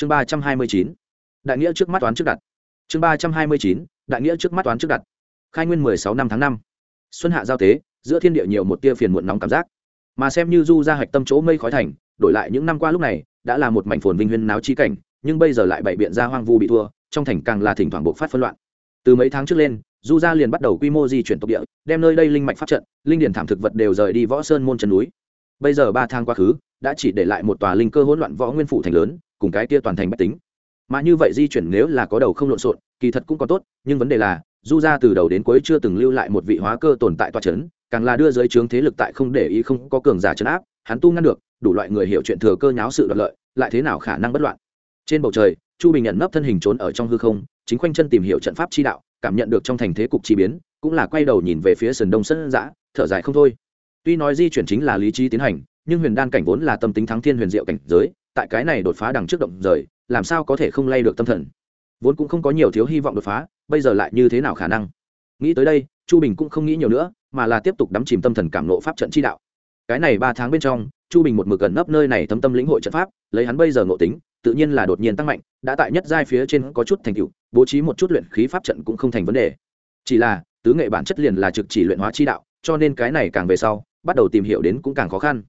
chương ba trăm hai mươi chín, đại nghĩa trước mắt toán trước đặt. Chương ba trăm hai mươi chín, đại nghĩa trước mắt toán trước đặt. Khai nguyên mười sáu năm tháng năm. Xuân hạ giao tế, giữa thiên địa nhiều một tia phiền muộn nóng cảm giác. Mà xem như du ra hạch tâm chỗ mây khói thành, đổi lại những năm qua lúc này, đã là một mảnh phồn vinh huyên náo chi cảnh, nhưng bây giờ lại bày biện ra hoang vu bị thua, trong thành càng là thỉnh thoảng bộc phát phân loạn. Từ mấy tháng trước lên, du gia liền bắt đầu quy mô di chuyển tộc địa, đem nơi đây linh mạch phát trận, linh điển thảm thực vật đều rời đi võ sơn môn chân núi. Bây giờ ba tháng quá khứ, đã chỉ để lại một tòa linh cơ hỗn loạn võ nguyên phủ thành lớn cùng cái kia toàn thành bách tính. Mà như vậy di chuyển nếu là có đầu không lộn xộn, kỳ thật cũng có tốt, nhưng vấn đề là, du ra từ đầu đến cuối chưa từng lưu lại một vị hóa cơ tồn tại toa chấn, càng là đưa giới trướng thế lực tại không để ý không có cường giả chấn áp, hắn tu ngăn được, đủ loại người hiểu chuyện thừa cơ nháo sự đoạt lợi, lại thế nào khả năng bất loạn. Trên bầu trời, chu bình nhận nấp thân hình trốn ở trong hư không, chính khoanh chân tìm hiểu trận pháp chi đạo, cảm nhận được trong thành thế cục chi biến, cũng là quay đầu nhìn về phía sườn đông sân giã thở dài không thôi. Tuy nói di chuyển chính là lý trí tiến hành, nhưng huyền đan cảnh vốn là tâm tính thắng thiên huyền diệu cảnh giới tại cái này đột phá đằng trước động rời, làm sao có thể không lay được tâm thần? Vốn cũng không có nhiều thiếu hy vọng đột phá, bây giờ lại như thế nào khả năng? Nghĩ tới đây, chu bình cũng không nghĩ nhiều nữa, mà là tiếp tục đắm chìm tâm thần cảm nộ pháp trận chi đạo. Cái này ba tháng bên trong, chu bình một mực gần nấp nơi này thấm tâm lĩnh hội trận pháp, lấy hắn bây giờ ngộ tính, tự nhiên là đột nhiên tăng mạnh, đã tại nhất giai phía trên có chút thành tựu, bố trí một chút luyện khí pháp trận cũng không thành vấn đề. Chỉ là, tứ nghệ bản chất liền là trực chỉ luyện hóa chi đạo, cho nên cái này càng về sau, bắt đầu tìm hiểu đến cũng càng khó khăn.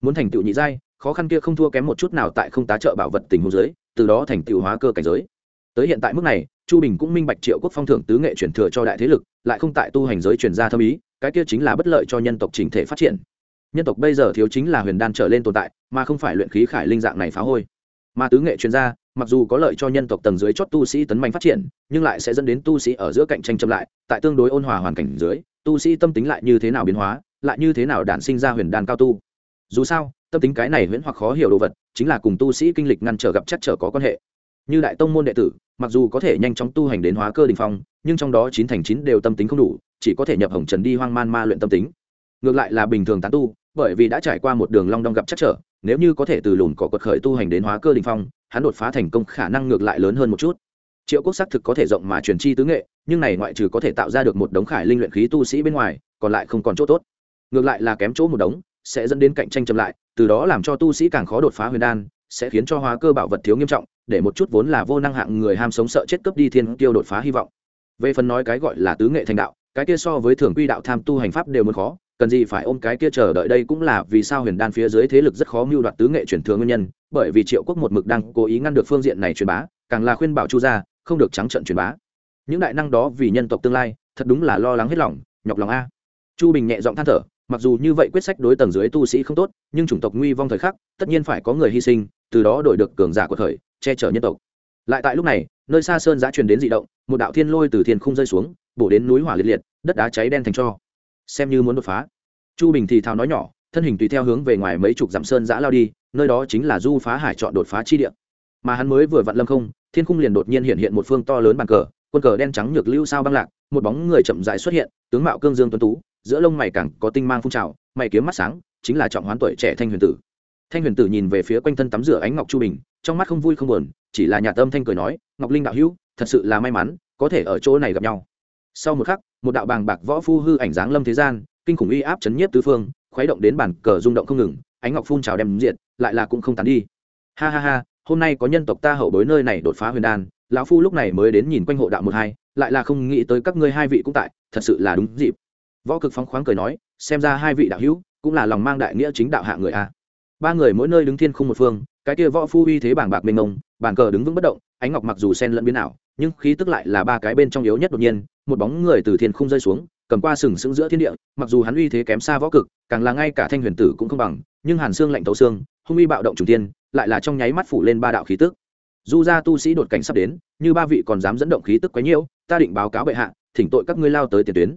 Muốn thành tựu nhị giai khó khăn kia không thua kém một chút nào tại không tá trợ bảo vật tình huống giới từ đó thành tựu hóa cơ cảnh giới. Tới hiện tại mức này, chu bình cũng minh bạch triệu quốc phong thưởng tứ nghệ chuyển thừa cho đại thế lực, lại không tại tu hành giới truyền gia thâm ý, cái kia chính là bất lợi cho nhân tộc chỉnh thể phát triển. Nhân tộc bây giờ thiếu chính là huyền đan trở lên tồn tại, mà không phải luyện khí khải linh dạng này phá hôi. Mà tứ nghệ chuyên gia, mặc dù có lợi cho nhân tộc tầng dưới chót tu sĩ tấn mạnh phát triển, nhưng lại sẽ dẫn đến tu sĩ ở giữa cạnh tranh chậm lại, tại tương đối ôn hòa hoàn cảnh dưới, tu sĩ tâm tính lại như thế nào biến hóa, lại như thế nào đản sinh ra huyền đan cao tu. Dù sao tâm tính cái này huyễn hoặc khó hiểu đồ vật, chính là cùng tu sĩ kinh lịch ngăn trở gặp chắc trở có quan hệ. Như đại tông môn đệ tử, mặc dù có thể nhanh chóng tu hành đến hóa cơ đình phong, nhưng trong đó chín thành chín đều tâm tính không đủ, chỉ có thể nhập hồng trần đi hoang man ma luyện tâm tính. Ngược lại là bình thường tán tu, bởi vì đã trải qua một đường long đong gặp chắc trở, nếu như có thể từ lùn cỏ quật khởi tu hành đến hóa cơ đình phong, hắn đột phá thành công khả năng ngược lại lớn hơn một chút. Triệu quốc xác thực có thể rộng mà truyền chi tứ nghệ, nhưng này ngoại trừ có thể tạo ra được một đống khải linh luyện khí tu sĩ bên ngoài, còn lại không còn chỗ tốt. Ngược lại là kém chỗ một đống sẽ dẫn đến cạnh tranh chậm lại, từ đó làm cho tu sĩ càng khó đột phá huyền đan, sẽ khiến cho hóa cơ bảo vật thiếu nghiêm trọng, để một chút vốn là vô năng hạng người ham sống sợ chết cướp đi thiên tiêu đột phá hy vọng. Về phần nói cái gọi là tứ nghệ thành đạo, cái kia so với thường quy đạo tham tu hành pháp đều muốn khó, cần gì phải ôm cái kia chờ đợi đây cũng là vì sao huyền đan phía dưới thế lực rất khó mưu đoạt tứ nghệ truyền thừa nguyên nhân, bởi vì triệu quốc một mực đang cố ý ngăn được phương diện này truyền bá, càng là khuyên bảo chu gia, không được trắng trận truyền bá. Những đại năng đó vì nhân tộc tương lai, thật đúng là lo lắng hết lòng, nhọc lòng a. Chu bình nhẹ giọng than thở mặc dù như vậy quyết sách đối tầng dưới tu sĩ không tốt, nhưng chủng tộc nguy vong thời khắc, tất nhiên phải có người hy sinh, từ đó đổi được cường giả của thời, che chở nhân tộc. Lại tại lúc này, nơi xa sơn giã truyền đến dị động, một đạo thiên lôi từ thiên không rơi xuống, bổ đến núi hỏa liệt liệt, đất đá cháy đen thành cho. Xem như muốn đột phá. Chu bình thì thào nói nhỏ, thân hình tùy theo hướng về ngoài mấy chục dặm sơn giã lao đi, nơi đó chính là du phá hải chọn đột phá chi địa. Mà hắn mới vừa vặn lâm không, thiên khung liền đột nhiên hiện hiện một phương to lớn bàn cờ, quân cờ đen trắng nhược lưu sao băng lạc, một bóng người chậm rãi xuất hiện, tướng mạo cương dương tuấn tú giữa lông mày càng có tinh mang phun trào, mày kiếm mắt sáng, chính là trọng hoán tuổi trẻ thanh huyền tử. Thanh huyền tử nhìn về phía quanh thân tắm rửa ánh ngọc chu bình, trong mắt không vui không buồn, chỉ là nhà tâm thanh cười nói, ngọc linh đạo hữu, thật sự là may mắn, có thể ở chỗ này gặp nhau. Sau một khắc, một đạo bàng bạc võ phu hư ảnh dáng lâm thế gian, kinh khủng uy áp chấn nhiếp tứ phương, khuấy động đến bản cờ rung động không ngừng, ánh ngọc phun trào đem diện lại là cũng không tán đi. Ha ha ha, hôm nay có nhân tộc ta hậu bối nơi này đột phá huyền đan, lão phu lúc này mới đến nhìn quanh hộ đạo một hai, lại là không nghĩ tới các ngươi hai vị cũng tại, thật sự là đúng dịp võ cực phóng khoáng cười nói, xem ra hai vị đạo hữu cũng là lòng mang đại nghĩa chính đạo hạ người a. Ba người mỗi nơi đứng thiên không một phương, cái kia võ phu uy thế bảng bạc mênh mông, bàn cờ đứng vững bất động, ánh ngọc mặc dù sen lẫn biến ảo, nhưng khí tức lại là ba cái bên trong yếu nhất đột nhiên, một bóng người từ thiên không rơi xuống, cầm qua sừng sững giữa thiên địa, mặc dù hắn uy thế kém xa võ cực, càng là ngay cả thanh huyền tử cũng không bằng, nhưng hàn xương lạnh tấu xương, hung uy bạo động trùng tiên lại là trong nháy mắt phủ lên ba đạo khí tức. Du gia tu sĩ đột cảnh sắp đến, như ba vị còn dám dẫn động khí tức quấy nhiễu ta định báo cáo bệ hạ, thỉnh tội các ngươi lao tới tiền tuyến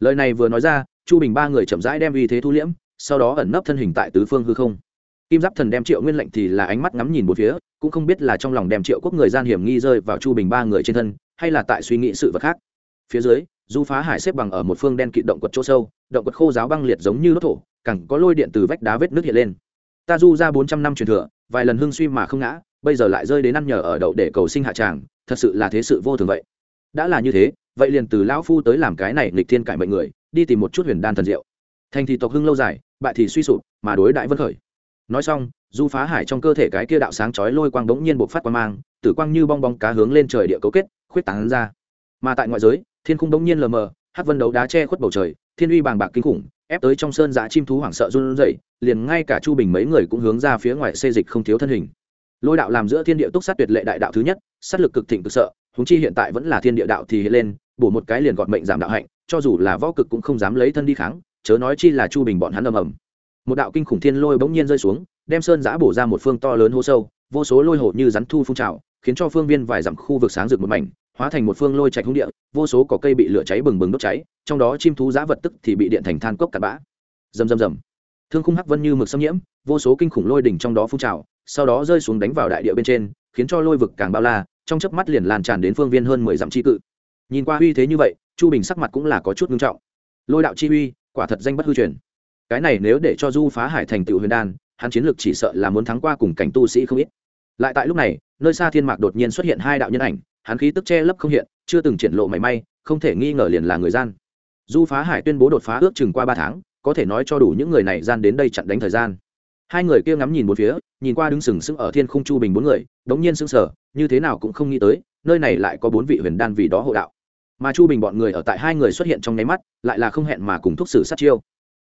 lời này vừa nói ra, chu bình ba người chậm rãi đem uy thế thu liễm, sau đó ẩn nấp thân hình tại tứ phương hư không. Kim giáp thần đem triệu nguyên lệnh thì là ánh mắt ngắm nhìn một phía, cũng không biết là trong lòng đem triệu quốc người gian hiểm nghi rơi vào chu bình ba người trên thân, hay là tại suy nghĩ sự vật khác. Phía dưới, du phá hải xếp bằng ở một phương đen kịt động quật chỗ sâu, động quật khô giáo băng liệt giống như lốt thổ cẳng có lôi điện từ vách đá vết nước hiện lên. Ta du ra bốn trăm năm truyền thừa, vài lần hưng suy mà không ngã, bây giờ lại rơi đến ăn nhờ ở đậu để cầu sinh hạ tràng, thật sự là thế sự vô thường vậy. Đã là như thế vậy liền từ lão phu tới làm cái này nghịch thiên cải mệnh người, đi tìm một chút huyền đan thần diệu. Thành thì tộc hưng lâu dài, bại thì suy sụp, mà đối đại vân khởi. Nói xong, du phá hải trong cơ thể cái kia đạo sáng chói lôi quang bỗng nhiên bộc phát quang mang, tử quang như bong bóng cá hướng lên trời địa cấu kết, khuyết tán ra. Mà tại ngoại giới, thiên khung bỗng nhiên lờ mờ hát vân đấu đá che khuất bầu trời, thiên uy bàng bạc kinh khủng, ép tới trong sơn giã chim thú hoảng sợ run rẩy, liền ngay cả chu bình mấy người cũng hướng ra phía ngoài xê dịch không thiếu thân hình. Lôi đạo làm giữa thiên địa túc sát tuyệt lệ đại đạo thứ nhất, sát lực cực thịnh cực sợ huống chi hiện tại vẫn là thiên địa đạo thì hiện lên, bổ một cái liền gọn mệnh giảm đạo hạnh, cho dù là võ cực cũng không dám lấy thân đi kháng, chớ nói chi là chu bình bọn hắn ầm ầm. Một đạo kinh khủng thiên lôi bỗng nhiên rơi xuống, đem sơn giã bổ ra một phương to lớn hô sâu, vô số lôi hồ như rắn thu phun trào, khiến cho phương viên vài dặm khu vực sáng rực một mảnh, hóa thành một phương lôi trạch hung địa, vô số cỏ cây bị lửa cháy bừng bừng đốt cháy, trong đó chim thú giã vật tức thì bị điện thành than cốc cặn bã. Rầm rầm rầm. Thương khung hắc vân như mực xâm nhiễm, vô số kinh khủng lôi đỉnh trong đó phun trào, sau đó rơi xuống đánh vào đại địa bên trên, khiến cho lôi vực càng bao la trong chớp mắt liền lan tràn đến phương viên hơn mười dặm chi cự. Nhìn qua uy thế như vậy, chu bình sắc mặt cũng là có chút nghiêm trọng. Lôi đạo chi uy, quả thật danh bất hư truyền. Cái này nếu để cho du phá hải thành tựu huyền đan, hắn chiến lược chỉ sợ là muốn thắng qua cùng cảnh tu sĩ không ít. Lại tại lúc này, nơi xa thiên mạc đột nhiên xuất hiện hai đạo nhân ảnh, hắn khí tức che lấp không hiện, chưa từng triển lộ mảy may, không thể nghi ngờ liền là người gian. Du phá hải tuyên bố đột phá ước chừng qua ba tháng, có thể nói cho đủ những người này gian đến đây chặn đánh thời gian hai người kia ngắm nhìn một phía, nhìn qua đứng sừng sững ở thiên khung chu bình bốn người, đống nhiên sững sờ, như thế nào cũng không nghĩ tới, nơi này lại có bốn vị huyền đan vì đó hộ đạo. Mà chu bình bọn người ở tại hai người xuất hiện trong nháy mắt, lại là không hẹn mà cùng thúc sử sát chiêu.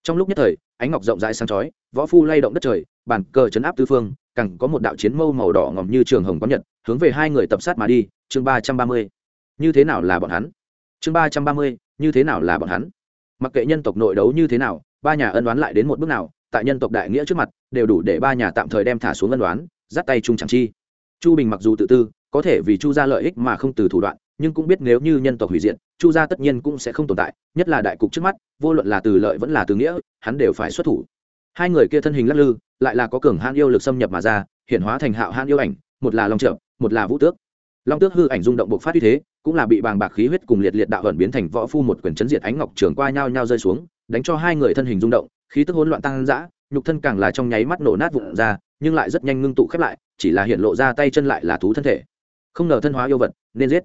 Trong lúc nhất thời, ánh ngọc rộng rãi sáng chói, võ phu lay động đất trời, bàn cờ chấn áp tư phương càng có một đạo chiến mâu màu đỏ ngòm như trường hồng có nhật, hướng về hai người tập sát mà đi, chương ba trăm ba mươi. Như thế nào là bọn hắn? Chương ba trăm ba mươi, như thế nào là bọn hắn? Mặc kệ nhân tộc nội đấu như thế nào, ba nhà ân đoán lại đến một bước nào tại nhân tộc đại nghĩa trước mặt, đều đủ để ba nhà tạm thời đem thả xuống ân đoán, dắt tay chung chẳng chi. Chu bình mặc dù tự tư, có thể vì chu ra lợi ích mà không từ thủ đoạn, nhưng cũng biết nếu như nhân tộc hủy diệt, chu gia tất nhiên cũng sẽ không tồn tại, nhất là đại cục trước mắt, vô luận là từ lợi vẫn là từ nghĩa, hắn đều phải xuất thủ. Hai người kia thân hình lắc lư, lại là có cường hãn yêu lực xâm nhập mà ra, hiện hóa thành hạo hãn yêu ảnh, một là long trợ một là vũ tước. Long tước hư ảnh rung động bộc phát như thế, cũng là bị bàng bạc khí huyết cùng liệt liệt đạo ẩn biến thành võ phu một quyền chấn diệt ánh ngọc trường qua nhau nhau rơi xuống, đánh cho hai người thân hình rung động khí tức hỗn loạn tăng dã, nhục thân càng là trong nháy mắt nổ nát vụn ra, nhưng lại rất nhanh ngưng tụ khép lại, chỉ là hiện lộ ra tay chân lại là thú thân thể. Không ngờ thân hóa yêu vật, nên giết.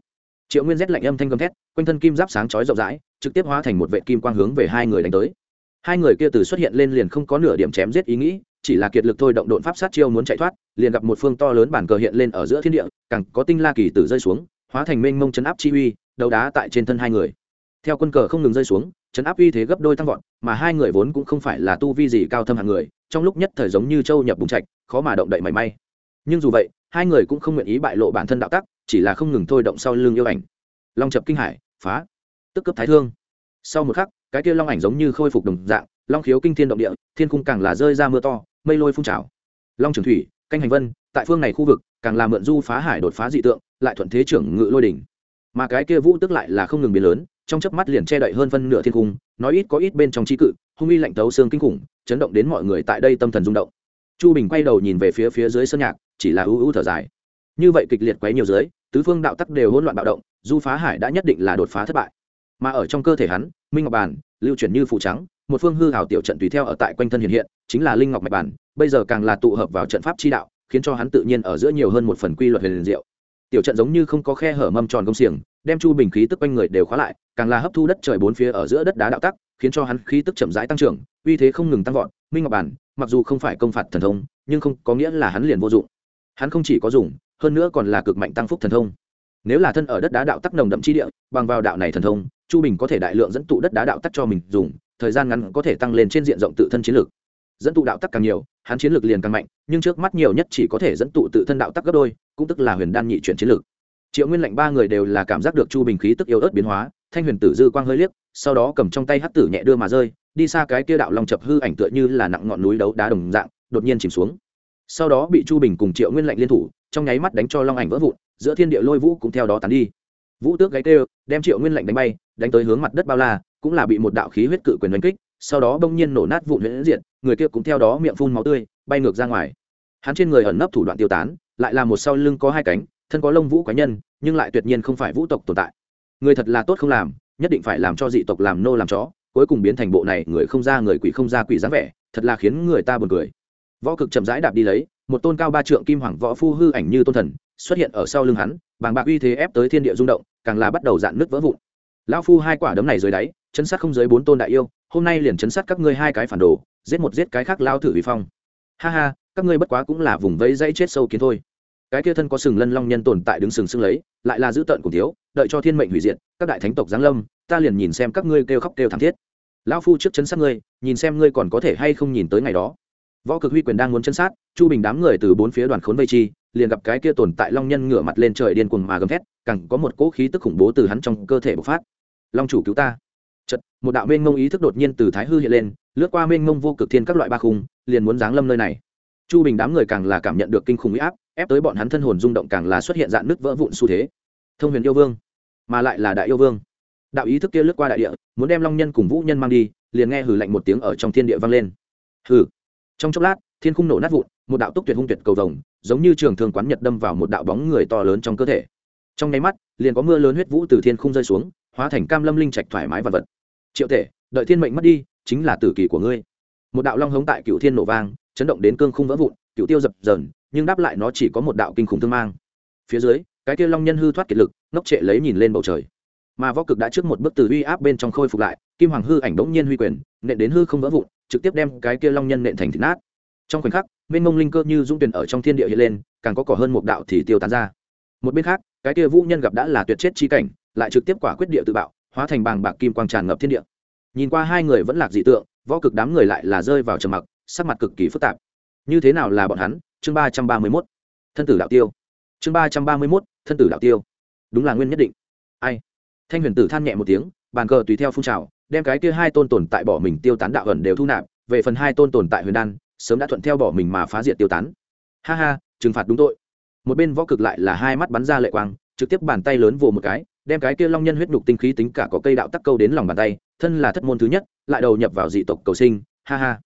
Triệu nguyên rét lạnh âm thanh gầm thét, quanh thân kim giáp sáng chói rộng rãi, trực tiếp hóa thành một vệ kim quang hướng về hai người đánh tới. Hai người kia từ xuất hiện lên liền không có nửa điểm chém giết ý nghĩ, chỉ là kiệt lực thôi động độn pháp sát chiêu muốn chạy thoát, liền gặp một phương to lớn bản cờ hiện lên ở giữa thiên địa, càng có tinh la kỳ tử rơi xuống, hóa thành mênh mông chấn áp chi uy, đấu đá tại trên thân hai người. Theo quân cờ không ngừng rơi xuống chấn áp uy thế gấp đôi tăng vọt, mà hai người vốn cũng không phải là tu vi gì cao thâm hạng người, trong lúc nhất thời giống như châu nhập bùng trạch, khó mà động đậy mảy may. Nhưng dù vậy, hai người cũng không nguyện ý bại lộ bản thân đạo tắc, chỉ là không ngừng thôi động sau lưng yêu ảnh. Long chập kinh hải, phá, tức cấp thái thương. Sau một khắc, cái kia long ảnh giống như khôi phục đồng dạng, long khiếu kinh thiên động địa, thiên cung càng là rơi ra mưa to, mây lôi phun trào. Long trường thủy, canh hành vân, tại phương này khu vực, càng là mượn du phá hải đột phá dị tượng, lại thuận thế trưởng ngự lôi đỉnh. Mà cái kia vũ tức lại là không ngừng biến lớn trong chớp mắt liền che đậy hơn phân nửa thiên cung nói ít có ít bên trong chi cự, hung uy lạnh tấu xương kinh khủng, chấn động đến mọi người tại đây tâm thần rung động. Chu bình quay đầu nhìn về phía phía dưới sân nhạc, chỉ là ưu ưu thở dài. Như vậy kịch liệt quấy nhiều dưới, tứ phương đạo tắc đều hỗn loạn bạo động, du phá hải đã nhất định là đột phá thất bại. Mà ở trong cơ thể hắn, minh ngọc bàn lưu chuyển như phụ trắng, một phương hư hảo tiểu trận tùy theo ở tại quanh thân hiện hiện, chính là linh ngọc mạch bản, bây giờ càng là tụ hợp vào trận pháp chi đạo, khiến cho hắn tự nhiên ở giữa nhiều hơn một phần quy luật huyền diệu. Tiểu trận giống như không có khe hở mâm tròn công xiềng đem chu bình khí tức quanh người đều khóa lại, càng là hấp thu đất trời bốn phía ở giữa đất đá đạo tắc, khiến cho hắn khí tức chậm rãi tăng trưởng, uy thế không ngừng tăng vọt. Minh ngọc bản, mặc dù không phải công phạt thần thông, nhưng không có nghĩa là hắn liền vô dụng. Hắn không chỉ có dùng, hơn nữa còn là cực mạnh tăng phúc thần thông. Nếu là thân ở đất đá đạo tắc nồng đậm chi địa, bằng vào đạo này thần thông, chu bình có thể đại lượng dẫn tụ đất đá đạo tắc cho mình dùng, thời gian ngắn có thể tăng lên trên diện rộng tự thân chiến lược dẫn tụ đạo tắc càng nhiều, hắn chiến lược liền càng mạnh, nhưng trước mắt nhiều nhất chỉ có thể dẫn tụ tự thân đạo tắc gấp đôi, cũng tức là huyền đan nhị chuyển chiến lược triệu nguyên lệnh ba người đều là cảm giác được chu bình khí tức yếu ớt biến hóa, thanh huyền tử dư quang hơi liếc, sau đó cầm trong tay hắt tử nhẹ đưa mà rơi, đi xa cái kia đạo long chập hư ảnh tựa như là nặng ngọn núi đấu đá đồng dạng, đột nhiên chìm xuống. Sau đó bị chu bình cùng triệu nguyên lệnh liên thủ, trong nháy mắt đánh cho long ảnh vỡ vụn, giữa thiên địa lôi vũ cũng theo đó tán đi. Vũ tước gáy kêu đem triệu nguyên lệnh đánh bay, đánh tới hướng mặt đất bao la, cũng là bị một đạo khí huyết cự quyền đánh kích, sau đó bỗng nhiên nổ nát vụn huyễn diện người kia cũng theo đó miệng phun máu tươi, bay ngược ra ngoài. Hắn trên người ẩn nấp thủ đoạn tiêu tán, lại là một sau lưng có hai cánh thân có lông vũ quái nhân, nhưng lại tuyệt nhiên không phải vũ tộc tồn tại. Người thật là tốt không làm, nhất định phải làm cho dị tộc làm nô làm chó, cuối cùng biến thành bộ này người không ra người quỷ không ra quỷ dáng vẻ, thật là khiến người ta buồn cười. Võ cực chậm rãi đạp đi lấy, một tôn cao ba trượng kim hoàng võ phu hư ảnh như tôn thần, xuất hiện ở sau lưng hắn, bàng bạc uy thế ép tới thiên địa rung động, càng là bắt đầu dạn nước vỡ vụn. Lão phu hai quả đấm này dưới đáy, chấn sát không dưới bốn tôn đại yêu, hôm nay liền chấn sát các ngươi hai cái phản đồ, giết một giết cái khác lao thử vi phong. Ha ha, các ngươi bất quá cũng là vùng vẫy dãy chết sâu kiến thôi cái kia thân có sừng lân long nhân tồn tại đứng sừng sững lấy, lại là giữ tận cùng thiếu, đợi cho thiên mệnh hủy diệt, các đại thánh tộc giáng lâm, ta liền nhìn xem các ngươi kêu khóc kêu thảm thiết. Lão phu trước chân sát ngươi, nhìn xem ngươi còn có thể hay không nhìn tới ngày đó. Võ cực huy quyền đang muốn chân sát, chu bình đám người từ bốn phía đoàn khốn vây chi, liền gặp cái kia tồn tại long nhân ngửa mặt lên trời điên cuồng mà gầm thét, càng có một cỗ khí tức khủng bố từ hắn trong cơ thể bộc phát. Long chủ cứu ta. Chật một đạo mênh mông ý thức đột nhiên từ thái hư hiện lên, lướt qua mênh mông vô cực thiên các loại ba khung, liền muốn giáng lâm nơi này. Chu bình đám người càng là cảm nhận được kinh khủng huy áp ép tới bọn hắn thân hồn rung động càng là xuất hiện dạng nước vỡ vụn xu thế. Thông huyền yêu vương, mà lại là đại yêu vương. Đạo ý thức kia lướt qua đại địa, muốn đem long nhân cùng vũ nhân mang đi, liền nghe hừ lạnh một tiếng ở trong thiên địa vang lên. Hừ. Trong chốc lát, thiên khung nổ nát vụn, một đạo túc tuyệt hung tuyệt cầu vồng, giống như trường thường quán nhật đâm vào một đạo bóng người to lớn trong cơ thể. Trong nháy mắt, liền có mưa lớn huyết vũ từ thiên khung rơi xuống, hóa thành cam lâm linh trạch thoải mái vật vật. Triệu thể đợi thiên mệnh mất đi, chính là tử kỳ của ngươi. Một đạo long hống tại cựu thiên nổ vang chấn động đến cương khung vỡ vụn, cựu tiêu dập dờn, nhưng đáp lại nó chỉ có một đạo kinh khủng thương mang. Phía dưới, cái kia long nhân hư thoát kiệt lực, ngốc trệ lấy nhìn lên bầu trời. Mà võ cực đã trước một bước từ uy áp bên trong khôi phục lại, kim hoàng hư ảnh đống nhiên huy quyền, nện đến hư không vỡ vụn, trực tiếp đem cái kia long nhân nện thành thịt nát. Trong khoảnh khắc, mênh mông linh cơ như dũng tuyển ở trong thiên địa hiện lên, càng có cỏ hơn một đạo thì tiêu tán ra. Một bên khác, cái kia vũ nhân gặp đã là tuyệt chết chi cảnh, lại trực tiếp quả quyết địa tự bạo, hóa thành bàng bạc kim quang tràn ngập thiên địa. Nhìn qua hai người vẫn lạc dị tượng, võ cực đám người lại là rơi vào trầm mặc sắc mặt cực kỳ phức tạp. Như thế nào là bọn hắn? Chương ba trăm ba mươi mốt. Thân tử đạo tiêu. Chương ba trăm ba mươi mốt, thân tử đạo tiêu. Đúng là nguyên nhất định. Ai? Thanh huyền tử than nhẹ một tiếng, bàn cờ tùy theo phun trào, đem cái kia hai tôn tồn tại bỏ mình tiêu tán đạo ẩn đều thu nạp, về phần hai tôn tồn tại huyền đan, sớm đã thuận theo bỏ mình mà phá diệt tiêu tán. Ha ha, trừng phạt đúng tội. Một bên võ cực lại là hai mắt bắn ra lệ quang, trực tiếp bàn tay lớn vồ một cái, đem cái kia long nhân huyết nhục tinh khí tính cả có cây đạo tắc câu đến lòng bàn tay, thân là thất môn thứ nhất, lại đầu nhập vào dị tộc cầu sinh. Ha ha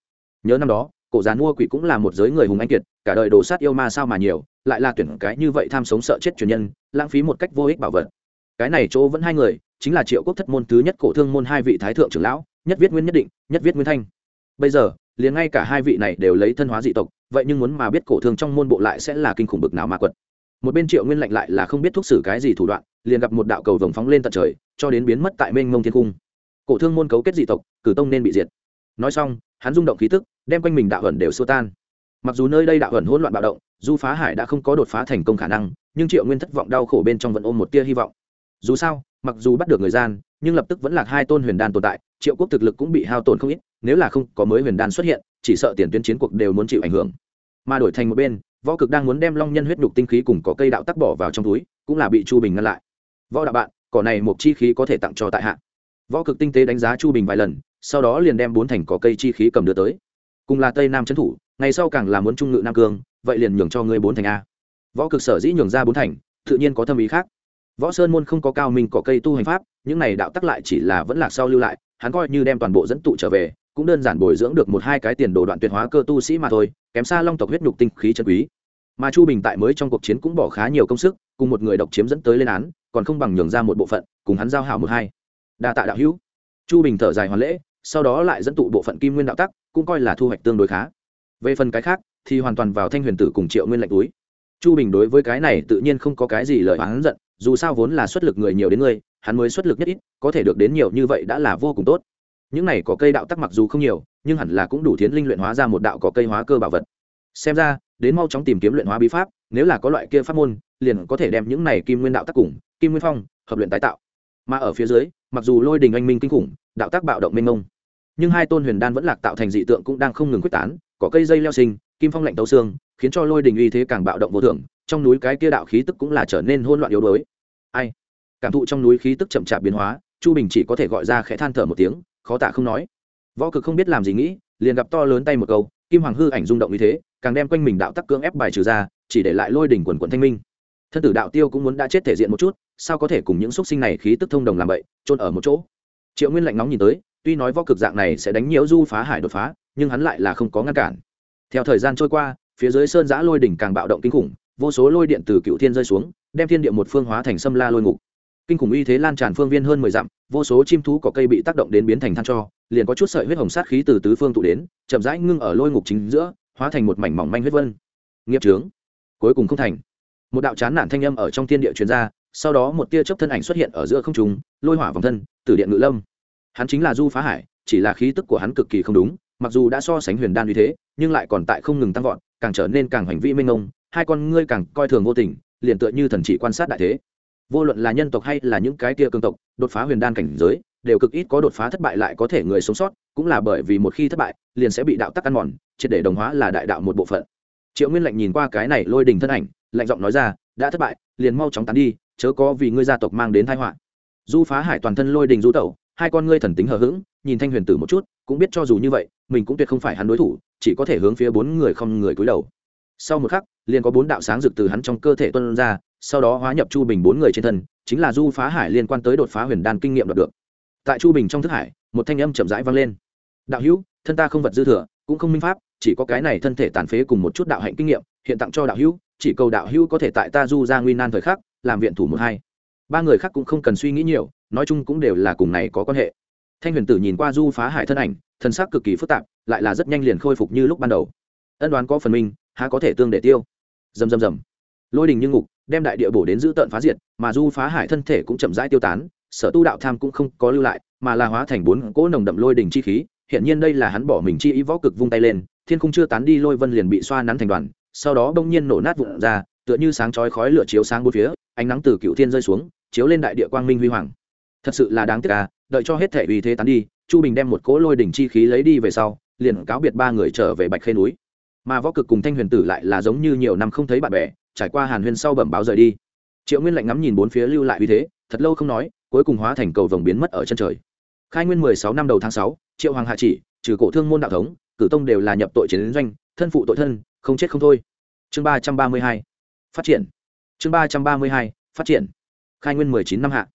nhớ năm đó, cổ gián mua quỷ cũng là một giới người hùng anh kiệt, cả đời đồ sát yêu ma sao mà nhiều, lại là tuyển cái như vậy tham sống sợ chết truyền nhân, lãng phí một cách vô ích bảo vật. Cái này chỗ vẫn hai người, chính là triệu quốc thất môn thứ nhất cổ thương môn hai vị thái thượng trưởng lão, nhất viết nguyên nhất định, nhất viết nguyên thanh. Bây giờ, liền ngay cả hai vị này đều lấy thân hóa dị tộc, vậy nhưng muốn mà biết cổ thương trong môn bộ lại sẽ là kinh khủng bực nào mà quật. Một bên triệu nguyên lạnh lại là không biết thúc xử cái gì thủ đoạn, liền gặp một đạo cầu vồng phóng lên tận trời, cho đến biến mất tại mênh mông thiên cung. Cổ thương môn cấu kết dị tộc, cử tông nên bị diệt. Nói xong hắn rung động khí tức, đem quanh mình đạo ẩn đều xua tan. Mặc dù nơi đây đạo ẩn hỗn loạn bạo động du phá hải đã không có đột phá thành công khả năng, nhưng triệu nguyên thất vọng đau khổ bên trong vẫn ôm một tia hy vọng. Dù sao, mặc dù bắt được người gian, nhưng lập tức vẫn là hai tôn huyền đan tồn tại, triệu quốc thực lực cũng bị hao tổn không ít, nếu là không có mới huyền đan xuất hiện, chỉ sợ tiền tuyến chiến cuộc đều muốn chịu ảnh hưởng. Mà đổi thành một bên, võ cực đang muốn đem long nhân huyết đục tinh khí cùng có cây đạo tắc bỏ vào trong túi, cũng là bị chu bình ngăn lại. Võ đạo bạn, cỏ này một chi khí có thể tặng cho tại hạ. Võ cực tinh tế đánh giá chu bình vài lần sau đó liền đem bốn thành cỏ cây chi khí cầm đưa tới. Cùng là tây nam trấn thủ, ngày sau càng là muốn trung ngự nam cương, vậy liền nhường cho ngươi bốn thành a. Võ cực sở dĩ nhường ra bốn thành, tự nhiên có thâm ý khác. Võ sơn môn không có cao minh cỏ cây tu hành pháp, những này đạo tắc lại chỉ là vẫn lạc sau lưu lại, hắn coi như đem toàn bộ dẫn tụ trở về, cũng đơn giản bồi dưỡng được một hai cái tiền đồ đoạn tuyệt hóa cơ tu sĩ mà thôi, kém xa long tộc huyết nhục tinh khí chân quý. Mà chu bình tại mới trong cuộc chiến cũng bỏ khá nhiều công sức, cùng một người độc chiếm dẫn tới lên án, còn không bằng nhường ra một bộ phận, cùng hắn giao hảo một hai. Đa tạ đạo hữu. Chu bình thở dài hoàn lễ sau đó lại dẫn tụ bộ phận kim nguyên đạo tắc, cũng coi là thu hoạch tương đối khá. Về phần cái khác, thì hoàn toàn vào thanh huyền tử cùng triệu nguyên lệnh túi. Chu bình đối với cái này tự nhiên không có cái gì lời hắn giận, dù sao vốn là xuất lực người nhiều đến ngươi hắn mới xuất lực nhất ít, có thể được đến nhiều như vậy đã là vô cùng tốt. Những này có cây đạo tắc mặc dù không nhiều, nhưng hẳn là cũng đủ thiến linh luyện hóa ra một đạo có cây hóa cơ bảo vật. Xem ra, đến mau chóng tìm kiếm luyện hóa bí pháp, nếu là có loại kia pháp môn, liền có thể đem những này kim nguyên đạo tắc cùng kim nguyên phong hợp luyện tái tạo. Mà ở phía dưới, mặc dù lôi đình anh minh kinh khủng, đạo tác bạo động mênh mông nhưng hai tôn huyền đan vẫn lạc tạo thành dị tượng cũng đang không ngừng quyết tán có cây dây leo sinh, kim phong lạnh tấu xương, khiến cho lôi đình uy thế càng bạo động vô thường. trong núi cái kia đạo khí tức cũng là trở nên hôn loạn yếu đuối. Ai? Cảm thụ trong núi khí tức chậm chạp biến hóa, chu bình chỉ có thể gọi ra khẽ than thở một tiếng, khó tả không nói. Võ cực không biết làm gì nghĩ, liền gặp to lớn tay một câu, kim hoàng hư ảnh rung động như thế, càng đem quanh mình đạo tắc cưỡng ép bài trừ ra, chỉ để lại lôi đỉnh quần quận thanh minh. Thân tử đạo tiêu cũng muốn đã chết thể diện một chút, sao có thể cùng những xúc sinh này khí tức thông đồng làm vậy trôn ở một chỗ. Triệu nguyên lạnh nóng nhìn tới tuy nói võ cực dạng này sẽ đánh nhiễu du phá hải đột phá, nhưng hắn lại là không có ngăn cản. Theo thời gian trôi qua, phía dưới sơn giã lôi đỉnh càng bạo động kinh khủng, vô số lôi điện từ cựu thiên rơi xuống, đem thiên địa một phương hóa thành sâm la lôi ngục. Kinh khủng uy thế lan tràn phương viên hơn mười dặm, vô số chim thú có cây bị tác động đến biến thành than cho, liền có chút sợi huyết hồng sát khí từ tứ phương tụ đến, chậm rãi ngưng ở lôi ngục chính giữa, hóa thành một mảnh mỏng manh huyết vân. Nghiệp trướng cuối cùng không thành. Một đạo chán nản thanh âm ở trong thiên địa truyền ra, sau đó một tia chớp thân ảnh xuất hiện ở giữa không trung, lôi hỏa vòng thân, tử điện ngự lâm hắn chính là du phá hải, chỉ là khí tức của hắn cực kỳ không đúng, mặc dù đã so sánh huyền đan như thế, nhưng lại còn tại không ngừng tăng vọt, càng trở nên càng hành vi minh ông hai con ngươi càng coi thường vô tình, liền tựa như thần chỉ quan sát đại thế. Vô luận là nhân tộc hay là những cái tia cường tộc, đột phá huyền đan cảnh giới, đều cực ít có đột phá thất bại lại có thể người sống sót, cũng là bởi vì một khi thất bại, liền sẽ bị đạo tắc ăn mòn, triệt để đồng hóa là đại đạo một bộ phận. Triệu nguyên lạnh nhìn qua cái này lôi đình thân ảnh, lạnh giọng nói ra, đã thất bại, liền mau chóng tán đi, chớ có vì ngươi gia tộc mang đến thái họa. Du phá hải toàn thân lôi đình du tẩu hai con ngươi thần tính hờ hững, nhìn thanh huyền tử một chút, cũng biết cho dù như vậy, mình cũng tuyệt không phải hắn đối thủ, chỉ có thể hướng phía bốn người không người cúi đầu. Sau một khắc, liền có bốn đạo sáng rực từ hắn trong cơ thể tuân ra, sau đó hóa nhập chu bình bốn người trên thân, chính là du phá hải liên quan tới đột phá huyền đan kinh nghiệm đạt được. Tại chu bình trong thức hải, một thanh âm chậm rãi vang lên. Đạo hữu, thân ta không vật dư thừa, cũng không minh pháp, chỉ có cái này thân thể tàn phế cùng một chút đạo hạnh kinh nghiệm, hiện tặng cho đạo hữu, chỉ cầu đạo hữu có thể tại ta du ra nguy nan thời khắc, làm viện thủ một hai ba người khác cũng không cần suy nghĩ nhiều, nói chung cũng đều là cùng này có quan hệ. Thanh huyền tử nhìn qua du phá hải thân ảnh thân xác cực kỳ phức tạp, lại là rất nhanh liền khôi phục như lúc ban đầu. Ân đoán có phần minh há có thể tương để tiêu. Dầm dầm dầm lôi đình như ngục, đem đại địa bổ đến giữ tợn phá diệt, mà du phá hải thân thể cũng chậm rãi tiêu tán, sở tu đạo tham cũng không có lưu lại, mà là hóa thành bốn cỗ nồng đậm lôi đình chi khí hiện nhiên đây là hắn bỏ mình chi ý võ cực vung tay lên, thiên không chưa tán đi lôi vân liền bị xoa nắn thành đoàn, sau đó đông nhiên nổ nát vụn ra, tựa như sáng chói khói lửa chiếu sáng bốn phía, ánh nắng từ cựu thiên rơi xuống chiếu lên đại địa quang minh huy hoàng. Thật sự là đáng tiếc à đợi cho hết thể uy thế tán đi, chu bình đem một cỗ lôi đỉnh chi khí lấy đi về sau, liền cáo biệt ba người trở về bạch khê núi. Mà võ cực cùng thanh huyền tử lại là giống như nhiều năm không thấy bạn bè, trải qua hàn huyền sau bẩm báo rời đi. Triệu nguyên lạnh ngắm nhìn bốn phía lưu lại uy thế, thật lâu không nói, cuối cùng hóa thành cầu vồng biến mất ở chân trời. Khai nguyên mười sáu năm đầu tháng sáu, triệu hoàng hạ chỉ, trừ cổ thương môn đạo thống, cử tông đều là nhập tội chiến doanh, thân phụ tội thân, không chết không thôi. Chương ba trăm ba mươi hai, phát triển. Chương ba trăm ba mươi hai, phát triển khai nguyên mười chín năm hạ.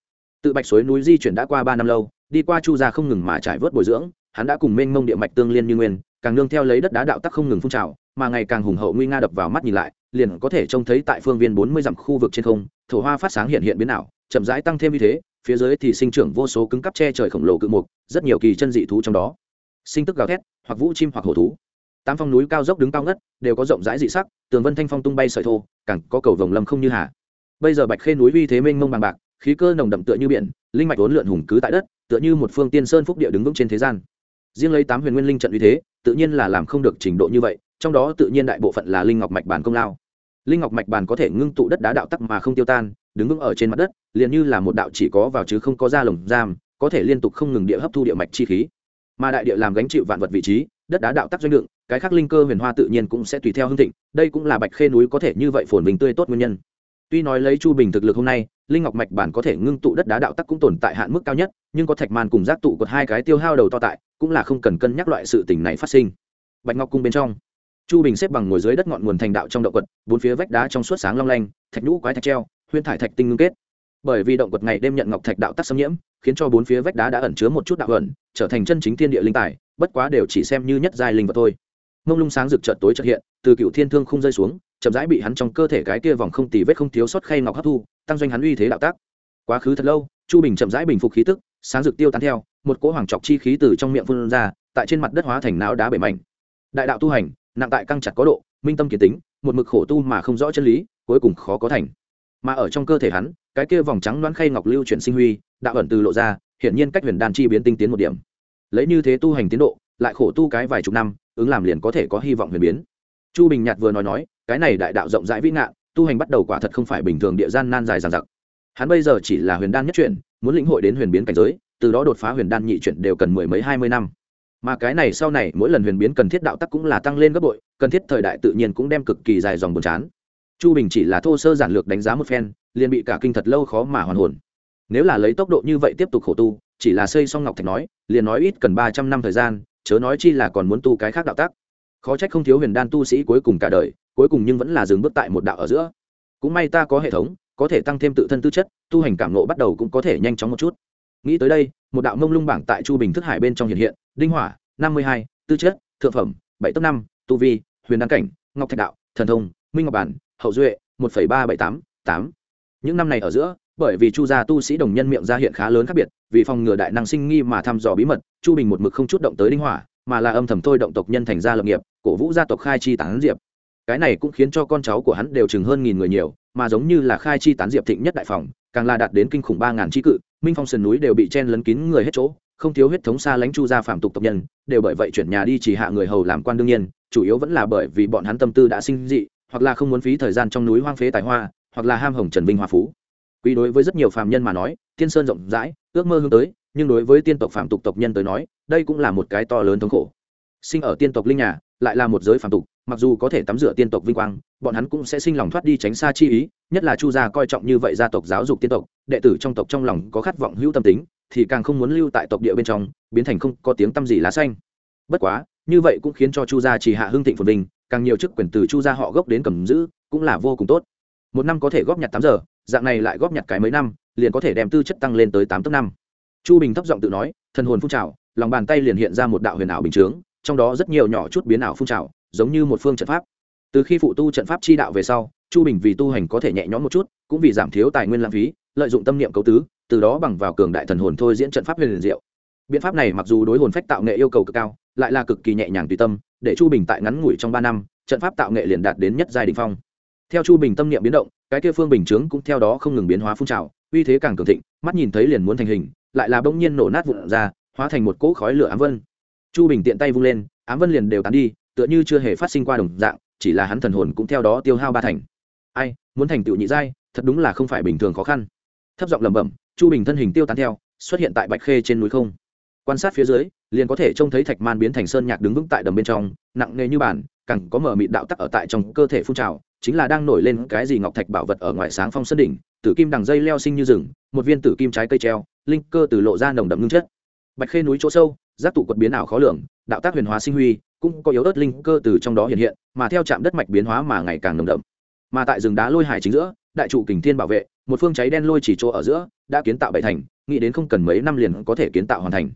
Tự bạch suối núi di chuyển đã qua ba năm lâu, đi qua chu gia không ngừng mà trải vớt bồi dưỡng, hắn đã cùng mênh mông địa mạch tương liên như nguyên, càng nương theo lấy đất đá đạo tắc không ngừng phun trào, mà ngày càng hùng hậu nguy nga đập vào mắt nhìn lại, liền có thể trông thấy tại phương viên bốn mươi dặm khu vực trên không, thổ hoa phát sáng hiện hiện biến ảo, chậm rãi tăng thêm như thế, phía dưới thì sinh trưởng vô số cứng cắp che trời khổng lồ cự mục, rất nhiều kỳ chân dị thú trong đó. Sinh tức gào thét, hoặc vũ chim hoặc hổ thú. Tám phong núi cao dốc đứng cao ngất, đều có rộng rãi dị sắc, tường vân thanh phong tung bay sợi thô, càng có cầu vồng lâm không như hà bây giờ bạch khê núi uy thế mênh mông bằng bạc, khí cơ nồng đậm tựa như biển, linh mạch vốn lượn hùng cứ tại đất, tựa như một phương tiên sơn phúc địa đứng vững trên thế gian. Riêng lấy tám huyền nguyên linh trận uy thế, tự nhiên là làm không được trình độ như vậy, trong đó tự nhiên đại bộ phận là linh ngọc mạch bản công lao. Linh ngọc mạch bản có thể ngưng tụ đất đá đạo tắc mà không tiêu tan, đứng vững ở trên mặt đất, liền như là một đạo chỉ có vào chứ không có ra lồng giam, có thể liên tục không ngừng địa hấp thu địa mạch chi khí. Mà đại địa làm gánh chịu vạn vật vị trí, đất đá đạo tắc doanh đựng cái khác linh cơ huyền hoa tự nhiên cũng sẽ tùy theo hương thịnh, đây cũng là bạch khê núi có thể như vậy phồn bình tươi tốt nguyên nhân tuy nói lấy chu bình thực lực hôm nay, linh ngọc mạch bản có thể ngưng tụ đất đá đạo tắc cũng tồn tại hạn mức cao nhất, nhưng có thạch màn cùng giác tụ cột hai cái tiêu hao đầu to tại, cũng là không cần cân nhắc loại sự tình này phát sinh. Bạch ngọc cung bên trong, chu bình xếp bằng ngồi dưới đất ngọn nguồn thành đạo trong động quật, bốn phía vách đá trong suốt sáng long lanh, thạch nhũ quái thạch treo huyên thải thạch tinh ngưng kết. Bởi vì động quật ngày đêm nhận ngọc thạch đạo tắc xâm nhiễm, khiến cho bốn phía vách đá đã ẩn chứa một chút đạo ẩn, trở thành chân chính thiên địa linh tài, bất quá đều chỉ xem như nhất giai linh vật thôi. Mông lung sáng rực chợt tối chợt hiện, từ cựu thiên thương không rơi xuống chậm rãi bị hắn trong cơ thể cái kia vòng không tì vết không thiếu sót khay ngọc hấp thu, tăng doanh hắn uy thế đạo tác. Quá khứ thật lâu, chu bình chậm rãi bình phục khí tức, sáng rực tiêu tán theo, một cỗ hoàng trọc chi khí từ trong miệng phun ra, tại trên mặt đất hóa thành não đá bể mảnh. Đại đạo tu hành, nặng tại căng chặt có độ, minh tâm kiến tính, một mực khổ tu mà không rõ chân lý, cuối cùng khó có thành. Mà ở trong cơ thể hắn, cái kia vòng trắng loãng khay ngọc lưu chuyển sinh huy, đạo ẩn từ lộ ra, hiển nhiên cách huyền đan chi biến tinh tiến một điểm. Lấy như thế tu hành tiến độ, lại khổ tu cái vài chục năm, ứng làm liền có thể có hy vọng huyền biến chu bình nhạt vừa nói nói, cái này đại đạo rộng rãi vĩ ngạn, tu hành bắt đầu quả thật không phải bình thường địa gian nan dài dằng dặc. Hắn bây giờ chỉ là huyền đan nhất chuyển, muốn lĩnh hội đến huyền biến cảnh giới, từ đó đột phá huyền đan nhị chuyển đều cần mười mấy hai mươi năm. Mà cái này sau này, mỗi lần huyền biến cần thiết đạo tắc cũng là tăng lên gấp bội, cần thiết thời đại tự nhiên cũng đem cực kỳ dài dòng buồn chán. Chu bình chỉ là thô sơ giản lược đánh giá một phen, liền bị cả kinh thật lâu khó mà hoàn hồn. Nếu là lấy tốc độ như vậy tiếp tục khổ tu, chỉ là xây xong ngọc thạch nói, liền nói ít cần ba trăm năm thời gian, chớ nói chi là còn muốn tu cái khác đạo tác khó trách không thiếu huyền đan tu sĩ cuối cùng cả đời, cuối cùng nhưng vẫn là dừng bước tại một đạo ở giữa. Cũng may ta có hệ thống, có thể tăng thêm tự thân tư chất, tu hành cảm nộ bắt đầu cũng có thể nhanh chóng một chút. Nghĩ tới đây, một đạo mông lung bảng tại chu bình thức hải bên trong hiện hiện, đinh hỏa, năm mươi hai, tư chất, thượng phẩm, bảy tấc năm, tu vi, huyền đan cảnh, ngọc thạch đạo, thần thông, minh ngọc bản, hậu duệ, một ba bảy tám tám. Những năm này ở giữa, bởi vì chu gia tu sĩ đồng nhân miệng ra hiện khá lớn khác biệt, vì phòng ngừa đại năng sinh nghi mà thăm dò bí mật, chu bình một mực không chút động tới đinh hỏa mà là âm thầm thôi động tộc nhân thành gia lập nghiệp, cổ vũ gia tộc khai chi tán diệp. Cái này cũng khiến cho con cháu của hắn đều chừng hơn nghìn người nhiều, mà giống như là khai chi tán diệp thịnh nhất đại phòng, càng là đạt đến kinh khủng ba ngàn trí cự, minh phong sườn núi đều bị chen lấn kín người hết chỗ, không thiếu huyết thống xa lãnh chu gia phạm tục tộc nhân, đều bởi vậy chuyển nhà đi chỉ hạ người hầu làm quan đương nhiên, chủ yếu vẫn là bởi vì bọn hắn tâm tư đã sinh dị, hoặc là không muốn phí thời gian trong núi hoang phế tài hoa, hoặc là ham hồng trần vinh hoa phú. Quý đối với rất nhiều phàm nhân mà nói, thiên sơn rộng rãi, ước mơ hướng tới nhưng đối với tiên tộc phạm tục tộc nhân tới nói, đây cũng là một cái to lớn thống khổ. Sinh ở tiên tộc linh nhà, lại là một giới phạm tục, mặc dù có thể tắm rửa tiên tộc vinh quang, bọn hắn cũng sẽ sinh lòng thoát đi tránh xa chi ý, nhất là chu gia coi trọng như vậy gia tộc giáo dục tiên tộc, đệ tử trong tộc trong lòng có khát vọng hữu tâm tính, thì càng không muốn lưu tại tộc địa bên trong, biến thành không có tiếng tăm gì lá xanh. Bất quá, như vậy cũng khiến cho chu gia chỉ hạ hưng thịnh phồn vinh, càng nhiều chức quyền từ chu gia họ gốc đến cầm giữ, cũng là vô cùng tốt. Một năm có thể góp nhặt tám giờ, dạng này lại góp nhặt cái mấy năm, liền có thể đem tư chất tăng lên tới tám tấc năm chu bình thấp giọng tự nói, thần hồn phun trào, lòng bàn tay liền hiện ra một đạo huyền ảo bình chướng, trong đó rất nhiều nhỏ chút biến ảo phun trào, giống như một phương trận pháp. Từ khi phụ tu trận pháp chi đạo về sau, chu bình vì tu hành có thể nhẹ nhõm một chút, cũng vì giảm thiếu tài nguyên lãng phí, lợi dụng tâm niệm cấu tứ, từ đó bằng vào cường đại thần hồn thôi diễn trận pháp huyền liền diệu. Biện pháp này mặc dù đối hồn phách tạo nghệ yêu cầu cực cao, lại là cực kỳ nhẹ nhàng tùy tâm, để chu bình tại ngắn ngủi trong ba năm, trận pháp tạo nghệ liền đạt đến nhất giai đình phong. Theo chu bình tâm niệm biến động, cái kia phương bình chướng cũng theo đó không ngừng biến hóa phun trào, uy thế càng cường thịnh, mắt nhìn thấy liền muốn thành hình lại là bỗng nhiên nổ nát vụn ra, hóa thành một cỗ khói lửa ám vân. Chu bình tiện tay vung lên, ám vân liền đều tán đi, tựa như chưa hề phát sinh qua đồng dạng, chỉ là hắn thần hồn cũng theo đó tiêu hao ba thành. Ai, muốn thành tựu nhị giai, thật đúng là không phải bình thường khó khăn. Thấp giọng lẩm bẩm, chu bình thân hình tiêu tán theo, xuất hiện tại bạch khê trên núi không. Quan sát phía dưới, liền có thể trông thấy thạch man biến thành sơn nhạc đứng vững tại đầm bên trong, nặng nề như bản cẳng có mở mịt đạo tắc ở tại trong cơ thể phun trào, chính là đang nổi lên cái gì ngọc thạch bảo vật ở ngoài sáng phong sân đỉnh, tử kim đằng dây leo sinh như rừng, một viên tử kim trái cây treo linh cơ từ lộ ra nồng đậm ngưng chất. Bạch khê núi chỗ sâu, giác tụ quật biến ảo khó lường, đạo tác huyền hóa sinh huy, cũng có yếu ớt linh cơ từ trong đó hiện hiện, mà theo chạm đất mạch biến hóa mà ngày càng nồng đậm. Mà tại rừng đá lôi hải chính giữa, đại trụ kình thiên bảo vệ, một phương cháy đen lôi chỉ chỗ ở giữa, đã kiến tạo bảy thành, nghĩ đến không cần mấy năm liền có thể kiến tạo hoàn thành.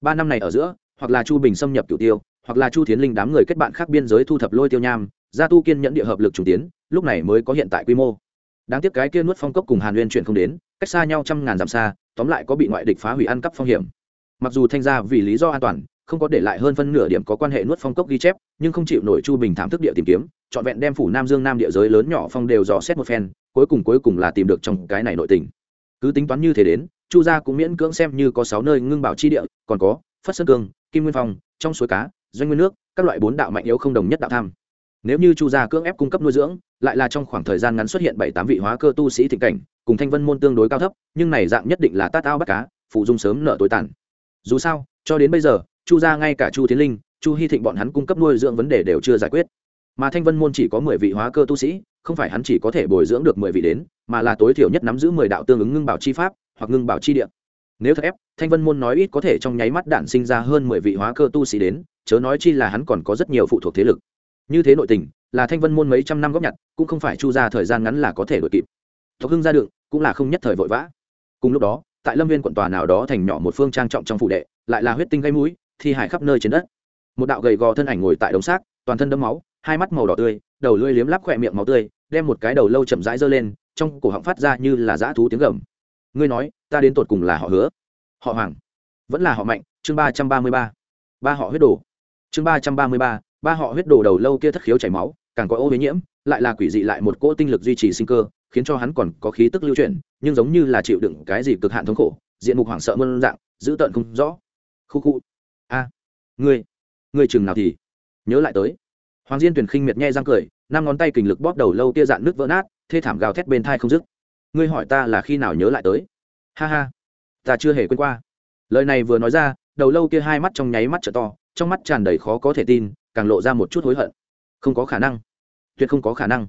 Ba năm này ở giữa, hoặc là chu bình xâm nhập cửu tiêu, hoặc là chu thiến linh đám người kết bạn khác biên giới thu thập lôi tiêu nham, gia tu kiên nhẫn địa hợp lực trùng tiến, lúc này mới có hiện tại quy mô. Đáng tiếc cái kia nuốt phong cốc cùng hàn uyên chuyển không đến, cách xa nhau trăm ngàn dặm xa tóm lại có bị ngoại địch phá hủy ăn cắp phong hiểm. Mặc dù thanh gia vì lý do an toàn, không có để lại hơn phân nửa điểm có quan hệ nuốt phong cốc ghi chép, nhưng không chịu nổi chu bình thảm thức địa tìm kiếm, trọn vẹn đem phủ nam dương nam địa giới lớn nhỏ phong đều dò xét một phen, cuối cùng cuối cùng là tìm được trong cái này nội tình. Cứ tính toán như thế đến, chu gia cũng miễn cưỡng xem như có sáu nơi ngưng bảo chi địa, còn có phất sơn cương, kim nguyên phong, trong suối cá, doanh nguyên nước, các loại bốn đạo mạnh yếu không đồng nhất đạo tham nếu như chu gia cưỡng ép cung cấp nuôi dưỡng, lại là trong khoảng thời gian ngắn xuất hiện bảy tám vị hóa cơ tu sĩ thịnh cảnh, cùng thanh vân môn tương đối cao thấp, nhưng này dạng nhất định là tát ao bắt cá, phụ dung sớm nợ tối tàn. Dù sao, cho đến bây giờ, chu gia ngay cả chu tiến linh, chu hy thịnh bọn hắn cung cấp nuôi dưỡng vấn đề đều chưa giải quyết. Mà thanh vân môn chỉ có mười vị hóa cơ tu sĩ, không phải hắn chỉ có thể bồi dưỡng được mười vị đến, mà là tối thiểu nhất nắm giữ mười đạo tương ứng ngưng bảo chi pháp, hoặc ngưng bảo chi địa. Nếu thật ép, thanh vân môn nói ít có thể trong nháy mắt đạn sinh ra hơn mười vị hóa cơ tu sĩ đến, chớ nói chi là hắn còn có rất nhiều phụ thuộc thế lực như thế nội tình, là thanh vân môn mấy trăm năm góp nhặt, cũng không phải chu ra thời gian ngắn là có thể đội kịp. Tộc hưng ra đựng, cũng là không nhất thời vội vã. Cùng lúc đó, tại lâm viên quận tòa nào đó thành nhỏ một phương trang trọng trong phụ đệ, lại là huyết tinh gây mũi, thi hải khắp nơi trên đất. Một đạo gầy gò thân ảnh ngồi tại đống xác, toàn thân đẫm máu, hai mắt màu đỏ tươi, đầu lưỡi liếm lắp khỏe miệng máu tươi, đem một cái đầu lâu chậm rãi giơ lên, trong cổ họng phát ra như là dã thú tiếng gầm. Ngươi nói, ta đến tột cùng là họ hứa? Họ hoàng. Vẫn là họ mạnh. Chương ba trăm ba mươi ba. Ba họ huyết đồ. Chương ba trăm ba mươi ba ba họ huyết đồ đầu lâu kia thất khiếu chảy máu, càng có ô huế nhiễm, lại là quỷ dị lại một cỗ tinh lực duy trì sinh cơ, khiến cho hắn còn có khí tức lưu chuyển, nhưng giống như là chịu đựng cái gì cực hạn thống khổ, diện mục hoảng sợ mơn dạng giữ tợn không rõ. Khu khu. A. À, ngươi ngươi chừng nào thì? Nhớ lại tới. Hoàng diên tuyển khinh miệt nhai răng cười, năm ngón tay kình lực bóp đầu lâu kia dạn nước vỡ nát, thê thảm gào thét bên thai không dứt. Ngươi hỏi ta là khi nào nhớ lại tới? Ha ha. Ta chưa hề quên qua. Lời này vừa nói ra, đầu lâu kia hai mắt trong nháy mắt t to, trong mắt tràn đầy khó có thể tin càng lộ ra một chút hối hận. Không có khả năng. Tuyệt không có khả năng.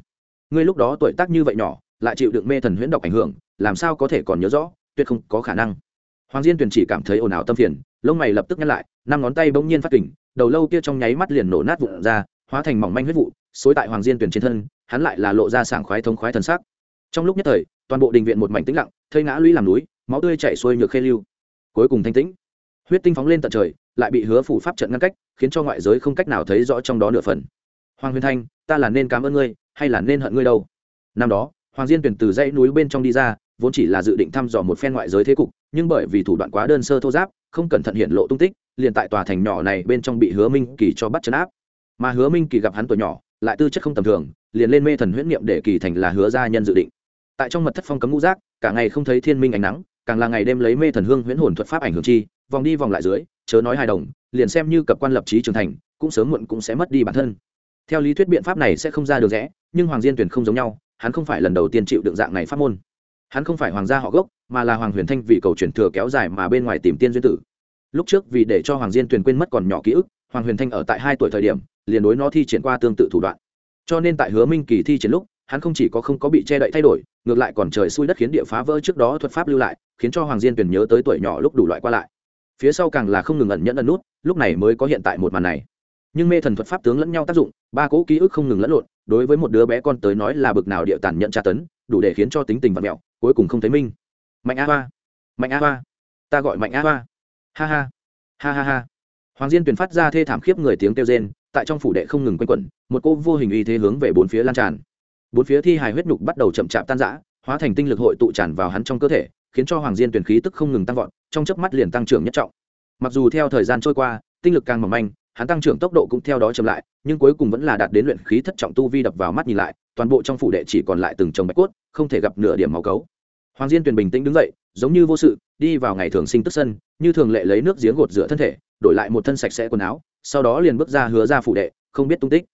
Ngươi lúc đó tuổi tác như vậy nhỏ, lại chịu đựng mê thần huyễn độc ảnh hưởng, làm sao có thể còn nhớ rõ, tuyệt không có khả năng. Hoàng diên tuyền chỉ cảm thấy ồn ào tâm phiền, lông mày lập tức nhắc lại, năm ngón tay bỗng nhiên phát kình, đầu lâu kia trong nháy mắt liền nổ nát vụn ra, hóa thành mỏng manh huyết vụ, xối tại hoàng diên tuyền trên thân, hắn lại là lộ ra sảng khoái thống khoái thần sắc. Trong lúc nhất thời, toàn bộ đình viện một mảnh tĩnh lặng, thây ngã lũy làm núi, máu tươi chảy xuôi nhược khê lưu. Cuối cùng thanh tĩnh huyết tinh phóng lên tận trời, lại bị hứa phủ pháp trận ngăn cách, khiến cho ngoại giới không cách nào thấy rõ trong đó nửa phần. Hoàng huyền thanh, ta là nên cảm ơn ngươi, hay là nên hận ngươi đâu? Năm đó, hoàng diên tuyển từ dãy núi bên trong đi ra, vốn chỉ là dự định thăm dò một phen ngoại giới thế cục, nhưng bởi vì thủ đoạn quá đơn sơ thô giáp, không cẩn thận hiện lộ tung tích, liền tại tòa thành nhỏ này bên trong bị hứa minh kỳ cho bắt chấn áp. Mà hứa minh kỳ gặp hắn tuổi nhỏ, lại tư chất không tầm thường, liền lên mê thần huyễn niệm để kỳ thành là hứa gia nhân dự định. Tại trong mật thất phong cấm ngũ giác, cả ngày không thấy thiên minh ánh nắng, càng là ngày đêm lấy mê thần hương huyễn hồn thuật pháp ảnh hưởng chi vòng đi vòng lại dưới, chớ nói hài đồng, liền xem như cập quan lập trí trưởng thành, cũng sớm muộn cũng sẽ mất đi bản thân. Theo lý thuyết biện pháp này sẽ không ra được rẽ, nhưng hoàng diên tuyển không giống nhau, hắn không phải lần đầu tiên chịu đựng dạng này pháp môn. Hắn không phải hoàng gia họ gốc, mà là hoàng huyền thanh vì cầu truyền thừa kéo dài mà bên ngoài tìm tiên duyên tử. Lúc trước vì để cho hoàng diên tuyền quên mất còn nhỏ ký ức, hoàng huyền thanh ở tại hai tuổi thời điểm, liền đối nó thi triển qua tương tự thủ đoạn. Cho nên tại hứa minh kỳ thi triển lúc, hắn không chỉ có không có bị che đậy thay đổi, ngược lại còn trời xui đất khiến địa phá vỡ trước đó thuật pháp lưu lại, khiến cho hoàng diên tuyền nhớ tới tuổi nhỏ lúc đủ loại qua lại phía sau càng là không ngừng ẩn nhẫn ẩn nút, lúc này mới có hiện tại một màn này. Nhưng mê thần thuật pháp tướng lẫn nhau tác dụng, ba cỗ ký ức không ngừng lẫn lộn, đối với một đứa bé con tới nói là bực nào địa tàn nhận tra tấn, đủ để khiến cho tính tình vật mẹo, cuối cùng không thấy minh mạnh a hoa, mạnh a hoa, ta gọi mạnh a hoa. Ha ha ha ha ha. Hoàng diên tuyển phát ra thê thảm khiếp người tiếng kêu rên, tại trong phủ đệ không ngừng quanh quẩn, một cô vô hình uy thế hướng về bốn phía lan tràn. Bốn phía thi hài huyết nhục bắt đầu chậm chạp tan rã, hóa thành tinh lực hội tụ tràn vào hắn trong cơ thể khiến cho hoàng diên tuyển khí tức không ngừng tăng vọt, trong chớp mắt liền tăng trưởng nhất trọng. Mặc dù theo thời gian trôi qua, tinh lực càng mỏng manh, hắn tăng trưởng tốc độ cũng theo đó chậm lại, nhưng cuối cùng vẫn là đạt đến luyện khí thất trọng tu vi đập vào mắt nhìn lại, toàn bộ trong phủ đệ chỉ còn lại từng chồng bạch cốt, không thể gặp nửa điểm máu cấu. Hoàng diên tuyển bình tĩnh đứng dậy, giống như vô sự, đi vào ngày thường sinh tức sân, như thường lệ lấy nước giếng gột rửa thân thể, đổi lại một thân sạch sẽ quần áo, sau đó liền bước ra hứa ra phủ đệ, không biết tung tích.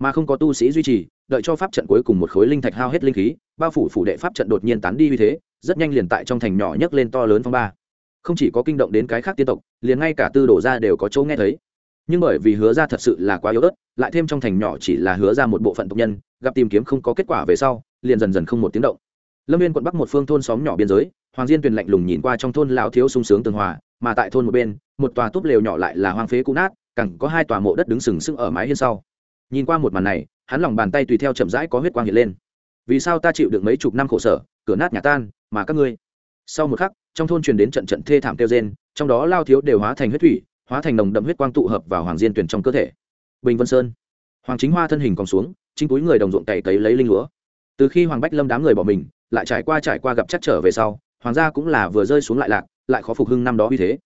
Mà không có tu sĩ duy trì, đợi cho pháp trận cuối cùng một khối linh thạch hao hết linh khí, bao phủ phủ đệ pháp trận đột nhiên tán đi như thế rất nhanh liền tại trong thành nhỏ nhấc lên to lớn phong ba. Không chỉ có kinh động đến cái khác tiên tộc, liền ngay cả tư đổ ra đều có chỗ nghe thấy. Nhưng bởi vì hứa ra thật sự là quá yếu ớt, lại thêm trong thành nhỏ chỉ là hứa ra một bộ phận tộc nhân, gặp tìm kiếm không có kết quả về sau, liền dần dần không một tiếng động. Lâm viên quận bắc một phương thôn xóm nhỏ biên giới, hoàng diên tuyền lạnh lùng nhìn qua trong thôn lão thiếu sung sướng tường hòa, mà tại thôn một bên, một tòa túp lều nhỏ lại là hoang phế cũ nát, cẳng có hai tòa mộ đất đứng sừng sững ở mái hiên sau. Nhìn qua một màn này, hắn lòng bàn tay tùy theo chậm rãi có huyết quang hiện lên. Vì sao ta chịu được mấy chục năm khổ sở, cửa nát nhà tan mà các ngươi. Sau một khắc, trong thôn truyền đến trận trận thê thảm kêu gen trong đó lao thiếu đều hóa thành huyết thủy, hóa thành nồng đậm huyết quang tụ hợp vào hoàng diên tuyển trong cơ thể. Bình vân sơn. Hoàng chính hoa thân hình còn xuống, chính túi người đồng ruộng cày cấy lấy linh lúa. Từ khi hoàng bách lâm đám người bỏ mình, lại trải qua trải qua gặp chắc trở về sau, hoàng gia cũng là vừa rơi xuống lại lạc, lại khó phục hưng năm đó uy thế.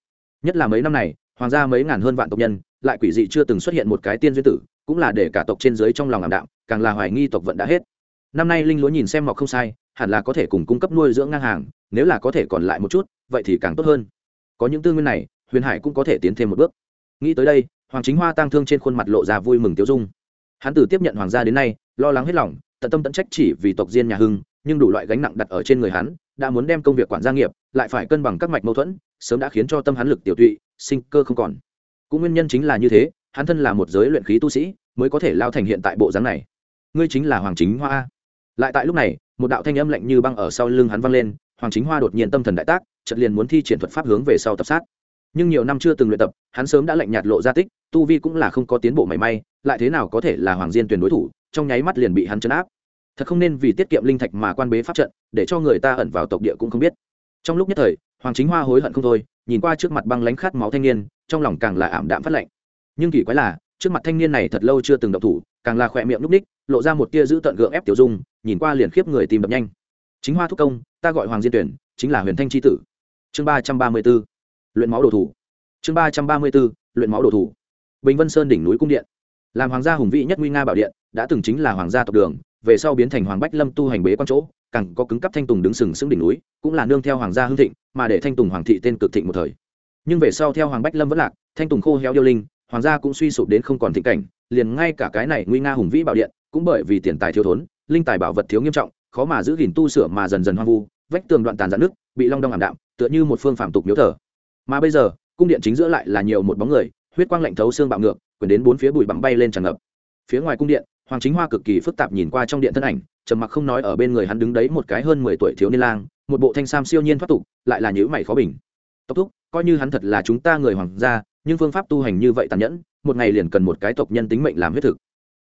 Nhất là mấy năm này, hoàng gia mấy ngàn hơn vạn tộc nhân, lại quỷ dị chưa từng xuất hiện một cái tiên duyên tử, cũng là để cả tộc trên dưới trong lòng ảm đạm, càng là hoài nghi tộc vận đã hết năm nay linh lúa nhìn xem mọc không sai, hẳn là có thể cùng cung cấp nuôi dưỡng ngang hàng, nếu là có thể còn lại một chút, vậy thì càng tốt hơn. Có những tư nguyên này, huyền hải cũng có thể tiến thêm một bước. Nghĩ tới đây, hoàng chính hoa tăng thương trên khuôn mặt lộ ra vui mừng tiêu dung. Hắn từ tiếp nhận hoàng gia đến nay, lo lắng hết lòng, tận tâm tận trách chỉ vì tộc diên nhà hưng, nhưng đủ loại gánh nặng đặt ở trên người hắn, đã muốn đem công việc quản gia nghiệp, lại phải cân bằng các mạch mâu thuẫn, sớm đã khiến cho tâm hắn lực tiểu tụy, sinh cơ không còn. Cũng nguyên nhân chính là như thế, hắn thân là một giới luyện khí tu sĩ, mới có thể lao thành hiện tại bộ dáng này. Ngươi chính là hoàng chính hoa lại tại lúc này, một đạo thanh âm lạnh như băng ở sau lưng hắn vang lên, hoàng chính hoa đột nhiên tâm thần đại tác trận liền muốn thi triển thuật pháp hướng về sau tập sát. Nhưng nhiều năm chưa từng luyện tập, hắn sớm đã lạnh nhạt lộ ra tích, tu vi cũng là không có tiến bộ mảy may, lại thế nào có thể là hoàng diên tuyển đối thủ, trong nháy mắt liền bị hắn chấn áp. Thật không nên vì tiết kiệm linh thạch mà quan bế pháp trận, để cho người ta ẩn vào tộc địa cũng không biết. Trong lúc nhất thời, hoàng chính hoa hối hận không thôi, nhìn qua trước mặt băng lánh khát máu thanh niên, trong lòng càng là ảm đạm phát lạnh. Nhưng kỳ quái là, trước mặt thanh niên này thật lâu chưa từng động thủ càng là khỏe miệng núp ních, lộ ra một tia giữ tận gượng ép tiểu dung, nhìn qua liền khiếp người tìm đập nhanh. Chính hoa thúc công, ta gọi hoàng diên tuyển, chính là huyền thanh tri tử. Chương ba trăm ba mươi b ố luyện máu đồ thủ. Chương ba trăm ba mươi b ố luyện máu đồ thủ. Bình vân sơn đỉnh núi cung điện. Làm hoàng gia hùng vĩ nhất nguy nga bảo điện, đã từng chính là hoàng gia tộc đường, về sau biến thành hoàng bách lâm tu hành bế quan chỗ, càng có cứng cấp thanh tùng đứng sừng sững đỉnh núi, cũng là nương theo hoàng gia hưng thịnh, mà để thanh tùng hoàng thị tên cực thịnh một thời. Nhưng về sau theo hoàng bách lâm vẫn lạc, thanh tùng khô héo điêu linh hoàng gia cũng suy sụp đến không còn thịnh cảnh, liền ngay cả cái này nguy nga hùng vĩ bảo điện cũng bởi vì tiền tài thiếu thốn, linh tài bảo vật thiếu nghiêm trọng, khó mà giữ gìn tu sửa mà dần dần hoang vu, vách tường đoạn tàn giãn nước bị long đong ảm đạm, tựa như một phương phạm tục miếu thờ. Mà bây giờ, cung điện chính giữa lại là nhiều một bóng người, huyết quang lạnh thấu xương bạo ngược, quyền đến bốn phía bụi bặm bay lên tràn ngập. Phía ngoài cung điện, hoàng chính hoa cực kỳ phức tạp nhìn qua trong điện thân ảnh, trầm mặc không nói ở bên người hắn đứng đấy một cái hơn mười tuổi thiếu niên lang, một bộ thanh sam siêu nhiên thoát tục, lại là nhữ mày khó bình. Tốc thúc, coi như hắn thật là chúng ta người hoàng gia nhưng phương pháp tu hành như vậy tàn nhẫn, một ngày liền cần một cái tộc nhân tính mệnh làm huyết thực.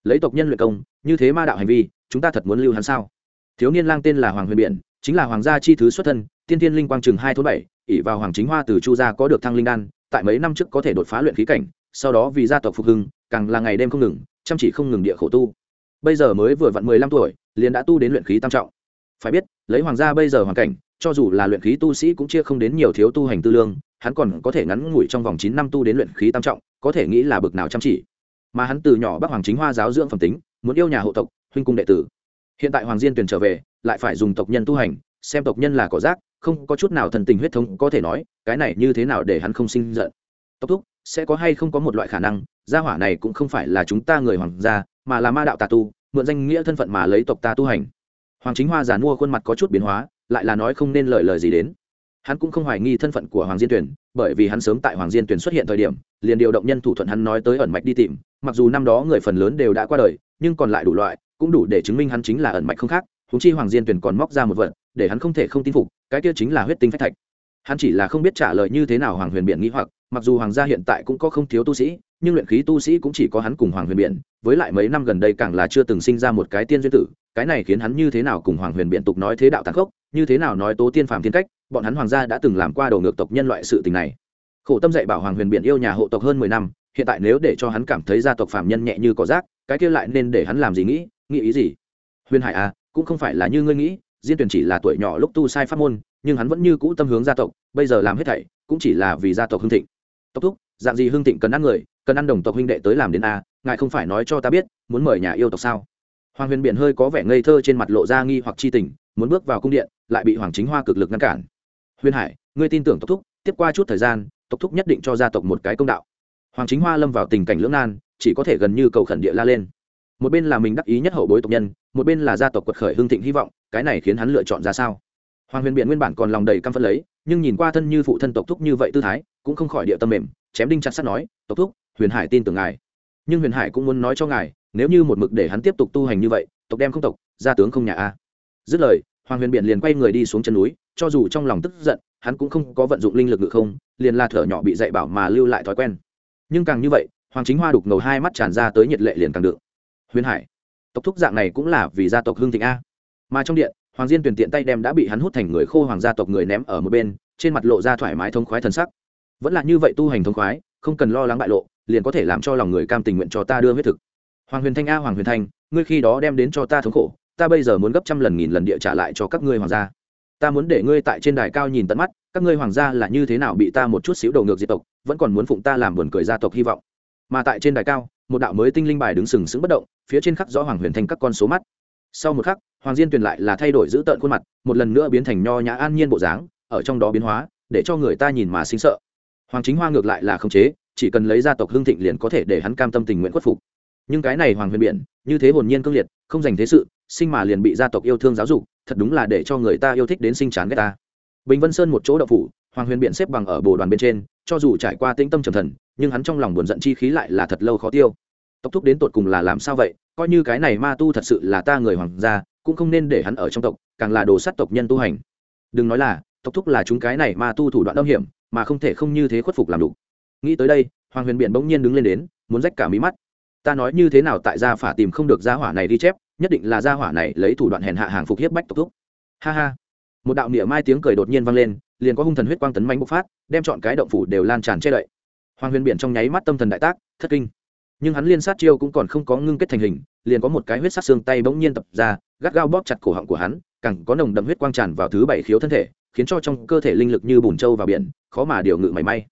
Lấy tộc nhân luyện công, như thế ma đạo hành vi, chúng ta thật muốn lưu hắn sao? Thiếu niên lang tên là hoàng huyền biển chính là hoàng gia chi thứ xuất thân, tiên thiên linh quang chừng hai thôn bảy, ỷ vào hoàng chính hoa từ chu gia có được thăng linh đan, tại mấy năm trước có thể đột phá luyện khí cảnh, sau đó vì gia tộc phục hưng, càng là ngày đêm không ngừng, chăm chỉ không ngừng địa khổ tu. Bây giờ mới vừa vặn mười lăm tuổi, liền đã tu đến luyện khí tam trọng. Phải biết, lấy hoàng gia bây giờ hoàn cảnh cho dù là luyện khí tu sĩ cũng chia không đến nhiều thiếu tu hành tư lương, hắn còn có thể ngắn ngủi trong vòng chín năm tu đến luyện khí tam trọng, có thể nghĩ là bực nào chăm chỉ. Mà hắn từ nhỏ bác hoàng chính hoa giáo dưỡng phẩm tính, muốn yêu nhà hộ tộc, huynh cung đệ tử. Hiện tại hoàng diên tuyển trở về, lại phải dùng tộc nhân tu hành, xem tộc nhân là cỏ rác, không có chút nào thần tình huyết thống có thể nói, cái này như thế nào để hắn không sinh giận. Tốc thúc, sẽ có hay không có một loại khả năng, gia hỏa này cũng không phải là chúng ta người hoàng gia, mà là ma đạo tà tu, mượn danh nghĩa thân phận mà lấy tộc ta tu hành. Hoàng chính hoa giàn mua khuôn mặt có chút biến hóa lại là nói không nên lời lời gì đến. Hắn cũng không hoài nghi thân phận của hoàng diên tuyển bởi vì hắn sớm tại hoàng diên tuyển xuất hiện thời điểm, liền điều động nhân thủ thuận hắn nói tới ẩn mạch đi tìm, mặc dù năm đó người phần lớn đều đã qua đời, nhưng còn lại đủ loại, cũng đủ để chứng minh hắn chính là ẩn mạch không khác húng chi hoàng diên tuyển còn móc ra một vật, để hắn không thể không tin phục, cái kia chính là huyết tinh phách thạch. Hắn chỉ là không biết trả lời như thế nào hoàng huyền biện nghĩ hoặc, mặc dù hoàng gia hiện tại cũng có không thiếu tu sĩ, nhưng luyện khí tu sĩ cũng chỉ có hắn cùng hoàng huyền biện với lại mấy năm gần đây càng là chưa từng sinh ra một cái tiên duyên tử, cái này khiến hắn như thế nào cùng hoàng huyền biện tục nói thế đạo tàn khốc như thế nào nói tố tiên phàm thiên cách, bọn hắn hoàng gia đã từng làm qua đầu ngược tộc nhân loại sự tình này. Khổ tâm dạy bảo hoàng huyền biện yêu nhà hộ tộc hơn mười năm, hiện tại nếu để cho hắn cảm thấy gia tộc phàm nhân nhẹ như cỏ rác, cái kia lại nên để hắn làm gì nghĩ nghĩ ý gì? Huyền hải à cũng không phải là như ngươi nghĩ, diên tuyển chỉ là tuổi nhỏ lúc tu sai pháp môn, nhưng hắn vẫn như cũ tâm hướng gia tộc, bây giờ làm hết thảy, cũng chỉ là vì gia tộc hưng thịnh. Tộc thúc, dạng gì hưng thịnh cần ăn người, cần ăn đồng tộc huynh đệ tới làm đến a, ngài không phải nói cho ta biết, muốn mời nhà yêu tộc sao? Hoàng huyền biển hơi có vẻ ngây thơ trên mặt lộ ra nghi hoặc chi tình, muốn bước vào cung điện, lại bị hoàng chính hoa cực lực ngăn cản. Huyền hải, ngươi tin tưởng tộc thúc, tiếp qua chút thời gian, tộc thúc nhất định cho gia tộc một cái công đạo. Hoàng chính hoa lâm vào tình cảnh lưỡng nan, chỉ có thể gần như cầu khẩn địa la lên. Một bên là mình đắc ý nhất hậu bối tộc nhân, một bên là gia tộc quật khởi hưng thịnh hy vọng, cái này khiến hắn lựa chọn ra sao? Hoàng huyền biện nguyên bản còn lòng đầy căm phẫn lấy, nhưng nhìn qua thân như phụ thân tộc thúc như vậy tư thái, cũng không khỏi địa tâm mềm, chém đinh chặt sắt nói, tộc thúc, huyền hải tin tưởng ngài. Nhưng huyền hải cũng muốn nói cho ngài nếu như một mực để hắn tiếp tục tu hành như vậy, tộc đem không tộc, gia tướng không nhà a. Dứt lời, hoàng huyền biện liền quay người đi xuống chân núi, cho dù trong lòng tức giận, hắn cũng không có vận dụng linh lực ngự không, liền là thở nhỏ bị dạy bảo mà lưu lại thói quen. Nhưng càng như vậy, hoàng chính hoa đục ngầu hai mắt tràn ra tới nhiệt lệ liền càng được huyền hải, tộc thúc dạng này cũng là vì gia tộc hương thịnh a. Mà trong điện, hoàng diên tuyển tiện tay đem đã bị hắn hút thành người khô hoàng gia tộc người ném ở một bên, trên mặt lộ ra thoải mái thông khoái thần sắc. Vẫn là như vậy tu hành thông khoái, không cần lo lắng bại lộ, liền có thể làm cho lòng người cam tình nguyện cho ta đưa huyết thực hoàng huyền thanh a, hoàng huyền thanh, ngươi khi đó đem đến cho ta thống khổ, ta bây giờ muốn gấp trăm lần nghìn lần địa trả lại cho các ngươi hoàng gia. Ta muốn để ngươi tại trên đài cao nhìn tận mắt, các ngươi hoàng gia là như thế nào bị ta một chút xíu đầu ngược diệt tộc, vẫn còn muốn phụng ta làm buồn cười gia tộc hy vọng. Mà tại trên đài cao, một đạo mới tinh linh bài đứng sừng sững bất động, phía trên khắc rõ hoàng huyền thanh các con số mắt. Sau một khắc, hoàng diên tuyền lại là thay đổi giữ tợn khuôn mặt, một lần nữa biến thành nho nhã an nhiên bộ dáng, ở trong đó biến hóa, để cho người ta nhìn mà sinh sợ. Hoàng chính hoa ngược lại là không chế, chỉ cần lấy gia tộc hương thịnh liền có thể để hắn cam tâm tình nguyện khuất phục nhưng cái này hoàng huyền biển, như thế hồn nhiên cương liệt, không dành thế sự, sinh mà liền bị gia tộc yêu thương giáo dục, thật đúng là để cho người ta yêu thích đến sinh chán ghét ta. Bình vân sơn một chỗ đậu phủ, hoàng huyền biện xếp bằng ở bồ đoàn bên trên, cho dù trải qua tĩnh tâm trầm thần, nhưng hắn trong lòng buồn giận chi khí lại là thật lâu khó tiêu. Tộc thúc đến tột cùng là làm sao vậy? Coi như cái này ma tu thật sự là ta người hoàng gia, cũng không nên để hắn ở trong tộc, càng là đồ sát tộc nhân tu hành. Đừng nói là, tộc thúc là chúng cái này ma tu thủ đoạn âm hiểm, mà không thể không như thế khuất phục làm đủ. Nghĩ tới đây, hoàng huyền biện bỗng nhiên đứng lên đến, muốn rách cả mí mắt ta nói như thế nào tại gia phả tìm không được gia hỏa này đi chép, nhất định là gia hỏa này lấy thủ đoạn hèn hạ hàng phục hiếp bách tộc thúc. Ha ha. Một đạo niệm mai tiếng cười đột nhiên vang lên, liền có hung thần huyết quang tấn manh bộc phát, đem chọn cái động phủ đều lan tràn che đậy. Hoàng huyền biển trong nháy mắt tâm thần đại tác, thất kinh. Nhưng hắn liên sát chiêu cũng còn không có ngưng kết thành hình, liền có một cái huyết sát xương tay bỗng nhiên tập ra, gắt gao bóp chặt cổ họng của hắn càng có nồng đậm huyết quang tràn vào thứ bảy khiếu thân thể, khiến cho trong cơ thể linh lực như bùn trâu vào biển, khó mà điều ngự mảy may.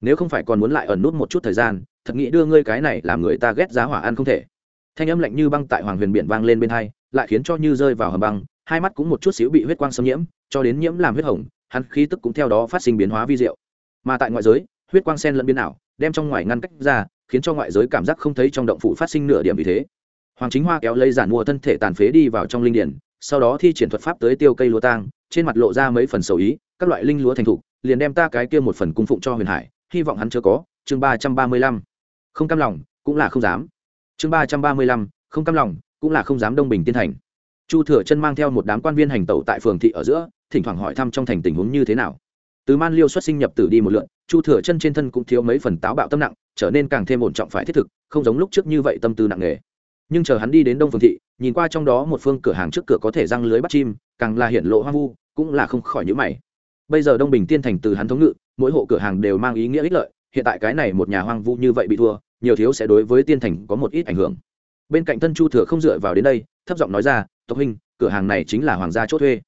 Nếu không phải còn muốn lại ẩn nút một chút thời gian thật nghĩ đưa ngươi cái này làm người ta ghét giá hỏa ăn không thể. Thanh âm lạnh như băng tại hoàng huyền biển vang lên bên hai, lại khiến cho như rơi vào hầm băng, hai mắt cũng một chút xíu bị huyết quang xâm nhiễm, cho đến nhiễm làm huyết hồng, hắn khí tức cũng theo đó phát sinh biến hóa vi diệu. Mà tại ngoại giới, huyết quang sen lẫn biến ảo, đem trong ngoài ngăn cách ra, khiến cho ngoại giới cảm giác không thấy trong động phủ phát sinh nửa điểm vì thế. Hoàng chính hoa kéo lấy giản mua thân thể tàn phế đi vào trong linh điển, sau đó thi triển thuật pháp tới tiêu cây lúa tang, trên mặt lộ ra mấy phần sầu ý, các loại linh lúa thành thục, liền đem ta cái kia một phần cung phụng cho huyền hải, hy vọng hắn chưa có. Chương ba trăm ba mươi lăm không cam lòng, cũng là không dám. Chương ba trăm ba mươi lăm, không cam lòng, cũng là không dám đông bình tiên thành. Chu thừa chân mang theo một đám quan viên hành tẩu tại phường thị ở giữa, thỉnh thoảng hỏi thăm trong thành tình huống như thế nào. Từ man liêu xuất sinh nhập tử đi một lượn, chu thừa chân trên thân cũng thiếu mấy phần táo bạo tâm nặng, trở nên càng thêm ổn trọng phải thiết thực, không giống lúc trước như vậy tâm tư nặng nề. Nhưng chờ hắn đi đến đông phường thị, nhìn qua trong đó một phương cửa hàng trước cửa có thể răng lưới bắt chim, càng là hiện lộ hoang vu, cũng là không khỏi nhữ mày. Bây giờ đông bình tiên thành từ hắn thống ngự, mỗi hộ cửa hàng đều mang ý nghĩa ích lợi, hiện tại cái này một nhà hoang vu như vậy bị thua nhiều thiếu sẽ đối với tiên thành có một ít ảnh hưởng. Bên cạnh thân chu thừa không dựa vào đến đây, thấp giọng nói ra, tộc huynh, cửa hàng này chính là hoàng gia chốt thuê.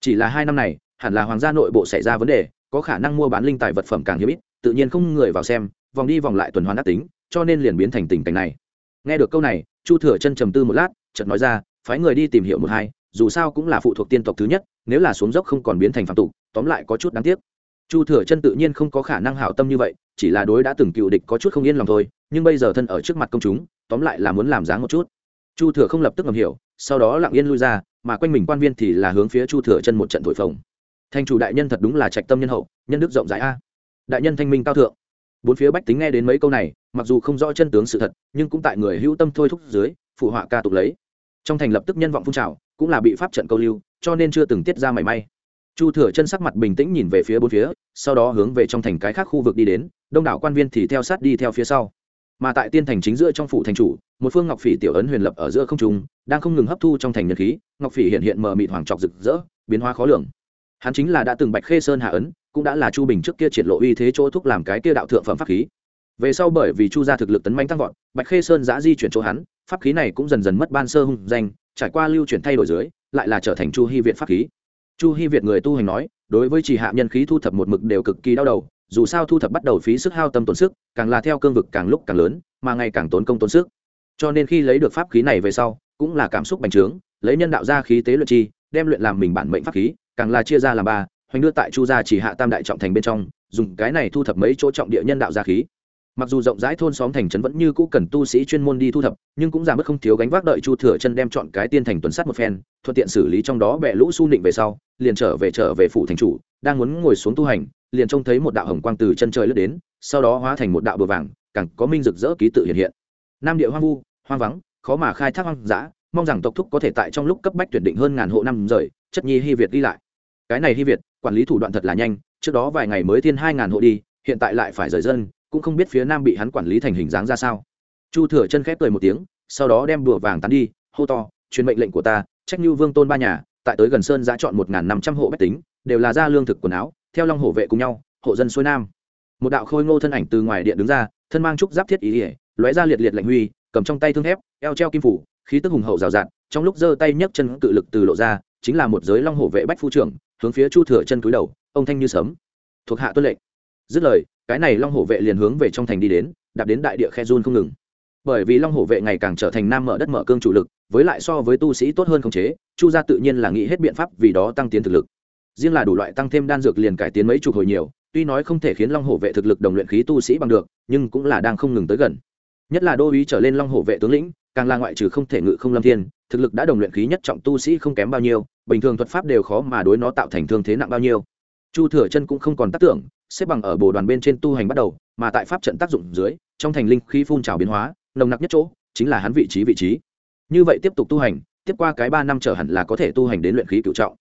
Chỉ là hai năm này, hẳn là hoàng gia nội bộ xảy ra vấn đề, có khả năng mua bán linh tài vật phẩm càng hiếm ít, tự nhiên không người vào xem, vòng đi vòng lại tuần hoàn ác tính, cho nên liền biến thành tình cảnh này. Nghe được câu này, chu thừa chân trầm tư một lát, chợt nói ra, phái người đi tìm hiểu một hai, dù sao cũng là phụ thuộc tiên tộc thứ nhất, nếu là xuống dốc không còn biến thành phạm tục, tóm lại có chút đáng tiếc. Chu thừa chân tự nhiên không có khả năng hảo tâm như vậy chỉ là đối đã từng cựu địch có chút không yên lòng thôi, nhưng bây giờ thân ở trước mặt công chúng, tóm lại là muốn làm dáng một chút. Chu thừa không lập tức ngầm hiểu, sau đó lặng yên lui ra, mà quanh mình quan viên thì là hướng phía chu thừa chân một trận thổi phồng. Thành chủ đại nhân thật đúng là trạch tâm nhân hậu, nhân đức rộng rãi a. Đại nhân thanh minh cao thượng. Bốn phía bách tính nghe đến mấy câu này, mặc dù không rõ chân tướng sự thật, nhưng cũng tại người hữu tâm thôi thúc dưới, phụ họa ca tục lấy. Trong thành lập tức nhân vọng phun trào, cũng là bị pháp trận câu lưu, cho nên chưa từng tiết ra mảy may chu thừa chân sắc mặt bình tĩnh nhìn về phía bốn phía, sau đó hướng về trong thành cái khác khu vực đi đến, đông đảo quan viên thì theo sát đi theo phía sau. Mà tại tiên thành chính giữa trong phủ thành chủ, một phương ngọc phỉ tiểu ấn huyền lập ở giữa không trung, đang không ngừng hấp thu trong thành nhật khí, ngọc phỉ hiện hiện mờ mịt hoàng trọc rực rỡ, biến hóa khó lường. Hắn chính là đã từng bạch khê sơn hạ ấn, cũng đã là chu bình trước kia triển lộ uy thế chỗ thúc làm cái kia đạo thượng phẩm pháp khí. Về sau bởi vì chu gia thực lực tấn manh tăng vọt, bạch khê sơn giã di chuyển chỗ hắn, pháp khí này cũng dần dần mất ban sơ hung danh, trải qua lưu chuyển thay đổi dưới, lại là trở thành chu hy viện pháp khí chu hy việt người tu hành nói, đối với chỉ hạ nhân khí thu thập một mực đều cực kỳ đau đầu, dù sao thu thập bắt đầu phí sức hao tâm tốn sức, càng là theo cương vực càng lúc càng lớn, mà ngày càng tốn công tốn sức. Cho nên khi lấy được pháp khí này về sau, cũng là cảm xúc bành trướng, lấy nhân đạo ra khí tế luyện chi, đem luyện làm mình bản mệnh pháp khí, càng là chia ra làm ba, hoành đưa tại chu gia chỉ hạ tam đại trọng thành bên trong, dùng cái này thu thập mấy chỗ trọng địa nhân đạo gia khí mặc dù rộng rãi thôn xóm thành trấn vẫn như cũ cần tu sĩ chuyên môn đi thu thập, nhưng cũng giảm bớt không thiếu gánh vác đợi chu thừa chân đem chọn cái tiên thành tuần sát một phen, thuận tiện xử lý trong đó bẹ lũ su nịnh về sau, liền trở về trở về phủ thành chủ, đang muốn ngồi xuống tu hành, liền trông thấy một đạo hồng quang từ chân trời lướt đến, sau đó hóa thành một đạo bờ vàng, càng có minh rực rỡ ký tự hiện hiện. Nam địa hoang vu, hoang vắng, khó mà khai thác hoang dã, mong rằng tộc thúc có thể tại trong lúc cấp bách tuyển định hơn ngàn hộ năm rời, chất nhi hy việt đi lại. Cái này hy việt, quản lý thủ đoạn thật là nhanh, trước đó vài ngày mới thiên hai ngàn hộ đi, hiện tại lại phải rời dân cũng không biết phía nam bị hắn quản lý thành hình dáng ra sao. Chu thừa chân khép cười một tiếng, sau đó đem đùa vàng tán đi, hô to, truyền mệnh lệnh của ta, trách như vương tôn ba nhà, tại tới gần sơn giá chọn một năm trăm hộ bách tính, đều là ra lương thực quần áo, theo long hổ vệ cùng nhau, hộ dân xuôi nam. Một đạo khôi ngô thân ảnh từ ngoài điện đứng ra, thân mang trúc giáp thiết ý ỉa lóe ra liệt liệt lạnh huy, cầm trong tay thương thép, eo treo kim phủ, khí tức hùng hậu rào rạt, trong lúc giơ tay nhấc chân cự lực từ lộ ra, chính là một giới long hổ vệ bách phu trưởng, hướng phía chu thừa chân cúi đầu, ông thanh như sấm, thuộc hạ tuân lệnh dứt lời, cái này long hổ vệ liền hướng về trong thành đi đến, đạp đến đại địa khe run không ngừng. Bởi vì long hổ vệ ngày càng trở thành nam mở đất mở cương chủ lực, với lại so với tu sĩ tốt hơn khống chế, chu gia tự nhiên là nghĩ hết biện pháp vì đó tăng tiến thực lực. Riêng là đủ loại tăng thêm đan dược liền cải tiến mấy chục hồi nhiều, tuy nói không thể khiến long hổ vệ thực lực đồng luyện khí tu sĩ bằng được, nhưng cũng là đang không ngừng tới gần. Nhất là đô uý trở lên long hổ vệ tướng lĩnh, càng là ngoại trừ không thể ngự không lâm thiên, thực lực đã đồng luyện khí nhất trọng tu sĩ không kém bao nhiêu, bình thường thuật pháp đều khó mà đối nó tạo thành thương thế nặng bao nhiêu. Chu thừa chân cũng không còn tác tưởng xếp bằng ở bồ đoàn bên trên tu hành bắt đầu, mà tại pháp trận tác dụng dưới, trong thành linh khí phun trào biến hóa, nồng nặc nhất chỗ, chính là hắn vị trí vị trí. Như vậy tiếp tục tu hành, tiếp qua cái ba năm trở hẳn là có thể tu hành đến luyện khí cựu trọng.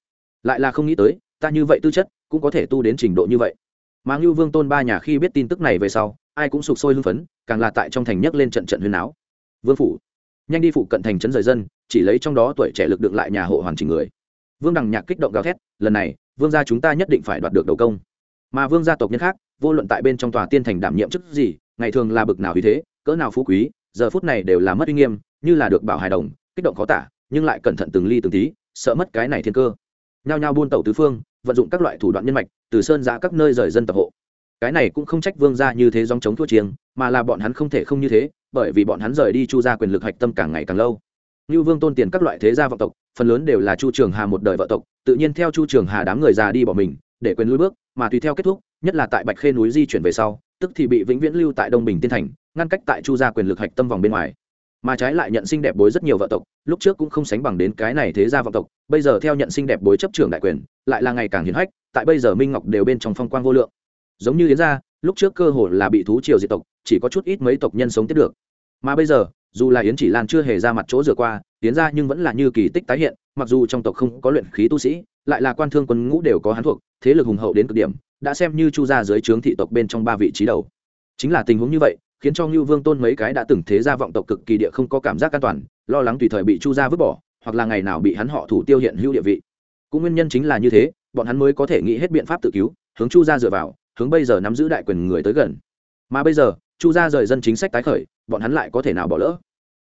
Lại là không nghĩ tới, ta như vậy tư chất, cũng có thể tu đến trình độ như vậy. Mà ngưu vương tôn ba nhà khi biết tin tức này về sau, ai cũng sụp sôi hưng phấn, càng là tại trong thành nhấc lên trận trận huyền áo vương phủ, nhanh đi phụ cận thành trấn rời dân, chỉ lấy trong đó tuổi trẻ lực đựng lại nhà hộ hoàn chỉnh người. Vương đằng nhạc kích động gào thét, lần này, vương gia chúng ta nhất định phải đoạt được đầu công mà vương gia tộc nhân khác, vô luận tại bên trong tòa tiên thành đảm nhiệm chức gì, ngày thường là bực nào vì thế, cỡ nào phú quý, giờ phút này đều là mất uy nghiêm, như là được bảo hài đồng, kích động khó tả, nhưng lại cẩn thận từng ly từng tí, sợ mất cái này thiên cơ. Nhao nhao buôn tẩu tứ phương, vận dụng các loại thủ đoạn nhân mạch, từ sơn giã các nơi rời dân tập hộ. Cái này cũng không trách vương gia như thế dòng chống thua chiêng, mà là bọn hắn không thể không như thế, bởi vì bọn hắn rời đi chu ra quyền lực hạch tâm càng ngày càng lâu. Như vương tôn tiền các loại thế gia vọng tộc, phần lớn đều là chu trường hà một đời vợ tộc, tự nhiên theo chu trường hà đám người già đi bỏ mình, để quyền lui bước mà tùy theo kết thúc, nhất là tại bạch khê núi di chuyển về sau, tức thì bị vĩnh viễn lưu tại đông bình tiên thành, ngăn cách tại chu gia quyền lực hạch tâm vòng bên ngoài. Mà trái lại nhận sinh đẹp bối rất nhiều vợ tộc, lúc trước cũng không sánh bằng đến cái này thế gia vọng tộc, bây giờ theo nhận sinh đẹp bối chấp trưởng đại quyền, lại là ngày càng hiển hách, tại bây giờ minh ngọc đều bên trong phong quang vô lượng. Giống như yến gia, lúc trước cơ hồ là bị thú triều diệt tộc, chỉ có chút ít mấy tộc nhân sống tiếp được. Mà bây giờ, dù là yến chỉ lan chưa hề ra mặt chỗ rửa qua, yến gia nhưng vẫn là như kỳ tích tái hiện, mặc dù trong tộc không có luyện khí tu sĩ, lại là quan thương quân ngũ đều có hán thuộc thế lực hùng hậu đến cực điểm, đã xem như chu gia dưới trướng thị tộc bên trong ba vị trí đầu. Chính là tình huống như vậy, khiến cho ngưu vương tôn mấy cái đã từng thế gia vọng tộc cực kỳ địa không có cảm giác an toàn, lo lắng tùy thời bị chu gia vứt bỏ, hoặc là ngày nào bị hắn họ thủ tiêu hiện hữu địa vị. Cũng nguyên nhân chính là như thế, bọn hắn mới có thể nghĩ hết biện pháp tự cứu, hướng chu gia dựa vào, hướng bây giờ nắm giữ đại quyền người tới gần. Mà bây giờ, chu gia rời dân chính sách tái khởi, bọn hắn lại có thể nào bỏ lỡ?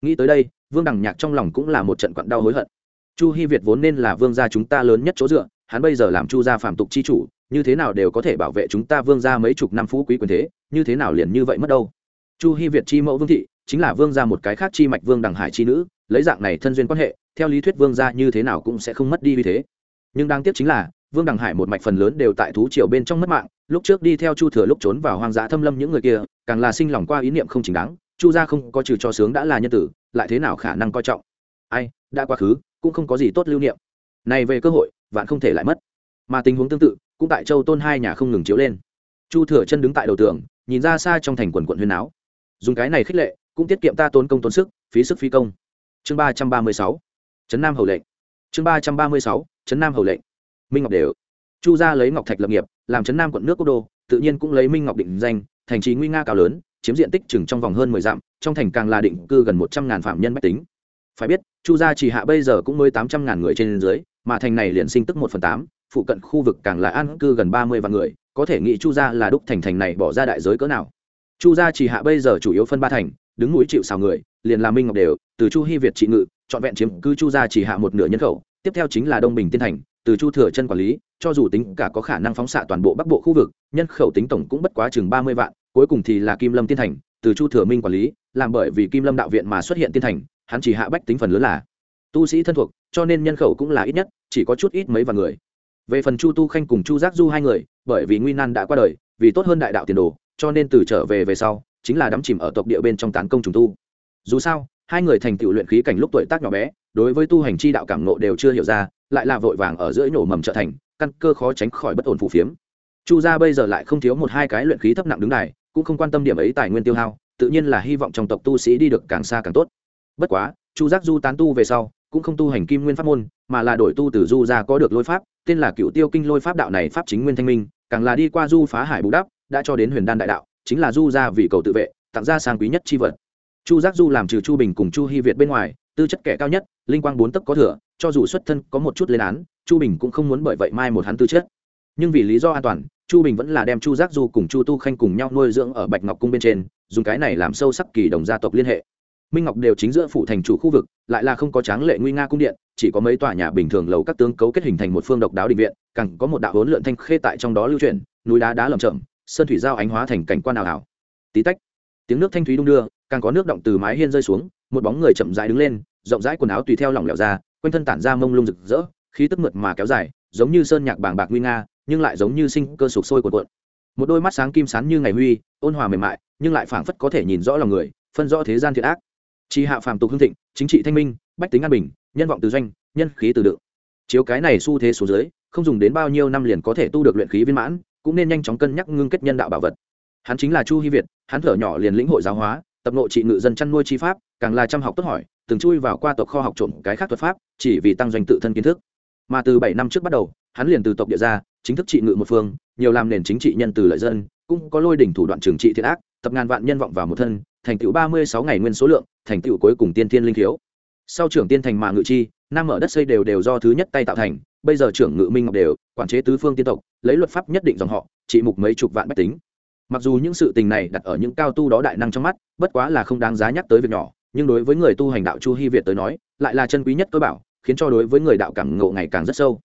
Nghĩ tới đây, vương đằng nhạc trong lòng cũng là một trận quặn đau hối hận. Chu hy việt vốn nên là vương gia chúng ta lớn nhất chỗ dựa hắn bây giờ làm chu gia phạm tục chi chủ, như thế nào đều có thể bảo vệ chúng ta vương gia mấy chục năm phú quý quyền thế, như thế nào liền như vậy mất đâu? Chu Hi việt chi mẫu vương thị, chính là vương gia một cái khác chi mạch vương đằng hải chi nữ, lấy dạng này thân duyên quan hệ, theo lý thuyết vương gia như thế nào cũng sẽ không mất đi vì thế. Nhưng đáng tiếc chính là, vương đằng hải một mạch phần lớn đều tại thú triều bên trong mất mạng, lúc trước đi theo chu thừa lúc trốn vào hoang dã thâm lâm những người kia, càng là sinh lòng qua ý niệm không chính đáng, chu gia không có trừ cho sướng đã là nhân tử, lại thế nào khả năng coi trọng? Ai, đã quá khứ, cũng không có gì tốt lưu niệm. Này về cơ hội vạn không thể lại mất. Mà tình huống tương tự, cũng tại châu tôn hai nhà không ngừng chiếu lên. Chu thừa chân đứng tại đầu tường, nhìn ra xa trong thành quần quận huyên áo dùng cái này khích lệ, cũng tiết kiệm ta tốn công tốn sức, phí sức phi công. Chương ba trăm ba mươi sáu, trấn nam hầu lệnh. Chương ba trăm ba mươi sáu, trấn nam hầu lệnh. Minh ngọc đều. Chu gia lấy ngọc thạch lập nghiệp, làm trấn nam quận nước quốc đô, tự nhiên cũng lấy minh ngọc định danh, thành trì nguy nga cao lớn, chiếm diện tích chừng trong vòng hơn mười dặm, trong thành càng là định cư gần một trăm ngàn phạm nhân bách tính. Phải biết, chu gia chỉ hạ bây giờ cũng mới tám trăm ngàn người trên dưới mà thành này liền sinh tức một phần tám, phụ cận khu vực càng là an cư gần ba mươi vạn người, có thể nghĩ chu gia là đúc thành thành này bỏ ra đại giới cỡ nào. Chu gia chỉ hạ bây giờ chủ yếu phân ba thành, đứng núi chịu xào người, liền là minh ngọc đều, từ chu hy việt trị ngự, trọn vẹn chiếm cư chu gia chỉ hạ một nửa nhân khẩu, tiếp theo chính là đông bình tiên thành, từ chu thừa chân quản lý, cho dù tính cả có khả năng phóng xạ toàn bộ bắc bộ khu vực, nhân khẩu tính tổng cũng bất quá chừng ba mươi vạn, cuối cùng thì là kim lâm tiên thành, từ chu thừa minh quản lý, làm bởi vì kim lâm đạo viện mà xuất hiện tiên thành, hắn chỉ hạ bách tính phần lớn là tu sĩ thân thuộc, cho nên nhân khẩu cũng là ít nhất chỉ có chút ít mấy vài người. Về phần chu tu khanh cùng chu giác du hai người, bởi vì nguy nan đã qua đời, vì tốt hơn đại đạo tiền đồ, cho nên từ trở về về sau, chính là đắm chìm ở tộc địa bên trong tán công trùng tu. Dù sao, hai người thành tựu luyện khí cảnh lúc tuổi tác nhỏ bé, đối với tu hành chi đạo cảm nộ đều chưa hiểu ra, lại là vội vàng ở giữa nhổ mầm trở thành, căn cơ khó tránh khỏi bất ổn phù phiếm. Chu gia bây giờ lại không thiếu một hai cái luyện khí thấp nặng đứng này cũng không quan tâm điểm ấy tài nguyên tiêu hao, tự nhiên là hy vọng trong tộc tu sĩ đi được càng xa càng tốt. Bất quá, chu giác du tán tu về sau cũng không tu hành kim nguyên pháp môn, mà là đổi tu từ du ra có được lôi pháp, tên là cựu tiêu kinh lôi pháp đạo này pháp chính nguyên thanh minh, càng là đi qua du phá hải bù đắp, đã cho đến huyền đan đại đạo, chính là du ra vì cầu tự vệ, tặng ra sang quý nhất chi vật. Chu giác du làm trừ chu bình cùng chu hy việt bên ngoài, tư chất kẻ cao nhất, linh quang bốn tấc có thừa, cho dù xuất thân có một chút lên án, chu bình cũng không muốn bởi vậy mai một hắn tư chất. Nhưng vì lý do an toàn, chu bình vẫn là đem chu giác du cùng chu tu khanh cùng nhau nuôi dưỡng ở bạch ngọc cung bên trên, dùng cái này làm sâu sắc kỳ đồng gia tộc liên hệ minh ngọc đều chính giữa phủ thành chủ khu vực, lại là không có tráng lệ nguy nga cung điện, chỉ có mấy tòa nhà bình thường lầu các tướng cấu kết hình thành một phương độc đáo định viện, càng có một đạo hỗn lượn thanh khê tại trong đó lưu truyền núi đá đá lầm chậm sơn thủy giao ánh hóa thành cảnh quan ảo ảo. Tí tách, tiếng nước thanh thúy đung đưa, càng có nước động từ mái hiên rơi xuống, một bóng người chậm rãi đứng lên, rộng rãi quần áo tùy theo lỏng lẻo ra, quanh thân tản ra mông lung rực rỡ, khí tức mượt mà kéo dài, giống như sơn nhạc bàng bạc nguy nga, nhưng lại giống như sinh cơ sụp sôi cuộn cuộn. Một đôi mắt sáng kim sán như ngày huy, ôn hòa mềm mại, nhưng lại phảng phất có thể nhìn rõ lòng người, phân rõ thế gian thiện ác chi hạ phàm tục hương thịnh, chính trị thanh minh, bách tính an bình, nhân vọng từ doanh, nhân khí từ đựng chiếu cái này xu thế số dưới, không dùng đến bao nhiêu năm liền có thể tu được luyện khí viên mãn, cũng nên nhanh chóng cân nhắc ngưng kết nhân đạo bảo vật. Hắn chính là chu hy việt, hắn thở nhỏ liền lĩnh hội giáo hóa, tập nội trị ngự dân chăn nuôi chi pháp, càng là chăm học tốt hỏi, từng chui vào qua tộc kho học trộm cái khác thuật pháp, chỉ vì tăng doanh tự thân kiến thức. Mà từ bảy năm trước bắt đầu, hắn liền từ tộc địa ra chính thức trị ngự một phương, nhiều làm nền chính trị nhân từ lợi dân, cũng có lôi đỉnh thủ đoạn trừng trị thiện ác tập ngàn vạn nhân vọng vào một thân, thành tựu ba mươi sáu ngày nguyên số lượng, thành tựu cuối cùng tiên thiên linh thiếu sau trưởng tiên thành mà ngự chi, nam mở đất xây đều đều do thứ nhất tay tạo thành, bây giờ trưởng ngự minh ngọc đều, quản chế tứ phương tiên tộc, lấy luật pháp nhất định dòng họ, trị mục mấy chục vạn bách tính. Mặc dù những sự tình này đặt ở những cao tu đó đại năng trong mắt, bất quá là không đáng giá nhắc tới việc nhỏ, nhưng đối với người tu hành đạo chu hy việt tới nói, lại là chân quý nhất tôi bảo, khiến cho đối với người đạo cảm ngộ ngày càng rất sâu.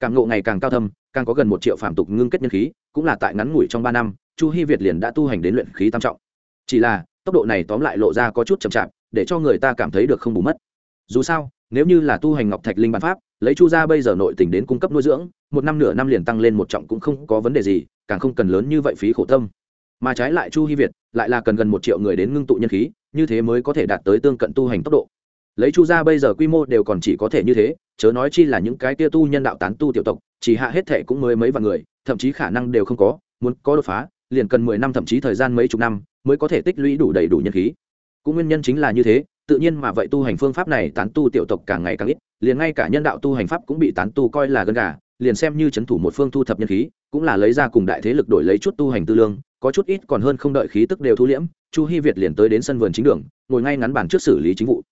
Cảm ngộ ngày càng cao thâm, càng có gần một triệu phạm tục ngưng kết nhân khí, cũng là tại ngắn ngủi trong ba năm chu hy việt liền đã tu hành đến luyện khí tam trọng. Chỉ là, tốc độ này tóm lại lộ ra có chút chậm chạp, để cho người ta cảm thấy được không bù mất. Dù sao, nếu như là tu hành ngọc thạch linh bản pháp, lấy chu ra bây giờ nội tình đến cung cấp nuôi dưỡng, một năm nửa năm liền tăng lên một trọng cũng không có vấn đề gì, càng không cần lớn như vậy phí khổ tâm. Mà trái lại chu hy việt lại là cần gần một triệu người đến ngưng tụ nhân khí, như thế mới có thể đạt tới tương cận tu hành tốc độ. Lấy chu ra bây giờ quy mô đều còn chỉ có thể như thế, chớ nói chi là những cái tia tu nhân đạo tán tu tiểu tộc, chỉ hạ hết thệ cũng mới mấy vạn người, thậm chí khả năng đều không có, muốn có đột phá liền cần mười năm thậm chí thời gian mấy chục năm mới có thể tích lũy đủ đầy đủ nhân khí. Cũng nguyên nhân chính là như thế, tự nhiên mà vậy tu hành phương pháp này tán tu tiểu tộc càng ngày càng ít, liền ngay cả nhân đạo tu hành pháp cũng bị tán tu coi là gân gà, liền xem như c h ấ n thủ một phương thu thập nhân khí, cũng là lấy ra cùng đại thế lực đổi lấy chút tu hành tư lương, có chút ít còn hơn không đợi khí tức đều thu liễm, chu hy việt liền tới đến sân vườn chính đường, ngồi ngay ngắn bàn trước xử lý chính vụ.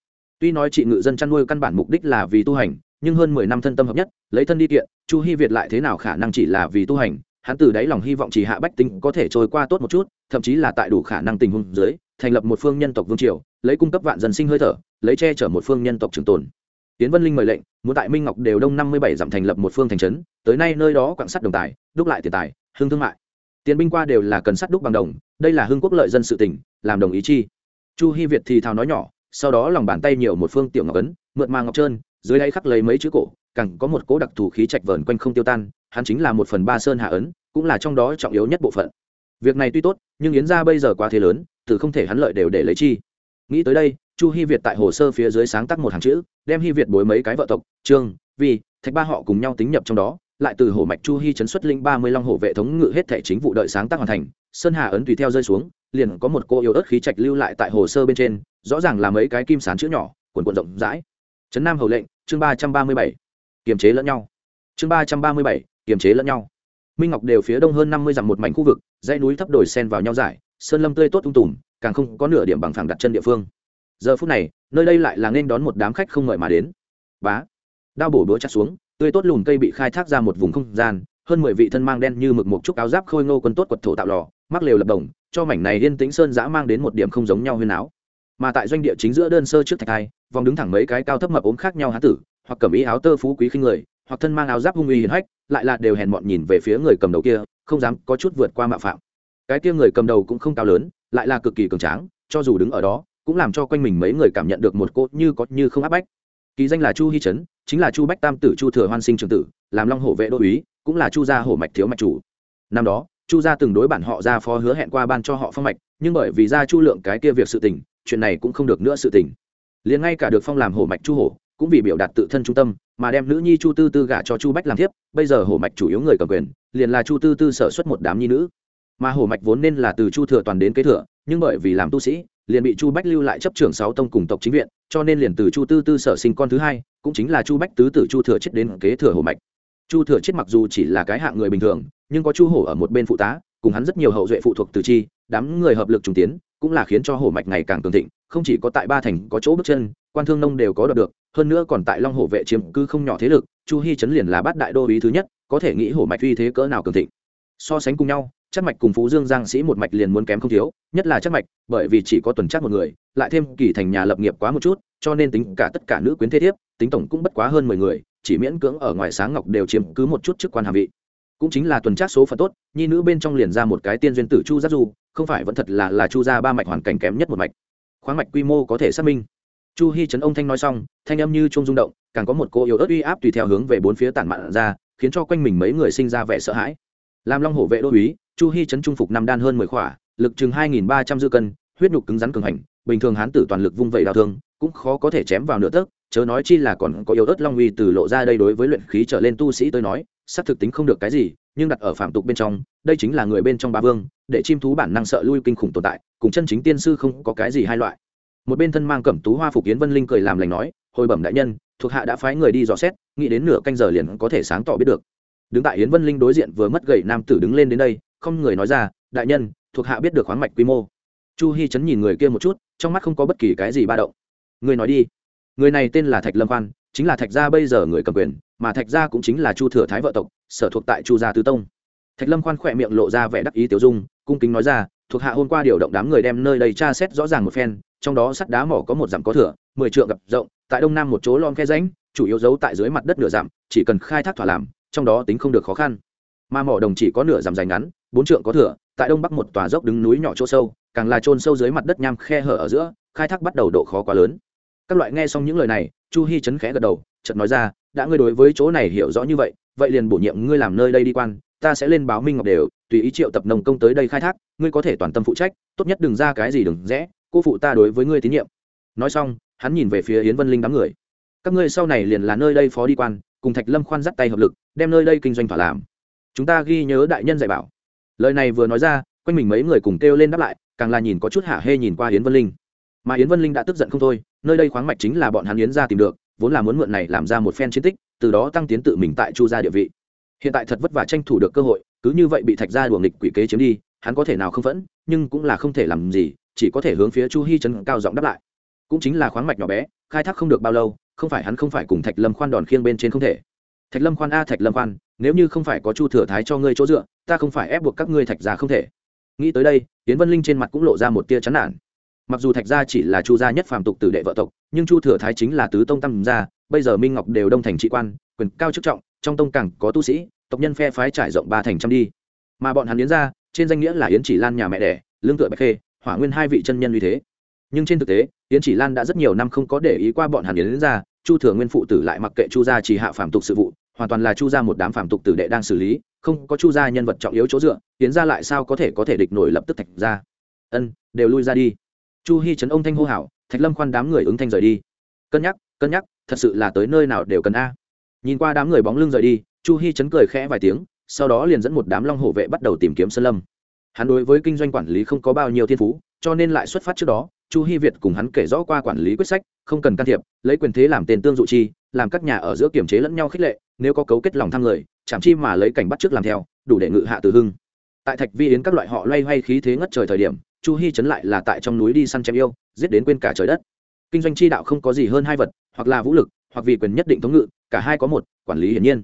Tuy nói chị ngự dân chăn nuôi căn bản mục đích là vì tu hành, nhưng hơn mười năm thân tâm hợp nhất, lấy thân đi kiện, chu hy việt lại thế nào khả năng chỉ là vì tu hành hắn từ đáy lòng hy vọng chỉ hạ bách tính có thể trôi qua tốt một chút, thậm chí là tại đủ khả năng tình huống dưới, thành lập một phương nhân tộc vương triều, lấy cung cấp vạn dân sinh hơi thở, lấy che chở một phương nhân tộc trường tồn. Tiến vân linh mời lệnh, muốn tại minh ngọc đều đông năm mươi bảy dặm thành lập một phương thành trấn, tới nay nơi đó quạng sắt đồng tài, đúc lại tiền tài hương thương mại. Tiền binh qua đều là cần sắt đúc bằng đồng, đây là hương quốc lợi dân sự tỉnh, làm đồng ý chi. Chu hy việt thì thào nói nhỏ, sau đó lòng bàn tay nhiều một phương tiểu ngọc ấn mượt mà ngọc trơn, dưới đáy khắc lấy mấy chữ cổ, càng có một cố đặc thù khí trạch vờn quanh không tiêu tan hắn chính là một phần ba sơn hạ ấn, cũng là trong đó trọng yếu nhất bộ phận. Việc này tuy tốt, nhưng yến gia bây giờ quá thế lớn, từ không thể hắn lợi đều để lấy chi. Nghĩ tới đây, chu hy việt tại hồ sơ phía dưới sáng tác một hàng chữ, đem hy việt bối mấy cái vợ tộc, trương, vi, thạch ba họ cùng nhau tính nhập trong đó, lại từ hổ mạch chu hy chấn xuất linh ba mươi long hộ vệ thống ngự hết thể chính vụ đợi sáng tác hoàn thành, sơn hà ấn tùy theo rơi xuống, liền có một cô yếu ớt khí trạch lưu lại tại hồ sơ bên trên, rõ ràng là mấy cái kim sán chữ nhỏ quần quần rộng rãi. Trấn nam hầu lệnh, chương ba trăm ba mươi bảy. Kiềm chế lẫn nhau. Chương ba trăm ba mươi bảy kiềm chế lẫn nhau. Minh ngọc đều phía đông hơn năm mươi dặm một mảnh khu vực, dãy núi thấp đồi sen vào nhau giải sơn lâm tươi tốt tung tùm, càng không có nửa điểm bằng phẳng đặt chân địa phương. Giờ phút này, nơi đây lại là nên đón một đám khách không mời mà đến. Bá. Đao bổ đũa chặt xuống, tươi tốt lùm cây bị khai thác ra một vùng không gian, hơn mười vị thân mang đen như mực một trúc áo giáp khôi ngô quân tốt quật thổ tạo lò, mắc lều lập đồng, cho mảnh này yên tĩnh sơn giã mang đến một điểm không giống nhau huyên áo. Mà tại doanh địa chính giữa đơn sơ trước thạch hai, vòng đứng thẳng mấy cái cao thấp mập ốm khác nhau hán tử, hoặc cầm ý áo tơ phú quý khinh người hoặc thân mang áo giáp hung uy hiền hách, lại là đều hèn mọn nhìn về phía người cầm đầu kia, không dám có chút vượt qua mạo phạm. Cái kia người cầm đầu cũng không cao lớn, lại là cực kỳ cường tráng, cho dù đứng ở đó, cũng làm cho quanh mình mấy người cảm nhận được một cốt như có như không áp bách. Kỳ danh là chu hy trấn, chính là chu bách tam tử chu thừa hoan sinh trường tử, làm long hổ vệ đô úy, cũng là chu gia hổ mạch thiếu mạch chủ. Năm đó, chu gia từng đối bản họ ra phó hứa hẹn qua ban cho họ phong mạch, nhưng bởi vì ra chu lượng cái kia việc sự tình, chuyện này cũng không được nữa sự tình. Liền ngay cả được phong làm hổ mạch chu hổ cũng vì biểu đạt tự thân trung tâm, mà đem nữ nhi chu tư tư gả cho chu bách làm thiếp, bây giờ hổ mạch chủ yếu người cầm quyền, liền là chu tư tư sở xuất một đám nhi nữ. Mà hổ mạch vốn nên là từ chu thừa toàn đến kế thừa, nhưng bởi vì làm tu sĩ, liền bị chu bách lưu lại chấp trưởng sáu tông cùng tộc chính viện, cho nên liền từ chu tư tư sở sinh con thứ hai, cũng chính là chu bách tứ tử chu thừa chết đến kế thừa hổ mạch. Chu thừa chết mặc dù chỉ là cái hạng người bình thường, nhưng có chu hổ ở một bên phụ tá, cùng hắn rất nhiều hậu duệ phụ thuộc từ chi, đám người hợp lực trùng tiến, cũng là khiến cho hổ mạch ngày càng cường thịnh, không chỉ có tại ba thành có chỗ bước chân quan thương nông đều có đoạt được, hơn nữa còn tại long hổ vệ chiếm cứ không nhỏ thế lực, chu hy chấn liền là bát đại đô ý thứ nhất, có thể nghĩ hổ mạch uy thế cỡ nào cường thịnh. So sánh cùng nhau chắc mạch cùng phú dương giang sĩ một mạch liền muốn kém không thiếu, nhất là chắc mạch, bởi vì chỉ có tuần chắc một người, lại thêm kỳ thành nhà lập nghiệp quá một chút, cho nên tính cả tất cả nữ quyến thế thiếp, tính tổng cũng bất quá hơn mười người, chỉ miễn cưỡng ở ngoài sáng ngọc đều chiếm cứ một chút chức quan hàm vị. Cũng chính là tuần trác số phận tốt, nhi nữ bên trong liền ra một cái tiên duyên tử chu giác du, không phải vẫn thật là là chu gia ba mạch hoàn cảnh kém nhất một mạch. Khoáng mạch quy mô có thể xác minh chu Hi trấn ông thanh nói xong, thanh âm như chung rung động, càng có một cô yếu ớt uy áp tùy theo hướng về bốn phía tản mạn ra, khiến cho quanh mình mấy người sinh ra vẻ sợ hãi. Làm long hổ vệ đô uý chu Hi trấn trung phục năm đan hơn mười khỏa, lực chừng hai nghìn ba trăm dư cân, huyết nhục cứng rắn cường hành, bình thường hán tử toàn lực vung vẩy đau thương, cũng khó có thể chém vào nửa tấc, chớ nói chi là còn có yếu ớt long uy từ lộ ra đây đối với luyện khí trở lên tu sĩ tôi nói, xác thực tính không được cái gì, nhưng đặt ở phạm tục bên trong, đây chính là người bên trong ba vương, để chim thú bản năng sợ lui kinh khủng tồn tại, cùng chân chính tiên sư không có cái gì hai loại một bên thân mang cẩm tú hoa phục yến vân linh cười làm lành nói, hồi bẩm đại nhân, thuộc hạ đã phái người đi dò xét, nghĩ đến nửa canh giờ liền có thể sáng tỏ biết được. Đứng tại yến vân linh đối diện vừa mất gậy nam tử đứng lên đến đây, không người nói ra, đại nhân, thuộc hạ biết được khoáng mạch quy mô. Chu hy chấn nhìn người kia một chút, trong mắt không có bất kỳ cái gì ba động. Người nói đi. Người này tên là thạch lâm khoan, chính là thạch gia bây giờ người cầm quyền, mà thạch gia cũng chính là chu thừa thái vợ tộc, sở thuộc tại chu gia tứ tông. Thạch lâm khoan khỏe miệng lộ ra vẻ đắc ý tiểu dung, cung kính nói ra, thuộc hạ hôm qua điều động đám người đem nơi đây tra xét rõ ràng một phen trong đó sắt đá mỏ có một dặm có thửa, mười trượng gặp rộng, tại đông nam một chỗ lon khe ránh chủ yếu giấu tại dưới mặt đất nửa dặm, chỉ cần khai thác thỏa làm, trong đó tính không được khó khăn. Mà mỏ đồng chỉ có nửa dặm dài ngắn, bốn trượng có thửa, tại đông bắc một tòa dốc đứng núi nhỏ chỗ sâu, càng là trôn sâu dưới mặt đất nham khe hở ở giữa, khai thác bắt đầu độ khó quá lớn. Các loại nghe xong những lời này, chu hy chấn khẽ gật đầu, chợt nói ra, đã ngươi đối với chỗ này hiểu rõ như vậy vậy liền bổ nhiệm ngươi làm nơi đây đi quan, ta sẽ lên báo minh ngọc đều, tùy ý triệu tập nông công tới đây khai thác, ngươi có thể toàn tâm phụ trách, tốt nhất đừng ra cái gì đừng rẽ cô phụ ta đối với ngươi tín nhiệm. Nói xong, hắn nhìn về phía yến vân linh đám người. Các ngươi sau này liền là nơi đây phó đi quan, cùng thạch lâm khoan dắt tay hợp lực, đem nơi đây kinh doanh thỏa làm. Chúng ta ghi nhớ đại nhân dạy bảo. Lời này vừa nói ra, quanh mình mấy người cùng kêu lên đáp lại, càng là nhìn có chút hả hê nhìn qua yến vân linh. Mà yến vân linh đã tức giận không thôi, nơi đây khoáng mạch chính là bọn hắn yến ra tìm được, vốn là muốn mượn này làm ra một phen chiến tích, từ đó tăng tiến tự mình tại chu gia địa vị. Hiện tại thật vất vả tranh thủ được cơ hội, cứ như vậy bị thạch gia đuồng nghịch quỷ kế chiếm đi, hắn có thể nào không phẫn, nhưng cũng là không thể làm gì chỉ có thể hướng phía chu Hi trấn cao giọng đáp lại. Cũng chính là khoáng mạch nhỏ bé, khai thác không được bao lâu, không phải hắn không phải cùng thạch lâm khoan đòn khiêng bên trên không thể. Thạch lâm khoan a, thạch lâm khoan, nếu như không phải có chu thừa thái cho ngươi chỗ dựa, ta không phải ép buộc các ngươi thạch gia không thể. Nghĩ tới đây tiến vân linh trên mặt cũng lộ ra một tia chán nản. Mặc dù thạch gia chỉ là chu gia nhất phàm tục tử đệ vợ tộc, nhưng chu thừa thái chính là tứ tông tam gia, bây giờ minh ngọc đều đông thành trị quan, quyền cao chức trọng, trong tông càng có tu sĩ, tộc nhân phe phái trải rộng ba thành trăm đi. Mà bọn hắn yến ra trên danh nghĩa là yến chỉ lan nhà mẹ đẻ, lương tựa bạch khê hỏa nguyên hai vị chân nhân như thế. Nhưng trên thực tế, yến chỉ lan đã rất nhiều năm không có để ý qua bọn hàn yến ra, chu thừa nguyên phụ tử lại mặc kệ chu gia chỉ hạ phạm tục sự vụ, hoàn toàn là chu gia một đám phạm tục tử đệ đang xử lý, không có chu gia nhân vật trọng yếu chỗ dựa, yến ra lại sao có thể có thể địch nổi lập tức thạch ra ân, đều lui ra đi. Chu hy trấn ông thanh hô hảo thạch lâm khoan đám người ứng thanh rời đi. Cân nhắc cân nhắc, thật sự là tới nơi nào đều cần a. Nhìn qua đám người bóng lưng rời đi, chu hy chấn cười khẽ vài tiếng, sau đó liền dẫn một đám long hổ vệ bắt đầu tìm kiếm sơn lâm hắn đối với kinh doanh quản lý không có bao nhiêu thiên phú, cho nên lại xuất phát trước đó, chu hy việt cùng hắn kể rõ qua quản lý quyết sách, không cần can thiệp, lấy quyền thế làm tên tương dụ chi, làm các nhà ở giữa kiểm chế lẫn nhau khích lệ, nếu có cấu kết lòng tham người chẳng chi mà lấy cảnh bắt trước làm theo, đủ để ngự hạ từ hưng. Tại thạch vi yến các loại họ loay hoay khí thế ngất trời thời điểm, chu hy chấn lại là tại trong núi đi săn chém yêu, giết đến quên cả trời đất. Kinh doanh chi đạo không có gì hơn hai vật, hoặc là vũ lực, hoặc vì quyền nhất định thống ngự, cả hai có một, quản lý hiển nhiên.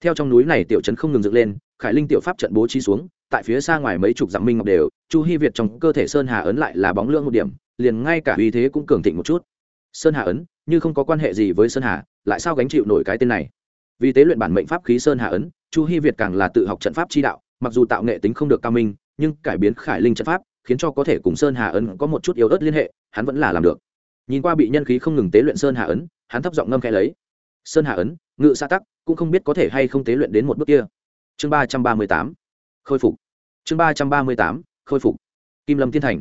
Theo trong núi này tiểu trấn không ngừng dựng lên, khải linh tiểu pháp trận bố trí xuống tại phía xa ngoài mấy chục dặm minh ngọc đều, chu hy việt trong cơ thể sơn hà ấn lại là bóng lưỡng một điểm, liền ngay cả uy thế cũng cường thịnh một chút. Sơn hà ấn, như không có quan hệ gì với sơn hà, lại sao gánh chịu nổi cái tên này? Vì tế luyện bản mệnh pháp khí sơn hà ấn, chu hy việt càng là tự học trận pháp chi đạo, mặc dù tạo nghệ tính không được cao minh, nhưng cải biến khải linh trận pháp, khiến cho có thể cùng sơn hà ấn có một chút yếu ớt liên hệ, hắn vẫn là làm được. Nhìn qua bị nhân khí không ngừng tế luyện sơn hà ấn, hắn thấp giọng ngâm khẽ lấy. Sơn hà ấn, ngự xa tắc, cũng không biết có thể hay không tế luyện đến một bước kia. Chương ba trăm ba mươi tám khôi phục. Chương ba trăm ba mươi tám, khôi phục. Kim lâm tiên thành.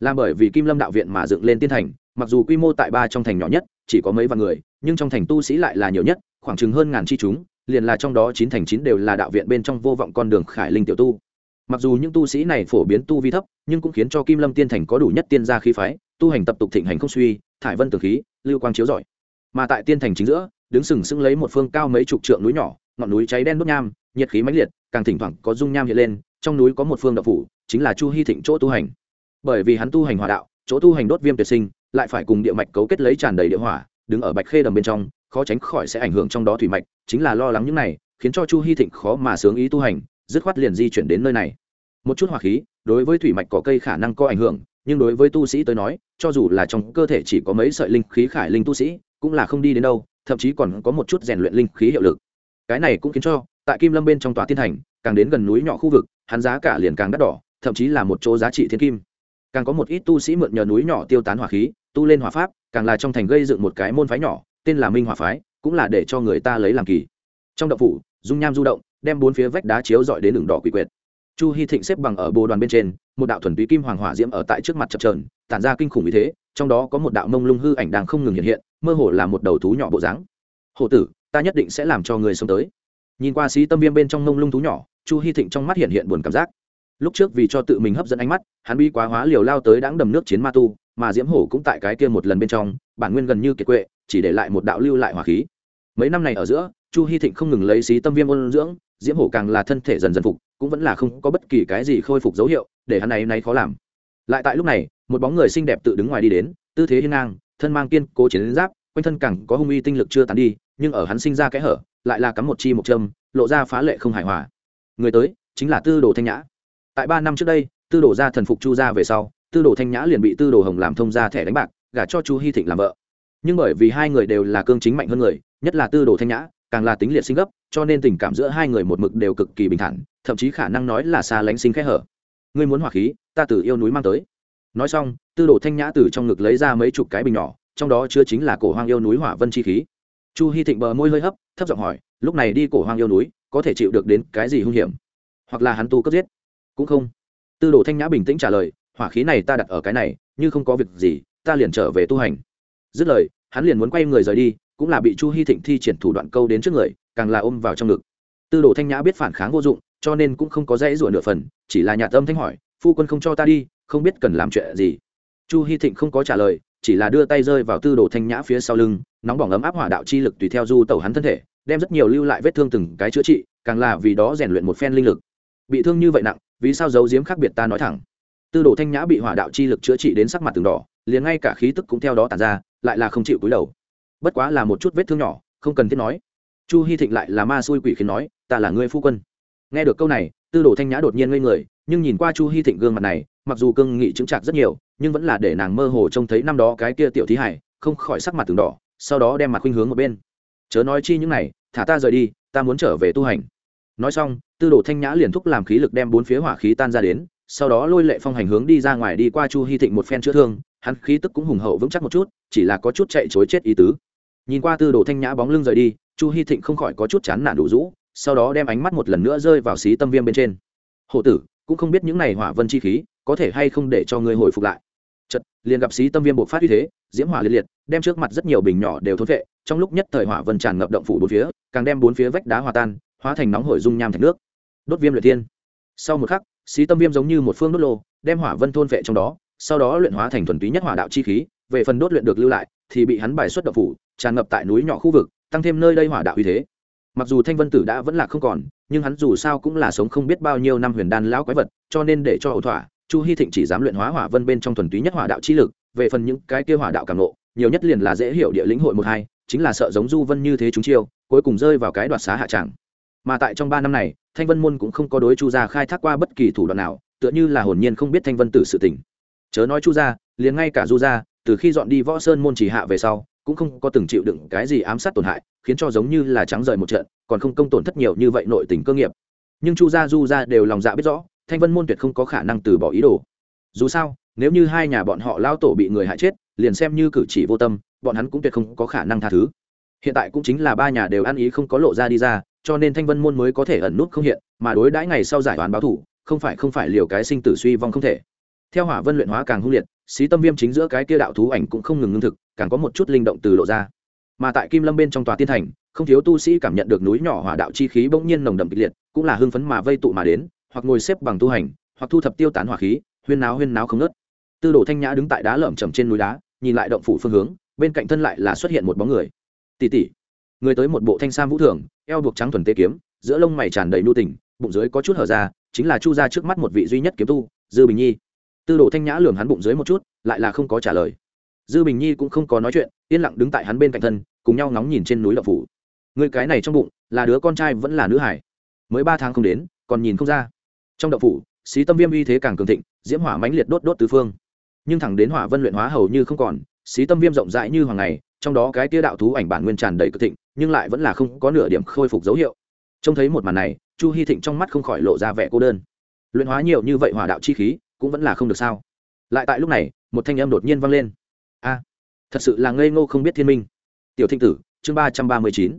Là bởi vì kim lâm đạo viện mà dựng lên tiên thành, mặc dù quy mô tại ba trong thành nhỏ nhất, chỉ có mấy vạn người, nhưng trong thành tu sĩ lại là nhiều nhất, khoảng chừng hơn ngàn chi chúng, liền là trong đó chín thành chín đều là đạo viện bên trong vô vọng con đường khải linh tiểu tu. Mặc dù những tu sĩ này phổ biến tu vi thấp, nhưng cũng khiến cho kim lâm tiên thành có đủ nhất tiên gia khí phái, tu hành tập tục thịnh hành không suy, thải vân tường khí, lưu quang chiếu giỏi mà tại tiên thành chính giữa, đứng sừng sững lấy một phương cao mấy chục trượng núi nhỏ, ngọn núi cháy đen đốt nham, nhiệt khí mãnh liệt càng thỉnh thoảng có dung nham hiện lên, trong núi có một phương đậu phủ, chính là chu hy thịnh chỗ tu hành. Bởi vì hắn tu hành hòa đạo, chỗ tu hành đốt viêm tuyệt sinh, lại phải cùng địa mạch cấu kết lấy tràn đầy địa hỏa, đứng ở bạch khê đầm bên trong, khó tránh khỏi sẽ ảnh hưởng trong đó thủy mạch, chính là lo lắng những này, khiến cho chu hy thịnh khó mà sướng ý tu hành, dứt khoát liền di chuyển đến nơi này. Một chút hỏa khí, đối với thủy mạch cỏ cây khả năng có ảnh hưởng, nhưng đối với tu sĩ tới nói, cho dù là trong cơ thể chỉ có mấy sợi linh khí khải linh tu sĩ, cũng là không đi đến đâu, thậm chí còn có một chút rèn luyện linh khí hiệu lực. Cái này cũng khiến cho tại kim lâm bên trong tòa tiên thành, càng đến gần núi nhỏ khu vực, hắn giá cả liền càng đắt đỏ, thậm chí là một chỗ giá trị thiên kim. Càng có một ít tu sĩ mượn nhờ núi nhỏ tiêu tán hỏa khí, tu lên hỏa pháp, càng là trong thành gây dựng một cái môn phái nhỏ, tên là minh hỏa phái, cũng là để cho người ta lấy làm kỳ. Trong động phủ, dung nham du động, đem bốn phía vách đá chiếu dọi đến đường đỏ quỷ quyệt. Chu hy thịnh xếp bằng ở bồ đoàn bên trên, một đạo thuần túy kim hoàng hỏa diễm ở tại trước mặt chập trờn tản ra kinh khủng như thế, trong đó có một đạo mông lung hư ảnh đang không ngừng hiện hiện, mơ hồ là một đầu thú nhỏ bộ dáng. Hổ tử, ta nhất định sẽ làm cho người sống tới nhìn qua xí tâm viêm bên trong mông lung thú nhỏ, chu hy thịnh trong mắt hiện hiện buồn cảm giác. Lúc trước vì cho tự mình hấp dẫn ánh mắt, hắn bi quá hóa liều lao tới đáng đầm nước chiến ma tu, mà diễm hổ cũng tại cái kia một lần bên trong, bản nguyên gần như kiệt quệ, chỉ để lại một đạo lưu lại hỏa khí. Mấy năm này ở giữa, chu hy thịnh không ngừng lấy xí tâm viêm ôn dưỡng, diễm hổ càng là thân thể dần dần phục, cũng vẫn là không có bất kỳ cái gì khôi phục dấu hiệu, để hắn này nay khó làm. Lại tại lúc này, một bóng người xinh đẹp tự đứng ngoài đi đến, tư thế hiên ngang, thân mang kiên cố chiến giáp, quanh thân càng có hung uy tinh lực chưa tàn đi, nhưng ở hắn sinh ra kẽ hở lại là cắm một chi một châm, lộ ra phá lệ không hài hòa. Người tới, chính là tư đồ thanh nhã. Tại ba năm trước đây, tư đồ gia thần phục chu gia về sau, tư đồ thanh nhã liền bị tư đồ hồng làm thông ra thẻ đánh bạc, gả cho chu hy thịnh làm vợ. Nhưng bởi vì hai người đều là cương chính mạnh hơn người, nhất là tư đồ thanh nhã, càng là tính liệt sinh gấp, cho nên tình cảm giữa hai người một mực đều cực kỳ bình thản, thậm chí khả năng nói là xa lánh sinh khẽ hở. Ngươi muốn hỏa khí, ta từ yêu núi mang tới. Nói xong, tư đồ thanh nhã từ trong ngực lấy ra mấy chục cái bình nhỏ, trong đó chứa chính là cổ hoang yêu núi hỏa vân chi khí chu hy thịnh bờ môi hơi hấp, thấp giọng hỏi, lúc này đi cổ hoang yêu núi, có thể chịu được đến cái gì hung hiểm? Hoặc là hắn tu cấp giết? Cũng không. Tư đồ thanh nhã bình tĩnh trả lời, hỏa khí này ta đặt ở cái này, như không có việc gì, ta liền trở về tu hành. Dứt lời, hắn liền muốn quay người rời đi, cũng là bị chu hy thịnh thi triển thủ đoạn câu đến trước người, càng là ôm vào trong ngực. Tư đồ thanh nhã biết phản kháng vô dụng, cho nên cũng không có dãy rủa nửa phần, chỉ là nhà tâm thanh hỏi, phu quân không cho ta đi, không biết cần làm chuyện gì? Chu hy thịnh không có trả lời chỉ là đưa tay rơi vào tư đồ thanh nhã phía sau lưng, nóng bỏng ấm áp hỏa đạo chi lực tùy theo du tẩu hắn thân thể, đem rất nhiều lưu lại vết thương từng cái chữa trị, càng là vì đó rèn luyện một phen linh lực. Bị thương như vậy nặng, vì sao giấu giếm khác biệt ta nói thẳng. Tư đồ thanh nhã bị hỏa đạo chi lực chữa trị đến sắc mặt từng đỏ, liền ngay cả khí tức cũng theo đó tàn ra, lại là không chịu cúi đầu. Bất quá là một chút vết thương nhỏ, không cần thiết nói. Chu hy thịnh lại là ma xui quỷ khiến nói, ta là ngươi phu quân. Nghe được câu này, tư đồ thanh nhã đột nhiên ngây người, nhưng nhìn qua chu hy thịnh gương mặt này mặc dù cương nghị chứng trạc rất nhiều, nhưng vẫn là để nàng mơ hồ trông thấy năm đó cái kia tiểu thí hải, không khỏi sắc mặt từng đỏ, sau đó đem mặt khuynh hướng một bên. Chớ nói chi những này, thả ta rời đi, ta muốn trở về tu hành. Nói xong, tư đồ thanh nhã liền thúc làm khí lực đem bốn phía hỏa khí tan ra đến, sau đó lôi lệ phong hành hướng đi ra ngoài đi qua chu hy thịnh một phen chữa thương, hắn khí tức cũng hùng hậu vững chắc một chút, chỉ là có chút chạy chối chết ý tứ. Nhìn qua tư đồ thanh nhã bóng lưng rời đi, chu hy thịnh không khỏi có chút chán nản đủ rũ, sau đó đem ánh mắt một lần nữa rơi vào xí tâm viêm bên trên. Hộ tử, cũng không biết những này hỏa vân chi khí có thể hay không để cho ngươi hồi phục lại. Chật liền gặp xí tâm viêm buộc phát uy thế, diễm hỏa liệt liệt, đem trước mặt rất nhiều bình nhỏ đều thốn vệ, trong lúc nhất thời hỏa vân tràn ngập động phủ bốn phía, càng đem bốn phía vách đá hòa tan, hóa thành nóng hổi dung nham thành nước. Đốt viêm luyện thiên. Sau một khắc, xí tâm viêm giống như một phương đốt lô, đem hỏa vân thôn vệ trong đó, sau đó luyện hóa thành thuần túy nhất hỏa đạo chi khí, về phần đốt luyện được lưu lại, thì bị hắn bài xuất động phủ, tràn ngập tại núi nhỏ khu vực, tăng thêm nơi đây hỏa đạo uy thế. Mặc dù thanh vân tử đã vẫn là không còn, nhưng hắn dù sao cũng là sống không biết bao nhiêu năm huyền đan lão quái vật, cho nên để cho ẩu thỏa chu hy thịnh chỉ dám luyện hóa hỏa vân bên trong thuần túy nhất hỏa đạo chi lực, về phần những cái kia hỏa đạo càng lộ nhiều nhất liền là dễ hiểu địa lĩnh hội một hai, chính là sợ giống du vân như thế chúng chiêu, cuối cùng rơi vào cái đoạt xá hạ tràng mà tại trong ba năm này, thanh vân môn cũng không có đối chu gia khai thác qua bất kỳ thủ đoạn nào, tựa như là hồn nhiên không biết thanh vân tử sự tình. Chớ nói chu gia, liền ngay cả du gia, từ khi dọn đi võ sơn môn chỉ hạ về sau, cũng không có từng chịu đựng cái gì ám sát tổn hại, khiến cho giống như là trắng rời một trận, còn không công tổn thất nhiều như vậy nội tình cơ nghiệp. Nhưng chu gia, du gia đều lòng dạ biết rõ thanh vân môn tuyệt không có khả năng từ bỏ ý đồ. Dù sao, nếu như hai nhà bọn họ lao tổ bị người hại chết, liền xem như cử chỉ vô tâm, bọn hắn cũng tuyệt không có khả năng tha thứ. Hiện tại cũng chính là ba nhà đều ăn ý không có lộ ra đi ra, cho nên thanh vân môn mới có thể ẩn nút không hiện, mà đối đãi ngày sau giải toán báo thủ, không phải không phải liều cái sinh tử suy vong không thể. Theo hỏa vân luyện hóa càng hung liệt, xí tâm viêm chính giữa cái kia đạo thú ảnh cũng không ngừng ngưng thực, càng có một chút linh động từ lộ ra. Mà tại kim lâm bên trong tòa tiên thành, không thiếu tu sĩ cảm nhận được núi nhỏ hỏa đạo chi khí bỗng nhiên nồng đậm kịch liệt, cũng là hưng phấn mà vây tụ mà đến hoặc ngồi xếp bằng tu hành, hoặc thu thập tiêu tán hỏa khí, huyên náo huyên náo không nớt tư đồ thanh nhã đứng tại đá lởm chầm trên núi đá, nhìn lại động phủ phương hướng, bên cạnh thân lại là xuất hiện một bóng người. Tỉ tỉ người tới một bộ thanh sam vũ thường, eo buộc trắng thuần tê kiếm, giữa lông mày tràn đầy nu tình, bụng dưới có chút hở ra, chính là chu ra trước mắt một vị duy nhất kiếm tu, dư bình nhi. Tư đồ thanh nhã lường hắn bụng dưới một chút, lại là không có trả lời. Dư bình nhi cũng không có nói chuyện, yên lặng đứng tại hắn bên cạnh thân, cùng nhau ngóng nhìn trên núi đậu phủ. Người cái này trong bụng, là đứa con trai vẫn là nữ hải mới ba tháng không đến, còn nhìn không ra trong đậu phủ, xí tâm viêm uy thế càng cường thịnh, diễm hỏa mãnh liệt đốt đốt tứ phương. Nhưng thẳng đến hỏa vân luyện hóa hầu như không còn, xí tâm viêm rộng rãi như hoàng ngày, trong đó cái tia đạo thú ảnh bản nguyên tràn đầy cực thịnh, nhưng lại vẫn là không có nửa điểm khôi phục dấu hiệu. Trông thấy một màn này, chu hy thịnh trong mắt không khỏi lộ ra vẻ cô đơn. Luyện hóa nhiều như vậy hỏa đạo chi khí, cũng vẫn là không được sao? Lại tại lúc này, một thanh âm đột nhiên vang lên. A, thật sự là ngây ngô không biết thiên minh. Tiểu thịnh tử, chương ba trăm ba mươi chín.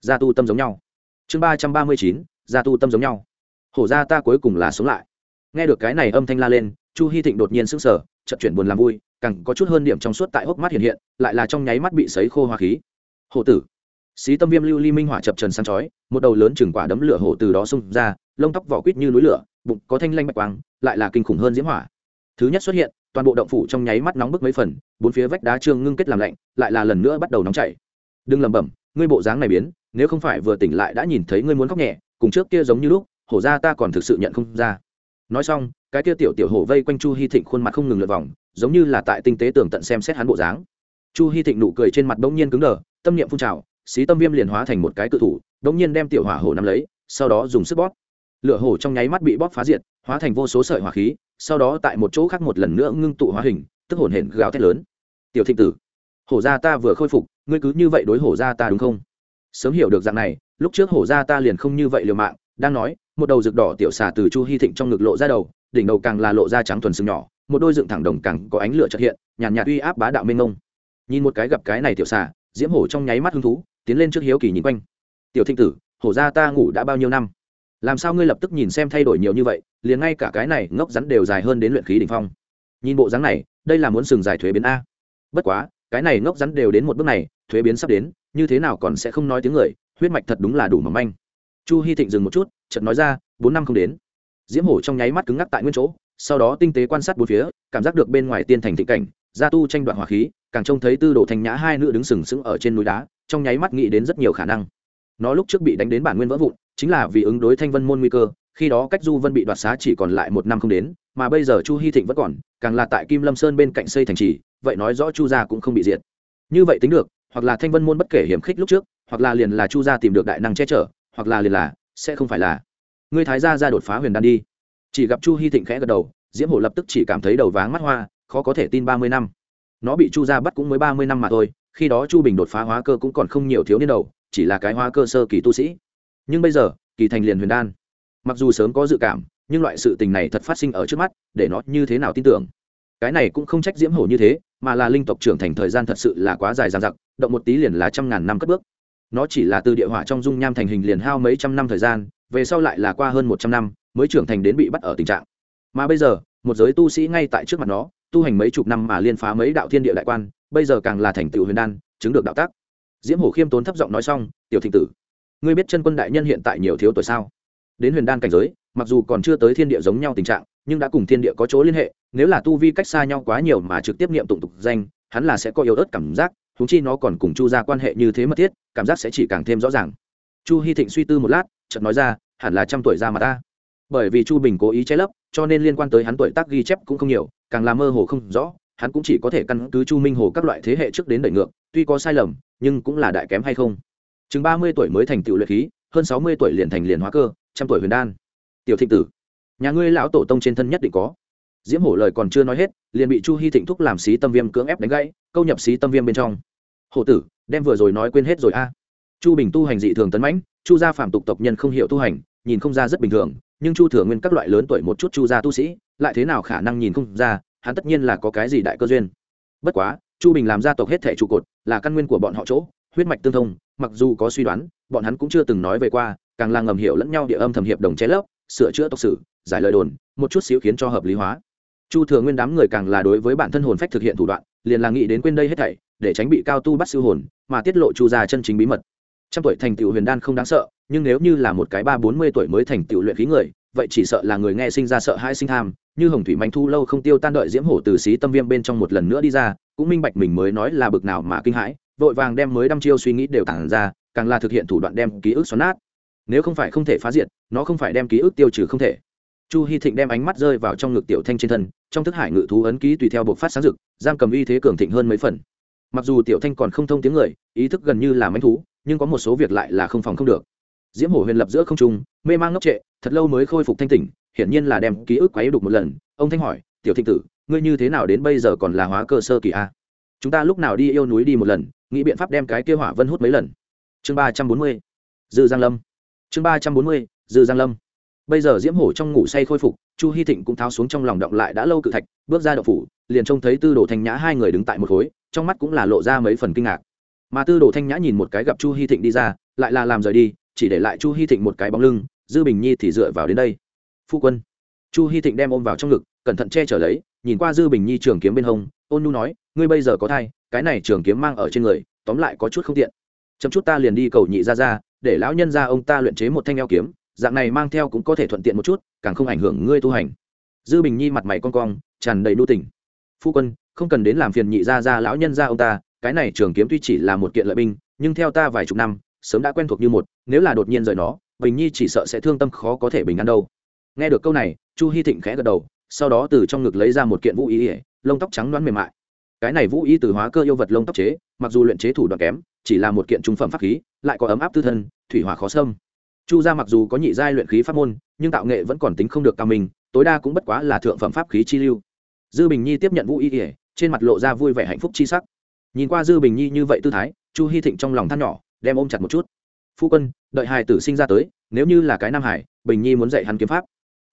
Gia tu tâm giống nhau. Chương ba trăm ba mươi chín, gia tu tâm giống nhau hổ ra ta cuối cùng là sống lại. Nghe được cái này âm thanh la lên, chu hy thịnh đột nhiên sững sờ, chợt chuyển buồn làm vui, càng có chút hơn điểm trong suốt tại hốc mắt hiện hiện, lại là trong nháy mắt bị sấy khô hoa khí. Hổ tử. Xí tâm viêm lưu ly minh hỏa chập trần sáng chói, một đầu lớn chừng quả đấm lửa hổ từ đó xông ra, lông tóc vỏ quýt như núi lửa, bụng có thanh lanh bạch quang, lại là kinh khủng hơn diễm hỏa. Thứ nhất xuất hiện, toàn bộ động phủ trong nháy mắt nóng bức mấy phần, bốn phía vách đá trương ngưng kết làm lạnh, lại là lần nữa bắt đầu nóng chảy. Đừng lẩm bẩm, ngươi bộ dáng này biến, nếu không phải vừa tỉnh lại đã nhìn thấy ngươi muốn khóc nhẹ, cùng trước kia giống như lúc hổ ra ta còn thực sự nhận không ra. Nói xong, cái kia tiểu tiểu hổ vây quanh chu hy thịnh khuôn mặt không ngừng lượt vòng, giống như là tại tinh tế tường tận xem xét hắn bộ dáng. Chu hy thịnh nụ cười trên mặt bỗng nhiên cứng đờ, tâm niệm phun trào, xí tâm viêm liền hóa thành một cái cự thủ, bỗng nhiên đem tiểu hỏa hổ nắm lấy, sau đó dùng sức bóp. Lửa hổ trong nháy mắt bị bóp phá diệt, hóa thành vô số sợi hỏa khí, sau đó tại một chỗ khác một lần nữa ngưng tụ hóa hình, tức hồn hển gào thét lớn. Tiểu thịnh tử, hổ gia ta vừa khôi phục, ngươi cứ như vậy đối hổ gia ta đúng không? Sớm hiểu được dạng này, lúc trước hổ gia ta liền không như vậy liều mạng đang nói, một đầu rực đỏ tiểu xà từ chu hy thịnh trong ngực lộ ra đầu, đỉnh đầu càng là lộ ra trắng thuần sừng nhỏ, một đôi dựng thẳng đồng càng có ánh lửa trật hiện, nhàn nhạt uy áp bá đạo mênh mông. Nhìn một cái gặp cái này tiểu xà, diễm hổ trong nháy mắt hứng thú, tiến lên trước hiếu kỳ nhìn quanh. Tiểu thịnh tử, hổ ra ta ngủ đã bao nhiêu năm? Làm sao ngươi lập tức nhìn xem thay đổi nhiều như vậy, liền ngay cả cái này ngốc rắn đều dài hơn đến luyện khí đ ỉ n h phong? Nhìn bộ dáng này, đây là muốn sừng dài thuế biến a. Bất quá, cái này ngốc rắn đều đến một bước này, thuế biến sắp đến, như thế nào còn sẽ không nói tiếng người, huyết mạch thật đúng là đủ mầm manh chu hy thịnh dừng một chút, chợt nói ra, bốn năm không đến. Diễm hổ trong nháy mắt cứng ngắc tại nguyên chỗ, sau đó tinh tế quan sát bốn phía, cảm giác được bên ngoài tiên thành thịnh cảnh gia tu tranh đoạn hỏa khí, càng trông thấy tư đồ thành nhã hai nữ đứng sừng sững ở trên núi đá, trong nháy mắt nghĩ đến rất nhiều khả năng. Nó lúc trước bị đánh đến bản nguyên vỡ vụn, chính là vì ứng đối thanh vân môn nguy cơ, khi đó cách du vân bị đoạt xá chỉ còn lại một năm không đến, mà bây giờ chu hy thịnh vẫn còn, càng là tại kim lâm sơn bên cạnh xây thành trì, vậy nói rõ chu gia cũng không bị diệt. Như vậy tính được, hoặc là thanh vân môn bất kể hiểm khích lúc trước, hoặc là liền là chu gia tìm được đại năng che chở hoặc là liền là, sẽ không phải là. Ngươi thái gia ra đột phá huyền đan đi. Chỉ gặp chu hy thịnh khẽ gật đầu, diễm hổ lập tức chỉ cảm thấy đầu váng mắt hoa, khó có thể tin ba mươi năm. Nó bị chu gia bắt cũng mới ba mươi năm mà thôi, khi đó chu bình đột phá hóa cơ cũng còn không nhiều thiếu niên đầu, chỉ là cái hóa cơ sơ kỳ tu sĩ. Nhưng bây giờ, kỳ thành liền huyền đan. Mặc dù sớm có dự cảm, nhưng loại sự tình này thật phát sinh ở trước mắt, để nó như thế nào tin tưởng? Cái này cũng không trách diễm hổ như thế, mà là linh tộc trưởng thành thời gian thật sự là quá dài dằng dặc, động một tí liền là trăm ngàn năm cất bước nó chỉ là từ địa hỏa trong dung nham thành hình liền hao mấy trăm năm thời gian, về sau lại là qua hơn một trăm năm, mới trưởng thành đến bị bắt ở tình trạng. Mà bây giờ, một giới tu sĩ ngay tại trước mặt nó, tu hành mấy chục năm mà liên phá mấy đạo thiên địa đại quan, bây giờ càng là thành tựu huyền đan, chứng được đạo tác. Diễm hổ khiêm tốn thấp giọng nói xong, tiểu thịnh tử, ngươi biết chân quân đại nhân hiện tại nhiều thiếu tuổi sao? Đến huyền đan cảnh giới, mặc dù còn chưa tới thiên địa giống nhau tình trạng, nhưng đã cùng thiên địa có chỗ liên hệ, nếu là tu vi cách xa nhau quá nhiều mà trực tiếp niệm tụng tục danh, hắn là sẽ có yếu ớt cảm giác thúng chi nó còn cùng chu ra quan hệ như thế mật thiết, cảm giác sẽ chỉ càng thêm rõ ràng. Chu hy thịnh suy tư một lát, chợt nói ra, hẳn là trăm tuổi ra mà ta. Bởi vì chu bình cố ý che lấp, cho nên liên quan tới hắn tuổi tác ghi chép cũng không nhiều, càng là mơ hồ không rõ, hắn cũng chỉ có thể căn cứ chu minh hồ các loại thế hệ trước đến đẩy ngược, tuy có sai lầm, nhưng cũng là đại kém hay không. Chừng ba mươi tuổi mới thành tựu luyện khí, hơn sáu mươi tuổi liền thành liền hóa cơ, trăm tuổi huyền đan. Tiểu thịnh tử, nhà ngươi lão tổ tông trên thân nhất định có. Diễm hổ lời còn chưa nói hết, liền bị chu hy thịnh thúc làm xí tâm viêm cưỡng ép đánh gãy, câu nhập xí tâm viêm bên trong hổ tử, đem vừa rồi nói quên hết rồi a. Chu bình tu hành dị thường tấn mãnh, chu gia phạm tục tộc nhân không hiểu tu hành, nhìn không ra rất bình thường, nhưng chu thừa nguyên các loại lớn tuổi một chút chu gia tu sĩ, lại thế nào khả năng nhìn không ra, hắn tất nhiên là có cái gì đại cơ duyên. Bất quá, chu bình làm gia tộc hết thể trụ cột, là căn nguyên của bọn họ chỗ, huyết mạch tương thông, mặc dù có suy đoán, bọn hắn cũng chưa từng nói về qua, càng là ngầm hiểu lẫn nhau địa âm thầm hiệp đồng chế lấp, sửa chữa tộc sử, giải lời đồn, một chút xíu khiến cho hợp lý hóa. Chu thừa nguyên đám người càng là đối với bản thân hồn phách thực hiện thủ đoạn, liền là nghĩ đến quên đây hết thảy để tránh bị cao tu bắt siêu hồn, mà tiết lộ chu gia chân chính bí mật. Trăm tuổi thành tựu huyền đan không đáng sợ, nhưng nếu như là một cái ba bốn mươi tuổi mới thành tựu luyện khí người, vậy chỉ sợ là người nghe sinh ra sợ hai sinh tham, như hồng thủy manh thu lâu không tiêu tan đợi diễm hổ từ xí tâm viêm bên trong một lần nữa đi ra, cũng minh bạch mình mới nói là bực nào mà kinh hãi, vội vàng đem mới đăm chiêu suy nghĩ đều tản ra, càng là thực hiện thủ đoạn đem ký ức xoắn nát. Nếu không phải không thể phá diệt, nó không phải đem ký ức tiêu trừ không thể. Chu hy thịnh đem ánh mắt rơi vào trong ngực tiểu thanh trên thân, trong thức hải ngự thú ấn ký tùy theo buộc phát sáng rực, giam cầm uy thế cường thịnh hơn mấy phần mặc dù tiểu thanh còn không thông tiếng người, ý thức gần như là manh thú, nhưng có một số việc lại là không phòng không được. Diễm hổ huyền lập giữa không trung, mê mang ngốc trệ, thật lâu mới khôi phục thanh tỉnh, hiển nhiên là đem ký ức quấy đục một lần. Ông thanh hỏi, tiểu thịnh tử, ngươi như thế nào đến bây giờ còn là hóa cơ sơ kỳ a? Chúng ta lúc nào đi yêu núi đi một lần, nghĩ biện pháp đem cái kia hỏa vân hút mấy lần. Chương ba trăm bốn mươi, dư giang lâm. Chương ba trăm bốn mươi, dư giang lâm. Bây giờ diễm hổ trong ngủ say khôi phục, chu hy thịnh cũng tháo xuống trong lòng động lại đã lâu cự thạch, bước ra đậu phủ, liền trông thấy tư đồ thanh nhã hai người đứng tại một khối trong mắt cũng là lộ ra mấy phần kinh ngạc. Mà tư đồ thanh nhã nhìn một cái gặp chu hy thịnh đi ra, lại là làm rời đi, chỉ để lại chu hy thịnh một cái bóng lưng, dư bình nhi thì dựa vào đến đây. Phu quân. Chu hy thịnh đem ôm vào trong ngực, cẩn thận che chở lấy, nhìn qua dư bình nhi trường kiếm bên hông, ôn nu nói, ngươi bây giờ có thai, cái này trường kiếm mang ở trên người, tóm lại có chút không tiện. Chấm chút ta liền đi cầu nhị ra ra để lão nhân ra ông ta luyện chế một thanh eo kiếm, dạng này mang theo cũng có thể thuận tiện một chút, càng không ảnh hưởng ngươi tu hành. Dư bình nhi mặt mày con cong, tràn đầy nu tình. Phu quân không cần đến làm phiền nhị gia gia lão nhân gia ông ta, cái này trường kiếm tuy chỉ là một kiện lợi binh, nhưng theo ta vài chục năm, sớm đã quen thuộc như một, nếu là đột nhiên rời nó, bình nhi chỉ sợ sẽ thương tâm khó có thể bình an đâu. Nghe được câu này, chu hy thịnh khẽ gật đầu, sau đó từ trong ngực lấy ra một kiện vũ ý ỉa lông tóc trắng đoán mềm mại. Cái này vũ y từ hóa cơ yêu vật lông tóc chế, mặc dù luyện chế thủ đoạn kém, chỉ là một kiện trung phẩm pháp khí, lại có ấm áp tư thân, thủy hỏa khó xâm. Chu gia mặc dù có nhị giai luyện khí pháp môn, nhưng tạo nghệ vẫn còn tính không được cao mình tối đa cũng bất quá là thượng phẩm pháp khí chi lưu. Dư bình nhi tiếp nhận vũ y ỉa trên mặt lộ ra vui vẻ hạnh phúc chi sắc. Nhìn qua dư bình nhi như vậy tư thái, chu hy thịnh trong lòng than nhỏ, đem ôm chặt một chút. Phu quân, đợi hài tử sinh ra tới, nếu như là cái nam hải, bình nhi muốn dạy hắn kiếm pháp.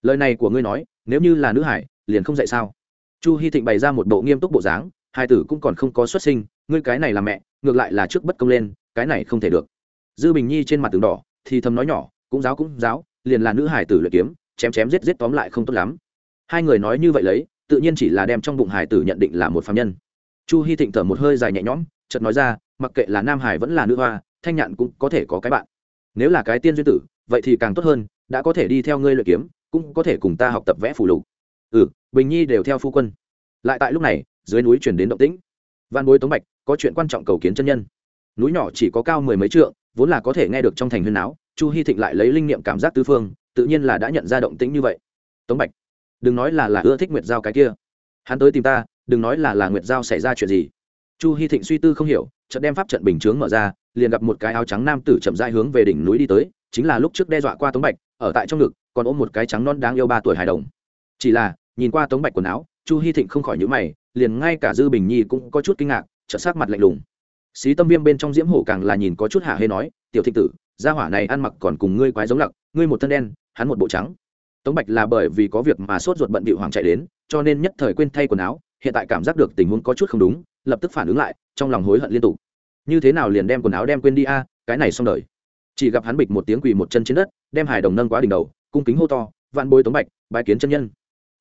Lời này của ngươi nói, nếu như là nữ hải, liền không dạy sao? Chu hy thịnh bày ra một bộ nghiêm túc bộ dáng hai tử cũng còn không có xuất sinh, ngươi cái này là mẹ, ngược lại là trước bất công lên, cái này không thể được. Dư bình nhi trên mặt tường đỏ, thì thầm nói nhỏ, cũng giáo cũng giáo, liền là nữ hải tử luyện kiếm, chém chém giết giết tóm lại không tốt lắm. Hai người nói như vậy lấy tự nhiên chỉ là đem trong bụng hải tử nhận định là một phạm nhân. Chu hy thịnh thở một hơi dài nhẹ nhõm, chợt nói ra, mặc kệ là nam hải vẫn là nữ hoa, thanh nhạn cũng có thể có cái bạn. Nếu là cái tiên duyên tử, vậy thì càng tốt hơn, đã có thể đi theo ngươi luyện kiếm, cũng có thể cùng ta học tập vẽ phù lục. Ừ bình nhi đều theo phu quân. Lại tại lúc này, dưới núi chuyển đến động tĩnh. Văn bối tống bạch, có chuyện quan trọng cầu kiến chân nhân. Núi nhỏ chỉ có cao mười mấy trượng, vốn là có thể nghe được trong thành huyên áo chu hy thịnh lại lấy linh niệm cảm giác tư phương, tự nhiên là đã nhận ra động tĩnh như vậy. Tống bạch đừng nói là là ưa thích nguyệt giao cái kia. Hắn tới tìm ta, đừng nói là là nguyệt giao xảy ra chuyện gì. Chu hy thịnh suy tư không hiểu trận đem pháp trận bình chướng mở ra, liền gặp một cái áo trắng nam tử chậm rãi hướng về đỉnh núi đi tới, chính là lúc trước đe dọa qua tống bạch, ở tại trong ngực, còn ôm một cái trắng non đáng yêu ba tuổi hài đồng. Chỉ là, nhìn qua tống bạch quần áo, chu hy thịnh không khỏi nhữ mày, liền ngay cả dư bình nhi cũng có chút kinh ngạc trợ sát mặt lạnh lùng. Xí tâm viêm bên trong diễm hổ càng là nhìn có chút hạ hê nói, tiểu thịnh tử, gia hỏa này ăn mặc còn cùng ngươi quái giống lặc, ngươi một thân đen, hắn một bộ trắng tống bạch là bởi vì có việc mà sốt ruột bận bị hoàng chạy đến, cho nên nhất thời quên thay quần áo, hiện tại cảm giác được tình huống có chút không đúng, lập tức phản ứng lại, trong lòng hối hận liên tục. Như thế nào liền đem quần áo đem quên đi a, cái này xong đời. Chỉ gặp hắn bịch một tiếng quỳ một chân trên đất, đem hải đồng nâng quá đỉnh đầu, cung kính hô to, vạn bối tống bạch, bái kiến chân nhân.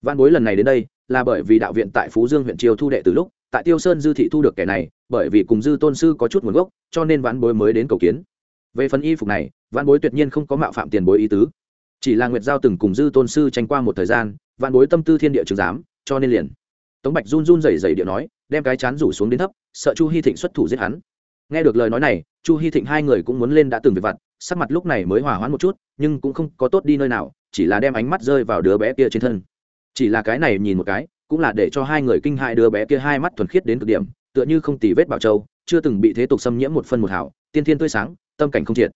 Vạn bối lần này đến đây, là bởi vì đạo viện tại phú dương huyện triều thu đệ từ lúc, tại tiêu sơn dư thị thu được kẻ này, bởi vì cùng dư tôn sư có chút nguồn gốc, cho nên vạn bối mới đến cầu kiến. Về phần y phục này, vạn bối tuyệt nhiên không có mạo phạm tiền bối ý tứ chỉ là nguyệt giao từng cùng dư tôn sư tranh qua một thời gian, vạn bối tâm tư thiên địa trường giám, cho nên liền. Tống bạch run run rẩy rẩy địa nói, đem cái chán rủ xuống đến thấp, sợ chu hy thịnh xuất thủ giết hắn. Nghe được lời nói này, chu hy thịnh hai người cũng muốn lên đã từng về vặt, sắc mặt lúc này mới hòa hoãn một chút, nhưng cũng không có tốt đi nơi nào, chỉ là đem ánh mắt rơi vào đứa bé kia trên thân. Chỉ là cái này nhìn một cái, cũng là để cho hai người kinh hại đứa bé kia hai mắt thuần khiết đến cực điểm, tựa như không tì vết bảo châu, chưa từng bị thế tục xâm nhiễm một phân một hảo tiên thiên tươi sáng, tâm cảnh không triệt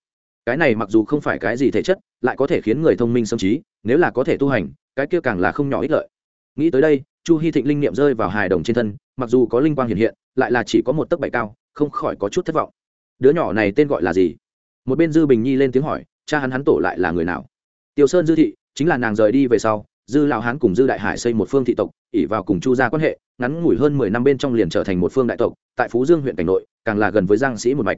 cái này mặc dù không phải cái gì thể chất, lại có thể khiến người thông minh xâm trí, nếu là có thể tu hành, cái kia càng là không nhỏ ích lợi. Nghĩ tới đây, chu hy thịnh linh niệm rơi vào hài đồng trên thân, mặc dù có linh quang hiện hiện, lại là chỉ có một tấc bảy cao, không khỏi có chút thất vọng. Đứa nhỏ này tên gọi là gì? Một bên dư bình nhi lên tiếng hỏi, cha hắn hắn tổ lại là người nào? Tiêu sơn dư thị, chính là nàng rời đi về sau, dư lão hán cùng dư đại hải xây một phương thị tộc ỉ vào cùng chu gia quan hệ, ngắn ngủi hơn mười năm bên trong liền trở thành một phương đại tộc, tại phú dương huyện cảnh nội, càng là gần với giang sĩ một mạch.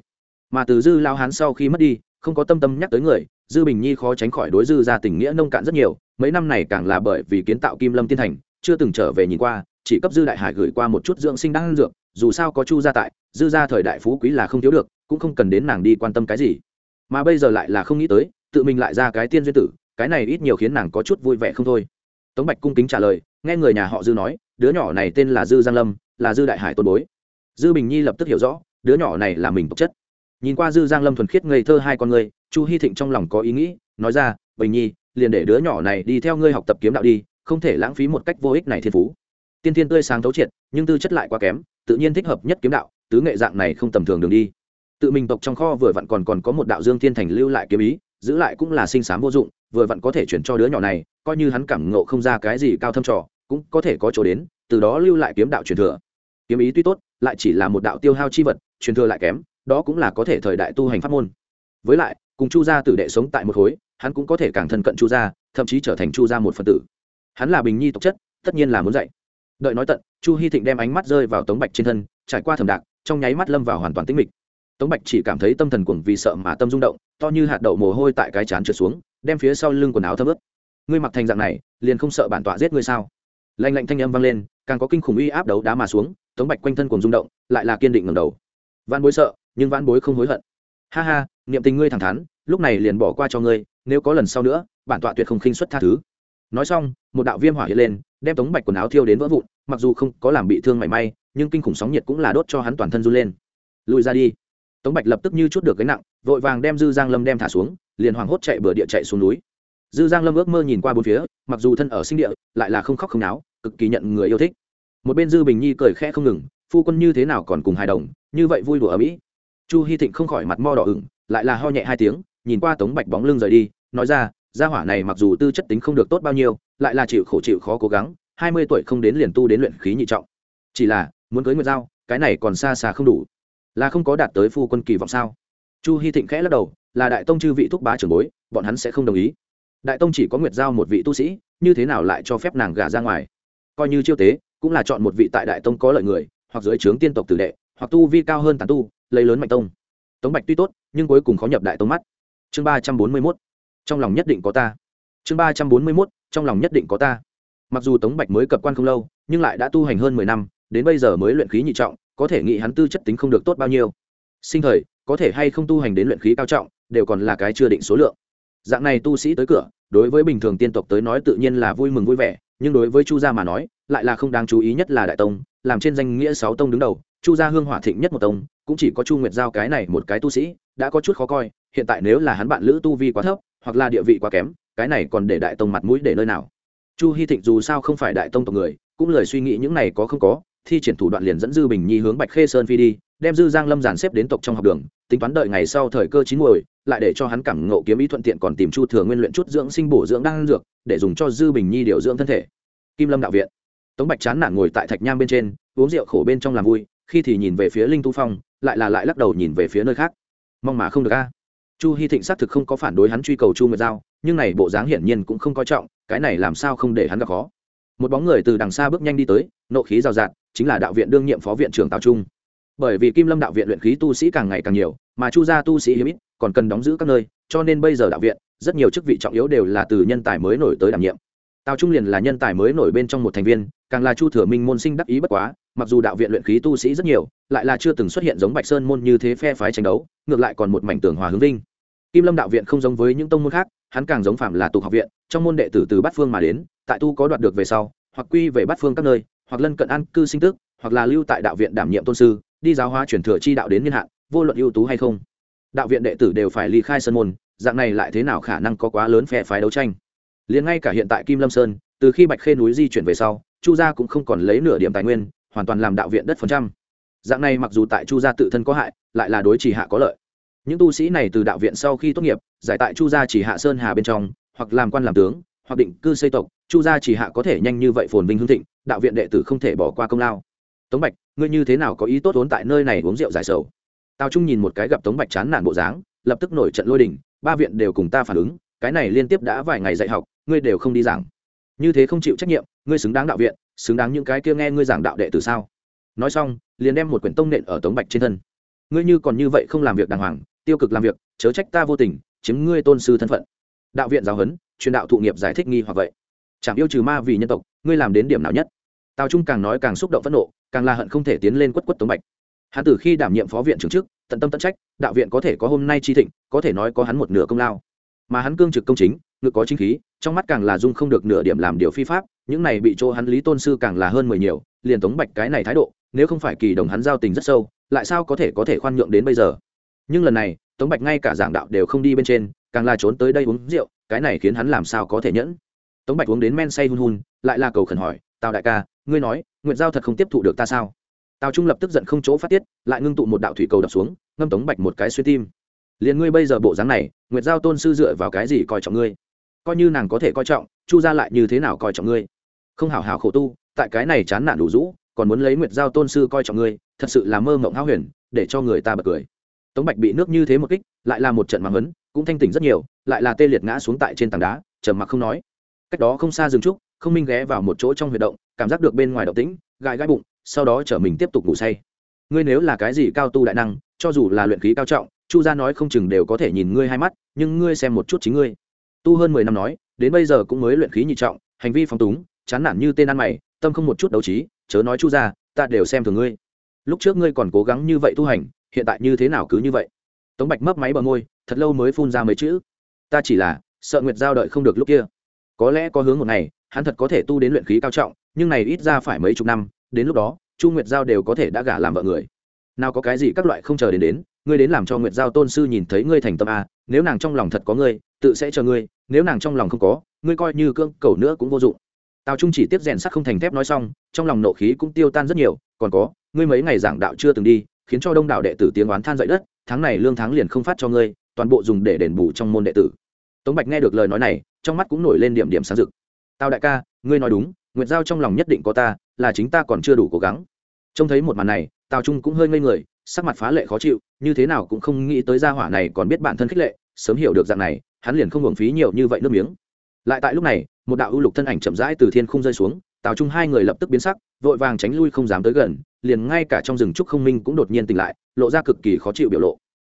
Mà từ dư lão hán sau khi mất đi không có tâm tâm nhắc tới người, dư bình nhi khó tránh khỏi đối dư gia tình nghĩa nông cạn rất nhiều, mấy năm này càng là bởi vì kiến tạo kim lâm tiên thành, chưa từng trở về nhìn qua, chỉ cấp dư đại hải gửi qua một chút dưỡng sinh đang dược, dù sao có chu gia tại, dư gia thời đại phú quý là không thiếu được, cũng không cần đến nàng đi quan tâm cái gì. Mà bây giờ lại là không nghĩ tới, tự mình lại ra cái tiên duyên tử, cái này ít nhiều khiến nàng có chút vui vẻ không thôi. Tống bạch cung kính trả lời, nghe người nhà họ dư nói, đứa nhỏ này tên là dư giang lâm, là dư đại hải tôn bối. Dư bình nhi lập tức hiểu rõ, đứa nhỏ này là mình tộc chất nhìn qua dư giang lâm thuần khiết ngây thơ hai con người, chu hy thịnh trong lòng có ý nghĩ, nói ra bình nhi, liền để đứa nhỏ này đi theo ngươi học tập kiếm đạo đi, không thể lãng phí một cách vô ích này thiên phú. Tiên thiên tươi sáng thấu triệt, nhưng tư chất lại quá kém, tự nhiên thích hợp nhất kiếm đạo, tứ nghệ dạng này không tầm thường đường đi. Tự mình tộc trong kho vừa vặn còn còn có một đạo dương thiên thành lưu lại kiếm ý, giữ lại cũng là sinh sám vô dụng, vừa vặn có thể chuyển cho đứa nhỏ này, coi như hắn cảm ngộ không ra cái gì cao thâm trò, cũng có thể có chỗ đến, từ đó lưu lại kiếm đạo truyền thừa. Kiếm ý tuy tốt, lại chỉ là một đạo tiêu hao chi vật, truyền thừa lại kém đó cũng là có thể thời đại tu hành pháp môn. Với lại, cùng chu gia tử đệ sống tại một khối, hắn cũng có thể càng thân cận chu gia, thậm chí trở thành chu gia một phần tử. Hắn là bình nhi tộc chất, tất nhiên là muốn dạy. Đợi nói tận, chu hy thịnh đem ánh mắt rơi vào tống bạch trên thân, trải qua thầm đạc, trong nháy mắt lâm vào hoàn toàn tĩnh mịch. Tống bạch chỉ cảm thấy tâm thần cuồng vì sợ mà tâm rung động, to như hạt đậu mồ hôi tại cái chán trượt xuống, đem phía sau lưng quần áo thấm ướt. Ngươi mặc thành dạng này, liền không sợ bản tọa giết ngươi sao? Lạnh lạnh thanh âm vang lên, càng có kinh khủng uy áp đấu đá mà xuống, tống bạch quanh thân cuồng rung động, lại là kiên định ngầm đầu. Văn bối sợ nhưng vãn bối không hối hận. Ha ha, niệm tình ngươi thẳng thắn, lúc này liền bỏ qua cho ngươi, nếu có lần sau nữa, bản tọa tuyệt không khinh xuất tha thứ. Nói xong, một đạo viêm hỏa hiện lên, đem tống bạch quần áo thiêu đến vỡ vụn, mặc dù không có làm bị thương mảy may, nhưng kinh khủng sóng nhiệt cũng là đốt cho hắn toàn thân run lên. Lùi ra đi. Tống bạch lập tức như chút được gánh nặng, vội vàng đem dư giang lâm đem thả xuống, liền hoảng hốt chạy bừa địa chạy xuống núi. Dư giang lâm ước mơ nhìn qua bốn phía, mặc dù thân ở sinh địa, lại là không khóc không náo, cực kỳ nhận người yêu thích. Một bên dư bình nhi cười khẽ không ngừng, phu quân như thế nào còn cùng hài đồng, như vậy vui đùa ở mỹ chu hy thịnh không khỏi mặt mo đỏ ửng, lại là ho nhẹ hai tiếng, nhìn qua tống bạch bóng lưng rời đi, nói ra, gia hỏa này mặc dù tư chất tính không được tốt bao nhiêu, lại là chịu khổ chịu khó cố gắng, hai mươi tuổi không đến liền tu đến luyện khí nhị trọng. Chỉ là, muốn cưới nguyệt giao, cái này còn xa xa không đủ. Là không có đạt tới phu quân kỳ vọng sao? Chu hy thịnh khẽ lắc đầu, là đại tông chư vị thúc bá trưởng bối, bọn hắn sẽ không đồng ý. Đại tông chỉ có nguyệt giao một vị tu sĩ, như thế nào lại cho phép nàng gả ra ngoài? Coi như chiêu tế, cũng là chọn một vị tại đại tông có lợi người, hoặc dưới trướng tiên tộc tử đệ, hoặc tu vi cao hơn tàn tu lấy lớn mạnh tông. Tống bạch tuy tốt, nhưng cuối cùng khó nhập đại tông mắt. Chương ba trăm bốn mươi mốt, trong lòng nhất định có ta. Chương ba trăm bốn mươi mốt, trong lòng nhất định có ta. Mặc dù tống bạch mới cập quan không lâu, nhưng lại đã tu hành hơn mười năm, đến bây giờ mới luyện khí nhị trọng, có thể nghĩ hắn tư chất tính không được tốt bao nhiêu. Sinh thời, có thể hay không tu hành đến luyện khí cao trọng, đều còn là cái chưa định số lượng. Dạng này tu sĩ tới cửa, đối với bình thường tiên tộc tới nói tự nhiên là vui mừng vui vẻ, nhưng đối với chu gia mà nói, lại là không đáng chú ý nhất là đại tông, làm trên danh nghĩa sáu tông đứng đầu, chu gia hương hỏa thịnh nhất một tông cũng chỉ có chu nguyệt giao cái này một cái tu sĩ, đã có chút khó coi, hiện tại nếu là hắn bạn lữ tu vi quá thấp, hoặc là địa vị quá kém, cái này còn để đại tông mặt mũi để nơi nào? Chu hy thịnh dù sao không phải đại tông tộc người, cũng lời suy nghĩ những này có không có, thi triển thủ đoạn liền dẫn dư bình nhi hướng bạch khê sơn phi đi, đem dư giang lâm giàn xếp đến tộc trong học đường, tính toán đợi ngày sau thời cơ chín muồi, lại để cho hắn cảm ngộ kiếm ý thuận tiện còn tìm chu thừa nguyên luyện chút dưỡng sinh bổ dưỡng đang dược, để dùng cho dư bình nhi điều dưỡng thân thể. Kim lâm đạo viện. Tống bạch chán nản ngồi tại thạch nham bên trên, uống rượu khổ bên trong làm vui, khi thì nhìn về phía linh tu phong lại là lại lắc đầu nhìn về phía nơi khác. Mong mà không được a. Chu hy thịnh xác thực không có phản đối hắn truy cầu chu nguyệt giao, nhưng này bộ dáng hiển nhiên cũng không coi trọng, cái này làm sao không để hắn gặp khó. Một bóng người từ đằng xa bước nhanh đi tới, nộ khí rào rạt, chính là đạo viện đương nhiệm phó viện trưởng tào trung. Bởi vì kim lâm đạo viện luyện khí tu sĩ càng ngày càng nhiều, mà chu gia tu sĩ hiếm ít, còn cần đóng giữ các nơi, cho nên bây giờ đạo viện, rất nhiều chức vị trọng yếu đều là từ nhân tài mới nổi tới đảm nhiệm. Tào trung liền là nhân tài mới nổi bên trong một thành viên, càng là chu thừa minh môn sinh đắc ý bất quá mặc dù đạo viện luyện khí tu sĩ rất nhiều, lại là chưa từng xuất hiện giống bạch sơn môn như thế phe phái tranh đấu, ngược lại còn một mảnh tường hòa hướng vinh. Kim lâm đạo viện không giống với những tông môn khác, hắn càng giống phạm là tục học viện, trong môn đệ tử từ bát phương mà đến, tại tu có đoạt được về sau, hoặc quy về bát phương các nơi, hoặc lân cận an cư sinh tức, hoặc là lưu tại đạo viện đảm nhiệm tôn sư, đi giáo hóa chuyển thừa chi đạo đến niên hạn, vô luận ưu tú hay không. Đạo viện đệ tử đều phải ly khai sân môn, dạng này lại thế nào khả năng có quá lớn phe phái đấu tranh? Liền ngay cả hiện tại kim lâm sơn, từ khi bạch khê núi di chuyển về sau, chu gia cũng không còn lấy nửa điểm tài nguyên hoàn toàn làm đạo viện đất phần trăm. Dạng này mặc dù tại chu gia tự thân có hại, lại là đối chỉ hạ có lợi. Những tu sĩ này từ đạo viện sau khi tốt nghiệp, giải tại chu gia chỉ hạ sơn hà bên trong, hoặc làm quan làm tướng, hoặc định cư xây tộc, chu gia chỉ hạ có thể nhanh như vậy phồn vinh hương thịnh, đạo viện đệ tử không thể bỏ qua công lao. Tống bạch, ngươi như thế nào có ý tốt vốn tại nơi này uống rượu giải sầu? Tào trung nhìn một cái gặp tống bạch chán nản bộ dáng, lập tức nổi trận lôi đình, ba viện đều cùng ta phản ứng, cái này liên tiếp đã vài ngày dạy học, ngươi đều không đi giảng. Như thế không chịu trách nhiệm, ngươi xứng đáng đạo viện xứng đáng những cái kia nghe ngươi giảng đạo đệ từ sao? Nói xong, liền đem một quyển tông nện ở tống bạch trên thân. Ngươi như còn như vậy không làm việc đàng hoàng, tiêu cực làm việc, chớ trách ta vô tình, chiếm ngươi tôn sư thân phận. Đạo viện giáo huấn, truyền đạo thụ nghiệp giải thích nghi hoặc vậy. Chẳng yêu trừ ma vì nhân tộc, ngươi làm đến điểm nào nhất? Tào trung càng nói càng xúc động phẫn nộ, càng là hận không thể tiến lên quất quất tống bạch. Hắn từ khi đảm nhiệm phó viện trưởng chức, tận tâm tận trách, đạo viện có thể có hôm nay chi thịnh, có thể nói có hắn một nửa công lao. Mà hắn cương trực công chính ngự có chính khí, trong mắt càng là dung không được nửa điểm làm điều phi pháp những này bị chỗ hắn lý tôn sư càng là hơn mười nhiều, liền tống bạch cái này thái độ, nếu không phải kỳ đồng hắn giao tình rất sâu, lại sao có thể có thể khoan nhượng đến bây giờ? Nhưng lần này, tống bạch ngay cả giảng đạo đều không đi bên trên, càng là trốn tới đây uống rượu, cái này khiến hắn làm sao có thể nhẫn? Tống bạch uống đến men say hun hun, lại là cầu khẩn hỏi, tào đại ca, ngươi nói nguyện giao thật không tiếp thụ được ta sao? Tào trung lập tức giận không chỗ phát tiết, lại ngưng tụ một đạo thủy cầu đập xuống, ngâm tống bạch một cái xuyên tim. Liền ngươi bây giờ bộ dáng này, nguyệt giao tôn sư dựa vào cái gì coi trọng ngươi? Coi như nàng có thể coi trọng, chu ra lại như thế nào coi trọng ngươi? Không hảo hảo khổ tu, tại cái này chán nản đủ rũ, còn muốn lấy nguyệt giao tôn sư coi trọng ngươi, thật sự là mơ mộng háo huyền, để cho người ta bật cười. Tống bạch bị nước như thế một kích, lại là một trận mắng vấn cũng thanh tỉnh rất nhiều, lại là tê liệt ngã xuống tại trên tảng đá, trầm mặc không nói. Cách đó không xa dừng trúc, không minh ghé vào một chỗ trong huyệt động, cảm giác được bên ngoài động tĩnh, gãi gãi bụng, sau đó chở mình tiếp tục ngủ say. Ngươi nếu là cái gì cao tu đại năng, cho dù là luyện khí cao trọng, chu gia nói không chừng đều có thể nhìn ngươi hai mắt, nhưng ngươi xem một chút chính ngươi. Tu hơn mười năm nói, đến bây giờ cũng mới luyện khí nhị trọng, hành vi phóng túng chán nản như tên ăn mày, tâm không một chút đấu trí, chớ nói chu gia ta đều xem thường ngươi. Lúc trước ngươi còn cố gắng như vậy tu hành, hiện tại như thế nào cứ như vậy? Tống bạch mấp máy bờ môi, thật lâu mới phun ra mấy chữ. Ta chỉ là sợ nguyệt giao đợi không được lúc kia. Có lẽ có hướng một ngày, hắn thật có thể tu đến luyện khí cao trọng, nhưng này ít ra phải mấy chục năm, đến lúc đó, chu nguyệt giao đều có thể đã gả làm vợ người. Nào có cái gì các loại không chờ đến đến, ngươi đến làm cho nguyệt giao tôn sư nhìn thấy ngươi thành tâm a, nếu nàng trong lòng thật có ngươi, tự sẽ chờ ngươi, nếu nàng trong lòng không có, ngươi coi như cương cầu nữa cũng vô dụng tào trung chỉ tiếp rèn sắt không thành thép nói xong, trong lòng nộ khí cũng tiêu tan rất nhiều, còn có, ngươi mấy ngày giảng đạo chưa từng đi, khiến cho đông đảo đệ tử tiếng oán than dậy đất, tháng này lương tháng liền không phát cho ngươi, toàn bộ dùng để đền bù trong môn đệ tử. Tống bạch nghe được lời nói này, trong mắt cũng nổi lên điểm điểm sáng rực. Tào đại ca, ngươi nói đúng, nguyệt giao trong lòng nhất định có ta, là chính ta còn chưa đủ cố gắng. Trông thấy một màn này, tào trung cũng hơi ngây người, sắc mặt phá lệ khó chịu, như thế nào cũng không nghĩ tới gia hỏa này còn biết bản thân khích lệ, sớm hiểu được dạng này, hắn liền không hưởng phí nhiều như vậy nước miếng lại tại lúc này, một đạo ưu lục thân ảnh chậm rãi từ thiên không rơi xuống, tào trung hai người lập tức biến sắc, vội vàng tránh lui không dám tới gần, liền ngay cả trong rừng trúc không minh cũng đột nhiên tỉnh lại, lộ ra cực kỳ khó chịu biểu lộ.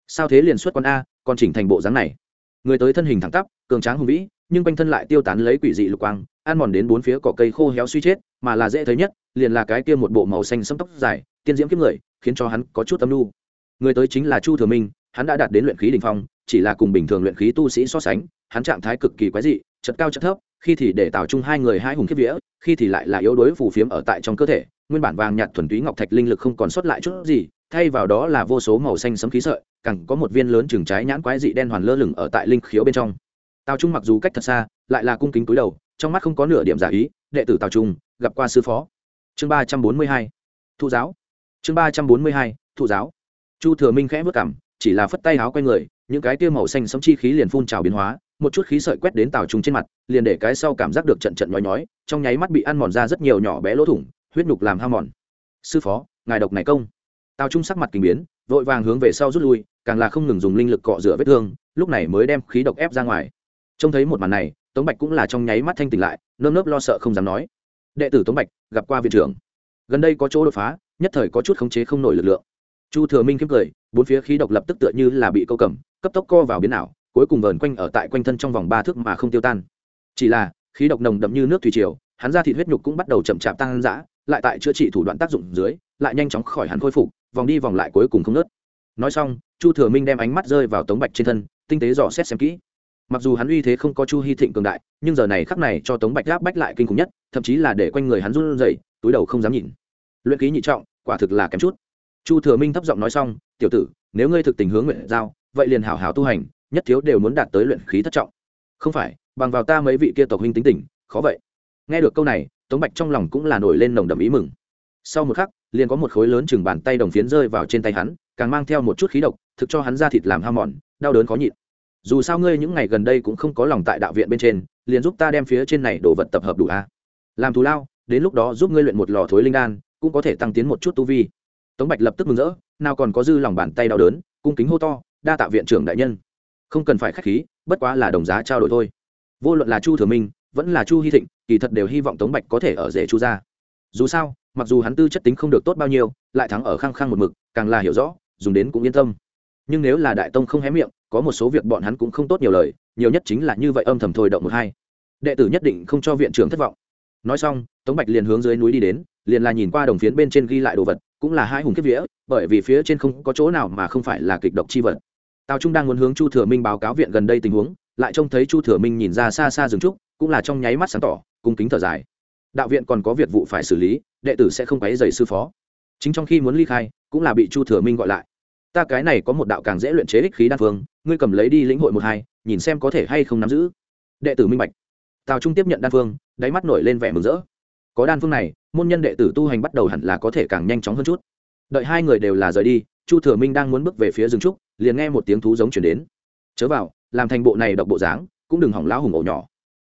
Sao thế liền xuất con a, còn chỉnh thành bộ dáng này? Người tới thân hình thẳng tắp, cường tráng hùng vĩ, nhưng quanh thân lại tiêu tán lấy quỷ dị lục quang, ăn mòn đến bốn phía cỏ cây khô héo suy chết, mà là dễ thấy nhất, liền là cái kia một bộ màu xanh sẫm tóc dài, tiên diễm kiếp người, khiến cho hắn có chút tâm lu người tới chính là chu thừa minh, hắn đã đạt đến luyện khí đỉnh phong, chỉ là cùng bình thường luyện khí tu sĩ so sánh, hắn trạng thái cực kỳ quái dị chật cao chật thấp, khi thì để tạo chung hai người hai hùng kiếp vía, khi thì lại là yếu đuối phù phiếm ở tại trong cơ thể, nguyên bản vàng nhạt thuần túy ngọc thạch linh lực không còn sót lại chút gì, thay vào đó là vô số màu xanh sấm khí sợi cẳng có một viên lớn chừng trái nhãn quái dị đen hoàn lơ lửng ở tại linh khiếu bên trong. Tào trung mặc dù cách thật xa, lại là cung kính cúi đầu, trong mắt không có nửa điểm giả ý, đệ tử tào trung, gặp qua sư phó. Chương ba trăm bốn mươi hai, thụ giáo. Chương ba trăm bốn mươi hai, thụ giáo. Chu thừa minh khẽ vất cảm chỉ là phất tay áo quay người, những cái tiêu màu xanh sấm chi khí liền phun trào biến hóa một chút khí sợi quét đến tào trung trên mặt, liền để cái sau cảm giác được trận trận nhói nhói, trong nháy mắt bị ăn mòn ra rất nhiều nhỏ bé lỗ thủng, huyết nhục làm ham mòn. Sư phó, ngài độc này công. Tào trung sắc mặt kinh biến, vội vàng hướng về sau rút lui, càng là không ngừng dùng linh lực cọ rửa vết thương, lúc này mới đem khí độc ép ra ngoài. Trông thấy một màn này, tống bạch cũng là trong nháy mắt thanh tỉnh lại, nơm nớp lo sợ không dám nói. Đệ tử tống bạch, gặp qua viện trưởng. Gần đây có chỗ đột phá, nhất thời có chút khống chế không nổi lực lượng. Chu thừa minh kiếm cười, bốn phía khí độc lập tức tựa như là bị câu cầm, cấp tốc co vào biến ảo cuối cùng vờn quanh ở tại quanh thân trong vòng ba thước mà không tiêu tan. Chỉ là, khí độc nồng đậm như nước thủy triều, hắn ra thịt huyết nhục cũng bắt đầu chậm chạp tăng dã, lại tại chữa trị thủ đoạn tác dụng dưới, lại nhanh chóng khỏi hắn khôi phục, vòng đi vòng lại cuối cùng không nớt nói xong, chu thừa minh đem ánh mắt rơi vào tống bạch trên thân, tinh tế dò xét xem kỹ. Mặc dù hắn uy thế không có chu hy thịnh cường đại, nhưng giờ này khắc này cho tống bạch gáp bách lại kinh khủng nhất, thậm chí là để quanh người hắn run rẩy, túi đầu không dám nhìn. Luyện ký nhị trọng, quả thực là kém chút. Chu thừa minh thấp giọng nói xong, tiểu tử, nếu ngươi thực tình hướng nguyện giao, vậy liền hảo hảo tu hành nhất thiếu đều muốn đạt tới luyện khí thất trọng. Không phải, bằng vào ta mấy vị kia tộc huynh tính tình, khó vậy. Nghe được câu này, tống bạch trong lòng cũng là nổi lên nồng đậm ý mừng. Sau một khắc, liền có một khối lớn chừng bàn tay đồng phiến rơi vào trên tay hắn, càng mang theo một chút khí độc, thực cho hắn ra thịt làm ham mòn, đau đớn khó nhịn. Dù sao ngươi những ngày gần đây cũng không có lòng tại đạo viện bên trên, liền giúp ta đem phía trên này đồ vật tập hợp đủ a. Làm thù lao, đến lúc đó giúp ngươi luyện một lò thối linh đan, cũng có thể tăng tiến một chút tu vi. Tống bạch lập tức mừng rỡ, nào còn có dư lòng bàn tay đau đớn, cung kính hô to, đa tạ viện trưởng đại nhân không cần phải k h á c h khí, bất quá là đồng giá trao đổi thôi. Vô luận là chu thừa minh, vẫn là chu hy thịnh, kỳ thật đều hy vọng tống bạch có thể ở rể chu ra dù sao, mặc dù hắn tư chất tính không được tốt bao nhiêu, lại thắng ở khăng khăng một mực, càng là hiểu rõ, dùng đến cũng yên tâm. Nhưng nếu là đại tông không hé miệng, có một số việc bọn hắn cũng không tốt nhiều lời, nhiều nhất chính là như vậy âm thầm thôi động một hai. Đệ tử nhất định không cho viện trưởng thất vọng. Nói xong, tống bạch liền hướng dưới núi đi đến, liền là nhìn qua đồng phiến bên trên ghi lại đồ vật, cũng là hai hùng kiếp vía, bởi vì phía trên không có chỗ nào mà không phải là kịch độc chi vật tào trung đang muốn hướng chu thừa minh báo cáo viện gần đây tình huống, lại trông thấy chu thừa minh nhìn ra xa xa rừng trúc, cũng là trong nháy mắt sáng tỏ, cung kính thở dài. Đạo viện còn có việc vụ phải xử lý, đệ tử sẽ không quấy dày sư phó. Chính trong khi muốn ly khai, cũng là bị chu thừa minh gọi lại. Ta cái này có một đạo càng dễ luyện chế ích khí đan phương, ngươi cầm lấy đi lĩnh hội một hai, nhìn xem có thể hay không nắm giữ. Đệ tử minh bạch. Tào trung tiếp nhận đan phương, đáy mắt nổi lên vẻ mừng rỡ. Có đan phương này, môn nhân đệ tử tu hành bắt đầu hẳn là có thể càng nhanh chóng hơn chút. Đợi hai người đều là rời đi, chu thừa minh đang muốn bước về phía rừng trúc liền nghe một tiếng thú giống chuyển đến. Chớ vào, làm thành bộ này độc bộ dáng, cũng đừng hỏng lão hùng ổ nhỏ.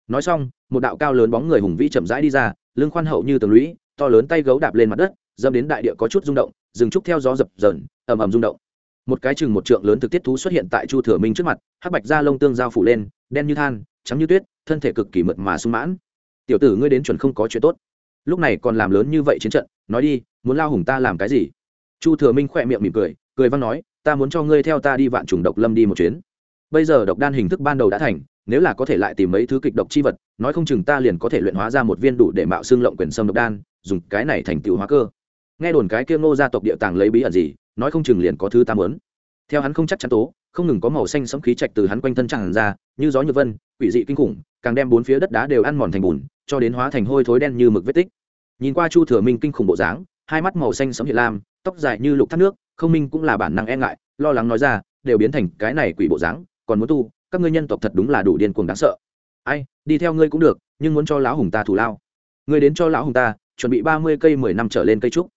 Nói xong, một đạo cao lớn bóng người hùng vĩ chậm rãi đi ra, lưng khoan hậu như tường lũy, to lớn tay gấu đạp lên mặt đất dâm đến đại địa có chút rung động, rừng trúc theo gió dập dờn, ầm ầm rung động. Một cái chừng một trượng lớn thực tiết thú xuất hiện tại chu thừa minh trước mặt, hắc bạch da lông tương giao phủ lên, đen như than, trắng như tuyết, thân thể cực kỳ mượt mà sung mãn. Tiểu tử ngươi đến chuẩn không có chuyện tốt. Lúc này còn làm lớn như vậy chiến trận, nói đi, muốn lao hùng ta làm cái gì? Chu thừa minh khỏe miệng mỉm cười cười văn nói ta muốn cho ngươi theo ta đi vạn trùng độc lâm đi một chuyến. Bây giờ độc đan hình thức ban đầu đã thành, nếu là có thể lại tìm mấy thứ kịch độc chi vật, nói không chừng ta liền có thể luyện hóa ra một viên đủ để mạo xương lộng quyền sâm độc đan, dùng cái này thành tựu hóa cơ. Nghe đồn cái kia ngô gia tộc địa tàng lấy bí ẩn gì, nói không chừng liền có thứ ta muốn. Theo hắn không chắc chắn tố, không ngừng có màu xanh sẫm khí trạch từ hắn quanh thân tràn ra, như gió như vân, quỷ dị kinh khủng, càng đem bốn phía đất đá đều ăn mòn thành bùn, cho đến hóa thành hôi thối đen như mực vết tích. Nhìn qua chu thừa minh kinh khủng bộ dáng, hai mắt màu xanh sẫm hiện lam, tóc dài như lục thác nước không minh cũng là bản năng e ngại, lo lắng nói ra, đều biến thành cái này quỷ bộ dáng, còn muốn tu, các ngươi nhân tộc thật đúng là đủ điên cuồng đáng sợ. Ai, đi theo ngươi cũng được, nhưng muốn cho lão hùng ta thủ lao. Ngươi đến cho lão hùng ta, chuẩn bị ba mươi cây mười năm trở lên cây trúc.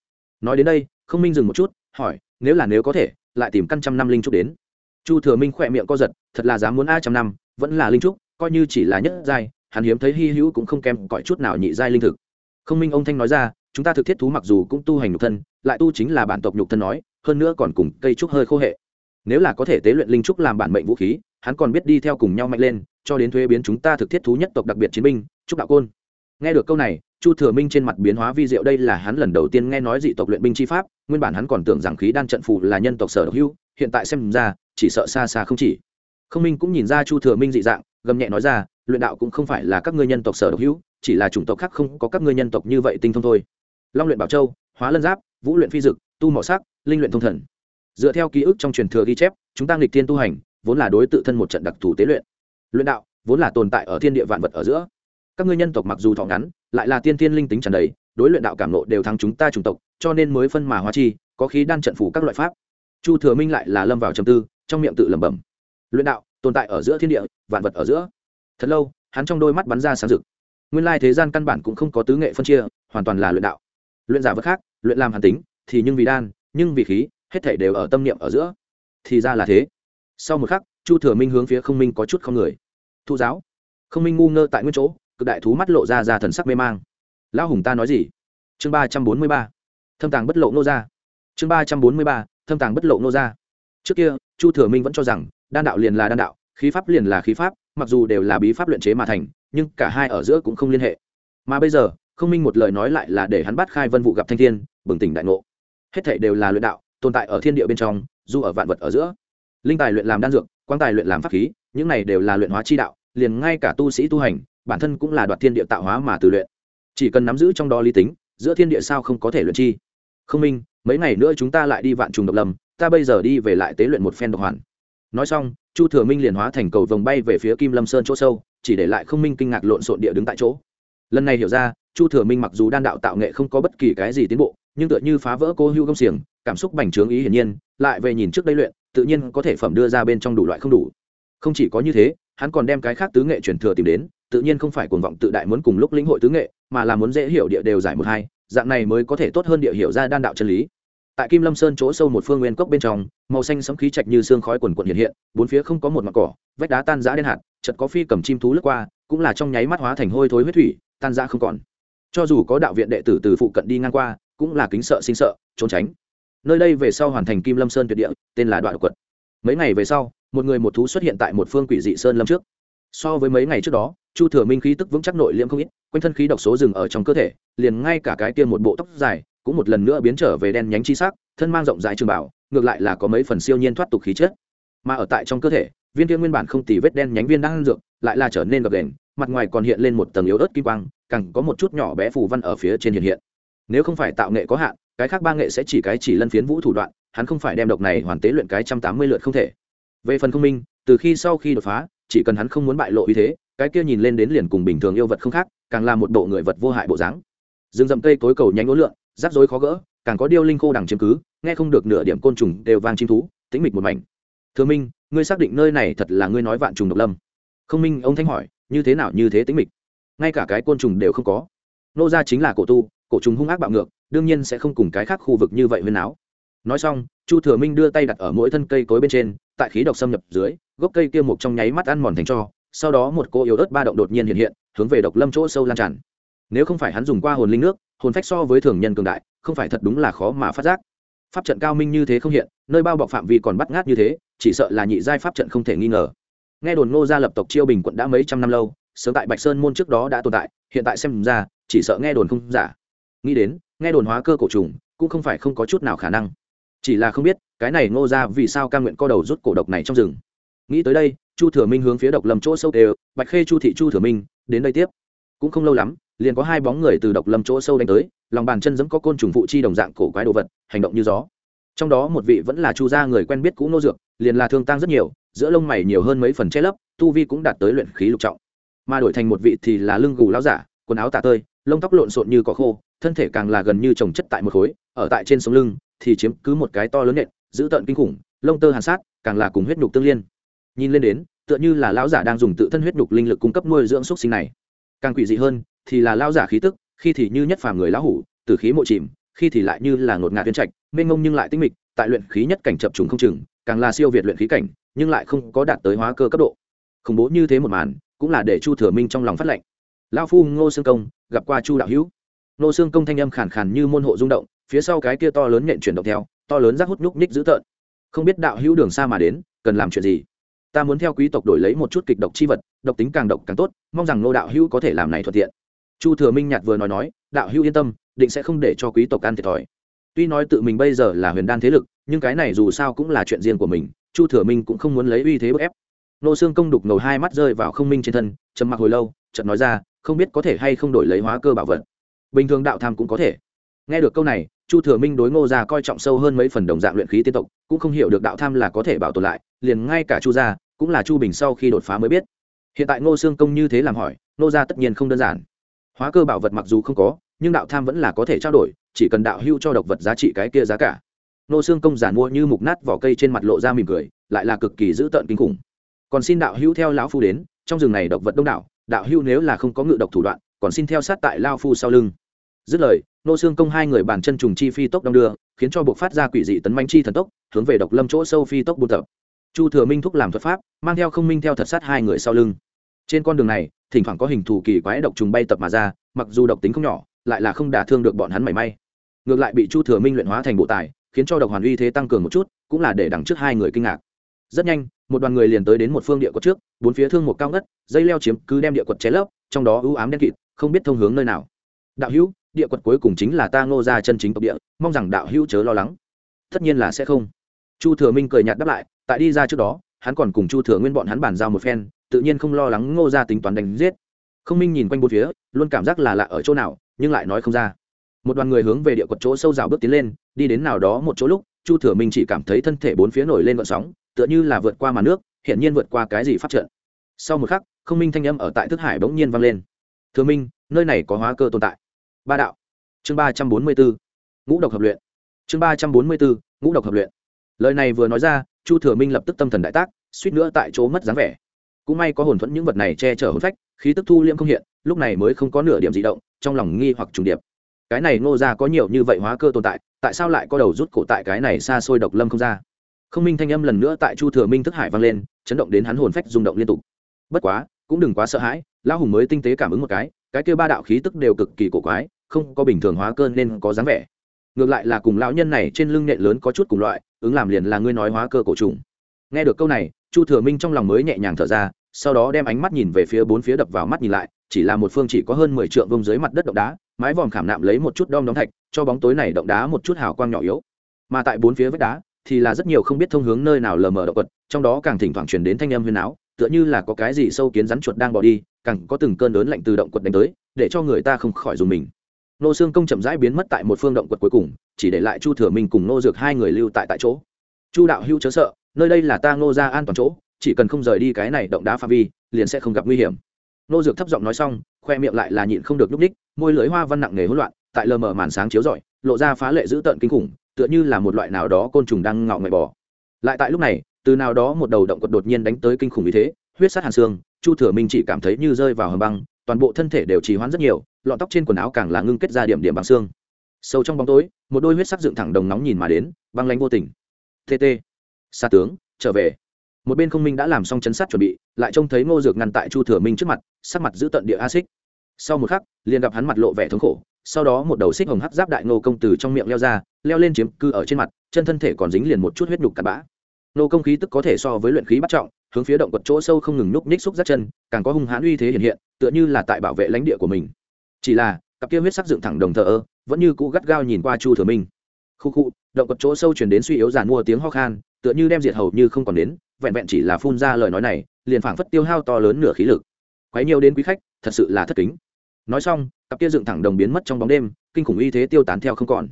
Nói đến đây, không minh dừng một chút, hỏi, nếu là nếu có thể, lại tìm căn trăm năm linh trúc đến. Chu thừa minh khỏe miệng co giật, thật là dám muốn a trăm năm, vẫn là linh trúc, coi như chỉ là nhất giai, hắn hiếm thấy hy hữu cũng không kém cõi chút nào nhị giai linh thực. Không minh ông thanh nói ra, chúng ta thực thiết thú mặc dù cũng tu hành nhục thân, lại tu chính là bản tộc nhục thân nói hơn nữa còn cùng cây trúc hơi khô hệ. Nếu là có thể tế luyện linh trúc làm bản mệnh vũ khí, hắn còn biết đi theo cùng nhau mạnh lên, cho đến thuế biến chúng ta thực thiết thú nhất tộc đặc biệt chiến binh, trúc đạo côn. Nghe được câu này, chu thừa minh trên mặt biến hóa vi diệu đây là hắn lần đầu tiên nghe nói dị tộc luyện binh chi pháp, nguyên bản hắn còn tưởng rằng khí đan trận phù là nhân tộc sở độc hưu hiện tại xem ra, chỉ sợ xa xa không chỉ. Không minh cũng nhìn ra chu thừa minh dị dạng, gầm nhẹ nói ra, luyện đạo cũng không phải là các ngươi nhân tộc sở độc hữu, chỉ là chủng tộc khác không có các ngươi nhân tộc như vậy tinh thông thôi. Long luyện bảo châu, hóa lân giáp, vũ luyện phi dực tu mỏ sắc, linh luyện thông thần. Dựa theo ký ức trong truyền thừa ghi chép, chúng ta nghịch thiên tu hành, vốn là đối tự thân một trận đặc thù tế luyện. Luyện đạo, vốn là tồn tại ở thiên địa vạn vật ở giữa. Các ngươi nhân tộc mặc dù thọ ngắn, lại là tiên thiên linh tính tràn đầy, đối luyện đạo cảm nộ đều thắng chúng ta chủng tộc, cho nên mới phân mà hóa chi, có khí đan trận phủ các loại pháp. Chu thừa minh lại là lâm vào trầm tư, trong miệng tự lẩm bẩm. Luyện đạo, tồn tại ở giữa thiên địa, vạn vật ở giữa. Thật lâu, hắn trong đôi mắt bắn ra sáng rực. Nguyên lai thế gian căn bản cũng không có tứ nghệ phân chia, hoàn toàn là luyện đạo. Luyện giả vật khác, luyện làm hàn tính thì nhưng vì đan, nhưng vì khí, hết thể đều ở tâm niệm ở giữa. Thì ra là thế. Sau một khắc, chu thừa minh hướng phía không minh có chút không người. Thụ giáo. Không minh ngu ngơ tại nguyên chỗ, cực đại thú mắt lộ ra ra thần sắc mê mang. Lão hùng ta nói gì? Chương ba trăm bốn mươi ba. Thâm tàng bất lộ nô ra. Chương ba trăm bốn mươi ba, thâm tàng bất lộ nô ra. Trước kia, chu thừa minh vẫn cho rằng, đan đạo liền là đan đạo, khí pháp liền là khí pháp, mặc dù đều là bí pháp luyện chế mà thành, nhưng cả hai ở giữa cũng không liên hệ. Mà bây giờ, không minh một lời nói lại là để hắn bắt khai vân vụ gặp thanh thiên, bừng tỉnh đại ngộ hết thảy đều là luyện đạo, tồn tại ở thiên địa bên trong, dù ở vạn vật ở giữa. Linh tài luyện làm đan dược, quang tài luyện làm pháp khí, những này đều là luyện hóa chi đạo, liền ngay cả tu sĩ tu hành, bản thân cũng là đoạt thiên địa tạo hóa mà từ luyện. Chỉ cần nắm giữ trong đó lý tính, giữa thiên địa sao không có thể luyện chi? Không minh, mấy ngày nữa chúng ta lại đi vạn trùng độc lâm, ta bây giờ đi về lại tế luyện một phen độc hoàn. Nói xong, chu thừa minh liền hóa thành cầu vòng bay về phía kim lâm sơn chỗ sâu, chỉ để lại không minh kinh ngạc lộn xộn địa đứng tại chỗ. Lần này hiểu ra, chu thừa minh mặc dù đan đạo tạo nghệ không có bất kỳ cái gì tiến bộ nhưng tựa như phá vỡ cô hưu công xiềng, cảm xúc bành trướng ý hiển nhiên, lại về nhìn trước đây luyện, tự nhiên có thể phẩm đưa ra bên trong đủ loại không đủ. Không chỉ có như thế, hắn còn đem cái khác tứ nghệ truyền thừa tìm đến, tự nhiên không phải cuồng vọng tự đại muốn cùng lúc lĩnh hội tứ nghệ, mà là muốn dễ hiểu địa đều giải một hai, dạng này mới có thể tốt hơn địa hiểu ra đan đạo chân lý. Tại kim lâm sơn chỗ sâu một phương nguyên cốc bên trong, màu xanh sấm khí chạch như xương khói quần quần hiện hiện, bốn phía không có một mặt cỏ, vách đá tan giã đen hạt chật có phi cầm chim thú lướt qua, cũng là trong nháy mắt hóa thành hôi thối huyết thủy, tan giã không còn. Cho dù có đạo viện đệ tử từ phụ cận đi ngang qua cũng là kính sợ sinh sợ, trốn tránh. Nơi đây về sau hoàn thành kim lâm sơn tuyệt địa, tên là đoạn quật. Mấy ngày về sau, một người một thú xuất hiện tại một phương quỷ dị sơn lâm trước. So với mấy ngày trước đó, chu thừa minh khí tức vững chắc nội liễm không ít, quanh thân khí độc số rừng ở trong cơ thể, liền ngay cả cái kia một bộ tóc dài, cũng một lần nữa biến trở về đen nhánh chi sắc, thân mang rộng rãi trường bảo ngược lại là có mấy phần siêu nhiên thoát tục khí chất. Mà ở tại trong cơ thể, viên kia nguyên bản không tì vết đen nhánh viên đang ăn dược, lại là trở nên gập đền mặt ngoài còn hiện lên một tầng yếu ớt kim quang, càng có một chút nhỏ bé phù văn ở phía trên hiện hiện nếu không phải tạo nghệ có hạn, cái khác ba nghệ sẽ chỉ cái chỉ lân phiến vũ thủ đoạn, hắn không phải đem độc này hoàn tế luyện cái trăm tám mươi lượt không thể. Về phần không minh, từ khi sau khi đột phá, chỉ cần hắn không muốn bại lộ uy thế, cái kia nhìn lên đến liền cùng bình thường yêu vật không khác, càng là một bộ người vật vô hại bộ dáng. Rừng rậm cây cối cầu nhánh ối lượn rắc rối khó gỡ, càng có điêu linh khô đằng chiếm cứ, nghe không được nửa điểm côn trùng đều vang chim thú, tĩnh mịch một mảnh. Thưa minh, ngươi xác định nơi này thật là ngươi nói vạn trùng độc lâm. Không minh, ông thanh hỏi, như thế nào như thế tĩnh mịch? Ngay cả cái côn trùng đều không có. Nô ra chính là cổ tu cổ trùng hung ác bạo ngược, đương nhiên sẽ không cùng cái khác khu vực như vậy huyên áo nói xong, chu thừa minh đưa tay đặt ở mỗi thân cây cối bên trên, tại khí độc xâm nhập dưới, gốc cây kia mục trong nháy mắt ăn mòn thành cho, sau đó một cô yếu ớt ba động đột nhiên hiện hiện, hướng về độc lâm chỗ sâu lan tràn. Nếu không phải hắn dùng qua hồn linh nước, hồn phách so với thường nhân cường đại, không phải thật đúng là khó mà phát giác. Pháp trận cao minh như thế không hiện, nơi bao bọc phạm vi còn bắt ngát như thế, chỉ sợ là nhị giai pháp trận không thể nghi ngờ. Nghe đồn ngô gia lập tộc chiêu bình quận đã mấy trăm năm lâu, sớm tại bạch sơn môn trước đó đã tồn tại, hiện tại xem ra, chỉ sợ nghe đồn không giả nghĩ đến, nghe đồn hóa cơ cổ trùng cũng không phải không có chút nào khả năng. Chỉ là không biết, cái này ngô gia vì sao ca nguyện co đầu rút cổ độc này trong rừng. Nghĩ tới đây, chu thừa minh hướng phía độc lâm chỗ sâu đều, bạch khê chu thị chu thừa minh, đến đây tiếp. Cũng không lâu lắm, liền có hai bóng người từ độc lâm chỗ sâu đánh tới, lòng bàn chân giống có côn trùng phụ chi đồng dạng cổ quái đồ vật, hành động như gió. Trong đó một vị vẫn là chu gia người quen biết cũ nô dược, liền là thương tăng rất nhiều, giữa lông mày nhiều hơn mấy phần che lấp, tu vi cũng đạt tới luyện khí lục trọng. Mà đổi thành một vị thì là lưng gù lao giả, quần áo tả tơi, lông tóc lộn xộn như cỏ khô thân thể càng là gần như trồng chất tại một khối, ở tại trên sống lưng, thì chiếm cứ một cái to lớn nện, giữ tợn kinh khủng, lông tơ hàn sát, càng là cùng huyết nhục tương liên. Nhìn lên đến, tựa như là lão giả đang dùng tự thân huyết nhục linh lực cung cấp nuôi dưỡng xúc sinh này. Càng quỷ dị hơn, thì là lão giả khí tức, khi thì như nhất phàm người lão hủ từ khí mộ chìm, khi thì lại như là ngột ngạt viên trạch, mênh mông nhưng lại tinh mịch, tại luyện khí nhất cảnh chập trùng không chừng, càng là siêu việt luyện khí cảnh, nhưng lại không có đạt tới hóa cơ cấp độ. Khủng bố như thế một màn, cũng là để chu thừa minh trong lòng phát lệnh. Lão phu ngô Sương công, gặp qua chu đạo hữu. Nô xương công thanh âm khàn khàn như môn hộ rung động, phía sau cái kia to lớn nhện chuyển động theo, to lớn rác hút nhúc nhích dữ tợn. Không biết đạo hữu đường xa mà đến, cần làm chuyện gì? Ta muốn theo quý tộc đổi lấy một chút kịch độc chi vật, độc tính càng độc càng tốt, mong rằng nô đạo hữu có thể làm này thuận tiện. Chu thừa minh nhạt vừa nói nói, đạo hữu yên tâm, định sẽ không để cho quý tộc ăn thiệt thòi. Tuy nói tự mình bây giờ là huyền đan thế lực, nhưng cái này dù sao cũng là chuyện riêng của mình, chu thừa minh cũng không muốn lấy uy thế bức ép. Nô xương công đục ngầu hai mắt rơi vào không minh trên thân, trầm mặc hồi lâu, chợt nói ra, không biết có thể hay không đổi lấy hóa cơ bảo vật bình thường đạo tham cũng có thể. Nghe được câu này, chu thừa minh đối ngô gia coi trọng sâu hơn mấy phần đồng dạng luyện khí tiên tộc, cũng không hiểu được đạo tham là có thể bảo tồn lại, liền ngay cả chu gia, cũng là chu bình sau khi đột phá mới biết. Hiện tại ngô xương công như thế làm hỏi, ngô gia tất nhiên không đơn giản. Hóa cơ bảo vật mặc dù không có, nhưng đạo tham vẫn là có thể trao đổi, chỉ cần đạo hưu cho độc vật giá trị cái kia giá cả. Ngô xương công giản mua như mục nát vỏ cây trên mặt lộ ra mỉm cười, lại là cực kỳ dữ tợn kinh khủng. Còn xin đạo hưu theo lão phu đến, trong rừng này độc vật đông đảo, đạo hưu nếu là không có ngự độc thủ đoạn, còn xin theo sát tại lao phu sau lưng dứt lời, nô xương công hai người bàn chân trùng chi phi tốc đong đưa, khiến cho buộc phát ra quỷ dị tấn manh chi thần tốc, hướng về độc lâm chỗ sâu phi tốc buôn tập. Chu thừa minh thúc làm thuật pháp, mang theo không minh theo thật sát hai người sau lưng. Trên con đường này, thỉnh thoảng có hình thù kỳ quái độc trùng bay tập mà ra, mặc dù độc tính không nhỏ, lại là không đả thương được bọn hắn mảy may. Ngược lại bị chu thừa minh luyện hóa thành bộ tài, khiến cho độc hoàn uy thế tăng cường một chút, cũng là để đằng trước hai người kinh ngạc. Rất nhanh, một đoàn người liền tới đến một phương địa quật trước, bốn phía thương một cao ngất, dây leo chiếm cứ đem địa quật cháy lấp, trong đó ưu ám đen kịt, không biết thông hướng nơi nào đạo hữu, địa quật cuối cùng chính là ta ngô ra chân chính tộc địa, mong rằng đạo hữu chớ lo lắng. Tất nhiên là sẽ không. Chu thừa minh cười nhạt đáp lại, tại đi ra trước đó, hắn còn cùng chu thừa nguyên bọn hắn bàn giao một phen, tự nhiên không lo lắng ngô ra tính toán đánh giết. Không minh nhìn quanh bốn phía, luôn cảm giác là lạ ở chỗ nào, nhưng lại nói không ra. Một đoàn người hướng về địa quật chỗ sâu rào bước tiến lên, đi đến nào đó một chỗ lúc, chu thừa minh chỉ cảm thấy thân thể bốn phía nổi lên vận sóng, tựa như là vượt qua màn nước hiện nhiên vượt qua cái gì phát trận. Sau một khắc, không minh thanh âm ở tại thức hải bỗng nhiên vang lên. Thừa minh, nơi này có hóa cơ tồn tại ba đạo. Chương ba trăm bốn mươi bốn, ngũ độc hợp luyện. Chương ba trăm bốn mươi bốn, ngũ độc hợp luyện. Lời này vừa nói ra, chu thừa minh lập tức tâm thần đại tác, suýt nữa tại chỗ mất dáng vẻ. Cũng may có hồn thuẫn những vật này che chở hồn phách, khí tức thu liễm không hiện, lúc này mới không có nửa điểm di động, trong lòng nghi hoặc trùng điệp. Cái này ngô ra có nhiều như vậy hóa cơ tồn tại tại sao lại có đầu rút cổ tại cái này xa xôi độc lâm không ra? Không minh thanh âm lần nữa tại chu thừa minh thức hải vang lên, chấn động đến hắn hồn phách rung động liên tục. Bất quá, cũng đừng quá sợ hãi, lão hùng mới tinh tế cảm ứng một cái cái kia ba đạo khí tức đều cực kỳ cổ quái không có bình thường hóa cơ nên có dáng vẻ. Ngược lại là cùng lão nhân này trên lưng nện lớn có chút cùng loại, ứng làm liền là ngươi nói hóa cơ cổ trùng. Nghe được câu này, chu thừa minh trong lòng mới nhẹ nhàng thở ra, sau đó đem ánh mắt nhìn về phía bốn phía đập vào mắt nhìn lại, chỉ là một phương chỉ có hơn mười trượng vông dưới mặt đất động đá, mái vòm khảm nạm lấy một chút đom đóm thạch, cho bóng tối này động đá một chút hào quang nhỏ yếu. Mà tại bốn phía vách đá, thì là rất nhiều không biết thông hướng nơi nào lờ mờ động vật, trong đó càng thỉnh thoảng truyền đến thanh âm huyền áo tựa như là có cái gì sâu kiến rắn chuột đang bỏ đi, càng có từng cơn lớn lạnh từ động quật đánh tới, để cho người ta không khỏi dùng mình nô xương công chậm rãi biến mất tại một phương động quật cuối cùng, chỉ để lại chu thừa minh cùng nô dược hai người lưu tại tại chỗ. Chu đạo hưu chớ sợ, nơi đây là ta nô ra an toàn chỗ, chỉ cần không rời đi cái này động đá pha vi, liền sẽ không gặp nguy hiểm. Nô dược thấp giọng nói xong, khoe miệng lại là nhịn không được nhúc ních môi lưới hoa văn nặng nề hỗn loạn, tại lờ mờ màn sáng chiếu rọi, lộ ra phá lệ dữ tợn kinh khủng, tựa như là một loại nào đó côn trùng đang ngạo ngậy bò. Lại tại lúc này, từ nào đó một đầu động quật đột nhiên đánh tới kinh khủng như thế, huyết sát hàn xương, chu thừa minh chỉ cảm thấy như rơi vào hầm băng, toàn bộ thân thể đều trì hoãn rất nhiều lọn tóc trên quần áo càng là ngưng kết ra điểm điểm bằng xương. Sâu trong bóng tối, một đôi huyết sắc dựng thẳng đồng nóng nhìn mà đến, băng lanh vô tình. Tt xa tướng, trở về. Một bên không minh đã làm xong chấn sát chuẩn bị, lại trông thấy ngô dược ngăn tại chu thừa minh trước mặt, sắc mặt giữ tận địa a xích. Sau một khắc, liền gặp hắn mặt lộ vẻ thống khổ, sau đó một đầu xích hồng hắc giáp đại ngô công từ trong miệng leo ra, leo lên chiếm cư ở trên mặt, chân thân thể còn dính liền một chút huyết nhục cặn bã. Nô công khí tức có thể so với luyện khí bắt trọng, hướng phía động quật chỗ sâu không ngừng núp ních xúc rắt chân, càng có hung hãn uy thế hiện hiện, tựa như là tại bảo vệ lãnh địa của mình chỉ là, cặp kia huyết sắc dựng thẳng đồng thờ ơ, vẫn như cũ gắt gao nhìn qua chu thừa minh. Khu khu, động quật chỗ sâu chuyển đến suy yếu giàn mua tiếng ho khan, tựa như đem diệt hầu như không còn đến, vẹn vẹn chỉ là phun ra lời nói này, liền phảng phất tiêu hao to lớn nửa khí lực. Quấy nhiều đến quý khách, thật sự là thất kính. Nói xong, cặp kia dựng thẳng đồng biến mất trong bóng đêm, kinh khủng y thế tiêu tán theo không còn.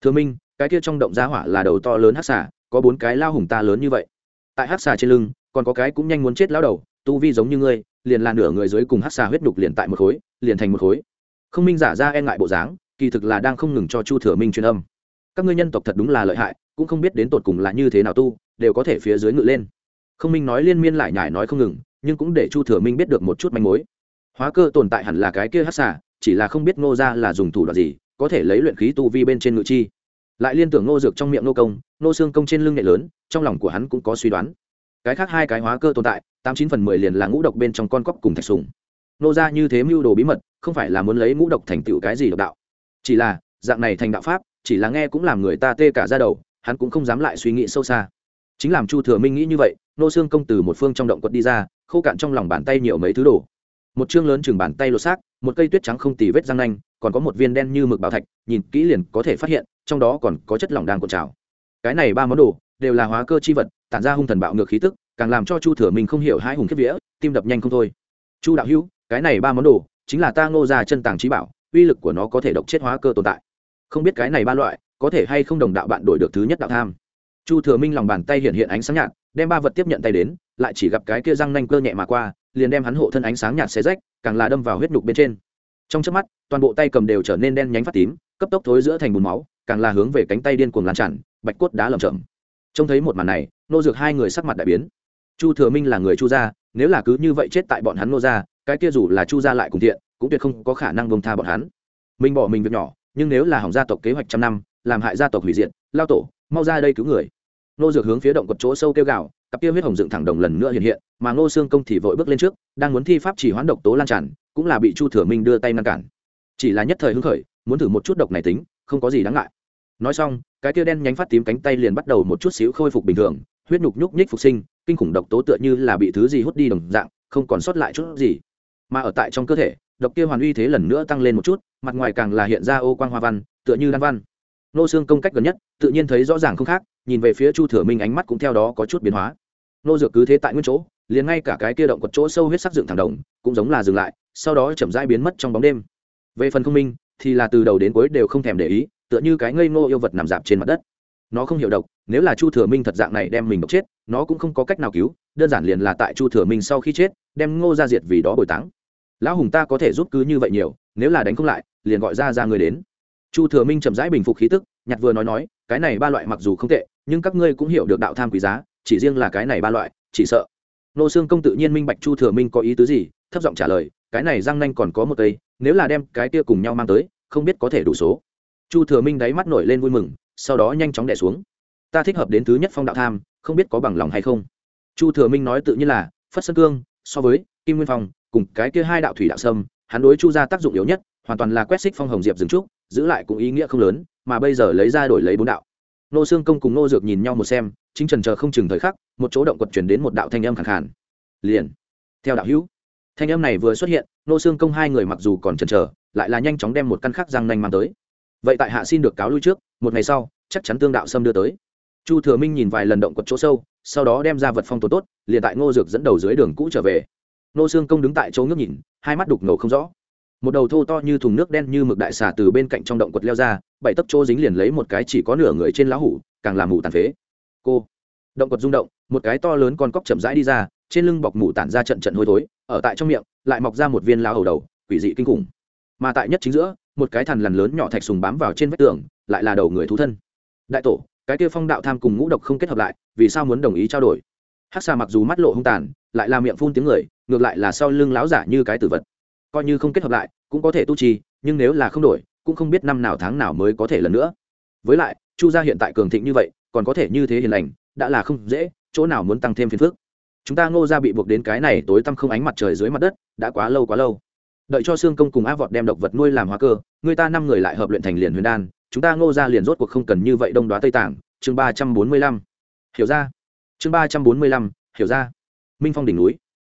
Thừa minh, cái kia trong động giá hỏa là đầu to lớn hắc xà, có bốn cái lao hùng ta lớn như vậy. Tại hắc xà trên lưng, còn có cái cũng nhanh muốn chết lao đầu, tu vi giống như ngươi, liền là nửa người dưới cùng hắc xà huyết đục liền tại một khối, liền thành một khối không minh giả ra e ngại bộ dáng, kỳ thực là đang không ngừng cho chu thừa minh truyền âm. Các ngươi nhân tộc thật đúng là lợi hại, cũng không biết đến tột cùng là như thế nào tu, đều có thể phía dưới ngự lên. Không minh nói liên miên lại nhải nói không ngừng, nhưng cũng để chu thừa minh biết được một chút manh mối. Hóa cơ tồn tại hẳn là cái kia hát xả chỉ là không biết ngô ra là dùng thủ đoạn gì, có thể lấy luyện khí tu vi bên trên ngự chi. Lại liên tưởng ngô dược trong miệng ngô công, ngô xương công trên lưng nghệ lớn, trong lòng của hắn cũng có suy đoán. Cái khác hai cái hóa cơ tồn tại, tám chín phần mười liền là ngũ độc bên trong con cóc cùng thạch sùng. Ngô ra như thế mưu đồ bí mật không phải là muốn lấy ngũ độc thành tựu cái gì độc đạo. Chỉ là, dạng này thành đạo pháp, chỉ là nghe cũng làm người ta tê cả ra đầu, hắn cũng không dám lại suy nghĩ sâu xa. Chính làm chu thừa minh nghĩ như vậy, nô xương công từ một phương trong động quật đi ra, khô cạn trong lòng bàn tay nhiều mấy thứ đồ. Một chương lớn chừng bàn tay lột xác, một cây tuyết trắng không tì vết răng nanh, còn có một viên đen như mực bảo thạch, nhìn kỹ liền có thể phát hiện, trong đó còn có chất lỏng đang cột trào. Cái này ba món đồ, đều là hóa cơ chi vật, tản ra hung thần bạo ngược khí tức, càng làm cho chu thừa minh không hiểu hai hùng kiếp vía, tim đập nhanh không thôi. Chu đạo hữu, cái này ba món đồ chính là ta ngô ra chân tàng trí bảo, uy lực của nó có thể độc chết hóa cơ tồn tại. Không biết cái này ba loại, có thể hay không đồng đạo bạn đổi được thứ nhất đạo tham. Chu thừa minh lòng bàn tay hiện hiện ánh sáng nhạt, đem ba vật tiếp nhận tay đến, lại chỉ gặp cái kia răng nanh cơ nhẹ mà qua, liền đem hắn hộ thân ánh sáng nhạt xé rách, càng là đâm vào huyết nhục bên trên. Trong trước mắt, toàn bộ tay cầm đều trở nên đen nhánh phát tím, cấp tốc thối giữa thành bùn máu, càng là hướng về cánh tay điên cuồng lan tràn, bạch cốt đá lầm chậm trông thấy một màn này, nô dược hai người sắc mặt đại biến. Chu thừa minh là người chu gia, nếu là cứ như vậy chết tại bọn hắn nô gia cái kia dù là chu gia lại cùng thiện, cũng tuyệt không có khả năng bông tha bọn hắn. Mình bỏ mình việc nhỏ, nhưng nếu là hỏng gia tộc kế hoạch trăm năm, làm hại gia tộc hủy diệt, lao tổ, mau ra đây cứu người. Nô dược hướng phía động cột chỗ sâu kêu gào, cặp kia huyết hồng dựng thẳng đồng lần nữa hiện hiện, mà ngô xương công thì vội bước lên trước, đang muốn thi pháp chỉ hoán độc tố lan tràn, cũng là bị chu thừa minh đưa tay ngăn cản. Chỉ là nhất thời hứng khởi, muốn thử một chút độc này tính, không có gì đáng ngại. Nói xong, cái kia đen nhánh phát tím cánh tay liền bắt đầu một chút xíu khôi phục bình thường, huyết nhục nhúc nhích phục sinh, kinh khủng độc tố tựa như là bị thứ gì hút đi đồng dạng, không còn sót lại chút gì mà ở tại trong cơ thể, độc kia hoàn uy thế lần nữa tăng lên một chút, mặt ngoài càng là hiện ra ô quang hoa văn, tựa như đan văn. Nô xương công cách gần nhất, tự nhiên thấy rõ ràng không khác, nhìn về phía chu thừa minh ánh mắt cũng theo đó có chút biến hóa. Nô dược cứ thế tại nguyên chỗ, liền ngay cả cái kia động quật chỗ sâu huyết sắc dựng thẳng đồng, cũng giống là dừng lại, sau đó chậm rãi biến mất trong bóng đêm. Về phần không minh, thì là từ đầu đến cuối đều không thèm để ý, tựa như cái ngây ngô yêu vật nằm dạp trên mặt đất. Nó không hiểu độc, nếu là chu thừa minh thật dạng này đem mình độc chết, nó cũng không có cách nào cứu, đơn giản liền là tại chu thừa minh sau khi chết, đem ngô ra diệt vì đó bồi táng lão hùng ta có thể giúp cứ như vậy nhiều, nếu là đánh không lại, liền gọi ra ra người đến. Chu thừa minh chậm rãi bình phục khí tức, nhặt vừa nói nói, cái này ba loại mặc dù không tệ, nhưng các ngươi cũng hiểu được đạo tham quý giá, chỉ riêng là cái này ba loại, chỉ sợ. Nô xương công tự nhiên minh bạch chu thừa minh có ý tứ gì, thấp giọng trả lời, cái này răng nanh còn có một cây, nếu là đem cái kia cùng nhau mang tới, không biết có thể đủ số. Chu thừa minh đáy mắt nổi lên vui mừng, sau đó nhanh chóng đẻ xuống. Ta thích hợp đến thứ nhất phong đạo tham, không biết có bằng lòng hay không. Chu thừa minh nói tự nhiên là, phất sơn cương, so với kim nguyên phong cùng cái kia hai đạo thủy đạo sâm, hắn đối chu gia tác dụng yếu nhất, hoàn toàn là quét xích phong hồng diệp dừng trúc, giữ lại cũng ý nghĩa không lớn, mà bây giờ lấy ra đổi lấy bốn đạo. Nô xương công cùng nô dược nhìn nhau một xem, chính trần chờ không chừng thời khắc, một chỗ động quật chuyển đến một đạo thanh âm khẳng khản liền, theo đạo hữu. Thanh âm này vừa xuất hiện, nô xương công hai người mặc dù còn chần chờ, lại là nhanh chóng đem một căn khắc răng nanh mang tới. Vậy tại hạ xin được cáo lui trước, một ngày sau, chắc chắn tương đạo sâm đưa tới. Chu thừa minh nhìn vài lần động quật chỗ sâu, sau đó đem ra vật phong tốt tốt, liền tại ngô dược dẫn đầu dưới đường cũ trở về nô xương công đứng tại chỗ ngước nhìn, hai mắt đục ngầu không rõ. Một đầu thô to như thùng nước đen như mực đại xà từ bên cạnh trong động quật leo ra, bảy tấc chỗ dính liền lấy một cái chỉ có nửa người trên lá hủ, càng làm mù tàn phế. Cô, động quật rung động, một cái to lớn con cóc chậm rãi đi ra, trên lưng bọc mù tản ra trận trận hôi thối, ở tại trong miệng, lại mọc ra một viên lá hầu đầu, quỷ dị kinh khủng. Mà tại nhất chính giữa, một cái thằn lằn lớn nhỏ thạch sùng bám vào trên vách tường, lại là đầu người thú thân. Đại tổ, cái kia phong đạo tham cùng ngũ độc không kết hợp lại, vì sao muốn đồng ý trao đổi? Hát xà mặc dù mắt lộ hung tàn, lại là miệng phun tiếng người, ngược lại là sau lưng láo giả như cái tử vật. Coi như không kết hợp lại, cũng có thể tu trì, nhưng nếu là không đổi, cũng không biết năm nào tháng nào mới có thể lần nữa. Với lại, chu gia hiện tại cường thịnh như vậy, còn có thể như thế hiền lành, đã là không dễ, chỗ nào muốn tăng thêm phiền phức. Chúng ta ngô ra bị buộc đến cái này tối tăm không ánh mặt trời dưới mặt đất, đã quá lâu quá lâu. Đợi cho xương công cùng a vọt đem độc vật nuôi làm hóa cơ, người ta năm người lại hợp luyện thành liền huyền đan, chúng ta ngô ra liền rốt cuộc không cần như vậy đông đoá tây tảng chương ba trăm bốn mươi lăm. Hiểu ra chương ba trăm bốn mươi lăm, hiểu ra. Minh phong đỉnh núi.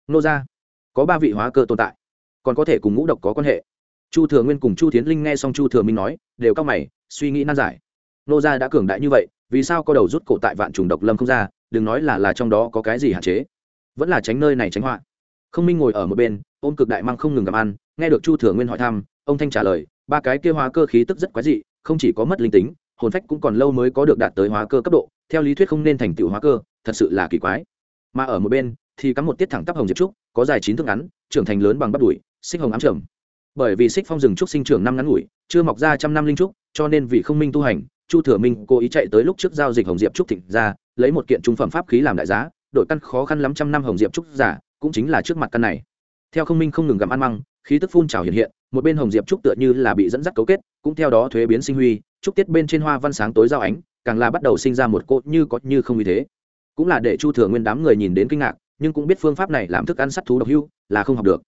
Nô ra. Có ba vị hóa cơ tồn tại. Còn có thể cùng ngũ độc có quan hệ. Chu thừa nguyên cùng chu tiến linh nghe xong chu thừa minh nói, đều cao mày, suy nghĩ nan giải. Nô gia đã cường đại như vậy, vì sao có đầu rút cổ tại vạn trùng độc lâm không ra, đừng nói là là trong đó có cái gì hạn chế. Vẫn là tránh nơi này tránh họa. Không minh ngồi ở một bên, ôm cực đại mang không ngừng gặp ăn, nghe được chu thừa nguyên hỏi thăm, ông thanh trả lời, ba cái kia hóa cơ khí tức rất quái dị, không chỉ có mất linh tính, hồn phách cũng còn lâu mới có được đạt tới hóa cơ cấp độ, theo lý thuyết không nên thành tựu hóa cơ thật sự là kỳ quái. Mà ở một bên, thì cắm một tiết thẳng tắp hồng diệp trúc, có dài chín thước ngắn, trưởng thành lớn bằng bắp đùi, xích hồng ám trầm. Bởi vì xích phong rừng trúc sinh trưởng năm ngắn ngủi, chưa mọc ra trăm năm linh trúc, cho nên vì không minh tu hành, chu thừa minh cố ý chạy tới lúc trước giao dịch hồng diệp trúc thịnh ra, lấy một kiện trung phẩm pháp khí làm đại giá đội căn khó khăn lắm trăm năm hồng diệp trúc giả, cũng chính là trước mặt căn này. Theo không minh không ngừng gặm ăn măng, khí tức phun trào hiện hiện, một bên hồng diệp trúc tựa như là bị dẫn dắt cấu kết, cũng theo đó thuế biến sinh huy, trúc tiết bên trên hoa văn sáng tối giao ánh, càng là bắt đầu sinh ra một cốt như có như không như thế cũng là để chu thừa nguyên đám người nhìn đến kinh ngạc, nhưng cũng biết phương pháp này làm thức ăn sắt thú độc hưu là không học được.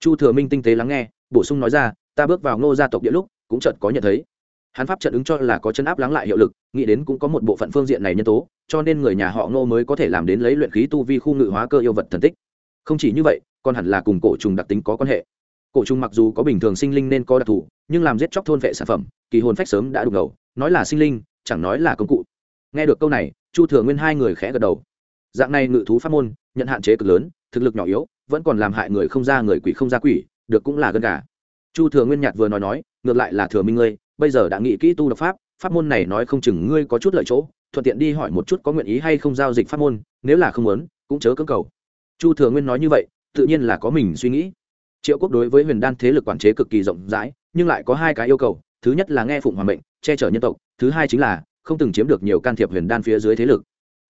Chu thừa minh tinh tế lắng nghe, bổ sung nói ra, ta bước vào ngô gia tộc địa lúc, cũng chợt có nhận thấy. Hắn pháp trận ứng cho là có chân áp lắng lại hiệu lực, nghĩ đến cũng có một bộ phận phương diện này nhân tố, cho nên người nhà họ ngô mới có thể làm đến lấy luyện khí tu vi khu ngự hóa cơ yêu vật thần tích. Không chỉ như vậy, còn hẳn là cùng cổ trùng đặc tính có quan hệ. Cổ trùng mặc dù có bình thường sinh linh nên có đặc thù, nhưng làm giết chóc thôn vệ sản phẩm, kỳ hồn phách sớm đã đục ngầu, nói là sinh linh, chẳng nói là công cụ nghe được câu này, chu thừa nguyên hai người khẽ gật đầu. Dạng này ngự thú pháp môn, nhận hạn chế cực lớn, thực lực nhỏ yếu, vẫn còn làm hại người không ra người quỷ không ra quỷ, được cũng là gần cả chu thừa nguyên nhạt vừa nói nói, ngược lại là thừa minh ngươi, bây giờ đã nghĩ kỹ tu độc pháp pháp môn này nói không chừng ngươi có chút lợi chỗ, thuận tiện đi hỏi một chút có nguyện ý hay không giao dịch pháp môn, nếu là không muốn, cũng chớ cưỡng cầu. Chu thừa nguyên nói như vậy, tự nhiên là có mình suy nghĩ. Triệu quốc đối với huyền đan thế lực quản chế cực kỳ rộng rãi, nhưng lại có hai cái yêu cầu, thứ nhất là nghe phụng hòa mệnh, che chở nhân tộc, thứ hai chính là không từng chiếm được nhiều can thiệp huyền đan phía dưới thế lực.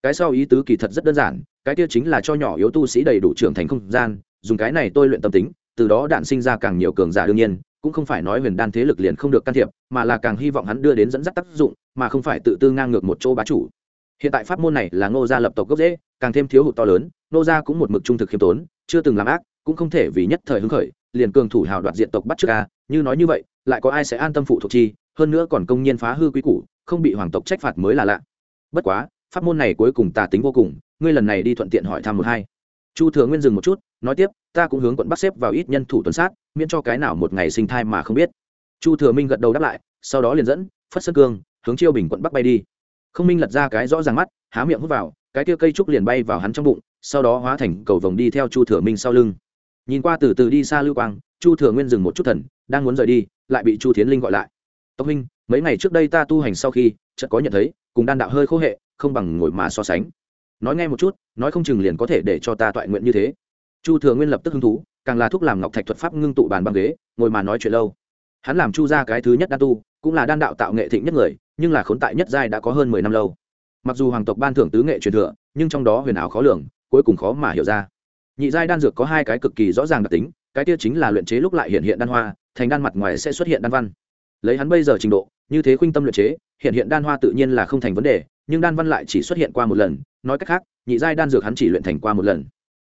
Cái sau ý tứ kỳ thật rất đơn giản, cái kia chính là cho nhỏ yếu tu sĩ đầy đủ trưởng thành không gian, dùng cái này tôi luyện tâm tính, từ đó đạn sinh ra càng nhiều cường giả đương nhiên, cũng không phải nói huyền đan thế lực liền không được can thiệp, mà là càng hy vọng hắn đưa đến dẫn dắt tác dụng, mà không phải tự tư ngang ngược một chỗ bá chủ. Hiện tại pháp môn này là ngô gia lập tộc gốc dễ càng thêm thiếu hụt to lớn, ngô gia cũng một mực trung thực khiêm tốn, chưa từng làm ác, cũng không thể vì nhất thời hứng khởi, liền cường thủ hào đoạt diện tộc bắt trước ca như nói như vậy, lại có ai sẽ an tâm phụ thuộc chi, hơn nữa còn công nhiên phá hư quý củ không bị hoàng tộc trách phạt mới là lạ. Bất quá, pháp môn này cuối cùng tà tính vô cùng, ngươi lần này đi thuận tiện hỏi thăm một hai. Chu thừa nguyên dừng một chút, nói tiếp, ta cũng hướng quận bắc xếp vào ít nhân thủ tuần sát, miễn cho cái nào một ngày sinh thai mà không biết. Chu thừa minh gật đầu đáp lại, sau đó liền dẫn, phất sơn cương, hướng chiêu bình quận bắc bay đi. Không minh lật ra cái rõ ràng mắt, há miệng hút vào, cái kia cây trúc liền bay vào hắn trong bụng, sau đó hóa thành cầu vồng đi theo chu thừa minh sau lưng. Nhìn qua từ từ đi xa lưu quang, chu thừa nguyên dừng một chút thần, đang muốn rời đi, lại bị chu tiến linh gọi lại. Tộc huynh mấy ngày trước đây ta tu hành sau khi, chợt có nhận thấy, cùng đan đạo hơi khô hệ, không bằng ngồi mà so sánh. Nói nghe một chút, nói không chừng liền có thể để cho ta toại nguyện như thế. Chu thừa nguyên lập tức hứng thú, càng là thúc làm ngọc thạch thuật pháp ngưng tụ bàn băng ghế, ngồi mà nói chuyện lâu. Hắn làm chu ra cái thứ nhất đan tu, cũng là đan đạo tạo nghệ thịnh nhất người, nhưng là khốn tại nhất giai đã có hơn mười năm lâu. Mặc dù hoàng tộc ban thưởng tứ nghệ truyền thừa, nhưng trong đó huyền ảo khó lường, cuối cùng khó mà hiểu ra. Nhị giai đan dược có hai cái cực kỳ rõ ràng đặc tính, cái kia chính là luyện chế lúc lại hiện hiện đan hoa, thành đan mặt ngoài sẽ xuất hiện đan văn lấy hắn bây giờ trình độ, như thế khuynh tâm luyện chế, hiện hiện đan hoa tự nhiên là không thành vấn đề, nhưng đan văn lại chỉ xuất hiện qua một lần, nói cách khác, nhị giai đan dược hắn chỉ luyện thành qua một lần.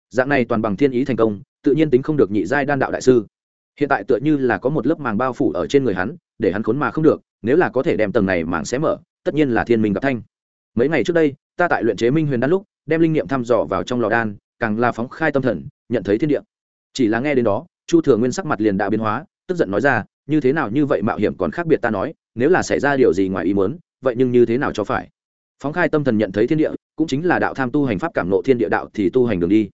Dạng này toàn bằng thiên ý thành công, tự nhiên tính không được nhị giai đan đạo đại sư. Hiện tại tựa như là có một lớp màng bao phủ ở trên người hắn, để hắn khốn mà không được, nếu là có thể đem tầng này màng xé mở, tất nhiên là thiên minh gặp thanh. Mấy ngày trước đây, ta tại luyện chế minh huyền đan lúc, đem linh nghiệm thăm dò vào trong lò đan, càng là phóng khai tâm thần, nhận thấy thiên địa. Chỉ là nghe đến đó, chu thừa nguyên sắc mặt liền đã biến hóa, tức giận nói ra như thế nào như vậy mạo hiểm còn khác biệt ta nói, nếu là xảy ra điều gì ngoài ý muốn, vậy nhưng như thế nào cho phải? Phóng khai tâm thần nhận thấy thiên địa, cũng chính là đạo tham tu hành pháp cảm nộ thiên địa đạo thì tu hành đường đi.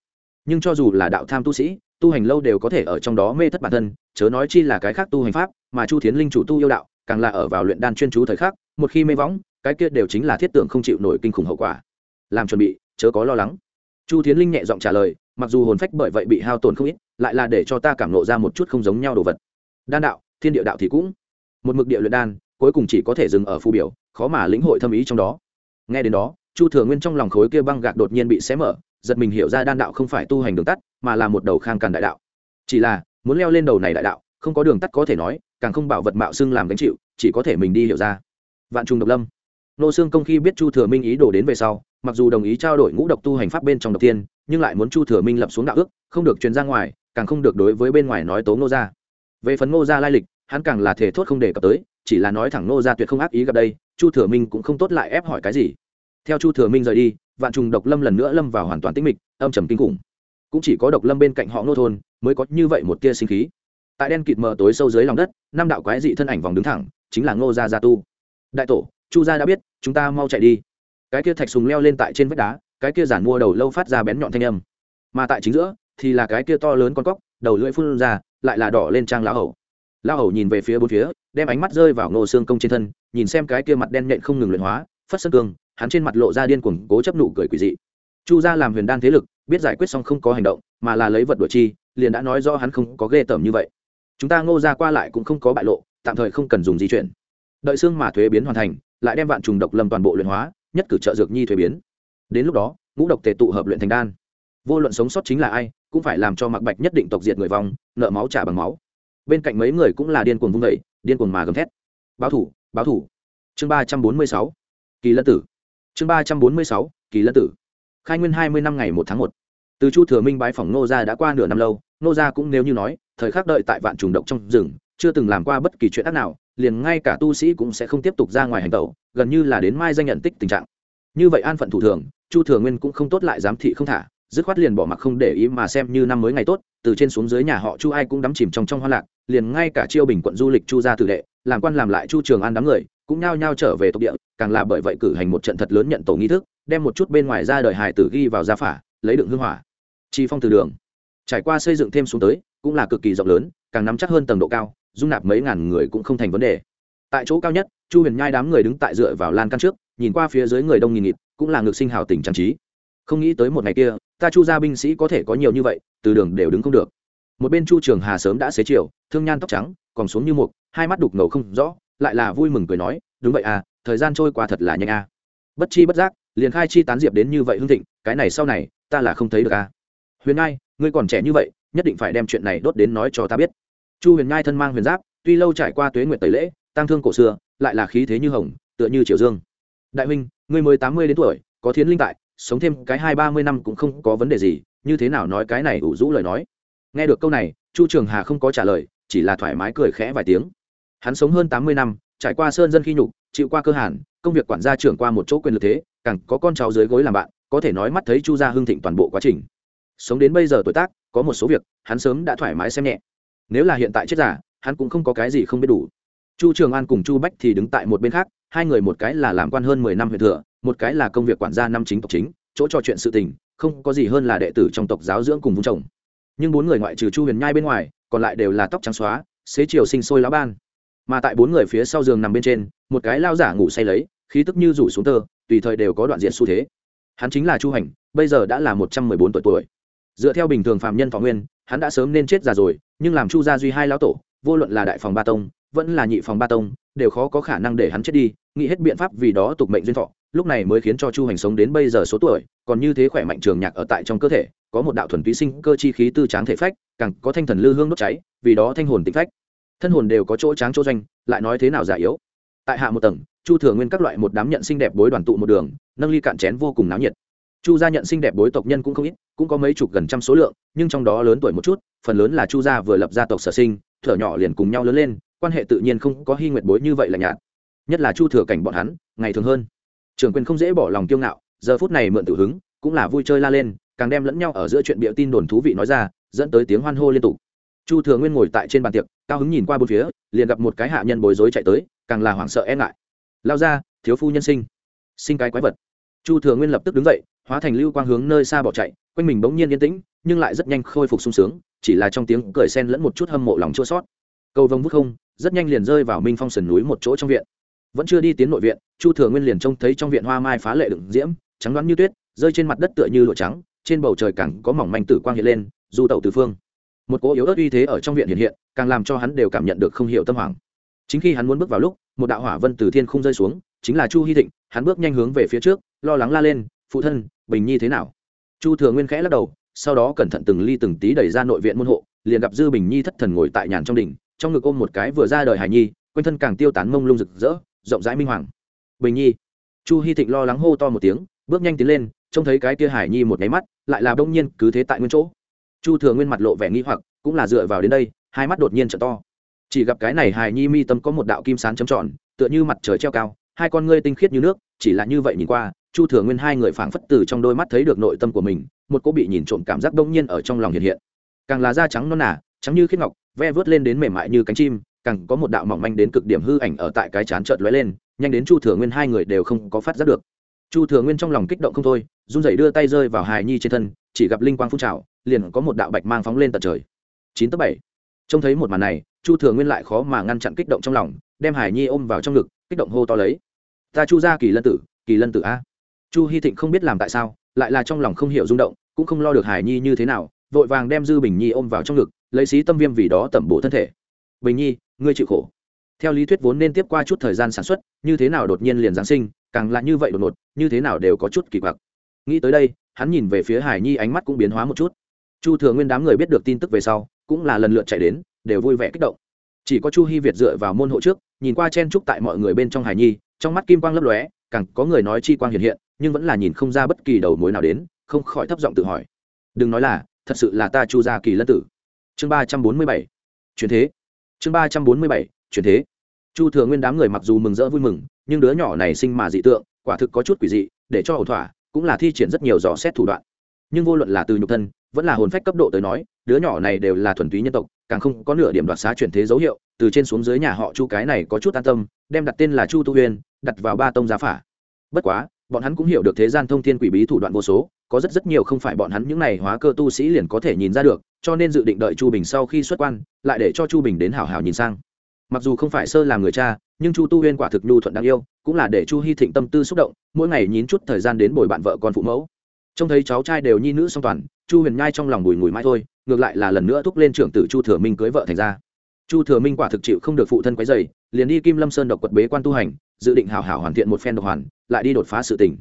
Nhưng cho dù là đạo tham tu sĩ, tu hành lâu đều có thể ở trong đó mê thất bản thân, chớ nói chi là cái khác tu hành pháp, mà chu thiến linh chủ tu yêu đạo, càng là ở vào luyện đan chuyên chú thời khắc, một khi mê võng, cái kia đều chính là thiết tưởng không chịu nổi kinh khủng hậu quả. Làm chuẩn bị, chớ có lo lắng. Chu thiến linh nhẹ giọng trả lời, mặc dù hồn phách bởi vậy bị hao tổn không ít, lại là để cho ta cảm nộ ra một chút không giống nhau đồ vật. Đan đạo thiên địa đạo thì cũng một mực địa luyện đan, cuối cùng chỉ có thể dừng ở phù biểu, khó mà lĩnh hội thâm ý trong đó. Nghe đến đó, chu thừa nguyên trong lòng khối kia băng gạc đột nhiên bị xé mở, giật mình hiểu ra đan đạo không phải tu hành đường tắt, mà là một đầu khang càn đại đạo. Chỉ là, muốn leo lên đầu này đại đạo, không có đường tắt có thể nói, càng không bảo vật mạo xưng làm gánh chịu, chỉ có thể mình đi hiểu ra. Vạn trùng độc lâm. Nô xương công khi biết chu thừa minh ý đồ đến về sau, mặc dù đồng ý trao đổi ngũ độc tu hành pháp bên trong độc tiên, nhưng lại muốn chu thừa minh lập xuống đạo ước, không được truyền ra ngoài, càng không được đối với bên ngoài nói tố Ngô gia. về phần Ngô gia lai lịch hắn càng là thể thốt không đề cập tới, chỉ là nói thẳng nô ra tuyệt không ác ý gặp đây, chu thừa minh cũng không tốt lại ép hỏi cái gì. Theo chu thừa minh rời đi, vạn trùng độc lâm lần nữa lâm vào hoàn toàn tĩnh mịch, âm trầm kinh khủng. Cũng chỉ có độc lâm bên cạnh họ nô thôn, mới có như vậy một tia sinh khí. Tại đen kịt mờ tối sâu dưới lòng đất, năm đạo quái dị thân ảnh vòng đứng thẳng, chính là ngô gia gia tu. Đại tổ, chu gia đã biết, chúng ta mau chạy đi. Cái kia thạch sùng leo lên tại trên vách đá, cái kia giản mua đầu lâu phát ra bén nhọn thanh âm. Mà tại chính giữa, thì là cái kia to lớn con cóc, đầu lưỡi phun ra, lại là đỏ lên trang lá hầu lão hầu nhìn về phía bốn phía, đem ánh mắt rơi vào ngô xương công trên thân, nhìn xem cái kia mặt đen nhện không ngừng luyện hóa, phất sân cương, hắn trên mặt lộ ra điên cuồng, cố chấp nụ cười quỷ dị. Chu gia làm huyền đan thế lực, biết giải quyết xong không có hành động, mà là lấy vật đổi chi, liền đã nói do hắn không có ghê tởm như vậy. Chúng ta ngô ra qua lại cũng không có bại lộ, tạm thời không cần dùng di chuyển. Đợi xương mà thuế biến hoàn thành, lại đem vạn trùng độc lâm toàn bộ luyện hóa, nhất cử trợ dược nhi thuế biến. Đến lúc đó, ngũ độc tề tụ hợp luyện thành đan. Vô luận sống sót chính là ai, cũng phải làm cho mặc bạch nhất định tộc diệt người vong, nợ máu trả bằng máu bên cạnh mấy người cũng là điên cuồng vung vẩy điên cuồng mà gầm thét. Báo thủ báo thủ. Chương ba trăm bốn mươi sáu, kỳ lân tử. Chương ba trăm bốn mươi sáu, kỳ lân tử. Khai nguyên hai mươi năm ngày một tháng một. Từ chu thừa minh bái phỏng nô gia đã qua nửa năm lâu, nô gia cũng nếu như nói, thời khắc đợi tại vạn trùng động trong rừng, chưa từng làm qua bất kỳ chuyện ác nào, liền ngay cả tu sĩ cũng sẽ không tiếp tục ra ngoài hành tẩu, gần như là đến mai danh nhận tích tình trạng. Như vậy an phận thủ thường, chu thừa nguyên cũng không tốt lại giám thị không thả, dứt khoát liền bỏ mặc không để ý mà xem như năm mới ngày tốt, từ trên xuống dưới nhà họ chu ai cũng đắm chìm trong trong hoa lạc liền ngay cả chiêu bình quận du lịch chu gia tử đệ, làm quan làm lại chu trường an đám người, cũng nhao nhao trở về tộc địa, càng là bởi vậy cử hành một trận thật lớn nhận tổ nghi thức, đem một chút bên ngoài ra đời hài tử ghi vào gia phả, lấy đựng hương hỏa. Chi phong từ đường. Trải qua xây dựng thêm xuống tới, cũng là cực kỳ rộng lớn, càng nắm chắc hơn tầng độ cao, dung nạp mấy ngàn người cũng không thành vấn đề. Tại chỗ cao nhất, chu huyền nhai đám người đứng tại dựa vào lan căn trước, nhìn qua phía dưới người đông nghìn nghịt, cũng là ngược sinh hào tình trang trí. Không nghĩ tới một ngày kia, ta chu gia binh sĩ có thể có nhiều như vậy, từ đường đều đứng không được một bên chu trường hà sớm đã xế chiều, thương nhan tóc trắng, còn xuống như mục, hai mắt đục ngầu không rõ, lại là vui mừng cười nói, đúng vậy à thời gian trôi qua thật là nhanh à bất chi bất giác, liền khai chi tán diệp đến như vậy hương thịnh, cái này sau này, ta là không thấy được à huyền ngai, ngươi còn trẻ như vậy, nhất định phải đem chuyện này đốt đến nói cho ta biết. Chu huyền ngai thân mang huyền giáp, tuy lâu trải qua tuế nguyện tẩy lễ tăng thương cổ xưa, lại là khí thế như hồng, tựa như triều dương. Đại huynh, ngươi mới tám mươi đến tuổi, có thiến linh tại, sống thêm cái hai ba mươi năm cũng không có vấn đề gì, như thế nào nói cái này ủ rũ lời nói? Nghe được câu này, chu trường hà không có trả lời, chỉ là thoải mái cười khẽ vài tiếng. Hắn sống hơn tám mươi năm, trải qua sơn dân khi nhục, chịu qua cơ hàn, công việc quản gia trưởng qua một chỗ quyền lực thế, càng có con cháu dưới gối làm bạn, có thể nói mắt thấy chu gia hưng thịnh toàn bộ quá trình. Sống đến bây giờ tuổi tác, có một số việc, hắn sớm đã thoải mái xem nhẹ. Nếu là hiện tại chết giả hắn cũng không có cái gì không biết đủ. Chu trường an cùng chu bách thì đứng tại một bên khác, hai người một cái là làm quan hơn mười năm huyện thừa, một cái là công việc quản gia năm chính tộc chính, chỗ trò chuyện sự tình, không có gì hơn là đệ tử trong tộc giáo dưỡng cùng vùng chồng nhưng bốn người ngoại trừ chu huyền nhai bên ngoài, còn lại đều là tóc trắng xóa, xế chiều sinh sôi lá ban. Mà tại bốn người phía sau giường nằm bên trên, một cái lao giả ngủ say lấy, khí tức như rủ xuống tơ, tùy thời đều có đoạn diện xu thế. Hắn chính là chu hành, bây giờ đã là một trăm mười bốn tuổi tuổi. Dựa theo bình thường phạm nhân thọ nguyên, hắn đã sớm nên chết già rồi, nhưng làm chu gia duy hai lão tổ, vô luận là đại phòng ba tông, vẫn là nhị phòng ba tông, đều khó có khả năng để hắn chết đi, nghĩ hết biện pháp vì đó tục mệnh duyên thọ, lúc này mới khiến cho chu hành sống đến bây giờ số tuổi còn như thế khỏe mạnh trường nhạc ở tại trong cơ thể, có một đạo thuần túy sinh cơ chi khí tư tráng thể phách, càng có thanh thần lư hương đốt cháy, vì đó thanh hồn tĩnh phách. Thân hồn đều có chỗ tráng chỗ doanh, lại nói thế nào giả yếu? Tại hạ một tầng, chu thừa nguyên các loại một đám nhận sinh đẹp bối đoàn tụ một đường, nâng ly cạn chén vô cùng náo nhiệt. Chu gia nhận sinh đẹp bối tộc nhân cũng không ít, cũng có mấy chục gần trăm số lượng, nhưng trong đó lớn tuổi một chút, phần lớn là chu gia vừa lập gia tộc sở sinh, thở nhỏ liền cùng nhau lớn lên, quan hệ tự nhiên không có hy nguyện bối như vậy là nhạt. Nhất là chu thừa cảnh bọn hắn, ngày thường hơn. Trường quyền không dễ bỏ lòng kiêu ngạo giờ phút này mượn tự hứng, cũng là vui chơi la lên, càng đem lẫn nhau ở giữa chuyện bịa tin đồn thú vị nói ra, dẫn tới tiếng hoan hô liên tục. Chu thừa nguyên ngồi tại trên bàn tiệc, cao hứng nhìn qua bốn phía, liền gặp một cái hạ nhân bối rối chạy tới, càng là hoảng sợ e ngại. Lao ra thiếu phu nhân sinh sinh cái quái vật. Chu thừa nguyên lập tức đứng dậy, hóa thành lưu quang hướng nơi xa bỏ chạy, quanh mình bỗng nhiên yên tĩnh, nhưng lại rất nhanh khôi phục sung sướng, chỉ là trong tiếng cười sen lẫn một chút hâm mộ lòng chua sót cầu Vông vút không, rất nhanh liền rơi vào minh phong sườn núi một chỗ trong viện. Vẫn chưa đi tiến nội viện, chu thừa nguyên liền trông thấy trong viện hoa mai phá lệ đựng diễm trắng đoán như tuyết, rơi trên mặt đất tựa như lụa trắng, trên bầu trời càng có mỏng manh tử quang hiện lên, du tẩu từ phương. Một cỗ yếu ớt uy thế ở trong viện hiện hiện, càng làm cho hắn đều cảm nhận được không hiểu tâm hoàng chính khi hắn muốn bước vào lúc, một đạo hỏa vân từ thiên không rơi xuống, chính là chu hy thịnh, hắn bước nhanh hướng về phía trước, lo lắng la lên, phụ thân, bình nhi thế nào? Chu thừa nguyên khẽ lắc đầu, sau đó cẩn thận từng ly từng tí đẩy ra nội viện môn hộ, liền gặp dư bình nhi thất thần ngồi tại nhàn trong đỉnh, trong ngực ôm một cái vừa ra đời hải nhi, quanh thân càng tiêu tán mông lung rực rỡ, rộng rãi minh hoàng. Bình nhi. Chu hy thịnh lo lắng hô to một tiếng bước nhanh tiến lên, trông thấy cái kia hải nhi một nháy mắt, lại là bỗng nhiên cứ thế tại nguyên chỗ. Chu thừa nguyên mặt lộ vẻ nghi hoặc, cũng là dựa vào đến đây, hai mắt đột nhiên trở to. Chỉ gặp cái này hải nhi mi tâm có một đạo kim sán chấm tròn, tựa như mặt trời treo cao, hai con ngươi tinh khiết như nước, chỉ là như vậy nhìn qua, chu thừa nguyên hai người phảng phất từ trong đôi mắt thấy được nội tâm của mình, một cô bị nhìn trộm cảm giác đông nhiên ở trong lòng hiện hiện. Càng là da trắng non nả trắng như khiết ngọc, ve vớt lên đến mềm mại như cánh chim, càng có một đạo mỏng manh đến cực điểm hư ảnh ở tại cái chán trợt lóe lên, nhanh đến chu thừa nguyên hai người đều không có phát giác được chu thừa nguyên trong lòng kích động không thôi, run rẩy đưa tay rơi vào hài nhi trên thân, chỉ gặp linh quang phun trào, liền có một đạo bạch mang phóng lên tận trời. Chín tấc bảy. Trông thấy một màn này, chu thừa nguyên lại khó mà ngăn chặn kích động trong lòng, đem hải nhi ôm vào trong ngực, kích động hô to lấy. Ta chu ra kỳ lân tử, kỳ lân tử a. Chu hy thịnh không biết làm tại sao, lại là trong lòng không hiểu rung động, cũng không lo được hải nhi như thế nào, vội vàng đem dư bình nhi ôm vào trong ngực, lấy xí tâm viêm vì đó tẩm bổ thân thể. Bình nhi, ngươi chịu khổ. Theo lý thuyết vốn nên tiếp qua chút thời gian sản xuất, như thế nào đột nhiên liền giáng sinh càng là như vậy đột ngột, như thế nào đều có chút kỳ quặc. Nghĩ tới đây, hắn nhìn về phía hải nhi ánh mắt cũng biến hóa một chút. Chu thừa nguyên đám người biết được tin tức về sau, cũng là lần lượt chạy đến, đều vui vẻ kích động. Chỉ có chu hy việt dựa vào môn hộ trước, nhìn qua chen trúc tại mọi người bên trong hải nhi, trong mắt kim quang lấp lóe, càng có người nói chi quang hiện hiện, nhưng vẫn là nhìn không ra bất kỳ đầu mối nào đến, không khỏi thấp giọng tự hỏi. Đừng nói là, thật sự là ta chu gia kỳ lân tử. Chương ba trăm bốn mươi bảy. Chuyển thế. Chương ba trăm bốn mươi bảy. Chuyển thế chu thừa nguyên đám người mặc dù mừng rỡ vui mừng, nhưng đứa nhỏ này sinh mà dị tượng, quả thực có chút quỷ dị, để cho ẩu thỏa, cũng là thi triển rất nhiều dò xét thủ đoạn. Nhưng vô luận là từ nhục thân, vẫn là hồn phách cấp độ tới nói, đứa nhỏ này đều là thuần túy nhân tộc, càng không có nửa điểm đoạt xá chuyển thế dấu hiệu, từ trên xuống dưới nhà họ chu cái này có chút an tâm, đem đặt tên là chu tu huyên đặt vào ba tông giá phả. Bất quá, bọn hắn cũng hiểu được thế gian thông thiên quỷ bí thủ đoạn vô số, có rất rất nhiều không phải bọn hắn những này hóa cơ tu sĩ liền có thể nhìn ra được, cho nên dự định đợi chu bình sau khi xuất quan, lại để cho chu bình đến hảo hảo nhìn sang mặc dù không phải sơ làm người cha, nhưng chu tu huyên quả thực nhu thuận đáng yêu, cũng là để chu hy thịnh tâm tư xúc động, mỗi ngày nhín chút thời gian đến bồi bạn vợ con phụ mẫu. Trông thấy cháu trai đều nhi nữ song toàn, chu huyền nhai trong lòng bùi ngùi mãi thôi, ngược lại là lần nữa thúc lên trưởng tử chu thừa minh cưới vợ thành ra. Chu thừa minh quả thực chịu không được phụ thân quấy dày liền đi kim lâm sơn độc quật bế quan tu hành, dự định hảo hảo hoàn thiện một phen độc hoàn, lại đi đột phá sự tỉnh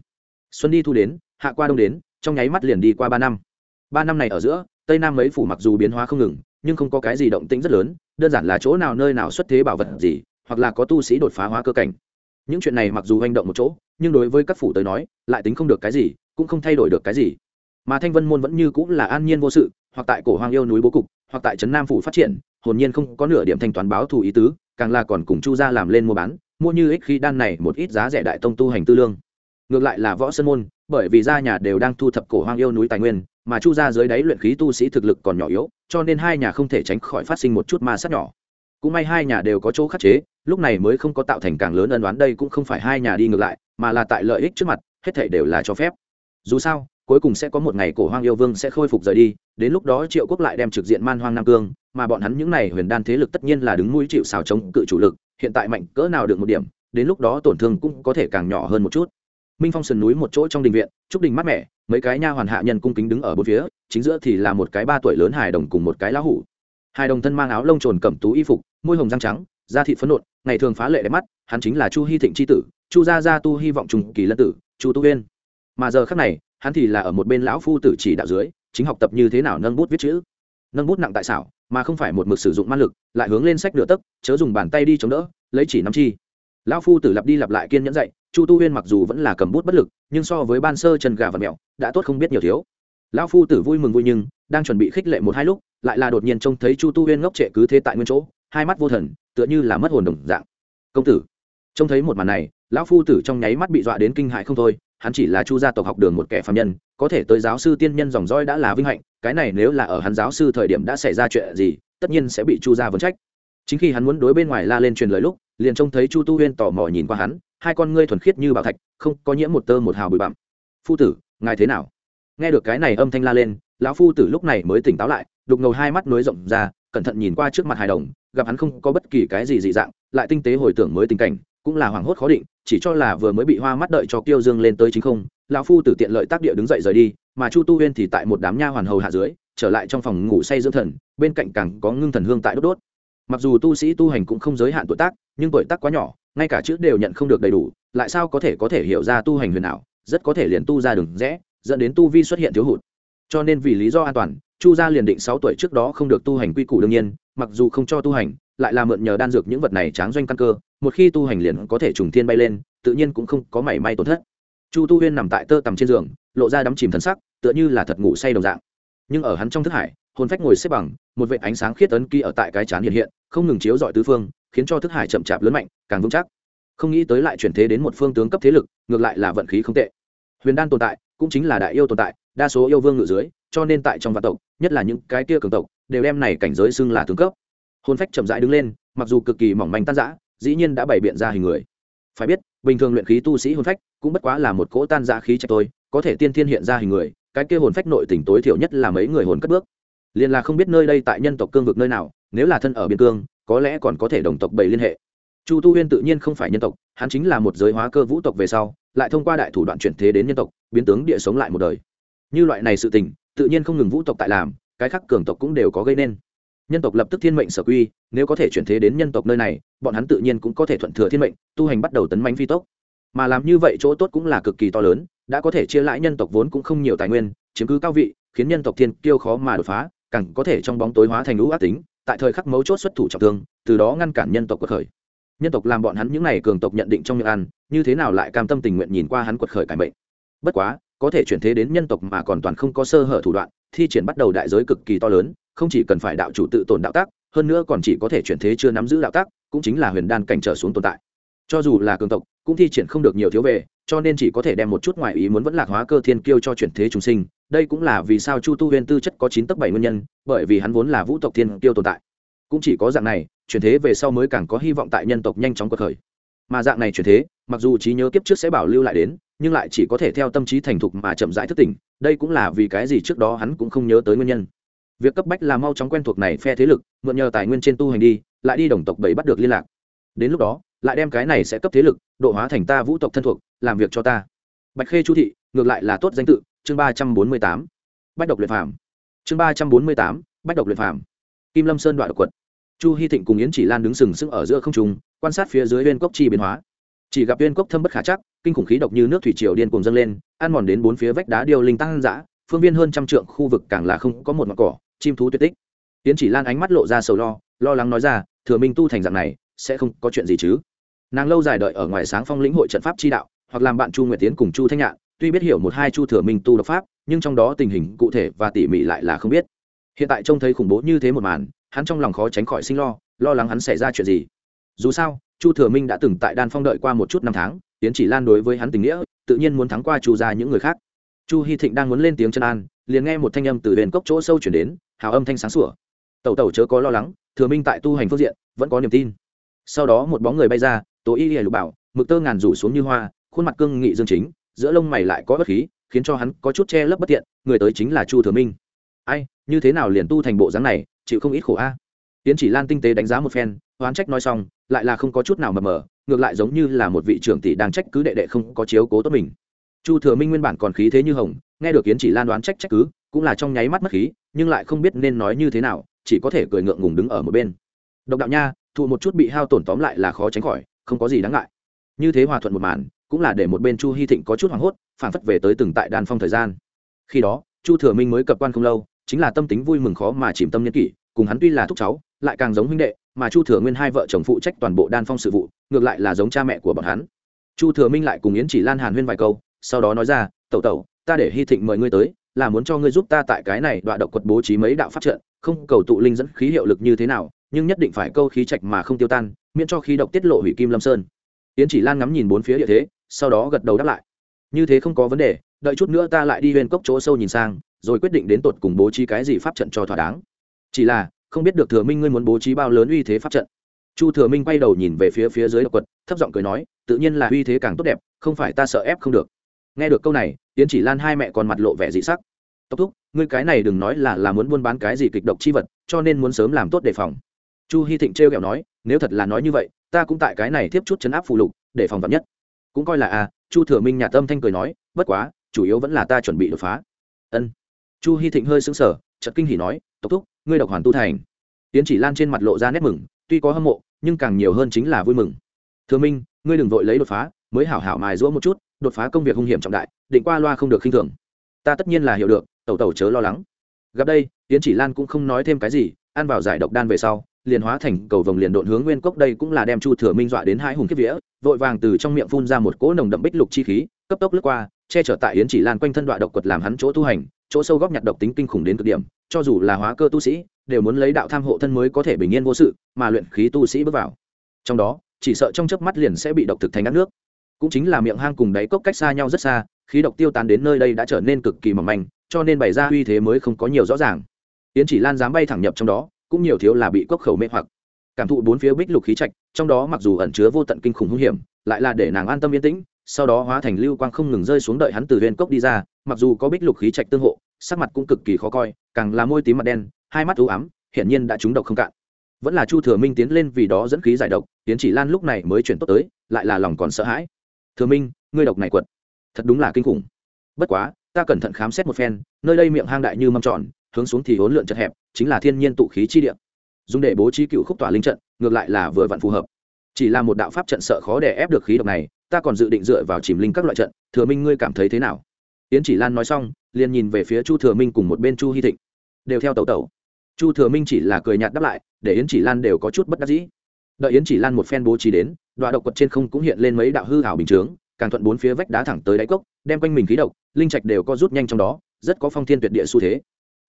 xuân đi thu đến, hạ qua đông đến, trong nháy mắt liền đi qua ba năm. Ba năm này ở giữa, tây nam mấy phủ mặc dù biến hóa không ngừng nhưng không có cái gì động tĩnh rất lớn, đơn giản là chỗ nào nơi nào xuất thế bảo vật gì, hoặc là có tu sĩ đột phá hóa cơ cảnh. Những chuyện này mặc dù hành động một chỗ, nhưng đối với các phủ tới nói, lại tính không được cái gì, cũng không thay đổi được cái gì. Mà thanh vân môn vẫn như cũng là an nhiên vô sự, hoặc tại cổ hoang yêu núi bố cục, hoặc tại trấn nam phủ phát triển, hồn nhiên không có nửa điểm thanh toán báo thù ý tứ, càng là còn cùng chu gia làm lên mua bán, mua như ích khi đan này một ít giá rẻ đại tông tu hành tư lương. Ngược lại là võ sơn môn, bởi vì gia nhà đều đang thu thập cổ hoang yêu núi tài nguyên mà chu gia dưới đáy luyện khí tu sĩ thực lực còn nhỏ yếu, cho nên hai nhà không thể tránh khỏi phát sinh một chút ma sát nhỏ. Cũng may hai nhà đều có chỗ khắc chế, lúc này mới không có tạo thành càng lớn ân đoán đây cũng không phải hai nhà đi ngược lại, mà là tại lợi ích trước mặt, hết thể đều là cho phép. Dù sao, cuối cùng sẽ có một ngày cổ hoang yêu vương sẽ khôi phục rời đi, đến lúc đó triệu quốc lại đem trực diện man hoang nam cương, mà bọn hắn những n à y huyền đan thế lực tất nhiên là đứng mũi chịu xào chống cự chủ lực, hiện tại mạnh cỡ nào được một điểm, đến lúc đó tổn thương cũng có thể càng nhỏ hơn một chút minh phong sườn núi một chỗ trong đình viện trúc đình mát mẻ, mấy cái nha hoàn hạ nhân cung kính đứng ở bốn phía, chính giữa thì là một cái ba tuổi lớn hài đồng cùng một cái lão hủ. Hài đồng thân mang áo lông trồn cẩm tú y phục, môi hồng răng trắng, da thịt phấn nộn, ngày thường phá lệ đẹp mắt, hắn chính là chu hy thịnh c tử, chu gia gia tu hy vọng trùng kỳ lân tử, chu tu huyên mà giờ khác này, hắn thì là ở một bên lão phu tử chỉ đạo dưới, chính học tập như thế nào nâng bút viết chữ. Nâng bút nặng tại xảo, mà không phải một mực sử dụng ma lực, lại hướng lên sách nửa tấc, chớ dùng bàn tay đi chống đỡ, lấy chỉ nắm chi. Lão phu tử lặp đi lặp lại kiên nhẫn dạy chu tu huyên mặc dù vẫn là cầm bút bất lực, nhưng so với ban sơ chân gà và mẹo, đã tốt không biết nhiều thiếu. Lão phu tử vui mừng vui nhưng, đang chuẩn bị khích lệ một hai lúc, lại là đột nhiên trông thấy chu tu huyên ngốc trệ cứ thế tại nguyên chỗ, hai mắt vô thần, tựa như là mất hồn đồng dạng. Công tử. Trông thấy một màn này, lão phu tử trong nháy mắt bị dọa đến kinh hại không thôi, hắn chỉ là chu gia tộc học đường một kẻ phạm nhân, có thể tới giáo sư tiên nhân dòng roi đã là vinh hạnh, cái này nếu là ở hắn giáo sư thời điểm đã xảy ra chuyện gì, tất nhiên sẽ bị chu gia vấn trách. Chính khi hắn muốn đối bên ngoài la lên truyền lời lúc, liền trông thấy chu tu huyên tò mò nhìn qua hắn hai con ngươi thuần khiết như bảo thạch, không có nhiễm một tơ một hào bụi bặm. Phu tử, ngài thế nào? Nghe được cái này âm thanh la lên, lão phu tử lúc này mới tỉnh táo lại, đục ngầu hai mắt nối rộng ra, cẩn thận nhìn qua trước mặt hài đồng, gặp hắn không có bất kỳ cái gì dị dạng, lại tinh tế hồi tưởng mới tình cảnh, cũng là hoảng hốt khó định, chỉ cho là vừa mới bị hoa mắt đợi cho kiêu dương lên tới chính không, lão phu tử tiện lợi tác địa đứng dậy rời đi, mà chu tu huyên thì tại một đám nha hoàn hầu hạ dưới, trở lại trong phòng ngủ say dưỡng thần, bên cạnh càng có ngưng thần hương tại đốt đốt. Mặc dù tu sĩ tu hành cũng không giới hạn tuổi tác, nhưng tuổi tác quá nhỏ ngay cả chữ đều nhận không được đầy đủ, lại sao có thể có thể hiểu ra tu hành huyền ảo, rất có thể liền tu ra đường rẽ, dẫn đến tu vi xuất hiện thiếu hụt. Cho nên vì lý do an toàn, chu gia liền định sáu tuổi trước đó không được tu hành quy củ đương nhiên, mặc dù không cho tu hành, lại là mượn nhờ đan dược những vật này tráng doanh căn cơ, một khi tu hành liền có thể trùng thiên bay lên, tự nhiên cũng không có mảy may tổn thất. Chu tu huyên nằm tại tơ tằm trên giường, lộ ra đắm chìm thân sắc, tựa như là thật ngủ say đồng dạng. Nhưng ở hắn trong thức hải, hồn phách ngồi xếp bằng, một vệ ánh sáng khiết ấn kỳ ở tại cái chán hiện hiện, không ngừng chiếu dọi tứ phương khiến cho thức hải chậm chạp lớn mạnh, càng vững chắc. Không nghĩ tới lại chuyển thế đến một phương tướng cấp thế lực, ngược lại là vận khí không tệ. Huyền đan tồn tại, cũng chính là đại yêu tồn tại, đa số yêu vương ngự dưới, cho nên tại trong vạn tộc, nhất là những cái kia cường tộc, đều đem này cảnh giới xưng là tướng cấp. Hồn phách chậm rãi đứng lên, mặc dù cực kỳ mỏng manh tan rã dĩ nhiên đã bày biện ra hình người. Phải biết, bình thường luyện khí tu sĩ hồn phách, cũng bất quá là một cỗ tan rã khí trạch tôi có thể tiên thiên hiện ra hình người, cái kia hồn phách nội tỉnh tối thiểu nhất là mấy người hồn cất bước. Liền là không biết nơi đây tại nhân tộc cương vực nơi nào, nếu là thân ở biên cương có lẽ còn có thể đồng tộc bảy liên hệ. Chu tu huyên tự nhiên không phải nhân tộc, hắn chính là một giới hóa cơ vũ tộc về sau, lại thông qua đại thủ đoạn chuyển thế đến nhân tộc, biến tướng địa sống lại một đời. Như loại này sự tình, tự nhiên không ngừng vũ tộc tại làm, cái khác cường tộc cũng đều có gây nên. Nhân tộc lập tức thiên mệnh sở quy, nếu có thể chuyển thế đến nhân tộc nơi này, bọn hắn tự nhiên cũng có thể thuận thừa thiên mệnh, tu hành bắt đầu tấn manh phi tốc. Mà làm như vậy chỗ tốt cũng là cực kỳ to lớn, đã có thể chia lãi nhân tộc vốn cũng không nhiều tài nguyên, chiếm cứ cao vị, khiến nhân tộc thiên kiêu khó mà đột phá, càng có thể trong bóng tối hóa thành lũ ác tính tại thời khắc mấu chốt xuất thủ trọng thương, từ đó ngăn cản nhân tộc quật khởi. Nhân tộc làm bọn hắn những n à y cường tộc nhận định trong miệng ăn, như thế nào lại cam tâm tình nguyện nhìn qua hắn quật khởi cải mệnh? Bất quá, có thể chuyển thế đến nhân tộc mà còn toàn không có sơ hở thủ đoạn, thi triển bắt đầu đại giới cực kỳ to lớn, không chỉ cần phải đạo chủ tự tồn đạo tác, hơn nữa còn chỉ có thể chuyển thế chưa nắm giữ đạo tác, cũng chính là huyền đan cảnh trở xuống tồn tại. Cho dù là cường tộc, cũng thi triển không được nhiều thiếu về cho nên chỉ có thể đem một chút ngoại ý muốn vẫn lạc hóa cơ thiên kiêu cho chuyển thế chúng sinh. Đây cũng là vì sao chu tu huyên tư chất có chín tấc bảy nguyên nhân, bởi vì hắn vốn là vũ tộc thiên kiêu tồn tại. Cũng chỉ có dạng này, chuyển thế về sau mới càng có hy vọng tại nhân tộc nhanh chóng cuộc khởi. Mà dạng này chuyển thế, mặc dù trí nhớ kiếp trước sẽ bảo lưu lại đến, nhưng lại chỉ có thể theo tâm trí thành thục mà chậm rãi thức tỉnh. Đây cũng là vì cái gì trước đó hắn cũng không nhớ tới nguyên nhân. Việc cấp bách là mau chóng quen thuộc này phe thế lực, mượn nhờ tài nguyên trên tu hành đi, lại đi đồng tộc bảy bắt được liên lạc. Đến lúc đó lại đem cái này sẽ cấp thế lực, độ hóa thành ta vũ tộc thân thuộc, làm việc cho ta. Bạch khê chu thị, ngược lại là tốt danh tự, chương ba trăm bốn mươi tám. Bách độc luyện phàm. Chương ba trăm bốn mươi tám, bách độc luyện phàm. Kim lâm sơn đoạn độc quật. Chu hy thịnh cùng yến chỉ lan đứng sừng sững ở giữa không trung, quan sát phía dưới viên cốc chi biến hóa. Chỉ gặp viên cốc thâm bất khả chắc, kinh khủng khí độc như nước thủy triều điên cuồng dâng lên, ăn mòn đến bốn phía vách đá điêu linh tăng dã, phương viên hơn trăm trượng khu vực càng là không có một mặt cỏ, chim thú tuyệt tích. Yến chỉ lan ánh mắt lộ ra sầu lo lo lắng nói ra, thừa minh tu thành dạng này, sẽ không có chuyện gì chứ? Nàng lâu dài đợi ở ngoài sáng phong lĩnh hội trận pháp chi đạo, hoặc làm bạn chu nguyệt tiến cùng chu thanh nhạn, tuy biết hiểu một hai chu thừa minh tu độc pháp, nhưng trong đó tình hình cụ thể và tỉ mỉ lại là không biết. Hiện tại trông thấy khủng bố như thế một màn, hắn trong lòng khó tránh khỏi sinh lo lo lắng hắn xảy ra chuyện gì. Dù sao, chu thừa minh đã từng tại đan phong đợi qua một chút năm tháng, tiến chỉ lan đối với hắn tình nghĩa, tự nhiên muốn thắng qua chu ra những người khác. Chu hy thịnh đang muốn lên tiếng chân an, liền nghe một thanh âm từ huyền cốc chỗ sâu chuyển đến, hào âm thanh sáng sủa. Tẩu tẩu chớ có lo lắng, thừa minh tại tu hành phương diện, vẫn có niềm tin. Sau đó một bóng người bay ra tố y lìa lục bảo, mực tơ ngàn rủ xuống như hoa, khuôn mặt cương nghị dương chính, giữa lông mày lại có bất khí, khiến cho hắn có chút che lấp bất tiện, người tới chính là chu thừa minh. Ai, như thế nào liền tu thành bộ dáng này, chịu không ít khổ a. Tiến chỉ lan tinh tế đánh giá một phen, oán trách nói xong, lại là không có chút nào mờ mờ, ngược lại giống như là một vị trưởng tỷ đang trách cứ đệ đệ không có chiếu cố tốt mình. Chu thừa minh nguyên bản còn khí thế như hồng, nghe được yến chỉ lan đoán trách trách cứ, cũng là trong nháy mắt mất khí, nhưng lại không biết nên nói như thế nào, chỉ có thể cười ngượng ngùng đứng ở một bên. Độc đạo nha, thụ một chút bị hao tổn tóm lại là khó tránh khỏi không có gì đáng ngại. Như thế hòa thuận một màn, cũng là để một bên chu hy thịnh có chút hoảng hốt, phản phất về tới từng tại đan phong thời gian. Khi đó, chu thừa minh mới cập quan không lâu, chính là tâm tính vui mừng khó mà chìm tâm nhân kỷ, cùng hắn tuy là thúc cháu, lại càng giống huynh đệ, mà chu thừa nguyên hai vợ chồng phụ trách toàn bộ đan phong sự vụ, ngược lại là giống cha mẹ của bọn hắn. Chu thừa minh lại cùng yến chỉ lan hàn huyên vài câu, sau đó nói ra, tẩu tẩu, ta để hy thịnh mời ngươi tới, là muốn cho ngươi giúp ta tại cái này đoạn độc quật bố trí mấy đạo pháp trận, không cầu tụ linh dẫn khí hiệu lực như thế nào nhưng nhất định phải câu khí trạch mà không tiêu tan, miễn cho khí độc tiết lộ hủy kim lâm sơn. Yến chỉ lan ngắm nhìn bốn phía địa thế, sau đó gật đầu đáp lại. Như thế không có vấn đề, đợi chút nữa ta lại đi huyền cốc chỗ sâu nhìn sang, rồi quyết định đến tột cùng bố trí cái gì pháp trận cho thỏa đáng. Chỉ là, không biết được thừa minh ngươi muốn bố trí bao lớn uy thế pháp trận. Chu thừa minh quay đầu nhìn về phía phía dưới độc quật, thấp giọng cười nói, tự nhiên là uy thế càng tốt đẹp, không phải ta sợ ép không được. Nghe được câu này, Yến chỉ lan hai mẹ còn mặt lộ vẻ dị sắc. Tốc thúc, ngươi cái này đừng nói là là muốn buôn bán cái gì kịch độc chi vật, cho nên muốn sớm làm tốt đề phòng chu hy thịnh trêu ghẹo nói nếu thật là nói như vậy ta cũng tại cái này tiếp chút chấn áp phụ lục để phòng vật nhất. Cũng coi là a à, chu thừa minh nhà tâm thanh cười nói bất quá chủ yếu vẫn là ta chuẩn bị đột phá. Ân. Chu hy thịnh hơi sững sờ chợt kinh hỉ nói tốc thúc ngươi độc hoàn tu thành. Tiến chỉ lan trên mặt lộ ra nét mừng tuy có hâm mộ nhưng càng nhiều hơn chính là vui mừng. Thừa minh ngươi đừng vội lấy đột phá mới hảo hảo mài giũa một chút đột phá công việc hung hiểm trọng đại định qua loa không được khinh thường. Ta tất nhiên là hiểu được tẩu tẩu chớ lo lắng. Gặp đây tiến chỉ lan cũng không nói thêm cái gì ăn vào giải độc đan về sau liền hóa thành cầu vồng liền độn hướng nguyên cốc đây cũng là đem chu thừa minh dọa đến hai hùng kiếp vía, vội vàng từ trong miệng phun ra một cỗ nồng đậm bích lục chi khí, cấp tốc lướt qua, che chở tại yến chỉ lan quanh thân đoạn độc quật làm hắn chỗ tu hành, chỗ sâu góp nhặt độc tính kinh khủng đến cực điểm, cho dù là hóa cơ tu sĩ, đều muốn lấy đạo tham hộ thân mới có thể bình yên vô sự, mà luyện khí tu sĩ bước vào. Trong đó, chỉ sợ trong chớp mắt liền sẽ bị độc thực thành các nước. Cũng chính là miệng hang cùng đáy cốc cách xa nhau rất xa, khí độc tiêu tán đến nơi đây đã trở nên cực kỳ mỏng manh, cho nên bày ra uy thế mới không có nhiều rõ ràng. Yến chỉ lan dám bay thẳng nhập trong đó cũng nhiều thiếu là bị cốc khẩu mê hoặc. Cảm thụ bốn phía bích lục khí trạch, trong đó mặc dù ẩn chứa vô tận kinh khủng hung hiểm, lại là để nàng an tâm yên tĩnh, sau đó hóa thành lưu quang không ngừng rơi xuống đợi hắn từ huyền cốc đi ra, mặc dù có bích lục khí trạch tương hộ, sắc mặt cũng cực kỳ khó coi, càng là môi tím mặt đen, hai mắt u ám, hiển nhiên đã trúng độc không cạn. Vẫn là chu thừa minh tiến lên vì đó dẫn khí giải độc, tiến chỉ lan lúc này mới chuyển tốt tới, lại là lòng còn sợ hãi. Thừa minh, ngươi độc này quật, thật đúng là kinh khủng. Bất quá, ta cẩn thận khám xét một phen, nơi đây miệng hang đại như mâm tròn, hướng xuống thì hỗn lượn chật hẹp chính là thiên nhiên tụ khí chi địa. Dùng để bố trí cựu khúc tỏa linh trận, ngược lại là vừa vặn phù hợp. Chỉ là một đạo pháp trận sợ khó để ép được khí độc này, ta còn dự định dựa vào chìm linh các loại trận, thừa minh ngươi cảm thấy thế nào? Yến chỉ lan nói xong, liền nhìn về phía chu thừa minh cùng một bên chu hy thịnh. Đều theo tẩu tẩu. Chu thừa minh chỉ là cười nhạt đáp lại, để yến chỉ lan đều có chút bất đắc dĩ. Đợi yến chỉ lan một phen bố trí đến đoạn độc quật trên không cũng hiện lên mấy đạo hư hảo bình chướng, càng thuận bốn phía vách đá thẳng tới đáy cốc, đem quanh mình khí độc, linh trạch đều có rút nhanh trong đó, rất có phong thiên tuyệt địa xu thế.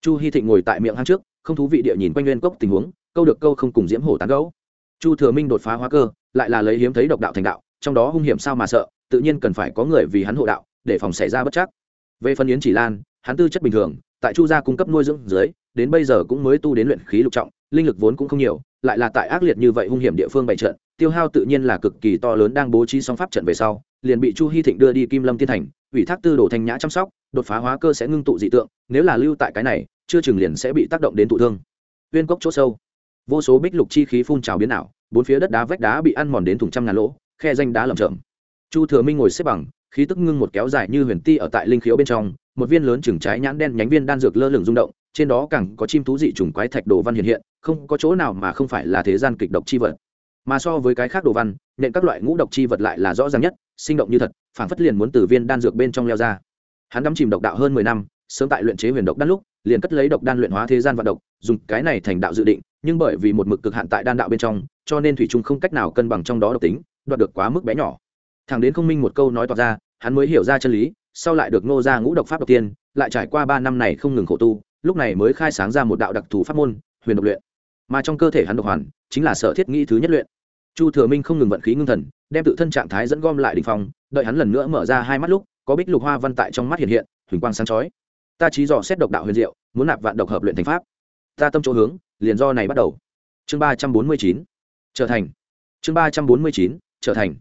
Chu hy thịnh ngồi tại miệng hang trước không thú vị địa nhìn quanh nguyên cốc tình huống, câu được câu không cùng diễm hổ tán gấu chu thừa minh đột phá hóa cơ, lại là lấy hiếm thấy độc đạo thành đạo, trong đó hung hiểm sao mà sợ, tự nhiên cần phải có người vì hắn hộ đạo, để phòng xảy ra bất chắc. Về phần yến chỉ lan, hắn tư chất bình thường, tại chu gia cung cấp nuôi dưỡng dưới, đến bây giờ cũng mới tu đến luyện khí lục trọng, linh lực vốn cũng không nhiều, lại là tại ác liệt như vậy hung hiểm địa phương bày trận, tiêu hao tự nhiên là cực kỳ to lớn đang bố trí xong pháp trận về sau, liền bị chu hy thịnh đưa đi kim lâm tiên thành, ủy thác tư đồ thanh nhã chăm sóc, đột phá hóa cơ sẽ ngưng tụ dị tượng, nếu là lưu tại cái này chưa chừng liền sẽ bị tác động đến tụ thương. Viên cốc chỗ sâu, vô số bích lục chi khí phun trào biến ảo, bốn phía đất đá vách đá bị ăn mòn đến thùng trăm ngàn lỗ, khe danh đá lầm chởm. Chu thừa minh ngồi xếp bằng, khí tức ngưng một kéo dài như huyền ti ở tại linh khiếu bên trong, một viên lớn chừng trái nhãn đen nhánh viên đan dược lơ lửng rung động, trên đó càng có chim thú dị trùng quái thạch đồ văn hiện hiện, không có chỗ nào mà không phải là thế gian kịch độc chi vật. Mà so với cái khác đồ văn, nện các loại ngũ độc chi vật lại là rõ ràng nhất, sinh động như thật, phảng phất liền muốn từ viên đan dược bên trong leo ra. Hắn đắm chìm độc đạo hơn mười năm, sớm tại luyện chế huyền độc đan lúc liền cất lấy độc đan luyện hóa thế gian vận độc, dùng cái này thành đạo dự định, nhưng bởi vì một mực cực hạn tại đan đạo bên trong, cho nên thủy trung không cách nào cân bằng trong đó độc tính, đoạt được quá mức bé nhỏ. Thằng đến không minh một câu nói toạc ra, hắn mới hiểu ra chân lý, sau lại được nô ra ngũ độc pháp đầu tiên, lại trải qua ba năm này không ngừng khổ tu, lúc này mới khai sáng ra một đạo đặc thù pháp môn, huyền độc luyện. Mà trong cơ thể hắn độc hoàn, chính là sở thiết nghĩ thứ nhất luyện. Chu thừa minh không ngừng vận khí ngưng thần, đem tự thân trạng thái dẫn gom lại đỉnh phòng đợi hắn lần nữa mở ra hai mắt lúc, có bích lục hoa văn tại trong mắt hiện hiện, huỳnh quang sáng chói ta trí dò xét độc đạo huyền diệu, muốn nạp vạn độc hợp luyện thành pháp. Ta tâm chỗ hướng, liền do này bắt đầu. Chương ba trăm bốn mươi chín, trở thành. Chương ba trăm bốn mươi chín, trở thành.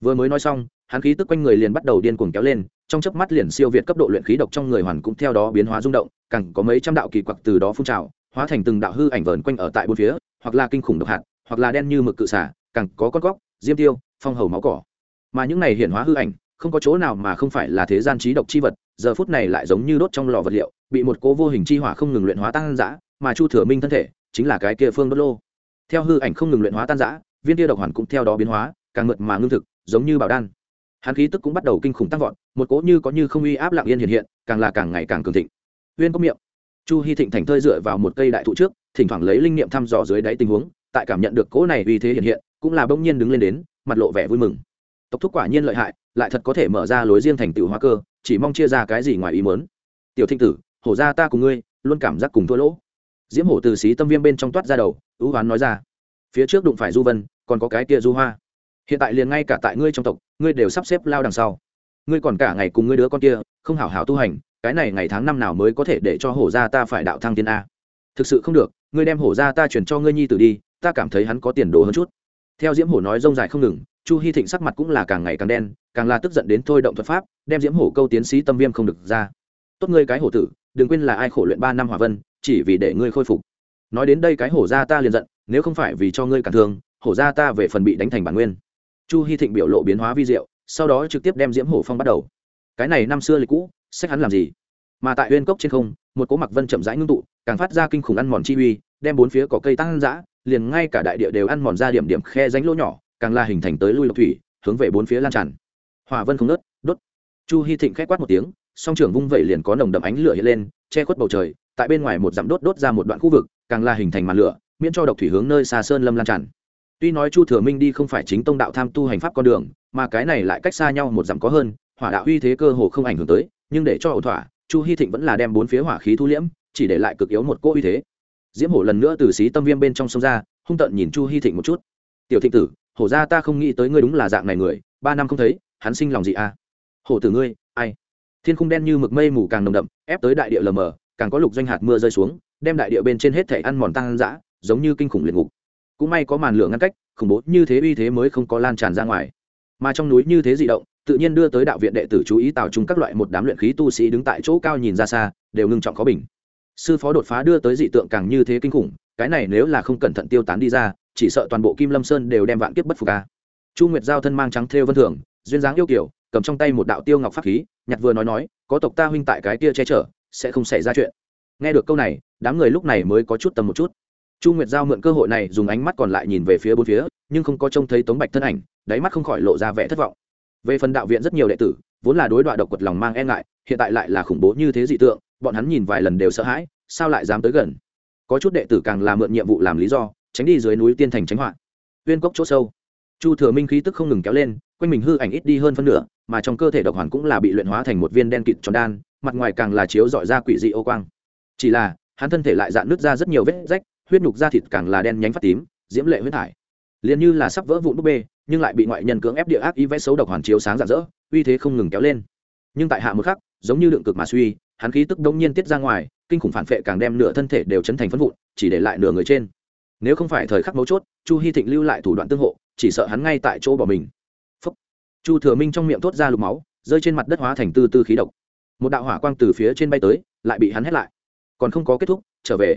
Vừa mới nói xong, hắn khí tức quanh người liền bắt đầu điên cuồng kéo lên, trong chớp mắt liền siêu việt cấp độ luyện khí độc trong người hoàn cũng theo đó biến hóa rung động, càng có mấy trăm đạo kỳ quặc từ đó phun trào, hóa thành từng đạo hư ảnh vờn quanh ở tại bốn phía, hoặc là kinh khủng độc hạt, hoặc là đen như mực cự xả càng có con góc diêm tiêu, phong hầu máu cỏ. Mà những này hiện hóa hư ảnh, không có chỗ nào mà không phải là thế gian trí độc chi vật giờ phút này lại giống như đốt trong lò vật liệu, bị một cố vô hình chi hỏa không ngừng luyện hóa tan giã mà chu thừa minh thân thể chính là cái kia phương đốt lô. Theo hư ảnh không ngừng luyện hóa tan giã viên kia độc hoàn cũng theo đó biến hóa, càng mượt mà ngưng thực, giống như bảo đan. Hắn khí tức cũng bắt đầu kinh khủng tăng vọt, một cố như có như không uy áp lặng yên hiện hiện, càng là càng ngày càng cường thịnh. Huyên có miệng. Chu hy thịnh thành thơi dựa vào một cây đại thụ trước, thỉnh thoảng lấy linh nghiệm thăm dò dưới đáy tình huống, tại cảm nhận được cỗ này uy thế hiện hiện, cũng là bỗng nhiên đứng lên đến, mặt lộ vẻ vui mừng tộc thúc quả nhiên lợi hại, lại thật có thể mở ra lối riêng thành tựu hóa cơ, chỉ mong chia ra cái gì ngoài ý mớn tiểu thinh tử, hổ ra ta cùng ngươi, luôn cảm giác cùng thua lỗ. Diễm hổ từ xí tâm viêm bên trong toát ra đầu, ưu hoán nói ra, phía trước đụng phải du vân, còn có cái kia du hoa. Hiện tại liền ngay cả tại ngươi trong tộc, ngươi đều sắp xếp lao đằng sau. Ngươi còn cả ngày cùng ngươi đứa con kia, không hảo hảo tu hành, cái này ngày tháng năm nào mới có thể để cho hổ gia ta phải đạo thăng tiên a. Thực sự không được, ngươi đem hổ gia ta chuyển cho ngươi nhi tử đi, ta cảm thấy hắn có tiền đồ hơn chút. Theo diễm hổ nói rông dài không ngừng chu hy thịnh sắc mặt cũng là càng ngày càng đen, càng là tức giận đến thôi động thuật pháp, đem diễm hổ câu tiến sĩ tâm viêm không được ra. Tốt ngươi cái hổ tử, đừng quên là ai khổ luyện ba năm hỏa vân, chỉ vì để ngươi khôi phục. Nói đến đây cái hổ gia ta liền giận, nếu không phải vì cho ngươi cản thương, hổ gia ta về phần bị đánh thành bản nguyên. Chu hy thịnh biểu lộ biến hóa vi diệu, sau đó trực tiếp đem diễm hổ phong bắt đầu. Cái này năm xưa lịch cũ, sách hắn làm gì? Mà tại huyên cốc trên không, một cỗ mặc vân chậm rãi ngưng tụ, càng phát ra kinh khủng ăn mòn chi uy, đem bốn phía cỏ cây tăng ăn dã, liền ngay cả đại địa đều ăn mòn ra điểm điểm khe ránh lỗ nhỏ càng là hình thành tới lui lộc thủy, hướng về bốn phía lan tràn. Hỏa vân không nớt đốt. Chu hy thịnh k h á c quát một tiếng, song trưởng vung vẩy liền có nồng đậm ánh lửa hiện lên, che khuất bầu trời, tại bên ngoài một dặm đốt đốt ra một đoạn khu vực, càng là hình thành màn lửa, miễn cho độc thủy hướng nơi xa sơn lâm lan tràn. Tuy nói chu thừa minh đi không phải chính tông đạo tham tu hành pháp con đường, mà cái này lại cách xa nhau một dặm có hơn, hỏa đạo uy thế cơ hồ không ảnh hưởng tới, nhưng để cho ẩu thỏa, chu hy thịnh vẫn là đem bốn phía hỏa khí thu liễm, chỉ để lại cực yếu một cỗ uy thế. Diễm hổ lần nữa từ xí tâm viêm bên trong sông ra, hung tận nhìn chu hy thịnh một chút. Tiểu thịnh tử hổ ra ta không nghĩ tới ngươi đúng là dạng này người, ba năm không thấy, hắn sinh lòng gì à? Hổ tử ngươi, ai? Thiên khung đen như mực mây mù càng nồng đậm, ép tới đại địa lờ mờ, càng có lục doanh hạt mưa rơi xuống, đem đại địa bên trên hết thể ăn mòn tăng dã, giống như kinh khủng liệt ngục. Cũng may có màn lửa ngăn cách, khủng bố như thế uy thế mới không có lan tràn ra ngoài. Mà trong núi như thế dị động, tự nhiên đưa tới đạo viện đệ tử chú ý tạo chung các loại một đám luyện khí tu sĩ đứng tại chỗ cao nhìn ra xa, đều ngưng trọng có bình. Sư phó đột phá đưa tới dị tượng càng như thế kinh khủng, cái này nếu là không cẩn thận tiêu tán đi ra chỉ sợ toàn bộ kim lâm sơn đều đem vạn kiếp bất phục ca chu nguyệt giao thân mang trắng thêu vân thường, duyên dáng yêu kiểu cầm trong tay một đạo tiêu ngọc pháp khí, nhặt vừa nói nói, có tộc ta huynh tại cái kia che chở, sẽ không xảy ra chuyện. Nghe được câu này, đám người lúc này mới có chút tầm một chút. Chu nguyệt giao mượn cơ hội này dùng ánh mắt còn lại nhìn về phía bốn phía, nhưng không có trông thấy tống bạch thân ảnh, đáy mắt không khỏi lộ ra vẻ thất vọng. Về phần đạo viện rất nhiều đệ tử, vốn là đối đoạn độc quật lòng mang e ngại, hiện tại lại là khủng bố như thế dị tượng, bọn hắn nhìn vài lần đều sợ hãi, sao lại dám tới gần? Có chút đệ tử càng là mượn nhiệm vụ làm lý do tránh đi dưới núi tiên thành tránh họa. Uyên cốc chỗ sâu. Chu thừa minh khí tức không ngừng kéo lên, quanh mình hư ảnh ít đi hơn phân nửa, mà trong cơ thể độc hoàn cũng là bị luyện hóa thành một viên đen kịt tròn đan, mặt ngoài càng là chiếu dọi ra quỷ dị ô quang. Chỉ là, hắn thân thể lại dạn nước ra rất nhiều vết rách, huyết nhục da thịt càng là đen nhánh phát tím, diễm lệ huyết thải liền như là sắp vỡ vụn búp bê, nhưng lại bị ngoại nhân cưỡng ép địa ác ý vẽ xấu độc hoàn chiếu sáng rạng rỡ, uy thế không ngừng kéo lên. Nhưng tại hạ một khắc, giống như lượng cực mà suy, hắn khí tức đông nhiên tiết ra ngoài, kinh khủng phản phệ càng đem nửa thân thể đều chấn thành phân vụn, chỉ để lại nửa người trên nếu không phải thời khắc mấu chốt, chu hy thịnh lưu lại thủ đoạn tương hộ, chỉ sợ hắn ngay tại chỗ bỏ mình. Phúc. chu thừa minh trong miệng thốt ra lục máu, rơi trên mặt đất hóa thành tư tư khí độc. Một đạo hỏa quang từ phía trên bay tới, lại bị hắn hét lại. Còn không có kết thúc, trở về.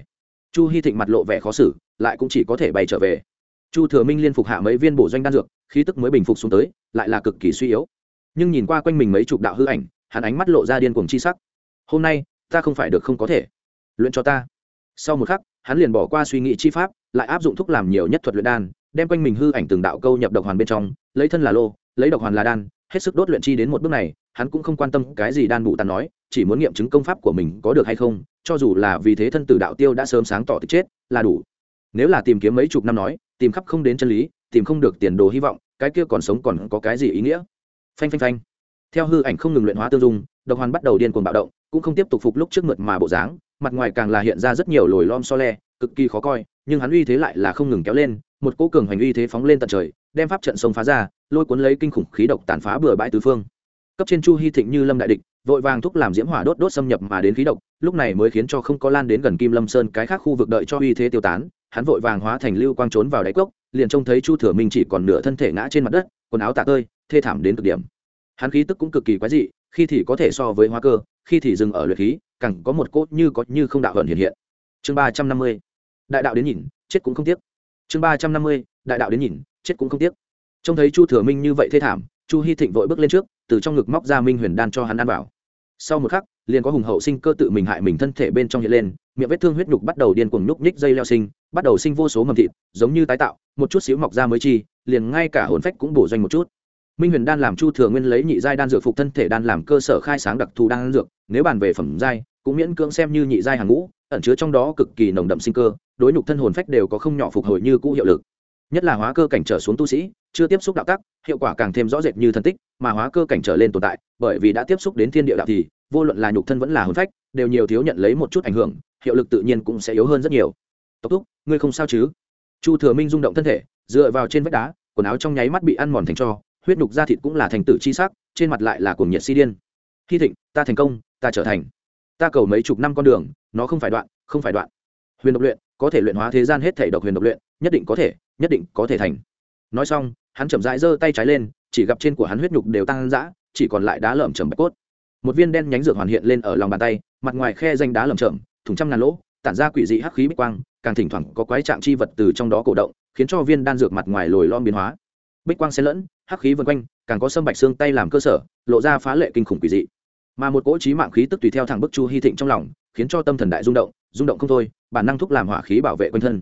Chu hy thịnh mặt lộ vẻ khó xử, lại cũng chỉ có thể bay trở về. Chu thừa minh liên phục hạ mấy viên bổ doanh đan dược, khí tức mới bình phục xuống tới, lại là cực kỳ suy yếu. Nhưng nhìn qua quanh mình mấy chục đạo hư ảnh, hắn ánh mắt lộ ra điên cuồng chi sắc. Hôm nay, ta không phải được không có thể. Luyện cho ta. Sau một khắc hắn liền bỏ qua suy nghĩ chi pháp, lại áp dụng thuốc làm nhiều nhất thuật luyện đan, đem quanh mình hư ảnh từng đạo câu nhập độc hoàn bên trong, lấy thân là lô, lấy độc hoàn là đan, hết sức đốt luyện chi đến một bước này, hắn cũng không quan tâm cái gì đan bụ tàn nói, chỉ muốn nghiệm chứng công pháp của mình có được hay không, cho dù là vì thế thân tử đạo tiêu đã sớm sáng tỏ tích chết, là đủ. Nếu là tìm kiếm mấy chục năm nói, tìm khắp không đến chân lý, tìm không được tiền đồ hy vọng, cái kia còn sống còn có cái gì ý nghĩa? Phanh phanh phanh. Theo hư ảnh không ngừng luyện hóa tương dung, độc hoàn bắt đầu điên cuồng bạo động, cũng không tiếp tục phục lúc trước mượt mà bộ dáng mặt ngoài càng là hiện ra rất nhiều lồi lom so le, cực kỳ khó coi, nhưng hắn uy thế lại là không ngừng kéo lên, một cỗ cường hành uy thế phóng lên tận trời, đem pháp trận sông phá ra, lôi cuốn lấy kinh khủng khí độc tàn phá bừa bãi tứ phương. Cấp trên chu hy thịnh như lâm đại địch, vội vàng thúc làm diễm hỏa đốt đốt xâm nhập mà đến khí độc, lúc này mới khiến cho không có lan đến gần kim lâm sơn cái khác khu vực đợi cho uy thế tiêu tán, hắn vội vàng hóa thành lưu quang trốn vào đáy cốc, liền trông thấy chu thừa minh chỉ còn nửa thân thể ngã trên mặt đất, quần áo tạ tơi, thê thảm đến cực điểm. Hắn khí tức cũng cực kỳ quái dị, khi thì có thể so với hoa cơ, khi thì dừng ở luyện khí càng có một cốt như có như không đạo hận hiện hiện. Chương ba trăm năm mươi, đại đạo đến nhìn, chết cũng không tiếc. Chương ba trăm năm mươi, đại đạo đến nhìn, chết cũng không tiếc. Trông thấy chu thừa minh như vậy thê thảm, chu hy thịnh vội bước lên trước, từ trong ngực móc ra minh huyền đan cho hắn ăn vào. Sau một khắc, liền có hùng hậu sinh cơ tự mình hại mình thân thể bên trong hiện lên, miệng vết thương huyết nhục bắt đầu điên cuồng nhúc nhích dây leo sinh, bắt đầu sinh vô số mầm thịt, giống như tái tạo, một chút xíu mọc ra mới chi, liền ngay cả hồn phách cũng bổ doanh một chút minh huyền đan làm chu thừa nguyên lấy nhị giai đan dược phục thân thể đan làm cơ sở khai sáng đặc thù đan dược, nếu bàn về phẩm giai, cũng miễn cưỡng xem như nhị giai hàng ngũ, ẩn chứa trong đó cực kỳ nồng đậm sinh cơ, đối nhục thân hồn phách đều có không nhỏ phục hồi như cũ hiệu lực. Nhất là hóa cơ cảnh trở xuống tu sĩ, chưa tiếp xúc đạo tắc, hiệu quả càng thêm rõ rệt như thân tích, mà hóa cơ cảnh trở lên tồn tại, bởi vì đã tiếp xúc đến thiên địa đạo thì, vô luận là nhục thân vẫn là hồn phách, đều nhiều thiếu nhận lấy một chút ảnh hưởng, hiệu lực tự nhiên cũng sẽ yếu hơn rất nhiều. Tốc thúc, ngươi không sao chứ? Chu thừa minh rung động thân thể, dựa vào trên vách đá, quần áo trong nháy mắt bị ăn mòn thành cho huyết nhục da thịt cũng là thành tử chi sắc, trên mặt lại là cuồng nhiệt si điên. Hy thịnh, ta thành công, ta trở thành. Ta cầu mấy chục năm con đường, nó không phải đoạn, không phải đoạn. Huyền độc luyện, có thể luyện hóa thế gian hết thể độc huyền độc luyện, nhất định có thể, nhất định có thể thành. Nói xong, hắn chậm rãi giơ tay trái lên, chỉ gặp trên của hắn huyết nhục đều tăng dã, chỉ còn lại đá lởm chởm bạch cốt. Một viên đen nhánh dược hoàn hiện lên ở lòng bàn tay, mặt ngoài khe danh đá lởm chởm thùng trăm ngàn lỗ, tản ra quỷ dị hắc khí bích quang, càng thỉnh thoảng có quái trạng chi vật từ trong đó cổ động, khiến cho viên đan dược mặt ngoài lồi lom biến hóa. Bích quang xen lẫn hắc khí vân quanh, càng có sâm bạch xương tay làm cơ sở, lộ ra phá lệ kinh khủng quỷ dị. Mà một cỗ trí mạng khí tức tùy theo thẳng bức chu hy thịnh trong lòng, khiến cho tâm thần đại rung động rung động không thôi, bản năng thúc làm hỏa khí bảo vệ quanh thân.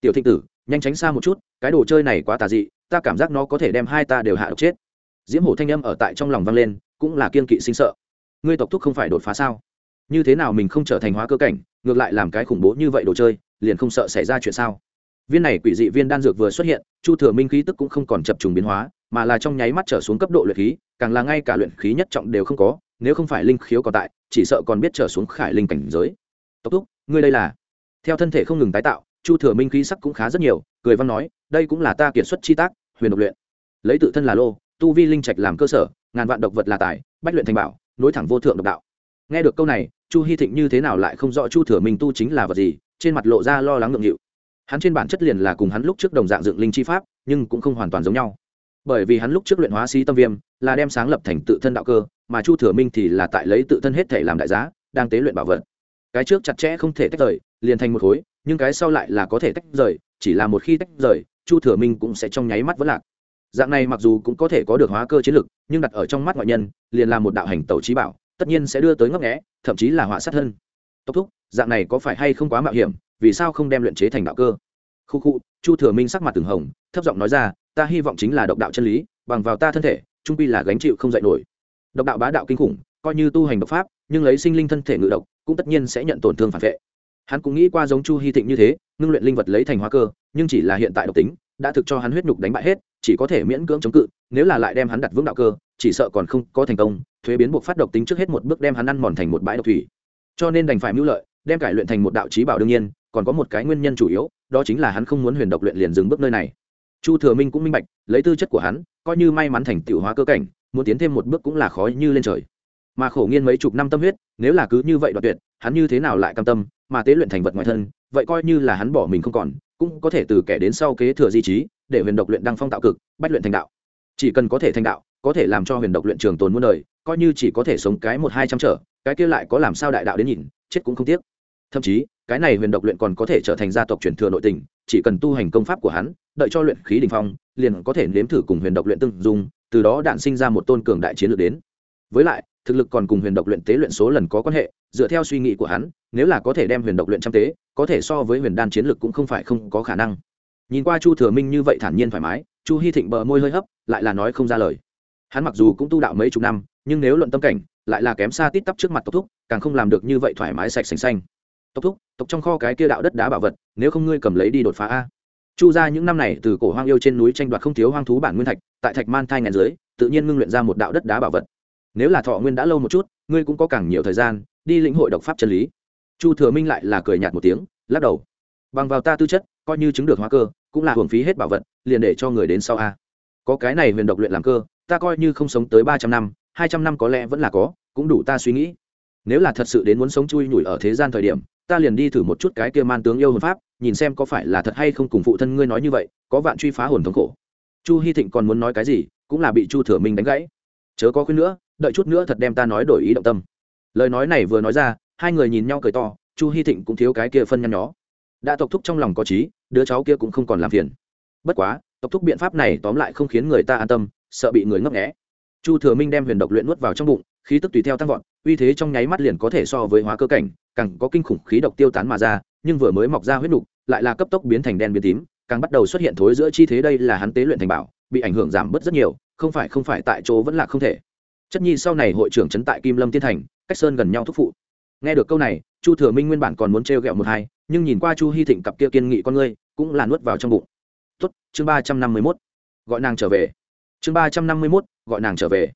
Tiểu thịnh tử, nhanh tránh xa một chút, cái đồ chơi này quá tà dị, ta cảm giác nó có thể đem hai ta đều hạ độc chết. Diễm hổ thanh âm ở tại trong lòng vang lên, cũng là kiên kỵ sinh sợ. Ngươi tộc thúc không phải đột phá sao? Như thế nào mình không trở thành hóa cơ cảnh, ngược lại làm cái khủng bố như vậy đồ chơi, liền không sợ xảy ra chuyện sao? Viên này quỷ dị viên đan dược vừa xuất hiện, chu thừa minh khí tức cũng không còn chập trùng biến hóa mà là trong nháy mắt trở xuống cấp độ luyện khí, càng là ngay cả luyện khí nhất trọng đều không có, nếu không phải linh khiếu còn tại, chỉ sợ còn biết trở xuống khải linh cảnh giới. Tốc thúc, ngươi đây là? Theo thân thể không ngừng tái tạo, chu thừa minh khí sắc cũng khá rất nhiều, cười văn nói, đây cũng là ta kiệt xuất chi tác, huyền độc luyện. Lấy tự thân là lô, tu vi linh trạch làm cơ sở, ngàn vạn độc vật là tài, bách luyện thành bảo, nối thẳng vô thượng độc đạo. Nghe được câu này, chu hy thịnh như thế nào lại không rõ chu thừa minh tu chính là vật gì, trên mặt lộ ra lo lắng ngượng nghịu. Hắn trên bản chất liền là cùng hắn lúc trước đồng dạng dựng linh chi pháp, nhưng cũng không hoàn toàn giống nhau bởi vì hắn lúc trước luyện hóa sĩ tâm viêm, là đem sáng lập thành tự thân đạo cơ, mà chu thừa minh thì là tại lấy tự thân hết thể làm đại giá, đang tế luyện bảo vật. Cái trước chặt chẽ không thể tách rời, liền thành một khối, nhưng cái sau lại là có thể tách rời, chỉ là một khi tách rời, chu thừa minh cũng sẽ trong nháy mắt vẫn lạc. Dạng này mặc dù cũng có thể có được hóa cơ chiến lực, nhưng đặt ở trong mắt ngoại nhân, liền là một đạo hành tẩu trí bảo, tất nhiên sẽ đưa tới ngấp nghẽ thậm chí là họa sát hơn. tốc thúc, dạng này có phải hay không quá mạo hiểm, vì sao không đem luyện chế thành đạo cơ? Khu khu, chu thừa minh sắc mặt từng hồng thấp giọng nói ra, ta hy vọng chính là độc đạo chân lý, bằng vào ta thân thể, trung pi là gánh chịu không dạy nổi. Độc đạo bá đạo kinh khủng, coi như tu hành độc pháp, nhưng lấy sinh linh thân thể ngự độc, cũng tất nhiên sẽ nhận tổn thương phản vệ. Hắn cũng nghĩ qua giống chu hy thịnh như thế, ngưng luyện linh vật lấy thành hóa cơ, nhưng chỉ là hiện tại độc tính, đã thực cho hắn huyết nhục đánh bại hết, chỉ có thể miễn cưỡng chống cự, nếu là lại đem hắn đặt vững đạo cơ, chỉ sợ còn không có thành công, thuế biến buộc phát độc tính trước hết một bước đem hắn ăn mòn thành một bãi độc thủy. Cho nên đành phải mưu lợi, đem cải luyện thành một đạo trí bảo đương nhiên, còn có một cái nguyên nhân chủ yếu, đó chính là hắn không muốn huyền độc luyện liền dừng bước nơi này chu thừa minh cũng minh bạch, lấy tư chất của hắn, coi như may mắn thành tựu hóa cơ cảnh, muốn tiến thêm một bước cũng là khó như lên trời. Mà khổ nghiên mấy chục năm tâm huyết, nếu là cứ như vậy đoạt tuyệt, hắn như thế nào lại cam tâm, mà tế luyện thành vật ngoài thân, vậy coi như là hắn bỏ mình không còn, cũng có thể từ kẻ đến sau kế thừa di trí, để huyền độc luyện đăng phong tạo cực, bách luyện thành đạo. Chỉ cần có thể thành đạo, có thể làm cho huyền độc luyện trường tồn muôn đời, coi như chỉ có thể sống cái một hai trăm trở, cái kia lại có làm sao đại đạo đến nhìn, chết cũng không tiếc. Thậm chí, cái này huyền độc luyện còn có thể trở thành gia tộc truyền thừa nội tình, chỉ cần tu hành công pháp của hắn đợi cho luyện khí đình phong, liền có thể nếm thử cùng huyền độc luyện tương dung, từ đó đạn sinh ra một tôn cường đại chiến lược đến. Với lại, thực lực còn cùng huyền độc luyện tế luyện số lần có quan hệ, dựa theo suy nghĩ của hắn, nếu là có thể đem huyền độc luyện trăm tế, có thể so với huyền đan chiến lược cũng không phải không có khả năng. Nhìn qua chu thừa minh như vậy thản nhiên thoải mái, chu hi thịnh bờ môi hơi hấp, lại là nói không ra lời. Hắn mặc dù cũng tu đạo mấy chục năm, nhưng nếu luận tâm cảnh, lại là kém xa tít tắp trước mặt tộc thúc, càng không làm được như vậy thoải mái sạch sành xanh. Tộc thúc, tộc trong kho cái kia đạo đất đá bảo vật, nếu không ngươi cầm lấy đi đột phá a chu ra những năm này từ cổ hoang yêu trên núi tranh đoạt không thiếu hoang thú bản nguyên thạch, tại thạch man thai ngàn dưới, tự nhiên ngưng luyện ra một đạo đất đá bảo vật. Nếu là thọ nguyên đã lâu một chút, ngươi cũng có càng nhiều thời gian đi lĩnh hội độc pháp chân lý. Chu thừa minh lại là cười nhạt một tiếng, lắc đầu. Bằng vào ta tư chất, coi như chứng được hóa cơ, cũng là hưởng phí hết bảo vật, liền để cho người đến sau a. Có cái này huyền độc luyện làm cơ, ta coi như không sống tới ba trăm năm, hai trăm năm có lẽ vẫn là có, cũng đủ ta suy nghĩ. Nếu là thật sự đến muốn sống chui nhủi ở thế gian thời điểm, ta liền đi thử một chút cái kia man tướng yêu hồn pháp nhìn xem có phải là thật hay không cùng phụ thân ngươi nói như vậy, có vạn truy phá hồn thống khổ. Chu hy thịnh còn muốn nói cái gì, cũng là bị chu thừa minh đánh gãy. Chớ có khuyên nữa, đợi chút nữa thật đem ta nói đổi ý động tâm. Lời nói này vừa nói ra, hai người nhìn nhau cười to, chu hy thịnh cũng thiếu cái kia phân nhăn nhó. Đã tộc thúc trong lòng có trí, đứa cháu kia cũng không còn làm phiền. Bất quá, tộc thúc biện pháp này tóm lại không khiến người ta an tâm, sợ bị người ngấp nghẽ chu thừa minh đem huyền độc luyện nuốt vào trong bụng, khí tức tùy theo tăng vọt, uy thế trong nháy mắt liền có thể so với hóa cơ cảnh, càng có kinh khủng khí độc tiêu tán mà ra, nhưng vừa mới mọc ra huyết nục lại là cấp tốc biến thành đen biến tím, càng bắt đầu xuất hiện thối giữa chi thế đây là hắn tế luyện thành bảo, bị ảnh hưởng giảm bớt rất nhiều, không phải không phải tại chỗ vẫn là không thể. Chất nhi sau này hội trưởng trấn tại kim lâm tiên thành, cách sơn gần nhau thúc phụ. Nghe được câu này, chu thừa minh nguyên bản còn muốn t r g ẹ o một hai, nhưng nhìn qua chu hy thịnh cặp kia kiên nghị con ngươi, cũng là nuốt vào trong bụng. Tuất chương ba trăm năm mươi mốt, gọi nàng trở về. Chương ba trăm năm mươi mốt, gọi nàng trở về.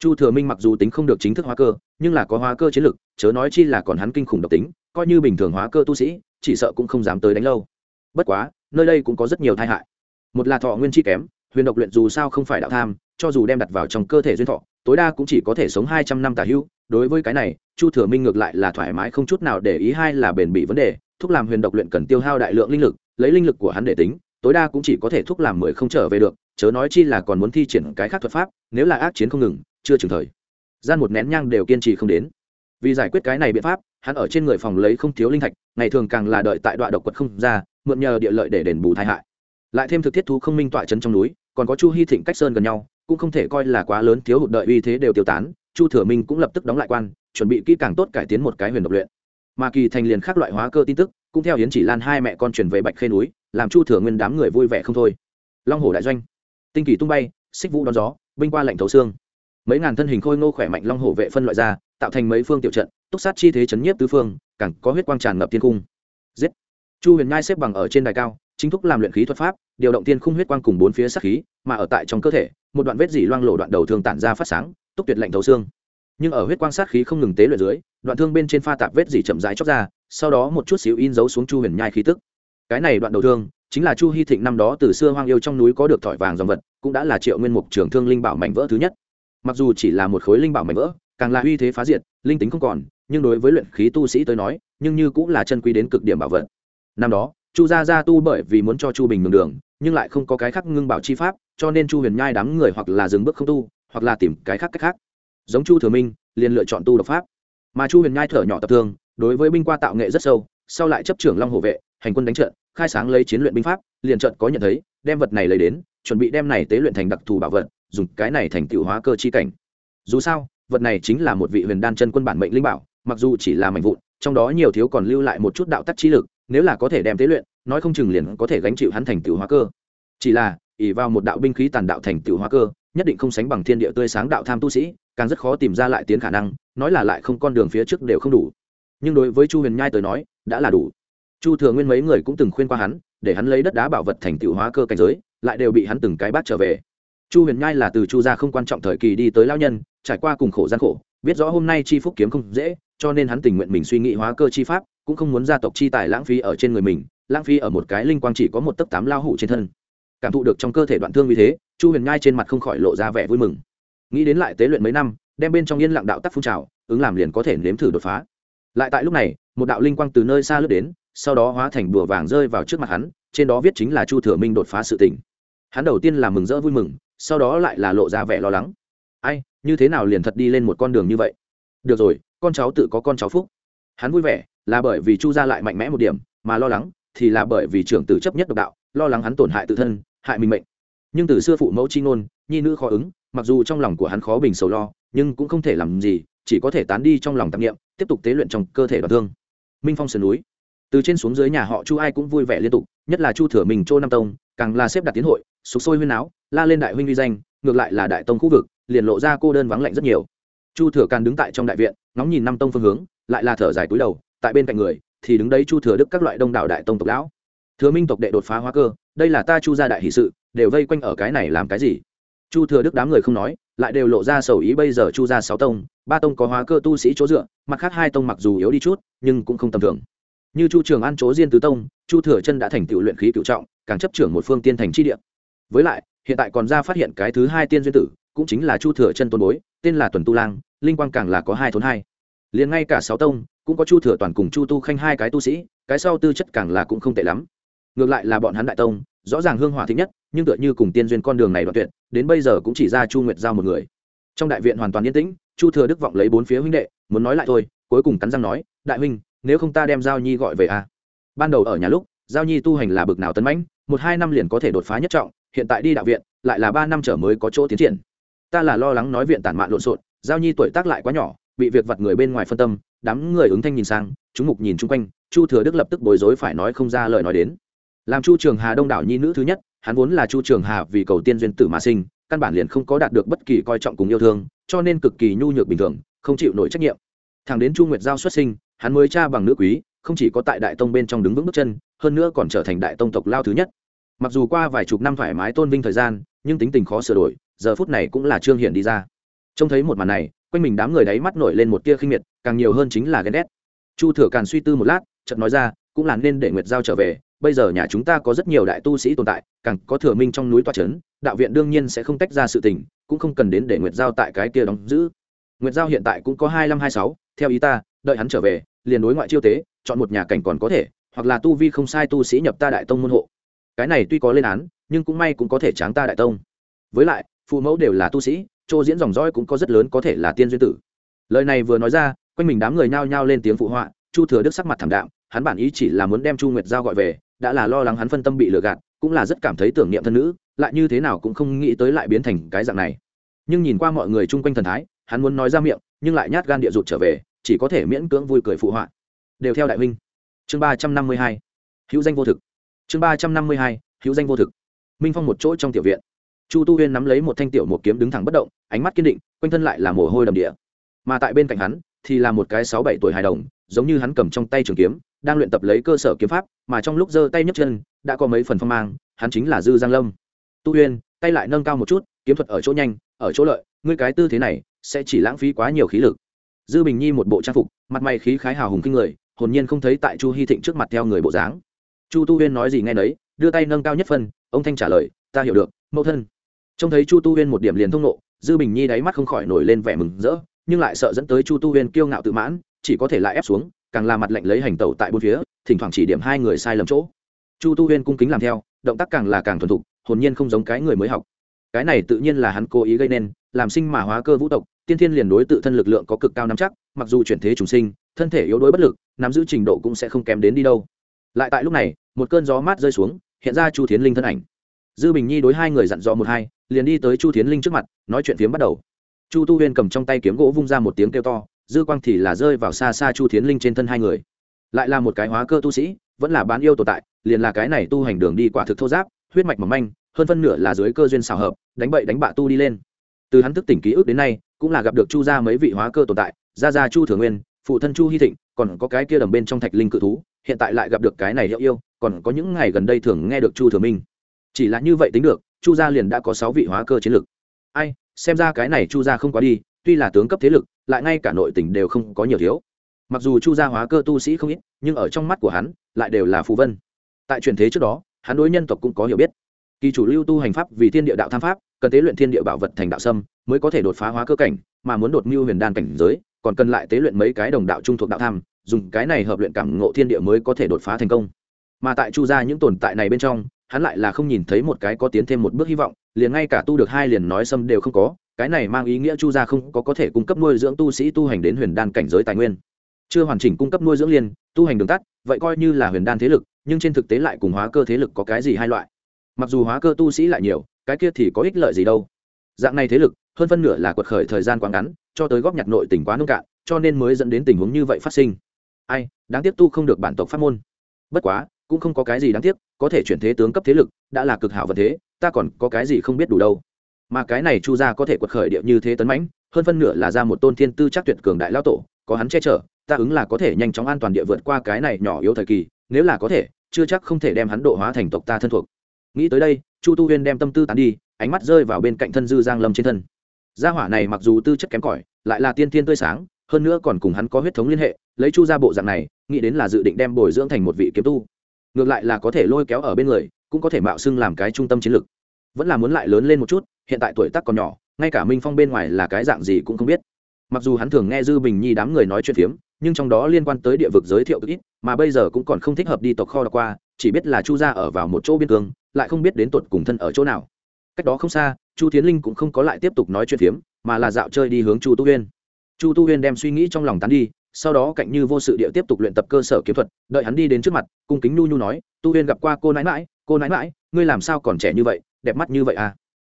Chu thừa minh mặc dù tính không được chính thức hóa cơ, nhưng là có hóa cơ chiến lực, chớ nói chi là còn hắn kinh khủng độc tính, coi như bình thường hóa cơ tu sĩ chỉ sợ cũng không dám tới đánh lâu. Bất quá, nơi đây cũng có rất nhiều tai hại. Một là thọ nguyên chi kém, huyền độc luyện dù sao không phải đạo tham, cho dù đem đặt vào trong cơ thể duyên thọ, tối đa cũng chỉ có thể sống hai trăm năm tả hữu đối với cái này, chu thừa minh ngược lại là thoải mái không chút nào để ý, hai là bền bỉ vấn đề thuốc làm huyền độc luyện cần tiêu hao đại lượng linh lực, lấy linh lực của hắn để tính, tối đa cũng chỉ có thể thuốc làm mười không trở về được, chớ nói chi là còn muốn thi triển cái khác thuật pháp, nếu là ác chiến không ngừng, chưa chừng thời. Gian một nén nhang đều kiên trì không đến vì giải quyết cái này biện pháp, hắn ở trên người phòng lấy không thiếu linh thạch, ngày thường càng là đợi tại đoạn độc quật không ra, mượn nhờ địa lợi để đền bù tai hại. Lại thêm thực thiết thú không minh tọa trấn trong núi, còn có chu hy thịnh cách sơn gần nhau, cũng không thể coi là quá lớn thiếu hụt đợi uy thế đều tiêu tán, chu thừa minh cũng lập tức đóng lại quan, chuẩn bị kỹ càng tốt cải tiến một cái huyền độc luyện. Mà kỳ thành liền khác loại hóa cơ tin tức, cũng theo hiến chỉ lan hai mẹ con chuyển về bạch khê núi, làm chu thừa nguyên đám người vui vẻ không thôi. Long hồ đại doanh. Tinh kỳ tung bay, xích vũ đón gió, binh qua lạnh thấu xương mấy ngàn thân hình khôi ngô khỏe mạnh long hổ vệ phân loại ra, tạo thành mấy phương tiểu trận, túc sát chi thế chấn nhiếp tứ phương, càng có huyết quang tràn ngập thiên cung. Giết! Chu huyền nhai xếp bằng ở trên đài cao, chính thúc làm luyện khí thuật pháp, điều động tiên khung huyết quang cùng bốn phía sát khí, mà ở tại trong cơ thể, một đoạn vết dỉ loang lộ đoạn đầu thương tản ra phát sáng, túc tuyệt lạnh thấu xương. Nhưng ở huyết quang sát khí không ngừng tế luyện dưới, đoạn thương bên trên pha tạp vết dỉ chậm rãi chóc ra, sau đó một chút xíu in dấu xuống chu huyền nhai khí tức. Cái này đoạn đầu thương, chính là chu hy thịnh năm đó từ xưa hoang yêu trong núi có được thỏi vàng dòng vật, cũng đã là triệu nguyên mục trưởng thương linh bảo mảnh vỡ thứ nhất mặc dù chỉ là một khối linh bảo mảnh vỡ, càng là uy thế phá diệt, linh tính không còn, nhưng đối với luyện khí tu sĩ tới nói, nhưng như cũng là chân quý đến cực điểm bảo vật. Năm đó, chu gia gia tu bởi vì muốn cho chu bình mường đường, nhưng lại không có cái khác ngưng bảo chi pháp, cho nên chu huyền nhai đám người hoặc là dừng bước không tu, hoặc là tìm cái khác cách khác. Giống chu thừa minh, liền lựa chọn tu độc pháp. Mà chu huyền nhai thở nhỏ tập thương, đối với binh qua tạo nghệ rất sâu, sau lại chấp trưởng long hộ vệ, hành quân đánh trận, khai sáng lấy chiến luyện binh pháp, liền trận có nhận thấy, đem vật này lấy đến, chuẩn bị đem này tế luyện thành đặc thù bảo vật dùng cái này thành tựu hóa cơ chi cảnh. Dù sao, vật này chính là một vị huyền đan chân quân bản mệnh linh bảo, mặc dù chỉ là mảnh vụn, trong đó nhiều thiếu còn lưu lại một chút đạo tắc trí lực, nếu là có thể đem tế luyện, nói không chừng liền có thể gánh chịu hắn thành tựu hóa cơ. Chỉ là ỉ vào một đạo binh khí tàn đạo thành tựu hóa cơ, nhất định không sánh bằng thiên địa tươi sáng đạo tham tu sĩ, càng rất khó tìm ra lại tiến khả năng, nói là lại không con đường phía trước đều không đủ. Nhưng đối với chu huyền nhai tới nói, đã là đủ. Chu thừa nguyên mấy người cũng từng khuyên qua hắn, để hắn lấy đất đá bảo vật thành tựu hóa cơ cảnh giới, lại đều bị hắn từng cái bát trở về chu huyền nhai là từ chu gia không quan trọng thời kỳ đi tới lao nhân, trải qua cùng khổ gian khổ, biết rõ hôm nay chi phúc kiếm không dễ, cho nên hắn tình nguyện mình suy nghĩ hóa cơ chi pháp, cũng không muốn gia tộc chi tài lãng phí ở trên người mình, lãng phí ở một cái linh quang chỉ có một tấc tám lao hủ trên thân. Cảm thụ được trong cơ thể đoạn thương như thế, chu huyền nhai trên mặt không khỏi lộ ra vẻ vui mừng. Nghĩ đến lại tế luyện mấy năm, đem bên trong yên lặng đạo tắc phun trào, ứng làm liền có thể nếm thử đột phá. Lại tại lúc này, một đạo linh quang từ nơi xa lướt đến, sau đó hóa thành bùa vàng rơi vào trước mặt hắn, trên đó viết chính là chu thừa minh đột phá sự tỉnh hắn đầu tiên là mừng rỡ vui mừng, sau đó lại là lộ ra vẻ lo lắng. Ai, như thế nào liền thật đi lên một con đường như vậy? Được rồi, con cháu tự có con cháu phúc. Hắn vui vẻ, là bởi vì chu gia lại mạnh mẽ một điểm, mà lo lắng thì là bởi vì trưởng tử chấp nhất độc đạo, lo lắng hắn tổn hại tự thân, hại mình mệnh. Nhưng từ xưa phụ mẫu chi ngôn, nhi nữ khó ứng, mặc dù trong lòng của hắn khó bình sầu lo, nhưng cũng không thể làm gì, chỉ có thể tán đi trong lòng tạp nghiệm tiếp tục tế luyện trong cơ thể đoạn thương. Minh phong sườn núi. Từ trên xuống dưới nhà họ chu ai cũng vui vẻ liên tục, nhất là chu thừa mình, chô nam tông, càng là xếp đặt tiến hội sục sôi huyên áo la lên đại huynh uy danh, ngược lại là đại tông khu vực, liền lộ ra cô đơn vắng lạnh rất nhiều. Chu thừa càn đứng tại trong đại viện, ngóng nhìn năm tông phương hướng, lại là thở dài cúi đầu, tại bên cạnh người, thì đứng đấy chu thừa đức các loại đông đảo đại tông tộc lão. Thừa minh tộc đệ đột phá hóa cơ, đây là ta chu gia đại hỷ sự, đều vây quanh ở cái này làm cái gì? Chu thừa đức đám người không nói, lại đều lộ ra sầu ý bây giờ chu gia sáu tông, ba tông có hóa cơ tu sĩ chỗ dựa, mặt khác hai tông mặc dù yếu đi chút, nhưng cũng không tầm thường. Như chu trường an chỗ diên tứ tông, chu thừa chân đã thành tựu luyện khí cựu trọng, càng chấp trưởng một phương tiên thành chi địa với lại, hiện tại còn ra phát hiện cái thứ hai tiên duyên tử, cũng chính là chu thừa chân tôn bối, tên là tuần tu lang, linh quang càng là có hai thốn hai. Liền ngay cả sáu tông, cũng có chu thừa toàn cùng chu tu khanh hai cái tu sĩ, cái sau tư chất càng là cũng không tệ lắm. Ngược lại là bọn hắn đại tông, rõ ràng hương hỏa thích nhất, nhưng tựa như cùng tiên duyên con đường này đoạn tuyệt, đến bây giờ cũng chỉ ra chu nguyệt giao một người. Trong đại viện hoàn toàn yên tĩnh, chu thừa đức vọng lấy bốn phía huynh đệ, muốn nói lại thôi, cuối cùng cắn răng nói, đại huynh, nếu không ta đem giao nhi gọi về a ban đầu ở nhà lúc, giao nhi tu hành là bực nào tấn mãnh, một hai năm liền có thể đột phá nhất trọng hiện tại đi đạo viện, lại là ba năm trở mới có chỗ tiến triển. Ta là lo lắng nói viện tản mạn lộn xộn, giao nhi tuổi tác lại quá nhỏ, bị việc vặt người bên ngoài phân tâm, đám người ứng thanh nhìn sang, chúng mục nhìn chung quanh, chu thừa đức lập tức bối rối phải nói không ra lời nói đến. Làm chu trường hà đông đảo nhi nữ thứ nhất, hắn vốn là chu trường hà vì cầu tiên duyên tử mà sinh, căn bản liền không có đạt được bất kỳ coi trọng cùng yêu thương, cho nên cực kỳ nhu nhược bình thường, không chịu nổi trách nhiệm. Thằng đến chu nguyệt giao xuất sinh, hắn mới cha bằng nữ quý, không chỉ có tại đại tông bên trong đứng vững bước chân, hơn nữa còn trở thành đại tông tộc lao thứ nhất mặc dù qua vài chục năm thoải mái tôn vinh thời gian, nhưng tính tình khó sửa đổi, giờ phút này cũng là trương hiển đi ra. Trông thấy một màn này, quanh mình đám người đáy mắt nổi lên một tia khinh miệt, càng nhiều hơn chính là ghen ghét. Chu thừa càn suy tư một lát, chợt nói ra, cũng là nên để nguyệt giao trở về, bây giờ nhà chúng ta có rất nhiều đại tu sĩ tồn tại, càng có thừa minh trong núi toa trấn đạo viện đương nhiên sẽ không tách ra sự tình, cũng không cần đến để nguyệt giao tại cái kia đóng giữ. Nguyệt giao hiện tại cũng có hai năm hai sáu, theo ý ta, đợi hắn trở về, liền đối ngoại chiêu tế, chọn một nhà cảnh còn có thể, hoặc là tu vi không sai tu sĩ nhập ta đại tông môn hộ cái này tuy có lên án, nhưng cũng may cũng có thể tráng ta đại tông. Với lại, phụ mẫu đều là tu sĩ, chỗ diễn dòng dõi cũng có rất lớn có thể là tiên duyên tử. Lời này vừa nói ra, quanh mình đám người nhao nhao lên tiếng phụ họa, chu thừa đức sắc mặt thảm đạm, hắn bản ý chỉ là muốn đem chu nguyệt giao gọi về, đã là lo lắng hắn phân tâm bị lừa gạt, cũng là rất cảm thấy tưởng niệm thân nữ, lại như thế nào cũng không nghĩ tới lại biến thành cái dạng này. Nhưng nhìn qua mọi người chung quanh thần thái, hắn muốn nói ra miệng, nhưng lại nhát gan địa rụt trở về, chỉ có thể miễn cưỡng vui cười phụ họa. Đều theo đại huynh. Chương ba trăm năm mươi hai. Hữu danh vô thực chương ba trăm năm mươi hai, hữu danh vô thực. Minh phong một chỗ trong tiểu viện. Chu tu huyên nắm lấy một thanh tiểu một kiếm đứng thẳng bất động, ánh mắt kiên định, quanh thân lại là mồ hôi đầm địa. Mà tại bên cạnh hắn, thì là một cái sáu bảy tuổi hài đồng, giống như hắn cầm trong tay trường kiếm, đang luyện tập lấy cơ sở kiếm pháp, mà trong lúc giơ tay nhấc chân, đã có mấy phần phong mang, hắn chính là dư giang lâm. Tu huyên, tay lại nâng cao một chút, kiếm thuật ở chỗ nhanh, ở chỗ lợi, ngươi cái tư thế này, sẽ chỉ lãng phí quá nhiều khí lực. Dư bình nhi một bộ trang phục, mặt mày khí khái hào hùng kinh người, hồn nhiên không thấy tại chu hy thịnh trước mặt theo người bộ dáng chu tu huyên nói gì nghe nấy, đưa tay nâng cao nhất phân, ông thanh trả lời, ta hiểu được, mẫu thân. Trông thấy chu tu huyên một điểm liền thông nộ dư bình nhi đáy mắt không khỏi nổi lên vẻ mừng rỡ, nhưng lại sợ dẫn tới chu tu huyên kiêu ngạo tự mãn, chỉ có thể lại ép xuống, càng là mặt lệnh lấy hành tẩu tại bốn phía, thỉnh thoảng chỉ điểm hai người sai lầm chỗ. Chu tu huyên cung kính làm theo, động tác càng là càng thuần thục, hồn nhiên không giống cái người mới học. Cái này tự nhiên là hắn cố ý gây nên, làm sinh mà hóa cơ vũ tộc, tiên thiên liền đối tự thân lực lượng có cực cao nắm chắc, mặc dù chuyển thế trùng sinh, thân thể yếu đuối bất lực, nắm giữ trình độ cũng sẽ không kém đến đi đâu. Lại tại lúc này một cơn gió mát rơi xuống, hiện ra chu thiến linh thân ảnh. Dư bình nhi đối hai người dặn dò một hai, liền đi tới chu thiến linh trước mặt, nói chuyện phiếm bắt đầu. Chu tu huyên cầm trong tay kiếm gỗ vung ra một tiếng kêu to, dư quang thì là rơi vào xa xa chu thiến linh trên thân hai người. Lại là một cái hóa cơ tu sĩ, vẫn là bán yêu tồn tại, liền là cái này tu hành đường đi quả thực thô giáp, huyết mạch mỏng manh, hơn phân nửa là dưới cơ duyên xào hợp, đánh bậy đánh bạ tu đi lên. Từ hắn thức tỉnh ký ức đến nay, cũng là gặp được chu gia mấy vị hóa cơ tồn tại, gia gia chu thừa nguyên, phụ thân chu hy thịnh, còn có cái kia đầm bên trong thạch linh cự thú, hiện tại lại gặp được cái này hiệu yêu còn có những ngày gần đây thường nghe được chu thừa minh. Chỉ là như vậy tính được, chu gia liền đã có sáu vị hóa cơ chiến lực. Ai, xem ra cái này chu gia không quá đi, tuy là tướng cấp thế lực, lại ngay cả nội tỉnh đều không có nhiều thiếu. Mặc dù chu gia hóa cơ tu sĩ không ít, nhưng ở trong mắt của hắn, lại đều là phù vân. Tại truyền thế trước đó, hắn đối nhân tộc cũng có hiểu biết. Kỳ chủ lưu tu hành pháp vì thiên địa đạo tham pháp, cần tế luyện thiên địa bảo vật thành đạo sâm, mới có thể đột phá hóa cơ cảnh, mà muốn đột mưu huyền đan cảnh giới, còn cần lại tế luyện mấy cái đồng đạo trung thuộc đạo tham, dùng cái này hợp luyện cảm ngộ thiên địa mới có thể đột phá thành công mà tại chu gia những tồn tại này bên trong, hắn lại là không nhìn thấy một cái có tiến thêm một bước hy vọng, liền ngay cả tu được hai liền nói xâm đều không có, cái này mang ý nghĩa chu gia không có có thể cung cấp nuôi dưỡng tu sĩ tu hành đến huyền đan cảnh giới tài nguyên. Chưa hoàn chỉnh cung cấp nuôi dưỡng liền, tu hành đường tắt, vậy coi như là huyền đan thế lực, nhưng trên thực tế lại cùng hóa cơ thế lực có cái gì hai loại? Mặc dù hóa cơ tu sĩ lại nhiều, cái kia thì có ích lợi gì đâu. Dạng này thế lực, hơn phân nửa là quật khởi thời gian quá ngắn, cho tới góp nhặt nội tình quá nông cạn, cho nên mới dẫn đến tình huống như vậy phát sinh. Ai, đáng tiếc tu không được bản tộc pháp môn. Bất quá cũng không có cái gì đáng tiếc, có thể chuyển thế tướng cấp thế lực, đã là cực hảo vật thế, ta còn có cái gì không biết đủ đâu. Mà cái này chu gia có thể quật khởi địa như thế tấn mãnh, hơn phân nửa là ra một tôn thiên tư chắc tuyệt cường đại lao tổ, có hắn che chở, ta ứng là có thể nhanh chóng an toàn địa vượt qua cái này nhỏ yếu thời kỳ, nếu là có thể, chưa chắc không thể đem hắn độ hóa thành tộc ta thân thuộc. Nghĩ tới đây, chu tu huyên đem tâm tư tán đi, ánh mắt rơi vào bên cạnh thân dư giang lâm trên thân. Gia hỏa này mặc dù tư chất kém cỏi, lại là tiên thiên tươi sáng, hơn nữa còn cùng hắn có huyết thống liên hệ, lấy chu ra bộ dạng này, nghĩ đến là dự định đem bồi dưỡng thành một vị kiếm tu ngược lại là có thể lôi kéo ở bên người, cũng có thể mạo xưng làm cái trung tâm chiến lược vẫn là muốn lại lớn lên một chút, hiện tại tuổi tác còn nhỏ, ngay cả minh phong bên ngoài là cái dạng gì cũng không biết. Mặc dù hắn thường nghe dư bình nhi đám người nói chuyện phiếm, nhưng trong đó liên quan tới địa vực giới thiệu ít, mà bây giờ cũng còn không thích hợp đi tộc kho đọc qua, chỉ biết là chu gia ở vào một chỗ biên cương, lại không biết đến tột cùng thân ở chỗ nào. Cách đó không xa, chu tiến linh cũng không có lại tiếp tục nói chuyện phiếm, mà là dạo chơi đi hướng chu tu huyên. Chu tu huyên đem suy nghĩ trong lòng tán đi sau đó cạnh như vô sự địa tiếp tục luyện tập cơ sở kiếm thuật, đợi hắn đi đến trước mặt, cung kính nhu nhu nói, tu huyên gặp qua cô nãi mãi cô nãi mãi ngươi làm sao còn trẻ như vậy, đẹp mắt như vậy à?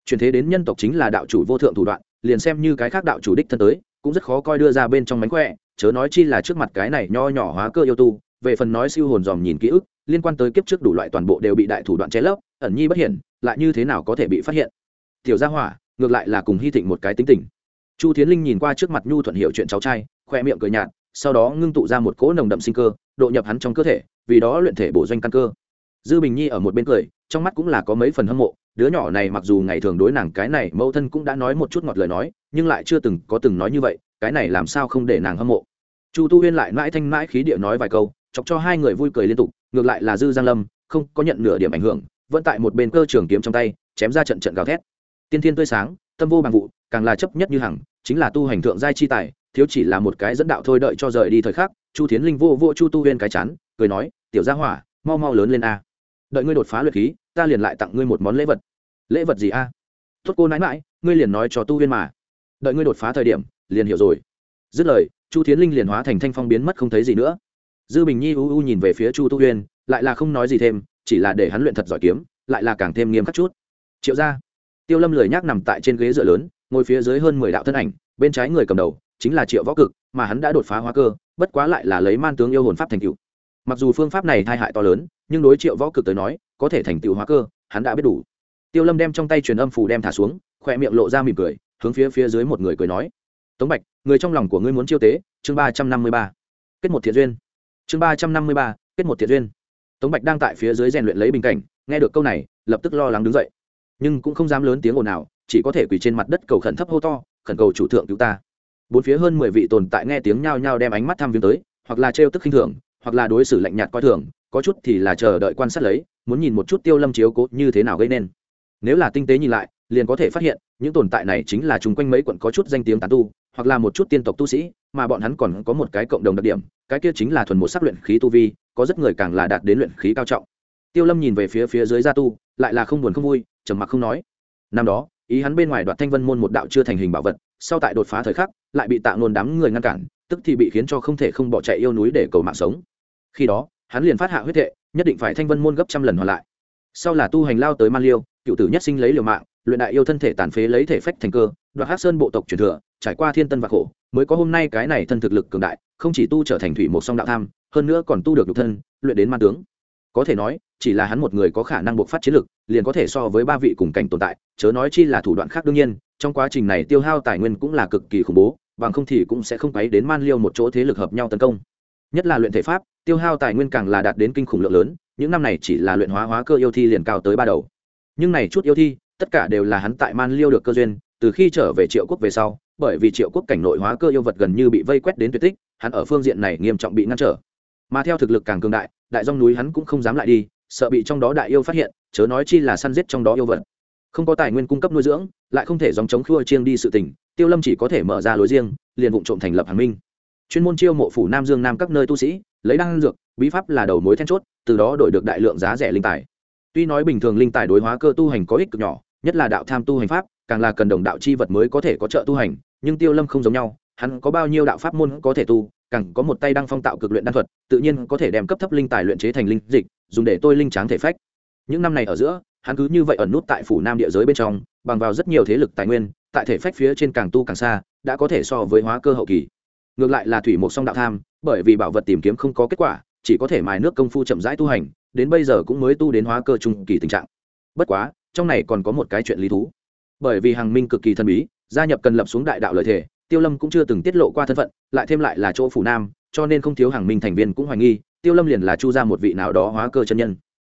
Chuyển thế đến nhân tộc chính là đạo chủ vô thượng thủ đoạn, liền xem như cái khác đạo chủ đích thân tới, cũng rất khó coi đưa ra bên trong mánh khỏe, chớ nói chi là trước mặt cái này nho nhỏ hóa cơ yêu tu, về phần nói siêu hồn dòm nhìn ký ức, liên quan tới kiếp trước đủ loại toàn bộ đều bị đại thủ đoạn che lấp, ẩn nhi bất hiển, lại như thế nào có thể bị phát hiện? Tiểu gia hỏa, ngược lại là cùng hy thịnh một cái tính tình. Chu thiến linh nhìn qua trước mặt nhu thuận hiệu chuyện cháu trai, khoe miệng cười nhạt sau đó ngưng tụ ra một cỗ nồng đậm sinh cơ, độ nhập hắn trong cơ thể, vì đó luyện thể bổ doanh căn cơ. Dư bình nhi ở một bên cười, trong mắt cũng là có mấy phần hâm mộ, đứa nhỏ này mặc dù ngày thường đối nàng cái này mẫu thân cũng đã nói một chút ngọt lời nói, nhưng lại chưa từng có từng nói như vậy, cái này làm sao không để nàng hâm mộ. Chu tu huyên lại mãi thanh mãi khí địa nói vài câu, chọc cho hai người vui cười liên tục, ngược lại là dư giang lâm, không có nhận nửa điểm ảnh hưởng, vẫn tại một bên cơ trường kiếm trong tay, chém ra trận trận gào thét. Tiên thiên tươi sáng, tâm vô bằng vụ, càng là chấp nhất như hằng, chính là tu hành thượng giai chi tài thiếu chỉ là một cái dẫn đạo thôi đợi cho rời đi thời khắc, chu thiến linh vô vô chu tu huyên cái chán, cười nói, tiểu gia hỏa, mau mau lớn lên a. Đợi ngươi đột phá luyện khí, ta liền lại tặng ngươi một món lễ vật. Lễ vật gì a? À? tốt cô nãi mãi ngươi liền nói cho tu huyên mà. Đợi ngươi đột phá thời điểm, liền hiểu rồi. Dứt lời, chu thiến linh liền hóa thành thanh phong biến mất không thấy gì nữa. Dư bình nhi u u nhìn về phía chu tu huyên, lại là không nói gì thêm, chỉ là để hắn luyện thật giỏi kiếm, lại là càng thêm nghiêm khắc chút. Triệu ra tiêu lâm lười nhác nằm tại trên ghế dựa lớn, ngồi phía dưới hơn mười đạo thân ảnh, bên trái người cầm đầu chính là triệu võ cực, mà hắn đã đột phá hóa cơ, bất quá lại là lấy man tướng yêu hồn pháp thành cựu mặc dù phương pháp này tai hại to lớn, nhưng đối triệu võ cực tới nói, có thể thành tựu hóa cơ, hắn đã biết đủ. Tiêu lâm đem trong tay truyền âm phủ đem thả xuống khỏe miệng lộ ra mỉm cười, hướng phía phía dưới một người cười nói, tống bạch, người trong lòng của ngươi muốn chiêu tế, chương ba trăm năm mươi ba. Kết một thiện duyên. Chương ba trăm năm mươi ba, kết một thiện duyên. Tống bạch đang tại phía dưới rèn luyện lấy bình cảnh, nghe được câu này, lập tức lo lắng đứng dậy. Nhưng cũng không dám lớn tiếng ồn nào, chỉ có thể quỳ trên mặt đất cầu khẩn thấp hô to, khẩn cầu chủ thượng cứu ta bốn phía hơn mười vị tồn tại nghe tiếng nhao nhao đem ánh mắt tham viếng tới, hoặc là trêu tức khinh thường, hoặc là đối xử lạnh nhạt coi thường, có chút thì là chờ đợi quan sát lấy, muốn nhìn một chút tiêu lâm chiếu cố như thế nào gây nên. Nếu là tinh tế nhìn lại, liền có thể phát hiện, những tồn tại này chính là chung quanh mấy quận có chút danh tiếng tán tu, hoặc là một chút tiên tộc tu sĩ, mà bọn hắn còn có một cái cộng đồng đặc điểm, cái kia chính là thuần một sắc luyện khí tu vi, có rất người càng là đạt đến luyện khí cao trọng. Tiêu lâm nhìn về phía phía dưới gia tu, lại là không buồn không vui, trầm mặc không nói. Năm đó, ý hắn bên ngoài đoạt thanh vân môn một đạo chưa thành hình bảo vật sau tại đột phá thời khắc, lại bị tạ nôn đám người ngăn cản, tức thì bị khiến cho không thể không bỏ chạy yêu núi để cầu mạng sống. Khi đó, hắn liền phát hạ huyết hệ nhất định phải thanh vân môn gấp trăm lần hoàn lại. Sau là tu hành lao tới man liêu, cựu tử nhất sinh lấy liều mạng, luyện đại yêu thân thể tàn phế lấy thể phách thành cơ, đoạt hát sơn bộ tộc truyền thừa, trải qua thiên tân và khổ, mới có hôm nay cái này thân thực lực cường đại, không chỉ tu trở thành thủy một song đạo tham, hơn nữa còn tu được nhục thân, luyện đến man tướng. Có thể nói chỉ là hắn một người có khả năng buộc phát chiến lực liền có thể so với ba vị cùng cảnh tồn tại, chớ nói chi là thủ đoạn khác đương nhiên, trong quá trình này tiêu hao tài nguyên cũng là cực kỳ khủng bố, bằng không thì cũng sẽ không quấy đến man liêu một chỗ thế lực hợp nhau tấn công. Nhất là luyện thể pháp, tiêu hao tài nguyên càng là đạt đến kinh khủng lượng lớn, những năm này chỉ là luyện hóa hóa cơ yêu thi liền cao tới ba đầu. Nhưng này chút yêu thi, tất cả đều là hắn tại man liêu được cơ duyên, từ khi trở về triệu quốc về sau, bởi vì triệu quốc cảnh nội hóa cơ yêu vật gần như bị vây quét đến tuyệt tích, hắn ở phương diện này nghiêm trọng bị ngăn trở. Mà theo thực lực càng cường đại đại dòng núi hắn cũng không dám lại đi sợ bị trong đó đại yêu phát hiện, chớ nói chi là săn giết trong đó yêu vật. Không có tài nguyên cung cấp nuôi dưỡng, lại không thể dòng chống khua chiêng đi sự tình, tiêu lâm chỉ có thể mở ra lối riêng, liền vụ trộm thành lập hàng minh. Chuyên môn chiêu mộ phủ nam dương nam các nơi tu sĩ, lấy đăng dược, bí pháp là đầu mối then chốt, từ đó đổi được đại lượng giá rẻ linh tài. Tuy nói bình thường linh tài đối hóa cơ tu hành có ích cực nhỏ, nhất là đạo tham tu hành pháp, càng là cần đồng đạo chi vật mới có thể có trợ tu hành, nhưng tiêu lâm không giống nhau, hắn có bao nhiêu đạo pháp môn có thể tu càng có một tay đang phong tạo cực luyện đan thuật, tự nhiên có thể đem cấp thấp linh tài luyện chế thành linh dịch, dùng để tôi linh tráng thể phách. Những năm này ở giữa, hắn cứ như vậy ẩn nút tại phủ nam địa giới bên trong, bằng vào rất nhiều thế lực tài nguyên, tại thể phách phía trên càng tu càng xa, đã có thể so với hóa cơ hậu kỳ. Ngược lại là thủy mục song đạo tham, bởi vì bảo vật tìm kiếm không có kết quả, chỉ có thể mài nước công phu chậm rãi tu hành, đến bây giờ cũng mới tu đến hóa cơ trung kỳ tình trạng. Bất quá, trong này còn có một cái chuyện lý thú. Bởi vì hàng minh cực kỳ thần bí, gia nhập cần lập xuống đại đạo lợi thể tiêu lâm cũng chưa từng tiết lộ qua thân phận, lại thêm lại là chỗ phủ nam, cho nên không thiếu hàng minh thành viên cũng hoài nghi, tiêu lâm liền là chu ra một vị nào đó hóa cơ chân nhân.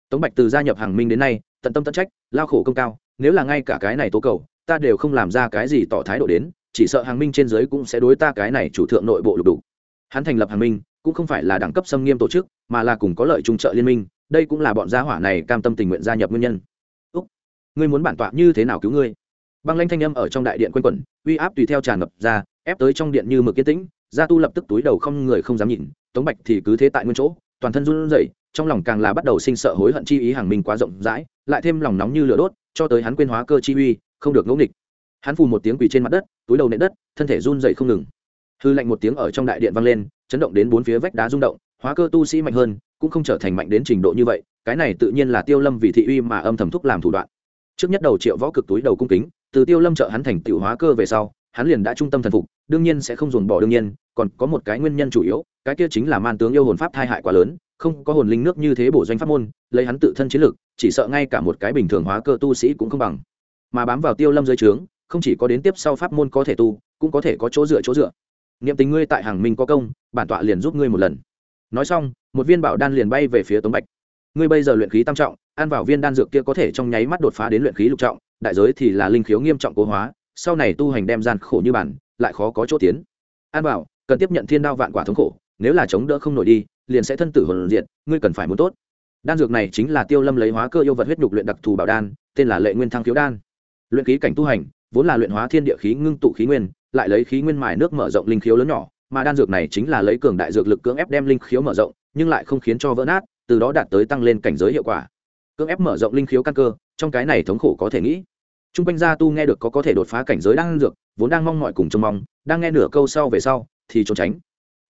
Tống bạch từ gia nhập hàng minh đến nay, tận tâm tận trách, lao khổ công cao, nếu là ngay cả cái này tố cầu, ta đều không làm ra cái gì tỏ thái độ đến, chỉ sợ hàng minh trên giới cũng sẽ đối ta cái này chủ thượng nội bộ lục đủ hắn thành lập hàng minh, cũng không phải là đẳng cấp xâm nghiêm tổ chức, mà là cùng có lợi trung trợ liên minh, đây cũng là bọn gia hỏa này cam tâm tình nguyện gia nhập nguyên nhân. Úc, ngươi muốn bản tọa như thế nào cứu ngươi? Băng lanh thanh âm ở trong đại điện quanh quẩn, uy áp tùy theo tràn ngập ra, ép tới trong điện như mực yên tĩnh, gia tu lập tức túi đầu không người không dám nhìn, tống bạch thì cứ thế tại nguyên chỗ, toàn thân run rẩy, trong lòng càng là bắt đầu sinh sợ hối hận chi ý hàng minh quá rộng rãi, lại thêm lòng nóng như lửa đốt, cho tới hắn quên hóa cơ chi uy, không được ngẫu nghịch. Hắn phù một tiếng quỳ trên mặt đất, túi đầu nệ đất, thân thể run rẩy không ngừng. Hư lạnh một tiếng ở trong đại điện vang lên, chấn động đến bốn phía vách đá rung động, hóa cơ tu sĩ mạnh hơn, cũng không trở thành mạnh đến trình độ như vậy, cái này tự nhiên là tiêu lâm vì thị uy mà âm thầm thúc làm thủ đoạn. Trước nhất đầu triệu võ cực túi đầu cung kính từ tiêu lâm trợ hắn thành tiểu hóa cơ về sau, hắn liền đã trung tâm thần phục, đương nhiên sẽ không dồn bỏ đương nhiên, còn có một cái nguyên nhân chủ yếu, cái kia chính là man tướng yêu hồn pháp thai hại quá lớn, không có hồn linh nước như thế bổ doanh pháp môn, lấy hắn tự thân chiến lực, chỉ sợ ngay cả một cái bình thường hóa cơ tu sĩ cũng không bằng. Mà bám vào tiêu lâm dưới trướng, không chỉ có đến tiếp sau pháp môn có thể tu, cũng có thể có chỗ dựa chỗ dựa. Niệm tình ngươi tại hàng minh có công, bản tọa liền giúp ngươi một lần. Nói xong, một viên bảo đan liền bay về phía tống bạch. Ngươi bây giờ luyện khí tam trọng, ăn vào viên đan dược kia có thể trong nháy mắt đột phá đến luyện khí lục trọng đại giới thì là linh khiếu nghiêm trọng cố hóa, sau này tu hành đem gian khổ như bản, lại khó có chỗ tiến. An bảo, cần tiếp nhận thiên đao vạn quả thống khổ, nếu là chống đỡ không nổi đi, liền sẽ thân tử hồn diệt, ngươi cần phải muốn tốt. Đan dược này chính là tiêu lâm lấy hóa cơ yêu vật huyết nhục luyện đặc thù bảo đan, tên là lệ nguyên thăng khiếu đan. Luyện khí cảnh tu hành, vốn là luyện hóa thiên địa khí ngưng tụ khí nguyên, lại lấy khí nguyên mài nước mở rộng linh khiếu lớn nhỏ, mà đan dược này chính là lấy cường đại dược lực cưỡng ép đem linh khiếu mở rộng, nhưng lại không khiến cho vỡ nát, từ đó đạt tới tăng lên cảnh giới hiệu quả. Cưỡng ép mở rộng linh khiếu căn cơ, trong cái này thống khổ có thể nghĩ t r u n g quanh gia tu nghe được có có thể đột phá cảnh giới đan dược, vốn đang mong mọi cùng trông mong, đang nghe nửa câu sau về sau, thì trốn tránh.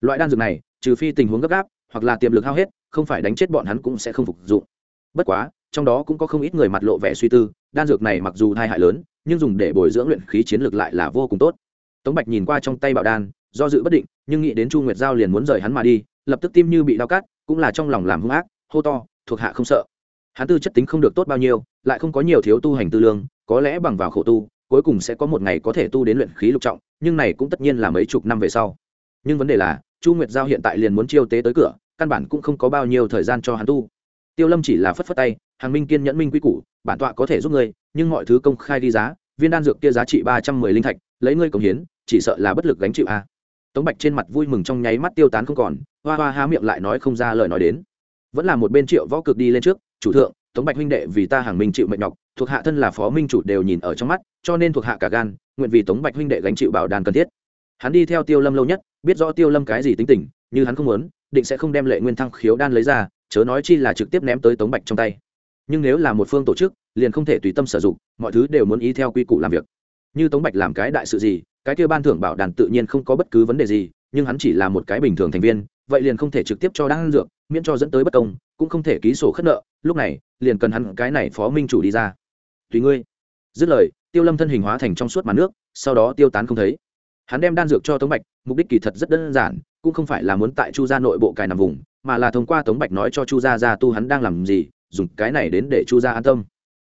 Loại đan dược này, trừ phi tình huống gấp gáp, hoặc là tiềm lực hao hết, không phải đánh chết bọn hắn cũng sẽ không phục dụng. Bất quá, trong đó cũng có không ít người mặt lộ vẻ suy tư, đan dược này mặc dù thai hại lớn, nhưng dùng để bồi dưỡng luyện khí chiến lược lại là vô cùng tốt. Tống bạch nhìn qua trong tay bảo đan, do dự bất định, nhưng nghĩ đến chu nguyệt giao liền muốn rời hắn mà đi, lập tức tim như bị đau cắt, cũng là trong lòng làm hung ác, hô to, thuộc hạ không sợ. Hắn tư chất tính không được tốt bao nhiêu, lại không có nhiều thiếu tu hành tư lương có lẽ bằng vào khổ tu, cuối cùng sẽ có một ngày có thể tu đến luyện khí lục trọng, nhưng này cũng tất nhiên là mấy chục năm về sau. Nhưng vấn đề là, chu nguyệt giao hiện tại liền muốn chiêu tế tới cửa, căn bản cũng không có bao nhiêu thời gian cho hắn tu. Tiêu lâm chỉ là phất phất tay, hàng minh kiên nhẫn minh quy củ, bản tọa có thể giúp ngươi, nhưng mọi thứ công khai đi giá, viên đan dược kia giá trị ba trăm mười linh thạch, lấy ngươi cống hiến, chỉ sợ là bất lực gánh chịu a. Tống bạch trên mặt vui mừng trong nháy mắt tiêu tán không còn, hoa hoa há miệng lại nói không ra lời nói đến. Vẫn là một bên triệu võ cực đi lên trước, chủ thượng tống bạch huynh đệ vì ta hàng minh chịu mệnh nhọc, thuộc hạ thân là phó minh chủ đều nhìn ở trong mắt, cho nên thuộc hạ cả gan, nguyện vì tống bạch huynh đệ gánh chịu bảo đàn cần thiết. Hắn đi theo tiêu lâm lâu nhất, biết rõ tiêu lâm cái gì tính tình, như hắn không muốn, định sẽ không đem lệ nguyên thăng khiếu đan lấy ra, chớ nói chi là trực tiếp ném tới tống bạch trong tay. Nhưng nếu là một phương tổ chức, liền không thể tùy tâm sử dụng, mọi thứ đều muốn ý theo quy củ làm việc. Như tống bạch làm cái đại sự gì, cái kia ban thưởng bảo đàn tự nhiên không có bất cứ vấn đề gì, nhưng hắn chỉ là một cái bình thường thành viên, vậy liền không thể trực tiếp cho đan dược, miễn cho dẫn tới bất công cũng không thể ký sổ khất nợ, lúc này, liền cần hắn cái này phó minh chủ đi ra. Tùy ngươi. Dứt lời, tiêu lâm thân hình hóa thành trong suốt màn nước, sau đó tiêu tán không thấy. Hắn đem đan dược cho tống bạch, mục đích kỳ thật rất đơn giản, cũng không phải là muốn tại chu gia nội bộ cài nằm vùng, mà là thông qua tống bạch nói cho chu gia ra tu hắn đang làm gì, dùng cái này đến để chu gia an tâm.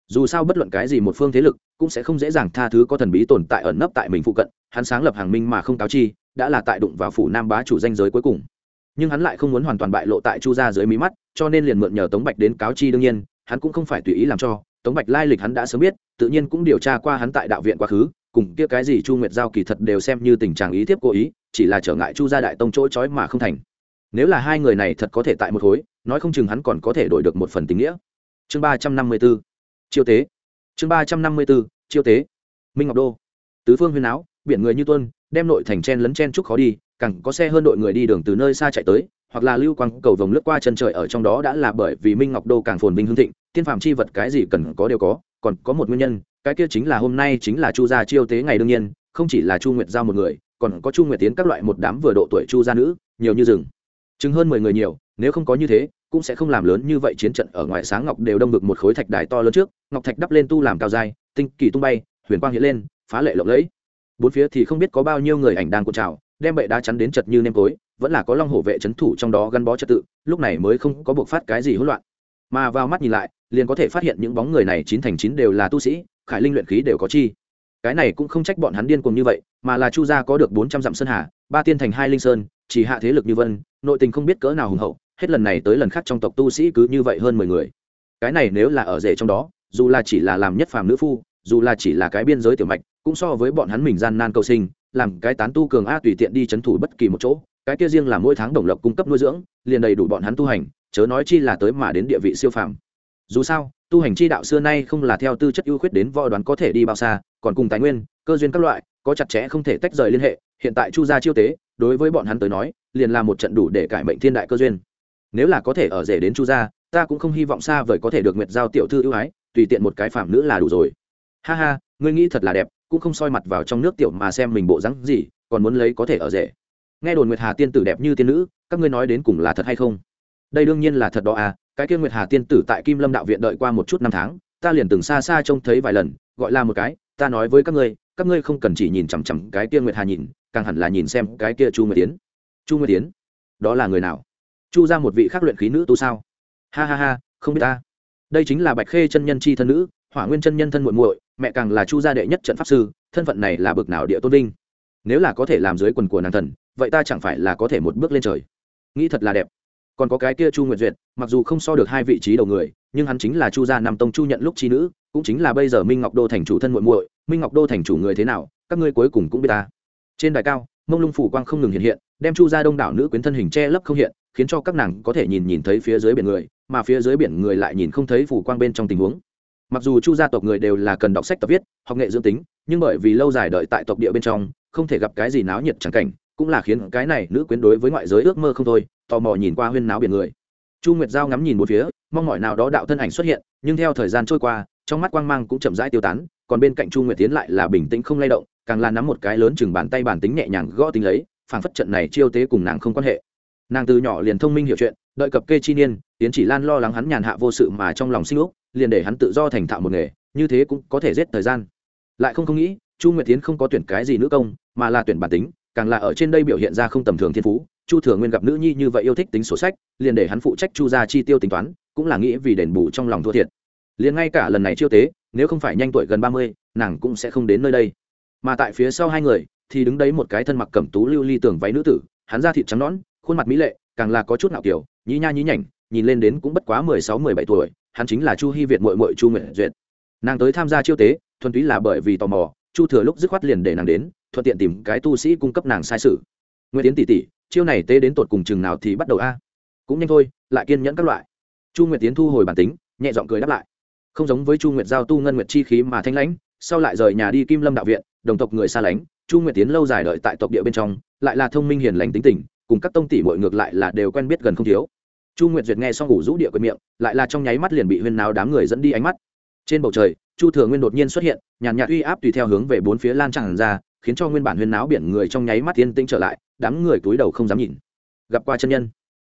Dù sao bất luận cái gì một phương thế lực, cũng sẽ không dễ dàng tha thứ có thần bí tồn tại ẩn nấp tại mình phụ cận, hắn sáng lập hàng minh mà không cáo chi, đã là tại đụng vào phủ nam bá chủ danh giới cuối cùng. Nhưng hắn lại không muốn hoàn toàn bại lộ tại chu gia dưới mí mắt cho nên liền mượn nhờ tống bạch đến cáo chi đương nhiên, hắn cũng không phải tùy ý làm cho, tống bạch lai lịch hắn đã sớm biết, tự nhiên cũng điều tra qua hắn tại đạo viện quá khứ, cùng kia cái gì chu nguyệt giao kỳ thật đều xem như tình trạng ý tiếp cố ý, chỉ là trở ngại chu gia đại tông chỗ trói mà không thành. Nếu là hai người này thật có thể tại một khối, nói không chừng hắn còn có thể đổi được một phần tình nghĩa. Chương ba trăm năm mươi b ố chiêu tế. Chương ba trăm năm mươi b ố chiêu tế. Minh ngọc đô. Tứ phương huyên áo biển người như tuân đem nội thành chen lấn chen trúc khó đi cẳng có xe hơn đội người đi đường từ nơi xa chạy tới hoặc là lưu quang cầu vồng lướt qua chân trời ở trong đó đã là bởi vì minh ngọc đô càng phồn minh hương thịnh, tiên phạm chi vật cái gì cần có đều có, còn có một nguyên nhân, cái kia chính là hôm nay chính là chu gia chiêu tế ngày đương nhiên, không chỉ là chu nguyệt giao một người, còn có chu nguyệt tiến các loại một đám vừa độ tuổi chu gia nữ, nhiều như rừng. Chứng hơn mười người nhiều, nếu không có như thế, cũng sẽ không làm lớn như vậy chiến trận ở ngoài sáng ngọc đều đông ngực một khối thạch đài to lớn trước, ngọc thạch đắp lên tu làm cao dai tinh kỳ tung bay, huyền quang hiện lên, phá lệ lộng lẫy. Bốn phía thì không biết có bao nhiêu người ảnh đang cuộn trào đem bệ đá chắn đến chật như nêm tối vẫn là có long hổ vệ c h ấ n thủ trong đó gắn bó trật tự, lúc này mới không có buộc phát cái gì hỗn loạn. Mà vào mắt nhìn lại, liền có thể phát hiện những bóng người này chín thành chín đều là tu sĩ, khải linh luyện khí đều có chi. Cái này cũng không trách bọn hắn điên cùng như vậy, mà là chu gia có được bốn trăm dặm sơn hà, ba tiên thành hai linh sơn, chỉ hạ thế lực như vân, nội tình không biết cỡ nào hùng hậu, hết lần này tới lần khác trong tộc tu sĩ cứ như vậy hơn mười người. Cái này nếu là ở rể trong đó, dù là chỉ là làm nhất phàm nữ phu, dù là chỉ là cái biên giới tiểu mạch, cũng so với bọn hắn mình gian nan cầu sinh làm cái tán tu cường a tùy tiện đi chấn thủ bất kỳ một chỗ, cái kia riêng là mỗi tháng đồng lộc cung cấp nuôi dưỡng, liền đầy đủ bọn hắn tu hành, chớ nói chi là tới mà đến địa vị siêu phàm. Dù sao, tu hành chi đạo xưa nay không là theo tư chất ưu khuyết đến võ đoán có thể đi bao xa, còn cùng tài nguyên, cơ duyên các loại, có chặt chẽ không thể tách rời liên hệ, hiện tại chu gia chiêu tế, đối với bọn hắn tới nói, liền là một trận đủ để cải mệnh thiên đại cơ duyên. Nếu là có thể ở rể đến chu gia, ta cũng không hy vọng xa vời có thể được nguyệt giao tiểu thư ưu ái, tùy tiện một cái phạm nữ là đủ rồi. Ha ha, ngươi nghĩ thật là đẹp cũng không soi mặt vào trong nước tiểu mà xem mình bộ rắn gì, còn muốn lấy có thể ở rể. Nghe đồn nguyệt hà tiên tử đẹp như tiên nữ, các ngươi nói đến cùng là thật hay không? Đây đương nhiên là thật đó à cái kia nguyệt hà tiên tử tại kim lâm đạo viện đợi qua một chút năm tháng, ta liền từng xa xa trông thấy vài lần, gọi là một cái, ta nói với các ngươi các ngươi không cần chỉ nhìn chằm chằm cái kia nguyệt hà nhìn, càng hẳn là nhìn xem cái kia chu nguyệt tiến chu nguyệt tiến đó là người nào? Chu ra một vị khắc luyện khí nữ tu sao? Ha ha ha, không biết ta. Đây chính là bạch khê chân nhân chi thân nữ hỏa nguyên chân nhân thân muội muội, mẹ càng là chu gia đệ nhất trận pháp sư, thân phận này là bực nào địa tôn vinh. Nếu là có thể làm dưới quần của nàng thần, vậy ta chẳng phải là có thể một bước lên trời. Nghĩ thật là đẹp. Còn có cái kia chu nguyệt duyệt, mặc dù không so được hai vị trí đầu người, nhưng hắn chính là chu gia nam tông chu nhận lúc chi nữ, cũng chính là bây giờ minh ngọc đô thành chủ thân muội muội. Minh ngọc đô thành chủ người thế nào, các ngươi cuối cùng cũng biết ta. Trên đài cao, mông lung phủ quang không ngừng hiện hiện, đem chu gia đông đảo nữ quyến thân hình che lấp không hiện, khiến cho các nàng có thể nhìn nhìn thấy phía dưới biển người, mà phía dưới biển người lại nhìn không thấy phủ quang bên trong tình huống mặc dù chu gia tộc người đều là cần đọc sách tập viết, học nghệ dưỡng tính, nhưng bởi vì lâu dài đợi tại tộc địa bên trong, không thể gặp cái gì náo nhiệt chẳng cảnh, cũng là khiến cái này nữ quyến đối với ngoại giới ước mơ không thôi, tò mò nhìn qua huyên náo biển người. Chu nguyệt giao ngắm nhìn một phía, mong mỏi nào đó đạo thân ảnh xuất hiện, nhưng theo thời gian trôi qua, trong mắt quang mang cũng chậm rãi tiêu tán, còn bên cạnh chu nguyệt tiến lại là bình tĩnh không lay động, càng là nắm một cái lớn chừng bàn tay bàn tính nhẹ nhàng gõ tính lấy, phảng phất trận này chiêu tế cùng nàng không quan hệ. Nàng từ nhỏ liền thông minh hiểu chuyện, đợi cập kê chi niên, tiến chỉ lan lo lắng hắn nhàn hạ vô sự mà trong lòng sinh úc liền để hắn tự do thành thạo một nghề, như thế cũng có thể giết thời gian. Lại không không nghĩ, chu nguyệt tiến không có tuyển cái gì nữ công, mà là tuyển bản tính, càng là ở trên đây biểu hiện ra không tầm thường thiên phú. Chu thừa nguyên gặp nữ nhi như vậy yêu thích tính sổ sách, liền để hắn phụ trách chu ra chi tiêu tính toán, cũng là nghĩ vì đền bù trong lòng thua thiệt. Liền ngay cả lần này chiêu tế, nếu không phải nhanh tuổi gần ba mươi, nàng cũng sẽ không đến nơi đây. Mà tại phía sau hai người, thì đứng đấy một cái thân mặc cẩm tú lưu ly tưởng váy nữ tử, hắn da thịt trắng nõn, khuôn mặt mỹ lệ, càng là có chút nạo kiểu nhí nha nhí nhảnh nhìn lên đến cũng bất quá mười sáu, mười bảy tuổi, hắn chính là chu hy việt mội mội chu nguyện duyệt. Nàng tới tham gia chiêu tế, thuần túy là bởi vì tò mò, chu thừa lúc dứt khoát liền để nàng đến, thuận tiện tìm cái tu sĩ cung cấp nàng sai sự. Nguyễn tiến tỷ tỷ, chiêu này tế đến tột cùng chừng nào thì bắt đầu a? Cũng nhanh thôi, lại kiên nhẫn các loại. Chu nguyệt tiến thu hồi bản tính, nhẹ giọng cười đáp lại. Không giống với chu nguyệt giao tu ngân nguyệt chi khí mà thanh lãnh, sau lại rời nhà đi kim lâm đạo viện, đồng tộc người xa lánh, chu nguyệt tiến lâu dài đợi tại tộc địa bên trong, lại là thông minh hiền lành tính tình, cùng các tông tỷ mọi ngược lại là đều quen biết gần không thiếu chu nguyệt duyệt nghe xong ngủ rũ địa quyền miệng, lại là trong nháy mắt liền bị huyên náo đám người dẫn đi ánh mắt. Trên bầu trời, chu thừa nguyên đột nhiên xuất hiện, nhàn nhạt uy áp tùy theo hướng về bốn phía lan tràn ra, khiến cho nguyên bản huyên náo biển người trong nháy mắt yên tĩnh trở lại, đám người túi đầu không dám nhìn. Gặp qua chân nhân.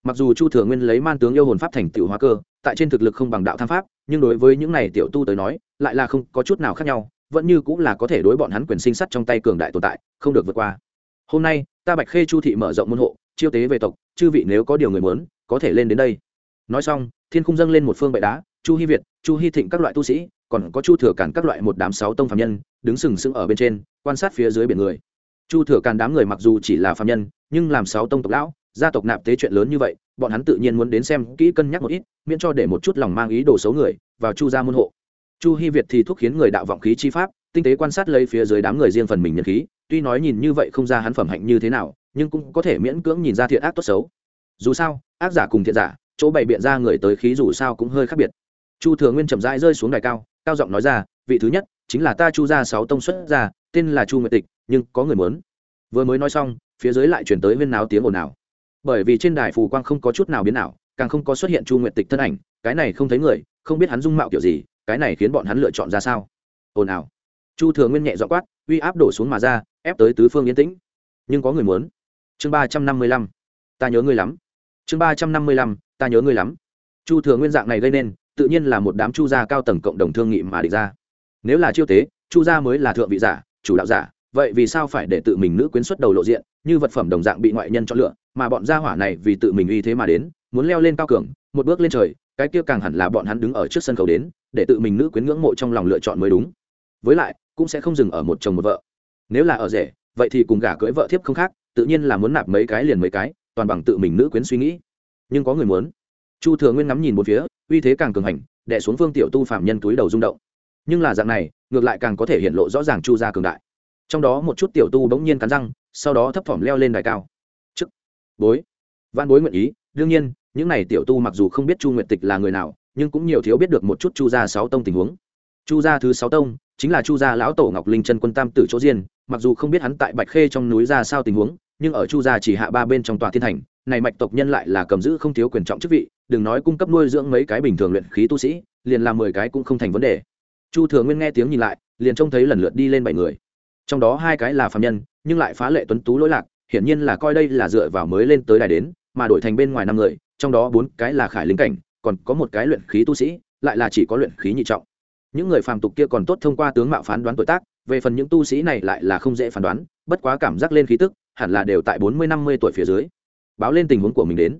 Mặc dù chu thừa nguyên lấy man tướng yêu hồn pháp thành tiểu hóa cơ, tại trên thực lực không bằng đạo tham pháp, nhưng đối với những này tiểu tu tới nói, lại là không có chút nào khác nhau, vẫn như cũng là có thể đối bọn hắn quyền sinh sắt trong tay cường đại tồn tại, không được vượt qua. Hôm nay, ta bạch khê chu thị mở rộng môn hộ, chiêu tế về tộc, chư vị nếu có điều người muốn có thể lên đến đây. Nói xong, thiên khung dâng lên một phương bệ đá, chu hy việt, chu hy thịnh các loại tu sĩ, còn có chu thừa cản các loại một đám sáu tông phạm nhân, đứng sừng sững ở bên trên, quan sát phía dưới biển người. Chu thừa cản đám người mặc dù chỉ là phạm nhân, nhưng làm sáu tông tộc lão, gia tộc nạp tế chuyện lớn như vậy, bọn hắn tự nhiên muốn đến xem kỹ cân nhắc một ít, miễn cho để một chút lòng mang ý đồ xấu người, vào chu gia môn hộ. Chu hy việt thì thúc khiến người đạo vọng khí chi pháp, tinh tế quan sát lấy phía dưới đám người riêng phần mình nhân khí, tuy nói nhìn như vậy không ra hắn phẩm hạnh như thế nào, nhưng cũng có thể miễn cưỡng nhìn ra thiện ác tốt xấu dù sao, ác giả cùng thiện giả, chỗ bày biện ra người tới khí dù sao cũng hơi khác biệt. Chu thừa nguyên chậm rãi rơi xuống đài cao cao giọng nói ra, vị thứ nhất, chính là ta chu gia sáu tông xuất gia, tên là chu nguyệt tịch, nhưng có người muốn. Vừa mới nói xong, phía dưới lại chuyển tới huyên náo tiếng ồn ào. Bởi vì trên đài phù quang không có chút nào biến nào càng không có xuất hiện chu nguyệt tịch thân ảnh, cái này không thấy người, không biết hắn dung mạo kiểu gì, cái này khiến bọn hắn lựa chọn ra sao? Ồn ào. Chu thừa nguyên nhẹ dọ quát, uy áp đổ xuống mà ra, ép tới tứ phương yên tĩnh. Nhưng có người muốn. Chương ba trăm năm mươi lăm. Ta nhớ ngươi lắm chương ba trăm năm mươi lăm, ta nhớ ngươi lắm. Chu thừa nguyên dạng này gây nên, tự nhiên là một đám chu gia cao tầng cộng đồng thương nghị mà địch ra. Nếu là chiêu tế, chu gia mới là thượng vị giả, chủ đạo giả, vậy vì sao phải để tự mình nữ quyến xuất đầu lộ diện, như vật phẩm đồng dạng bị ngoại nhân chọn lựa, mà bọn gia hỏa này vì tự mình uy thế mà đến, muốn leo lên cao cường, một bước lên trời, cái kia càng hẳn là bọn hắn đứng ở trước sân khấu đến, để tự mình nữ quyến ngưỡng mộ trong lòng lựa chọn mới đúng. Với lại, cũng sẽ không dừng ở một chồng một vợ. Nếu là ở rể, vậy thì cùng gả cưới vợ thiếp không khác, tự nhiên là muốn nạp mấy cái liền mấy cái toàn bằng tự mình nữ quyến suy nghĩ. Nhưng có người muốn. Chu thừa nguyên ngắm nhìn một phía, uy thế càng cường hành đẻ xuống phương tiểu tu phạm nhân túi đầu rung động. Nhưng là dạng này, ngược lại càng có thể hiện lộ rõ ràng chu gia cường đại. Trong đó một chút tiểu tu bỗng nhiên cắn răng, sau đó thấp thỏm leo lên đài cao. Chức. Bối. Văn bối nguyện ý, đương nhiên, những này tiểu tu mặc dù không biết chu nguyện tịch là người nào, nhưng cũng nhiều thiếu biết được một chút chu gia sáu tông tình huống. Chu gia thứ sáu tông, chính là chu gia lão tổ ngọc linh chân quân tam tử chỗ diên mặc dù không biết hắn tại bạch khê trong núi ra sao tình huống, nhưng ở chu gia chỉ hạ ba bên trong tòa thiên thành, này mạch tộc nhân lại là cầm giữ không thiếu quyền trọng chức vị, đừng nói cung cấp nuôi dưỡng mấy cái bình thường luyện khí tu sĩ, liền làm mười cái cũng không thành vấn đề. Chu thừa nguyên nghe tiếng nhìn lại, liền trông thấy lần lượt đi lên bảy người. Trong đó hai cái là phạm nhân, nhưng lại phá lệ tuấn tú lỗi lạc, hiển nhiên là coi đây là dựa vào mới lên tới đài đến, mà đổi thành bên ngoài năm người, trong đó bốn cái là khải lính cảnh, còn có một cái luyện khí tu sĩ, lại là chỉ có luyện khí nhị trọng. Những người phàm tục kia còn tốt thông qua tướng mạo phán đoán tuổi tác về phần những tu sĩ này lại là không dễ phán đoán, bất quá cảm giác lên khí tức, hẳn là đều tại bốn mươi năm mươi tuổi phía dưới. Báo lên tình huống của mình đến.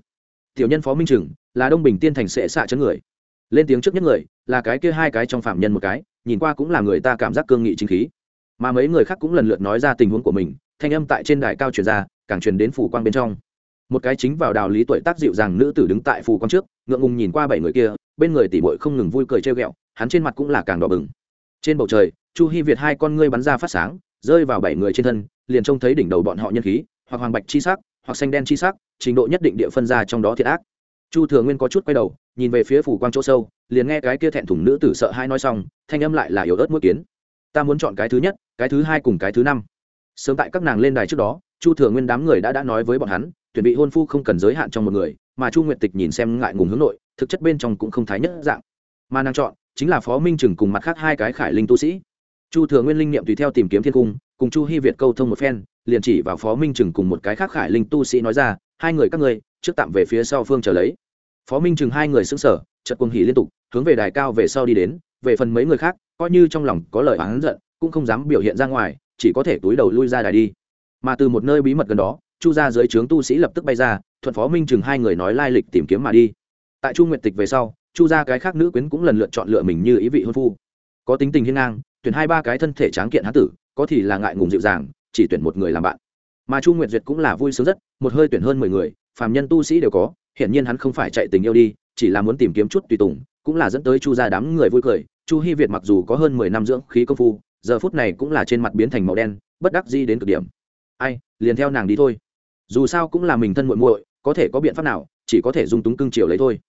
Tiểu nhân phó minh trừng, là đông bình tiên thành sẽ xạ chấn người. Lên tiếng trước nhất người, là cái kia hai cái trong phạm nhân một cái, nhìn qua cũng là người ta cảm giác cương nghị chính khí. Mà mấy người khác cũng lần lượt nói ra tình huống của mình, thanh âm tại trên đài cao truyền ra, càng truyền đến phủ quang bên trong. Một cái chính vào đào lý tuổi tác dịu dàng nữ tử đứng tại phủ quang trước, ngượng ngùng nhìn qua bảy người kia, bên người tỷ muội không ngừng vui cười treo ghẹo, hắn trên mặt cũng là càng đỏ bừng. Trên bầu trời chu hi việt hai con ngươi bắn ra phát sáng, rơi vào bảy người trên thân, liền trông thấy đỉnh đầu bọn họ nhân khí, hoặc hoàng bạch chi sắc, hoặc xanh đen chi sắc, trình độ nhất định địa phân ra trong đó thiệt ác. Chu thừa nguyên có chút quay đầu, nhìn về phía phủ quang chỗ sâu, liền nghe cái kia thẹn thùng nữ tử sợ hai nói xong, thanh âm lại là yếu ớt mũi kiến. Ta muốn chọn cái thứ nhất, cái thứ hai cùng cái thứ năm. Sớm tại các nàng lên đài trước đó, chu thừa nguyên đám người đã đã nói với bọn hắn, tuyển bị hôn phu không cần giới hạn trong một người, mà chu nguyện tịch nhìn xem ngại ngùng hướng nội, thực chất bên trong cũng không thái nhất dạng. Mà nàng chọn, chính là phó minh trừng cùng mặt khác hai cái khải linh tu sĩ chu thừa nguyên linh niệm tùy theo tìm kiếm thiên cung, cùng chu hy việt câu thông một phen, liền chỉ vào phó minh trừng cùng một cái khác khải linh tu sĩ nói ra, hai người các ngươi, trước tạm về phía sau phương trở lấy. Phó minh trừng hai người xứng sở chật cuồng hỉ liên tục, hướng về đài cao về sau đi đến, về phần mấy người khác, coi như trong lòng có lời oán giận, cũng không dám biểu hiện ra ngoài, chỉ có thể túi đầu lui ra đài đi. Mà từ một nơi bí mật gần đó, chu ra dưới trướng tu sĩ lập tức bay ra, thuận phó minh chừng hai người nói lai lịch tìm kiếm mà đi. Tại chu Nguyệt tịch về sau, chu ra cái khác nữ quyến cũng lần lượt chọn lựa mình như ý vị hôn phu. Có tính tình hiên ngang tuyển hai ba cái thân thể tráng kiện hán tử, có thì là ngại ngùng dịu dàng, chỉ tuyển một người làm bạn. Mà chu nguyệt duyệt cũng là vui sướng rất, một hơi tuyển hơn mười người, phàm nhân tu sĩ đều có, hiển nhiên hắn không phải chạy tình yêu đi, chỉ là muốn tìm kiếm chút tùy tùng, cũng là dẫn tới chu ra đám người vui cười. Chu hy việt mặc dù có hơn mười năm dưỡng khí công phu, giờ phút này cũng là trên mặt biến thành màu đen, bất đắc di đến cực điểm. Ai, liền theo nàng đi thôi. Dù sao cũng là mình thân muội muội, có thể có biện pháp nào, chỉ có thể dung túng cưng chiều lấy thôi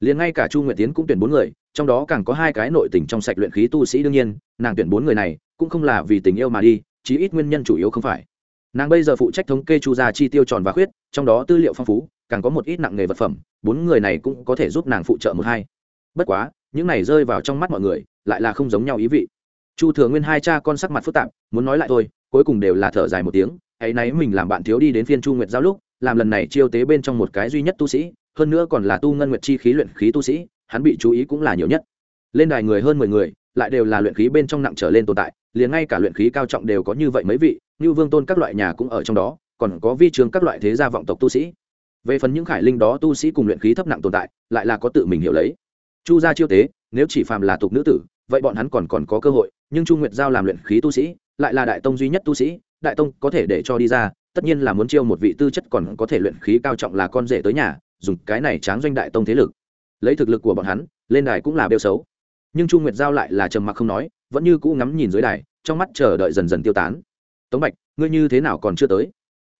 liền ngay cả chu nguyệt tiến cũng tuyển bốn người, trong đó càng có hai cái nội tình trong sạch luyện khí tu sĩ đương nhiên, nàng tuyển bốn người này cũng không là vì tình yêu mà đi, chí ít nguyên nhân chủ yếu không phải. Nàng bây giờ phụ trách thống kê chu gia chi tiêu tròn và khuyết, trong đó tư liệu phong phú, càng có một ít nặng nghề vật phẩm, bốn người này cũng có thể giúp nàng phụ trợ một hai. Bất quá, những này rơi vào trong mắt mọi người, lại là không giống nhau ý vị. Chu thừa nguyên hai cha con sắc mặt phức tạp, muốn nói lại thôi, cuối cùng đều là thở dài một tiếng hãy nấy, mình làm bạn thiếu đi đến phiên chu nguyệt giao lúc, làm lần này chiêu tế bên trong một cái duy nhất tu sĩ hơn nữa còn là tu ngân nguyệt chi khí luyện khí tu sĩ, hắn bị chú ý cũng là nhiều nhất. Lên đài người hơn mười người, lại đều là luyện khí bên trong nặng trở lên tồn tại, liền ngay cả luyện khí cao trọng đều có như vậy mấy vị, như vương tôn các loại nhà cũng ở trong đó, còn có vi trường các loại thế gia vọng tộc tu sĩ. Về phần những khải linh đó tu sĩ cùng luyện khí thấp nặng tồn tại, lại là có tự mình hiểu lấy. Chu gia chiêu tế, nếu chỉ phàm là tục nữ tử, vậy bọn hắn còn còn có cơ hội, nhưng chu nguyệt giao làm luyện khí tu sĩ, lại là đại tông duy nhất tu sĩ, đại tông có thể để cho đi ra, tất nhiên là muốn chiêu một vị tư chất còn có thể luyện khí cao trọng là con rể tới nhà dùng cái này tráng doanh đại tông thế lực. Lấy thực lực của bọn hắn, lên đài cũng là bêu xấu. Nhưng chu nguyệt giao lại là trầm mặc không nói, vẫn như cũ ngắm nhìn dưới đài, trong mắt chờ đợi dần dần tiêu tán. Tống bạch, ngươi như thế nào còn chưa tới?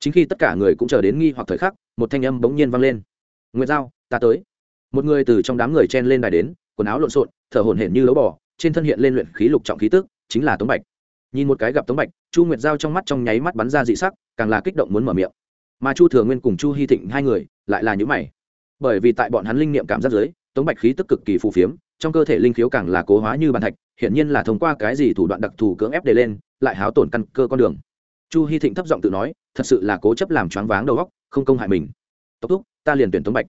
Chính khi tất cả người cũng chờ đến nghi hoặc thời khắc, một thanh âm bỗng nhiên vang lên. Nguyệt giao, ta tới. Một người từ trong đám người chen lên đài đến, quần áo lộn xộn, thở hổn hển như lấu bò, trên thân hiện lên luyện khí lục trọng khí tức, chính là tống bạch. Nhìn một cái gặp tống bạch, chu nguyệt giao trong mắt trong nháy mắt bắn ra dị sắc, càng là kích động muốn mở miệng mà chu thừa nguyên cùng chu hy thịnh hai người lại là những mày. Bởi vì tại bọn hắn linh niệm cảm giác giới, tống bạch khí tức cực kỳ phù phiếm, trong cơ thể linh khiếu càng là cố hóa như bàn thạch, hiển nhiên là thông qua cái gì thủ đoạn đặc thù cưỡng ép để lên, lại háo tổn căn cơ con đường. Chu hy thịnh thấp giọng tự nói, thật sự là cố chấp làm choáng váng đầu óc, không công hại mình. Tốc thúc, ta liền tuyển tống bạch.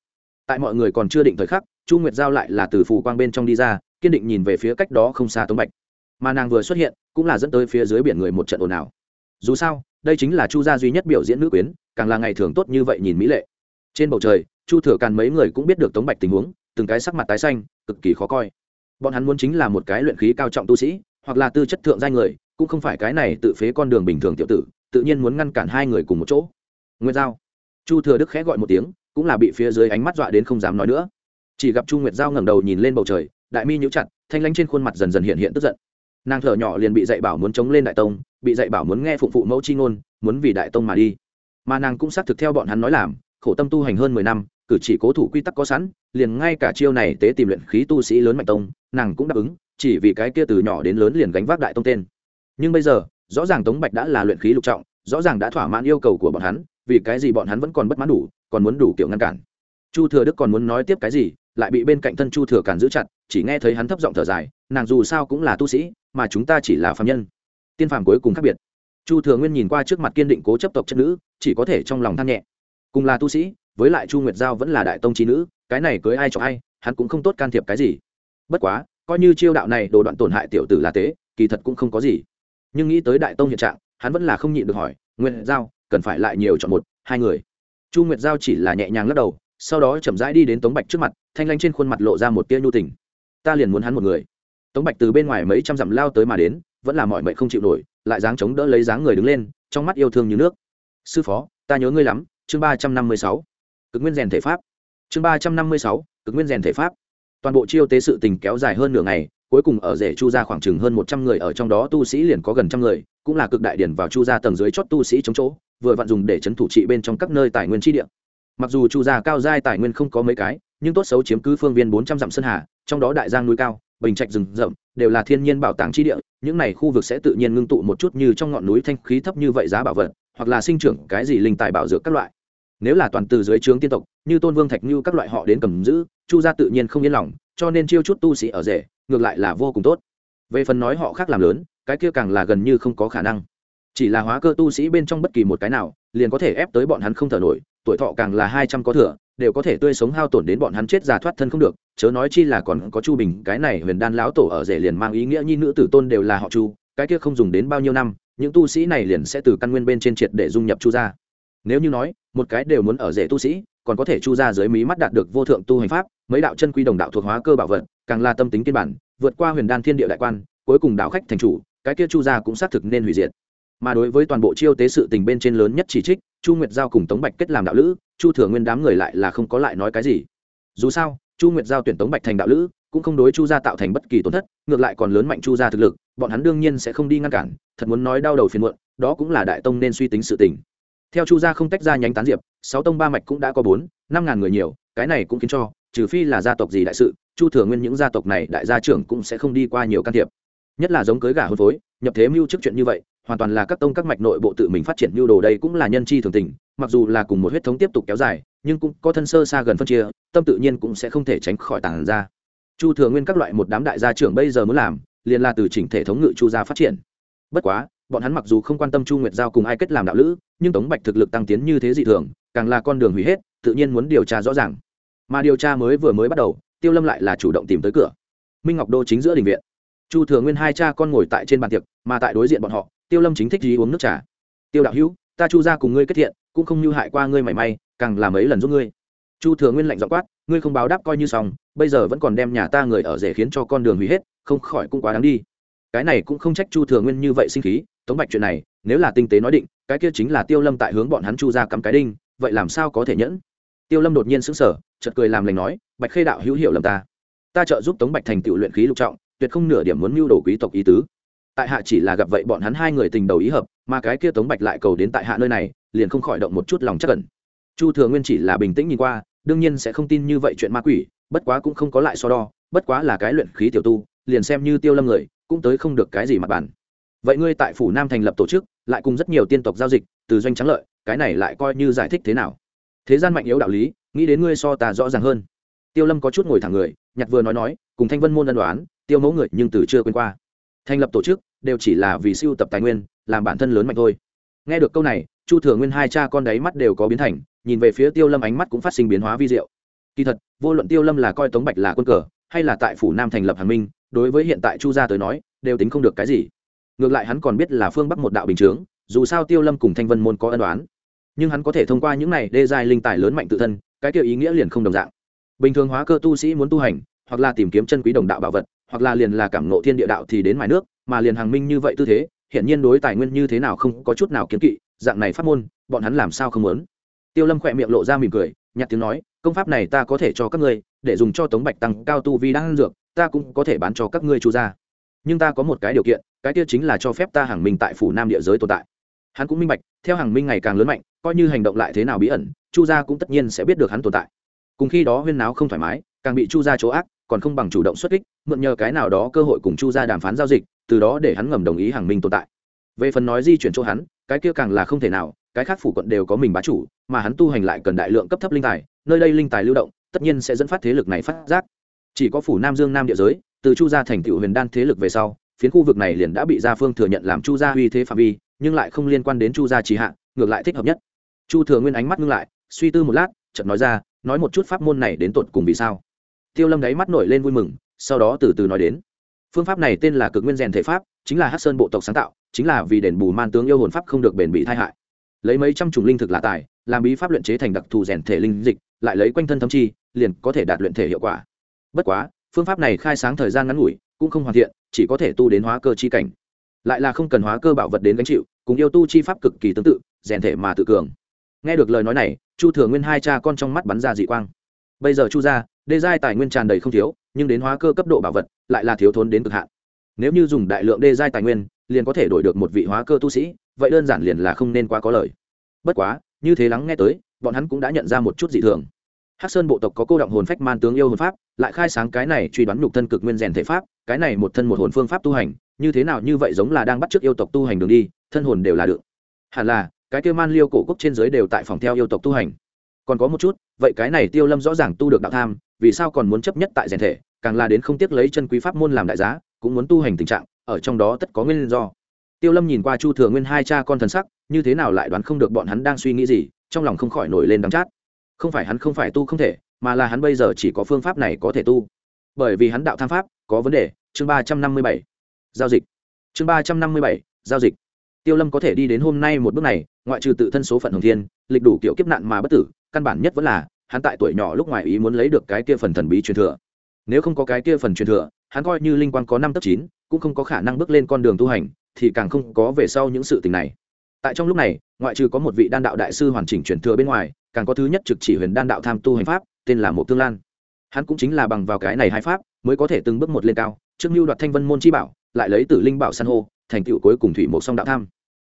Tại mọi người còn chưa định thời khắc, chu nguyệt giao lại là từ phù quang bên trong đi ra, kiên định nhìn về phía cách đó không xa tống bạch. Mà nàng vừa xuất hiện, cũng là dẫn tới phía dưới biển người một trận ồn ào. Dù sao đây chính là chu gia duy nhất biểu diễn nữ quyến, càng là ngày thường tốt như vậy nhìn mỹ lệ. Trên bầu trời, chu thừa càn mấy người cũng biết được tống bạch tình huống, từng cái sắc mặt tái xanh, cực kỳ khó coi. Bọn hắn muốn chính là một cái luyện khí cao trọng tu sĩ, hoặc là tư chất thượng giai người, cũng không phải cái này tự phế con đường bình thường tiểu tử, tự nhiên muốn ngăn cản hai người cùng một chỗ. Nguyên giao. Chu thừa đức khẽ gọi một tiếng, cũng là bị phía dưới ánh mắt dọa đến không dám nói nữa. Chỉ gặp chu nguyệt giao ngẩng đầu nhìn lên bầu trời, đại mi nhíu chặt, thanh lãnh trên khuôn mặt dần dần hiện hiện tức giận nàng thở nhỏ liền bị dạy bảo muốn chống lên đại tông, bị dạy bảo muốn nghe phụng phụ mẫu chi ngôn, muốn vì đại tông mà đi. Mà nàng cũng xác thực theo bọn hắn nói làm, khổ tâm tu hành hơn mười năm, cử chỉ cố thủ quy tắc có sẵn, liền ngay cả chiêu này tế tìm luyện khí tu sĩ lớn mạnh tông, nàng cũng đáp ứng, chỉ vì cái kia từ nhỏ đến lớn liền gánh vác đại tông tên. Nhưng bây giờ, rõ ràng tống bạch đã là luyện khí lục trọng, rõ ràng đã thỏa mãn yêu cầu của bọn hắn, vì cái gì bọn hắn vẫn còn bất mãn đủ, còn muốn đủ kiểu ngăn cản. Chu thừa đức còn muốn nói tiếp cái gì lại bị bên cạnh thân chu thừa cản giữ chặt, chỉ nghe thấy hắn thấp giọng thở dài, nàng dù sao cũng là tu sĩ, mà chúng ta chỉ là phạm nhân. Tiên phàm cuối cùng khác biệt. Chu thừa nguyên nhìn qua trước mặt kiên định cố chấp tộc chất nữ, chỉ có thể trong lòng than nhẹ. Cùng là tu sĩ, với lại chu nguyệt giao vẫn là đại tông trí nữ, cái này cưới ai cho ai, hắn cũng không tốt can thiệp cái gì. Bất quá, coi như chiêu đạo này đồ đoạn tổn hại tiểu tử là tế, kỳ thật cũng không có gì. Nhưng nghĩ tới đại tông hiện trạng, hắn vẫn là không nhịn được hỏi, nguyệt giao, cần phải lại nhiều chọn một, hai người? Chu nguyệt giao chỉ là nhẹ nhàng lắc đầu sau đó chậm rãi đi đến tống bạch trước mặt, thanh lanh trên khuôn mặt lộ ra một tia nhu tình. Ta liền muốn hắn một người. Tống bạch từ bên ngoài mấy trăm dặm lao tới mà đến, vẫn là mọi mệnh không chịu nổi, lại dáng chống đỡ lấy dáng người đứng lên, trong mắt yêu thương như nước. Sư phó, ta nhớ ngươi lắm, chương ba trăm năm mươi sáu. Cực nguyên rèn thể pháp. Chương ba trăm năm mươi sáu, cực nguyên rèn thể pháp. Toàn bộ chiêu tế sự tình kéo dài hơn nửa ngày, cuối cùng ở rể chu ra khoảng chừng hơn một trăm người ở trong đó tu sĩ liền có gần trăm người, cũng là cực đại điển vào chu ra tầng dưới chót tu sĩ chống chỗ, vừa vặn dùng để chấn thủ trị bên trong các nơi tài nguyên tri địa mặc dù chu gia cao giai tài nguyên không có mấy cái, nhưng tốt xấu chiếm cứ phương viên bốn trăm dặm sơn hà, trong đó đại giang núi cao, bình trạch rừng rậm, đều là thiên nhiên bảo tàng chi địa, những này khu vực sẽ tự nhiên ngưng tụ một chút như trong ngọn núi thanh khí thấp như vậy giá bảo vật, hoặc là sinh trưởng cái gì linh tài bảo dược các loại. Nếu là toàn từ dưới trướng tiên tộc, như tôn vương thạch như các loại họ đến cầm giữ, chu gia tự nhiên không yên lòng, cho nên chiêu chút tu sĩ ở rể, ngược lại là vô cùng tốt. Về phần nói họ khác làm lớn, cái kia càng là gần như không có khả năng. Chỉ là hóa cơ tu sĩ bên trong bất kỳ một cái nào, liền có thể ép tới bọn hắn không thở nổi tuổi thọ càng là hai trăm có thừa, đều có thể tươi sống hao tổn đến bọn hắn chết già thoát thân không được, chớ nói chi là còn có chu bình, cái này huyền đan lão tổ ở rể liền mang ý nghĩa nhi nữ tử tôn đều là họ chu, cái kia không dùng đến bao nhiêu năm, những tu sĩ này liền sẽ từ căn nguyên bên trên triệt để dung nhập chu gia. Nếu như nói, một cái đều muốn ở rể tu sĩ, còn có thể chu ra dưới mí mắt đạt được vô thượng tu hành pháp, mấy đạo chân quy đồng đạo thuộc hóa cơ bảo vật, càng là tâm tính kiên bản, vượt qua huyền đan thiên địa đại quan, cuối cùng đạo khách thành chủ, cái kia chu gia cũng xác thực nên hủy diệt mà đối với toàn bộ chiêu tế sự tình bên trên lớn nhất chỉ trích, chu nguyệt giao cùng tống bạch kết làm đạo lữ, chu thừa nguyên đám người lại là không có lại nói cái gì. Dù sao, chu nguyệt giao tuyển tống bạch thành đạo lữ, cũng không đối chu gia tạo thành bất kỳ tổn thất, ngược lại còn lớn mạnh chu gia thực lực, bọn hắn đương nhiên sẽ không đi ngăn cản, thật muốn nói đau đầu phiền muộn, đó cũng là đại tông nên suy tính sự tình. Theo chu gia không tách ra nhánh tán diệp, sáu tông ba mạch cũng đã có bốn, năm ngàn người nhiều, cái này cũng khiến cho, trừ phi là gia tộc gì đại sự, chu thừa nguyên những gia tộc này đại gia trưởng cũng sẽ không đi qua nhiều can thiệp nhất là giống cưới gà hôn phối, nhập thế mưu trước chuyện như vậy, hoàn toàn là các tông các mạch nội bộ tự mình phát triển mưu đồ đây cũng là nhân chi thường tình, mặc dù là cùng một huyết thống tiếp tục kéo dài, nhưng cũng có thân sơ xa gần phân chia, tâm tự nhiên cũng sẽ không thể tránh khỏi tàn ra. Chu thừa nguyên các loại một đám đại gia trưởng bây giờ muốn làm, liền là từ chỉnh thể thống ngự chu gia phát triển. Bất quá, bọn hắn mặc dù không quan tâm chu nguyệt giao cùng ai kết làm đạo lữ, nhưng tống bạch thực lực tăng tiến như thế dị thường, càng là con đường hủy hết, tự nhiên muốn điều tra rõ ràng. Mà điều tra mới vừa mới bắt đầu, tiêu lâm lại là chủ động tìm tới cửa. Minh ngọc đô chính giữa đình viện chu thừa nguyên hai cha con ngồi tại trên bàn tiệc, mà tại đối diện bọn họ, tiêu lâm chính thích gì uống nước trà. Tiêu đạo hữu, ta chu ra cùng ngươi kết thiện, cũng không như hại qua ngươi mảy may, càng làm mấy lần giúp ngươi. Chu thừa nguyên lạnh dọ quát, ngươi không báo đáp coi như xong, bây giờ vẫn còn đem nhà ta người ở rể khiến cho con đường hủy hết, không khỏi cũng quá đáng đi. Cái này cũng không trách chu thừa nguyên như vậy sinh khí, tống bạch chuyện này, nếu là tinh tế nói định, cái kia chính là tiêu lâm tại hướng bọn hắn chu ra cắm cái đinh, vậy làm sao có thể nhẫn? Tiêu lâm đột nhiên sững sờ, chợt cười làm lành nói, bạch khê đạo hữu hiểu lầm ta. Ta trợ giúp tống bạch thành tựu luyện khí lục trọng tuyệt không nửa điểm muốn mưu đồ quý tộc ý tứ. Tại hạ chỉ là gặp vậy bọn hắn hai người tình đầu ý hợp, mà cái kia tống bạch lại cầu đến tại hạ nơi này, liền không khỏi động một chút lòng chắc cẩn chu thừa nguyên chỉ là bình tĩnh nhìn qua, đương nhiên sẽ không tin như vậy chuyện ma quỷ, bất quá cũng không có lại so đo, bất quá là cái luyện khí tiểu tu, liền xem như tiêu lâm người, cũng tới không được cái gì mặt bản vậy ngươi tại phủ nam thành lập tổ chức, lại cùng rất nhiều tiên tộc giao dịch, từ doanh trắng lợi, cái này lại coi như giải thích thế nào? Thế gian mạnh yếu đạo lý, nghĩ đến ngươi so ta rõ ràng hơn. Tiêu lâm có chút ngồi thẳng người, nhặt vừa nói nói, cùng thanh vân môn ân đoán tiêu mẫu người nhưng từ chưa quên qua. Thành lập tổ chức đều chỉ là vì siêu tập tài nguyên, làm bản thân lớn mạnh thôi. Nghe được câu này, chu thừa nguyên hai cha con đáy mắt đều có biến thành, nhìn về phía tiêu lâm ánh mắt cũng phát sinh biến hóa vi diệu. Kỳ thật, vô luận tiêu lâm là coi tống bạch là quân cờ, hay là tại phủ nam thành lập hàng minh, đối với hiện tại chu gia tới nói, đều tính không được cái gì. Ngược lại hắn còn biết là phương bắc một đạo bình chướng, dù sao tiêu lâm cùng thanh vân môn có ân đoán nhưng hắn có thể thông qua những này đê giai linh tài lớn mạnh tự thân, cái kiểu ý nghĩa liền không đồng dạng. Bình thường hóa cơ tu sĩ muốn tu hành, hoặc là tìm kiếm chân quý đồng đạo bảo vật hoặc là liền là cảm nộ thiên địa đạo thì đến mài nước, mà liền hàng minh như vậy tư thế hiện nhiên đối tài nguyên như thế nào không có chút nào kiến kỵ, dạng này phát môn, bọn hắn làm sao không muốn? Tiêu lâm khỏe miệng lộ ra mỉm cười nhặt tiếng nói, công pháp này ta có thể cho các ngươi, để dùng cho tống bạch tăng cao tu vi đang dược, ta cũng có thể bán cho các ngươi chu ra nhưng ta có một cái điều kiện, cái kia chính là cho phép ta hàng minh tại phủ nam địa giới tồn tại. Hắn cũng minh bạch, theo hàng minh ngày càng lớn mạnh, coi như hành động lại thế nào bí ẩn, chu gia cũng tất nhiên sẽ biết được hắn tồn tại cùng khi đó huyên náo không thoải mái, càng bị chu gia chỗ ác, còn không bằng chủ động xuất kích, mượn nhờ cái nào đó cơ hội cùng chu gia đàm phán giao dịch, từ đó để hắn ngầm đồng ý hàng minh tồn tại. Về phần nói di chuyển chỗ hắn, cái kia càng là không thể nào, cái khác phủ quận đều có mình bá chủ, mà hắn tu hành lại cần đại lượng cấp thấp linh tài, nơi đây linh tài lưu động, tất nhiên sẽ dẫn phát thế lực này phát giác. Chỉ có phủ nam dương nam địa giới, từ chu gia thành tựu huyền đan thế lực về sau, phiến khu vực này liền đã bị gia phương thừa nhận làm chu gia uy thế phạm vi, nhưng lại không liên quan đến chu gia trì hạ, ngược lại thích hợp nhất. Chu thừa nguyên ánh mắt ngưng lại, suy tư một lát, chợt nói ra nói một chút pháp môn này đến tột cùng vì sao? Tiêu lâm đáy mắt nổi lên vui mừng, sau đó từ từ nói đến. Phương pháp này tên là cực nguyên rèn thể pháp, chính là hát sơn bộ tộc sáng tạo, chính là vì đền bù man tướng yêu hồn pháp không được bền bị tai hại. Lấy mấy trăm chủng linh thực là tài, làm bí pháp luyện chế thành đặc thù rèn thể linh dịch, lại lấy quanh thân thâm chi, liền có thể đạt luyện thể hiệu quả. Bất quá, phương pháp này khai sáng thời gian ngắn ngủi, cũng không hoàn thiện, chỉ có thể tu đến hóa cơ chi cảnh. Lại là không cần hóa cơ bảo vật đến gánh chịu, cùng yêu tu chi pháp cực kỳ tương tự, rèn thể mà tự cường nghe được lời nói này, chu thừa nguyên hai cha con trong mắt bắn ra dị quang. Bây giờ chu gia, đê giai tài nguyên tràn đầy không thiếu, nhưng đến hóa cơ cấp độ bảo vật, lại là thiếu thốn đến cực hạn. Nếu như dùng đại lượng đê giai tài nguyên, liền có thể đổi được một vị hóa cơ tu sĩ, vậy đơn giản liền là không nên quá có lời. Bất quá, như thế lắng nghe tới, bọn hắn cũng đã nhận ra một chút dị thường. Hắc sơn bộ tộc có cô động hồn phách man tướng yêu hồn pháp, lại khai sáng cái này truy đoán nhục thân cực nguyên rèn thể pháp, cái này một thân một hồn phương pháp tu hành, như thế nào như vậy giống là đang bắt chước yêu tộc tu hành đường đi, thân hồn đều là được. Hẳn là cái kia man liêu cổ quốc trên dưới đều tại phòng theo yêu tộc tu hành. Còn có một chút, vậy cái này tiêu lâm rõ ràng tu được đạo tham, vì sao còn muốn chấp nhất tại rèn thể, càng là đến không tiếc lấy chân quý pháp môn làm đại giá, cũng muốn tu hành tình trạng, ở trong đó tất có nguyên do. Tiêu lâm nhìn qua chu thừa nguyên hai cha con thần sắc, như thế nào lại đoán không được bọn hắn đang suy nghĩ gì, trong lòng không khỏi nổi lên đắng chát. Không phải hắn không phải tu không thể, mà là hắn bây giờ chỉ có phương pháp này có thể tu. Bởi vì hắn đạo tham pháp có vấn đề, chương ba trăm năm mươi bảy. Giao dịch. Chương ba trăm năm mươi bảy, giao dịch tiêu lâm có thể đi đến hôm nay một bước này, ngoại trừ tự thân số phận hồng thiên, lịch đủ kiểu kiếp nạn mà bất tử, căn bản nhất vẫn là, hắn tại tuổi nhỏ lúc ngoài ý muốn lấy được cái kia phần thần bí truyền thừa. Nếu không có cái kia phần truyền thừa, hắn coi như linh quang có năm tấp chín, cũng không có khả năng bước lên con đường tu hành, thì càng không có về sau những sự tình này. Tại trong lúc này, ngoại trừ có một vị đan đạo đại sư hoàn chỉnh truyền thừa bên ngoài, càng có thứ nhất trực chỉ huyền đan đạo tham tu hành pháp, tên là một tương lan. Hắn cũng chính là bằng vào cái này hai pháp, mới có thể từng bước một lên cao, trước mưu đoạt thanh vân môn chi bảo, lại lấy tử linh bảo san hô thành tựu cuối cùng thủy một song đạo tham.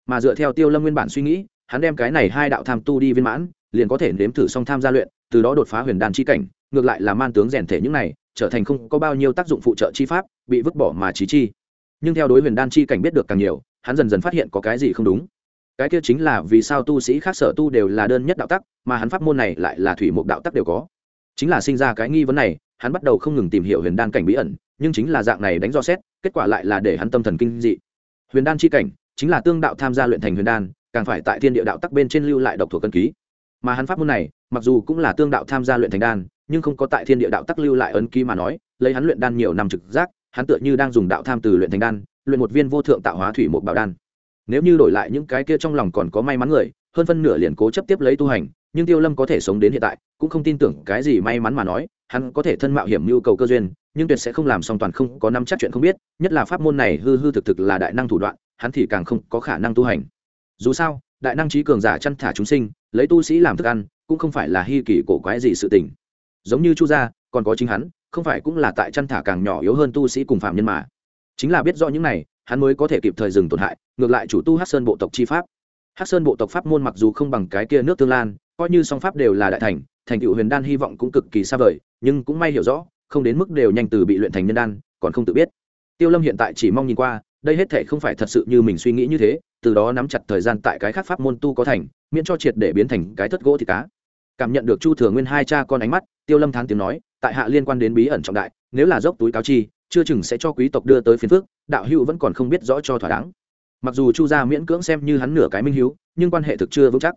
Mà dựa theo tiêu lâm nguyên bản suy nghĩ, hắn đem cái này hai đạo tham tu đi viên mãn, liền có thể nếm thử song tham gia luyện, từ đó đột phá huyền đan chi cảnh, ngược lại là man tướng rèn thể những này, trở thành không có bao nhiêu tác dụng phụ trợ chi pháp, bị vứt bỏ mà trí chi. Nhưng theo đối huyền đan chi cảnh biết được càng nhiều, hắn dần dần phát hiện có cái gì không đúng. Cái kia chính là vì sao tu sĩ khác sở tu đều là đơn nhất đạo tắc, mà hắn pháp môn này lại là thủy mục đạo tắc đều có. Chính là sinh ra cái nghi vấn này, hắn bắt đầu không ngừng tìm hiểu huyền đan cảnh bí ẩn, nhưng chính là dạng này đánh do xét, kết quả lại là để hắn tâm thần kinh dị huyền đan chi cảnh chính là tương đạo tham gia luyện thành huyền đan, càng phải tại thiên địa đạo tắc bên trên lưu lại độc thuộc cân ký. Mà hắn pháp môn này, mặc dù cũng là tương đạo tham gia luyện thành đan, nhưng không có tại thiên địa đạo tắc lưu lại ấn ký mà nói, lấy hắn luyện đan nhiều năm trực giác, hắn tựa như đang dùng đạo tham từ luyện thành đan, luyện một viên vô thượng tạo hóa thủy một bảo đan. Nếu như đổi lại những cái kia trong lòng còn có may mắn người, hơn phân nửa liền cố chấp tiếp lấy tu hành, nhưng tiêu lâm có thể sống đến hiện tại, cũng không tin tưởng cái gì may mắn mà nói, hắn có thể thân mạo hiểm nhu cầu cơ duyên nhưng tuyệt sẽ không làm song toàn không có năm chắc chuyện không biết, nhất là pháp môn này hư hư thực thực là đại năng thủ đoạn, hắn thì càng không có khả năng tu hành. Dù sao, đại năng trí cường giả chăn thả chúng sinh, lấy tu sĩ làm thức ăn, cũng không phải là hy kỳ cổ quái gì sự tình. Giống như chu gia, còn có chính hắn, không phải cũng là tại chăn thả càng nhỏ yếu hơn tu sĩ cùng phạm nhân mà. Chính là biết rõ những này, hắn mới có thể kịp thời dừng tổn hại, ngược lại chủ tu hát sơn bộ tộc chi pháp. Hát sơn bộ tộc pháp môn mặc dù không bằng cái kia nước tương lan, coi như song pháp đều là đại thành thành tựu huyền đan hy vọng cũng cực kỳ xa vời, nhưng cũng may hiểu rõ không đến mức đều nhanh từ bị luyện thành nhân đan, còn không tự biết. Tiêu lâm hiện tại chỉ mong nhìn qua, đây hết thể không phải thật sự như mình suy nghĩ như thế, từ đó nắm chặt thời gian tại cái khác pháp môn tu có thành, miễn cho triệt để biến thành cái thất gỗ thì cá. Cảm nhận được chu thừa nguyên hai cha con ánh mắt, tiêu lâm thán tiếng nói, tại hạ liên quan đến bí ẩn trọng đại, nếu là dốc túi cáo chi, chưa chừng sẽ cho quý tộc đưa tới phiến phước đạo hữu vẫn còn không biết rõ cho thỏa đáng. Mặc dù chu gia miễn cưỡng xem như hắn nửa cái minh hiếu, nhưng quan hệ thực chưa vững chắc.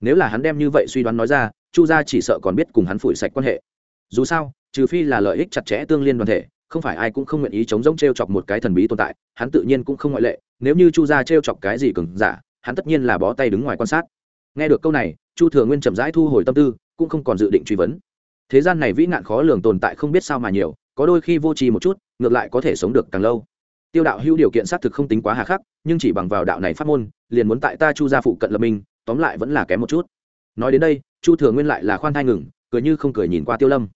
Nếu là hắn đem như vậy suy đoán nói ra, chu gia chỉ sợ còn biết cùng hắn phủi sạch quan hệ. Dù sao trừ phi là lợi ích chặt chẽ tương liên đoàn thể, không phải ai cũng không nguyện ý chống giống t r e o chọc một cái thần bí tồn tại, hắn tự nhiên cũng không ngoại lệ, nếu như chu gia t r e o chọc cái gì cừng giả, hắn tất nhiên là bó tay đứng ngoài quan sát. Nghe được câu này, chu thừa nguyên chậm rãi thu hồi tâm tư, cũng không còn dự định truy vấn. Thế gian này vĩ nạn khó lường tồn tại không biết sao mà nhiều, có đôi khi vô trì một chút, ngược lại có thể sống được càng lâu. Tiêu đạo hữu điều kiện xác thực không tính quá hà khắc, nhưng chỉ bằng vào đạo này phát môn, liền muốn tại ta chu gia phụ cận lập minh, tóm lại vẫn là kém một chút. Nói đến đây, chu thừa nguyên lại là khoan thai ngừng, cười như không cười nhìn qua tiêu lâm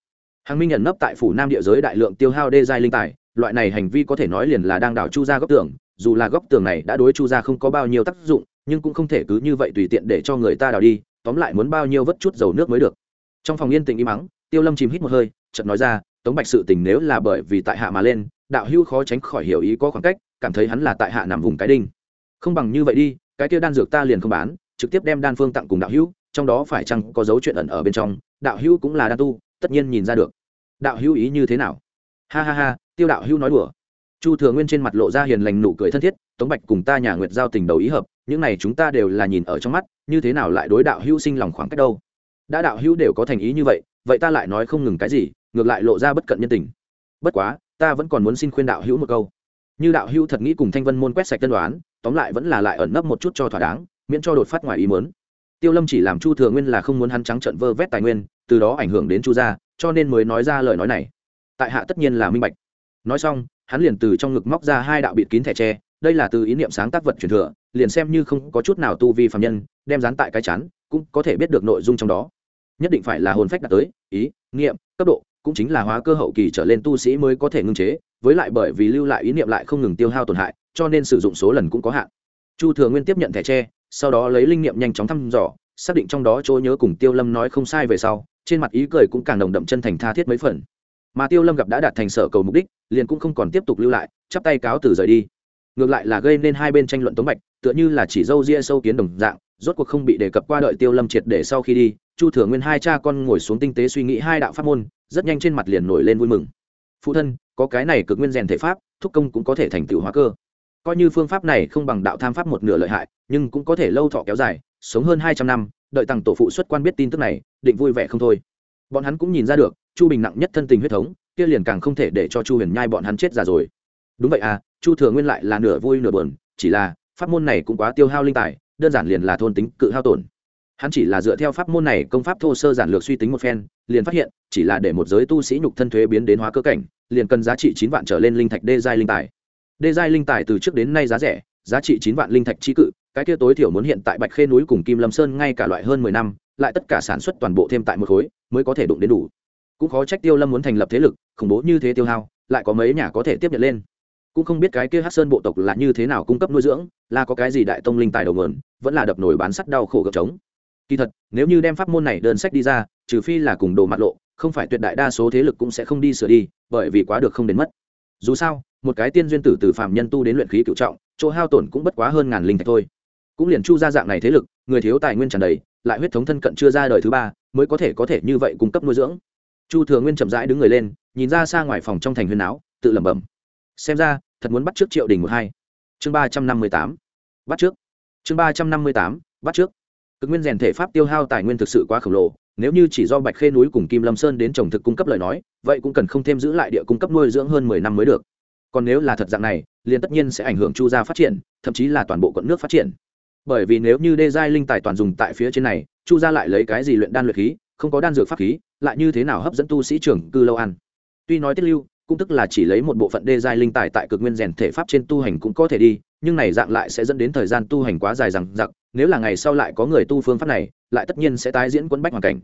hàng minh nhận nấp tại phủ nam địa giới đại lượng tiêu hao đê giai linh tài, loại này hành vi có thể nói liền là đang đảo chu gia góc tường, dù là góc tường này đã đối chu gia không có bao nhiêu tác dụng, nhưng cũng không thể cứ như vậy tùy tiện để cho người ta đào đi, tóm lại muốn bao nhiêu vất chút dầu nước mới được. Trong phòng yên tĩnh im mắng, tiêu lâm chìm hít một hơi, chợt nói ra, tống bạch sự tình nếu là bởi vì tại hạ mà lên, đạo hữu khó tránh khỏi hiểu ý có khoảng cách, cảm thấy hắn là tại hạ nằm vùng cái đinh. Không bằng như vậy đi, cái kia đan dược ta liền không bán, trực tiếp đem đan phương tặng cùng đạo hữu, trong đó phải chăng có dấu chuyện ẩn ở bên trong, đạo hữu cũng là đan tu, tất nhiên nhìn ra được đạo hữu ý như thế nào? Ha ha ha, tiêu đạo hữu nói đùa. Chu thừa nguyên trên mặt lộ ra hiền lành nụ cười thân thiết, tống bạch cùng ta nhà nguyệt giao tình đầu ý hợp, những này chúng ta đều là nhìn ở trong mắt, như thế nào lại đối đạo hữu sinh lòng khoảng cách đâu? Đã đạo hữu đều có thành ý như vậy vậy ta lại nói không ngừng cái gì, ngược lại lộ ra bất cận nhân tình. Bất quá, ta vẫn còn muốn xin khuyên đạo hữu một câu. Như đạo hữu thật nghĩ cùng thanh vân môn quét sạch tân đoán, tóm lại vẫn là lại ẩn nấp một chút cho thỏa đáng, miễn cho đột phát ngoài ý mớn tiêu lâm chỉ làm chu thừa nguyên là không muốn hắn trắng trận vơ vét tài nguyên, từ đó ảnh hưởng đến chu gia cho nên mới nói ra lời nói này. Tại hạ tất nhiên là minh bạch. Nói xong, hắn liền từ trong ngực móc ra hai đạo bịt kín thẻ tre, đây là từ ý niệm sáng tác vật truyền thừa, liền xem như không có chút nào tu vi phạm nhân, đem dán tại cái chán, cũng có thể biết được nội dung trong đó. Nhất định phải là hồn phách đạt tới, ý, niệm, cấp độ, cũng chính là hóa cơ hậu kỳ trở lên tu sĩ mới có thể ngưng chế, với lại bởi vì lưu lại ý niệm lại không ngừng tiêu hao tổn hại, cho nên sử dụng số lần cũng có hạn. Chu thừa nguyên tiếp nhận thẻ tre, sau đó lấy linh niệm nhanh chóng thăm dò, xác định trong đó chỗ nhớ cùng tiêu lâm nói không sai về sau trên mặt ý cười cũng càng nồng đậm chân thành tha thiết mấy phần. Mà tiêu lâm gặp đã đạt thành sở cầu mục đích liền cũng không còn tiếp tục lưu lại chắp tay cáo từ rời đi. Ngược lại là gây nên hai bên tranh luận tống bạch, tựa như là chỉ dâu ria sâu kiến đồng dạng rốt cuộc không bị đề cập qua đợi tiêu lâm triệt để sau khi đi chu thừa nguyên hai cha con ngồi xuống tinh tế suy nghĩ hai đạo pháp môn rất nhanh trên mặt liền nổi lên vui mừng. Phụ thân có cái này cực nguyên rèn thể pháp thúc công cũng có thể thành tựu hóa cơ. Coi như phương pháp này không bằng đạo tham pháp một nửa lợi hại nhưng cũng có thể lâu thọ kéo dài sống hơn hai trăm năm đợi tằng tổ phụ xuất quan biết tin tức này, định vui vẻ không thôi. Bọn hắn cũng nhìn ra được, chu bình nặng nhất thân tình huyết thống, kia liền càng không thể để cho chu huyền nhai bọn hắn chết già rồi. Đúng vậy à chu thừa nguyên lại là nửa vui nửa buồn, chỉ là, pháp môn này cũng quá tiêu hao linh tài, đơn giản liền là thôn tính cự hao tổn. Hắn chỉ là dựa theo pháp môn này công pháp thô sơ giản lược suy tính một phen, liền phát hiện, chỉ là để một giới tu sĩ nhục thân thuế biến đến hóa cơ cảnh, liền cần giá trị chín vạn trở lên linh thạch đê giai linh tài. Đê giai linh tài từ trước đến nay giá rẻ, giá trị chín vạn linh thạch trí cự cái kia tối thiểu muốn hiện tại bạch khê núi cùng kim lâm sơn ngay cả loại hơn mười năm, lại tất cả sản xuất toàn bộ thêm tại một khối, mới có thể đụng đến đủ. Cũng khó trách tiêu lâm muốn thành lập thế lực, khủng bố như thế tiêu hao, lại có mấy nhà có thể tiếp nhận lên. Cũng không biết cái kia hát sơn bộ tộc là như thế nào cung cấp nuôi dưỡng, là có cái gì đại tông linh tài đầu nguồn, vẫn là đập nổi bán sắt đau khổ gập trống. Kỳ thật, nếu như đem pháp môn này đơn sách đi ra, trừ phi là cùng đồ mặt lộ, không phải tuyệt đại đa số thế lực cũng sẽ không đi sửa đi, bởi vì quá được không đến mất. Dù sao, một cái tiên duyên tử từ phạm nhân tu đến luyện khí cựu trọng, chỗ hao tổn cũng bất quá hơn ngàn linh thạch thôi cũng liền chu ra dạng này thế lực, người thiếu tài nguyên tràn đầy, lại huyết thống thân cận chưa ra đời thứ ba, mới có thể có thể như vậy cung cấp nuôi dưỡng. Chu thừa nguyên chậm rãi đứng người lên, nhìn ra xa ngoài phòng trong thành huyền áo, tự lẩm bẩm. Xem ra, thật muốn bắt trước triệu đình một hai. Chương ba trăm năm mươi tám. Bắt trước. Chương ba trăm năm mươi tám. Bắt trước. Cực nguyên rèn thể pháp tiêu hao tài nguyên thực sự quá khổng lồ, nếu như chỉ do bạch khê núi cùng kim lâm sơn đến trồng thực cung cấp lời nói, vậy cũng cần không thêm giữ lại địa cung cấp nuôi dưỡng hơn mười năm mới được. Còn nếu là thật dạng này, liền tất nhiên sẽ ảnh hưởng chu gia phát triển, thậm chí là toàn bộ quận nước phát triển bởi vì nếu như đê giai linh tài toàn dùng tại phía trên này, chu gia lại lấy cái gì luyện đan luyện khí, không có đan dược pháp khí, lại như thế nào hấp dẫn tu sĩ trưởng cư lâu ăn tuy nói tiết lưu, cũng tức là chỉ lấy một bộ phận đê giai linh tài tại cực nguyên rèn thể pháp trên tu hành cũng có thể đi, nhưng này dạng lại sẽ dẫn đến thời gian tu hành quá dài rằng giặc nếu là ngày sau lại có người tu phương pháp này, lại tất nhiên sẽ tái diễn quấn bách hoàn cảnh.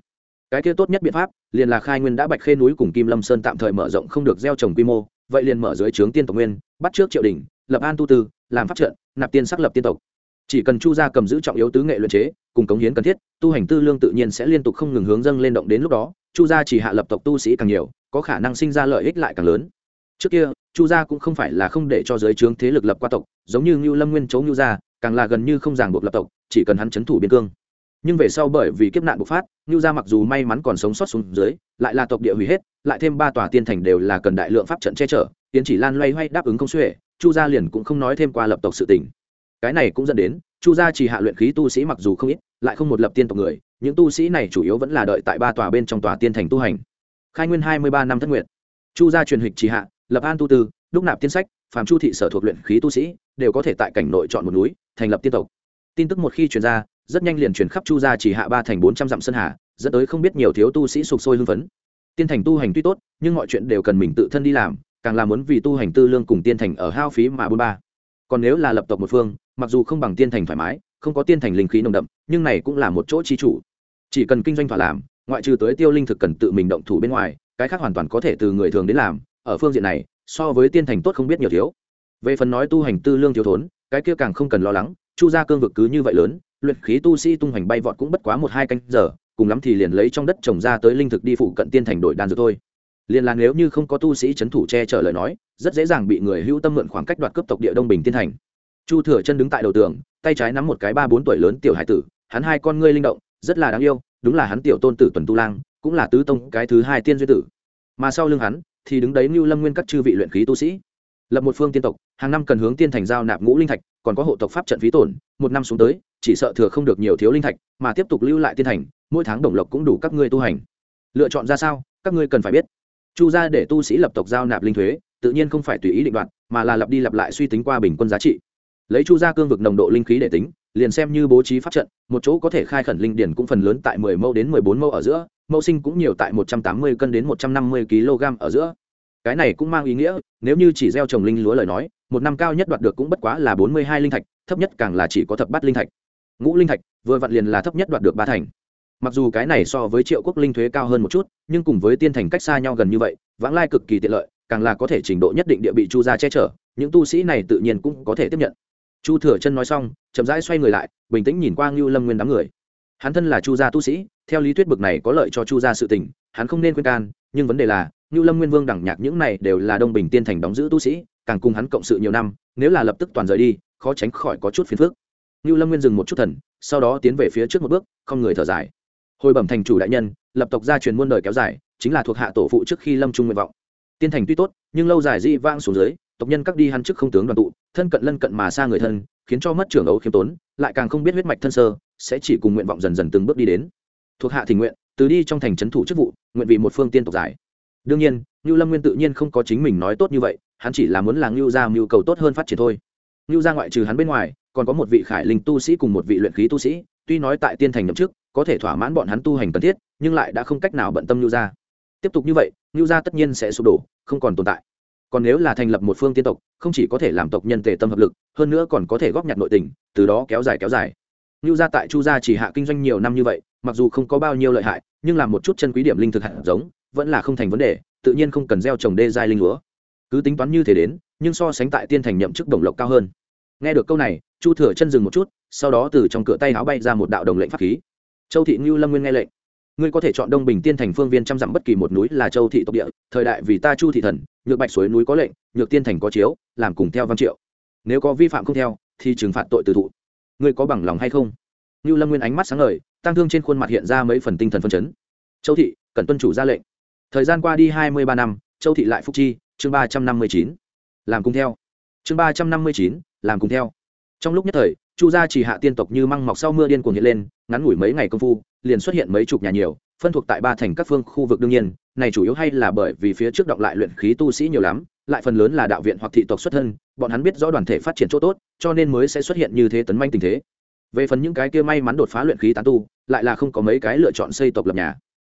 Cái kia tốt nhất biện pháp, liền là khai nguyên đã bạch khê núi cùng kim lâm sơn tạm thời mở rộng không được gieo trồng quy mô, vậy liền mở dưới trướng tiên tộc nguyên, bắt trước triệu đình, lập an tu tư, làm pháp trận, nạp tiên sắc lập tiên tộc chỉ cần chu gia cầm giữ trọng yếu tứ nghệ luyện chế, cùng cống hiến cần thiết, tu hành tư lương tự nhiên sẽ liên tục không ngừng hướng dâng lên động đến lúc đó, chu gia chỉ hạ lập tộc tu sĩ càng nhiều, có khả năng sinh ra lợi ích lại càng lớn. Trước kia, chu gia cũng không phải là không để cho giới trướng thế lực lập qua tộc, giống như ngưu lâm nguyên chấu ngưu gia, càng là gần như không ràng buộc lập tộc, chỉ cần hắn chấn thủ biên cương. Nhưng về sau bởi vì kiếp nạn bộc phát, ngưu gia mặc dù may mắn còn sống sót xuống dưới, lại là tộc địa hủy hết, lại thêm ba tòa tiên thành đều là cần đại lượng pháp trận che chở, tiến chỉ lan loay hoay đáp ứng không xuể chu gia liền cũng không nói thêm qua lập tộc sự tình cái này cũng dẫn đến chu gia chỉ hạ luyện khí tu sĩ mặc dù không ít, lại không một lập tiên tộc người, những tu sĩ này chủ yếu vẫn là đợi tại ba tòa bên trong tòa tiên thành tu hành. Khai nguyên hai mươi ba năm thất nguyện chu gia truyền hịch chỉ hạ, lập an tu tư, đúc nạp tiên sách, phàm chu thị sở thuộc luyện khí tu sĩ, đều có thể tại cảnh nội chọn một núi, thành lập tiên tộc. Tin tức một khi truyền ra, rất nhanh liền truyền khắp chu gia chỉ hạ ba thành bốn trăm dặm sơn hà, dẫn tới không biết nhiều thiếu tu sĩ sụp sôi hưng phấn. Tiên thành tu hành tuy tốt, nhưng mọi chuyện đều cần mình tự thân đi làm, càng làm muốn vì tu hành tư lương cùng tiên thành ở hao phí mà bôn ba còn nếu là lập tộc một phương, mặc dù không bằng tiên thành thoải mái, không có tiên thành linh khí nồng đậm, nhưng này cũng là một chỗ chi chủ. Chỉ cần kinh doanh thỏa làm, ngoại trừ tới tiêu linh thực cần tự mình động thủ bên ngoài, cái khác hoàn toàn có thể từ người thường đến làm, ở phương diện này, so với tiên thành tốt không biết nhiều thiếu. Về phần nói tu hành tư lương thiếu thốn, cái kia càng không cần lo lắng, chu gia cương vực cứ như vậy lớn, luyện khí tu sĩ tung hoành bay vọt cũng bất quá một hai canh giờ, cùng lắm thì liền lấy trong đất trồng ra tới linh thực đi phụ cận tiên thành đổi đan dược thôi liền là nếu như không có tu sĩ c h ấ n thủ che chở lời nói, rất dễ dàng bị người hữu tâm mượn khoảng cách đoạt cướp tộc địa đông bình tiên thành. Chu thừa chân đứng tại đầu tường, tay trái nắm một cái ba bốn tuổi lớn tiểu hải tử, hắn hai con ngươi linh động, rất là đáng yêu, đúng là hắn tiểu tôn tử tuần tu lang, cũng là tứ tông cái thứ hai tiên duyên tử. Mà sau lưng hắn, thì đứng đấy ngưu lâm nguyên các chư vị luyện khí tu sĩ. Lập một phương tiên tộc, hàng năm cần hướng tiên thành giao nạp ngũ linh thạch, còn có hộ tộc pháp trận phí tổn, một năm xuống tới, chỉ sợ thừa không được nhiều thiếu linh thạch, mà tiếp tục lưu lại tiên thành, mỗi tháng đồng lộc cũng đủ các ngươi tu hành. Lựa chọn ra sao, các ngươi cần phải biết chu ra để tu sĩ lập tộc giao nạp linh thuế, tự nhiên không phải tùy ý định đoạt, mà là lặp đi lặp lại suy tính qua bình quân giá trị. Lấy chu ra cương vực nồng độ linh khí để tính, liền xem như bố trí pháp trận, một chỗ có thể khai khẩn linh điển cũng phần lớn tại mười mẫu đến mười bốn mẫu ở giữa, mẫu sinh cũng nhiều tại một trăm tám mươi cân đến một trăm năm mươi kg ở giữa. Cái này cũng mang ý nghĩa, nếu như chỉ gieo trồng linh lúa lời nói, một năm cao nhất đoạt được cũng bất quá là bốn mươi hai linh thạch, thấp nhất càng là chỉ có thập bát linh thạch. Ngũ linh thạch, vừa vặn liền là thấp nhất đoạt được ba thành mặc dù cái này so với triệu quốc linh thuế cao hơn một chút, nhưng cùng với tiên thành cách xa nhau gần như vậy, vãng lai cực kỳ tiện lợi, càng là có thể trình độ nhất định địa bị chu gia che chở, những tu sĩ này tự nhiên cũng có thể tiếp nhận. Chu thừa chân nói xong, chậm rãi xoay người lại, bình tĩnh nhìn qua ngưu lâm nguyên đám người. Hắn thân là chu gia tu sĩ, theo lý thuyết bực này có lợi cho chu gia sự tình, hắn không nên khuyên can, nhưng vấn đề là, ngưu lâm nguyên vương đẳng nhạc những này đều là đông bình tiên thành đóng giữ tu sĩ, càng cùng hắn cộng sự nhiều năm, nếu là lập tức toàn rời đi, khó tránh khỏi có chút phiền phức. Ngưu lâm nguyên dừng một chút thần, sau đó tiến về phía trước một bước, không người thở dài hồi bẩm thành chủ đại nhân, lập tộc gia truyền muôn đời kéo dài, chính là thuộc hạ tổ phụ trước khi lâm trung nguyện vọng. Tiên thành tuy tốt, nhưng lâu dài di vang xuống dưới, tộc nhân các đi hắn chức không tướng đoàn tụ, thân cận lân cận mà xa người thân, khiến cho mất trưởng ấu khiêm tốn, lại càng không biết huyết mạch thân sơ, sẽ chỉ cùng nguyện vọng dần dần từng bước đi đến. Thuộc hạ thỉnh nguyện, từ đi trong thành trấn thủ chức vụ, nguyện vì một phương tiên tộc giải. Đương nhiên, ngưu lâm nguyên tự nhiên không có chính mình nói tốt như vậy, hắn chỉ là muốn là ngưu gia mưu cầu tốt hơn phát triển thôi. Ngưu gia ngoại trừ hắn bên ngoài, còn có một vị khải linh tu sĩ cùng một vị luyện khí tu sĩ, tuy nói tại tiên thành nhậm chức có thể thỏa mãn bọn hắn tu hành cần thiết, nhưng lại đã không cách nào bận tâm ngưu gia. Tiếp tục như vậy ngưu gia tất nhiên sẽ sụp đổ, không còn tồn tại. Còn nếu là thành lập một phương tiên tộc, không chỉ có thể làm tộc nhân tề tâm hợp lực, hơn nữa còn có thể góp nhặt nội tình, từ đó kéo dài kéo dài. Ngưu gia tại chu gia chỉ hạ kinh doanh nhiều năm như vậy, mặc dù không có bao nhiêu lợi hại, nhưng làm một chút chân quý điểm linh thực hạt giống, vẫn là không thành vấn đề, tự nhiên không cần gieo trồng đê giai linh lúa. Cứ tính toán như thế đến, nhưng so sánh tại tiên thành nhậm chức đồng lộc cao hơn. Nghe được câu này, chu thừa chân dừng một chút, sau đó từ trong cửa tay áo bay ra một đạo đồng lệnh pháp khí châu thị ngưu lâm nguyên nghe lệnh. Ngươi có thể chọn đông bình tiên thành phương viên trăm dặm bất kỳ một núi là châu thị tộc địa, thời đại vì ta chu thị thần, nhược bạch suối núi có lệnh, nhược tiên thành có chiếu, làm cùng theo văn triệu. Nếu có vi phạm không theo, thì trừng phạt tội từ thụ. Ngươi có bằng lòng hay không? Ngưu lâm nguyên ánh mắt sáng ngời tăng thương trên khuôn mặt hiện ra mấy phần tinh thần phân chấn. Châu thị, cần tuân chủ ra lệnh. Thời gian qua đi hai mươi ba năm, châu thị lại phúc chi, chương ba trăm năm mươi chín. Làm cùng theo. Chương ba trăm năm mươi chín, làm cùng theo. Trong lúc nhất thời chu gia chỉ hạ tiên tộc như măng mọc sau mưa điên cuồng hiện lên, ngắn ngủi mấy ngày công phu, liền xuất hiện mấy chục nhà nhiều, phân thuộc tại ba thành các phương khu vực đương nhiên, này chủ yếu hay là bởi vì phía trước động lại luyện khí tu sĩ nhiều lắm, lại phần lớn là đạo viện hoặc thị tộc xuất thân, bọn hắn biết rõ đoàn thể phát triển chỗ tốt, cho nên mới sẽ xuất hiện như thế tấn manh tình thế. Về phần những cái kia may mắn đột phá luyện khí tán tu, lại là không có mấy cái lựa chọn xây tộc lập nhà.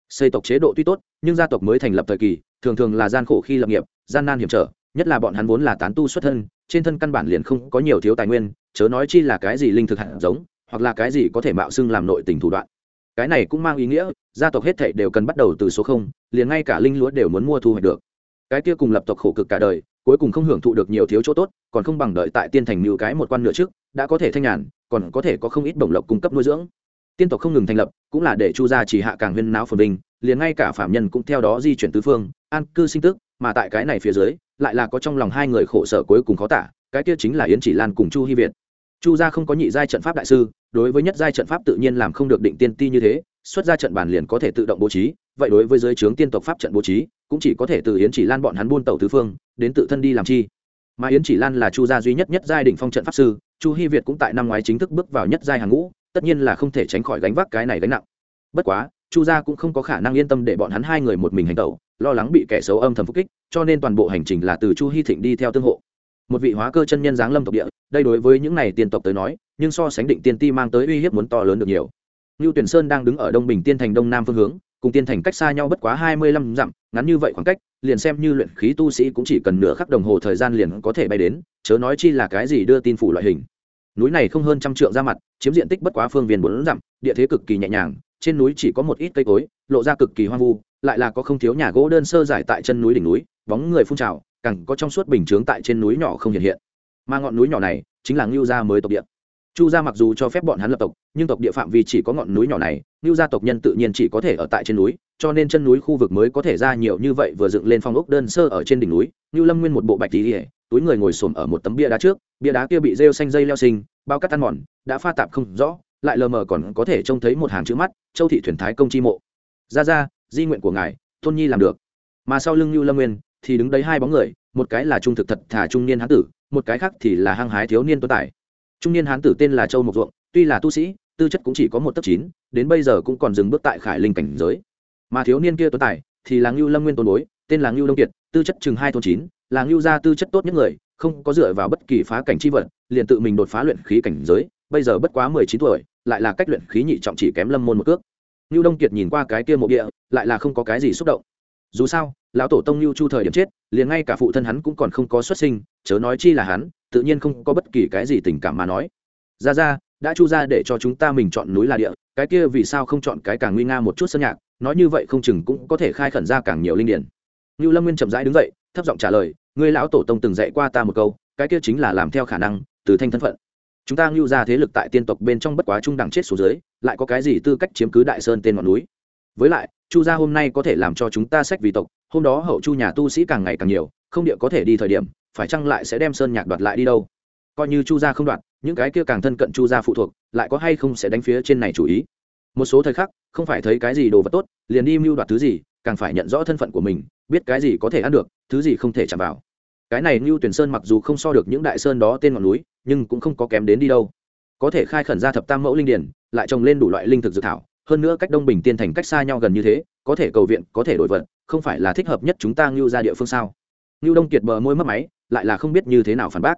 Xây tộc chế độ tuy tốt, nhưng gia tộc mới thành lập thời kỳ, thường thường là gian khổ khi lập nghiệp, gian nan hiểm trở, nhất là bọn hắn vốn là tán tu xuất thân trên thân căn bản liền không có nhiều thiếu tài nguyên, chớ nói chi là cái gì linh thực hạt giống, hoặc là cái gì có thể mạo xưng làm nội tình thủ đoạn. Cái này cũng mang ý nghĩa, gia tộc hết thảy đều cần bắt đầu từ số không, liền ngay cả linh lúa đều muốn mua thu hoạch được. Cái kia cùng lập tộc khổ cực cả đời, cuối cùng không hưởng thụ được nhiều thiếu chỗ tốt, còn không bằng đợi tại tiên thành như cái một quan nửa trước, đã có thể thanh nhàn, còn có thể có không ít bổng lộc cung cấp nuôi dưỡng. Tiên tộc không ngừng thành lập, cũng là để chu gia chỉ hạ càng huyên náo phồn vinh, liền ngay cả phạm nhân cũng theo đó di chuyển tứ phương, an cư sinh tức, mà tại cái này phía dưới lại là có trong lòng hai người khổ sở cuối cùng khó tả, cái kia chính là yến chỉ lan cùng chu hy việt. Chu gia không có nhị giai trận pháp đại sư, đối với nhất giai trận pháp tự nhiên làm không được định tiên ti như thế, xuất ra trận bản liền có thể tự động bố trí, vậy đối với giới trướng tiên tộc pháp trận bố trí, cũng chỉ có thể từ yến chỉ lan bọn hắn buôn tàu tứ phương, đến tự thân đi làm chi. Mà yến chỉ lan là chu gia duy nhất nhất giai đỉnh phong trận pháp sư, chu hy việt cũng tại năm ngoái chính thức bước vào nhất giai hàng ngũ, tất nhiên là không thể tránh khỏi gánh vác cái này gánh nặng. Bất quá chu gia cũng không có khả năng yên tâm để bọn hắn hai người một mình hành tẩu lo lắng bị kẻ xấu âm thầm phúc kích cho nên toàn bộ hành trình là từ chu hy thịnh đi theo tương hộ một vị hóa cơ chân nhân giáng lâm tộc địa đây đối với những này tiên tộc tới nói nhưng so sánh định tiên ti mang tới uy hiếp muốn to lớn được nhiều Nưu Tuyển Sơn đang đứng ở Đông Bình Tiên Thành Đông Nam phương hướng, cùng Tiên Thành cách xa nhau bất quá hai mươi lăm dặm, ngắn như vậy khoảng cách, liền xem như luyện khí tu sĩ cũng chỉ cần nửa khắc đồng hồ thời gian liền có thể bay đến, chớ nói chi là cái gì đưa tin phủ loại hình. Núi này không hơn trăm trượng ra mặt, chiếm diện tích bất quá phương viên bốn dặm, địa thế cực kỳ nhẹ nhàng, trên núi chỉ có một ít cây cối, lộ ra cực kỳ hoang vu, lại là có không thiếu nhà gỗ đơn sơ giải tại chân núi đỉnh núi, bóng người phun trào, càng có trong suốt bình chướng tại trên núi nhỏ không hiện hiện. Mà ngọn núi nhỏ này chính là ngưu gia mới tộc địa. Chu gia mặc dù cho phép bọn hắn lập tộc nhưng tộc địa phạm vi chỉ có ngọn núi nhỏ này ngưu gia tộc nhân tự nhiên chỉ có thể ở tại trên núi cho nên chân núi khu vực mới có thể ra nhiều như vậy vừa dựng lên phong ốc đơn sơ ở trên đỉnh núi. Ngưu lâm nguyên một bộ bạch tí ỉa túi người ngồi xổm ở một tấm bia đá trước bia đá kia bị rêu xanh dây leo sinh bao cắt tan mòn đã pha tạp không rõ lại lờ mờ còn có thể trông thấy một hàng chữ mắt, châu thị thuyền thái công chi mộ. Ra ra, di nguyện của ngài, tôn nhi làm được. Mà sau lưng như lâm nguyên, thì đứng đấy hai bóng người, một cái là trung thực thật thà trung niên hán tử, một cái khác thì là hăng hái thiếu niên tuấn tài. Trung niên hán tử tên là châu mộc ruộng, tuy là tu sĩ, tư chất cũng chỉ có một tấc chín, đến bây giờ cũng còn dừng bước tại khải linh cảnh giới. Mà thiếu niên kia tuấn tài, thì là ngưu lâm nguyên tôn bối, tên là ngưu đông kiệt, tư chất chừng hai thôn chín, là ngưu gia tư chất tốt nhất người, không có dựa vào bất kỳ phá cảnh chi vật, liền tự mình đột phá luyện khí cảnh giới, bây giờ bất quá mười chín tuổi lại là cách luyện khí nhị trọng chỉ kém lâm môn một cước. Ngưu đông kiệt nhìn qua cái kia mộ địa, lại là không có cái gì xúc động. Dù sao, lão tổ tông lưu chu thời điểm chết, liền ngay cả phụ thân hắn cũng còn không có xuất sinh, chớ nói chi là hắn, tự nhiên không có bất kỳ cái gì tình cảm mà nói. Ra ra, đã chu ra để cho chúng ta mình chọn núi là địa, cái kia vì sao không chọn cái càng nguy nga một chút sân nhạc, nói như vậy không chừng cũng có thể khai khẩn ra càng nhiều linh điển. Lưu lâm nguyên chậm rãi đứng dậy, thấp giọng trả lời người lão tổ tông từng dạy qua ta một câu, cái kia chính là làm theo khả năng, từ thanh thân phận chúng ta lưu ra thế lực tại tiên tộc bên trong bất quá trung đẳng chết xuống dưới, lại có cái gì tư cách chiếm cứ đại sơn tên ngọn núi? Với lại, chu gia hôm nay có thể làm cho chúng ta sách vì tộc, hôm đó hậu chu nhà tu sĩ càng ngày càng nhiều, không địa có thể đi thời điểm, phải chăng lại sẽ đem sơn nhạc đoạt lại đi đâu? Coi như chu gia không đoạt, những cái kia càng thân cận chu gia phụ thuộc, lại có hay không sẽ đánh phía trên này chủ ý? Một số thời khắc, không phải thấy cái gì đồ vật tốt, liền đi mưu đoạt thứ gì, càng phải nhận rõ thân phận của mình, biết cái gì có thể ăn được, thứ gì không thể chạm vào. Cái này mưu tuyển sơn mặc dù không so được những đại sơn đó tên ngọn núi nhưng cũng không có kém đến đi đâu. Có thể khai khẩn ra thập tam mẫu linh điển, lại trồng lên đủ loại linh thực dự thảo, hơn nữa cách đông bình tiên thành cách xa nhau gần như thế, có thể cầu viện, có thể đổi vật không phải là thích hợp nhất chúng ta ngưu ra địa phương sao? Ngưu đông kiệt bờ môi mất máy, lại là không biết như thế nào phản bác.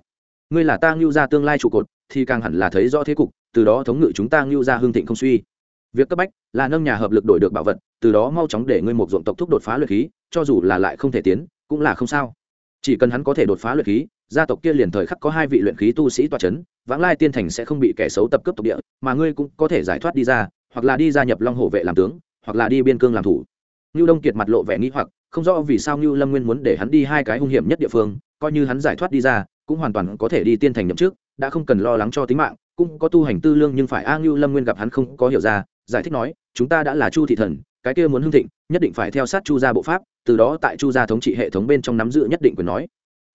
Ngươi là ta ngưu ra tương lai trụ cột, thì càng hẳn là thấy rõ thế cục, từ đó thống ngự chúng ta ngưu ra hương thịnh không suy. Việc cấp bách là nâng nhà hợp lực đổi được bảo vật, từ đó mau chóng để ngươi một ruộng tộc thúc đột phá luyện khí, cho dù là lại không thể tiến, cũng là không sao. Chỉ cần hắn có thể đột phá luyện khí gia tộc kia liền thời khắc có hai vị luyện khí tu sĩ toa chấn, vãng lai tiên thành sẽ không bị kẻ xấu tập cấp tộc địa mà ngươi cũng có thể giải thoát đi ra hoặc là đi gia nhập long hổ vệ làm tướng hoặc là đi biên cương làm thủ. Ngưu đông kiệt mặt lộ vẻ nghĩ hoặc không rõ vì sao ngưu lâm nguyên muốn để hắn đi hai cái hung hiểm nhất địa phương coi như hắn giải thoát đi ra cũng hoàn toàn có thể đi tiên thành nhậm trước đã không cần lo lắng cho tính mạng cũng có tu hành tư lương nhưng phải a ngưu lâm nguyên gặp hắn không có hiểu ra giải thích nói chúng ta đã là chu thị thần cái kia muốn hưng thịnh nhất định phải theo sát chu gia bộ pháp từ đó tại chu gia thống trị hệ thống bên trong nắm giữ nhất định quyền nói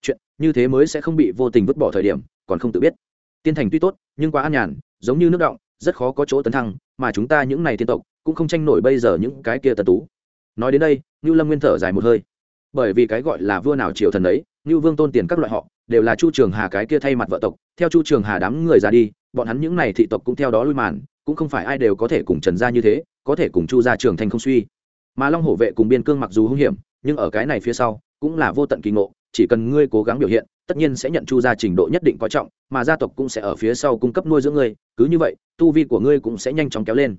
chuyện, như thế mới sẽ không bị vô tình vứt bỏ thời điểm, còn không tự biết. Tiên thành tuy tốt, nhưng quá an nhàn, giống như nước động, rất khó có chỗ tấn thăng, mà chúng ta những này tiên tộc, cũng không tranh nổi bây giờ những cái kia tần tú. Nói đến đây, ngưu lâm nguyên thở dài một hơi. Bởi vì cái gọi là vua nào triều thần ấy ngưu vương tôn tiền các loại họ, đều là chu trường hà cái kia thay mặt vợ tộc. Theo chu trường hà đám người ra đi, bọn hắn những này thị tộc cũng theo đó lui màn, cũng không phải ai đều có thể cùng trần gia như thế, có thể cùng chu gia trường thành không suy. Mà long hổ vệ cùng biên cương mặc dù hung hiểm, nhưng ở cái này phía sau, cũng là vô tận kỳ ngộ chỉ cần ngươi cố gắng biểu hiện, tất nhiên sẽ nhận chu ra trình độ nhất định coi trọng, mà gia tộc cũng sẽ ở phía sau cung cấp nuôi dưỡng ngươi, cứ như vậy, tu vi của ngươi cũng sẽ nhanh chóng kéo lên.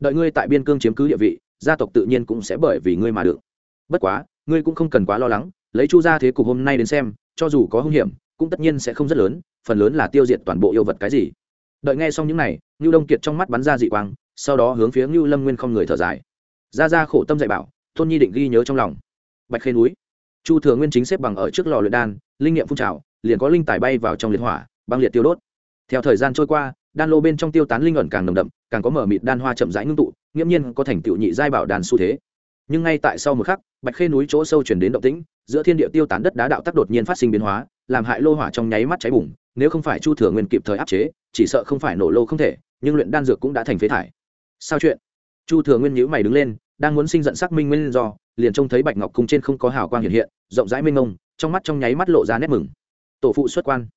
Đợi ngươi tại biên cương chiếm cứ địa vị, gia tộc tự nhiên cũng sẽ bởi vì ngươi mà được. Bất quá, ngươi cũng không cần quá lo lắng, lấy chu ra thế cục hôm nay đến xem, cho dù có hung hiểm, cũng tất nhiên sẽ không rất lớn, phần lớn là tiêu diệt toàn bộ yêu vật cái gì. Đợi nghe xong những này, ngưu đông kiệt trong mắt bắn ra dị quang, sau đó hướng phía ngưu lâm nguyên không người thở dài. Ra ra khổ tâm dạy bảo, tôn nhi định ghi nhớ trong lòng. Bạch khê núi chu thừa nguyên chính xếp bằng ở trước lò luyện đan, linh nghiệm phun trào, liền có linh tài bay vào trong liệt hỏa, băng liệt tiêu đốt. Theo thời gian trôi qua, đan lô bên trong tiêu tán linh ẩn càng nồng đậm, càng có mở mịt đan hoa chậm rãi ngưng tụ, nghiễm nhiên có thành tựu nhị giai bảo đàn xu thế. Nhưng ngay tại sau một khắc, bạch khê núi chỗ sâu chuyển đến động tĩnh, giữa thiên địa tiêu tán đất đá đạo tắc đột nhiên phát sinh biến hóa, làm hại lô hỏa trong nháy mắt cháy bùng, nếu không phải chu thừa nguyên kịp thời áp chế, chỉ sợ không phải nổ lô không thể, nhưng luyện đan dược cũng đã thành phế thải. Sao chuyện? Chu thừa nguyên nhíu mày đứng lên đang muốn sinh giận xác minh nguyên do, liền trông thấy bạch ngọc cung trên không có hào quang hiện hiện, rộng rãi mênh mông, trong mắt trong nháy mắt lộ ra nét mừng. Tổ phụ xuất quan.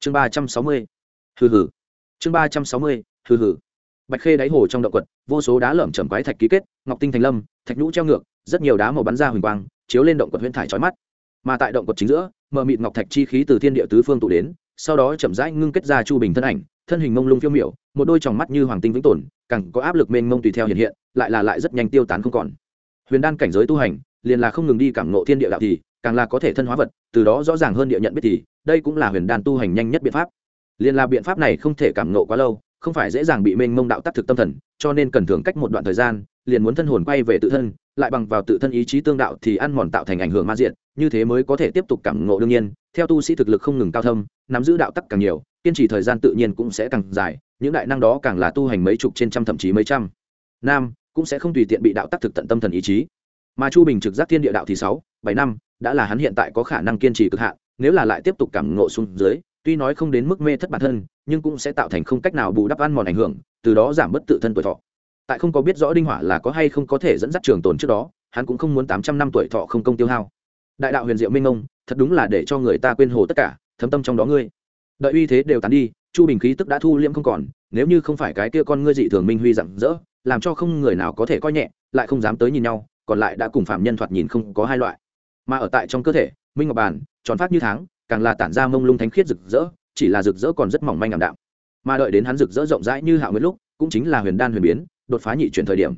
Chương ba trăm sáu mươi. Hừ hừ. Chương ba trăm sáu mươi. Hừ hừ. Bạch khê đáy hồ trong động quật, vô số đá lởm chởm quái thạch ký kết, ngọc tinh thành lâm, thạch nhũ treo ngược, rất nhiều đá màu bắn ra huỳnh quang, chiếu lên động quật huyễn thải trói mắt. Mà tại động quật chính giữa, mờ mịt ngọc thạch chi khí từ thiên địa tứ phương tụ đến, sau đó chậm rãi ngưng kết ra chu bình thân ảnh, thân hình mông lung phiêu miểu, một đôi tròng mắt như hoàng tinh vĩnh tồn, càng có áp lực mênh mông tùy theo hiện hiện lại là lại rất nhanh tiêu tán không còn. Huyền đan cảnh giới tu hành, liền là không ngừng đi cảm nộ thiên địa đạo thì, càng là có thể thân hóa vật, từ đó rõ ràng hơn địa nhận biết thì, đây cũng là huyền đan tu hành nhanh nhất biện pháp. Liền là biện pháp này không thể cảm nộ quá lâu, không phải dễ dàng bị mênh mông đạo tác thực tâm thần, cho nên cần thường cách một đoạn thời gian, liền muốn thân hồn quay về tự thân, lại bằng vào tự thân ý chí tương đạo thì ăn mòn tạo thành ảnh hưởng ma diện như thế mới có thể tiếp tục cảm ngộ đương nhiên, theo tu sĩ thực lực không ngừng cao thâm, nắm giữ đạo tắc càng nhiều, kiên trì thời gian tự nhiên cũng sẽ càng dài, những đại năng đó càng là tu hành mấy chục trên trăm thậm chí mấy trăm. Nam cũng sẽ không tùy tiện bị đạo tắc thực tận tâm thần ý chí. Mà chu bình trực giác thiên địa đạo thì sáu, bảy năm, đã là hắn hiện tại có khả năng kiên trì cực hạn, nếu là lại tiếp tục cảm ngộ xuống dưới, tuy nói không đến mức mê thất bản thân, nhưng cũng sẽ tạo thành không cách nào bù đắp ăn mòn ảnh hưởng, từ đó giảm bớt tự thân tuổi thọ. Tại không có biết rõ đinh hỏa là có hay không có thể dẫn dắt trường tồn trước đó, hắn cũng không muốn tám trăm năm tuổi thọ không công tiêu hao. Đại đạo huyền diệu minh ông, thật đúng là để cho người ta quên hồ tất cả, thấm tâm trong đó ngươi. Đợi uy thế đều tán đi, chu bình khí tức đã thu liễm không còn, nếu như không phải cái kia con ngươi dị thường minh huy rạng rỡ làm cho không người nào có thể coi nhẹ, lại không dám tới nhìn nhau, còn lại đã cùng phạm nhân thoạt nhìn không có hai loại. Mà ở tại trong cơ thể, minh ngọc bàn, tròn phát như tháng, càng là tản ra mông lung thánh khiết rực rỡ, chỉ là rực rỡ còn rất mỏng manh ảm đạm. Mà đợi đến hắn rực rỡ rộng rãi như hạ nguyễn lúc, cũng chính là huyền đan huyền biến, đột phá nhị chuyển thời điểm.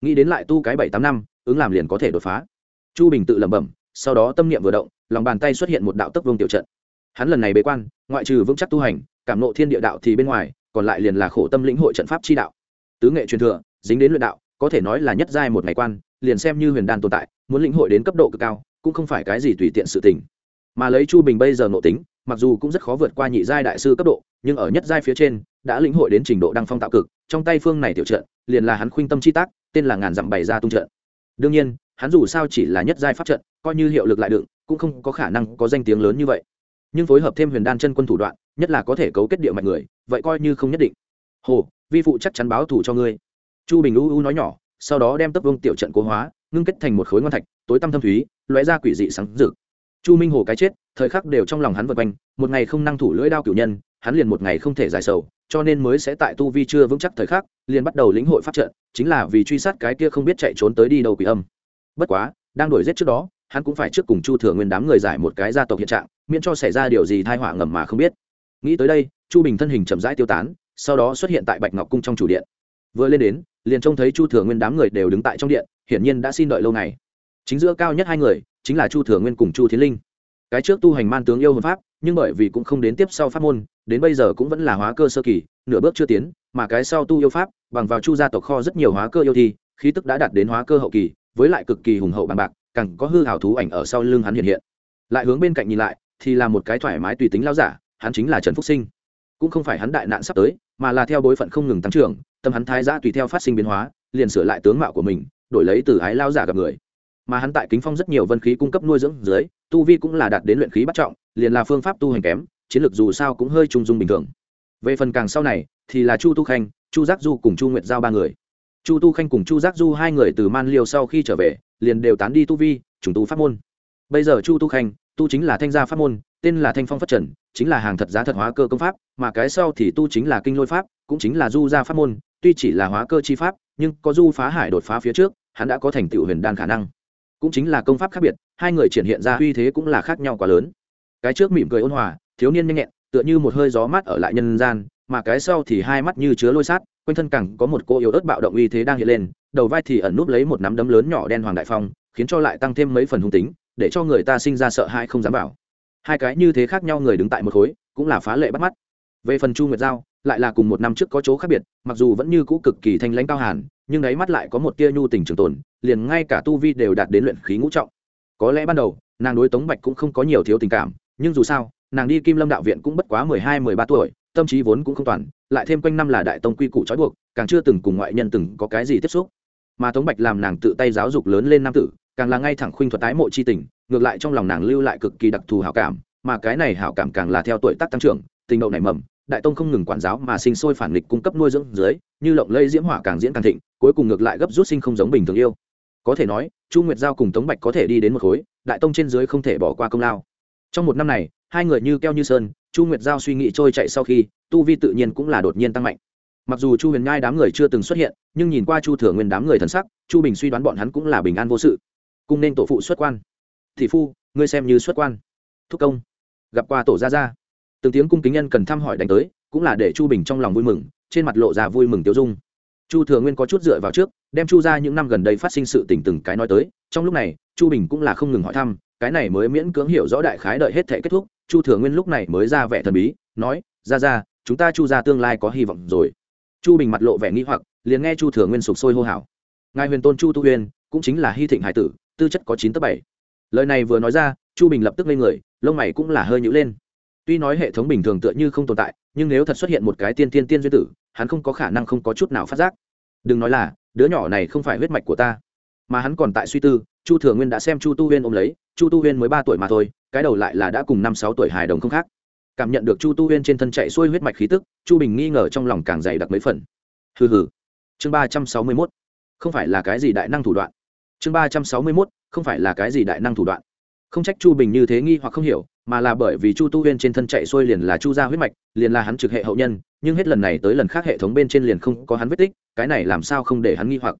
Nghĩ đến lại tu cái bảy tám năm, ứng làm liền có thể đột phá. Chu bình tự lẩm bẩm, sau đó tâm niệm vừa động, lòng bàn tay xuất hiện một đạo tấc vương tiểu trận. Hắn lần này bế quan, ngoại trừ vững chắc tu hành, cảm nộ thiên địa đạo thì bên ngoài, còn lại liền là khổ tâm lĩnh hội trận pháp chi đạo. Tứ nghệ truyền thừa dính đến luyện đạo, có thể nói là nhất giai một ngày quan, liền xem như huyền đan tồn tại, muốn lĩnh hội đến cấp độ cực cao, cũng không phải cái gì tùy tiện sự tình. Mà lấy chu bình bây giờ nộ tính, mặc dù cũng rất khó vượt qua nhị giai đại sư cấp độ, nhưng ở nhất giai phía trên, đã lĩnh hội đến trình độ đăng phong tạo cực, trong tay phương này tiểu trận, liền là hắn khuynh tâm chi tác, tên là ngàn dặm bày ra tung trận. Đương nhiên, hắn dù sao chỉ là nhất giai pháp trận, coi như hiệu lực lại đựng, cũng không có khả năng có danh tiếng lớn như vậy. Nhưng phối hợp thêm huyền đan chân quân thủ đoạn, nhất là có thể cấu kết địa mạnh người, vậy coi như không nhất định. Hồ, vi phụ chắc chắn báo thủ cho ngươi chu bình u u nói nhỏ, sau đó đem tấp vương tiểu trận cố hóa, ngưng kết thành một khối ngon thạch, tối tăm thâm thúy, lóe ra quỷ dị sáng rực. Chu minh hồ cái chết, thời khắc đều trong lòng hắn vượt quanh, một ngày không năng thủ lưỡi đao cửu nhân, hắn liền một ngày không thể giải sầu, cho nên mới sẽ tại tu vi chưa vững chắc thời khắc, liền bắt đầu lĩnh hội pháp trận, chính là vì truy sát cái kia không biết chạy trốn tới đi đâu quỷ âm. Bất quá, đang đuổi giết trước đó, hắn cũng phải trước cùng chu thừa nguyên đám người giải một cái gia tộc hiện trạng, miễn cho xảy ra điều gì thai họa ngầm mà không biết. Nghĩ tới đây, chu bình thân hình chậm rãi tiêu tán, sau đó xuất hiện tại bạch ngọc cung trong chủ điện. Vừa lên đến liền trông thấy chu thừa nguyên đám người đều đứng tại trong điện, hiển nhiên đã xin đợi lâu ngày. Chính giữa cao nhất hai người, chính là chu thừa nguyên cùng chu thiến linh. Cái trước tu hành man tướng yêu hồn pháp, nhưng bởi vì cũng không đến tiếp sau pháp môn, đến bây giờ cũng vẫn là hóa cơ sơ kỳ, nửa bước chưa tiến, mà cái sau tu yêu pháp, bằng vào chu gia tộc kho rất nhiều hóa cơ yêu thi, khí tức đã đạt đến hóa cơ hậu kỳ, với lại cực kỳ hùng hậu bằng bạc, càng có hư hào thú ảnh ở sau lưng hắn hiện hiện. Lại hướng bên cạnh nhìn lại, thì là một cái thoải mái tùy tính lao giả, hắn chính là trần phúc sinh. Cũng không phải hắn đại nạn sắp tới mà là theo bối phận không ngừng tăng trưởng, tâm hắn thái giã tùy theo phát sinh biến hóa, liền sửa lại tướng mạo của mình, đổi lấy từ ái lao giả gặp người. Mà hắn tại kính phong rất nhiều vân khí cung cấp nuôi dưỡng dưới, tu vi cũng là đạt đến luyện khí bắt trọng, liền là phương pháp tu hành kém, chiến lược dù sao cũng hơi trung dung bình thường. Về phần càng sau này, thì là chu tu khanh, chu giác du cùng chu nguyệt giao ba người. Chu tu khanh cùng chu giác du hai người từ man liêu sau khi trở về, liền đều tán đi tu vi, trùng tu pháp môn. Bây giờ chu tu khanh, tu chính là thanh gia pháp môn tên là thanh phong phát trần, chính là hàng thật giá thật hóa cơ công pháp, mà cái sau thì tu chính là kinh lôi pháp, cũng chính là du gia pháp môn, tuy chỉ là hóa cơ chi pháp, nhưng có du phá hải đột phá phía trước, hắn đã có thành tựu huyền đan khả năng cũng chính là công pháp khác biệt, hai người triển hiện ra uy thế cũng là khác nhau quá lớn cái trước mỉm cười ôn hòa, thiếu niên nhanh nhẹn, tựa như một hơi gió mát ở lại nhân gian, mà cái sau thì hai mắt như chứa lôi sát, quanh thân cẳng có một cô yếu ớt bạo động uy thế đang hiện lên, đầu vai thì ẩn núp lấy một nắm đấm lớn nhỏ đen hoàng đại phong, khiến cho lại tăng thêm mấy phần hung tính, để cho người ta sinh ra sợ hãi không dám bảo hai cái như thế khác nhau người đứng tại một khối, cũng là phá lệ bắt mắt. Về phần chu nguyệt giao, lại là cùng một năm trước có chỗ khác biệt, mặc dù vẫn như cũ cực kỳ thanh lãnh cao hàn, nhưng đáy mắt lại có một tia nhu tình trường tồn, liền ngay cả tu vi đều đạt đến luyện khí ngũ trọng. Có lẽ ban đầu, nàng đối tống bạch cũng không có nhiều thiếu tình cảm, nhưng dù sao, nàng đi kim lâm đạo viện cũng bất quá mười hai, mười ba tuổi, tâm trí vốn cũng không toàn, lại thêm quanh năm là đại tông quy củ trói buộc, càng chưa từng cùng ngoại nhân từng có cái gì tiếp xúc. Mà tống bạch làm nàng tự tay giáo dục lớn lên nam tử, càng là ngay thẳng khuynh thuật tái mộ c h i tình ngược lại trong lòng nàng lưu lại cực kỳ đặc thù hảo cảm, mà cái này hảo cảm càng là theo tuổi tác tăng trưởng, tình đậu nảy mầm, đại tông không ngừng quản giáo mà sinh sôi phản nghịch cung cấp nuôi dưỡng dưới, như lộng lây diễm hỏa càng diễn càng thịnh, cuối cùng ngược lại gấp rút sinh không giống bình thường yêu. Có thể nói, chu nguyệt giao cùng tống bạch có thể đi đến một khối, đại tông trên dưới không thể bỏ qua công lao. Trong một năm này, hai người như keo như sơn, chu nguyệt giao suy nghĩ trôi chạy sau khi, tu vi tự nhiên cũng là đột nhiên tăng mạnh. Mặc dù chu huyền nhai đám người chưa từng xuất hiện, nhưng nhìn qua chu thừa nguyên đám người thần sắc, chu bình suy đoán bọn hắn cũng là bình an vô sự. Cùng nên tổ phụ xuất quan thị phu, ngươi xem như xuất quan. Thúc công. Gặp qua tổ gia gia. Từng tiếng cung kính nhân cần thăm hỏi đánh tới, cũng là để chu bình trong lòng vui mừng, trên mặt lộ ra vui mừng tiêu dung. Chu thừa nguyên có chút dựa vào trước, đem chu ra những năm gần đây phát sinh sự tình từng cái nói tới. Trong lúc này, chu bình cũng là không ngừng hỏi thăm, cái này mới miễn cưỡng hiểu rõ đại khái đợi hết thể kết thúc, chu thừa nguyên lúc này mới ra vẻ thần bí, nói ra ra chúng ta chu ra tương lai có hy vọng rồi. Chu bình mặt lộ vẻ nghĩ hoặc, liền nghe chu thừa nguyên sụp sôi hô hào. Ngài huyền tôn chu tu huyền cũng chính là hy thịnh hải tử, tư chất có chín tấp bảy lời này vừa nói ra, chu bình lập tức lên người, lông mày cũng là hơi nhữ lên. Tuy nói hệ thống bình thường tựa như không tồn tại, nhưng nếu thật xuất hiện một cái tiên tiên tiên duyên tử, hắn không có khả năng không có chút nào phát giác. Đừng nói là, đứa nhỏ này không phải huyết mạch của ta. Mà hắn còn tại suy tư, chu thừa nguyên đã xem chu tu huyên ôm lấy, chu tu huyên mới ba tuổi mà thôi, cái đầu lại là đã cùng năm sáu tuổi hài đồng không khác. Cảm nhận được chu tu huyên trên thân chạy xuôi huyết mạch khí tức, chu bình nghi ngờ trong lòng càng dày đặc mấy phần. Hừ hừ. Chương ba trăm sáu mươi mốt. Không phải là cái gì đại năng thủ đoạn chương ba trăm sáu mươi mốt, không phải là cái gì đại năng thủ đoạn. Không trách chu bình như thế nghi hoặc không hiểu, mà là bởi vì chu tu huyên trên thân chạy xuôi liền là chu gia huyết mạch, liền là hắn trực hệ hậu nhân, nhưng hết lần này tới lần khác hệ thống bên trên liền không có hắn vết tích, cái này làm sao không để hắn nghi hoặc.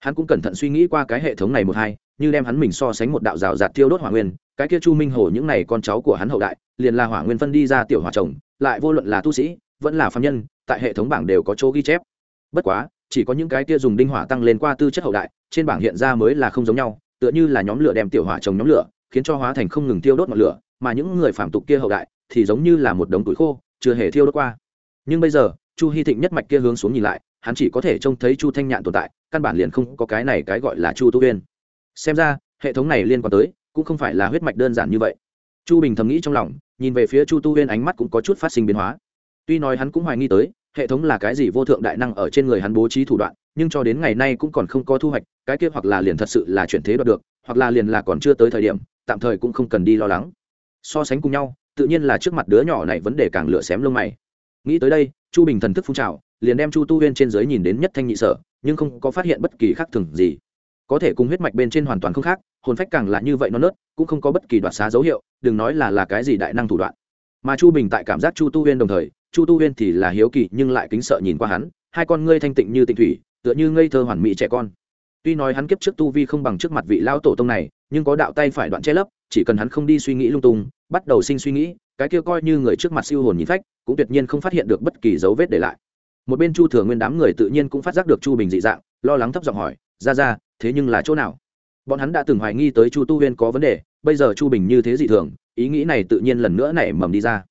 Hắn cũng cẩn thận suy nghĩ qua cái hệ thống này một hai, như đem hắn mình so sánh một đạo rào rạt tiêu đốt hỏa nguyên, cái kia chu minh hồ những này con cháu của hắn hậu đại, liền là hỏa nguyên phân đi ra tiểu hỏa chồng, lại vô luận là tu sĩ, vẫn là phạm nhân, tại hệ thống bảng đều có chỗ ghi chép. Bất quá chỉ có những cái kia dùng đinh hỏa tăng lên qua tư chất hậu đại, trên bảng hiện ra mới là không giống nhau, tựa như là nhóm lửa đem tiểu hỏa trồng nhóm lửa, khiến cho hóa thành không ngừng tiêu đốt ngọn lửa, mà những người phạm tục kia hậu đại thì giống như là một đống tuổi khô, chưa hề thiêu đốt qua. Nhưng bây giờ, chu hy thịnh nhất mạch kia hướng xuống nhìn lại, hắn chỉ có thể trông thấy chu thanh nhạn tồn tại, căn bản liền không có cái này cái gọi là chu tu Viên. xem ra, hệ thống này liên quan tới, cũng không phải là huyết mạch đơn giản như vậy. Chu bình thầm nghĩ trong lòng, nhìn về phía chu tu huyên ánh mắt cũng có chút phát sinh biến hóa. Tuy nói hắn cũng hoài nghi tới hệ thống là cái gì vô thượng đại năng ở trên người hắn bố trí thủ đoạn, nhưng cho đến ngày nay cũng còn không có thu hoạch, cái kia hoặc là liền thật sự là chuyển thế đoạt được, hoặc là liền là còn chưa tới thời điểm, tạm thời cũng không cần đi lo lắng. So sánh cùng nhau, tự nhiên là trước mặt đứa nhỏ này vấn đề càng lửa xém lông mày. Nghĩ tới đây, chu bình thần thức phun trào, liền đem chu tu huyên trên giới nhìn đến nhất thanh nhị sở, nhưng không có phát hiện bất kỳ khác thường gì. Có thể cùng huyết mạch bên trên hoàn toàn không khác, hồn phách càng là như vậy nó nớt, cũng không có bất kỳ đoạt xá dấu hiệu, đừng nói là là cái gì đại năng thủ đoạn. Mà chu bình tại cảm giác chu tu huyên đồng thời chu tu huyên thì là hiếu kỳ nhưng lại kính sợ nhìn qua hắn, hai con ngươi thanh tịnh như tịnh thủy, tựa như ngây thơ hoàn mỹ trẻ con. Tuy nói hắn kiếp trước tu vi không bằng trước mặt vị lão tổ tông này, nhưng có đạo tay phải đoạn che lấp, chỉ cần hắn không đi suy nghĩ lung tung, bắt đầu sinh suy nghĩ, cái kia coi như người trước mặt siêu hồn nhìn phách, cũng tuyệt nhiên không phát hiện được bất kỳ dấu vết để lại. Một bên chu thừa nguyên đám người tự nhiên cũng phát giác được chu bình dị dạng, lo lắng thấp giọng hỏi, ra ra, thế nhưng là chỗ nào? Bọn hắn đã từng hoài nghi tới chu tu huyên có vấn đề, bây giờ chu bình như thế dị thường, ý nghĩ này tự nhiên lần nữa nảy mầm đi ra.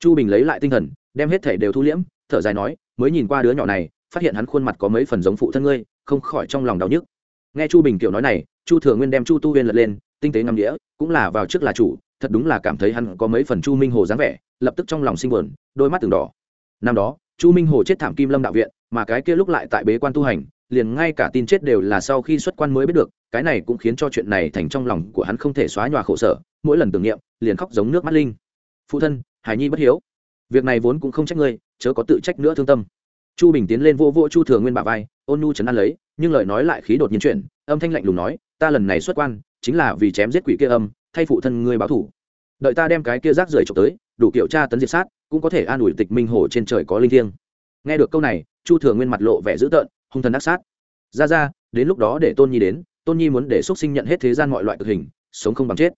Chu bình lấy lại tinh thần đem hết thể đều thu liễm, thở dài nói, mới nhìn qua đứa nhỏ này, phát hiện hắn khuôn mặt có mấy phần giống phụ thân ngươi, không khỏi trong lòng đau nhức. Nghe chu bình kiểu nói này, chu thừa nguyên đem chu tu huyên lật lên, tinh tế ngắm đĩa cũng là vào trước là chủ, thật đúng là cảm thấy hắn có mấy phần chu minh hồ dáng vẻ, lập tức trong lòng sinh buồn, đôi mắt từng đỏ. Năm đó, chu minh hồ chết thảm kim lâm đạo viện, mà cái kia lúc lại tại bế quan tu hành, liền ngay cả tin chết đều là sau khi xuất quan mới biết được, cái này cũng khiến cho chuyện này thành trong lòng của hắn không thể xóa nhòa khổ sở, mỗi lần tưởng niệm, liền khóc giống nước mắt linh. Phụ thân, hải nhi bất hiếu việc này vốn cũng không trách ngươi, chớ có tự trách nữa thương tâm. Chu bình tiến lên vô vô chu thừa nguyên bà vai, ôn nu chấn an lấy, nhưng lời nói lại khí đột nhiên chuyển, âm thanh lạnh lùng nói, ta lần này xuất quan, chính là vì chém giết quỷ kia âm, thay phụ thân ngươi báo thủ. Đợi ta đem cái kia rác rưởi trộm tới, đủ kiểu tra tấn diệt sát, cũng có thể an ủi tịch minh hồ trên trời có linh thiêng. Nghe được câu này, chu thừa nguyên mặt lộ vẻ dữ tợn, hung thần ác sát. Ra ra, đến lúc đó để tôn nhi đến, tôn nhi muốn để x sinh nhận hết thế gian mọi loại thực hình, sống không bằng chết.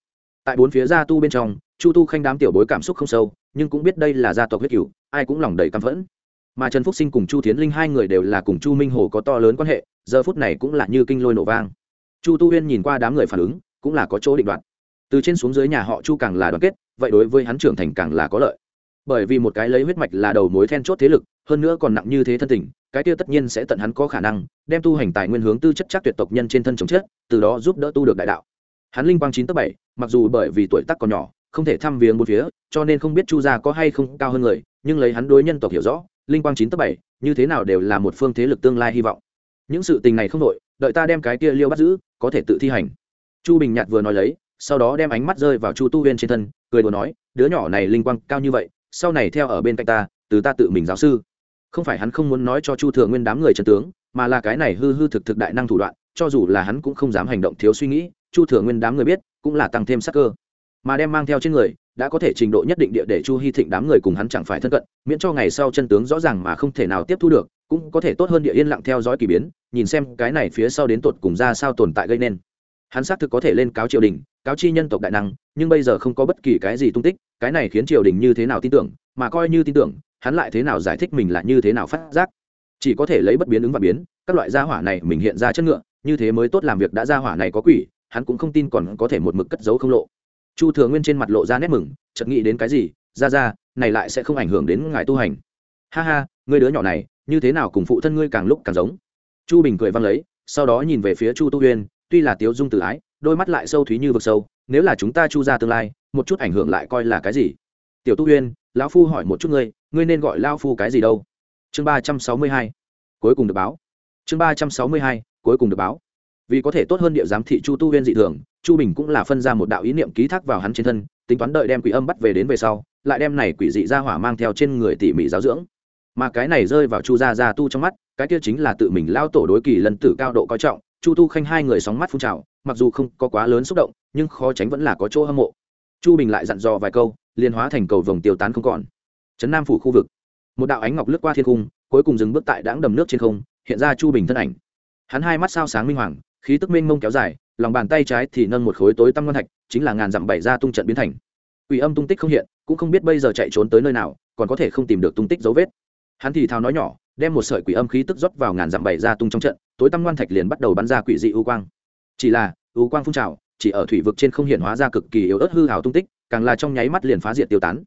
Tại bốn phía gia tu bên trong chu tu khanh đám tiểu bối cảm xúc không sâu, nhưng cũng biết đây là gia tộc huyết cửu, ai cũng lòng đầy căm phẫn. Mà trần phúc sinh cùng chu tiến linh hai người đều là cùng chu minh hồ có to lớn quan hệ, giờ phút này cũng là như kinh lôi nổ vang. Chu tu huyên nhìn qua đám người phản ứng, cũng là có chỗ định đoạt. Từ trên xuống dưới nhà họ chu càng là đoàn kết, vậy đối với hắn trưởng thành càng là có lợi. Bởi vì một cái lấy huyết mạch là đầu mối then chốt thế lực, hơn nữa còn nặng như thế thân tình, cái kia tất nhiên sẽ tận hắn có khả năng, đem tu hành tài nguyên hướng tư chất chắc tuyệt tộc nhân trên thân chống chết, từ đó giúp đỡ tu được đại đạo. Hắn linh quang chín tấc bảy, mặc dù bởi vì tuổi tác còn nhỏ không thể thăm viếng một phía, cho nên không biết chu gia có hay không cao hơn người, nhưng lấy hắn đối nhân tộc hiểu rõ, linh quang chín tấc bảy, như thế nào đều là một phương thế lực tương lai hy vọng. Những sự tình này không đội đợi ta đem cái kia liêu bắt giữ, có thể tự thi hành. Chu bình nhạt vừa nói lấy, sau đó đem ánh mắt rơi vào chu tu huyên trên thân, cười đùa nói, đứa nhỏ này linh quang cao như vậy, sau này theo ở bên cạnh ta, từ ta tự mình giáo sư. Không phải hắn không muốn nói cho chu thừa nguyên đám người trần tướng, mà là cái này hư hư thực thực đại năng thủ đoạn, cho dù là hắn cũng không dám hành động thiếu suy nghĩ, chu thừa nguyên đám người biết, cũng là tăng thêm sắc cơ mà đem mang theo trên người, đã có thể trình độ nhất định địa để chu hy thịnh đám người cùng hắn chẳng phải thân cận, miễn cho ngày sau chân tướng rõ ràng mà không thể nào tiếp thu được, cũng có thể tốt hơn địa yên lặng theo dõi k ỳ biến, nhìn xem cái này phía sau đến tột cùng ra sao tồn tại gây nên. Hắn xác thực có thể lên cáo triều đình, cáo chi nhân tộc đại năng, nhưng bây giờ không có bất kỳ cái gì tung tích, cái này khiến triều đình như thế nào tin tưởng, mà coi như tin tưởng, hắn lại thế nào giải thích mình là như thế nào phát giác. Chỉ có thể lấy bất biến ứng và biến, các loại gia hỏa này mình hiện ra chất ngựa, như thế mới tốt làm việc đã gia hỏa này có quỷ, hắn cũng không tin còn có thể một mực cất giấu không lộ chu thừa nguyên trên mặt lộ ra nét mừng, chợt nghĩ đến cái gì, ra ra, này lại sẽ không ảnh hưởng đến ngài tu hành. Ha ha, ngươi đứa nhỏ này, như thế nào cùng phụ thân ngươi càng lúc càng giống? Chu bình cười văng lấy, sau đó nhìn về phía chu tu huyên tuy là tiếu dung tự ái, đôi mắt lại sâu thúy như vực sâu, nếu là chúng ta chu ra tương lai, một chút ảnh hưởng lại coi là cái gì? Tiểu tu huyên lão phu hỏi một chút ngươi ngươi nên gọi lao phu cái gì đâu? Chương ba trăm sáu mươi hai, cuối cùng được báo. Chương ba trăm sáu mươi hai, cuối cùng được báo vì có thể tốt hơn địa giám thị chu tu huyên dị thường, chu bình cũng là phân ra một đạo ý niệm ký thác vào hắn trên thân, tính toán đợi đem quỷ âm bắt về đến về sau, lại đem này quỷ dị ra hỏa mang theo trên người tỉ mỉ giáo dưỡng. Mà cái này rơi vào chu gia gia tu trong mắt, cái kia chính là tự mình lao tổ đối kỳ lần tử cao độ coi trọng, chu tu khanh hai người sóng mắt phun trào, mặc dù không có quá lớn xúc động, nhưng khó tránh vẫn là có chỗ hâm mộ. Chu bình lại dặn dò vài câu, liền hóa thành cầu vồng tiêu tán không còn. Trấn nam phủ khu vực, một đạo ánh ngọc lướt qua thiên cung, cuối cùng dừng bước tại đãng đầm nước trên không, hiện ra chu bình thân ảnh. Hắn hai mắt sao sáng minh hoàng khí tức mênh mông kéo dài, lòng bàn tay trái thì nâng một khối tối tăm ngon thạch, chính là ngàn dặm bảy ra tung trận biến thành. Quỷ âm tung tích không hiện, cũng không biết bây giờ chạy trốn tới nơi nào, còn có thể không tìm được tung tích dấu vết. Hắn thì thào nói nhỏ, đem một sợi quỷ âm khí tức rót vào ngàn dặm bảy ra tung trong trận, tối tăm ngoan thạch liền bắt đầu bắn ra quỷ dị u quang. Chỉ là, u quang phun trào, chỉ ở thủy vực trên không hiện hóa ra cực kỳ yếu ớt hư hào tung tích, càng là trong nháy mắt liền phá diệt tiêu tán.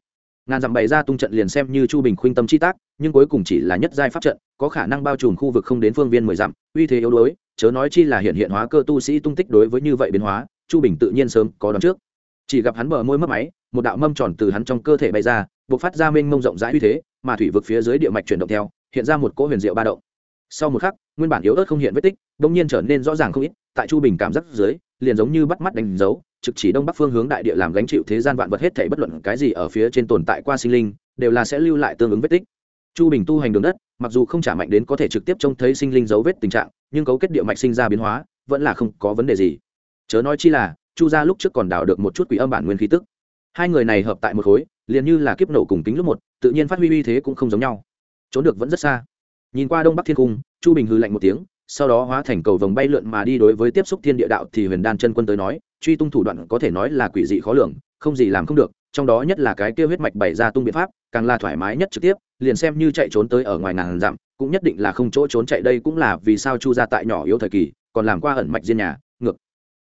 Ngàn dặm bảy ra tung trận liền xem như chu bình khuynh tâm chi tác, nhưng cuối cùng chỉ là nhất giai pháp trận, có khả năng bao trùm khu vực không đến phương viên mười dặm, uy thế yếu đuối chớ nói chi là hiện hiện hóa cơ tu sĩ tung tích đối với như vậy biến hóa, chu bình tự nhiên sớm có đón trước. Chỉ gặp hắn bờ môi mất máy, một đạo mâm tròn từ hắn trong cơ thể bay ra b ộ c phát ra mênh mông rộng rãi uy thế, mà thủy vực phía dưới địa mạch chuyển động theo, hiện ra một cỗ huyền diệu ba động. Sau một khắc, nguyên bản yếu ớt không hiện vết tích đ ỗ n g nhiên trở nên rõ ràng không ít, tại chu bình cảm giác dưới, liền giống như bắt mắt đánh dấu, trực chỉ đông bắc phương hướng đại địa làm gánh chịu thế gian vạn vật hết thể bất luận cái gì ở phía trên tồn tại qua sinh linh, đều là sẽ lưu lại tương ứng vết tích. Chu bình tu hành đường đất, mặc dù không trả mạnh đến có thể trực tiếp trông thấy sinh linh dấu vết tình trạng nhưng cấu kết địa mạch sinh ra biến hóa vẫn là không có vấn đề gì. Chớ nói chi là, chu gia lúc trước còn đào được một chút quỷ âm bản nguyên khí tức. Hai người này hợp tại một khối, liền như là kiếp nổ cùng kính lúc một, tự nhiên phát huy uy thế cũng không giống nhau. Trốn được vẫn rất xa. Nhìn qua đông bắc thiên cung, chu bình hư lạnh một tiếng, sau đó hóa thành cầu vồng bay lượn mà đi đối với tiếp xúc thiên địa đạo thì huyền đan chân quân tới nói, truy tung thủ đoạn có thể nói là quỷ dị khó lường, không gì làm không được, trong đó nhất là cái kia huyết mạch bày ra tung biện pháp, càng là thoải mái nhất trực tiếp, liền xem như chạy trốn tới ở ngoài ngàn dặm cũng nhất định là không chỗ trốn chạy đây cũng là vì sao chu gia tại nhỏ yếu thời kỳ, còn làm qua ẩn mạch diên nhà, ngược.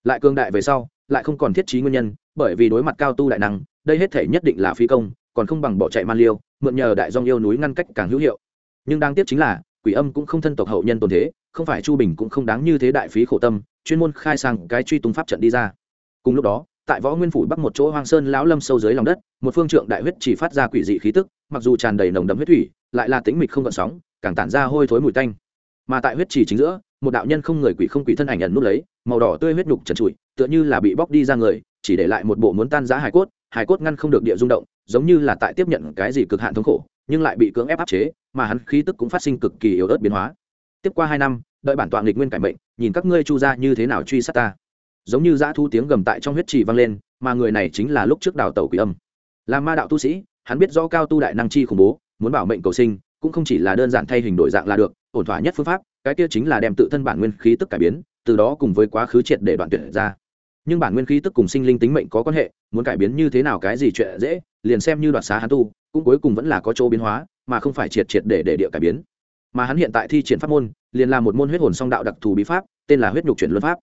Lại cương đại về sau, lại không còn thiết trí nguyên nhân, bởi vì đối mặt cao tu đại năng, đây hết thể nhất định là phi công, còn không bằng bỏ chạy man liêu, mượn nhờ đại dong yêu núi ngăn cách càng hữu hiệu. Nhưng đáng tiếc chính là, quỷ âm cũng không thân tộc hậu nhân tồn thế, không phải chu bình cũng không đáng như thế đại phí khổ tâm, chuyên môn khai sang cái truy tung pháp trận đi ra. Cùng lúc đó, tại võ nguyên phủ bắc một chỗ hoang sơn lão lâm sâu dưới lòng đất, một phương trượng đại huyết chỉ phát ra quỷ dị khí tức, mặc dù tràn đầy nồng đậm huyết thủy, lại là tĩnh mịch không gợn sóng càng tản ra hôi thối mùi tanh. Mà tại huyết trì chính giữa, một đạo nhân không người quỷ không quỷ thân ảnh ẩn nút lấy, màu đỏ tươi huyết nhục trần trụi, tựa như là bị bóc đi ra người, chỉ để lại một bộ muốn tan giá hải cốt hải cốt ngăn không được địa rung động, giống như là tại tiếp nhận cái gì cực hạn thống khổ, nhưng lại bị cưỡng ép áp chế, mà hắn khí tức cũng phát sinh cực kỳ yếu ớt biến hóa. Tiếp qua hai năm, đợi bản tọa nghịch nguyên cải mệnh, nhìn các ngươi chu ra như thế nào truy sát ta. Giống như dã thu tiếng gầm tại trong huyết trì vang lên, mà người này chính là lúc trước đào tẩu quỷ âm. Là ma đạo tu sĩ, hắn biết rõ cao tu đại năng chi khủng bố, muốn bảo mệnh cầu sinh cũng không chỉ là đơn giản thay hình đổi dạng là được, ổn thỏa nhất phương pháp, cái kia chính là đem tự thân bản nguyên khí tức cải biến, từ đó cùng với quá khứ triệt để đoạn tuyệt ra. Nhưng bản nguyên khí tức cùng sinh linh tính mệnh có quan hệ, muốn cải biến như thế nào cái gì chuyện dễ, liền xem như đoạt xá hắn tu, cũng cuối cùng vẫn là có chỗ biến hóa, mà không phải triệt triệt để để địa cải biến. Mà hắn hiện tại thi triển pháp môn, liền là một môn huyết hồn song đạo đặc thù bí pháp, tên là huyết nhục chuyển luân pháp.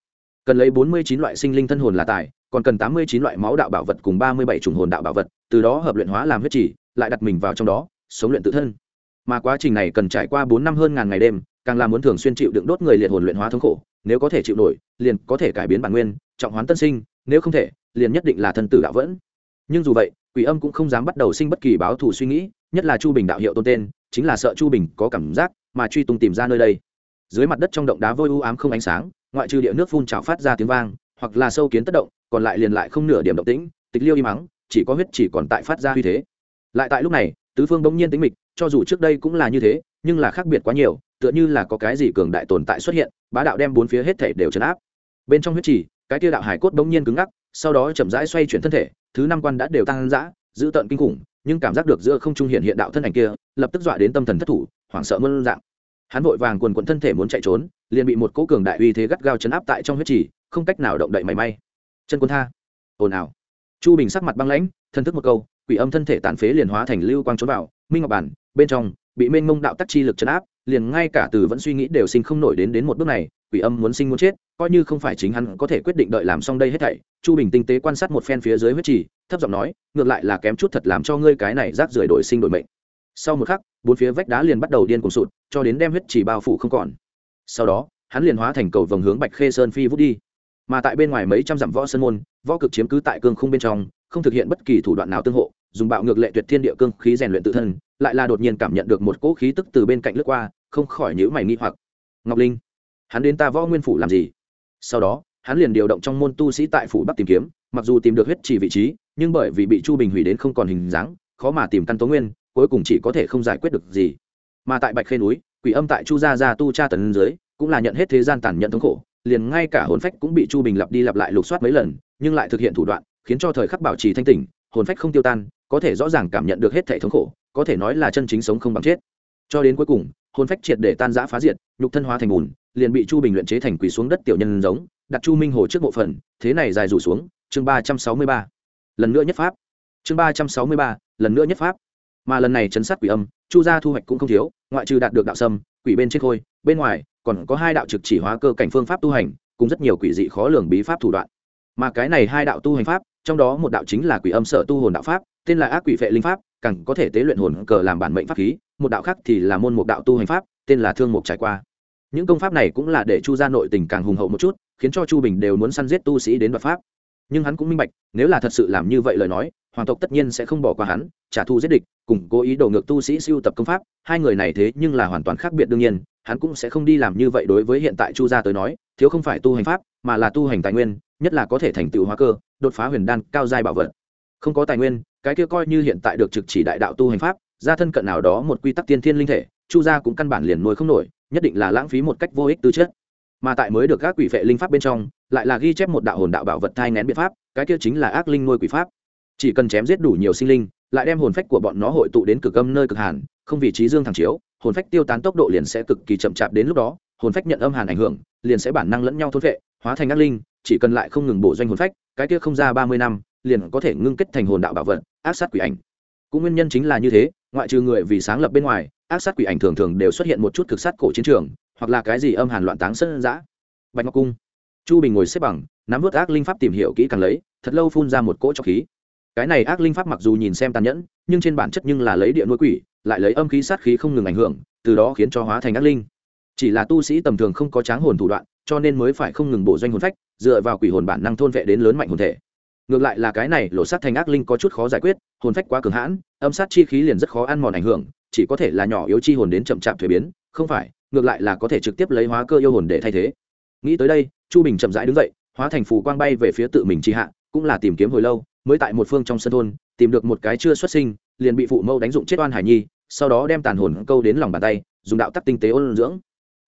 Cần lấy bốn mươi chín loại sinh linh thân hồn là tài, còn cần tám mươi chín loại máu đạo bảo vật cùng ba mươi bảy chủng hồn đạo bảo vật, từ đó hợp luyện hóa làm huyết chỉ lại đặt mình vào trong đó, sống luyện tự thân mà quá trình này cần trải qua bốn năm hơn ngàn ngày đêm, càng là muốn thường xuyên chịu đựng đốt người liệt hồn luyện hóa thống khổ, nếu có thể chịu nổi, liền có thể cải biến bản nguyên, trọng hoán tân sinh, nếu không thể, liền nhất định là thân tử đạo vẫn. Nhưng dù vậy, quỷ âm cũng không dám bắt đầu sinh bất kỳ báo thù suy nghĩ, nhất là chu bình đạo hiệu tôn tên, chính là sợ chu bình có cảm giác mà truy tung tìm ra nơi đây. Dưới mặt đất trong động đá vôi u ám không ánh sáng, ngoại trừ địa nước phun trào phát ra tiếng vang, hoặc là sâu kiến tất động, còn lại liền lại không nửa điểm động tĩnh, tịch liêu im mắng chỉ có huyết chỉ còn tại phát ra uy thế. Lại tại lúc này, tứ phương bỗng nhiên tính mịch cho dù trước đây cũng là như thế, nhưng là khác biệt quá nhiều, tựa như là có cái gì cường đại tồn tại xuất hiện, bá đạo đem bốn phía hết thể đều chấn áp. Bên trong huyết chỉ cái tia đạo hải cốt bỗng nhiên cứng ngắc, sau đó chậm rãi xoay chuyển thân thể, thứ năm quan đã đều tăng dã, giữ tận kinh khủng, nhưng cảm giác được giữa không trung hiện hiện đạo thân ảnh kia, lập tức dọa đến tâm thần thất thủ, hoảng sợ mơn dạng. Hắn vội vàng quần quần thân thể muốn chạy trốn, liền bị một cỗ cường đại uy thế gắt gao chấn áp tại trong huyết trì, không cách nào động đậy mảy may. Chân quân tha. Ồn ào. Chu bình sắc mặt băng lãnh, thân thức một câu, quỷ âm thân thể tàn phế liền hóa thành lưu quang trốn vào, minh ngọc bản bên trong, bị mênh mông đạo tắc chi lực chấn áp, liền ngay cả từ vẫn suy nghĩ đều sinh không nổi đến đến một bước này, quỷ âm muốn sinh muốn chết, coi như không phải chính hắn có thể quyết định đợi làm xong đây hết thảy. Chu bình tinh tế quan sát một phen phía dưới huyết trì, thấp giọng nói, ngược lại là kém chút thật làm cho ngươi cái này rác rưởi đổi sinh đổi mệnh. Sau một khắc, bốn phía vách đá liền bắt đầu điên cuồng sụt, cho đến đem huyết trì bao phủ không còn. Sau đó, hắn liền hóa thành cầu vòng hướng bạch khê sơn phi vút đi. Mà tại bên ngoài mấy trăm dặm võ sơn môn, võ cực chiếm cứ tại cương khung bên trong, không thực hiện bất kỳ thủ đoạn nào tương hộ, dùng bạo ngược lệ tuyệt thiên địa cương khí rèn luyện tự thân lại là đột nhiên cảm nhận được một cỗ khí tức từ bên cạnh lướt qua, không khỏi nhữ mày nghi hoặc. Ngọc linh, hắn đến ta võ nguyên phủ làm gì? Sau đó, hắn liền điều động trong môn tu sĩ tại phủ bắc tìm kiếm, mặc dù tìm được huyết chỉ vị trí, nhưng bởi vì bị chu bình hủy đến không còn hình dáng, khó mà tìm căn tố nguyên, cuối cùng chỉ có thể không giải quyết được gì. Mà tại bạch khê núi, quỷ âm tại chu gia gia tu cha tần dưới, cũng là nhận hết thế gian tàn nhận thống khổ, liền ngay cả hồn phách cũng bị chu bình lặp đi lặp lại lục soát mấy lần, nhưng lại thực hiện thủ đoạn, khiến cho thời khắc bảo trì thanh tỉnh, hồn phách không tiêu tan, có thể rõ ràng cảm nhận được hết thể thống khổ có thể nói là chân chính sống không bằng chết. Cho đến cuối cùng, hồn phách triệt để tan giã phá diệt, nhục thân hóa thành bùn, liền bị chu bình luyện chế thành quỳ xuống đất tiểu nhân giống, đặt chu minh hồ trước bộ phận, thế này dài rủ xuống, chương ba trăm sáu mươi ba. Lần nữa nhất pháp. Chương ba trăm sáu mươi ba, lần nữa nhất pháp. Mà lần này chấn sát quỷ âm, chu gia thu hoạch cũng không thiếu, ngoại trừ đạt được đạo sâm, quỷ bên trên khôi, bên ngoài, còn có hai đạo trực chỉ hóa cơ cảnh phương pháp tu hành, cùng rất nhiều quỷ dị khó lường bí pháp thủ đoạn. Mà cái này hai đạo tu hành pháp, trong đó một đạo chính là quỷ âm sở tu hồn đạo pháp, tên là ác quỷ vệ linh pháp càng có thể tế luyện hồn cờ làm bản mệnh pháp khí, một đạo khác thì là môn một đạo tu hành pháp, tên là thương mục trải qua. Những công pháp này cũng là để chu gia nội tình càng hùng hậu một chút, khiến cho chu bình đều muốn săn giết tu sĩ đến đoạt pháp. Nhưng hắn cũng minh bạch, nếu là thật sự làm như vậy lời nói, hoàng tộc tất nhiên sẽ không bỏ qua hắn, trả thù giết địch cùng cố ý đổ ngược tu sĩ siêu tập công pháp, hai người này thế nhưng là hoàn toàn khác biệt đương nhiên, hắn cũng sẽ không đi làm như vậy đối với hiện tại chu gia tới nói, thiếu không phải tu hành pháp, mà là tu hành tài nguyên, nhất là có thể thành tựu hóa cơ, đột phá huyền đan cao giai bảo vật. Không có tài nguyên cái kia coi như hiện tại được trực chỉ đại đạo tu hành pháp, ra thân cận nào đó một quy tắc tiên thiên linh thể, chu gia cũng căn bản liền nuôi không nổi, nhất định là lãng phí một cách vô ích tư chất. Mà tại mới được các quỷ vệ linh pháp bên trong, lại là ghi chép một đạo hồn đạo bảo vật thai ngén biện pháp, cái kia chính là ác linh nuôi quỷ pháp. Chỉ cần chém giết đủ nhiều sinh linh, lại đem hồn phách của bọn nó hội tụ đến cực âm nơi cực hàn, không vì trí dương thẳng chiếu, hồn phách tiêu tán tốc độ liền sẽ cực kỳ chậm chạp đến lúc đó, hồn phách nhận âm hàn ảnh hưởng, liền sẽ bản năng lẫn nhau thôn vệ hóa thành ác linh, chỉ cần lại không ngừng bổ doanh hồn phách, cái kia không ra ba mươi năm liền có thể ngưng kết thành hồn đạo bảo vật, ác sát quỷ ảnh. Cũng nguyên nhân chính là như thế, ngoại trừ người vì sáng lập bên ngoài, ác sát quỷ ảnh thường thường đều xuất hiện một chút thực sát cổ chiến trường, hoặc là cái gì âm hàn loạn táng sân giã bạch ngọc cung. Chu bình ngồi xếp bằng, nắm vớt ác linh pháp tìm hiểu kỹ càng lấy, thật lâu phun ra một cỗ trọc khí. Cái này ác linh pháp mặc dù nhìn xem tàn nhẫn, nhưng trên bản chất nhưng là lấy địa nuôi quỷ, lại lấy âm khí sát khí không ngừng ảnh hưởng, từ đó khiến cho hóa thành ác linh. Chỉ là tu sĩ tầm thường không có tráng hồn thủ đoạn, cho nên mới phải không ngừng bổ doanh hồn phách, dựa vào quỷ hồn bản năng thôn vệ đến lớn mạnh hồn thể ngược lại là cái này lộ sát thành ác linh có chút khó giải quyết, hồn phách quá cường hãn, âm sát chi khí liền rất khó ăn mòn ảnh hưởng, chỉ có thể là nhỏ yếu chi hồn đến chậm chạp thuế biến, không phải, ngược lại là có thể trực tiếp lấy hóa cơ yêu hồn để thay thế. Nghĩ tới đây, chu bình chậm rãi đứng dậy, hóa thành phù quang bay về phía tự mình tri hạ, cũng là tìm kiếm hồi lâu, mới tại một phương trong sân thôn, tìm được một cái chưa xuất sinh, liền bị phụ mâu đánh dụng chết oan hải nhi, sau đó đem tàn hồn câu đến lòng bàn tay, dùng đạo tắc tinh tế ôn dưỡng.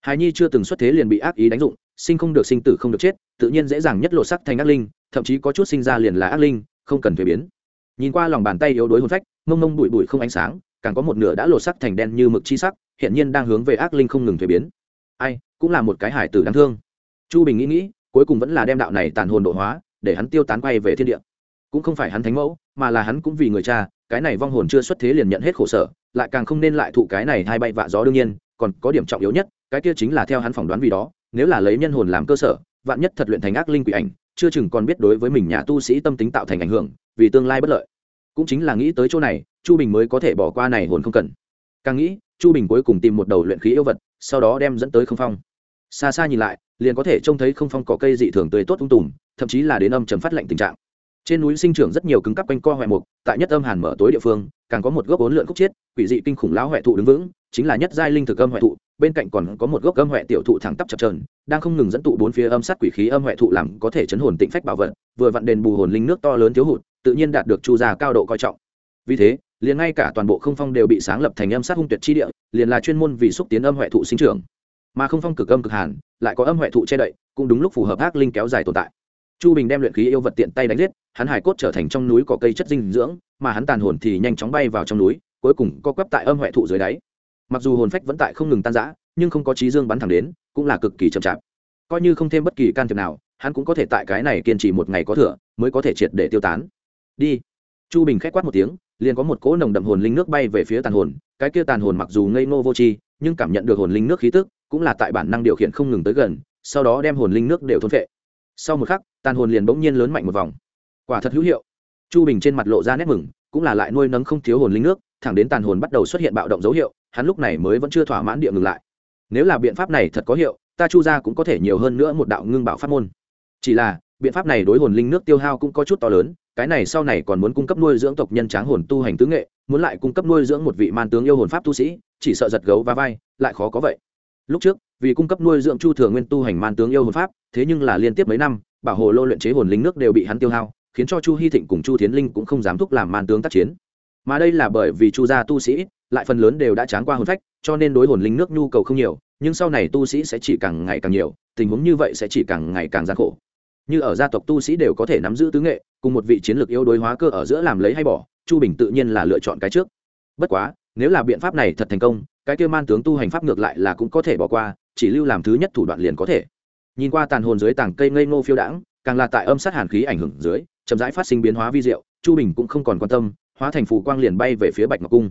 Hải nhi chưa từng xuất thế liền bị ác ý đánh dụng sinh không được sinh tử không được chết, tự nhiên dễ dàng nhất lộ sắc thành ác linh, thậm chí có chút sinh ra liền là ác linh, không cần thuế biến. Nhìn qua lòng bàn tay yếu đuối hồn phách, mông mông bụi bụi không ánh sáng, càng có một nửa đã lộ sắc thành đen như mực chi sắc, hiện nhiên đang hướng về ác linh không ngừng thuế biến. Ai, cũng là một cái hải tử đáng thương. Chu bình nghĩ nghĩ, cuối cùng vẫn là đem đạo này tàn hồn độ hóa, để hắn tiêu tán quay về thiên địa. Cũng không phải hắn thánh mẫu, mà là hắn cũng vì người cha, cái này vong hồn chưa xuất thế liền nhận hết khổ sở, lại càng không nên lại thụ cái này hai bay vạ gió đương nhiên, còn có điểm trọng yếu nhất, cái kia chính là theo hắn phỏng đoán vì đó nếu là lấy nhân hồn làm cơ sở, vạn nhất thật luyện thành ác linh quỷ ảnh, chưa chừng còn biết đối với mình nhà tu sĩ tâm tính tạo thành ảnh hưởng, vì tương lai bất lợi. Cũng chính là nghĩ tới chỗ này, chu bình mới có thể bỏ qua này hồn không cần. Càng nghĩ, chu bình cuối cùng tìm một đầu luyện khí yêu vật, sau đó đem dẫn tới không phong. Xa xa nhìn lại, liền có thể trông thấy không phong có cây dị thường tươi tốt tung tùm, thậm chí là đến âm chấm phát lạnh tình trạng. Trên núi sinh trưởng rất nhiều cứng cắp quanh co hoại mục, tại nhất âm hàn mở tối địa phương, càng có một gốc bốn lượn khúc chiết quỷ dị kinh khủng lão hoại thụ đứng vững chính là nhất giai linh thực âm hoại thụ, bên cạnh còn có một gốc âm hoại tiểu thụ thẳng tắp chập trờn đang không ngừng dẫn tụ bốn phía âm sát quỷ khí âm hoại thụ làm có thể chấn hồn tịnh phách bảo vật, vừa vặn đền bù hồn linh nước to lớn thiếu hụt, tự nhiên đạt được chu gia cao độ coi trọng. Vì thế, liền ngay cả toàn bộ không phong đều bị sáng lập thành âm sát hung tuyệt chi địa, liền là chuyên môn vì xúc tiến âm hoại thụ sinh trưởng. Mà không phong cực âm cực hàn, lại có âm huệ thụ che đậy, cũng đúng lúc phù hợp ác linh kéo dài tồn tại. Chu bình đem luyện khí yêu vật tiện tay đánh giết, hắn hải cốt trở thành trong núi có cây chất dinh dưỡng, mà hắn tàn hồn thì nhanh chóng bay vào trong núi, cuối cùng co quắp tại âm huệ thụ dưới đáy mặc dù hồn phách vẫn tại không ngừng tan rã, nhưng không có trí dương bắn thẳng đến, cũng là cực kỳ chậm chạp. Coi như không thêm bất kỳ can thiệp nào, hắn cũng có thể tại cái này kiên trì một ngày có thừa, mới có thể triệt để tiêu tán. Đi. Chu bình k quát một tiếng, liền có một cỗ nồng đậm hồn linh nước bay về phía tàn hồn, cái kia tàn hồn mặc dù ngây ngô vô tri, nhưng cảm nhận được hồn linh nước khí tức, cũng là tại bản năng điều khiển không ngừng tới gần, sau đó đem hồn linh nước đều thôn phệ. sau một khắc, tàn hồn liền bỗng nhiên lớn mạnh một vòng. Quả thật hữu hiệu. Chu bình trên mặt lộ ra nét mừng, cũng là lại nuôi nấng không thiếu hồn linh nước, thẳng đến tàn hồn bắt đầu xuất hiện bạo động dấu hiệu hắn lúc này mới vẫn chưa thỏa mãn địa ngừng lại. Nếu là biện pháp này thật có hiệu, ta chu ra cũng có thể nhiều hơn nữa một đạo ngưng bảo pháp môn. Chỉ là, biện pháp này đối hồn linh nước tiêu hao cũng có chút to lớn, cái này sau này còn muốn cung cấp nuôi dưỡng tộc nhân tráng hồn tu hành tứ nghệ, muốn lại cung cấp nuôi dưỡng một vị man tướng yêu hồn pháp tu sĩ, chỉ sợ giật gấu và vai, lại khó có vậy. Lúc trước, vì cung cấp nuôi dưỡng chu thừa nguyên tu hành man tướng yêu hồn pháp, thế nhưng là liên tiếp mấy năm, bảo hồ lô luyện chế hồn linh nước đều bị hắn tiêu hao, khiến cho chu hy thịnh cùng chu tiến linh cũng không dám thúc làm man tướng tác chiến. Mà đây là bởi vì chu gia tu sĩ lại phần lớn đều đã tráng qua hồn phách, cho nên đối hồn linh nước nhu cầu không nhiều, nhưng sau này tu sĩ sẽ chỉ càng ngày càng nhiều, tình huống như vậy sẽ chỉ càng ngày càng gian khổ. Như ở gia tộc tu sĩ đều có thể nắm giữ tứ nghệ, cùng một vị chiến lược yếu đối hóa cơ ở giữa làm lấy hay bỏ, chu bình tự nhiên là lựa chọn cái trước. Bất quá, nếu là biện pháp này thật thành công, cái kêu man tướng tu hành pháp ngược lại là cũng có thể bỏ qua, chỉ lưu làm thứ nhất thủ đoạn liền có thể. Nhìn qua tàn hồn dưới tảng cây ngây ngô phiêu đãng, càng là tại âm sát hàn khí ảnh hưởng dưới, chậm rãi phát sinh biến hóa vi diệu, chu bình cũng không còn quan tâm, hóa thành phù quang liền bay về phía bạch ngọc cung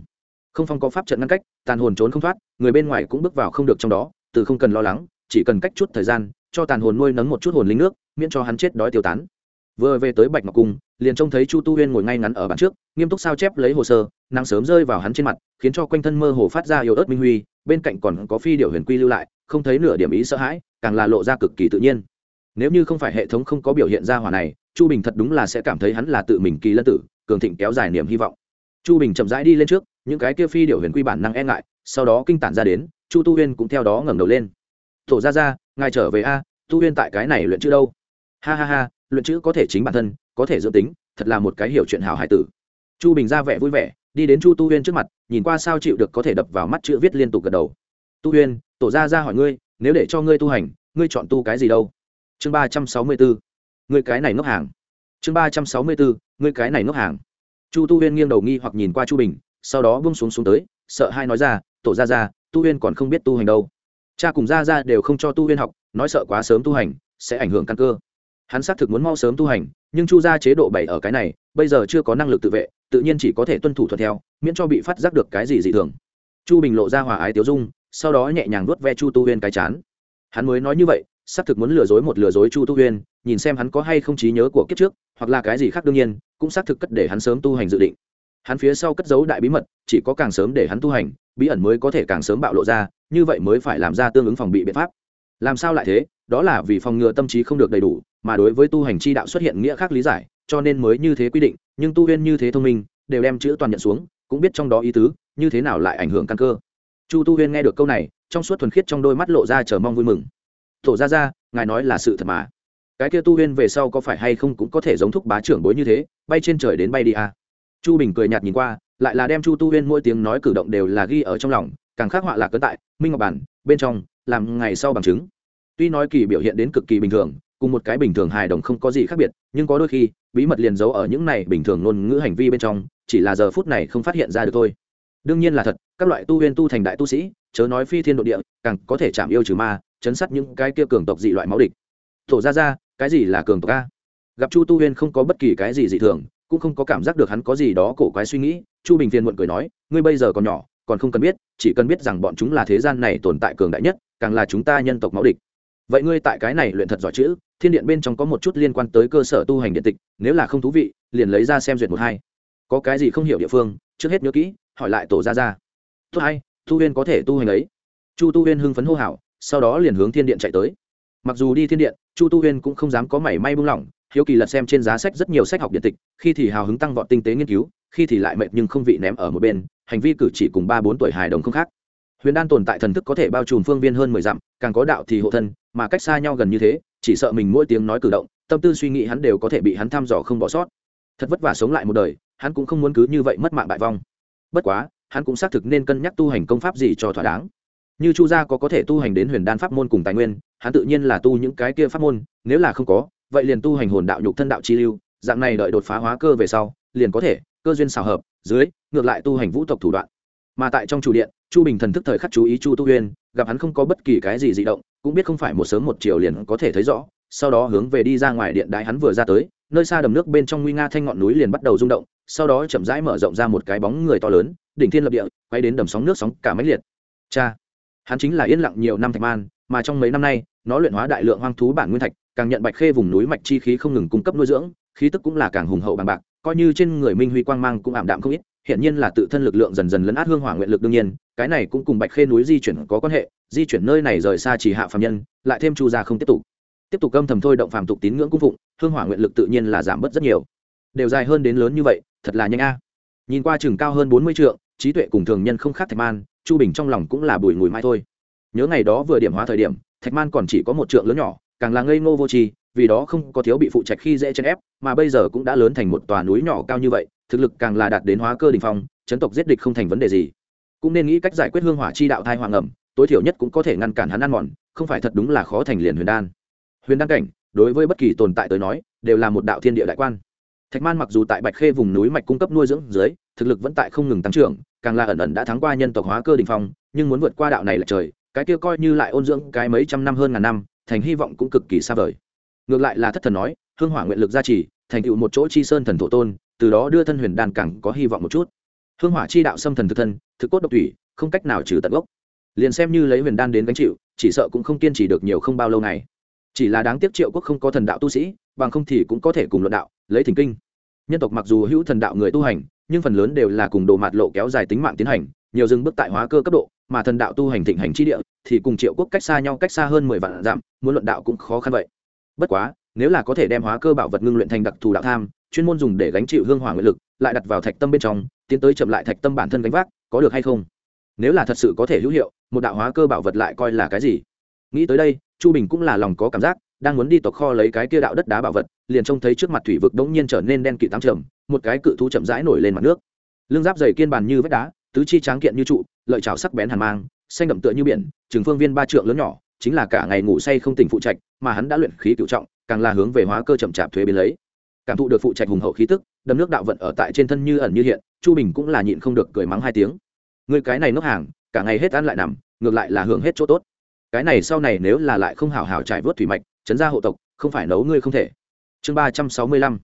không phong có pháp trận ngăn cách, tàn hồn trốn không thoát, người bên ngoài cũng bước vào không được trong đó, từ không cần lo lắng, chỉ cần cách chút thời gian, cho tàn hồn nuôi nấng một chút hồn linh nước, miễn cho hắn chết đói tiêu tán. Vừa về tới bạch ngọc cung, liền trông thấy chu tu huyên ngồi ngay ngắn ở bàn trước, nghiêm túc sao chép lấy hồ sơ, nắng sớm rơi vào hắn trên mặt, khiến cho quanh thân mơ hồ phát ra yếu ớt minh huy, bên cạnh còn có phi điệu huyền quy lưu lại, không thấy nửa điểm ý sợ hãi, càng là lộ ra cực kỳ tự nhiên. Nếu như không phải hệ thống không có biểu hiện ra hỏa này, chu bình thật đúng là sẽ cảm thấy hắn là tự mình kỳ lân tử, cường thịnh kéo dài niềm hy vọng. Chu bình chậm rãi đi lên trước những cái kia phi điệu huyền quy bản năng e ngại, sau đó kinh tản ra đến, chu tu huyên cũng theo đó ngẩng đầu lên. Tổ ra ra ngài trở về a, tu huyên tại cái này luyện chữ đâu? Ha ha ha, luyện chữ có thể chính bản thân, có thể dưỡng tính, thật là một cái hiểu chuyện hảo hải tử. Chu bình ra vẻ vui vẻ, đi đến chu tu huyên trước mặt, nhìn qua sao chịu được có thể đập vào mắt chữ viết liên tục gật đầu. Tu huyên tổ ra ra hỏi ngươi, nếu để cho ngươi tu hành, ngươi chọn tu cái gì đâu? Chương ba trăm sáu mươi bốn. Ngươi cái này ngốc hàng. Chương ba trăm sáu mươi bốn. Ngươi cái này ngốc hàng. Chu tu huyên nghiêng đầu nghi hoặc nhìn qua chu bình sau đó bung xuống xuống tới, sợ hai nói ra, tổ ra ra tu huyên còn không biết tu hành đâu. Cha cùng ra ra đều không cho tu huyên học, nói sợ quá sớm tu hành, sẽ ảnh hưởng căn cơ. Hắn xác thực muốn mau sớm tu hành, nhưng chu ra chế độ bảy ở cái này, bây giờ chưa có năng lực tự vệ, tự nhiên chỉ có thể tuân thủ thuận theo, miễn cho bị phát giác được cái gì dị thường. Chu bình lộ ra hòa ái tiếu dung, sau đó nhẹ nhàng nuốt ve chu tu huyên cái chán. Hắn mới nói như vậy, xác thực muốn lừa dối một lừa dối chu tu huyên, nhìn xem hắn có hay không trí nhớ của kiếp trước, hoặc là cái gì khác đương nhiên, cũng xác thực cất để hắn sớm tu hành dự định hắn phía sau cất giấu đại bí mật, chỉ có càng sớm để hắn tu hành, bí ẩn mới có thể càng sớm bạo lộ ra, như vậy mới phải làm ra tương ứng phòng bị biện pháp. Làm sao lại thế? Đó là vì phòng ngừa tâm trí không được đầy đủ, mà đối với tu hành chi đạo xuất hiện nghĩa khác lý giải, cho nên mới như thế quy định, nhưng tu huyên như thế thông minh, đều đem chữ toàn nhận xuống, cũng biết trong đó ý tứ, như thế nào lại ảnh hưởng căn cơ. Chu tu huyên nghe được câu này, trong suốt thuần khiết trong đôi mắt lộ ra chờ mong vui mừng. Thổ ra ra ngài nói là sự thật mà. Cái kia tu huyên về sau có phải hay không cũng có thể giống thúc bá trưởng bối như thế, bay trên trời đến bay đi à chu bình cười nhạt nhìn qua, lại là đem chu tu huyên mỗi tiếng nói cử động đều là ghi ở trong lòng, càng khắc họa là cấn tại, minh ngọc bản, bên trong, làm ngày sau bằng chứng. Tuy nói kỳ biểu hiện đến cực kỳ bình thường, cùng một cái bình thường hài đồng không có gì khác biệt, nhưng có đôi khi, bí mật liền giấu ở những này bình thường ngôn ngữ hành vi bên trong, chỉ là giờ phút này không phát hiện ra được thôi. Đương nhiên là thật, các loại tu huyên tu thành đại tu sĩ, chớ nói phi thiên độ địa, càng có thể chạm yêu trừ ma, chấn sát những cái kia cường tộc dị loại máu địch. Tổ ra ra cái gì là cường tộc a? Gặp chu tu huyên không có bất kỳ cái gì dị thường cũng không có cảm giác được hắn có gì đó cổ quái suy nghĩ chu bình phiền muộn cười nói ngươi bây giờ còn nhỏ còn không cần biết chỉ cần biết rằng bọn chúng là thế gian này tồn tại cường đại nhất càng là chúng ta nhân tộc máu địch. Vậy ngươi tại cái này luyện thật giỏi chữ thiên điện bên trong có một chút liên quan tới cơ sở tu hành điện tịch nếu là không thú vị liền lấy ra xem duyệt một hai. Có cái gì không hiểu địa phương trước hết nhớ kỹ hỏi lại tổ ra ra Thứ hai, tu huyên có thể tu hành ấy. Chu tu huyên hưng phấn hô hào sau đó liền hướng thiên điện chạy tới mặc dù đi thiên điện, chu tu huyên cũng không dám có mảy may buông lỏng, hiếu kỳ lật xem trên giá sách rất nhiều sách học điện tịch, khi thì hào hứng tăng vọt tinh tế nghiên cứu, khi thì lại mệt nhưng không vị ném ở một bên, hành vi cử chỉ cùng ba bốn tuổi hài đồng không khác. Huyền đan tồn tại thần thức có thể bao trùm phương viên hơn mười dặm, càng có đạo thì hộ thân, mà cách xa nhau gần như thế, chỉ sợ mình mỗi tiếng nói cử động, tâm tư suy nghĩ hắn đều có thể bị hắn thăm dò không bỏ sót. Thật vất vả sống lại một đời, hắn cũng không muốn cứ như vậy mất mạng bại vong. Bất quá, hắn cũng xác thực nên cân nhắc tu hành công pháp gì cho thỏa đáng như chu gia có có thể tu hành đến huyền đan pháp môn cùng tài nguyên, hắn tự nhiên là tu những cái kia pháp môn, nếu là không có, vậy liền tu hành hồn đạo nhục thân đạo chi lưu, dạng này đợi đột phá hóa cơ về sau, liền có thể, cơ duyên xào hợp, dưới, ngược lại tu hành vũ tộc thủ đoạn. Mà tại trong chủ điện, chu bình thần thức thời khắc chú ý chu tu huyên, gặp hắn không có bất kỳ cái gì di động, cũng biết không phải một sớm một chiều liền có thể thấy rõ, sau đó hướng về đi ra ngoài điện đại hắn vừa ra tới, nơi xa đầm nước bên trong nguy nga thanh ngọn núi liền bắt đầu rung động, sau đó chậm rãi mở rộng ra một cái bóng người to lớn, đỉnh thiên lập địa, quay đến đầm sóng nước sóng cả máy liệt. Cha! Hắn chính là yên lặng nhiều năm thạch man, mà trong mấy năm nay, nó luyện hóa đại lượng hoang thú bản nguyên thạch, càng nhận bạch khê vùng núi mạch chi khí không ngừng cung cấp nuôi dưỡng, khí tức cũng là càng hùng hậu bằng bạc, coi như trên người minh huy quang mang cũng ảm đạm không ít hiện nhiên là tự thân lực lượng dần dần lấn át hương hỏa nguyện lực đương nhiên, cái này cũng cùng bạch khê núi di chuyển có quan hệ, di chuyển nơi này rời xa chỉ hạ phạm nhân, lại thêm chu gia không tiếp tục. Tiếp tục âm thầm thôi động phàm tục tín ngưỡng cung phụng, hương hỏa nguyện lực tự nhiên là giảm bớt rất nhiều. Đều dài hơn đến lớn như vậy, thật là nhanh a. Nhìn qua chừng cao hơn bốn mươi trượng, trí tuệ cùng thường nhân không khác thạch man chu bình trong lòng cũng là bùi ngùi mai thôi. Nhớ ngày đó vừa điểm hóa thời điểm, thạch man còn chỉ có một trượng lớn nhỏ, càng là ngây ngô vô tri, vì đó không có thiếu bị phụ trạch khi dễ chèn ép, mà bây giờ cũng đã lớn thành một tòa núi nhỏ cao như vậy, thực lực càng là đạt đến hóa cơ đình phong, chấn tộc giết địch không thành vấn đề gì. Cũng nên nghĩ cách giải quyết hương hỏa chi đạo thai hoàng ẩm, tối thiểu nhất cũng có thể ngăn cản hắn ăn mòn, không phải thật đúng là khó thành liền huyền đan. Huyền đan cảnh, đối với bất kỳ tồn tại tới nói, đều là một đạo thiên địa đại quan thạch man mặc dù tại bạch khê vùng núi mạch cung cấp nuôi dưỡng dưới, thực lực vẫn tại không ngừng tăng trưởng, càng là ẩn ẩn đã thắng qua nhân tộc hóa cơ đình phong, nhưng muốn vượt qua đạo này là trời, cái kia coi như lại ôn dưỡng cái mấy trăm năm hơn ngàn năm, thành hy vọng cũng cực kỳ xa vời. Ngược lại là thất thần nói, hương hỏa nguyện lực gia trì, thành tựu một chỗ chi sơn thần thổ tôn, từ đó đưa thân huyền đan càng có hy vọng một chút. Hương hỏa chi đạo xâm thần thực thân, thực cốt độc thủy, không cách nào trừ tận gốc. Liền xem như lấy huyền đan đến gánh chịu, chỉ sợ cũng không kiên trì được nhiều không bao lâu này. Chỉ là đáng tiếc triệu quốc không có thần đạo tu sĩ, bằng không thì cũng có thể cùng luận đạo lấy thỉnh kinh. Nhân tộc mặc dù hữu thần đạo người tu hành, nhưng phần lớn đều là cùng đồ mạt lộ kéo dài tính mạng tiến hành, nhiều dừng bước tại hóa cơ cấp độ, mà thần đạo tu hành thịnh hành chi địa, thì cùng triệu quốc cách xa nhau cách xa hơn mười vạn dặm, muốn luận đạo cũng khó khăn vậy. Bất quá, nếu là có thể đem hóa cơ bảo vật ngưng luyện thành đặc thù đạo tham, chuyên môn dùng để gánh chịu hương hỏa nguyện lực, lại đặt vào thạch tâm bên trong, tiến tới chậm lại thạch tâm bản thân gánh vác, có được hay không? Nếu là thật sự có thể hữu hiệu, một đạo hóa cơ bảo vật lại coi là cái gì? Nghĩ tới đây, chu bình cũng là lòng có cảm giác đang muốn đi tộc kho lấy cái kia đạo đất đá bảo vật, liền trông thấy trước mặt thủy vực đống nhiên trở nên đen kỵ tám trầm, một cái cự thú chậm rãi nổi lên mặt nước. Lưng giáp dày kiên bàn như vách đá, tứ chi tráng kiện như trụ, lợi chảo sắc bén hàn mang, xanh đậm tựa như biển, trường phương viên ba trượng lớn nhỏ, chính là cả ngày ngủ say không tỉnh phụ trạch, mà hắn đã luyện khí cựu trọng, càng là hướng về hóa cơ chậm chạp thuế biến lấy. Cảm thụ được phụ trạch hùng hậu khí tức, đầm nước đạo vận ở tại trên thân như ẩn như hiện, chu bình cũng là nhịn không được cười mắng hai tiếng. Người cái này nốc hàng, cả ngày hết ăn lại nằm, ngược lại là hưởng hết chỗ tốt. Cái này sau này nếu là lại không hảo hảo trải vớt thủy mạch chấn gia hộ tộc, không phải nấu ngươi không thể. Chương ba trăm sáu mươi lăm,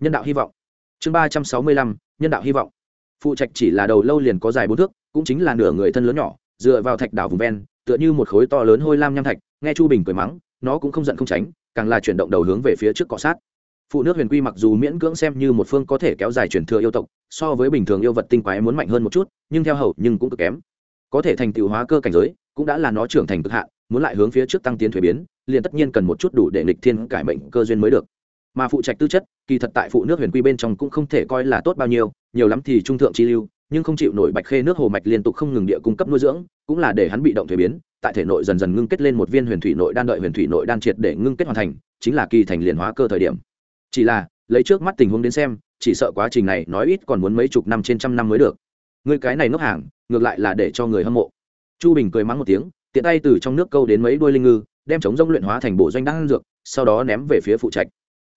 nhân đạo hy vọng. Chương ba trăm sáu mươi lăm, nhân đạo hy vọng. Phụ trạch chỉ là đầu lâu liền có dài bốn thước, cũng chính là nửa người thân lớn nhỏ, dựa vào thạch đảo vùng ven, tựa như một khối to lớn hôi lam nham thạch, nghe chu bình cười mắng, nó cũng không giận không tránh, càng là chuyển động đầu hướng về phía trước cọ sát. Phụ nước huyền quy mặc dù miễn cưỡng xem như một phương có thể kéo dài chuyển thừa yêu tộc, so với bình thường yêu vật tinh quái muốn mạnh hơn một chút, nhưng theo hậu nhưng cũng cực kém. Có thể thành tựu hóa cơ cảnh giới, cũng đã là nó trưởng thành cực hạn muốn lại hướng phía trước tăng tiến thuế biến, liền tất nhiên cần một chút đủ để nghịch thiên cải mệnh cơ duyên mới được. Mà phụ trạch tư chất, kỳ thật tại phụ nước huyền quy bên trong cũng không thể coi là tốt bao nhiêu, nhiều lắm thì trung thượng chi lưu, nhưng không chịu nổi bạch khê nước hồ mạch liên tục không ngừng địa cung cấp nuôi dưỡng, cũng là để hắn bị động thuế biến, tại thể nội dần dần ngưng kết lên một viên huyền thủy nội đan đợi huyền thủy nội đan triệt để ngưng kết hoàn thành, chính là kỳ thành liền hóa cơ thời điểm. Chỉ là, lấy trước mắt tình huống đến xem, chỉ sợ quá trình này nói ít còn muốn mấy chục năm trên trăm năm mới được. Người cái này nốc hàng, ngược lại là để cho người hâm mộ. Chu bình cười mắng một tiếng tiện tay từ trong nước câu đến mấy đuôi linh ngư, đem chống rông luyện hóa thành bộ doanh đan dược, sau đó ném về phía phụ trạch.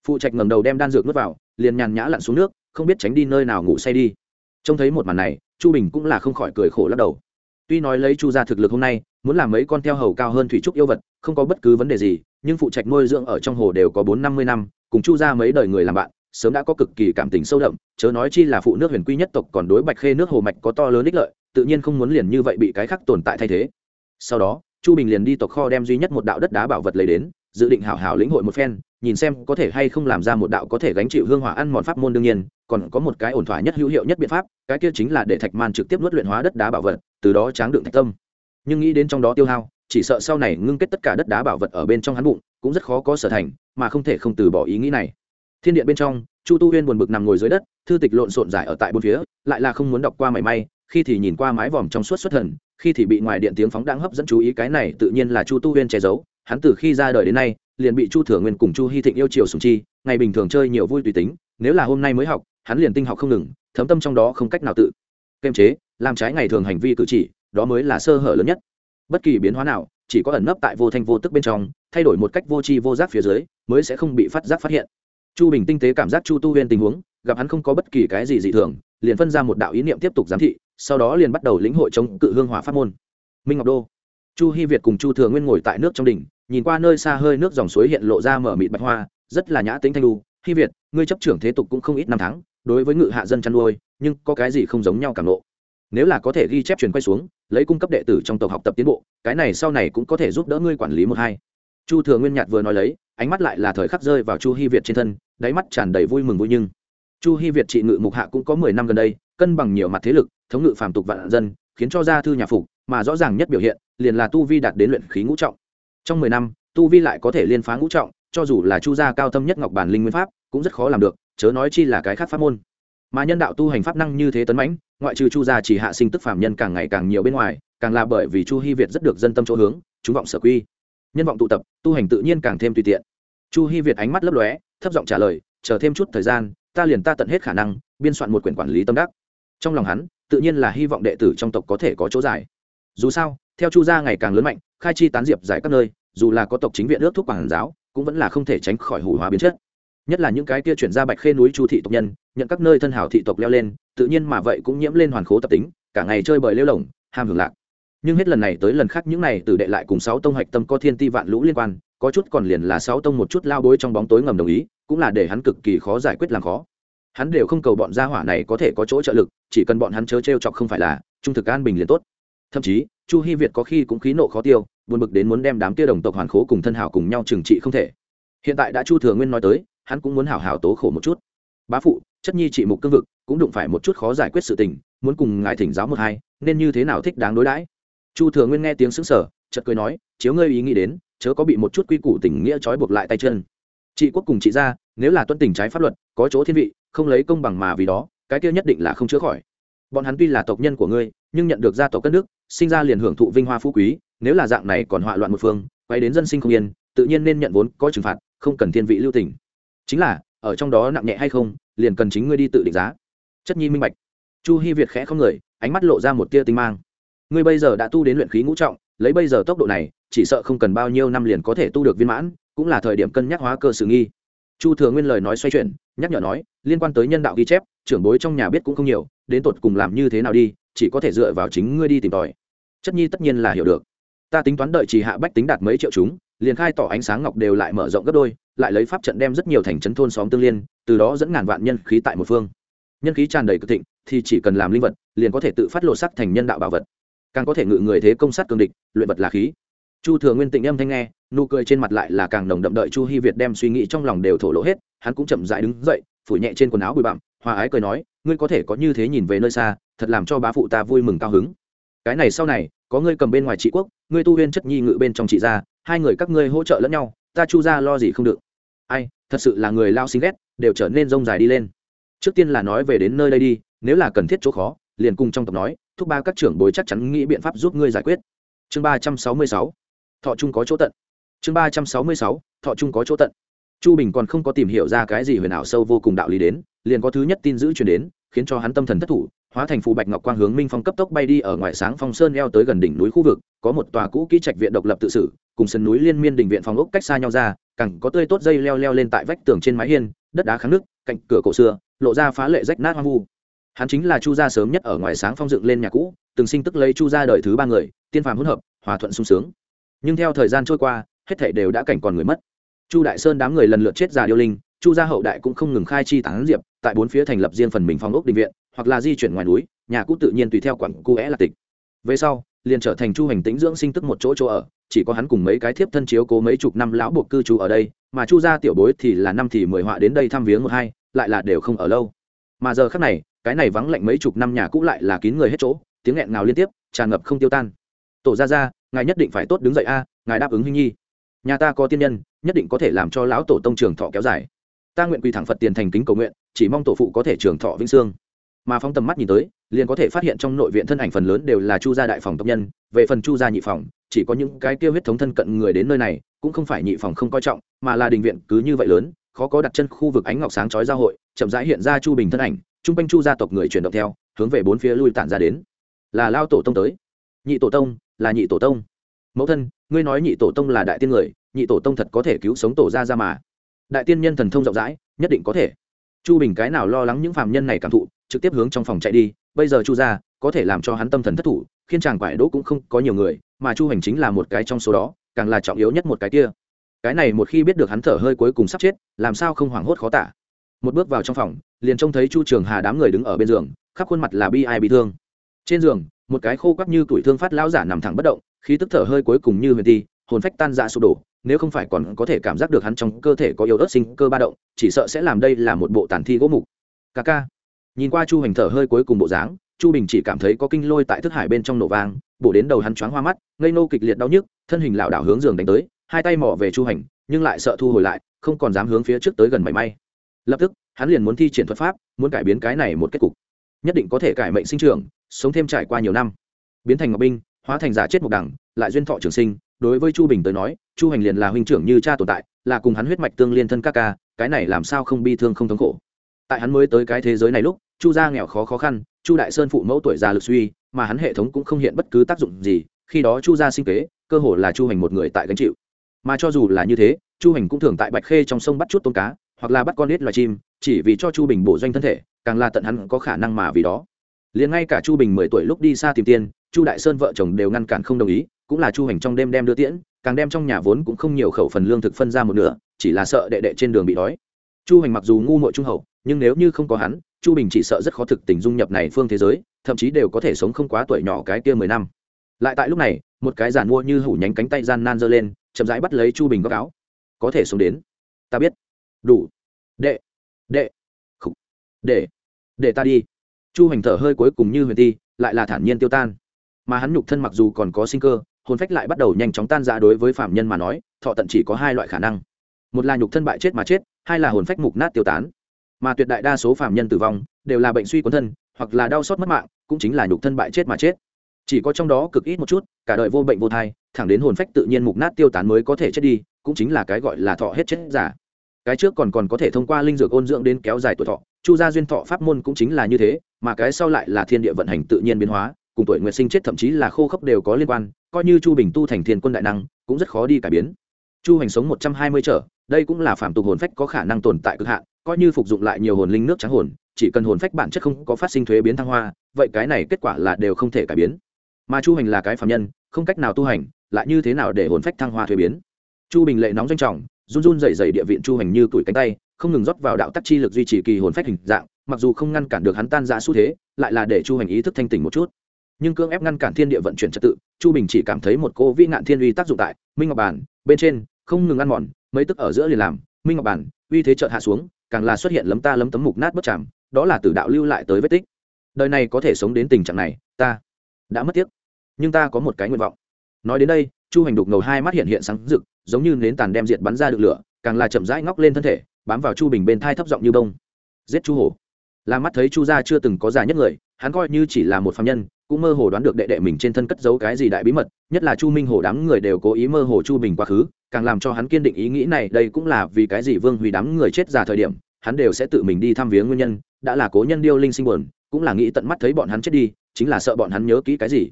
Phụ trạch ngầm đầu đem đan dược nuốt vào, liền nhàn nhã lặn xuống nước, không biết tránh đi nơi nào ngủ say đi. Trông thấy một màn này, chu bình cũng là không khỏi cười khổ lắc đầu. Tuy nói lấy chu ra thực lực hôm nay, muốn làm mấy con theo hầu cao hơn thủy trúc yêu vật, không có bất cứ vấn đề gì, nhưng phụ trạch nuôi dưỡng ở trong hồ đều có bốn năm mươi năm, cùng chu ra mấy đời người làm bạn, sớm đã có cực kỳ cảm tình sâu đậm, chớ nói chi là phụ nước huyền quy nhất tộc còn đối bạch khê nước hồ mạch có to lớn ích lợi, tự nhiên không muốn liền như vậy bị cái khác tồn tại thay thế sau đó, chu bình liền đi tộc kho đem duy nhất một đạo đất đá bảo vật lấy đến, dự định hảo hảo lĩnh hội một phen, nhìn xem có thể hay không làm ra một đạo có thể gánh chịu hương hỏa ăn mòn pháp môn đương nhiên, còn có một cái ổn thỏa nhất hữu hiệu nhất biện pháp, cái kia chính là để thạch man trực tiếp nuốt luyện hóa đất đá bảo vật, từ đó tráng đựng thạch tâm. Nhưng nghĩ đến trong đó tiêu hao, chỉ sợ sau này ngưng kết tất cả đất đá bảo vật ở bên trong hắn bụng, cũng rất khó có sở thành, mà không thể không từ bỏ ý nghĩ này. Thiên điện bên trong, chu tu huyên buồn bực nằm ngồi dưới đất, thư tịch lộn xộn dài ở tại bốn phía, lại là không muốn đọc qua mảy may khi thì nhìn qua mái vòm trong suốt xuất thần, khi thì bị ngoài điện tiếng phóng đang hấp dẫn chú ý cái này tự nhiên là chu tu huyên che giấu. Hắn từ khi ra đời đến nay, liền bị chu thừa nguyên cùng chu hy thịnh yêu chiều sùng chi, ngày bình thường chơi nhiều vui tùy tính, nếu là hôm nay mới học, hắn liền tinh học không ngừng, thấm tâm trong đó không cách nào tự kiềm chế, làm trái ngày thường hành vi cử chỉ, đó mới là sơ hở lớn nhất. Bất kỳ biến hóa nào, chỉ có ẩn nấp tại vô thanh vô tức bên trong, thay đổi một cách vô tri vô giác phía dưới, mới sẽ không bị phát giác phát hiện. Chu bình tinh tế cảm giác chu tu huyên tình huống, gặp hắn không có bất kỳ cái gì dị thường, liền phân ra một đạo ý niệm tiếp tục giám thị sau đó liền bắt đầu lĩnh hội chống cự hương hỏa pháp môn. Minh ngọc đô, chu hy việt cùng chu thừa nguyên ngồi tại nước trong đỉnh, nhìn qua nơi xa hơi nước dòng suối hiện lộ ra mở mịt bạch hoa, rất là nhã tính thanh lu hy việt, ngươi chấp trưởng thế tục cũng không ít năm tháng, đối với ngự hạ dân chăn nuôi, nhưng có cái gì không giống nhau cảm lộ nếu là có thể ghi chép truyền quay xuống, lấy cung cấp đệ tử trong tộc học tập tiến bộ, cái này sau này cũng có thể giúp đỡ ngươi quản lý một hai. Chu thừa nguyên nhạt vừa nói lấy, ánh mắt lại là thời khắc rơi vào chu hy việt trên thân, đáy mắt tràn đầy vui mừng vui nhưng. Chu hy việt trị ngự mục hạ cũng có mười năm gần đây cân bằng nhiều mặt thế lực, thống ngự phàm tục vạn dân, khiến cho gia thư nhà phục, mà rõ ràng nhất biểu hiện, liền là tu vi đạt đến luyện khí ngũ trọng. Trong mười năm, tu vi lại có thể liên phá ngũ trọng, cho dù là chu gia cao thâm nhất ngọc bản linh nguyên pháp, cũng rất khó làm được, chớ nói chi là cái khác pháp môn. Mà nhân đạo tu hành pháp năng như thế tấn mãnh, ngoại trừ chu gia chỉ hạ sinh tức phàm nhân càng ngày càng nhiều bên ngoài, càng là bởi vì chu hy việt rất được dân tâm chỗ hướng, chúng vọng sở quy. Nhân vọng tụ tập, tu hành tự nhiên càng thêm tùy tiện. Chu hy việt ánh mắt lấp lóe, thấp giọng trả lời, chờ thêm chút thời gian, ta liền ta tận hết khả năng, biên soạn một quyển quản lý tâm đắc trong lòng hắn, tự nhiên là hy vọng đệ tử trong tộc có thể có chỗ giải. Dù sao, theo chu gia ngày càng lớn mạnh, khai chi tán diệp giải các nơi, dù là có tộc chính viện ước thúc quảng giáo, cũng vẫn là không thể tránh khỏi hủ hóa biến chất. Nhất là những cái kia chuyển ra bạch khê núi chu thị tộc nhân, nhận các nơi thân hảo thị tộc leo lên, tự nhiên mà vậy cũng nhiễm lên hoàn khố tập tính, cả ngày chơi bời lêu lồng, ham hưởng lạc. Nhưng hết lần này tới lần khác những này từ đệ lại cùng sáu tông hạch tâm có thiên ti vạn lũ liên quan, có chút còn liền là sáu tông một chút lao bối trong bóng tối ngầm đồng ý, cũng là để hắn cực kỳ khó giải quyết làm khó hắn đều không cầu bọn gia hỏa này có thể có chỗ trợ lực, chỉ cần bọn hắn chớ t chọc không phải là, trung thực an bình liền tốt. Thậm chí, chu hy việt có khi cũng khí nộ khó tiêu, buồn bực đến muốn đem đám kia đồng tộc hoàn khố cùng thân hảo cùng nhau trừng trị không thể. Hiện tại đã chu thừa nguyên nói tới, hắn cũng muốn hảo hảo tố khổ một chút. Bá phụ, chất nhi trị mục cương vực, cũng đụng phải một chút khó giải quyết sự tình, muốn cùng ngài thỉnh giáo một hai, nên như thế nào thích đáng đối đãi? Chu thừa nguyên nghe tiếng xứng sở chợt cười nói, chiếu ngươi ý nghĩ đến, chớ có bị một chút quy củ tình nghĩa trói buộc lại tay chân. Chị quốc cùng chị gia, nếu là tuân tình trái pháp luật, có chỗ thiên vị không lấy công bằng mà vì đó, cái kia nhất định là không chữa khỏi. Bọn hắn tuy là tộc nhân của ngươi, nhưng nhận được gia tộc cất nước, sinh ra liền hưởng thụ vinh hoa phú quý, nếu là dạng này còn họa loạn một phương quay đến dân sinh không yên, tự nhiên nên nhận vốn có trừng phạt, không cần thiên vị lưu tình. Chính là, ở trong đó nặng nhẹ hay không, liền cần chính ngươi đi tự định giá. Chất nhi minh bạch. Chu hy việt khẽ không người, ánh mắt lộ ra một tia tinh mang. Ngươi bây giờ đã tu đến luyện khí ngũ trọng, lấy bây giờ tốc độ này, chỉ sợ không cần bao nhiêu năm liền có thể tu được viên mãn, cũng là thời điểm cân nhắc hóa cơ sự nghi. Chu thừa nguyên lời nói xoay chuyển nhắc nhở nói, liên quan tới nhân đạo ghi chép, trưởng bối trong nhà biết cũng không nhiều, đến tột cùng làm như thế nào đi, chỉ có thể dựa vào chính ngươi đi tìm tòi. Chất nhi tất nhiên là hiểu được. Ta tính toán đợi chỉ hạ bách tính đạt mấy triệu chúng, liền khai tỏ ánh sáng ngọc đều lại mở rộng gấp đôi, lại lấy pháp trận đem rất nhiều thành trấn thôn xóm tương liên, từ đó dẫn ngàn vạn nhân khí tại một phương. Nhân khí tràn đầy cực thịnh, thì chỉ cần làm linh vật, liền có thể tự phát lộ sắc thành nhân đạo bảo vật. Càng có thể ngự người thế công sát cường địch, luyện vật là khí. Chu thừa nguyên tịnh âm thanh nghe, nụ cười trên mặt lại là càng nồng đậm đợi chu hy việt đem suy nghĩ trong lòng đều thổ lộ hết hắn cũng chậm rãi đứng dậy phủ nhẹ trên quần áo bụi bặm, hòa ái cười nói, ngươi có thể có như thế nhìn về nơi xa, thật làm cho bá phụ ta vui mừng cao hứng. Cái này sau này, có ngươi cầm bên ngoài trị quốc, ngươi tu huyên chất nhi ngự bên trong trị gia, hai người các ngươi hỗ trợ lẫn nhau, ta chu ra lo gì không được. Ai, thật sự là người lao xinh ghét, đều trở nên rông dài đi lên. Trước tiên là nói về đến nơi đây đi, nếu là cần thiết chỗ khó, liền cùng trong tộc nói, thúc ba các trưởng bối chắc chắn nghĩ biện pháp giúp ngươi giải quyết. Chương ba trăm sáu mươi sáu, thọ trung có chỗ tận. Chương ba trăm sáu mươi sáu, thọ trung có chỗ tận chu bình còn không có tìm hiểu ra cái gì huyền ảo sâu vô cùng đạo lý đến, liền có thứ nhất tin giữ truyền đến, khiến cho hắn tâm thần thất thủ, hóa thành phù bạch ngọc quang hướng minh phong cấp tốc bay đi ở ngoài sáng phong sơn leo tới gần đỉnh núi khu vực, có một tòa cũ kỹ trạch viện độc lập tự xử, cùng sân núi liên miên đình viện phòng ốc cách xa nhau ra, cẳng có tươi tốt dây leo leo lên tại vách tường trên mái hiên, đất đá kháng nước, cạnh cửa cổ xưa, lộ ra phá lệ rách nát hoang vu. Hắn chính là chu gia sớm nhất ở ngoài sáng phong dựng lên nhà cũ, từng sinh tức lấy chu gia đời thứ ba người, tiên phàm hỗn hợp, hòa thuận sung sướng. Nhưng theo thời gian trôi qua, hết thảy đều đã cảnh còn người mất chu đại sơn đám người lần lượt chết già điêu linh, chu gia hậu đại cũng không ngừng khai chi tán diệp, tại bốn phía thành lập riêng phần mình phong ốc định viện, hoặc là di chuyển ngoài núi, nhà cũ tự nhiên tùy theo quặng cu é là tịch. Về sau, liền trở thành chu hành tĩnh dưỡng sinh tức một chỗ chỗ ở, chỉ có hắn cùng mấy cái thiếp thân chiếu cố mấy chục năm lão buộc cư trú ở đây, mà chu gia tiểu bối thì là năm thì mười họa đến đây thăm viếng một hai, lại là đều không ở lâu. Mà giờ khác này, cái này vắng lạnh mấy chục năm nhà cũ lại là kín người hết chỗ, tiếng nghẹn ngào liên tiếp, tràn ngập không tiêu tan. Tổ ra ra ngài nhất định phải tốt đứng dậy a, ngài đáp ứng huynh nhi nhà ta có tiên nhân, nhất định có thể làm cho lão tổ tông trường thọ kéo dài. Ta nguyện quỳ thẳng phật tiền thành kính cầu nguyện, chỉ mong tổ phụ có thể trường thọ vĩnh sương mà phóng tầm mắt nhìn tới, liền có thể phát hiện trong nội viện thân ảnh phần lớn đều là chu gia đại phòng tộc nhân, về phần chu gia nhị phòng, chỉ có những cái tiêu huyết thống thân cận người đến nơi này, cũng không phải nhị phòng không coi trọng, mà là đình viện cứ như vậy lớn, khó có đặt chân khu vực ánh ngọc sáng chói giao hội, chậm rãi hiện ra chu bình thân ảnh, chung quanh chu gia tộc người chuyển động theo, hướng về bốn phía lui tản ra đến. Là lao tổ tông tới. Nhị tổ tông, là nhị tổ tông. Mẫu thân ngươi nói nhị tổ tông là đại tiên người, nhị tổ tông thật có thể cứu sống tổ ra ra mà. Đại tiên nhân thần thông rộng rãi, nhất định có thể. Chu bình cái nào lo lắng những phạm nhân này cảm thụ, trực tiếp hướng trong phòng chạy đi, bây giờ chu ra có thể làm cho hắn tâm thần thất thủ khiến chàng quải đỗ cũng không có nhiều người, mà chu hành chính là một cái trong số đó, càng là trọng yếu nhất một cái kia. Cái này một khi biết được hắn thở hơi cuối cùng sắp chết, làm sao không hoảng hốt khó tả. Một bước vào trong phòng, liền trông thấy chu trường hà đám người đứng ở bên giường, khắp khuôn mặt là bi ai bị thương. Trên giường, một cái khô quắc như tuổi thương phát lão giả nằm thẳng bất động khí tức thở hơi cuối cùng như huyền ti, hồn phách tan ra sụp đổ, nếu không phải còn có thể cảm giác được hắn trong cơ thể có yếu ớt sinh cơ ba động, chỉ sợ sẽ làm đây là một bộ tàn thi gỗ mục. Ca ca. Nhìn qua chu hành thở hơi cuối cùng bộ dáng, chu bình chỉ cảm thấy có kinh lôi tại thức hải bên trong nổ vang, bổ đến đầu hắn choáng hoa mắt, ngây nô kịch liệt đau nhức, thân hình lảo đảo hướng giường đánh tới, hai tay mỏ về chu hành, nhưng lại sợ thu hồi lại, không còn dám hướng phía trước tới gần mảy may. Lập tức, hắn liền muốn thi triển thuật pháp, muốn cải biến cái này một kết cục. Nhất định có thể cải mệnh sinh trưởng, sống thêm trải qua nhiều năm. Biến thành ngọc binh hóa thành giả chết một đẳng lại duyên thọ trường sinh, đối với chu bình tới nói, chu hành liền là huynh trưởng như cha tồn tại, là cùng hắn huyết mạch tương liên thân các ca, cái này làm sao không bi thương không thống khổ. Tại hắn mới tới cái thế giới này lúc, chu gia nghèo khó khó khăn, chu đại sơn phụ mẫu tuổi già lực suy, mà hắn hệ thống cũng không hiện bất cứ tác dụng gì, khi đó chu gia sinh kế, cơ hồ là chu hành một người tại gánh chịu. Mà cho dù là như thế, chu hành cũng thường tại bạch khê trong sông bắt chút tôm cá, hoặc là bắt con nít loài chim, chỉ vì cho chu bình bổ doanh thân thể, càng là tận hắn có khả năng mà vì đó. Liền ngay cả chu bình mười tuổi lúc đi xa tìm tiền chu đại sơn vợ chồng đều ngăn cản không đồng ý, cũng là chu hành trong đêm đem đưa tiễn, càng đem trong nhà vốn cũng không nhiều khẩu phần lương thực phân ra một nửa, chỉ là sợ đệ đệ trên đường bị đói. Chu hành mặc dù ngu muội trung hậu, nhưng nếu như không có hắn, chu bình chỉ sợ rất khó thực tình dung nhập này phương thế giới, thậm chí đều có thể sống không quá tuổi nhỏ cái kia mười năm. Lại tại lúc này, một cái giản mua như hủ nhánh cánh tay gian nan giơ lên, chậm rãi bắt lấy chu bình góc áo. Có thể sống đến. Ta biết. Đủ. Đệ. Đệ. Khục. Để để ta đi. Chu hành thở hơi cuối cùng như huyền ti, lại là thản nhiên tiêu tan mà hắn nhục thân mặc dù còn có sinh cơ, hồn phách lại bắt đầu nhanh chóng tan ra đối với phạm nhân mà nói, thọ tận chỉ có hai loại khả năng. Một là nhục thân bại chết mà chết, hai là hồn phách mục nát tiêu tán. Mà tuyệt đại đa số phạm nhân tử vong đều là bệnh suy quấn thân, hoặc là đau xót mất mạng, cũng chính là nhục thân bại chết mà chết. Chỉ có trong đó cực ít một chút, cả đời vô bệnh vô thai, thẳng đến hồn phách tự nhiên mục nát tiêu tán mới có thể chết đi, cũng chính là cái gọi là thọ hết chết giả. Cái trước còn còn có thể thông qua linh dược ôn dưỡng đến kéo dài tuổi thọ, chu gia duyên thọ pháp môn cũng chính là như thế, mà cái sau lại là thiên địa vận hành tự nhiên biến hóa cùng tuổi nguyện sinh chết thậm chí là khô khốc đều có liên quan, coi như chu bình tu thành thiên quân đại năng, cũng rất khó đi cải biến. Chu hành sống một trăm hai mươi trở, đây cũng là phạm tục hồn phách có khả năng tồn tại cực hạn, coi như phục dụng lại nhiều hồn linh nước trắng hồn, chỉ cần hồn phách bản chất không có phát sinh thuế biến thăng hoa, vậy cái này kết quả là đều không thể cải biến. Mà chu hành là cái phạm nhân, không cách nào tu hành, lại như thế nào để hồn phách thăng hoa thuế biến? Chu bình lệ nóng doanh trọng, run run dày dày địa viện chu hành như tuổi cánh tay, không ngừng rót vào đạo tắc chi lực duy trì kỳ hồn phách hình dạng, mặc dù không ngăn cản được hắn tan ra xu thế, lại là để chu hành ý thức thanh tỉnh một chút nhưng cưỡng ép ngăn cản thiên địa vận chuyển trật tự, chu bình chỉ cảm thấy một cô vi nạn thiên uy tác dụng tại minh ngọc bản, bên trên, không ngừng ăn mòn, mấy tức ở giữa liền làm, minh ngọc bản, uy thế chợt hạ xuống, càng là xuất hiện lấm ta lấm tấm mục nát bất chạm đó là từ đạo lưu lại tới vết tích. Đời này có thể sống đến tình trạng này, ta đã mất tiếc, nhưng ta có một cái nguyện vọng. Nói đến đây, chu hành đục ngầu hai mắt hiện hiện sáng rực, giống như nến tàn đem diệt bắn ra được lửa, càng là chậm rãi ngóc lên thân thể, bám vào chu bình bên thai thấp giọng như bông. Giết chu hổ. Là mắt thấy chu gia chưa từng có già nhất người, hắn coi như chỉ là một phạm nhân cũng mơ hồ đoán được đệ đệ mình trên thân cất giấu cái gì đại bí mật, nhất là chu minh hồ đám người đều cố ý mơ hồ chu bình quá khứ, càng làm cho hắn kiên định ý nghĩ này, đây cũng là vì cái gì vương Huy đám người chết già thời điểm, hắn đều sẽ tự mình đi thăm viếng nguyên nhân, đã là cố nhân điêu linh sinh buồn, cũng là nghĩ tận mắt thấy bọn hắn chết đi, chính là sợ bọn hắn nhớ kỹ cái gì.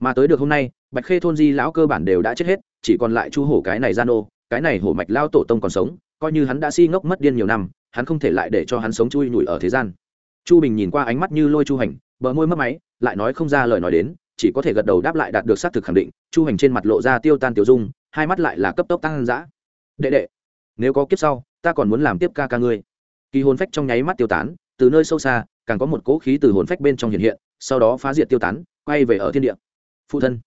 Mà tới được hôm nay, bạch khê thôn di lão cơ bản đều đã chết hết, chỉ còn lại chu hổ cái này gian ô cái này hổ mạch lao tổ tông còn sống, coi như hắn đã si ngốc mất điên nhiều năm, hắn không thể lại để cho hắn sống chui nhủi ở thế gian. Chu bình nhìn qua ánh mắt như lôi chu hành bờ môi mất máy, lại nói không ra lời nói đến, chỉ có thể gật đầu đáp lại đạt được xác thực khẳng định, chu hành trên mặt lộ ra tiêu tan tiêu dung, hai mắt lại là cấp tốc tăng dã. Đệ đệ, nếu có kiếp sau, ta còn muốn làm tiếp ca ca ngươi. Kỳ hồn phách trong nháy mắt tiêu tán, từ nơi sâu xa, càng có một cỗ khí từ hồn phách bên trong hiện hiện, sau đó phá diệt tiêu tán, quay về ở thiên địa. Phụ thân,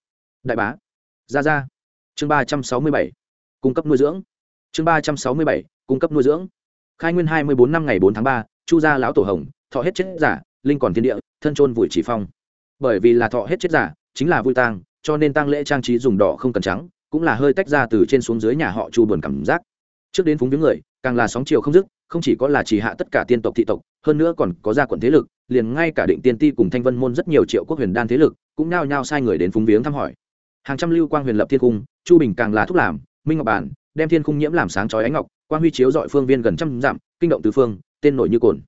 đại bá, gia gia. Chương ba trăm sáu mươi bảy, cung cấp nuôi dưỡng. Chương ba trăm sáu mươi bảy, cung cấp nuôi dưỡng. Khai nguyên hai mươi bốn năm ngày bốn tháng ba, chu gia lão tổ hồng, thọ hết chết giả, linh còn thiên địa thân trôn vùi chỉ phong. Bởi vì là thọ hết chết giả, chính là vui tang, cho nên tang lễ trang trí dùng đỏ không cần trắng, cũng là hơi tách ra từ trên xuống dưới nhà họ chu buồn cảm giác. Trước đến phúng viếng người, càng là sóng chiều không dứt, không chỉ có là chỉ hạ tất cả tiên tộc thị tộc, hơn nữa còn có gia quận thế lực, liền ngay cả định tiên ti cùng thanh vân môn rất nhiều triệu quốc huyền đan thế lực, cũng nao nhao sai người đến phúng viếng thăm hỏi. Hàng trăm lưu quang huyền lập thiên cung, chu bình càng là thúc làm, minh ngọc bản, đem thiên cung nhiễm làm sáng chói ánh ngọc, quang huy chiếu dọi phương viên gần trăm dặm, kinh động tứ phương, tên nổi như cồn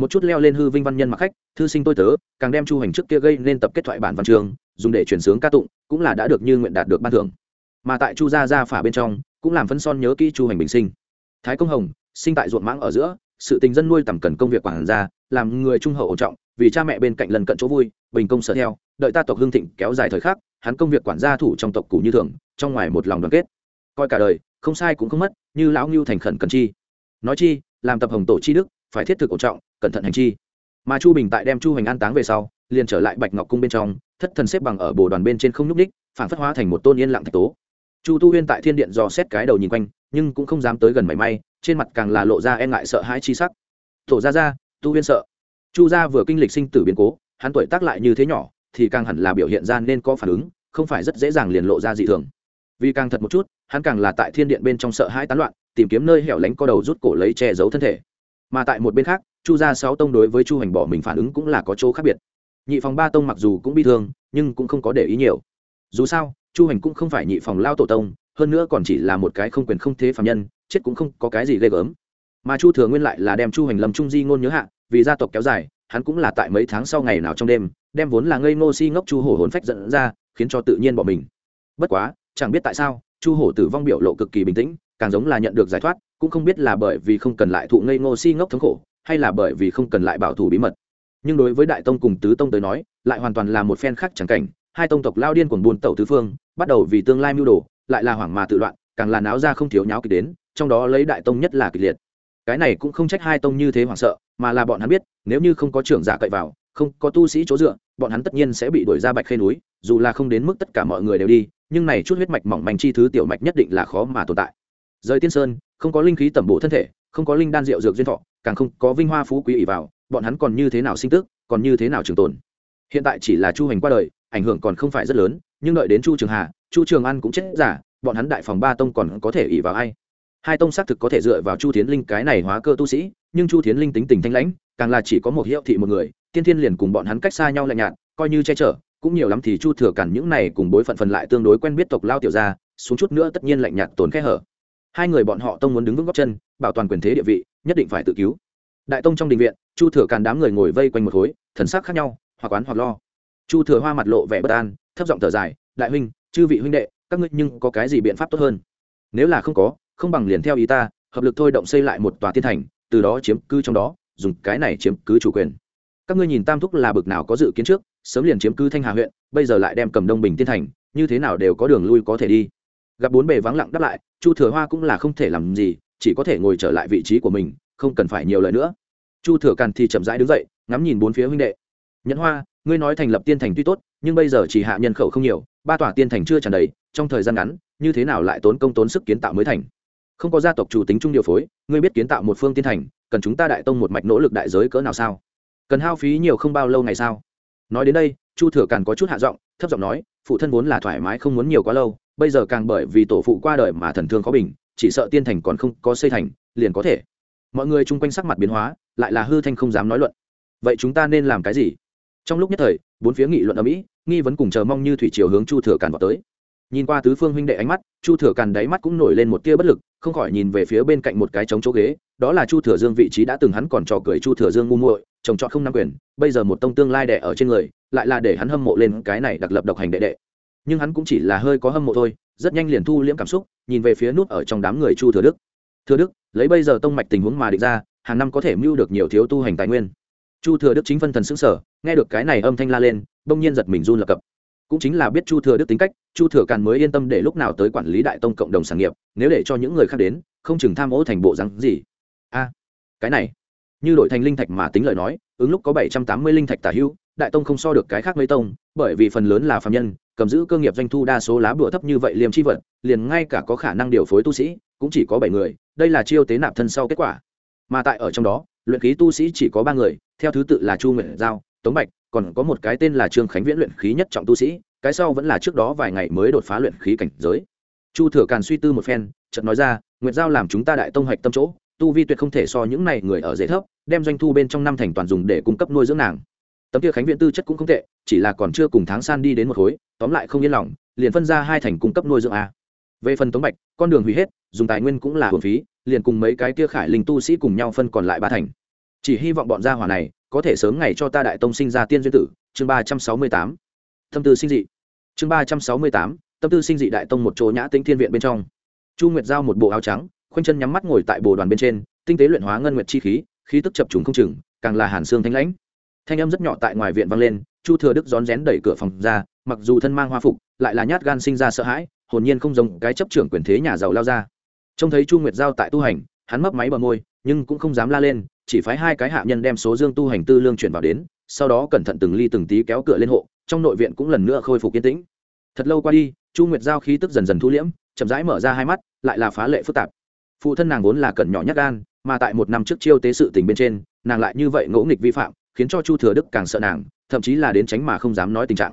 một chút leo lên hư vinh văn nhân mặc khách, thư sinh tôi tớ, càng đem chu hành trước kia gây nên tập kết thoại bản văn trường, dùng để chuyển sướng ca tụng, cũng là đã được như nguyện đạt được ban thưởng. Mà tại chu gia gia phả bên trong, cũng làm phân son nhớ kỹ chu hành bình sinh. Thái công hồng, sinh tại ruộng mãng ở giữa, sự tình dân nuôi tầm cần công việc quản gia, làm người trung hậu ổn trọng, vì cha mẹ bên cạnh lần cận chỗ vui, bình công sở theo, đợi ta tộc hương thịnh kéo dài thời khắc, hắn công việc quản gia thủ trong tộc cũ như thường, trong ngoài một lòng đoàn kết. Coi cả đời, không sai cũng không mất, như lão ngưu thành khẩn cần chi. Nói chi, làm tập hồng tổ chi đức, phải thiết thực ổn trọng cẩn thận hành chi. Mà chu bình tại đem chu hành an táng về sau, liền trở lại bạch ngọc cung bên trong, thất thần xếp bằng ở bồ đoàn bên trên không nhúc ních phản phất hóa thành một tôn yên lặng thạch tố. Chu tu huyên tại thiên điện dò xét cái đầu nhìn quanh, nhưng cũng không dám tới gần mảy may, trên mặt càng là lộ ra e ngại sợ hãi chi sắc. Thổ ra ra tu huyên sợ. Chu gia vừa kinh lịch sinh tử biến cố, hắn tuổi tác lại như thế nhỏ, thì càng hẳn là biểu hiện ra nên có phản ứng, không phải rất dễ dàng liền lộ ra dị thường. Vì càng thật một chút, hắn càng là tại thiên điện bên trong sợ hãi tán loạn, tìm kiếm nơi hẻo lánh co đầu rút cổ lấy che giấu thân thể. Mà tại một bên khác chu gia sáu tông đối với chu hành bỏ mình phản ứng cũng là có chỗ khác biệt. Nhị phòng ba tông mặc dù cũng bị thương, nhưng cũng không có để ý nhiều. Dù sao, chu hành cũng không phải nhị phòng lao tổ tông, hơn nữa còn chỉ là một cái không quyền không thế phạm nhân, chết cũng không có cái gì ghê gớm. Mà chu thừa nguyên lại là đem chu hành lâm trung di ngôn nhớ hạ, vì gia tộc kéo dài, hắn cũng là tại mấy tháng sau ngày nào trong đêm, đem vốn là ngây ngô si ngốc chu hổ hồn phách dẫn ra, khiến cho tự nhiên bỏ mình. Bất quá, chẳng biết tại sao, chu hổ tử vong biểu lộ cực kỳ bình tĩnh, càng giống là nhận được giải thoát, cũng không biết là bởi vì không cần lại thụ ngây ngô si ngốc thống khổ hay là bởi vì không cần lại bảo thủ bí mật. Nhưng đối với đại tông cùng tứ tông tới nói, lại hoàn toàn là một phen khác chẳng cảnh. Hai tông tộc lao điên cuồng buôn tẩu tứ phương, bắt đầu vì tương lai mưu đồ, lại là hoảng mà tự loạn, càng là náo ra không thiếu nháo kịch đến, trong đó lấy đại tông nhất là kịch liệt. Cái này cũng không trách hai tông như thế hoảng sợ, mà là bọn hắn biết, nếu như không có trưởng giả cậy vào, không có tu sĩ chỗ dựa, bọn hắn tất nhiên sẽ bị đuổi ra bạch khê núi, dù là không đến mức tất cả mọi người đều đi, nhưng này chút huyết mạch mỏng manh chi thứ tiểu mạch nhất định là khó mà tồn tại. Rời tiên sơn, không có linh khí tẩm bổ thân thể không có linh đan rượu dược duyên thọ, càng không có vinh hoa phú quý ỷ vào, bọn hắn còn như thế nào sinh tức, còn như thế nào trường tồn. Hiện tại chỉ là chu hành qua đời, ảnh hưởng còn không phải rất lớn, nhưng đợi đến chu trường hà, chu trường an cũng chết giả, bọn hắn đại phòng ba tông còn có thể ỷ vào ai? Hai tông xác thực có thể dựa vào chu tiến linh cái này hóa cơ tu sĩ, nhưng chu tiến linh tính tình thanh lãnh, càng là chỉ có một hiệu thị một người, tiên thiên liền cùng bọn hắn cách xa nhau lạnh nhạt, coi như che chở, cũng nhiều lắm thì chu thừa cản những này cùng bối phận phần lại tương đối quen biết tộc lao tiểu gia, xuống chút nữa tất nhiên lạnh nhạt tốn khe hở hai người bọn họ tông muốn đứng vững góc chân, bảo toàn quyền thế địa vị, nhất định phải tự cứu. Đại tông trong đình viện, chu thừa càn đám người ngồi vây quanh một khối, thần sắc khác nhau, hoặc oán hoặc lo. Chu thừa hoa mặt lộ vẻ bất an, thấp giọng thở dài, đại huynh, chư vị huynh đệ, các ngươi nhưng có cái gì biện pháp tốt hơn? Nếu là không có, không bằng liền theo ý ta, hợp lực thôi động xây lại một tòa thiên thành, từ đó chiếm cứ trong đó, dùng cái này chiếm cứ chủ quyền. Các ngươi nhìn tam thúc là bực nào có dự kiến trước, sớm liền chiếm cứ thanh hà huyện, bây giờ lại đem cầm đông bình tiên thành, như thế nào đều có đường lui có thể đi gặp bốn bề vắng lặng đáp lại, chu thừa hoa cũng là không thể làm gì, chỉ có thể ngồi trở lại vị trí của mình, không cần phải nhiều lời nữa. Chu thừa càn thì chậm rãi đứng dậy, ngắm nhìn bốn phía huynh đệ. Nhẫn hoa, ngươi nói thành lập tiên thành tuy tốt, nhưng bây giờ chỉ hạ nhân khẩu không nhiều, ba tòa tiên thành chưa tràn đầy, trong thời gian ngắn, như thế nào lại tốn công tốn sức kiến tạo mới thành? Không có gia tộc chủ tính chung điều phối, ngươi biết kiến tạo một phương tiên thành, cần chúng ta đại tông một mạch nỗ lực đại giới cỡ nào sao? Cần hao phí nhiều không bao lâu ngày sao? Nói đến đây, chu thừa càn có chút hạ giọng, thấp giọng nói, phụ thân vốn là thoải mái không muốn nhiều quá lâu bây giờ càng bởi vì tổ phụ qua đời mà thần thương khó bình, chỉ sợ tiên thành còn không có xây thành, liền có thể. Mọi người chung quanh sắc mặt biến hóa, lại là hư thanh không dám nói luận. Vậy chúng ta nên làm cái gì? Trong lúc nhất thời, bốn phía nghị luận ở mỹ nghi vấn cùng chờ mong như thủy chiều hướng chu thừa càn vào tới. Nhìn qua tứ phương huynh đệ ánh mắt, chu thừa càn đáy mắt cũng nổi lên một tia bất lực, không khỏi nhìn về phía bên cạnh một cái trống chỗ ghế, đó là chu thừa dương vị trí đã từng hắn còn trò cười chu thừa dương ngu muội, trồng trọt không nam quyền, bây giờ một tông tương lai đẻ ở trên người, lại là để hắn hâm mộ lên cái này đặc lập độc hành đệ đệ nhưng hắn cũng chỉ là hơi có hâm mộ thôi, rất nhanh liền thu liễm cảm xúc, nhìn về phía nút ở trong đám người chu thừa đức. Thừa đức, lấy bây giờ tông mạch tình huống mà định ra, hàng năm có thể mưu được nhiều thiếu tu hành tài nguyên. Chu thừa đức chính phân thần xứng sở nghe được cái này âm thanh la lên, bỗng nhiên giật mình run lập cập. Cũng chính là biết chu thừa đức tính cách, chu thừa càn mới yên tâm để lúc nào tới quản lý đại tông cộng đồng sản nghiệp, nếu để cho những người khác đến, không chừng tham ô thành bộ rắn gì. A, cái này. Như đổi thành linh thạch mà tính lời nói, ứng lúc có bảy trăm tám mươi linh thạch tả hữu đại tông không so được cái khác mấy tông, bởi vì phần lớn là phạm nhân, cầm giữ cơ nghiệp doanh thu đa số lá bùa thấp như vậy liềm chi vật, liền ngay cả có khả năng điều phối tu sĩ, cũng chỉ có bảy người, đây là chiêu tế nạp thân sau kết quả. Mà tại ở trong đó, luyện khí tu sĩ chỉ có ba người, theo thứ tự là chu nguyện giao, tống bạch, còn có một cái tên là trương khánh viễn luyện khí nhất trọng tu sĩ, cái sau vẫn là trước đó vài ngày mới đột phá luyện khí cảnh giới. Chu thừa càn suy tư một phen, chợt nói ra, nguyệt giao làm chúng ta đại tông hoạch tâm chỗ, tu vi tuyệt không thể so những này người ở dễ thấp, đem doanh thu bên trong năm thành toàn dùng để cung cấp nuôi dưỡng nàng tấm kia khánh viện tư chất cũng không tệ, chỉ là còn chưa cùng tháng san đi đến một khối, tóm lại không yên lòng, liền phân ra hai thành cung cấp nuôi dưỡng a. Về phần tống bạch, con đường hủy hết, dùng tài nguyên cũng là hồn phí, liền cùng mấy cái kia khải linh tu sĩ cùng nhau phân còn lại ba thành. Chỉ hy vọng bọn gia hỏa này có thể sớm ngày cho ta đại tông sinh ra tiên duyên tử, chương ba trăm sáu mươi tám. Tâm tư sinh dị. Chương ba trăm sáu mươi tám, tâm tư sinh dị đại tông một chỗ nhã tinh thiên viện bên trong. Chu nguyệt giao một bộ áo trắng, khoanh chân nhắm mắt ngồi tại bồ đoàn bên trên, tinh tế luyện hóa ngân nguyệt chi khí khí tức chập trùng không chừng, càng là hàn xương thanh lãnh thanh âm rất nhỏ tại ngoài viện vang lên, chu thừa đức rón rén đẩy cửa phòng ra, mặc dù thân mang hoa phục, lại là nhát gan sinh ra sợ hãi, hồn nhiên không giống cái chấp trưởng quyền thế nhà giàu lao ra. Trông thấy chu nguyệt giao tại tu hành, hắn mấp máy bờ môi, nhưng cũng không dám la lên, chỉ phái hai cái hạ nhân đem số dương tu hành tư lương chuyển vào đến, sau đó cẩn thận từng ly từng tí kéo cửa lên hộ, trong nội viện cũng lần nữa khôi phục yên tĩnh. Thật lâu qua đi, chu nguyệt giao khí tức dần dần thu liễm, chậm rãi mở ra hai mắt, lại là phá lệ phức tạp. Phụ thân nàng vốn là cẩn nhỏ nhát gan, mà tại một năm trước chiêu tế sự tình bên trên, nàng lại như vậy ngỗ nghịch vi phạm khiến cho chu thừa đức càng sợ nàng, thậm chí là đến tránh mà không dám nói tình trạng.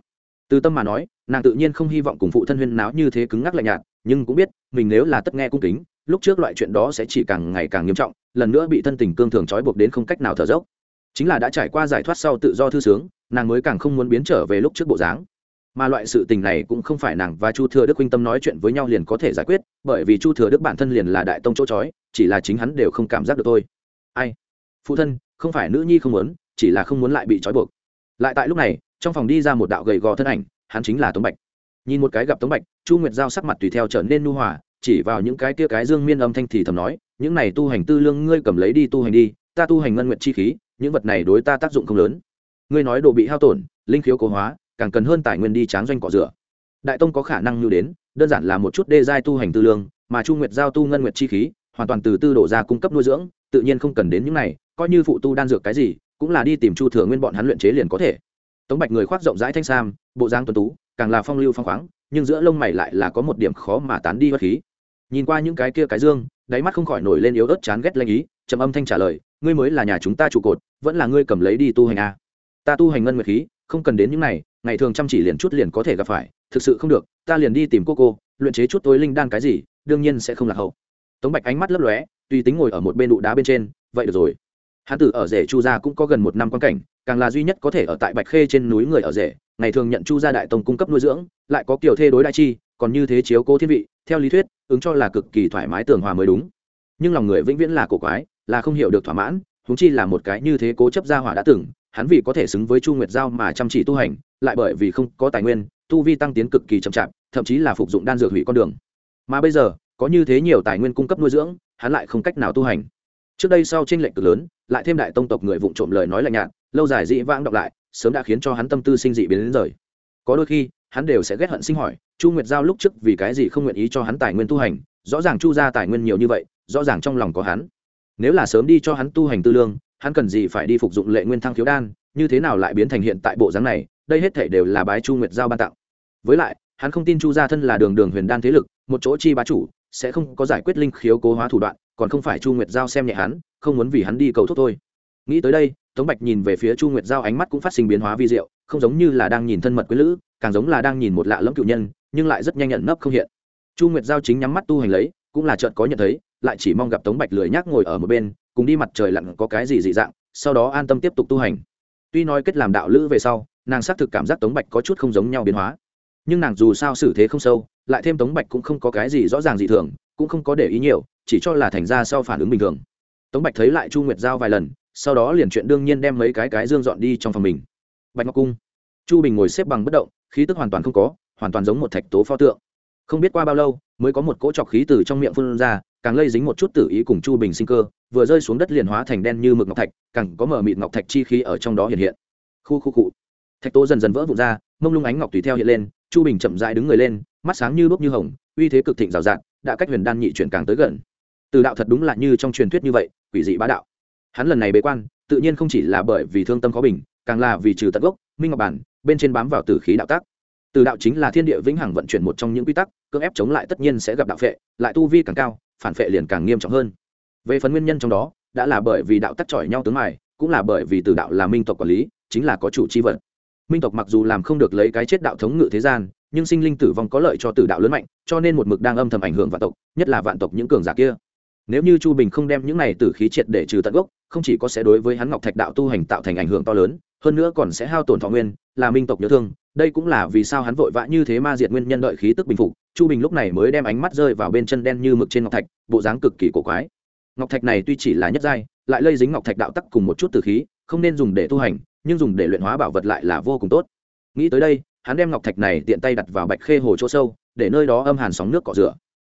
Từ tâm mà nói, nàng tự nhiên không hy vọng cùng phụ thân huyên náo như thế cứng ngắc lạnh nhạt, nhưng cũng biết, mình nếu là tất nghe cung kính, lúc trước loại chuyện đó sẽ chỉ càng ngày càng nghiêm trọng, lần nữa bị thân tình cương thường trói buộc đến không cách nào thở dốc. Chính là đã trải qua giải thoát sau tự do thư sướng, nàng mới càng không muốn biến trở về lúc trước bộ dáng. Mà loại sự tình này cũng không phải nàng và chu thừa đức huynh tâm nói chuyện với nhau liền có thể giải quyết, bởi vì chu thừa đức bản thân liền là đại tông chỗ trói, chỉ là chính hắn đều không cảm giác được thôi. Ai? Phụ thân, không phải nữ nhi không muốn chỉ là không muốn lại bị trói buộc. Lại tại lúc này, trong phòng đi ra một đạo gầy gò thân ảnh, hắn chính là tống bạch. Nhìn một cái gặp tống bạch, chu nguyệt giao sắc mặt tùy theo trở nên nu hòa, chỉ vào những cái kia cái dương miên âm thanh thì thầm nói, những này tu hành tư lương ngươi cầm lấy đi tu hành đi, ta tu hành ngân nguyệt chi khí, những vật này đối ta tác dụng không lớn. Ngươi nói đồ bị hao tổn, linh khiếu cố hóa, càng cần hơn tài nguyên đi tráng doanh cỏ rửa. Đại tông có khả năng lưu đến, đơn giản là một chút đê giai tu hành tư lương, mà chu nguyệt giao tu ngân nguyệt chi khí, hoàn toàn từ tư đổ ra cung cấp nuôi dưỡng, tự nhiên không cần đến những này, coi như phụ tu đan dược cái gì cũng là đi tìm chu thừa nguyên bọn hắn luyện chế liền có thể. Tống bạch người khoác rộng rãi thanh sam, bộ dáng tuấn tú, càng là phong lưu phong khoáng, nhưng giữa lông mày lại là có một điểm khó mà tán đi bất khí. Nhìn qua những cái kia cái dương, đáy mắt không khỏi nổi lên yếu ớt chán ghét lanh ý, trầm âm thanh trả lời, ngươi mới là nhà chúng ta trụ cột, vẫn là ngươi cầm lấy đi tu hành a ta tu hành ngân nguyệt khí, không cần đến những này, ngày thường chăm chỉ liền chút liền có thể gặp phải, thực sự không được, ta liền đi tìm cô cô, luyện chế chút tối linh đan cái gì, đương nhiên sẽ không lạc hậu. Tống bạch ánh mắt lấp lóe, tùy tính ngồi ở một bên đụ đá bên trên, vậy được rồi hán tử ở rể chu gia cũng có gần một năm quan cảnh, càng là duy nhất có thể ở tại bạch khê trên núi người ở rể. Ngày thường nhận chu gia đại tông cung cấp nuôi dưỡng, lại có kiểu thê đối đại chi, còn như thế chiếu cố thiên vị, theo lý thuyết, ứng cho là cực kỳ thoải mái tường hòa mới đúng. Nhưng lòng người vĩnh viễn là cổ quái, là không hiểu được thỏa mãn húng chi là một cái như thế cố chấp gia hỏa đã từng, hắn vì có thể xứng với chu nguyệt giao mà chăm chỉ tu hành, lại bởi vì không có tài nguyên, tu vi tăng tiến cực kỳ chậm chạp, thậm chí là phục dụng đan dược hủy con đường. Mà bây giờ, có như thế nhiều tài nguyên cung cấp nuôi dưỡng, hắn lại không cách nào tu hành trước đây sau tranh lệch cực lớn, lại thêm đại tông tộc người vụng trộm lời nói lạnh nhạt, lâu dài dị vãng đọc lại, sớm đã khiến cho hắn tâm tư sinh dị biến đến rời. Có đôi khi, hắn đều sẽ ghét hận sinh hỏi, chu nguyệt giao lúc trước vì cái gì không nguyện ý cho hắn tài nguyên tu hành, rõ ràng chu ra tài nguyên nhiều như vậy, rõ ràng trong lòng có hắn. Nếu là sớm đi cho hắn tu hành tư lương, hắn cần gì phải đi phục dụng lệ nguyên thăng thiếu đan, như thế nào lại biến thành hiện tại bộ dáng này, đây hết thể đều là bái chu nguyệt giao ban tặng. Với lại, hắn không tin chu gia thân là đường đường huyền đan thế lực, một chỗ chi bá chủ, sẽ không có giải quyết linh khiếu cố hóa thủ đoạn còn không phải chu nguyệt giao xem nhẹ hắn, không muốn vì hắn đi cầu thuốc thôi. Nghĩ tới đây, tống bạch nhìn về phía chu nguyệt giao ánh mắt cũng phát sinh biến hóa vi diệu, không giống như là đang nhìn thân mật quý lữ, càng giống là đang nhìn một lạ lẫm cựu nhân, nhưng lại rất nhanh nhận nấp không hiện. Chu nguyệt giao chính nhắm mắt tu hành lấy, cũng là chợt có nhận thấy, lại chỉ mong gặp tống bạch lười nhác ngồi ở một bên, cùng đi mặt trời lặn có cái gì dị dạng, sau đó an tâm tiếp tục tu hành. Tuy nói kết làm đạo lữ về sau, nàng xác thực cảm giác tống bạch có chút không giống nhau biến hóa. Nhưng nàng dù sao xử thế không sâu, lại thêm tống bạch cũng không có cái gì rõ ràng dị thường, cũng không có để ý nhiều chỉ cho là thành ra sau phản ứng bình thường. Tống bạch thấy lại chu nguyệt giao vài lần, sau đó liền chuyện đương nhiên đem mấy cái cái dương dọn đi trong phòng mình. Bạch ngọc cung. Chu bình ngồi xếp bằng bất động, khí tức hoàn toàn không có, hoàn toàn giống một thạch tố pho tượng. Không biết qua bao lâu, mới có một cỗ trọc khí từ trong miệng phun ra, càng lây dính một chút tử ý cùng chu bình sinh cơ, vừa rơi xuống đất liền hóa thành đen như mực ngọc thạch, càng có mở mịt ngọc thạch chi khí ở trong đó hiện hiện. Khu khu cụ thạch tố dần dần vỡ vụn ra, mông lung ánh ngọc tùy theo hiện lên, chu bình chậm dại đứng người lên, mắt sáng như bốc như hồng, uy thế cực thịnh rào rạt, đã cách huyền đan nhị chuyển càng tới gần từ đạo thật đúng là như trong truyền thuyết như vậy, quỷ dị bá đạo. Hắn lần này bế quan, tự nhiên không chỉ là bởi vì thương tâm có bình, càng là vì trừ tận gốc, minh ngọc bản, bên trên bám vào tử khí đạo tác. Từ đạo chính là thiên địa vĩnh hằng vận chuyển một trong những quy tắc, cưỡng ép chống lại tất nhiên sẽ gặp đạo phệ, lại tu vi càng cao, phản phệ liền càng nghiêm trọng hơn. Về phần nguyên nhân trong đó, đã là bởi vì đạo tắc chọi nhau tướng mài, cũng là bởi vì từ đạo là minh tộc quản lý, chính là có chủ chi vật minh tộc mặc dù làm không được lấy cái chết đạo thống ngự thế gian, nhưng sinh linh tử vong có lợi cho tử đạo lớn mạnh, cho nên một mực đang âm thầm ảnh hưởng vạn tộc, nhất là vạn tộc những cường giả kia nếu như chu bình không đem những này tử khí triệt để trừ tận gốc, không chỉ có sẽ đối với hắn ngọc thạch đạo tu hành tạo thành ảnh hưởng to lớn, hơn nữa còn sẽ hao tổn thọ nguyên, là minh tộc nhớ thương. Đây cũng là vì sao hắn vội vã như thế ma diệt nguyên nhân đợi khí tức bình phục. Chu bình lúc này mới đem ánh mắt rơi vào bên chân đen như mực trên ngọc thạch, bộ dáng cực kỳ cổ quái. Ngọc thạch này tuy chỉ là nhất giai, lại lây dính ngọc thạch đạo tắc cùng một chút từ khí, không nên dùng để tu hành, nhưng dùng để luyện hóa bảo vật lại là vô cùng tốt. Nghĩ tới đây, hắn đem ngọc thạch này tiện tay đặt vào bạch khê hồ chỗ sâu, để nơi đó âm hàn sóng nước cọ rửa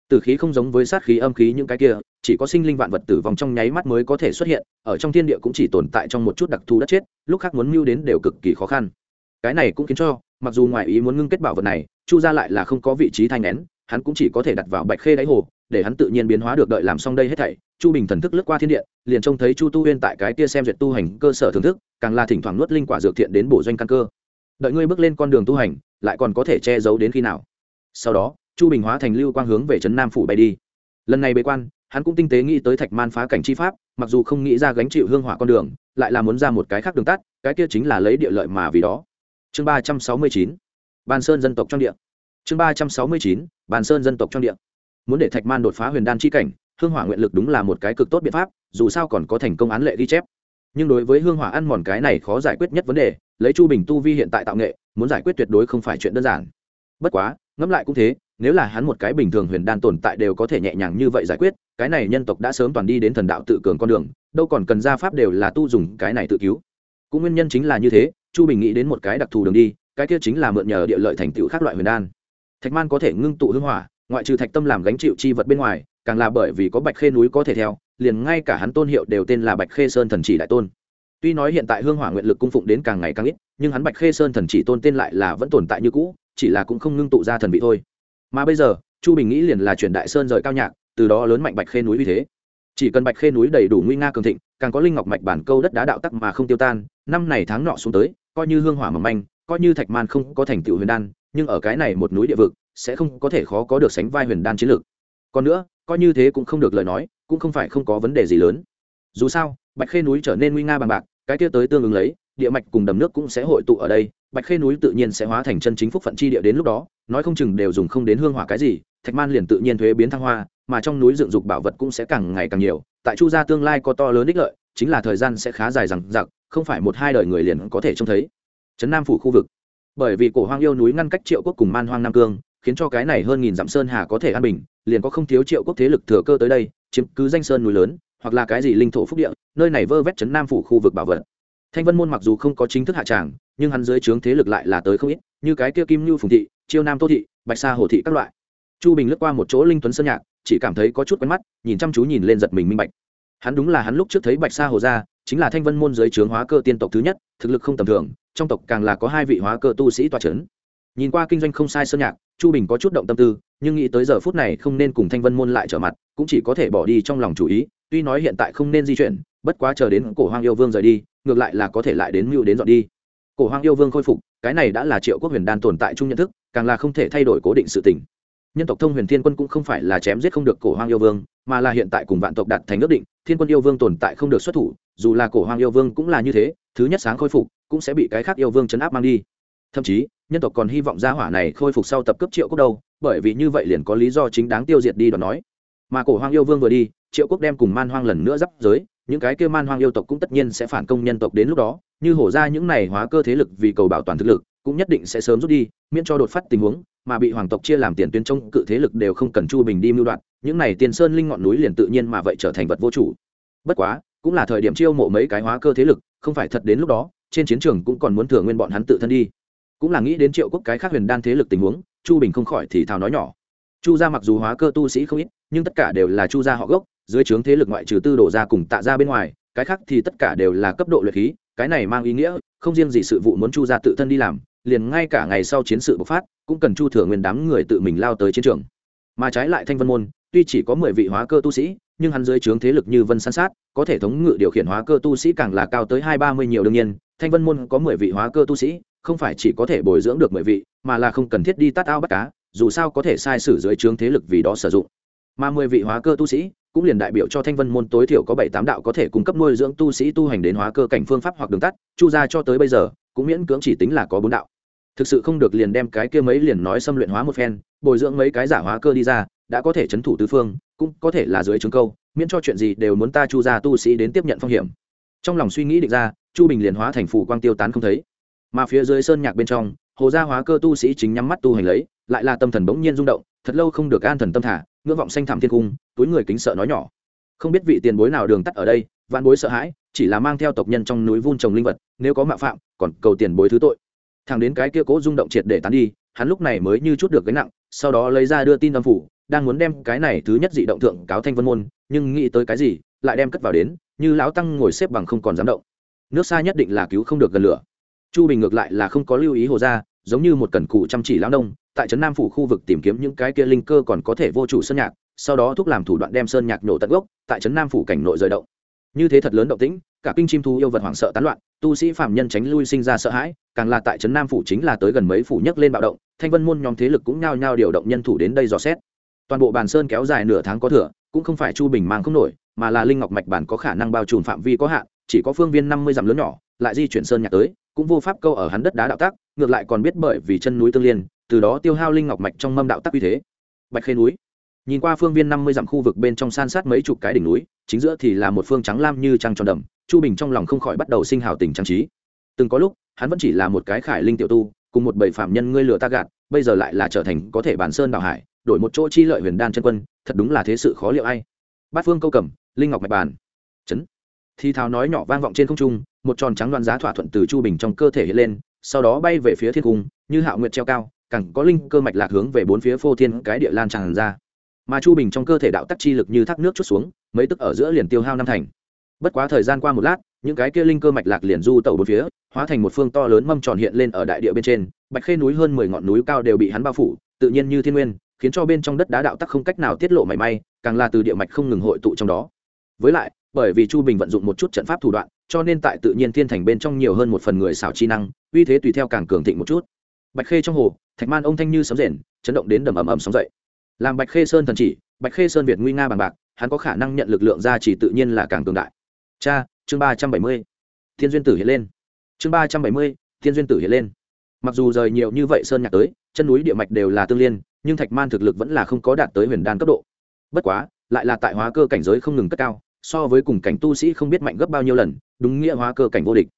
tử khí không giống với sát khí âm khí những cái kia, chỉ có sinh linh vạn vật tử vong trong nháy mắt mới có thể xuất hiện, ở trong thiên địa cũng chỉ tồn tại trong một chút đặc thù đất chết, lúc khác muốn mưu đến đều cực kỳ khó khăn. Cái này cũng khiến cho, mặc dù ngoài ý muốn ngưng kết bảo vật này, chu ra lại là không có vị trí thanh nén hắn cũng chỉ có thể đặt vào bạch khê đáy hồ, để hắn tự nhiên biến hóa được đợi làm xong đây hết thảy. Chu bình thần thức lướt qua thiên địa, liền trông thấy chu tu huyên tại cái kia xem duyệt tu hành cơ sở thưởng thức, càng là thỉnh thoảng nuốt linh quả dược thiện đến bổ doanh căn cơ. Đợi ngươi bước lên con đường tu hành, lại còn có thể che giấu đến khi nào? Sau đó chu bình hóa thành lưu quang hướng về trấn nam phủ bay đi. Lần này bế quan, hắn cũng tinh tế nghĩ tới thạch man phá cảnh chi pháp, mặc dù không nghĩ ra gánh chịu hương hỏa con đường, lại là muốn ra một cái khác đường tắt, cái kia chính là lấy địa lợi mà vì đó. Chương ba trăm sáu mươi chín, bàn sơn dân tộc trong địa. Chương ba trăm sáu mươi chín, bàn sơn dân tộc trong địa. Muốn để thạch man đột phá huyền đan chi cảnh, hương hỏa nguyện lực đúng là một cái cực tốt biện pháp, dù sao còn có thành công án lệ ghi chép. Nhưng đối với hương hỏa ăn mòn cái này khó giải quyết nhất vấn đề, lấy chu bình tu vi hiện tại tạo nghệ, muốn giải quyết tuyệt đối không phải chuyện đơn giản. Bất quá, ngẫm lại cũng thế nếu là hắn một cái bình thường huyền đan tồn tại đều có thể nhẹ nhàng như vậy giải quyết, cái này nhân tộc đã sớm toàn đi đến thần đạo tự cường con đường, đâu còn cần ra pháp đều là tu dùng cái này tự cứu. Cũng nguyên nhân chính là như thế, chu bình nghĩ đến một cái đặc thù đường đi, cái kia chính là mượn nhờ địa lợi thành tựu khác loại huyền đan. Thạch man có thể ngưng tụ hương hỏa, ngoại trừ thạch tâm làm gánh chịu chi vật bên ngoài, càng là bởi vì có bạch khê núi có thể theo, liền ngay cả hắn tôn hiệu đều tên là bạch khê sơn thần chỉ đại tôn. Tuy nói hiện tại hương hỏa nguyện lực cung phụng đến càng ngày càng ít, nhưng hắn bạch khê sơn thần chỉ tôn tên lại là vẫn tồn tại như cũ, chỉ là cũng không ngưng tụ ra thần vị thôi mà bây giờ, chu bình nghĩ liền là chuyển đại sơn rời cao nhạc, từ đó lớn mạnh bạch khê núi uy thế. Chỉ cần bạch khê núi đầy đủ nguy nga cường thịnh, càng có linh ngọc mạch bản câu đất đá đạo tắc mà không tiêu tan, năm này tháng nọ xuống tới, coi như hương hỏa mầm manh, coi như thạch man không có thành tựu huyền đan, nhưng ở cái này một núi địa vực, sẽ không có thể khó có được sánh vai huyền đan chiến lược. Còn nữa, coi như thế cũng không được lời nói, cũng không phải không có vấn đề gì lớn. Dù sao, bạch khê núi trở nên nguy nga bằng bạc, cái kia tới tương ứng lấy, địa mạch cùng đầm nước cũng sẽ hội tụ ở đây bạch khê núi tự nhiên sẽ hóa thành chân chính phúc phận chi địa đến lúc đó, nói không chừng đều dùng không đến hương hỏa cái gì, thạch man liền tự nhiên thuế biến thăng hoa, mà trong núi dựng dục bảo vật cũng sẽ càng ngày càng nhiều, tại chu gia tương lai có to lớn ích lợi, chính là thời gian sẽ khá dài rằng giặc không phải một hai đời người liền có thể trông thấy. Trấn nam phủ khu vực. Bởi vì cổ hoang yêu núi ngăn cách triệu quốc cùng man hoang nam cương, khiến cho cái này hơn nghìn dặm sơn hà có thể an bình, liền có không thiếu triệu quốc thế lực thừa cơ tới đây, chiếm cứ danh sơn núi lớn, hoặc là cái gì linh thổ phúc địa, nơi này vơ vét trấn nam phủ khu vực bảo vật. Thanh vân môn mặc dù không có chính thức hạ tràng nhưng hắn dưới trướng thế lực lại là tới không ít, như cái kia kim như phùng thị, chiêu nam tô thị, bạch sa hồ thị các loại. Chu bình lướt qua một chỗ linh tuấn sơn nhạc, chỉ cảm thấy có chút quen mắt, nhìn chăm chú nhìn lên giật mình minh bạch. Hắn đúng là hắn lúc trước thấy bạch sa hồ ra, chính là thanh vân môn dưới trướng hóa cơ tiên tộc thứ nhất, thực lực không tầm thường, trong tộc càng là có hai vị hóa cơ tu sĩ toa c h ấ n nhìn qua kinh doanh không sai sơn nhạc, chu bình có chút động tâm tư, nhưng nghĩ tới giờ phút này không nên cùng thanh vân môn lại trở mặt, cũng chỉ có thể bỏ đi trong lòng chủ ý, tuy nói hiện tại không nên di chuyển, bất quá chờ đến cổ hoang yêu vương rời đi, ngược lại là có thể lại đến mưu đến dọn đi cổ hoang yêu vương khôi phục, cái này đã là triệu quốc huyền đan tồn tại chung nhận thức, càng là không thể thay đổi cố định sự tình. Nhân tộc thông huyền thiên quân cũng không phải là chém giết không được cổ hoang yêu vương, mà là hiện tại cùng vạn tộc đạt thành ước định, thiên quân yêu vương tồn tại không được xuất thủ, dù là cổ hoang yêu vương cũng là như thế, thứ nhất sáng khôi phục, cũng sẽ bị cái khác yêu vương chấn áp mang đi. Thậm chí, nhân tộc còn hy vọng gia hỏa này khôi phục sau tập cấp triệu quốc đâu, bởi vì như vậy liền có lý do chính đáng tiêu diệt đi đoạn nói. Mà cổ hoang yêu vương vừa đi, triệu quốc đem cùng man hoang lần nữa giáp giới, những cái kia man hoang yêu tộc cũng tất nhiên sẽ phản công nhân tộc đến lúc đó như hổ ra những này hóa cơ thế lực vì cầu bảo toàn thực lực, cũng nhất định sẽ sớm rút đi, miễn cho đột phát tình huống, mà bị hoàng tộc chia làm tiền tuyến trong cự thế lực đều không cần chu bình đi mưu đoạn những này tiền sơn linh ngọn núi liền tự nhiên mà vậy trở thành vật vô chủ. Bất quá, cũng là thời điểm chiêu mộ mấy cái hóa cơ thế lực, không phải thật đến lúc đó, trên chiến trường cũng còn muốn thừa nguyên bọn hắn tự thân đi. Cũng là nghĩ đến triệu quốc cái khác huyền đan thế lực tình huống, chu bình không khỏi thì thào nói nhỏ. Chu gia mặc dù hóa cơ tu sĩ không ít, nhưng tất cả đều là chu gia họ gốc, dưới trướng thế lực ngoại trừ tư đổ ra cùng tạ ra bên ngoài, cái khác thì tất cả đều là cấp độ luyện khí cái này mang ý nghĩa, không riêng gì sự vụ muốn chu gia tự thân đi làm, liền ngay cả ngày sau chiến sự bộc phát, cũng cần chu thừa nguyên đám người tự mình lao tới chiến trường. Mà trái lại thanh vân môn, tuy chỉ có mười vị hóa cơ tu sĩ, nhưng hắn dưới trướng thế lực như vân san sát, có thể thống ngự điều khiển hóa cơ tu sĩ càng là cao tới hai ba mươi nhiều đương nhiên, thanh vân môn có mười vị hóa cơ tu sĩ, không phải chỉ có thể bồi dưỡng được mười vị, mà là không cần thiết đi tát ao bắt cá, dù sao có thể sai sử dưới trướng thế lực vì đó sử dụng mà mười vị hóa cơ tu sĩ cũng liền đại biểu cho thanh vân môn tối thiểu có bảy tám đạo có thể cung cấp nuôi dưỡng tu sĩ tu hành đến hóa cơ cảnh phương pháp hoặc đường tắt, chu ra cho tới bây giờ, cũng miễn cưỡng chỉ tính là có bốn đạo. Thực sự không được liền đem cái kia mấy liền nói xâm luyện hóa một phen, bồi dưỡng mấy cái giả hóa cơ đi ra, đã có thể chấn thủ tứ phương, cũng có thể là dưới trứng câu, miễn cho chuyện gì đều muốn ta chu ra tu sĩ đến tiếp nhận phong hiểm. Trong lòng suy nghĩ định ra, chu bình liền hóa thành phủ quang tiêu tán không thấy. Mà phía dưới sơn nhạc bên trong, hồ gia hóa cơ tu sĩ chính nhắm mắt tu hành lấy, lại là tâm thần bỗng nhiên rung động, thật lâu không được an thần tâm thả ngưỡng vọng xanh thẳm thiên cung, túi người kính sợ nói nhỏ. Không biết vị tiền bối nào đường tắt ở đây, vạn bối sợ hãi, chỉ là mang theo tộc nhân trong núi vun trồng linh vật, nếu có mạo phạm, còn cầu tiền bối thứ tội. Thằng đến cái kia cố rung động triệt để tán đi, hắn lúc này mới như chút được gánh nặng, sau đó lấy ra đưa tin âm phủ, đang muốn đem cái này thứ nhất dị động thượng cáo thanh vân môn, nhưng nghĩ tới cái gì, lại đem cất vào đến, như lão tăng ngồi xếp bằng không còn dám động. Nước xa nhất định là cứu không được gần lửa. Chu bình ngược lại là không có lưu ý hồ ra giống như một cần cụ chăm chỉ lão nông tại trấn nam phủ khu vực tìm kiếm những cái kia linh cơ còn có thể vô chủ sơn nhạc, sau đó thúc làm thủ đoạn đem sơn nhạc nổ tận gốc, tại trấn nam phủ cảnh nội rời động. Như thế thật lớn động tĩnh, cả kinh chim thu yêu vật hoảng sợ tán loạn, tu sĩ phạm nhân tránh lui sinh ra sợ hãi, càng là tại trấn nam phủ chính là tới gần mấy phủ nhấc lên bạo động, thanh vân môn nhóm thế lực cũng nhao nhao điều động nhân thủ đến đây dò xét. Toàn bộ bàn sơn kéo dài nửa tháng có thừa, cũng không phải chu bình mang không nổi, mà là linh ngọc mạch bản có khả năng bao trùm phạm vi có hạn, chỉ có phương viên năm mươi dặm lớn nhỏ, lại di chuyển sơn nhạc tới, cũng vô pháp câu ở hắn đất đá đạo tác ngược lại còn biết bởi vì chân núi tương liên từ đó tiêu hao linh ngọc mạch trong mâm đạo tắc uy thế. Bạch khê núi. Nhìn qua phương viên năm mươi dặm khu vực bên trong san sát mấy chục cái đỉnh núi, chính giữa thì là một phương trắng lam như trăng tròn đầm chu bình trong lòng không khỏi bắt đầu sinh hào tình trang trí. Từng có lúc, hắn vẫn chỉ là một cái khải linh tiểu tu, cùng một bầy phạm nhân ngươi lừa ta gạt, bây giờ lại là trở thành có thể bản sơn đảo hải, đổi một chỗ chi lợi huyền đan chân quân, thật đúng là thế sự khó liệu ai. Bát phương câu cầm, linh ngọc mạch bàn. Chấn. Thi tháo nói nhỏ vang vọng trên không trung, một tròn trắng đoan giá thỏa thuận từ chu bình trong cơ thể hiện lên, sau đó bay về phía thiên cung, như hạo nguyệt treo cao càng có linh cơ mạch lạc hướng về bốn phía phô thiên cái địa lan tràn ra. Mà chu bình trong cơ thể đạo tắc chi lực như thác nước chút xuống, mấy tức ở giữa liền tiêu hao năm thành. Bất quá thời gian qua một lát, những cái kia linh cơ mạch lạc liền du tẩu bốn phía, hóa thành một phương to lớn mâm tròn hiện lên ở đại địa bên trên, bạch khê núi hơn mười ngọn núi cao đều bị hắn bao phủ, tự nhiên như thiên nguyên, khiến cho bên trong đất đá đạo tắc không cách nào tiết lộ mảy may, càng là từ địa mạch không ngừng hội tụ trong đó. Với lại, bởi vì chu bình vận dụng một chút trận pháp thủ đoạn, cho nên tại tự nhiên thiên thành bên trong nhiều hơn một phần người xảo chi năng, uy thế tùy theo càng cường thịnh một chút. Bạch khê trong hồ thạch man ông thanh như sấm rền, chấn động đến đầm ầm ầm sóng dậy. Làm bạch khê sơn thần chỉ, bạch khê sơn việt nguy nga bằng bạc, hắn có khả năng nhận lực lượng ra chỉ tự nhiên là càng cường đại. Cha, chương ba trăm bảy mươi, thiên duyên tử hiện lên. Chương ba trăm bảy mươi, thiên duyên tử hiện lên. Mặc dù rời nhiều như vậy sơn nhạc tới, chân núi địa mạch đều là tương liên, nhưng thạch man thực lực vẫn là không có đạt tới huyền đan cấp độ. Bất quá, lại là tại hóa cơ cảnh giới không ngừng cất cao, so với cùng cảnh tu sĩ không biết mạnh gấp bao nhiêu lần, đúng nghĩa hóa cơ cảnh vô địch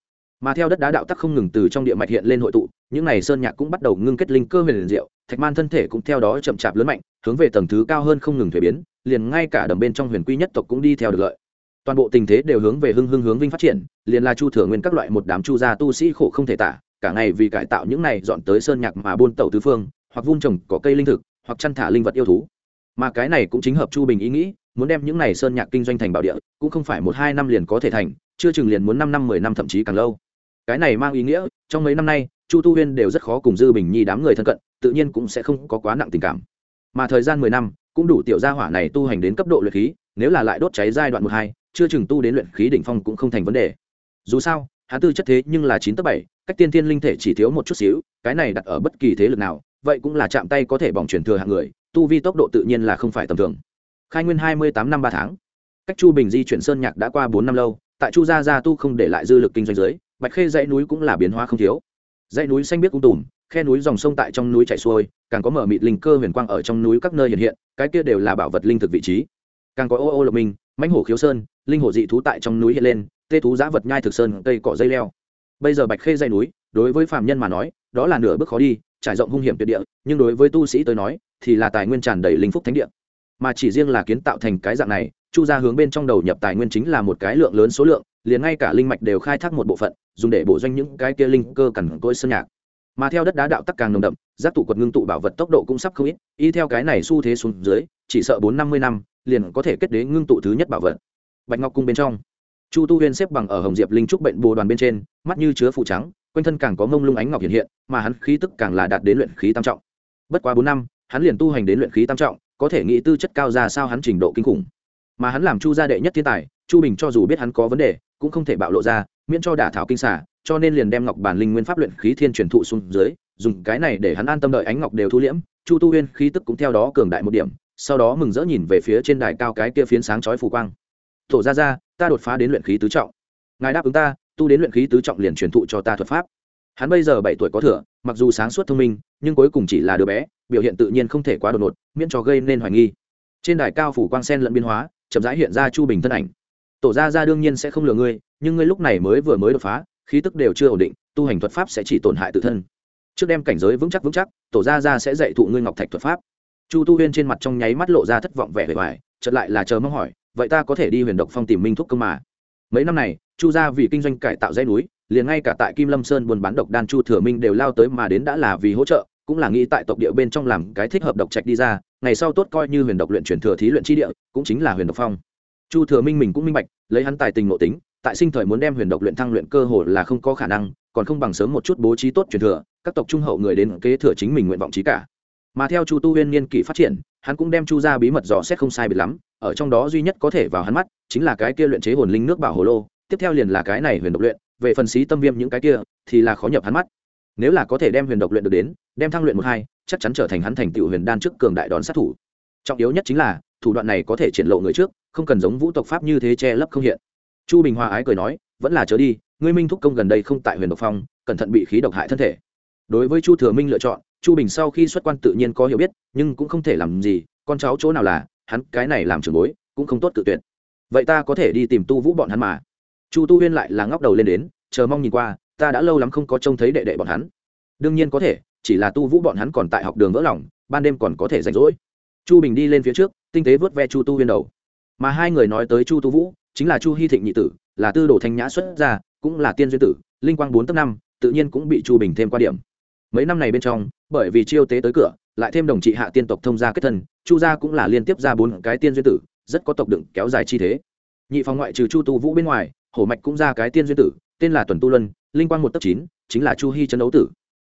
mà theo đất đá đạo tắc không ngừng từ trong địa mạch hiện lên hội tụ, những n à y sơn nhạc cũng bắt đầu ngưng kết linh cơ huyền liền diệu, thạch man thân thể cũng theo đó chậm chạp lớn mạnh, hướng về tầng thứ cao hơn không ngừng thuế biến, liền ngay cả đầm bên trong huyền quy nhất tộc cũng đi theo được lợi. Toàn bộ tình thế đều hướng về hưng hưng hướng vinh phát triển, liền là chu thừa nguyên các loại một đám chu gia tu sĩ khổ không thể tả, cả ngày vì cải tạo những này dọn tới sơn nhạc mà buôn tẩu tứ phương, hoặc vun trồng có cây linh thực, hoặc chăn thả linh vật yêu thú. Mà cái này cũng chính hợp chu bình ý nghĩ, muốn đem những này sơn nhạc kinh doanh thành bảo địa, cũng không phải một hai năm liền có thể thành, chưa chừng liền muốn năm năm mười năm thậm chí càng lâu cái này mang ý nghĩa, trong mấy năm nay, chu tu huyên đều rất khó cùng dư bình nhi đám người thân cận, tự nhiên cũng sẽ không có quá nặng tình cảm. Mà thời gian mười năm, cũng đủ tiểu gia hỏa này tu hành đến cấp độ luyện khí, nếu là lại đốt cháy giai đoạn một hai, chưa chừng tu đến luyện khí đỉnh phong cũng không thành vấn đề. Dù sao hắn tư chất thế nhưng là chín tấp bảy, cách tiên tiên linh thể chỉ thiếu một chút xíu, cái này đặt ở bất kỳ thế lực nào, vậy cũng là chạm tay có thể bỏng truyền thừa hạng người, tu vi tốc độ tự nhiên là không phải tầm thường. Khai nguyên hai mươi tám năm ba tháng. Cách chu bình di chuyển sơn nhạc đã qua bốn năm lâu, tại chu gia gia tu không để lại dư lực kinh doanh giới bạch khê dãy núi cũng là biến hóa không thiếu. Dãy núi xanh biếc cung tùm, khe núi dòng sông tại trong núi chảy xuôi, càng có mở mịt linh cơ huyền quang ở trong núi các nơi hiện hiện, cái kia đều là bảo vật linh thực vị trí. Càng có ô ô lộc minh, mãnh hổ khiếu sơn, linh hổ dị thú tại trong núi hiện lên, tê thú giã vật nhai thực sơn, cây cỏ dây leo. Bây giờ bạch khê dây núi, đối với phạm nhân mà nói, đó là nửa bước khó đi, trải rộng hung hiểm tuyệt địa, nhưng đối với tu sĩ tới nói, thì là tài nguyên tràn đầy linh phúc thánh địa. Mà chỉ riêng là kiến tạo thành cái dạng này chu ra hướng bên trong đầu nhập tài nguyên chính là một cái lượng lớn số lượng, liền ngay cả linh mạch đều khai thác một bộ phận, dùng để bổ doanh những cái kia linh cơ cằn côi sơn nhạc. Mà theo đất đá đạo tắc càng nồng đậm, giác tụ quật ngưng tụ bảo vật tốc độ cũng sắp không ít, y theo cái này xu thế xuống dưới, chỉ sợ bốn năm mươi năm, liền có thể kết đế ngưng tụ thứ nhất bảo vật. Bạch ngọc cung bên trong, chu tu huyên xếp bằng ở hồng diệp linh trúc bệnh bồ đoàn bên trên, mắt như chứa phụ trắng, quanh thân càng có mông lung ánh ngọc hiện hiện, mà hắn khí tức càng là đạt đến luyện khí tam trọng. Bất quá bốn năm, hắn liền tu hành đến luyện khí tam trọng, có thể nghĩ tư chất cao ra sao hắn trình độ kinh khủng mà hắn làm chu gia đệ nhất thiên tài, chu bình cho dù biết hắn có vấn đề, cũng không thể bạo lộ ra, miễn cho đả thảo kinh xả cho nên liền đem ngọc bản linh nguyên pháp luyện khí thiên truyền thụ xuống dưới, dùng cái này để hắn an tâm đợi ánh ngọc đều thu liễm, chu tu huyên khí tức cũng theo đó cường đại một điểm, sau đó mừng rỡ nhìn về phía trên đài cao cái kia phiến sáng chói phù quang. Thổ ra ra ta đột phá đến luyện khí tứ trọng. Ngài đáp ứng ta, tu đến luyện khí tứ trọng liền truyền thụ cho ta thuật pháp. Hắn bây giờ bảy tuổi có thừa, mặc dù sáng suốt thông minh, nhưng cuối cùng chỉ là đứa bé, biểu hiện tự nhiên không thể quá đột ngột, miễn cho gây nên hoài nghi. Trên đài cao phủ quang sen lẫn biên hóa chậm rãi hiện ra chu bình thân ảnh. Tổ gia gia đương nhiên sẽ không lừa ngươi, nhưng ngươi lúc này mới vừa mới đột phá, khí tức đều chưa ổn định, tu hành thuật pháp sẽ chỉ tổn hại tự thân. Trước đem cảnh giới vững chắc vững chắc, tổ gia gia sẽ dạy thụ ngươi ngọc thạch thuật pháp. Chu tu huyên trên mặt trong nháy mắt lộ ra thất vọng vẻ vẻ vải, chợt lại là chờ mong hỏi, vậy ta có thể đi huyền độc phong tìm minh thuốc công mà? Mấy năm này, chu gia vì kinh doanh cải tạo dãy núi, liền ngay cả tại kim lâm sơn buôn bán độc đan chu thừa minh đều lao tới mà đến đã là vì hỗ trợ cũng là nghĩ tại tộc địa bên trong làm cái thích hợp độc trạch đi ra, ngày sau tốt coi như huyền độc luyện chuyển thừa thí luyện chi địa, cũng chính là huyền độc phong. Chu thừa minh mình cũng minh bạch, lấy hắn tài tình nội tính, tại sinh thời muốn đem huyền độc luyện thăng luyện cơ hồ là không có khả năng, còn không bằng sớm một chút bố trí tốt truyền thừa, các tộc trung hậu người đến kế thừa chính mình nguyện vọng trí cả. Mà theo chu tu huyên niên kỷ phát triển, hắn cũng đem chu ra bí mật dò xét không sai biệt lắm, ở trong đó duy nhất có thể vào hắn mắt, chính là cái kia luyện chế hồn linh nước bảo hồ lô, tiếp theo liền là cái này huyền độc luyện, về phần xí tâm viêm những cái kia, thì là khó nhập hắn mắt nếu là có thể đem huyền độc luyện được đến, đem thăng luyện một hai, chắc chắn trở thành hắn thành tựu huyền đan trước cường đại đòn sát thủ. Trọng yếu nhất chính là, thủ đoạn này có thể triển lộ người trước, không cần giống vũ tộc pháp như thế che lấp không hiện. Chu bình hòa ái cười nói, vẫn là chớ đi, ngươi minh thúc công gần đây không tại huyền độc phong, cẩn thận bị khí độc hại thân thể. Đối với chu thừa minh lựa chọn, chu bình sau khi xuất quan tự nhiên có hiểu biết, nhưng cũng không thể làm gì, con cháu chỗ nào là, hắn cái này làm trường bối, cũng không tốt tự tuyệt. Vậy ta có thể đi tìm tu vũ bọn hắn mà. Chu tu huyên lại là ngóc đầu lên đến, chờ mong nhìn qua ta đã lâu lắm không có trông thấy đệ đệ bọn hắn. Đương nhiên có thể, chỉ là tu vũ bọn hắn còn tại học đường vỡ lòng, ban đêm còn có thể rảnh rỗi. Chu bình đi lên phía trước, tinh tế vớt ve chu tu huyên đầu. Mà hai người nói tới chu tu vũ, chính là chu hy thịnh nhị tử, là tư đồ thanh nhã xuất gia, cũng là tiên duyên tử, linh quang bốn tấc năm, tự nhiên cũng bị chu bình thêm qua điểm. Mấy năm này bên trong, bởi vì chiêu tế tới cửa, lại thêm đồng trị hạ tiên tộc thông gia kết thân, chu gia cũng là liên tiếp ra bốn cái tiên duyên tử, rất có tộc đựng kéo dài chi thế. Nhị phòng ngoại trừ chu tu vũ bên ngoài, hổ mạch cũng ra cái tiên duyên tử, tên là tuần tu luân linh quang một tấc chín, chính là chu hy chân đấu tử.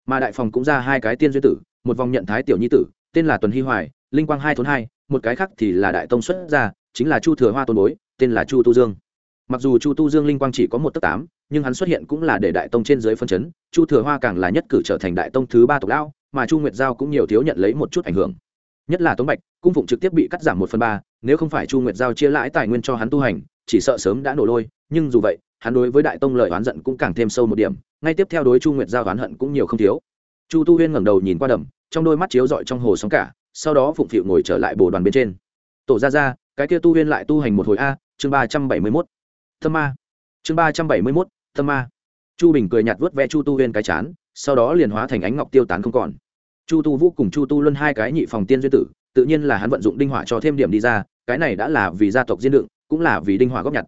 Mà đại phòng cũng ra hai cái tiên duyên tử, một vòng nhận thái tiểu nhi tử, tên là tuần hy hoài, linh quang hai thốn hai, một cái khác thì là đại tông xuất ra chính là chu thừa hoa tôn bối, tên là chu tu dương. Mặc dù chu tu dương linh quang chỉ có một tấc tám, nhưng hắn xuất hiện cũng là để đại tông trên dưới phân chấn, chu thừa hoa càng là nhất cử trở thành đại tông thứ ba tộc lão, mà chu nguyệt giao cũng nhiều thiếu nhận lấy một chút ảnh hưởng. Nhất là tống bạch, cung phụng trực tiếp bị cắt giảm một phần ba, nếu không phải chu nguyệt giao chia lãi tài nguyên cho hắn tu hành, chỉ sợ sớm đã nổ lôi, nhưng dù vậy hắn đối với đại tông lời oán giận cũng càng thêm sâu một điểm, ngay tiếp theo đối chu nguyệt giao oán hận cũng nhiều không thiếu. Chu tu huyên ngẩng đầu nhìn qua đầm, trong đôi mắt chiếu rọi trong hồ sóng cả, sau đó phụng phịu ngồi trở lại bồ đoàn bên trên. Tổ ra ra cái kia tu huyên lại tu hành một hồi a, chương ba trăm bảy mươi mốt. Thâm ma. Chương ba trăm bảy mươi mốt thâm ma. Chu bình cười nhạt vớt ve chu tu huyên cái chán, sau đó liền hóa thành ánh ngọc tiêu tán không còn. Chu tu vũ cùng chu tu luân hai cái nhị phòng tiên duyên tử, tự nhiên là hắn vận dụng đinh hỏa cho thêm điểm đi ra, cái này đã là vì gia tộc diên đựng, cũng là vì đinh hỏa góp nhặt.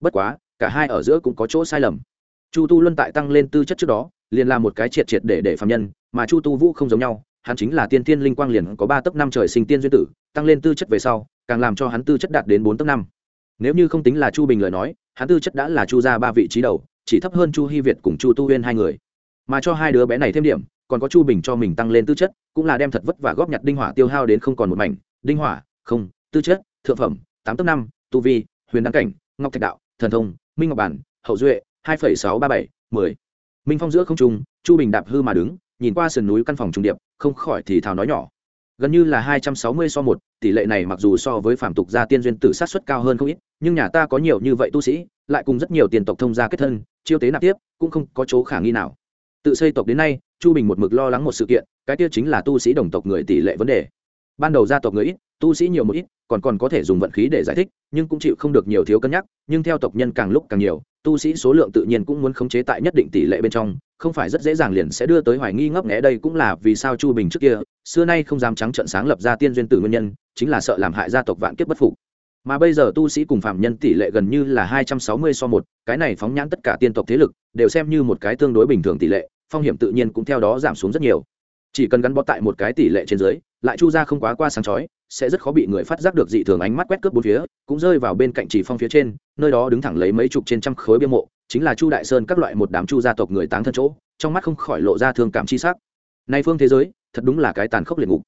Bất quá cả hai ở giữa cũng có chỗ sai lầm. Chu tu luân tại tăng lên tư chất trước đó, liền là một cái triệt triệt để để phạm nhân, mà chu tu vũ không giống nhau, hắn chính là tiên tiên linh quang liền có ba tấc năm trời sinh tiên duyên tử, tăng lên tư chất về sau, càng làm cho hắn tư chất đạt đến bốn tấc năm. Nếu như không tính là chu bình lời nói, hắn tư chất đã là chu ra ba vị trí đầu, chỉ thấp hơn chu hy việt cùng chu tu huyên hai người. Mà cho hai đứa bé này thêm điểm, còn có chu bình cho mình tăng lên tư chất, cũng là đem thật vất và góp nhặt đinh hỏa tiêu hao đến không còn một mảnh. Đinh hỏa, không, tư chất, thượng phẩm, tám tấc năm, tu vi, huyền đăng cảnh, ngọc thạch đạo, thần thông minh ngọc bản, hậu duệ, hai phẩy sáu ba bảy, mười. Minh phong giữa không trung, chu bình đạp hư mà đứng, nhìn qua sườn núi căn phòng trung điệp, không khỏi thì thào nói nhỏ. Gần như là hai trăm sáu mươi so một, tỷ lệ này mặc dù so với phạm tục gia tiên duyên tử sát xuất cao hơn không ít, nhưng nhà ta có nhiều như vậy tu sĩ, lại cùng rất nhiều tiền tộc thông gia kết thân, chiêu tế nạp tiếp, cũng không có chỗ khả nghi nào. Tự xây tộc đến nay, chu bình một mực lo lắng một sự kiện, cái kia chính là tu sĩ đồng tộc người tỷ lệ vấn đề. Ban đầu gia tộc người ít, tu sĩ nhiều một ít còn còn có thể dùng vận khí để giải thích, nhưng cũng chịu không được nhiều thiếu cân nhắc, nhưng theo tộc nhân càng lúc càng nhiều, tu sĩ số lượng tự nhiên cũng muốn khống chế tại nhất định tỷ lệ bên trong, không phải rất dễ dàng liền sẽ đưa tới hoài nghi ngấp nghẽ đây cũng là vì sao chu bình trước kia, xưa nay không dám trắng trận sáng lập ra tiên duyên tử nguyên nhân, chính là sợ làm hại gia tộc vạn kiếp bất phục. Mà bây giờ tu sĩ cùng phạm nhân tỷ lệ gần như là hai trăm sáu mươi so một, cái này phóng nhãn tất cả tiên tộc thế lực, đều xem như một cái tương đối bình thường tỷ lệ, phong hiểm tự nhiên cũng theo đó giảm xuống rất nhiều. Chỉ cần gắn bó tại một cái tỷ lệ trên dưới lại chu ra không quá qua sáng chói, sẽ rất khó bị người phát giác được dị thường ánh mắt quét cướp bốn phía, cũng rơi vào bên cạnh chỉ phong phía trên, nơi đó đứng thẳng lấy mấy chục trên trăm khối bia mộ, chính là chu đại sơn các loại một đám chu gia tộc người táng thân chỗ, trong mắt không khỏi lộ ra thương cảm chi sắc. Nay phương thế giới, thật đúng là cái tàn khốc liệt ngục.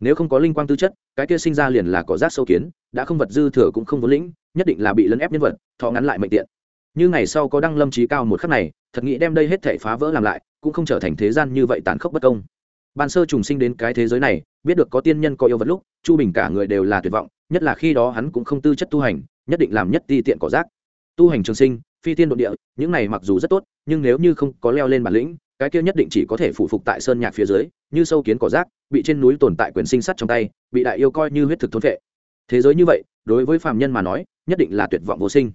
Nếu không có linh quang tư chất, cái kia sinh ra liền là có rác sâu kiến, đã không vật dư thừa cũng không vốn lĩnh, nhất định là bị lấn ép nhân vật, thọ ngắn lại mệnh tiện. Như ngày sau có đăng lâm trí cao một khắc này, thật nghĩ đem đây hết thể phá vỡ làm lại, cũng không trở thành thế gian như vậy tàn khốc bất công ban sơ trùng sinh đến cái thế giới này, biết được có tiên nhân có yêu vật lúc, chu bình cả người đều là tuyệt vọng, nhất là khi đó hắn cũng không tư chất tu hành, nhất định làm nhất ti tiện cỏ rác. Tu hành trường sinh, phi tiên đ địa, những này mặc dù rất tốt, nhưng nếu như không có leo lên bản lĩnh, cái kia nhất định chỉ có thể phụ phục tại sơn nhạc phía dưới, như sâu kiến cỏ rác, bị trên núi tồn tại quyền sinh sắt trong tay, bị đại yêu coi như huyết thực thôn vệ thế giới như vậy, đối với phàm nhân mà nói, nhất định là tuyệt vọng vô sinh.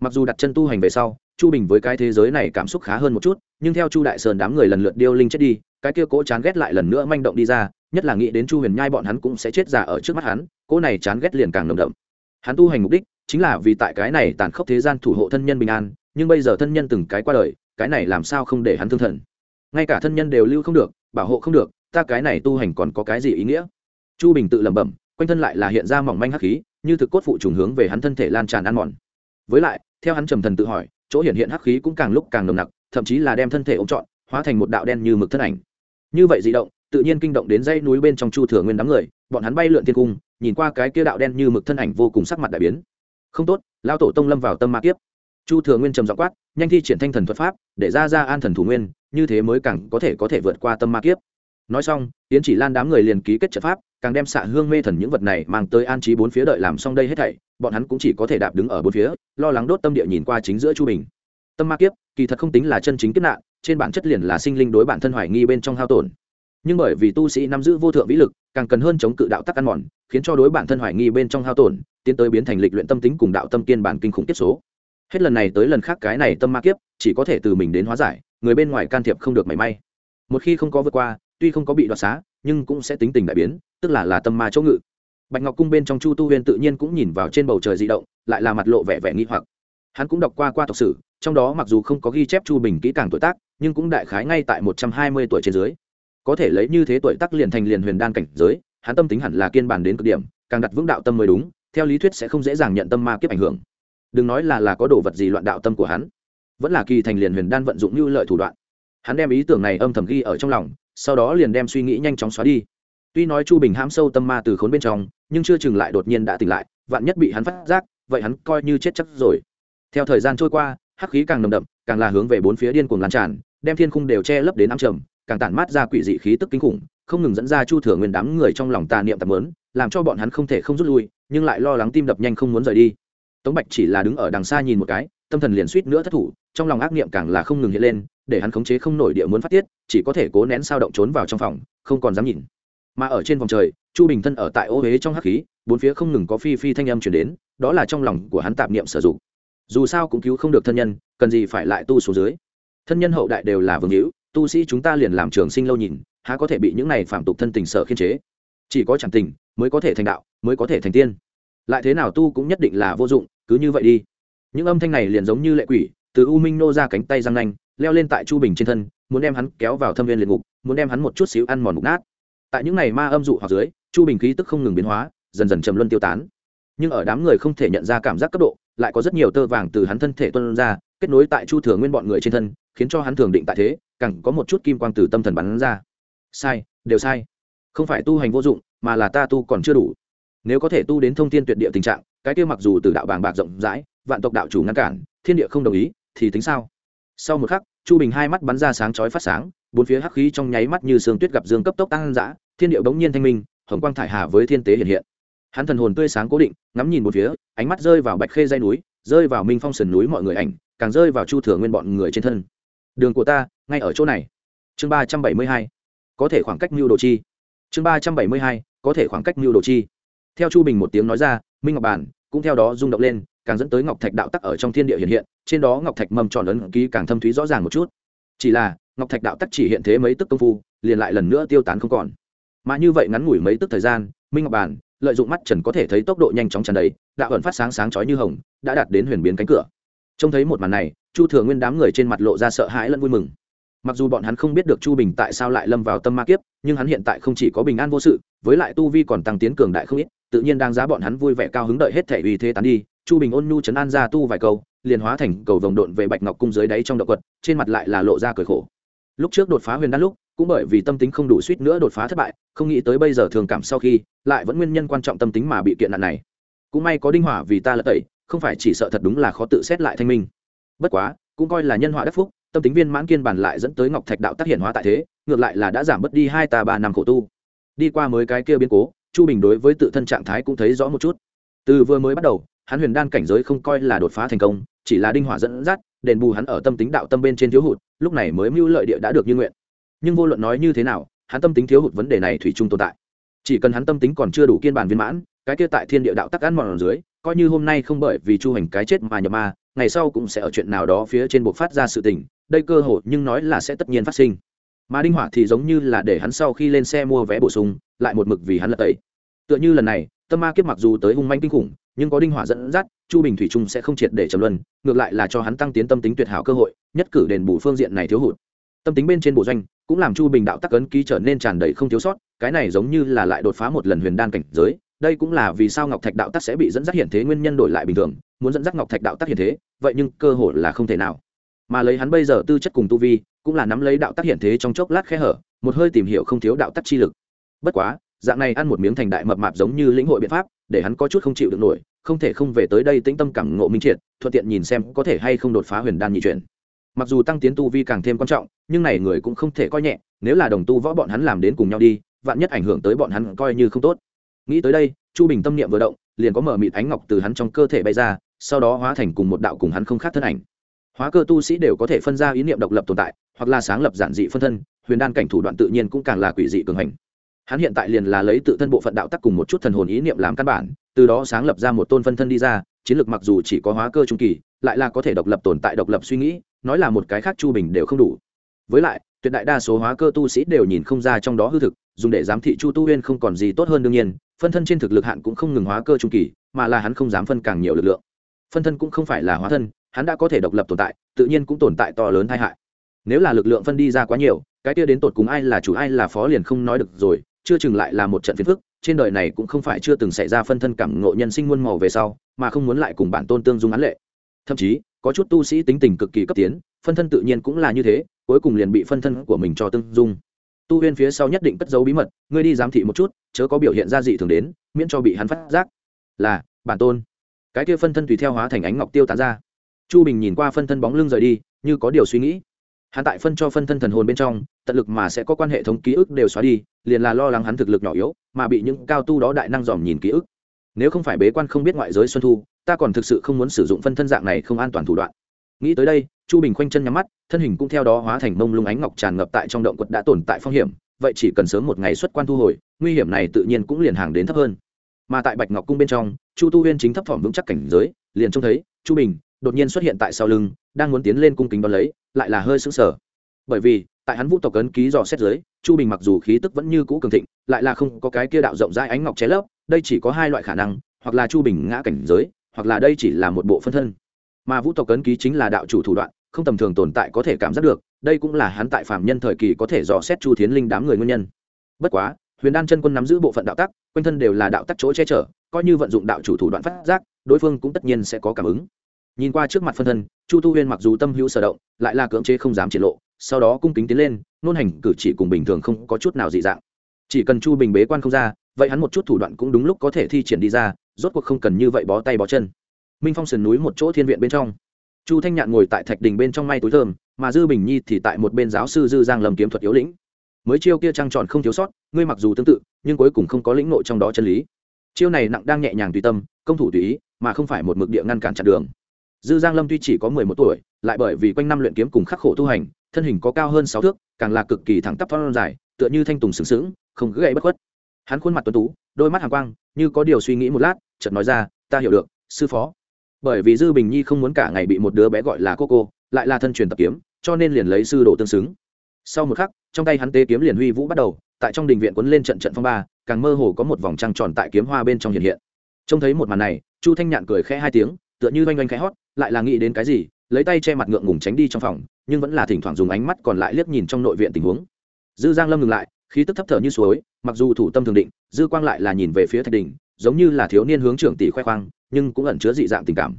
Mặc dù đặt chân tu hành về sau, chu bình với cái thế giới này cảm xúc khá hơn một chút, nhưng theo chu đại sơn đám người lần lượt điêu linh chết đi cái kia cỗ chán ghét lại lần nữa manh động đi ra, nhất là nghĩ đến chu huyền nhai bọn hắn cũng sẽ chết già ở trước mắt hắn cỗ này chán ghét liền càng nồng đậm. Hắn tu hành mục đích chính là vì tại cái này tàn khốc thế gian thủ hộ thân nhân bình an, nhưng bây giờ thân nhân từng cái qua đời, cái này làm sao không để hắn thương thần? Ngay cả thân nhân đều lưu không được, bảo hộ không được, ta cái này tu hành còn có cái gì ý nghĩa? Chu bình tự lẩm bẩm, quanh thân lại là hiện ra mỏng manh hắc khí, như thực cốt phụ trùng hướng về hắn thân thể lan tràn ăn mòn. Với lại, theo hắn trầm thần tự hỏi, chỗ hiện hiện hắc khí cũng càng lúc càng nồng nặc, thậm chí là đem thân thể ống trọn, hóa thành một đạo đen như mực thân ảnh như vậy di động, tự nhiên kinh động đến dãy núi bên trong chu thừa nguyên đám người, bọn hắn bay lượn thiên cung, nhìn qua cái kia đạo đen như mực thân ảnh vô cùng sắc mặt đại biến. Không tốt lao tổ tông lâm vào tâm ma kiếp. Chu thừa nguyên trầm dọ quát, nhanh thi triển thanh thần thuật pháp, để ra ra an thần thủ nguyên, như thế mới càng có thể có thể vượt qua tâm ma kiếp. Nói xong tiến chỉ lan đám người liền ký kết trận pháp, càng đem xạ hương mê thần những vật này mang tới an trí bốn phía đợi làm xong đây hết thảy, bọn hắn cũng chỉ có thể đạp đứng ở bốn phía, lo lắng đốt tâm địa nhìn qua chính giữa chu bình. Tâm ma kiếp, kỳ thật không tính là chân chính kiếp nạn trên bản chất liền là sinh linh đối bản thân hoài nghi bên trong hao tổn. Nhưng bởi vì tu sĩ nắm giữ vô thượng vĩ lực, càng cần hơn chống cự đạo tắc ăn mòn, khiến cho đối bản thân hoài nghi bên trong hao tổn, tiến tới biến thành lịch luyện tâm tính cùng đạo tâm kiên bản kinh khủng tiếp số. Hết lần này tới lần khác cái này tâm ma kiếp, chỉ có thể từ mình đến hóa giải, người bên ngoài can thiệp không được mảy may. Một khi không có vượt qua, tuy không có bị đoạt xá, nhưng cũng sẽ tính tình đại biến, tức là là tâm ma chỗ ngự. Bạch ngọc cung bên trong chu tu huyên tự nhiên cũng nhìn vào trên bầu trời di động, lại là mặt lộ vẻ vẻ nghi hoặc hắn cũng đọc qua qua tộc sử, trong đó mặc dù không có ghi chép chu bình kỹ càng tuổi tác, nhưng cũng đại khái ngay tại một trăm hai mươi tuổi trên dưới. Có thể lấy như thế tuổi tác liền thành liền huyền đan cảnh giới, hắn tâm tính hẳn là kiên bản đến cực điểm, càng đặt vững đạo tâm mới đúng, theo lý thuyết sẽ không dễ dàng nhận tâm ma kiếp ảnh hưởng. Đừng nói là là có đồ vật gì loạn đạo tâm của hắn, vẫn là kỳ thành liền huyền đan vận dụng như lợi thủ đoạn. Hắn đem ý tưởng này âm thầm ghi ở trong lòng, sau đó liền đem suy nghĩ nhanh chóng xóa đi. Tuy nói chu bình hãm sâu tâm ma từ khốn bên trong, nhưng chưa chừng lại đột nhiên đã tỉnh lại, vạn nhất bị hắn phát giác, vậy hắn coi như chết chắc rồi theo thời gian trôi qua, hắc khí càng nồng đậm, càng là hướng về bốn phía điên cuồng lan tràn, đem thiên khung đều che lấp đến ám trầm, càng tản mát ra quỷ dị khí tức kinh khủng, không ngừng dẫn ra chu thừa nguyên đám người trong lòng tà niệm tạm lớn làm cho bọn hắn không thể không rút lui, nhưng lại lo lắng tim đập nhanh không muốn rời đi. Tống bạch chỉ là đứng ở đằng xa nhìn một cái, tâm thần liền suýt nữa thất thủ, trong lòng ác niệm càng là không ngừng hiện lên, để hắn khống chế không nổi địa muốn phát tiết, chỉ có thể cố nén sao động trốn vào trong phòng, không còn dám nhìn. Mà ở trên vòng trời, chu bình thân ở tại ô huế trong hắc khí, bốn phía không ngừng có phi phi thanh âm chuyển đến, đó là trong lòng của hắn tạp niệm sử dụng dù sao cũng cứu không được thân nhân, cần gì phải lại tu xuống dưới. Thân nhân hậu đại đều là vương hữu, tu sĩ chúng ta liền làm trường sinh lâu nhìn, há có thể bị những này phạm tục thân tình sợ khiên chế? Chỉ có chẳng tình, mới có thể thành đạo, mới có thể thành tiên. Lại thế nào tu cũng nhất định là vô dụng, cứ như vậy đi. Những âm thanh này liền giống như lệ quỷ, từ u minh nô ra cánh tay răng nanh, leo lên tại chu bình trên thân, muốn đem hắn kéo vào thâm viên liệt ngục, muốn đem hắn một chút xíu ăn mòn mục nát. Tại những này ma âm dụ hoặc dưới, chu bình khí tức không ngừng biến hóa, dần dần trầm luân tiêu tán. Nhưng ở đám người không thể nhận ra cảm giác cấp độ lại có rất nhiều tơ vàng từ hắn thân thể tuân ra, kết nối tại chu thừa nguyên bọn người trên thân, khiến cho hắn thường định tại thế, càng có một chút kim quang từ tâm thần bắn ra. Sai, đều sai. Không phải tu hành vô dụng, mà là ta tu còn chưa đủ. Nếu có thể tu đến thông tin tuyệt địa tình trạng, cái kia mặc dù từ đạo bàng bạc rộng rãi, vạn tộc đạo chủ ngăn cản, thiên địa không đồng ý, thì tính sao? Sau một khắc, chu bình hai mắt bắn ra sáng chói phát sáng, bốn phía hắc khí trong nháy mắt như sương tuyết gặp dương cấp tốc tăng dã, thiên địa bỗng nhiên thanh minh, hồng quang thải hà với thiên tế hiện hiện hắn thần hồn tươi sáng cố định, ngắm nhìn một phía, ánh mắt rơi vào bạch khê dây núi, rơi vào minh phong sườn núi mọi người ảnh, càng rơi vào chu thừa nguyên bọn người trên thân. Đường của ta, ngay ở chỗ này. Chương ba trăm bảy mươi hai. Có thể khoảng cách mưu đồ chi. Chương ba trăm bảy mươi hai, có thể khoảng cách mưu đồ chi. Theo chu bình một tiếng nói ra, minh ngọc bản cũng theo đó rung động lên, càng dẫn tới ngọc thạch đạo tắc ở trong thiên địa hiện hiện, trên đó ngọc thạch mầm tròn ấn ký càng thâm thúy rõ ràng một chút. Chỉ là, ngọc thạch đạo tắc chỉ hiện thế mấy tức công phu, liền lại lần nữa tiêu tán không còn. Mà như vậy ngắn ngủi mấy tức thời gian, minh ngọc bản lợi dụng mắt trần có thể thấy tốc độ nhanh chóng tràn đầy, đạo ẩn phát sáng sáng chói như hồng, đã đạt đến huyền biến cánh cửa. Trông thấy một màn này, chu thừa nguyên đám người trên mặt lộ ra sợ hãi lẫn vui mừng. Mặc dù bọn hắn không biết được chu bình tại sao lại lâm vào tâm ma kiếp, nhưng hắn hiện tại không chỉ có bình an vô sự, với lại tu vi còn tăng tiến cường đại không ít, tự nhiên đang giá bọn hắn vui vẻ cao hứng đợi hết thể uy thế tán đi, chu bình ôn nhu chấn an ra tu vài câu, liền hóa thành cầu vồng độn về bạch ngọc cung dưới đáy trong động quật, trên mặt lại là lộ ra cười khổ. Lúc trước đột phá huyền đan lúc cũng bởi vì tâm tính không đủ suýt nữa đột phá thất bại, không nghĩ tới bây giờ thường cảm sau khi, lại vẫn nguyên nhân quan trọng tâm tính mà bị kiện nạn này. Cũng may có đinh hỏa vì ta lật tẩy, không phải chỉ sợ thật đúng là khó tự xét lại thanh minh. Bất quá, cũng coi là nhân họa đắc phúc, tâm tính viên mãn kiên bản lại dẫn tới ngọc thạch đạo tác hiện hóa tại thế, ngược lại là đã giảm bớt đi hai ta ba năm khổ tu. Đi qua mới cái kia biến cố, chu bình đối với tự thân trạng thái cũng thấy rõ một chút. Từ vừa mới bắt đầu, hắn huyền đan cảnh giới không coi là đột phá thành công, chỉ là đinh hỏa dẫn dắt, đền bù hắn ở tâm tính đạo tâm bên trên thiếu hụt, lúc này mới mưu lợi địa đã được như nguyện nhưng vô luận nói như thế nào, hắn tâm tính thiếu hụt vấn đề này thủy chung tồn tại. Chỉ cần hắn tâm tính còn chưa đủ kiên bản viên mãn, cái kia tại thiên địa đạo tắc ăn mòn ở dưới, coi như hôm nay không bởi vì chu hành cái chết mà nhập ma, ngày sau cũng sẽ ở chuyện nào đó phía trên buộc phát ra sự tình, đây cơ hội nhưng nói là sẽ tất nhiên phát sinh. Mà đinh hỏa thì giống như là để hắn sau khi lên xe mua vé bổ sung, lại một mực vì hắn lật tẩy. Tựa như lần này, tâm ma kiếp mặc dù tới hung manh kinh khủng, nhưng có đinh hỏa dẫn dắt, chu bình thủy trung sẽ không triệt để trầm luân, ngược lại là cho hắn tăng tiến tâm tính tuyệt hảo cơ hội, nhất cử đền bù phương diện này thiếu hụt. Tâm tính bên trên bộ doanh cũng làm chu bình đạo tắc ấn ký trở nên tràn đầy không thiếu sót, cái này giống như là lại đột phá một lần huyền đan cảnh giới, đây cũng là vì sao ngọc thạch đạo tắc sẽ bị dẫn dắt hiện thế nguyên nhân đổi lại bình thường, muốn dẫn dắt ngọc thạch đạo tắc hiện thế, vậy nhưng cơ hội là không thể nào. Mà lấy hắn bây giờ tư chất cùng tu vi, cũng là nắm lấy đạo tắc hiện thế trong chốc lát khe hở, một hơi tìm hiểu không thiếu đạo tắc chi lực. Bất quá, dạng này ăn một miếng thành đại mập mạp giống như lĩnh hội biện pháp, để hắn có chút không chịu được nổi, không thể không về tới đây tĩnh tâm cảm ngộ minh triệt, thuận tiện nhìn xem có thể hay không đột phá huyền đan nhị chuyển mặc dù tăng tiến tu vi càng thêm quan trọng, nhưng này người cũng không thể coi nhẹ, nếu là đồng tu võ bọn hắn làm đến cùng nhau đi, vạn nhất ảnh hưởng tới bọn hắn coi như không tốt. Nghĩ tới đây, chu bình tâm niệm vừa động, liền có mở mịt ánh ngọc từ hắn trong cơ thể bay ra, sau đó hóa thành cùng một đạo cùng hắn không khác thân ảnh. Hóa cơ tu sĩ đều có thể phân ra ý niệm độc lập tồn tại, hoặc là sáng lập giản dị phân thân, huyền đan cảnh thủ đoạn tự nhiên cũng càng là quỷ dị cường hành. Hắn hiện tại liền là lấy tự thân bộ phận đạo tắc cùng một chút thần hồn ý niệm làm căn bản, từ đó sáng lập ra một tôn phân thân đi ra, chiến lược mặc dù chỉ có hóa cơ trung kỳ, lại là có thể độc lập tồn tại, độc lập suy nghĩ nói là một cái khác chu bình đều không đủ. Với lại, tuyệt đại đa số hóa cơ tu sĩ đều nhìn không ra trong đó hư thực, dùng để giám thị chu tu huyên không còn gì tốt hơn đương nhiên, phân thân trên thực lực hạn cũng không ngừng hóa cơ trung kỳ, mà là hắn không dám phân càng nhiều lực lượng. Phân thân cũng không phải là hóa thân, hắn đã có thể độc lập tồn tại, tự nhiên cũng tồn tại to lớn tai hại. Nếu là lực lượng phân đi ra quá nhiều, cái kia đến tột cùng ai là chủ ai là phó liền không nói được rồi, chưa chừng lại là một trận phiền phức, trên đời này cũng không phải chưa từng xảy ra phân thân cảm ngộ nhân sinh muôn màu về sau, mà không muốn lại cùng bản tôn tương dung án lệ. Thậm chí có chút tu sĩ tính tình cực kỳ cấp tiến, phân thân tự nhiên cũng là như thế, cuối cùng liền bị phân thân của mình cho tương dung. Tu huyên phía sau nhất định cất giấu bí mật, ngươi đi giám thị một chút, chớ có biểu hiện ra dị thường đến, miễn cho bị hắn phát giác. Là, bản tôn. Cái kia phân thân tùy theo hóa thành ánh ngọc tiêu tán ra. Chu bình nhìn qua phân thân bóng lưng rời đi, như có điều suy nghĩ. Hắn tại phân cho phân thân thần hồn bên trong, tận lực mà sẽ có quan hệ thống ký ức đều xóa đi, liền là lo lắng hắn thực lực nhỏ yếu, mà bị những cao tu đó đại năng dòm nhìn ký ức. Nếu không phải bế quan không biết ngoại giới xuân thu ta còn thực sự không muốn sử dụng phân thân dạng này không an toàn thủ đoạn. Nghĩ tới đây, chu bình khoanh chân nhắm mắt, thân hình cũng theo đó hóa thành mông lung ánh ngọc tràn ngập tại trong động quật đã tồn tại phong hiểm, vậy chỉ cần sớm một ngày xuất quan thu hồi, nguy hiểm này tự nhiên cũng liền hàng đến thấp hơn. Mà tại bạch ngọc cung bên trong, chu tu huyên chính thấp thỏm vững chắc cảnh giới, liền trông thấy, chu bình đột nhiên xuất hiện tại sau lưng, đang muốn tiến lên cung kính đón lấy, lại là hơi sững sờ. Bởi vì, tại hắn vũ tộc ấn ký dò xét giới chu bình mặc dù khí tức vẫn như cũ cường thịnh, lại là không có cái kia đạo rộng rãi ánh ngọc ché lớp đây chỉ có hai loại khả năng, hoặc là chu bình ngã cảnh giới hoặc là đây chỉ là một bộ phân thân. Mà vũ tộc cấn ký chính là đạo chủ thủ đoạn, không tầm thường tồn tại có thể cảm giác được, đây cũng là hắn tại phạm nhân thời kỳ có thể dò xét chu thiến linh đám người nguyên nhân. Bất quá, huyền đan chân quân nắm giữ bộ phận đạo tắc, quanh thân đều là đạo tắc chỗ che chở, coi như vận dụng đạo chủ thủ đoạn phát giác, đối phương cũng tất nhiên sẽ có cảm ứng. Nhìn qua trước mặt phân thân, chu tu huyên mặc dù tâm hữu sở động, lại là cưỡng chế không dám triển lộ, sau đó cung kính tiến lên, nôn hành cử chỉ cùng bình thường không có chút nào dị dạng. Chỉ cần chu bình bế quan không ra, vậy hắn một chút thủ đoạn cũng đúng lúc có thể thi triển đi ra rốt cuộc không cần như vậy bó tay bó chân. Minh phong sườn núi một chỗ thiên viện bên trong. Chu thanh nhạn ngồi tại thạch đình bên trong may túi thơm mà dư bình nhi thì tại một bên giáo sư dư giang lầm kiếm thuật yếu lĩnh. Mới chiêu kia trăng tròn không thiếu sót ngươi mặc dù tương tự nhưng cuối cùng không có lĩnh nội trong đó chân lý. Chiêu này nặng đang nhẹ nhàng tùy tâm công thủ tùy ý mà không phải một mực địa ngăn cản chặn đường. Dư giang lâm tuy chỉ có mười một tuổi lại bởi vì quanh năm luyện kiếm cùng khắc khổ tu hành thân hình có cao hơn sáu thước càng là cực kỳ thẳng tắp thon dài tựa như thanh tùng sướng sướng, không gãy bất khuất hắn khuôn mặt tuấn tú, đôi mắt hàng quang, như có điều suy nghĩ một lát, chợt nói ra, ta hiểu được, sư phó. Bởi vì dư bình nhi không muốn cả ngày bị một đứa bé gọi là cô cô, lại là thân truyền tập kiếm, cho nên liền lấy sư đồ tương xứng. Sau một khắc, trong tay hắn tế kiếm liền huy vũ bắt đầu, tại trong đình viện quấn lên trận trận phong ba, càng mơ hồ có một vòng trăng tròn tại kiếm hoa bên trong hiện hiện. Trông thấy một màn này, chu thanh nhạn cười khẽ hai tiếng, tựa như oanh oanh khẽ hót, lại là nghĩ đến cái gì, lấy tay che mặt ngượng ngùng tránh đi trong phòng, nhưng vẫn là thỉnh thoảng dùng ánh mắt còn lại liếc nhìn trong nội viện tình huống. Dư giang lâm ngừng lại khí tức thấp thở như suối, mặc dù thủ tâm thường định, dư quang lại là nhìn về phía thạch đình, giống như là thiếu niên hướng trưởng tỷ khoe khoang, nhưng cũng ẩn chứa dị dạng tình cảm.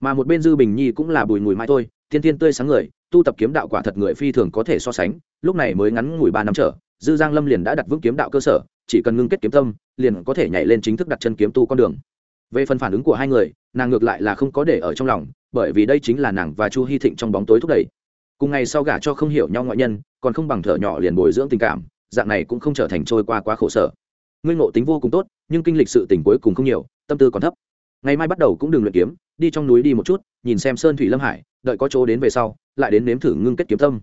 Mà một bên dư bình nhi cũng là bùi mùi mai thôi, thiên thiên tươi sáng người, tu tập kiếm đạo quả thật người phi thường có thể so sánh, lúc này mới ngắn ngủi ba năm trở, dư giang lâm liền đã đặt vững kiếm đạo cơ sở, chỉ cần ngưng kết kiếm tâm, liền có thể nhảy lên chính thức đặt chân kiếm tu con đường. Về phần phản ứng của hai người, nàng ngược lại là không có để ở trong lòng, bởi vì đây chính là nàng và chu hy thịnh trong bóng tối thúc đẩy. Cùng ngày sau gả cho không hiểu nhau ngoại nhân, còn không bằng thở nhỏ liền bồi dưỡng tình cảm dạng này cũng không trở thành trôi qua quá khổ sở. Ngươi ngộ tính vô cùng tốt, nhưng kinh lịch sự tình cuối cùng không nhiều, tâm tư còn thấp. Ngày mai bắt đầu cũng đừng luyện kiếm, đi trong núi đi một chút, nhìn xem sơn thủy lâm hải, đợi có chỗ đến về sau, lại đến nếm thử ngưng kết kiếm tâm.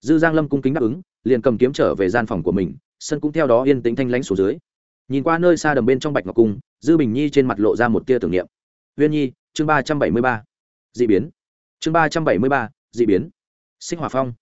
Dư giang lâm cung kính đáp ứng, liền cầm kiếm trở về gian phòng của mình, sân cũng theo đó yên tĩnh thanh lãnh xuống dưới. Nhìn qua nơi xa đầm bên trong bạch ngọc cung, dư bình nhi trên mặt lộ ra một tia tưởng niệm. Viên nhi, chương ba trăm bảy mươi ba. D ị biến. Chương ba trăm bảy mươi ba d ị biến. Xích hỏa phong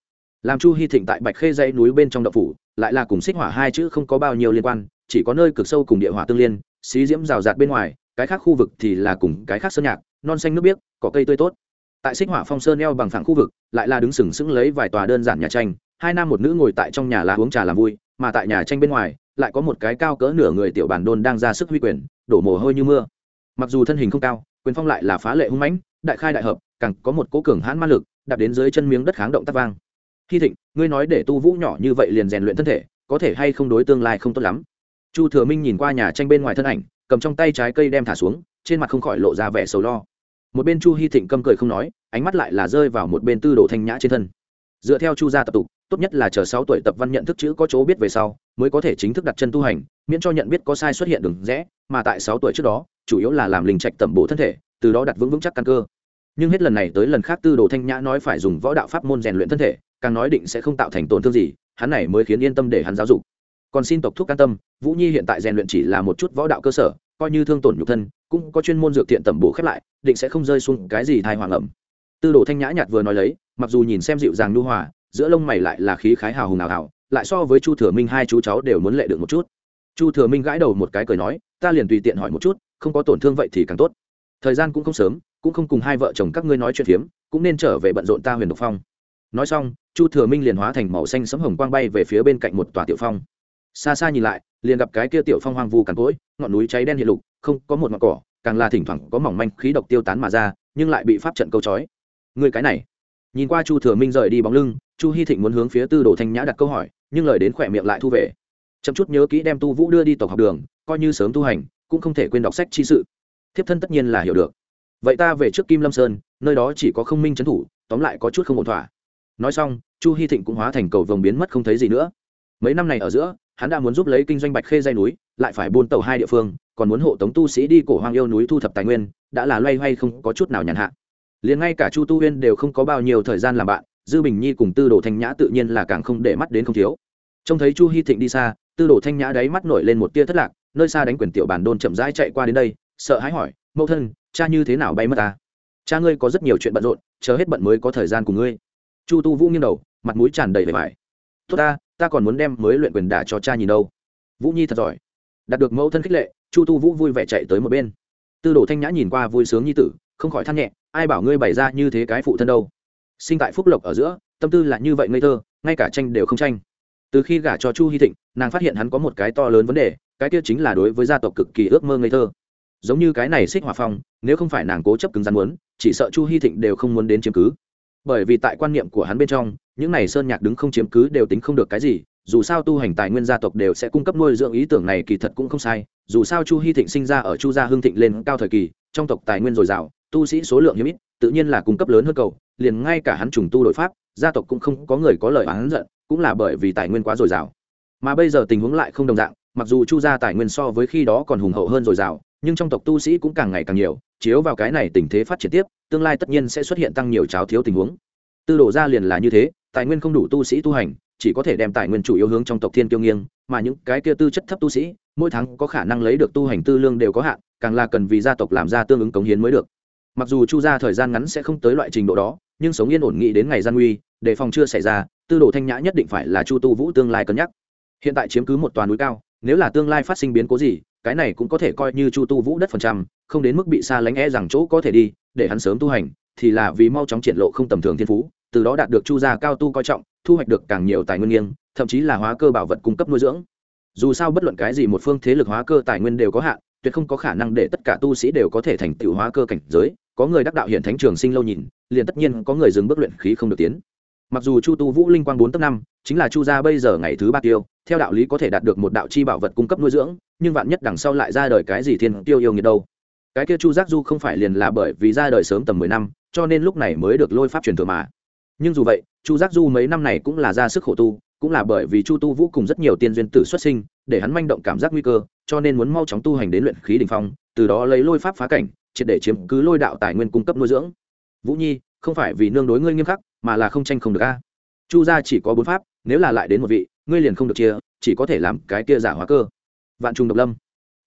làm chu hy thịnh tại bạch khê dãy núi bên trong đậu phủ, lại là cùng xích hỏa hai chữ không có bao nhiêu liên quan, chỉ có nơi cực sâu cùng địa hỏa tương liên, xí diễm rào rạt bên ngoài, cái khác khu vực thì là cùng cái khác sơn nhạc, non xanh nước biếc, có cây tươi tốt. Tại xích hỏa phong sơn eo bằng phẳng khu vực, lại là đứng sừng sững lấy vài tòa đơn giản nhà tranh, hai nam một nữ ngồi tại trong nhà lá uống trà làm vui, mà tại nhà tranh bên ngoài, lại có một cái cao cỡ nửa người tiểu bản đôn đang ra sức huy quyền, đổ mồ hôi như mưa. Mặc dù thân hình không cao, quyền phong lại là phá lệ hung mãnh, đại khai đại hợp, càng có một cố cường hãn ma lực, đạp đến dưới chân miếng đất kháng động tắc vang hy thịnh, ngươi nói để tu vũ nhỏ như vậy liền rèn luyện thân thể, có thể hay không đối tương lai không tốt lắm? Chu thừa minh nhìn qua nhà tranh bên ngoài thân ảnh, cầm trong tay trái cây đem thả xuống, trên mặt không khỏi lộ ra vẻ sầu lo. Một bên chu hy thịnh câm cười không nói, ánh mắt lại là rơi vào một bên tư đồ thanh nhã trên thân. Dựa theo chu gia tập tục, tốt nhất là chờ sáu tuổi tập văn nhận thức chữ có chỗ biết về sau, mới có thể chính thức đặt chân tu hành, miễn cho nhận biết có sai xuất hiện đừng rẽ, mà tại sáu tuổi trước đó, chủ yếu là làm linh trạch tẩm bổ thân thể, từ đó đặt vững vững chắc căn cơ nhưng hết lần này tới lần khác tư đồ thanh nhã nói phải dùng võ đạo pháp môn rèn luyện thân thể, càng nói định sẽ không tạo thành tổn thương gì, hắn này mới khiến yên tâm để hắn giáo dục. Còn xin tộc thuốc can tâm, vũ nhi hiện tại rèn luyện chỉ là một chút võ đạo cơ sở, coi như thương tổn nhục thân, cũng có chuyên môn dược thiện tẩm bổ khép lại, định sẽ không rơi xuống cái gì thai hoàng ẩm. Tư đồ thanh nhã nhạt vừa nói lấy, mặc dù nhìn xem dịu dàng nhu hòa, giữa lông mày lại là khí khái hào hùng nào hào, lại so với chu thừa minh hai chú cháu đều muốn lệ được một chút. Chu thừa minh gãi đầu một cái cười nói, ta liền tùy tiện hỏi một chút, không có tổn thương vậy thì càng tốt. Thời gian cũng không sớm cũng không cùng hai vợ chồng các ngươi nói chuyện phiếm, cũng nên trở về bận rộn ta huyền độc phong. Nói xong, chu thừa minh liền hóa thành màu xanh sấm hồng quang bay về phía bên cạnh một tòa tiểu phong. Xa xa nhìn lại, liền gặp cái kia tiểu phong hoang vu cằn cỗi, ngọn núi cháy đen hiện lục, không, có một ngọn cỏ, càng là thỉnh thoảng có mỏng manh khí độc tiêu tán mà ra, nhưng lại bị pháp trận câu chói. Người cái này. Nhìn qua chu thừa minh rời đi bóng lưng, chu hy thịnh muốn hướng phía tư đồ thanh nhã đặt câu hỏi, nhưng lời đến khỏe miệng lại thu về. Chậm chút nhớ kỹ đem tu vũ đưa đi tộc học đường, coi như sớm tu hành, cũng không thể quên đọc sách chi sự. Thiếp thân tất nhiên là hiểu được vậy ta về trước kim lâm sơn, nơi đó chỉ có không minh trấn thủ, tóm lại có chút không ổn thỏa. Nói xong, chu hy thịnh cũng hóa thành cầu vồng biến mất không thấy gì nữa. Mấy năm này ở giữa, hắn đã muốn giúp lấy kinh doanh bạch khê dây núi, lại phải buôn tàu hai địa phương, còn muốn hộ tống tu sĩ đi cổ hoang yêu núi thu thập tài nguyên, đã là loay hoay không có chút nào nhàn hạ. Liền ngay cả chu tu huyên đều không có bao nhiêu thời gian làm bạn, dư bình nhi cùng tư đồ thanh nhã tự nhiên là càng không để mắt đến không thiếu. Trông thấy chu hy thịnh đi xa, tư đồ thanh nhã đáy mắt nổi lên một tia thất lạc, nơi xa đánh quyền tiểu bản đôn chậm rãi chạy qua đến đây, sợ hãi hỏi mẫu thân, cha như thế nào bay mất ta? Cha ngươi có rất nhiều chuyện bận rộn, chờ hết bận mới có thời gian cùng ngươi. Chu tu vũ nghiêng đầu, mặt mũi tràn đầy vẻ vải. Tốt ta ta còn muốn đem mới luyện quyền đả cho cha nhìn đâu. Vũ nhi thật giỏi. Đạt được mẫu thân khích lệ, chu tu vũ vui vẻ chạy tới một bên. Tư đồ thanh nhã nhìn qua vui sướng nhi tử, không khỏi than nhẹ, ai bảo ngươi bày ra như thế cái phụ thân đâu. Sinh tại phúc lộc ở giữa, tâm tư là như vậy ngây thơ, ngay cả tranh đều không tranh. Từ khi gả cho chu hy thịnh, nàng phát hiện hắn có một cái to lớn vấn đề, cái kia chính là đối với gia tộc cực kỳ ước mơ ngây thơ giống như cái này xích hòa phong, nếu không phải nàng cố chấp cứng rắn muốn, chỉ sợ chu hy thịnh đều không muốn đến chiếm cứ. Bởi vì tại quan niệm của hắn bên trong, những này sơn nhạc đứng không chiếm cứ đều tính không được cái gì, dù sao tu hành tài nguyên gia tộc đều sẽ cung cấp nuôi dưỡng ý tưởng này kỳ thật cũng không sai, dù sao chu hy thịnh sinh ra ở chu gia hương thịnh lên cao thời kỳ, trong tộc tài nguyên dồi dào, tu sĩ số lượng hiếm ít, tự nhiên là cung cấp lớn hơn cầu, liền ngay cả hắn trùng tu đội pháp, gia tộc cũng không có người có lời oán giận, cũng là bởi vì tài nguyên quá dồi dào. Mà bây giờ tình huống lại không đồng dạng, mặc dù chu gia tài nguyên so với khi đó còn hùng hậu hơn dồi dào nhưng trong tộc tu sĩ cũng càng ngày càng nhiều, chiếu vào cái này tình thế phát triển tiếp, tương lai tất nhiên sẽ xuất hiện tăng nhiều cháo thiếu tình huống. Tư đồ gia liền là như thế, tài nguyên không đủ tu sĩ tu hành, chỉ có thể đem tài nguyên chủ yếu hướng trong tộc thiên kiêu nghiêng, mà những cái kia tư chất thấp tu sĩ, mỗi tháng có khả năng lấy được tu hành tư lương đều có hạn, càng là cần vì gia tộc làm ra tương ứng cống hiến mới được. Mặc dù chu gia thời gian ngắn sẽ không tới loại trình độ đó, nhưng sống yên ổn nghĩ đến ngày gian nguy, đề phòng chưa xảy ra, tư đồ thanh nhã nhất định phải là chu tu vũ tương lai cân nhắc. Hiện tại chiếm cứ một toàn núi cao, nếu là tương lai phát sinh biến cố gì cái này cũng có thể coi như chu tu vũ đất phần trăm, không đến mức bị xa lánh e rằng chỗ có thể đi, để hắn sớm tu hành, thì là vì mau chóng triển lộ không tầm thường thiên phú, từ đó đạt được chu gia cao tu coi trọng, thu hoạch được càng nhiều tài nguyên nghiêng, thậm chí là hóa cơ bảo vật cung cấp nuôi dưỡng. Dù sao bất luận cái gì một phương thế lực hóa cơ tài nguyên đều có hạn, tuyệt không có khả năng để tất cả tu sĩ đều có thể thành tựu hóa cơ cảnh giới. Có người đắc đạo hiện thánh trường sinh lâu nhìn, liền tất nhiên có người dừng bước luyện khí không được tiến mặc dù chu tu vũ linh quang bốn tấc năm, chính là chu gia bây giờ ngày thứ ba tiêu, theo đạo lý có thể đạt được một đạo chi bảo vật cung cấp nuôi dưỡng, nhưng vạn nhất đằng sau lại ra đời cái gì thiên tiêu yêu nghiệt đâu. Cái kia chu giác du không phải liền là bởi vì ra đời sớm tầm mười năm, cho nên lúc này mới được lôi pháp truyền thừa mà. Nhưng dù vậy, chu giác du mấy năm này cũng là ra sức khổ tu, cũng là bởi vì chu tu vũ cùng rất nhiều tiên duyên tử xuất sinh, để hắn manh động cảm giác nguy cơ, cho nên muốn mau chóng tu hành đến luyện khí đình phong, từ đó lấy lôi pháp phá cảnh, triệt để chiếm cứ lôi đạo tài nguyên cung cấp nuôi dưỡng. Vũ nhi, không phải vì nương đối ngươi nghiêm khắc mà là không tranh không được a. Chu gia chỉ có bốn pháp, nếu là lại đến một vị, ngươi liền không được chia, chỉ có thể làm cái kia giả hóa cơ. Vạn trùng độc lâm.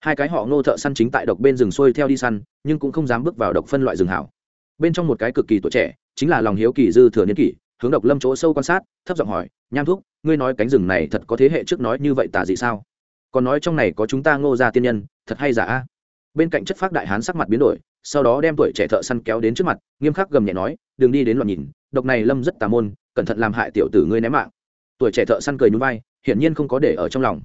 Hai cái họ ngô thợ săn chính tại độc bên rừng xuôi theo đi săn, nhưng cũng không dám bước vào độc phân loại rừng hảo. Bên trong một cái cực kỳ tuổi trẻ, chính là lòng hiếu kỳ dư thừa niên kỷ, hướng độc lâm chỗ sâu quan sát, thấp giọng hỏi, nham thúc, ngươi nói cánh rừng này thật có thế hệ trước nói như vậy tả dị sao? Còn nói trong này có chúng ta ngô gia tiên nhân, thật hay giả a? Bên cạnh chất phác đại hán sắc mặt biến đổi, sau đó đem tuổi trẻ thợ săn kéo đến trước mặt, nghiêm khắc gầm nhẹ nói, đừng đi đến loạn nhìn độc này lâm rất tà môn, cẩn thận làm hại tiểu tử ngươi ném mạng. Tuổi trẻ thợ săn cười nhún vai, hiển nhiên không có để ở trong lòng.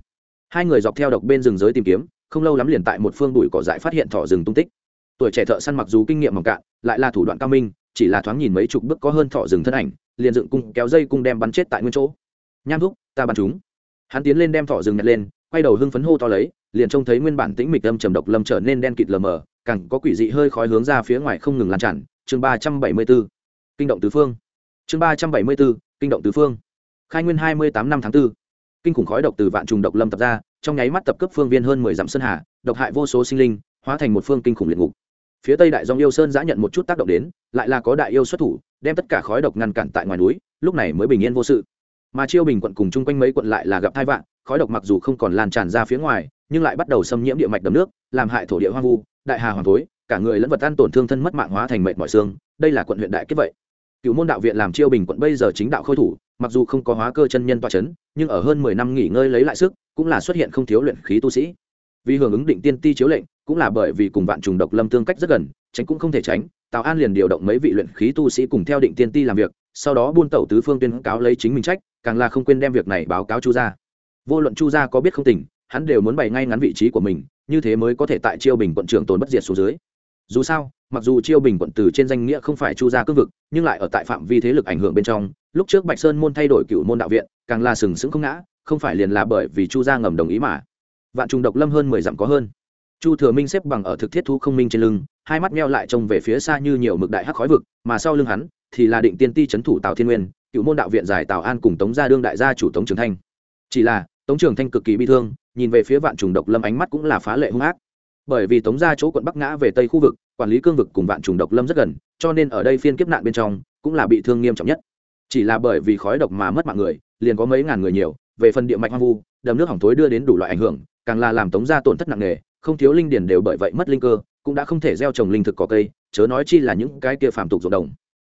Hai người dọc theo độc bên rừng giới tìm kiếm, không lâu lắm liền tại một phương bụi cỏ dại phát hiện thỏ rừng tung tích. Tuổi trẻ thợ săn mặc dù kinh nghiệm mỏng cạn, lại là thủ đoạn cao minh, chỉ là thoáng nhìn mấy chục bước có hơn thỏ rừng thân ảnh, liền dựng cung, kéo dây cung đem bắn chết tại nguyên chỗ. Nham thúc, ta bắn chúng. Hắn tiến lên đem thỏ rừng nhặt lên, quay đầu hưng phấn hô to lấy, liền trông thấy nguyên bản tĩnh mịch âm trầm độc lâm trở nên đen kịt lờ mờ, càng có quỷ dị hơi khói hướng ra phía ngoài không ngừng lan tràn. Chương ba trăm bảy mươi bốn kinh động tứ phương. Chương ba trăm bảy mươi b ố kinh động tứ phương. Khai nguyên hai mươi tám năm tháng b ố kinh khủng khói độc từ vạn trùng độc lâm tập ra, trong nháy mắt tập cấp phương viên hơn mười dặm sơn hà, độc hại vô số sinh linh, hóa thành một phương kinh khủng liệt ngục. Phía tây đại dòng yêu sơn giã nhận một chút tác động đến, lại là có đại yêu xuất thủ, đem tất cả khói độc ngăn cản tại ngoài núi, lúc này mới bình yên vô sự. Mà chiêu bình quận cùng chung quanh mấy quận lại là gặp thai vạn, khói độc mặc dù không còn lan tràn ra phía ngoài, nhưng lại bắt đầu xâm nhiễm địa mạch đầm nước, làm hại thổ địa hoang vu, đại hà hoàng thối, cả người lẫn vật ăn tổn thương thân mất mạng hóa thành mệnh mọi xương, đây là quận huyện đại kết vậy cựu môn đạo viện làm chiêu bình quận bây giờ chính đạo khôi thủ, mặc dù không có hóa cơ chân nhân toa c h ấ n nhưng ở hơn mười năm nghỉ ngơi lấy lại sức, cũng là xuất hiện không thiếu luyện khí tu sĩ. Vì hưởng ứng định tiên ti chiếu lệnh, cũng là bởi vì cùng vạn trùng độc lâm tương cách rất gần, tránh cũng không thể tránh, tào an liền điều động mấy vị luyện khí tu sĩ cùng theo định tiên ti làm việc, sau đó buôn tẩu tứ phương tuyên cáo lấy chính mình trách, càng là không quên đem việc này báo cáo chu gia. Vô luận chu gia có biết không tỉnh hắn đều muốn bày ngay ngắn vị trí của mình, như thế mới có thể tại chiêu bình quận trưởng tồn bất diệt xuống dưới. Dù sao mặc dù chiêu bình quận từ trên danh nghĩa không phải chu gia cương vực, nhưng lại ở tại phạm vi thế lực ảnh hưởng bên trong. Lúc trước bạch sơn môn thay đổi cựu môn đạo viện, càng là sừng sững không ngã, không phải liền là bởi vì chu gia ngầm đồng ý mà. Vạn trùng độc lâm hơn mười dặm có hơn. Chu thừa minh xếp bằng ở thực thiết thu không minh trên lưng, hai mắt meo lại trông về phía xa như nhiều mực đại hắc khói vực, mà sau lưng hắn thì là định tiên ti c h ấ n thủ tào thiên nguyên, cựu môn đạo viện giải tào an cùng tống gia đương đại gia chủ tống trường thanh. Chỉ là, tống trường thanh cực kỳ bi thương, nhìn về phía vạn trùng độc lâm ánh mắt cũng là phá lệ hung ác. Bởi vì tống gia chỗ quận bắc ngã về tây khu vực quản lý cương vực cùng vạn trùng độc lâm rất gần, cho nên ở đây phiên kiếp nạn bên trong cũng là bị thương nghiêm trọng nhất. Chỉ là bởi vì khói độc mà mất mạng người, liền có mấy ngàn người nhiều, về phần địa mạch hoang vu, đầm nước hỏng thối đưa đến đủ loại ảnh hưởng, càng là làm tống gia tổn thất nặng nề, không thiếu linh điển đều bởi vậy mất linh cơ, cũng đã không thể gieo trồng linh thực có cây, chớ nói chi là những cái kia phàm tục ruộng đồng.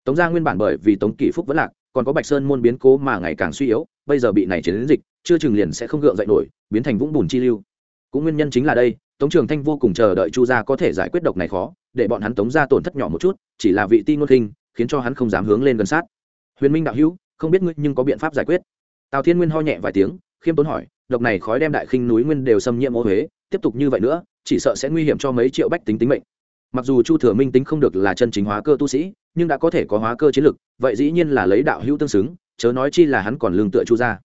Tống gia nguyên bản bởi vì tống kỷ phúc vẫn lạc, còn có bạch sơn môn biến cố mà ngày càng suy yếu, bây giờ bị này chiến đến dịch, chưa chừng liền sẽ không gượng dậy nổi, biến thành vũng bùn chi lưu. Cũng nguyên nhân chính là đây, tống trường thanh vô cùng chờ đợi chu gia có thể giải quyết độc này khó để bọn hắn tống gia tổn thất nhỏ một chút, chỉ là vị ti ngôn khinh, khiến cho hắn không dám hướng lên gần sát. Huyền minh đạo hữu, không biết ngươi nhưng có biện pháp giải quyết. Tào thiên nguyên ho nhẹ vài tiếng, khiêm tốn hỏi, độc này khói đem đại khinh núi nguyên đều xâm nhiễm ô huế, tiếp tục như vậy nữa, chỉ sợ sẽ nguy hiểm cho mấy triệu bách tính tính mệnh. Mặc dù chu thừa minh tính không được là chân chính hóa cơ tu sĩ, nhưng đã có thể có hóa cơ chiến lực, vậy dĩ nhiên là lấy đạo hữu tương xứng, chớ nói chi là hắn còn lương tựa chu ra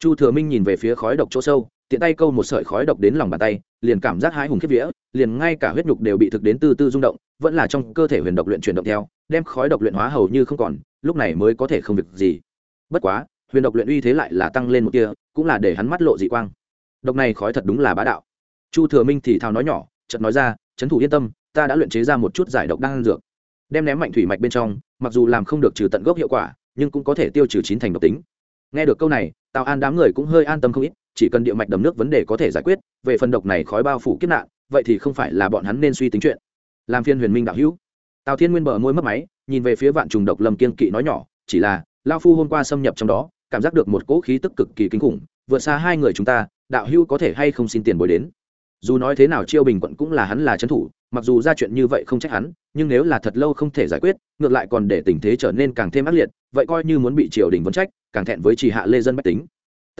chu thừa minh nhìn về phía khói độc chỗ sâu tiện tay câu một sợi khói độc đến lòng bàn tay, liền cảm giác hai hùng kiếp vía, liền ngay cả huyết nhục đều bị thực đến từ tư rung động, vẫn là trong cơ thể huyền độc luyện chuyển động theo, đem khói độc luyện hóa hầu như không còn, lúc này mới có thể không việc gì. Bất quá, huyền độc luyện uy thế lại là tăng lên một kia cũng là để hắn mắt lộ dị quang. Độc này khói thật đúng là bá đạo. Chu thừa minh thì thào nói nhỏ, chợt nói ra trấn thủ yên tâm, ta đã luyện chế ra một chút giải độc đang dược. Đem ném mạnh thủy mạch bên trong, mặc dù làm không được trừ tận gốc hiệu quả, nhưng cũng có thể tiêu trừ chín thành độc tính. Nghe được câu này, tào an đám người cũng hơi an tâm không ít chỉ cần địa mạch đầm nước vấn đề có thể giải quyết, về phần độc này khói bao phủ kiếp nạn, vậy thì không phải là bọn hắn nên suy tính chuyện. Làm phiên huyền minh đạo hữu. Tào thiên nguyên bờ môi mất máy, nhìn về phía vạn trùng độc lâm kiên kỵ nói nhỏ, chỉ là, lao phu hôm qua xâm nhập trong đó, cảm giác được một cỗ khí tức cực kỳ kinh khủng, vượt xa hai người chúng ta, đạo hữu có thể hay không xin tiền bồi đến? Dù nói thế nào chiêu bình quận cũng là hắn là trấn thủ, mặc dù ra chuyện như vậy không trách hắn, nhưng nếu là thật lâu không thể giải quyết, ngược lại còn để tình thế trở nên càng thêm ác liệt, vậy coi như muốn bị triều đình vấn trách, càng thẹn với chỉ hạ lê dân bách tính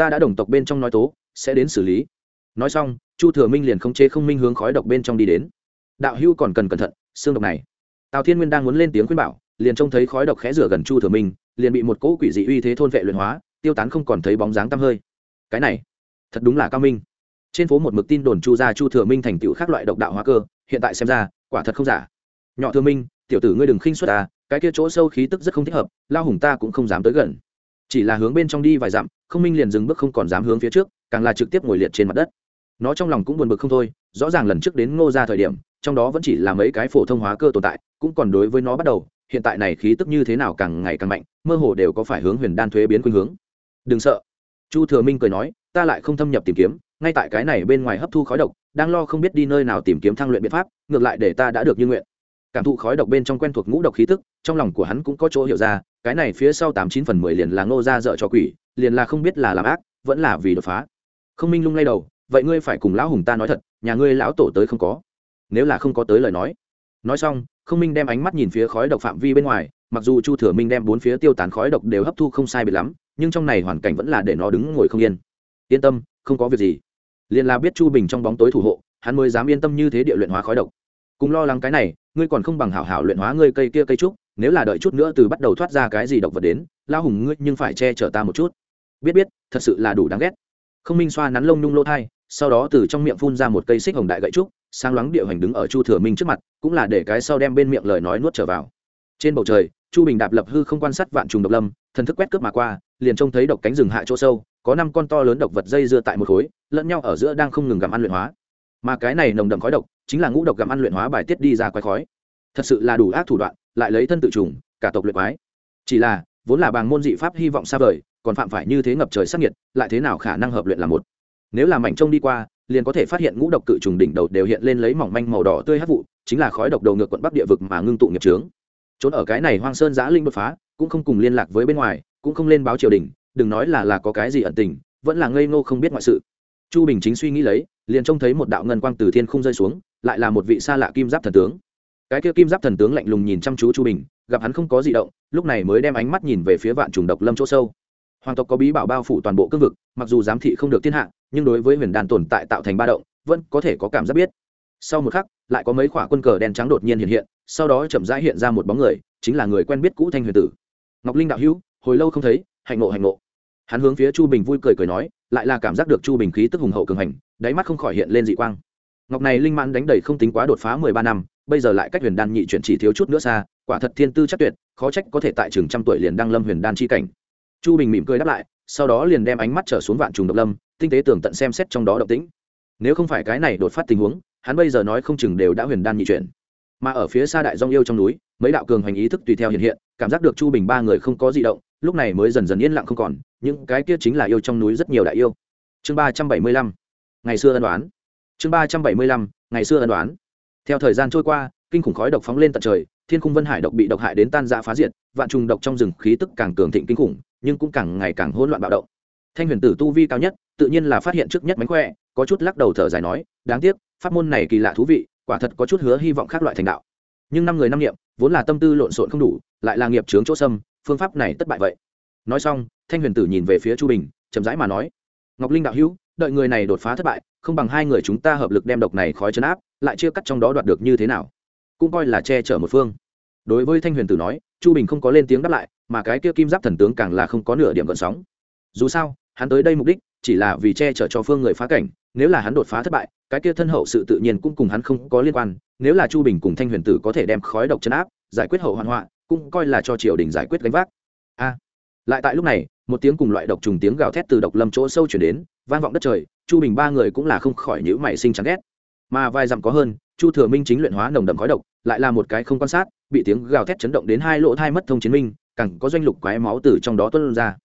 ta đã đồng tộc bên trong nói tố, sẽ đến xử lý. Nói xong, chu thừa minh liền khống chế không minh hướng khói độc bên trong đi đến. Đạo hưu còn cần cẩn thận, xương độc này. Tào thiên nguyên đang muốn lên tiếng khuyên bảo, liền trông thấy khói độc khẽ rửa gần chu thừa minh, liền bị một cỗ quỷ dị uy thế thôn vệ luyện hóa, tiêu tán không còn thấy bóng dáng tăm hơi. Cái này, thật đúng là cao minh. Trên phố một mực tin đồn chu gia chu thừa minh thành tựu khác loại độc đạo hóa cơ, hiện tại xem ra, quả thật không giả. Nhỏ thừa minh, tiểu tử ngươi đừng khinh xuất ta, cái kia chỗ sâu khí tức rất không thích hợp, lao hùng ta cũng không dám tới gần chỉ là hướng bên trong đi vài dặm, không minh liền dừng bước không còn dám hướng phía trước, càng là trực tiếp ngồi liệt trên mặt đất. Nó trong lòng cũng buồn bực không thôi, rõ ràng lần trước đến ngô ra thời điểm, trong đó vẫn chỉ là mấy cái phổ thông hóa cơ tồn tại, cũng còn đối với nó bắt đầu, hiện tại này khí tức như thế nào càng ngày càng mạnh, mơ hồ đều có phải hướng huyền đan thuế biến khuynh hướng. Đừng sợ. Chu thừa minh cười nói, ta lại không thâm nhập tìm kiếm, ngay tại cái này bên ngoài hấp thu khói độc, đang lo không biết đi nơi nào tìm kiếm thăng luyện biện pháp, ngược lại để ta đã được như nguyện. Cảm thụ khói độc bên trong quen thuộc ngũ độc khí tức, trong lòng của hắn cũng có chỗ hiểu ra cái này phía sau tám chín phần mười liền là ngô ra dợ cho quỷ, liền là không biết là làm ác, vẫn là vì đột phá. Không minh lung lay đầu, vậy ngươi phải cùng lão hùng ta nói thật, nhà ngươi lão tổ tới không có. Nếu là không có tới lời nói. Nói xong, không minh đem ánh mắt nhìn phía khói độc phạm vi bên ngoài, mặc dù chu thừa minh đem bốn phía tiêu tán khói độc đều hấp thu không sai biệt lắm, nhưng trong này hoàn cảnh vẫn là để nó đứng ngồi không yên. Yên tâm, không có việc gì. Liền là biết chu bình trong bóng tối thủ hộ, hắn mới dám yên tâm như thế địa luyện hóa khói độc. Cùng lo lắng cái này, ngươi còn không bằng hảo hảo luyện hóa ngươi cây kia cây trúc nếu là đợi chút nữa từ bắt đầu thoát ra cái gì độc vật đến lao hùng ngươi nhưng phải che chở ta một chút. Biết biết, thật sự là đủ đáng ghét. Không minh xoa nắn lông nhung lỗ thai, sau đó từ trong miệng phun ra một cây xích hồng đại gậy trúc sang loáng địa hành đứng ở chu thừa minh trước mặt, cũng là để cái sau đem bên miệng lời nói nuốt trở vào. Trên bầu trời, chu bình đạp lập hư không quan sát vạn trùng độc lâm, thần thức quét cướp mà qua, liền trông thấy độc cánh rừng hạ chỗ sâu, có năm con to lớn độc vật dây dưa tại một khối, lẫn nhau ở giữa đang không ngừng gặm ăn luyện hóa. Mà cái này nồng đậm khói độc, chính là ngũ độc gặm ăn luyện hóa bài tiết đi ra quái khói. Thật sự là đủ ác thủ đoạn lại lấy thân tự trùng, cả tộc luyện quái. Chỉ là, vốn là bàng môn dị pháp hy vọng xa vời, còn phạm phải như thế ngập trời sắc nhiệt lại thế nào khả năng hợp luyện là một. Nếu làm mảnh trông đi qua, liền có thể phát hiện ngũ độc cự trùng đỉnh đầu đều hiện lên lấy mỏng manh màu đỏ tươi hát vụ, chính là khói độc đầu ngược quận bắc địa vực mà ngưng tụ nghiệp trướng trốn ở cái này hoang sơn giã linh đột phá, cũng không cùng liên lạc với bên ngoài, cũng không lên báo triều đình, đừng nói là là có cái gì ẩn tình, vẫn là ngây ngô không biết ngoại sự. Chu bình chính suy nghĩ lấy, liền trông thấy một đạo ngân quang từ thiên không rơi xuống, lại là một vị xa lạ kim giáp thần tướng cái kia kim giáp thần tướng lạnh lùng nhìn chăm chú chu bình, gặp hắn không có gì động, lúc này mới đem ánh mắt nhìn về phía vạn trùng độc lâm chỗ sâu. Hoàng tộc có bí bảo bao phủ toàn bộ cương vực, mặc dù giám thị không được thiên hạ, nhưng đối với huyền đàn tồn tại tạo thành ba động, vẫn có thể có cảm giác biết. Sau một khắc, lại có mấy khoả quân cờ đen trắng đột nhiên hiện hiện, sau đó chậm rãi hiện ra một bóng người, chính là người quen biết cũ thanh huyền tử. Ngọc linh đạo hữu, hồi lâu không thấy, hạnh ngộ hạnh ngộ. Hắn hướng phía chu bình vui cười cười nói, lại là cảm giác được chu bình khí tức hùng hậu cường hành, đáy mắt không khỏi hiện lên dị quang. Ngọc này linh mãn đánh đầy không tính quá đột phá mười ba năm bây giờ lại cách huyền đan nhị chuyển chỉ thiếu chút nữa xa, quả thật thiên tư chắc tuyệt, khó trách có thể tại trường trăm tuổi liền đăng lâm huyền đan chi cảnh. Chu bình mỉm cười đáp lại, sau đó liền đem ánh mắt trở xuống vạn trùng độc lâm, tinh tế tường tận xem xét trong đó động tĩnh. Nếu không phải cái này đột phát tình huống, hắn bây giờ nói không chừng đều đã huyền đan nhị chuyển. Mà ở phía xa đại dong yêu trong núi, mấy đạo cường hành ý thức tùy theo hiện hiện, cảm giác được chu bình ba người không có di động, lúc này mới dần dần yên lặng không còn, những cái kia chính là yêu trong núi rất nhiều đại yêu. Chương ba trăm bảy mươi lăm, ngày xưa ân đoán chương ba trăm bảy mươi lăm, ngày xưa ân đoán theo thời gian trôi qua, kinh khủng khói độc phóng lên tận trời, thiên khung vân hải độc bị độc hại đến tan dã phá diệt, vạn trùng độc trong rừng khí tức càng cường thịnh kinh khủng, nhưng cũng càng ngày càng hỗn loạn bạo động. Thanh huyền tử tu vi cao nhất, tự nhiên là phát hiện trước nhất mánh khỏe, có chút lắc đầu thở dài nói, đáng tiếc, pháp môn này kỳ lạ thú vị, quả thật có chút hứa hy vọng khác loại thành đạo. Nhưng năm người năm niệm, vốn là tâm tư lộn xộn không đủ, lại là nghiệp chướng chỗ sâm phương pháp này tất bại vậy. Nói xong, thanh huyền tử nhìn về phía chu bình, chậm rãi mà nói, ngọc linh đạo hữu đợi người này đột phá thất bại, không bằng hai người chúng ta hợp lực đem độc này khói chấn áp, lại chia cắt trong đó đoạt được như thế nào? Cũng coi là che chở một phương. Đối với thanh huyền tử nói, chu bình không có lên tiếng đáp lại, mà cái kia kim giáp thần tướng càng là không có nửa điểm gợn sóng. Dù sao, hắn tới đây mục đích chỉ là vì che chở cho phương người phá cảnh, nếu là hắn đột phá thất bại, cái kia thân hậu sự tự nhiên cũng cùng hắn không có liên quan, nếu là chu bình cùng thanh huyền tử có thể đem khói độc chấn áp, giải quyết hậu hoạn họa, cũng coi là cho triều đình giải quyết gánh vác lại tại lúc này, một tiếng cùng loại độc trùng tiếng gào thét từ độc lâm chỗ sâu chuyển đến, vang vọng đất trời, chu bình ba người cũng là không khỏi nhữ mảy sinh chán ghét. Mà vài dặm có hơn, chu thừa minh chính luyện hóa nồng đậm khói độc, lại là một cái không quan sát, bị tiếng gào thét chấn động đến hai lỗ thai mất thông chiến minh, càng có doanh lục quái máu từ trong đó tuân ra.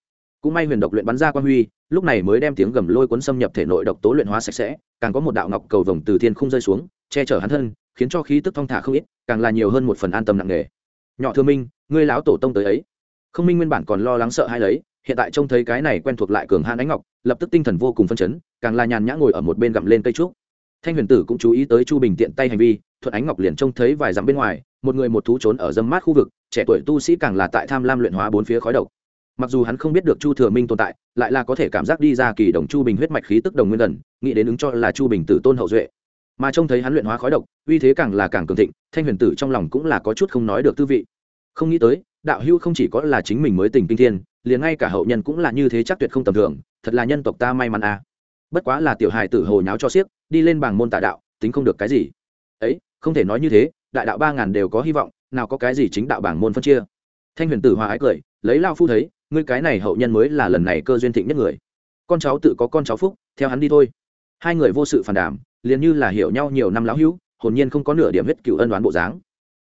Cũng may huyền độc luyện bắn ra quan huy, lúc này mới đem tiếng gầm lôi cuốn xâm nhập thể nội độc tố luyện hóa sạch sẽ, càng có một đạo ngọc cầu vồng từ thiên không rơi xuống, che chở hắn thân, khiến cho khí tức thong thả không ít, càng là nhiều hơn một phần an tâm nặng nề. Nhỏ thừa minh, ngươi lão tổ tông tới ấy không minh nguyên bản còn lo lắng sợ hay lấy, hiện tại trông thấy cái này quen thuộc lại cường hãn ánh ngọc, lập tức tinh thần vô cùng phân chấn, càng là nhàn nhã ngồi ở một bên gặm lên cây trúc. Thanh huyền tử cũng chú ý tới chu bình tiện tay hành vi, thuận ánh ngọc liền trông thấy vài dặm bên ngoài, một người một thú trốn ở dâm mát khu vực, trẻ tuổi tu sĩ càng là tại tham lam luyện hóa bốn phía khói độc. Mặc dù hắn không biết được chu thừa minh tồn tại, lại là có thể cảm giác đi ra kỳ đồng chu bình huyết mạch khí tức đồng nguyên gần nghĩ đến ứng cho là chu bình tử tôn hậu duệ. Mà trông thấy hắn luyện hóa khói độc, uy thế càng là càng cường thịnh, thanh huyền tử trong lòng cũng là có chút không nói được tư vị. Không nghĩ tới đạo hữu không chỉ có là chính mình mới tình kinh thiên, liền ngay cả hậu nhân cũng là như thế chắc tuyệt không tầm thường, thật là nhân tộc ta may mắn à. bất quá là tiểu hài tử hồ nháo cho xiếc, đi lên bảng môn tà đạo, tính không được cái gì. Ấy, không thể nói như thế, đại đạo ba ngàn đều có hy vọng, nào có cái gì chính đạo bảng môn phân chia. Thanh huyền tử hòa ái cười, lấy lao phu thấy, ngươi cái này hậu nhân mới là lần này cơ duyên thịnh nhất người. Con cháu tự có con cháu phúc, theo hắn đi thôi. Hai người vô sự phản đảm liền như là hiểu nhau nhiều năm lão hữu, hồn nhiên không có nửa điểm huyết cựu ân đoán bộ dáng.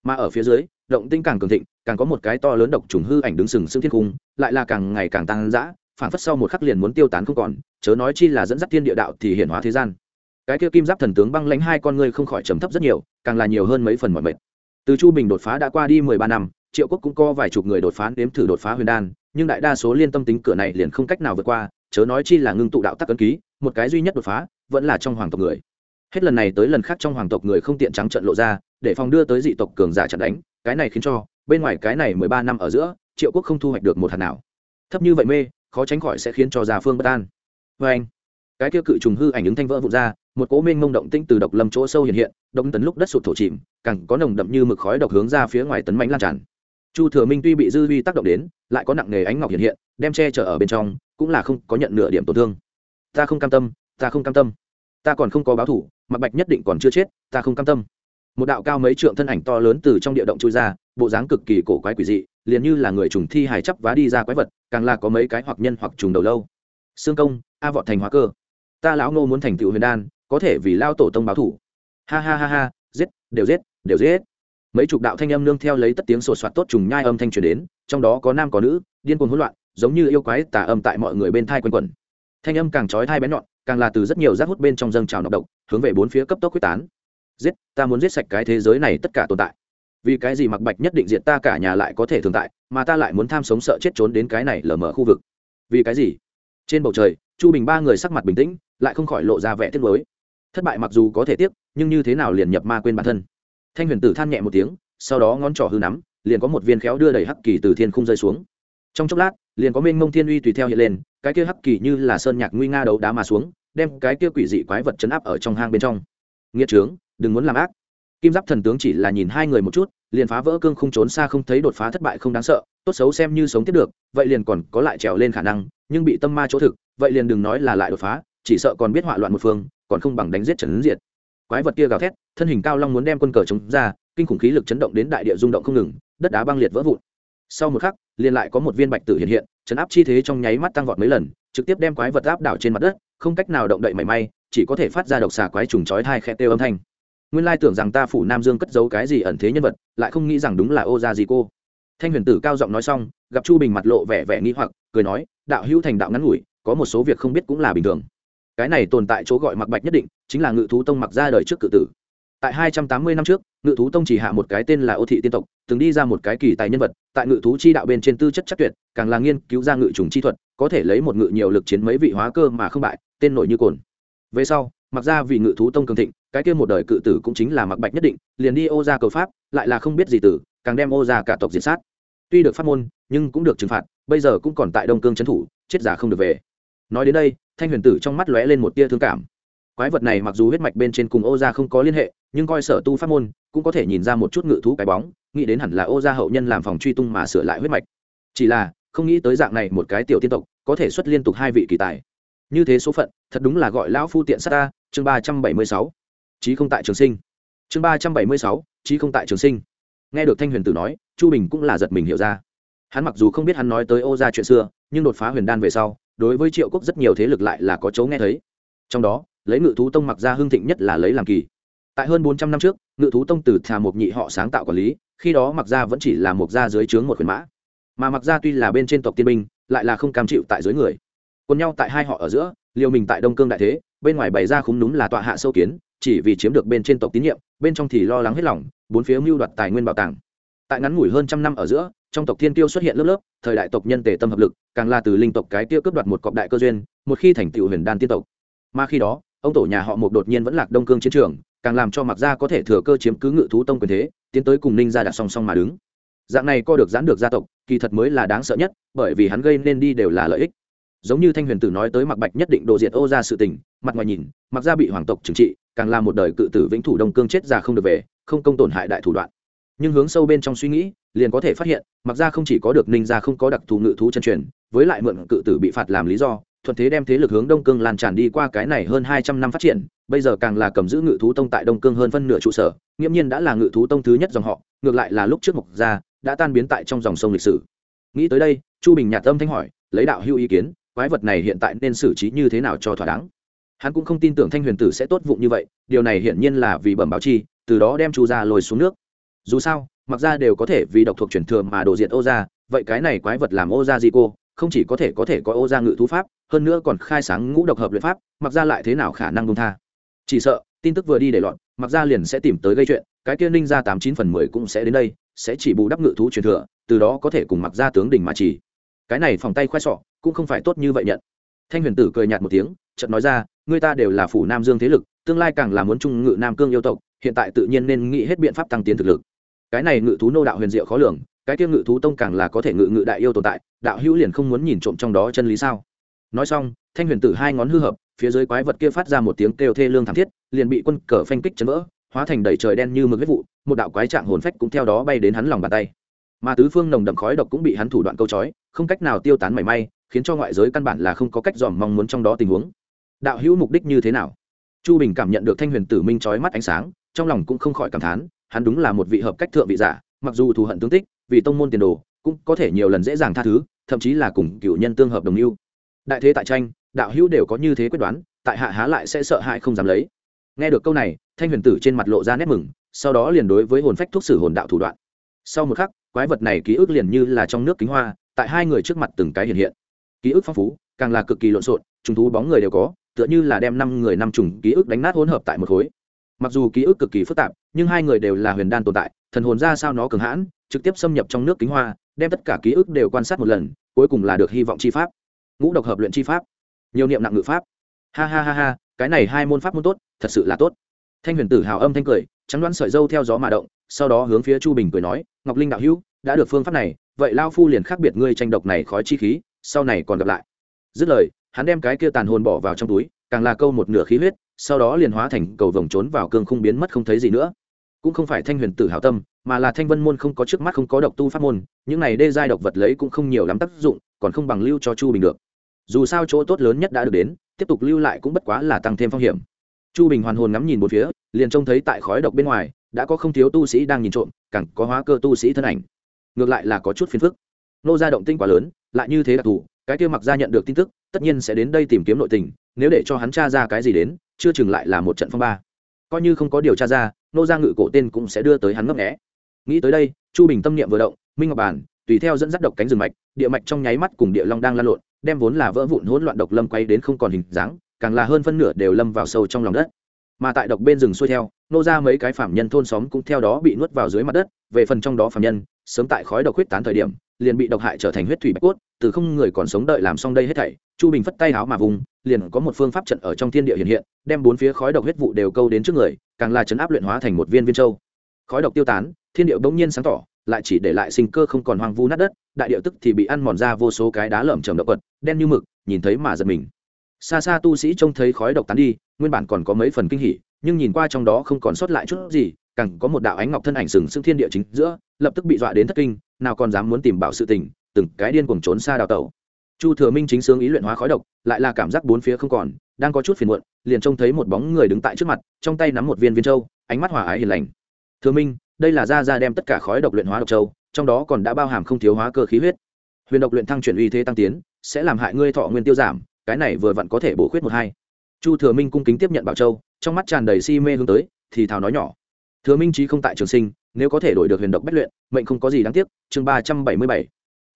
Mà ở phía dưới động tinh càng cường thịnh, càng có một cái to lớn độc trùng hư ảnh đứng sừng sững thiên cung lại là càng ngày càng tăng dã phản phất sau một khắc liền muốn tiêu tán không còn, chớ nói chi là dẫn dắt thiên địa đạo thì hiển hóa thế gian. Cái kia kim giáp thần tướng băng lãnh hai con ngươi không khỏi trầm thấp rất nhiều, càng là nhiều hơn mấy phần mọi mệt. Từ chu bình đột phá đã qua đi mười ba năm, triệu quốc cũng có vài chục người đột phá nếm thử đột phá huyền đan, nhưng đại đa số liên tâm tính cửa này liền không cách nào vượt qua, chớ nói chi là ngưng tụ đạo tắc ấn ký, một cái duy nhất đột phá, vẫn là trong hoàng tộc người. Hết lần này tới lần khác trong hoàng tộc người không tiện trắng trận lộ ra, để phòng đưa tới dị tộc cường giả chặn đánh cái này khiến cho, bên ngoài cái này mười ba năm ở giữa, triệu quốc không thu hoạch được một hạt nào. Thấp như vậy mê, khó tránh khỏi sẽ khiến cho già phương bất an. Vê anh, cái kia cự trùng hư ảnh ứng thanh vỡ vụn ra, một cỗ mênh mông động tĩnh từ độc lâm chỗ sâu hiện hiện động tấn lúc đất sụt thổ chìm, càng có nồng đậm như mực khói độc hướng ra phía ngoài tấn mánh lan tràn. Chu thừa minh tuy bị dư vi tác động đến, lại có nặng nghề ánh ngọc hiện hiện, đem che chở ở bên trong, cũng là không có nhận nửa điểm tổn thương. Ta không cam tâm, ta không cam tâm. Ta còn không có báo thủ, mặc bạch nhất định còn chưa chết, ta không cam tâm một đạo cao mấy trượng thân ảnh to lớn từ trong địa động chui ra, bộ dáng cực kỳ cổ quái quỷ dị, liền như là người trùng thi hài chấp vá đi ra quái vật, càng là có mấy cái hoặc nhân hoặc trùng đầu lâu. Xương công, a vọt thành hóa cơ. Ta lão ngô muốn thành tựu huyền đan, có thể vì lao tổ tông báo thủ. Ha ha ha ha, giết, đều giết đều giết. Mấy chục đạo thanh âm nương theo lấy tất tiếng sột soạt tốt trùng nhai âm thanh truyền đến, trong đó có nam có nữ, điên cuồng hỗn loạn, giống như yêu quái tà âm tại mọi người bên thai quanh quẩn. Thanh âm càng trói thai bén nhọn, càng là từ rất nhiều rác hút bên trong dâng trào nọc độc, hướng về bốn phía cấp tốc quyết tán giết, ta muốn giết sạch cái thế giới này tất cả tồn tại. Vì cái gì mặc bạch nhất định diệt ta cả nhà lại có thể thường tại, mà ta lại muốn tham sống sợ chết trốn đến cái này lở mở khu vực? Vì cái gì? Trên bầu trời, chu bình ba người sắc mặt bình tĩnh, lại không khỏi lộ ra vẻ tiếc lối thất bại mặc dù có thể tiếc, nhưng như thế nào liền nhập ma quên bản thân? Thanh huyền tử than nhẹ một tiếng, sau đó ngón trỏ hư nắm, liền có một viên khéo đưa đầy hắc kỳ từ thiên không rơi xuống. Trong chốc lát, liền có mênh mông thiên uy tùy theo hiện lên, cái kia hắc kỳ như là sơn nhạc nguy nga đấu đá mà xuống, đem cái kia quỷ dị quái vật chấn áp ở trong hang bên trong. Nghĩa trướng đừng muốn làm ác. Kim giáp thần tướng chỉ là nhìn hai người một chút, liền phá vỡ cương không trốn xa không thấy đột phá thất bại không đáng sợ, tốt xấu xem như sống tiếp được, vậy liền còn có lại trèo lên khả năng, nhưng bị tâm ma chỗ thực, vậy liền đừng nói là lại đột phá, chỉ sợ còn biết hỏa loạn một phương, còn không bằng đánh giết trần diệt. Quái vật kia gào thét, thân hình cao long muốn đem quân cờ chống ra, kinh khủng khí lực chấn động đến đại địa rung động không ngừng, đất đá băng liệt vỡ vụn. Sau một khắc, liền lại có một viên bạch tử hiện hiện chấn áp chi thế trong nháy mắt tăng vọt mấy lần, trực tiếp đem quái vật áp đảo trên mặt đất, không cách nào động đậy mảy may, chỉ có thể phát ra độc xà quái trùng chói thai khe têu âm thanh nguyên lai tưởng rằng ta phủ nam dương cất giấu cái gì ẩn thế nhân vật, lại không nghĩ rằng đúng là ô gia gì cô thanh huyền tử cao giọng nói xong, gặp chu bình mặt lộ vẻ vẻ nghi hoặc, cười nói, đạo hữu thành đạo ngắn ngủi, có một số việc không biết cũng là bình thường. Cái này tồn tại chỗ gọi mặc bạch nhất định, chính là ngự thú tông mặc ra đời trước cự tử. Tại hai trăm tám mươi năm trước, ngự thú tông chỉ hạ một cái tên là ô thị tiên tộc, từng đi ra một cái kỳ tài nhân vật, tại ngự thú chi đạo bên trên tư chất chắc tuyệt, càng là nghiên cứu ra ngự trùng chi thuật, có thể lấy một ngự nhiều lực chiến mấy vị hóa cơ mà không bại, tên nổi như cồn. Về sau mặc ra vì ngự thú tông cường thịnh, cái kia một đời cự tử cũng chính là mặc bạch nhất định, liền đi ô ra cầu pháp, lại là không biết gì tử, càng đem ô ra cả tộc diệt sát. Tuy được phát môn, nhưng cũng được trừng phạt, bây giờ cũng còn tại đông cương trấn thủ, chết giả không được về. Nói đến đây, thanh huyền tử trong mắt lóe lên một tia thương cảm. Quái vật này mặc dù huyết mạch bên trên cùng ô gia không có liên hệ, nhưng coi sở tu pháp môn, cũng có thể nhìn ra một chút ngự thú cái bóng, nghĩ đến hẳn là ô gia hậu nhân làm phòng truy tung mà sửa lại huyết mạch. Chỉ là, không nghĩ tới dạng này một cái tiểu tiên tộc, có thể xuất liên tục hai vị kỳ tài. Như thế số phận, thật đúng là gọi lão phu tiện sát ta chương ba trăm bảy mươi sáu trí không tại trường sinh. chương ba trăm bảy mươi sáu trí không tại trường sinh. nghe được thanh huyền tử nói, chu bình cũng là giật mình hiểu ra. hắn mặc dù không biết hắn nói tới ô gia chuyện xưa, nhưng đột phá huyền đan về sau, đối với triệu quốc rất nhiều thế lực lại là có chấu nghe thấy. trong đó, lấy ngự thú tông mặc ra hưng thịnh nhất là lấy làm kỳ. tại hơn bốn trăm năm trước, ngự thú tông từ thà mộc nhị họ sáng tạo quản lý, khi đó mặc ra vẫn chỉ là một gia dưới trướng một Huyền mã. mà mặc ra tuy là bên trên tộc tiên binh, lại là không cam chịu tại dưới người. quân nhau tại hai họ ở giữa liều mình tại đông cương đại thế, bên ngoài bày ra khúng núm là tọa hạ sâu kiến, chỉ vì chiếm được bên trên tộc tín nhiệm, bên trong thì lo lắng hết lòng, bốn phía mưu đoạt tài nguyên bảo tàng. Tại ngắn ngủi hơn trăm năm ở giữa, trong tộc thiên tiêu xuất hiện lớp lớp, thời đại tộc nhân tề tâm hợp lực, càng là từ linh tộc cái tiêu cướp đoạt một cọc đại cơ duyên, một khi thành tựu huyền đan tiên tộc. Mà khi đó, ông tổ nhà họ một đột nhiên vẫn lạc đông cương chiến trường, càng làm cho mặc gia có thể thừa cơ chiếm cứ ngự thú tông quyền thế, tiến tới cùng ninh gia đặt song song mà đứng. Dạng này co được giãn được gia tộc, kỳ thật mới là đáng sợ nhất, bởi vì hắn gây nên đi đều là lợi ích giống như thanh huyền tử nói tới mặc bạch nhất định đồ diệt ô ra sự tình, mặt ngoài nhìn, mặc gia bị hoàng tộc trừng trị, càng là một đời cự tử vĩnh thủ đông cương chết già không được về, không công tổn hại đại thủ đoạn. Nhưng hướng sâu bên trong suy nghĩ, liền có thể phát hiện, mặc ra không chỉ có được ninh ra không có đặc thù ngự thú chân truyền, với lại mượn cự tử bị phạt làm lý do, thuận thế đem thế lực hướng đông cương lan tràn đi qua cái này hơn hai trăm năm phát triển, bây giờ càng là cầm giữ ngự thú tông tại đông cương hơn phân nửa trụ sở, nghiễm nhiên đã là ngự thú tông thứ nhất dòng họ, ngược lại là lúc trước mộc gia, đã tan biến tại trong dòng sông lịch sử. Nghĩ tới đây, chu bình nhạt tâm thanh hỏi, lấy đạo hưu ý kiến quái vật này hiện tại nên xử trí như thế nào cho thỏa đáng? Hắn cũng không tin tưởng thanh huyền tử sẽ tốt vụng như vậy, điều này hiển nhiên là vì bẩm báo chi, từ đó đem chu gia lồi xuống nước. Dù sao, mặc ra đều có thể vì độc thuộc truyền thừa mà đổ diệt ô gia, vậy cái này quái vật làm ô gia gì cô, không chỉ có thể có thể có ô gia ngự thú pháp, hơn nữa còn khai sáng ngũ độc hợp luyện pháp, mặc ra lại thế nào khả năng công tha? Chỉ sợ, tin tức vừa đi để loạn, mặc ra liền sẽ tìm tới gây chuyện, cái kia ninh ra tám chín phần mười cũng sẽ đến đây, sẽ chỉ bù đắp ngự thú truyền thừa, từ đó có thể cùng mặc ra tướng đỉnh mà chỉ cái này phòng tay khoe sọ cũng không phải tốt như vậy nhận. Thanh huyền tử cười nhạt một tiếng, chợt nói ra người ta đều là phủ nam dương thế lực, tương lai càng là muốn trung ngự nam cương yêu tộc, hiện tại tự nhiên nên nghĩ hết biện pháp tăng tiến thực lực. Cái này ngự thú nô đạo huyền diệu khó lường, cái kia ngự thú tông càng là có thể ngự ngự đại yêu tồn tại, đạo hữu liền không muốn nhìn trộm trong đó chân lý sao? Nói xong, thanh huyền tử hai ngón hư hợp, phía dưới quái vật kia phát ra một tiếng kêu thê lương thảm thiết, liền bị quân cờ phanh kích chấn vỡ, hóa thành đầy trời đen như mực vết vụ, một đạo quái trạng hồn phách cũng theo đó bay đến hắn lòng bàn tay mà tứ phương nồng đậm khói độc cũng bị hắn thủ đoạn câu chói, không cách nào tiêu tán mảy may, khiến cho ngoại giới căn bản là không có cách dòm mong muốn trong đó tình huống. Đạo hữu mục đích như thế nào? Chu bình cảm nhận được thanh huyền tử minh chói mắt ánh sáng, trong lòng cũng không khỏi cảm thán, hắn đúng là một vị hợp cách thượng vị giả, mặc dù thù hận tướng tích, vì tông môn tiền đồ, cũng có thể nhiều lần dễ dàng tha thứ, thậm chí là cùng cựu nhân tương hợp đồng mưu. Đại thế tại tranh, đạo hữu đều có như thế quyết đoán, tại hạ há lại sẽ sợ hãi không dám lấy. Nghe được câu này, thanh huyền tử trên mặt lộ ra nét mừng, sau đó liền đối với hồn phách thuốc sử hồn đạo thủ đoạn. Sau một khắc quái vật này ký ức liền như là trong nước kính hoa, tại hai người trước mặt từng cái hiện hiện. Ký ức phong phú, càng là cực kỳ lộn xộn, trùng thú bóng người đều có, tựa như là đem năm người năm trùng ký ức đánh nát hỗn hợp tại một khối. Mặc dù ký ức cực kỳ phức tạp, nhưng hai người đều là huyền đan tồn tại, thần hồn ra sao nó cường hãn, trực tiếp xâm nhập trong nước kính hoa, đem tất cả ký ức đều quan sát một lần, cuối cùng là được hy vọng chi pháp. Ngũ độc hợp luyện chi pháp. Nhiều niệm nặng ngự pháp. Ha ha ha ha, cái này hai môn pháp môn tốt, thật sự là tốt. Thanh huyền tử hào âm thanh cười, trắng đoán sợi dâu theo gió mà động, sau đó hướng phía chu bình cười nói, ngọc linh đạo hữu đã được phương pháp này, vậy lao phu liền khác biệt ngươi tranh độc này khói chi khí, sau này còn gặp lại. Dứt lời, hắn đem cái kia tàn hồn bỏ vào trong túi, càng là câu một nửa khí huyết, sau đó liền hóa thành cầu vồng trốn vào cương khung biến mất không thấy gì nữa. Cũng không phải thanh huyền tử hảo tâm, mà là thanh vân môn không có trước mắt không có độc tu pháp môn, những này đê giai độc vật lấy cũng không nhiều lắm tác dụng, còn không bằng lưu cho chu bình được. Dù sao chỗ tốt lớn nhất đã được đến, tiếp tục lưu lại cũng bất quá là tăng thêm phong hiểm. Chu bình hoàn hồn ngắm nhìn một phía, liền trông thấy tại khói độc bên ngoài, đã có không thiếu tu sĩ đang nhìn trộm, càng có hóa cơ tu sĩ thân ảnh ngược lại là có chút phiền phức. Nô ra động tinh quá lớn, lại như thế đặc thù, cái kia mặc ra nhận được tin tức, tất nhiên sẽ đến đây tìm kiếm nội tình, nếu để cho hắn tra ra cái gì đến, chưa chừng lại là một trận phong ba. Coi như không có điều tra ra, nô gia ngự cổ tên cũng sẽ đưa tới hắn ngấp nghẽ nghĩ tới đây, chu bình tâm niệm vừa động, minh ngọc bản, tùy theo dẫn dắt độc cánh rừng mạch, địa mạch trong nháy mắt cùng địa long đang lan lộn, đem vốn là vỡ vụn hỗn loạn độc lâm quay đến không còn hình dáng, càng là hơn phân nửa đều lâm vào sâu trong lòng đất mà tại độc bên rừng xuôi theo, nô ra mấy cái phạm nhân thôn xóm cũng theo đó bị nuốt vào dưới mặt đất, về phần trong đó phạm nhân, sớm tại khói độc huyết tán thời điểm, liền bị độc hại trở thành huyết thủy bạch cốt, từ không người còn sống đợi làm xong đây hết thảy, chu bình phất tay háo mà vùng, liền có một phương pháp trận ở trong thiên địa hiện hiện, đem bốn phía khói độc huyết vụ đều câu đến trước người, càng là chấn áp luyện hóa thành một viên viên châu. Khói độc tiêu tán, thiên địa bỗng nhiên sáng tỏ, lại chỉ để lại sinh cơ không còn hoang vu nát đất, đại địa tức thì bị ăn mòn ra vô số cái đá lởm chởm động vật, đen như mực, nhìn thấy mà giật mình xa xa tu sĩ trông thấy khói độc tán đi, nguyên bản còn có mấy phần kinh hỉ, nhưng nhìn qua trong đó không còn sót lại chút gì, càng có một đạo ánh ngọc thân ảnh sừng sững thiên địa chính giữa, lập tức bị dọa đến thất kinh, nào còn dám muốn tìm bảo sự tình, từng cái điên cuồng trốn xa đào tẩu. Chu thừa minh chính sướng ý luyện hóa khói độc, lại là cảm giác bốn phía không còn, đang có chút phiền muộn, liền trông thấy một bóng người đứng tại trước mặt, trong tay nắm một viên viên châu, ánh mắt hòa ái hiền lành. Thừa minh, đây là ra ra đem tất cả khói độc luyện hóa độc châu, trong đó còn đã bao hàm không thiếu hóa cơ khí huyết. Huyền độc luyện thăng chuyển uy thế tăng tiến, sẽ làm hại ngươi thọ nguyên tiêu giảm cái này vừa vặn có thể bổ khuyết một hai. Chu thừa minh cung kính tiếp nhận bảo châu, trong mắt tràn đầy si mê hướng tới, thì thào nói nhỏ. Thừa minh trí không tại trường sinh, nếu có thể đổi được huyền độc bất luyện, mệnh không có gì đáng tiếc, chương ba trăm bảy mươi bảy.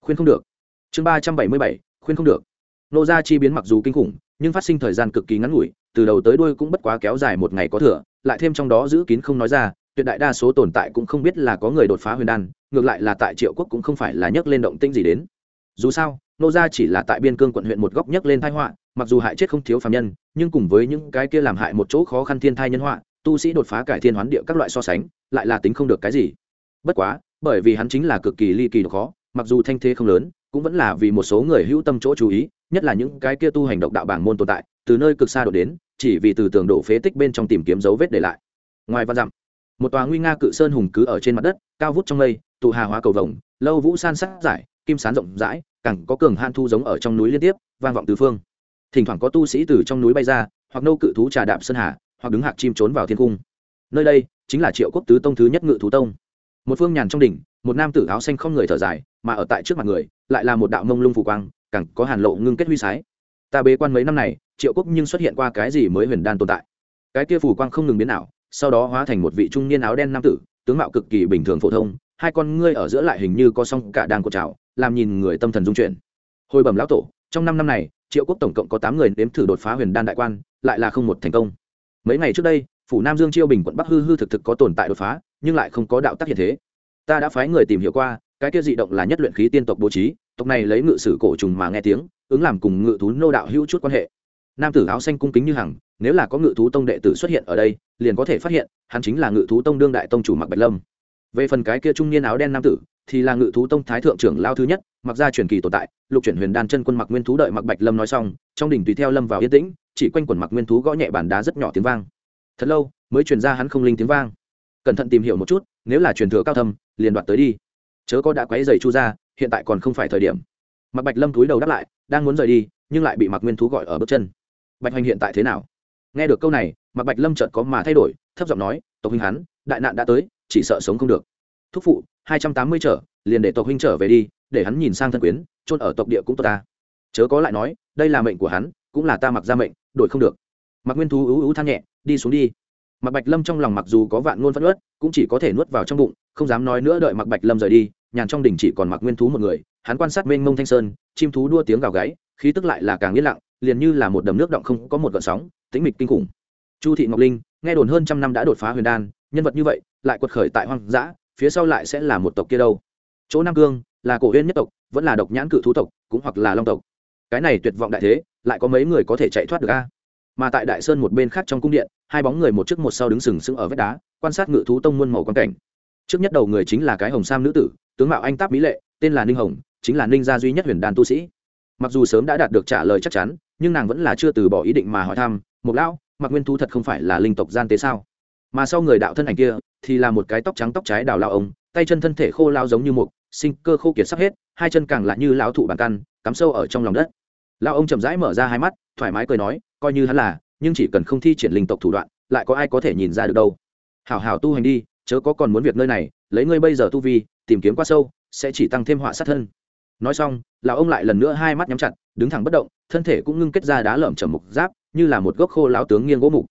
Khuyên không được. Chương ba trăm bảy mươi bảy, khuyên không được. Nô gia chi biến mặc dù kinh khủng, nhưng phát sinh thời gian cực kỳ ngắn ngủi, từ đầu tới đuôi cũng bất quá kéo dài một ngày có thừa, lại thêm trong đó giữ kín không nói ra, tuyệt đại đa số tồn tại cũng không biết là có người đột phá huyền đan, ngược lại là tại triệu quốc cũng không phải là nhấc lên động tĩnh gì đến. Dù sao nô gia chỉ là tại biên cương quận huyện một góc nhấc lên tai họa, mặc dù hại chết không thiếu phàm nhân, nhưng cùng với những cái kia làm hại một chỗ khó khăn thiên thai nhân họa, tu sĩ đột phá cải thiên hoán địa các loại so sánh, lại là tính không được cái gì. Bất quá, bởi vì hắn chính là cực kỳ ly kỳ khó, mặc dù thanh thế không lớn, cũng vẫn là vì một số người hữu tâm chỗ chú ý, nhất là những cái kia tu hành độc đạo bảng môn tồn tại, từ nơi cực xa đổ đến, chỉ vì từ tường đổ phế tích bên trong tìm kiếm dấu vết để lại. Ngoài văn dặm, một tòa nguy nga cự sơn hùng cứ ở trên mặt đất, cao vút trong mây, tụ hà hóa cầu vồng, lâu vũ san sát giải, kim sán rộng rãi càng có cường han thu giống ở trong núi liên tiếp, vang vọng tứ phương. Thỉnh thoảng có tu sĩ từ trong núi bay ra, hoặc nâu cự thú trà đạp sơn hà, hoặc đứng hạc chim trốn vào thiên cung. Nơi đây chính là triệu quốc tứ tông thứ nhất ngự thú tông. Một phương nhàn trong đỉnh, một nam tử áo xanh không người thở dài, mà ở tại trước mặt người, lại là một đạo mông lung phủ quang, càng có hàn lộ ngưng kết huy sái. Ta bế quan mấy năm này, triệu quốc nhưng xuất hiện qua cái gì mới huyền đan tồn tại? Cái kia phủ quang không ngừng biến ảo, sau đó hóa thành một vị trung niên áo đen nam tử, tướng mạo cực kỳ bình thường phổ thông, hai con ngươi ở giữa lại hình như có song cả đang cột trào làm nhìn người tâm thần dung chuyển. Hồi bẩm lão tổ, trong năm năm này, triệu quốc tổng cộng có tám người nếm thử đột phá huyền đan đại quan, lại là không một thành công. Mấy ngày trước đây, phủ nam dương chiêu bình quận bắc hư hư thực thực có tồn tại đột phá, nhưng lại không có đạo tác hiện thế. Ta đã phái người tìm hiểu qua, cái kia dị động là nhất luyện khí tiên tộc bố trí, tộc này lấy ngự sử cổ trùng mà nghe tiếng, ứng làm cùng ngự thú nô đạo hữu chút quan hệ. Nam tử áo xanh cung kính như hằng, nếu là có ngự thú tông đệ tử xuất hiện ở đây, liền có thể phát hiện, hắn chính là ngự thú tông đương đại tông chủ mặc bạch lâm về phần cái kia trung niên áo đen nam tử, thì là ngự thú tông thái thượng trưởng lao thứ nhất, mặc ra truyền kỳ tồn tại, lục chuyển huyền đan chân quân mặc nguyên thú đợi mặc bạch lâm nói xong, trong đỉnh tùy theo lâm vào yên tĩnh, chỉ quanh quần mặc nguyên thú gõ nhẹ bàn đá rất nhỏ tiếng vang. Thật lâu, mới truyền ra hắn không linh tiếng vang. Cẩn thận tìm hiểu một chút, nếu là truyền thừa cao thâm, liền đoạt tới đi. Chớ có đã quấy giày chu ra hiện tại còn không phải thời điểm. Mặc bạch lâm túi đầu đáp lại, đang muốn rời đi, nhưng lại bị mặc nguyên thú gọi ở bước chân. Bạch hoành hiện tại thế nào? Nghe được câu này mặc bạch lâm chợt có mà thay đổi, thấp giọng nói, tộc huynh hắn, đại nạn đã tới chỉ sợ sống không được. Thúc phụ, hai trăm tám mươi trở, liền để tộc huynh trở về đi, để hắn nhìn sang thân quyến trôn ở tộc địa cũng tốt ta. Chớ có lại nói, đây là mệnh của hắn, cũng là ta mặc ra mệnh, đổi không được. Mặc nguyên thú ú ú than nhẹ, đi xuống đi. Mặc bạch lâm trong lòng mặc dù có vạn ngôn phân ớt cũng chỉ có thể nuốt vào trong bụng, không dám nói nữa đợi mặc bạch lâm rời đi, nhàn trong đỉnh chỉ còn mặc nguyên thú một người, hắn quan sát mênh mông thanh sơn, chim thú đua tiếng gào gáy, khí tức lại là càng yên lặng, liền như là một đầm nước động không có một gợn sóng, tĩnh mịch kinh khủng. Chu thị ngọc linh, nghe đồn hơn trăm năm đã đột phá huyền đan, nhân vật như vậy lại quật khởi tại hoang dã, phía sau lại sẽ là một tộc kia đâu. Chỗ nam cương là cổ huyên nhất tộc, vẫn là độc nhãn cự thú tộc, cũng hoặc là long tộc. Cái này tuyệt vọng đại thế, lại có mấy người có thể chạy thoát được a? Mà tại đại sơn một bên khác trong cung điện, hai bóng người một trước một sau đứng sừng sững ở vách đá, quan sát ngự thú tông muôn màu quan cảnh. Trước nhất đầu người chính là cái hồng sam nữ tử, tướng mạo anh táp mỹ lệ, tên là ninh hồng, chính là ninh gia duy nhất huyền đan tu sĩ. Mặc dù sớm đã đạt được trả lời chắc chắn, nhưng nàng vẫn là chưa từ bỏ ý định mà hỏi thăm một lão mặc nguyên thú thật không phải là linh tộc gian tế sao? Mà sau người đạo thân ảnh kia thì là một cái tóc trắng tóc trái đào lao ông, tay chân thân thể khô lao giống như mục, sinh cơ khô kiệt sắp hết, hai chân càng lại như lão thụ bàn căn, cắm sâu ở trong lòng đất. Lao ông chậm rãi mở ra hai mắt, thoải mái cười nói, coi như hắn là, nhưng chỉ cần không thi triển linh tộc thủ đoạn, lại có ai có thể nhìn ra được đâu. Hảo hảo tu hành đi, chớ có còn muốn việc nơi này, lấy ngươi bây giờ tu vi, tìm kiếm qua sâu, sẽ chỉ tăng thêm họa sát thân. Nói xong, lão ông lại lần nữa hai mắt nhắm chặt, đứng thẳng bất động, thân thể cũng ngưng kết ra đá lởm chầm mục giáp, như là một gốc khô lão tướng nghiêng gỗ mục.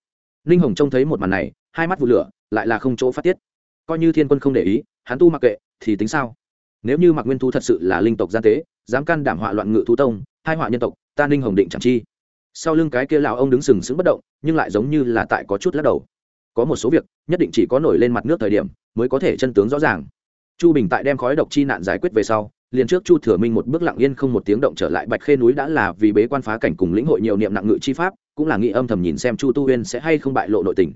Ninh hồng trông thấy một màn này hai mắt vụ lửa, lại là không chỗ phát tiết. Coi như thiên quân không để ý, hắn tu mặc kệ, thì tính sao? Nếu như mặc nguyên thu thật sự là linh tộc gian tế, dám can đảm họa loạn ngự thú tông, hai họa nhân tộc, ta ninh hồng định chẳng chi. Sau lưng cái kia lão ông đứng sừng sững bất động, nhưng lại giống như là tại có chút lắc đầu. Có một số việc, nhất định chỉ có nổi lên mặt nước thời điểm, mới có thể chân tướng rõ ràng. Chu bình tại đem khói độc chi nạn giải quyết về sau, liền trước chu thừa minh một bước lặng yên không một tiếng động trở lại bạch khê núi đã là vì bế quan phá cảnh cùng lĩnh hội nhiều niệm nặng ngự chi pháp, cũng là nghĩ âm thầm nhìn xem chu tu huyên sẽ hay không bại lộ nội tình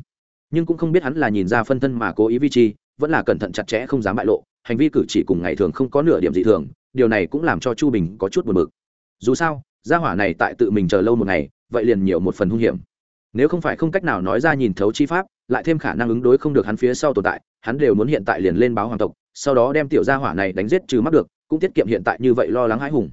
nhưng cũng không biết hắn là nhìn ra phân thân mà cố ý vi chi, vẫn là cẩn thận chặt chẽ không dám bại lộ, hành vi cử chỉ cùng ngày thường không có nửa điểm dị thường, điều này cũng làm cho chu bình có chút buồn bực. Dù sao, gia hỏa này tại tự mình chờ lâu một ngày, vậy liền nhiều một phần hung hiểm. Nếu không phải không cách nào nói ra nhìn thấu chi pháp, lại thêm khả năng ứng đối không được hắn phía sau tồn tại, hắn đều muốn hiện tại liền lên báo hoàng tộc, sau đó đem tiểu gia hỏa này đánh giết trừ mắc được, cũng tiết kiệm hiện tại như vậy lo lắng hãi hùng.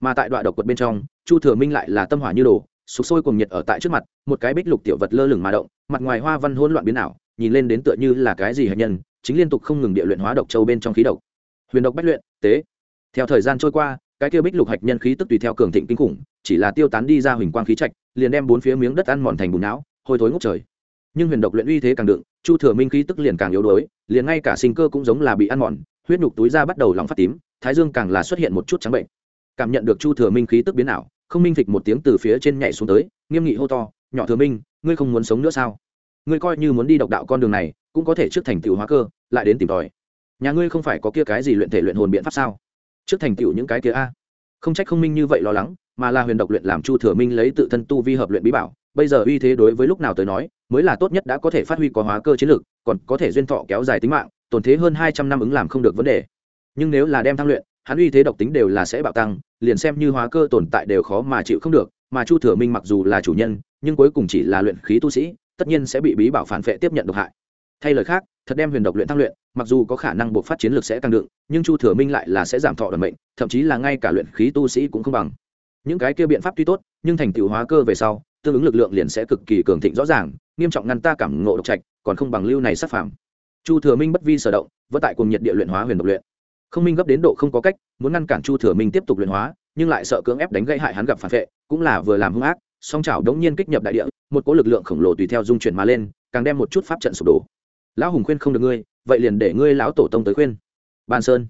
Mà tại đoạn độc quật bên trong, chu thừa minh lại là tâm hỏa như đồ sục sôi cùng nhiệt ở tại trước mặt, một cái bích lục tiểu vật lơ lửng mà động, mặt ngoài hoa văn hỗn loạn biến ảo, nhìn lên đến tựa như là cái gì hạt nhân, chính liên tục không ngừng địa luyện hóa độc châu bên trong khí độc. Huyền độc bách luyện, tế. Theo thời gian trôi qua, cái kia bích lục hạch nhân khí tức tùy theo cường thịnh kinh khủng, chỉ là tiêu tán đi ra huỳnh quang khí trạch, liền đem bốn phía miếng đất ăn mòn thành bùn não, hôi thối ngốc trời. Nhưng huyền độc luyện uy thế càng đựng, chu thừa minh khí tức liền càng yếu đuối, liền ngay cả sinh cơ cũng giống là bị ăn mòn, huyết nhục túi ra bắt đầu lòng phát tím, thái dương càng là xuất hiện một chút trắng bệnh. Cảm nhận được chu thừa minh khí tức biến ảo không minh phịch một tiếng từ phía trên nhảy xuống tới, nghiêm nghị hô to, nhỏ thừa minh, ngươi không muốn sống nữa sao? Ngươi coi như muốn đi độc đạo con đường này, cũng có thể trước thành tựu hóa cơ, lại đến tìm tòi. Nhà ngươi không phải có kia cái gì luyện thể luyện hồn biện pháp sao? Trước thành tựu những cái kia a. Không trách không minh như vậy lo lắng, mà là huyền độc luyện làm chu thừa minh lấy tự thân tu vi hợp luyện bí bảo, bây giờ uy thế đối với lúc nào tới nói, mới là tốt nhất đã có thể phát huy có hóa cơ chiến lược còn có thể duyên thọ kéo dài tính mạng, tổn thế hơn hai trăm năm ứng làm không được vấn đề. Nhưng nếu là đem thăng luyện hắn uy thế độc tính đều là sẽ bạo tăng, liền xem như hóa cơ tồn tại đều khó mà chịu không được, mà chu thừa minh mặc dù là chủ nhân, nhưng cuối cùng chỉ là luyện khí tu sĩ, tất nhiên sẽ bị bí bảo phản vệ tiếp nhận độc hại. Thay lời khác, thật đem huyền độc luyện thăng luyện, mặc dù có khả năng buộc phát chiến lược sẽ tăng đựng, nhưng chu thừa minh lại là sẽ giảm thọ đoàn mệnh, thậm chí là ngay cả luyện khí tu sĩ cũng không bằng. Những cái kia biện pháp tuy tốt, nhưng thành tựu hóa cơ về sau, tương ứng lực lượng liền sẽ cực kỳ cường thịnh rõ ràng, nghiêm trọng ngăn ta cảm ngộ độc trạch, còn không bằng lưu này sát phạm. chu thừa minh bất vi sở động, vẫn tại cùng nhiệt địa luyện hóa huyền độc luyện không minh gấp đến độ không có cách, muốn ngăn cản chu thừa minh tiếp tục luyện hóa, nhưng lại sợ cưỡng ép đánh gây hại hắn gặp phản vệ, cũng là vừa làm hung ác, song chảo đống nhiên kích nhập đại địa, một cỗ lực lượng khổng lồ tùy theo dung chuyển mà lên, càng đem một chút pháp trận sụp đổ. Lão hùng khuyên không được ngươi, vậy liền để ngươi lão tổ tông tới khuyên. Ban sơn.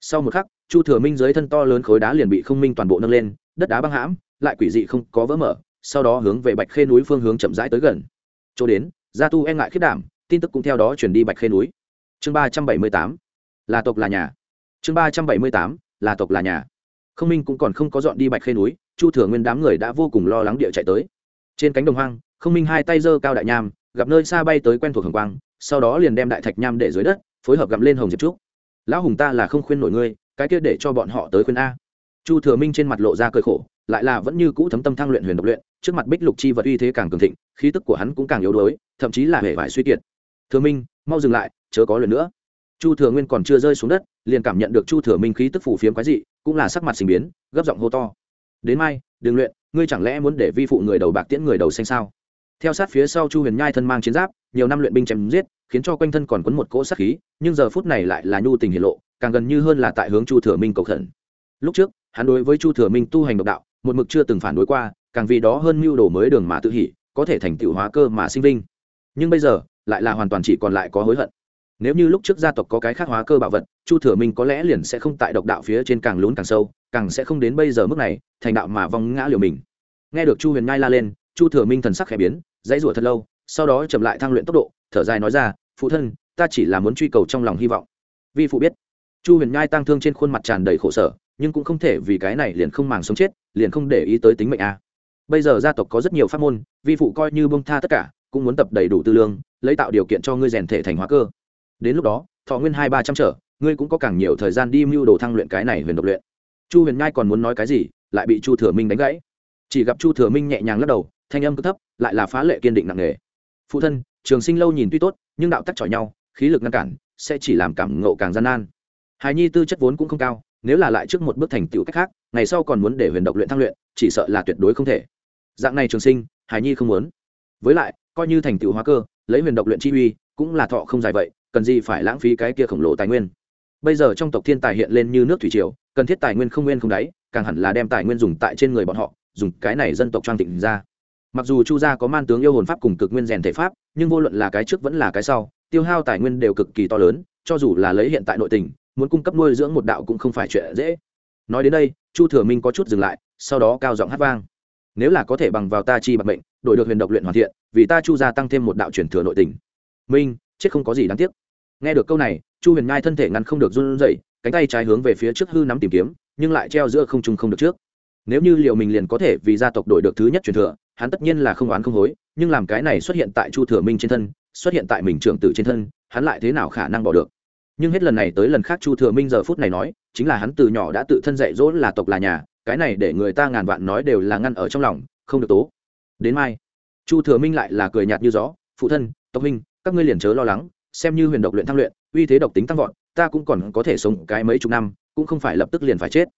Sau một khắc, chu thừa minh dưới thân to lớn khối đá liền bị không minh toàn bộ nâng lên, đất đá băng hãm, lại quỷ dị không có vỡ mở, sau đó hướng về bạch khê núi phương hướng chậm rãi tới gần. Chỗ đến, gia tu e ngại khiết đảm, tin tức cũng theo đó chuyển đi bạch khê núi. Chương ba trăm bảy mươi tám, là tộc là nhà chương ba trăm bảy mươi tám, là tộc là nhà. Không minh cũng còn không có dọn đi bạch khê núi, chu thừa nguyên đám người đã vô cùng lo lắng địa chạy tới. Trên cánh đồng hoang, không minh hai tay giơ cao đại nham, gặp nơi xa bay tới quen thuộc hồng quang, sau đó liền đem đại thạch nham để dưới đất, phối hợp gặm lên hồng diệp trúc. Lão hùng ta là không khuyên nổi ngươi, cái kia để cho bọn họ tới khuyên a. Chu thừa minh trên mặt lộ ra cơi khổ, lại là vẫn như cũ thấm tâm thăng luyện huyền độc luyện, trước mặt bích lục chi vật uy thế càng cường thịnh, khí tức của hắn cũng càng yếu đuối, thậm chí là hề vải suy kiệt. Thừa minh, mau dừng lại, chớ có luyện nữa chu thừa nguyên còn chưa rơi xuống đất, liền cảm nhận được chu thừa minh khí tức phủ phiếm quái dị, cũng là sắc mặt sinh biến, gấp giọng hô to. Đến mai đường luyện, ngươi chẳng lẽ muốn để vi phụ người đầu bạc tiễn người đầu xanh sao? Theo sát phía sau chu huyền nhai thân mang chiến giáp, nhiều năm luyện binh chém giết, khiến cho quanh thân còn quấn một cỗ sát khí, nhưng giờ phút này lại là nhu tình hiển lộ, càng gần như hơn là tại hướng chu thừa minh cầu khẩn. Lúc trước, hắn đối với chu thừa minh tu hành độc đạo, một mực chưa từng phản đối qua, càng vì đó hơn mưu đồ mới đường mà tự hỉ, có thể thành tựu hóa cơ mà sinh linh nhưng bây giờ, lại là hoàn toàn chỉ còn lại có hối hận nếu như lúc trước gia tộc có cái khác hóa cơ bảo vật, chu thừa minh có lẽ liền sẽ không tại độc đạo phía trên càng lún càng sâu, càng sẽ không đến bây giờ mức này, thành đạo mà vong ngã liều mình. Nghe được chu huyền nhai la lên, chu thừa minh thần sắc khẽ biến, dãy rủa thật lâu, sau đó chậm lại thăng luyện tốc độ, thở dài nói ra, phụ thân, ta chỉ là muốn truy cầu trong lòng hy vọng. Vi phụ biết, chu huyền nhai tăng thương trên khuôn mặt tràn đầy khổ sở, nhưng cũng không thể vì cái này liền không màng sống chết, liền không để ý tới tính mệnh a. Bây giờ gia tộc có rất nhiều pháp môn, vi phụ coi như bông tha tất cả, cũng muốn tập đầy đủ tư lương, lấy tạo điều kiện cho ngươi rèn thể thành hóa cơ đến lúc đó, thọ nguyên hai ba trăm trở, ngươi cũng có càng nhiều thời gian đi mưu đồ thăng luyện cái này huyền độc luyện. Chu huyền nhai còn muốn nói cái gì, lại bị chu thừa minh đánh gãy. Chỉ gặp chu thừa minh nhẹ nhàng lắc đầu, thanh âm cứ thấp, lại là phá lệ kiên định nặng nề. Phụ thân, trường sinh lâu nhìn tuy tốt, nhưng đạo tắc chọi nhau, khí lực ngăn cản, sẽ chỉ làm cảm ngộ càng gian nan. Hài nhi tư chất vốn cũng không cao, nếu là lại trước một bước thành tựu cách khác, ngày sau còn muốn để huyền độc luyện thăng luyện, chỉ sợ là tuyệt đối không thể. Dạng này trường sinh, hài nhi không muốn. Với lại, coi như thành tựu hóa cơ, lấy huyền độc luyện chi uy, cũng là thọ không dài vậy cần gì phải lãng phí cái kia khổng lồ tài nguyên. Bây giờ trong tộc thiên tài hiện lên như nước thủy triều, cần thiết tài nguyên không nguyên không đáy, càng hẳn là đem tài nguyên dùng tại trên người bọn họ, dùng cái này dân tộc trang tịnh ra. Mặc dù chu gia có man tướng yêu hồn pháp cùng cực nguyên rèn thể pháp, nhưng vô luận là cái trước vẫn là cái sau, tiêu hao tài nguyên đều cực kỳ to lớn, cho dù là lấy hiện tại nội tình, muốn cung cấp nuôi dưỡng một đạo cũng không phải chuyện dễ. Nói đến đây, chu thừa minh có chút dừng lại, sau đó cao giọng hát vang. Nếu là có thể bằng vào ta chi bằng mệnh, đổi được huyền độc luyện hoàn thiện, vì ta chu gia tăng thêm một đạo truyền thừa nội tình. Minh, chết không có gì đáng tiếc nghe được câu này, chu huyền nhai thân thể ngăn không được run rẩy, cánh tay trái hướng về phía trước hư nắm tìm kiếm, nhưng lại treo giữa không trung không được trước. Nếu như liệu mình liền có thể vì gia tộc đổi được thứ nhất truyền thừa, hắn tất nhiên là không oán không hối, nhưng làm cái này xuất hiện tại chu thừa minh trên thân, xuất hiện tại mình trưởng tử trên thân, hắn lại thế nào khả năng bỏ được? Nhưng hết lần này tới lần khác chu thừa minh giờ phút này nói, chính là hắn từ nhỏ đã tự thân dạy dỗ là tộc là nhà, cái này để người ta ngàn vạn nói đều là ngăn ở trong lòng, không được tố. Đến mai, chu thừa minh lại là cười nhạt như gió, phụ thân, tộc minh các ngươi liền chớ lo lắng xem như huyền độc luyện thăng luyện, uy thế độc tính tăng vọt, ta cũng còn có thể sống cái mấy chục năm, cũng không phải lập tức liền phải chết.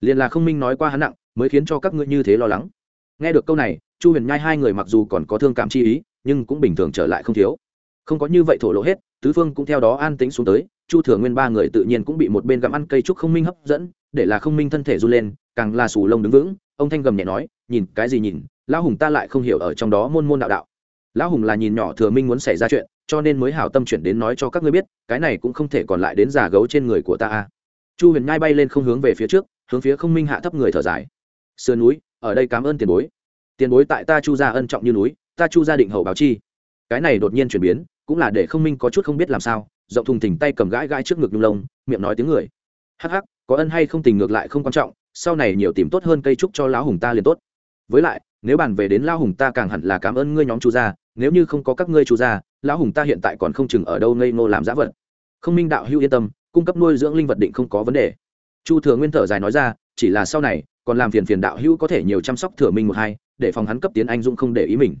Liền là không minh nói qua hắn nặng, mới khiến cho các ngươi như thế lo lắng. Nghe được câu này, chu huyền nhai hai người mặc dù còn có thương cảm chi ý, nhưng cũng bình thường trở lại không thiếu. Không có như vậy thổ lộ hết, tứ phương cũng theo đó an tính xuống tới, chu thừa nguyên ba người tự nhiên cũng bị một bên gặm ăn cây trúc không minh hấp dẫn, để là không minh thân thể run lên, càng là sù lông đứng vững, ông thanh gầm nhẹ nói, nhìn cái gì nhìn, lão hùng ta lại không hiểu ở trong đó môn môn đạo đạo. Lão hùng là nhìn nhỏ thừa minh muốn xảy ra chuyện cho nên mới hảo tâm chuyển đến nói cho các ngươi biết, cái này cũng không thể còn lại đến giả gấu trên người của ta a chu huyền nhai bay lên không hướng về phía trước, hướng phía không minh hạ thấp người thở dài. Sườn núi, ở đây cảm ơn tiền bối. Tiền bối tại ta chu gia ân trọng như núi, ta chu gia định hậu báo chi. Cái này đột nhiên chuyển biến, cũng là để không minh có chút không biết làm sao, rộng thùng thình tay cầm gãi gãi trước ngực nhung lông, miệng nói tiếng người. Hắc hắc, có ân hay không tình ngược lại không quan trọng, sau này nhiều tìm tốt hơn cây trúc cho lão hùng ta liền tốt. Với lại nếu bàn về đến lão hùng ta càng hẳn là cảm ơn ngươi nhóm chu gia, nếu như không có các ngươi chu gia, lão hùng ta hiện tại còn không chừng ở đâu ngây ngô làm giã vật. Không minh đạo hữu yên tâm, cung cấp nuôi dưỡng linh vật định không có vấn đề. Chu thừa nguyên thở dài nói ra, chỉ là sau này, còn làm phiền phiền đạo hữu có thể nhiều chăm sóc thừa minh một hai, để phòng hắn cấp tiến anh dũng không để ý mình.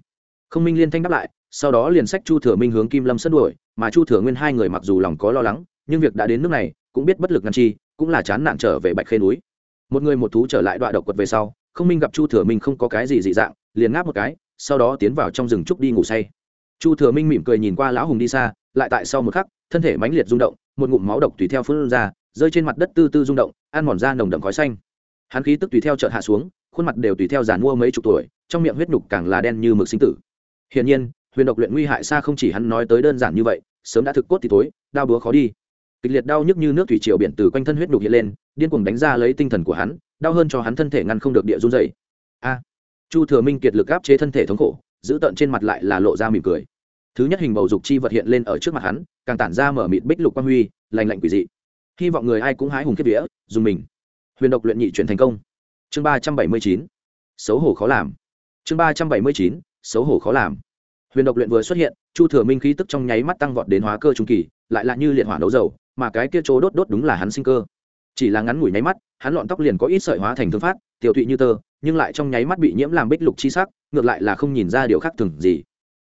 Không minh liên thanh đáp lại, sau đó liền sách chu thừa minh hướng kim lâm sân đuổi, mà chu thừa nguyên hai người mặc dù lòng có lo lắng, nhưng việc đã đến nước này, cũng biết bất lực ngăn chi, cũng là chán nản trở về bạch khê núi. Một người một thú trở lại đoạn độc quật về sau không minh gặp chu thừa minh không có cái gì dị dạng, liền ngáp một cái, sau đó tiến vào trong rừng trúc đi ngủ say. Chu thừa minh mỉm cười nhìn qua lão hùng đi xa, lại tại sau một khắc, thân thể mãnh liệt rung động, một ngụm máu độc tùy theo phun ra, rơi trên mặt đất tư tư rung động, ăn mòn ra nồng đậm khói xanh. Hắn khí tức tùy theo chợt hạ xuống, khuôn mặt đều tùy theo giàn mua mấy chục tuổi, trong miệng huyết nhục càng là đen như mực sinh tử. Hiển nhiên, huyền độc luyện nguy hại xa không chỉ hắn nói tới đơn giản như vậy, sớm đã thực cốt thì tối đau búa khó đi. Kịch liệt đau nhức như nước thủy triều biển từ quanh thân huyết nhục hiện lên, điên cuồng đánh ra lấy tinh thần của hắn đau hơn cho hắn thân thể ngăn không được địa run dày a. Chu thừa minh kiệt lực áp chế thân thể thống khổ, giữ tận trên mặt lại là lộ ra mỉm cười. Thứ nhất hình bầu dục chi vật hiện lên ở trước mặt hắn, càng tản ra mở mịt bích lục quang huy lành lạnh quỷ dị. Hy vọng người ai cũng hái hùng kiếp vía, dùng mình. Huyền độc luyện nhị chuyển thành công. Chương ba trăm bảy mươi chín. Xấu hổ khó làm. Chương ba trăm bảy mươi chín. Xấu hổ khó làm. Huyền độc luyện vừa xuất hiện, chu thừa minh khí tức trong nháy mắt tăng vọt đến hóa cơ trung kỳ, lại là như liệt hỏa đấu dầu, mà cái kia chỗ đốt đốt đúng là hắn sinh cơ chỉ là ngắn ngủi nháy mắt, hắn lọn tóc liền có ít sợi hóa thành thương phát, tiểu thụy như tơ, nhưng lại trong nháy mắt bị nhiễm làm bích lục chi sắc, ngược lại là không nhìn ra điều khác thường gì.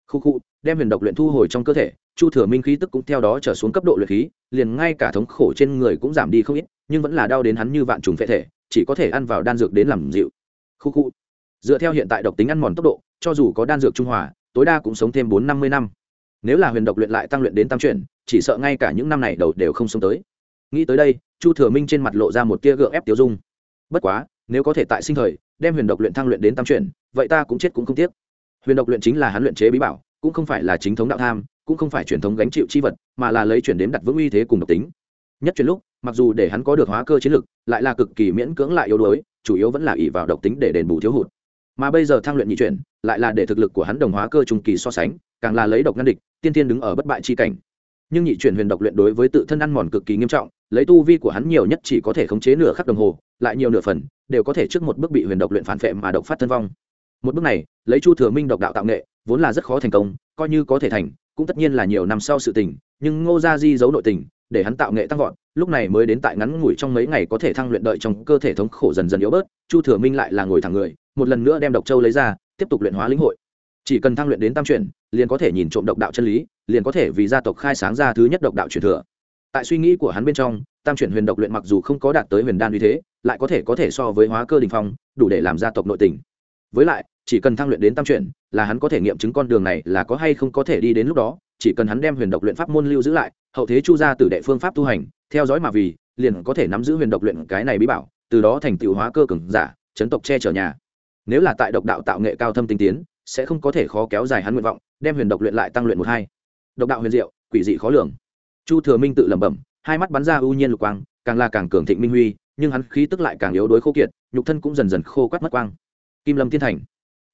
Khu khu, đem huyền độc luyện thu hồi trong cơ thể, chu thừa minh khí tức cũng theo đó trở xuống cấp độ luyện khí, liền ngay cả thống khổ trên người cũng giảm đi không ít, nhưng vẫn là đau đến hắn như vạn trùng phệ thể, chỉ có thể ăn vào đan dược đến làm dịu. Khu khu. Dựa theo hiện tại độc tính ăn mòn tốc độ, cho dù có đan dược trung hòa, tối đa cũng sống thêm bốn năm mươi năm. Nếu là huyền độc luyện lại tăng luyện đến tam chuyển, chỉ sợ ngay cả những năm này đầu đều không sống tới. Nghĩ tới đây chu thừa minh trên mặt lộ ra một tia gượng ép tiêu dung. Bất quá, nếu có thể tại sinh thời, đem huyền độc luyện thăng luyện đến tam chuyển, vậy ta cũng chết cũng không tiếc. Huyền độc luyện chính là hắn luyện chế bí bảo, cũng không phải là chính thống đạo tham, cũng không phải truyền thống gánh chịu chi vật, mà là lấy chuyển đến đặt vững uy thế cùng độc tính. Nhất chuyển lúc, mặc dù để hắn có được hóa cơ chiến lực, lại là cực kỳ miễn cưỡng lại yếu đuối, chủ yếu vẫn là ỷ vào độc tính để đền bù thiếu hụt. Mà bây giờ thăng luyện nhị chuyển, lại là để thực lực của hắn đồng hóa cơ trung kỳ so sánh, càng là lấy độc ngăn địch, tiên tiên đứng ở bất bại chi cảnh nhưng nhị chuyển huyền độc luyện đối với tự thân ăn mòn cực kỳ nghiêm trọng, lấy tu vi của hắn nhiều nhất chỉ có thể khống chế nửa khắc đồng hồ, lại nhiều nửa phần, đều có thể trước một bước bị huyền độc luyện phản phệ mà độc phát thân vong. Một bước này, lấy chu thừa minh độc đạo tạo nghệ, vốn là rất khó thành công, coi như có thể thành, cũng tất nhiên là nhiều năm sau sự tình, nhưng ngô gia di giấu nội tình, để hắn tạo nghệ tăng vọt, lúc này mới đến tại ngắn ngủi trong mấy ngày có thể thăng luyện đợi trong cơ thể thống khổ dần dần yếu bớt, chu thừa minh lại là ngồi thẳng người, một lần nữa đem độc châu lấy ra, tiếp tục luyện hóa lĩnh hội. Chỉ cần thăng luyện đến tam chuyển, liền có thể nhìn trộm độc đạo chân lý liền có thể vì gia tộc khai sáng ra thứ nhất độc đạo truyền thừa. Tại suy nghĩ của hắn bên trong, tam chuyển huyền độc luyện mặc dù không có đạt tới huyền đan uy thế, lại có thể có thể so với hóa cơ đình phong, đủ để làm gia tộc nội tình. Với lại, chỉ cần thăng luyện đến tam chuyển, là hắn có thể nghiệm chứng con đường này là có hay không có thể đi đến lúc đó, chỉ cần hắn đem huyền độc luyện pháp môn lưu giữ lại, hậu thế chu gia tử đệ phương pháp tu hành, theo dõi mà vì, liền có thể nắm giữ huyền độc luyện cái này bí bảo, từ đó thành tựu hóa cơ cường giả, chấn tộc che chở nhà. Nếu là tại độc đạo tạo nghệ cao thâm tinh tiến, sẽ không có thể khó kéo dài hắn nguyện vọng, đem huyền độc luyện lại tăng luyện một hai độc đạo huyền diệu, quỷ dị khó lường. Chu thừa minh tự lẩm bẩm, hai mắt bắn ra ưu nhiên lục quang, càng là càng cường thịnh minh huy, nhưng hắn khí tức lại càng yếu đuối khô kiệt, nhục thân cũng dần dần khô quắt mất quang. Kim lâm thiên thành.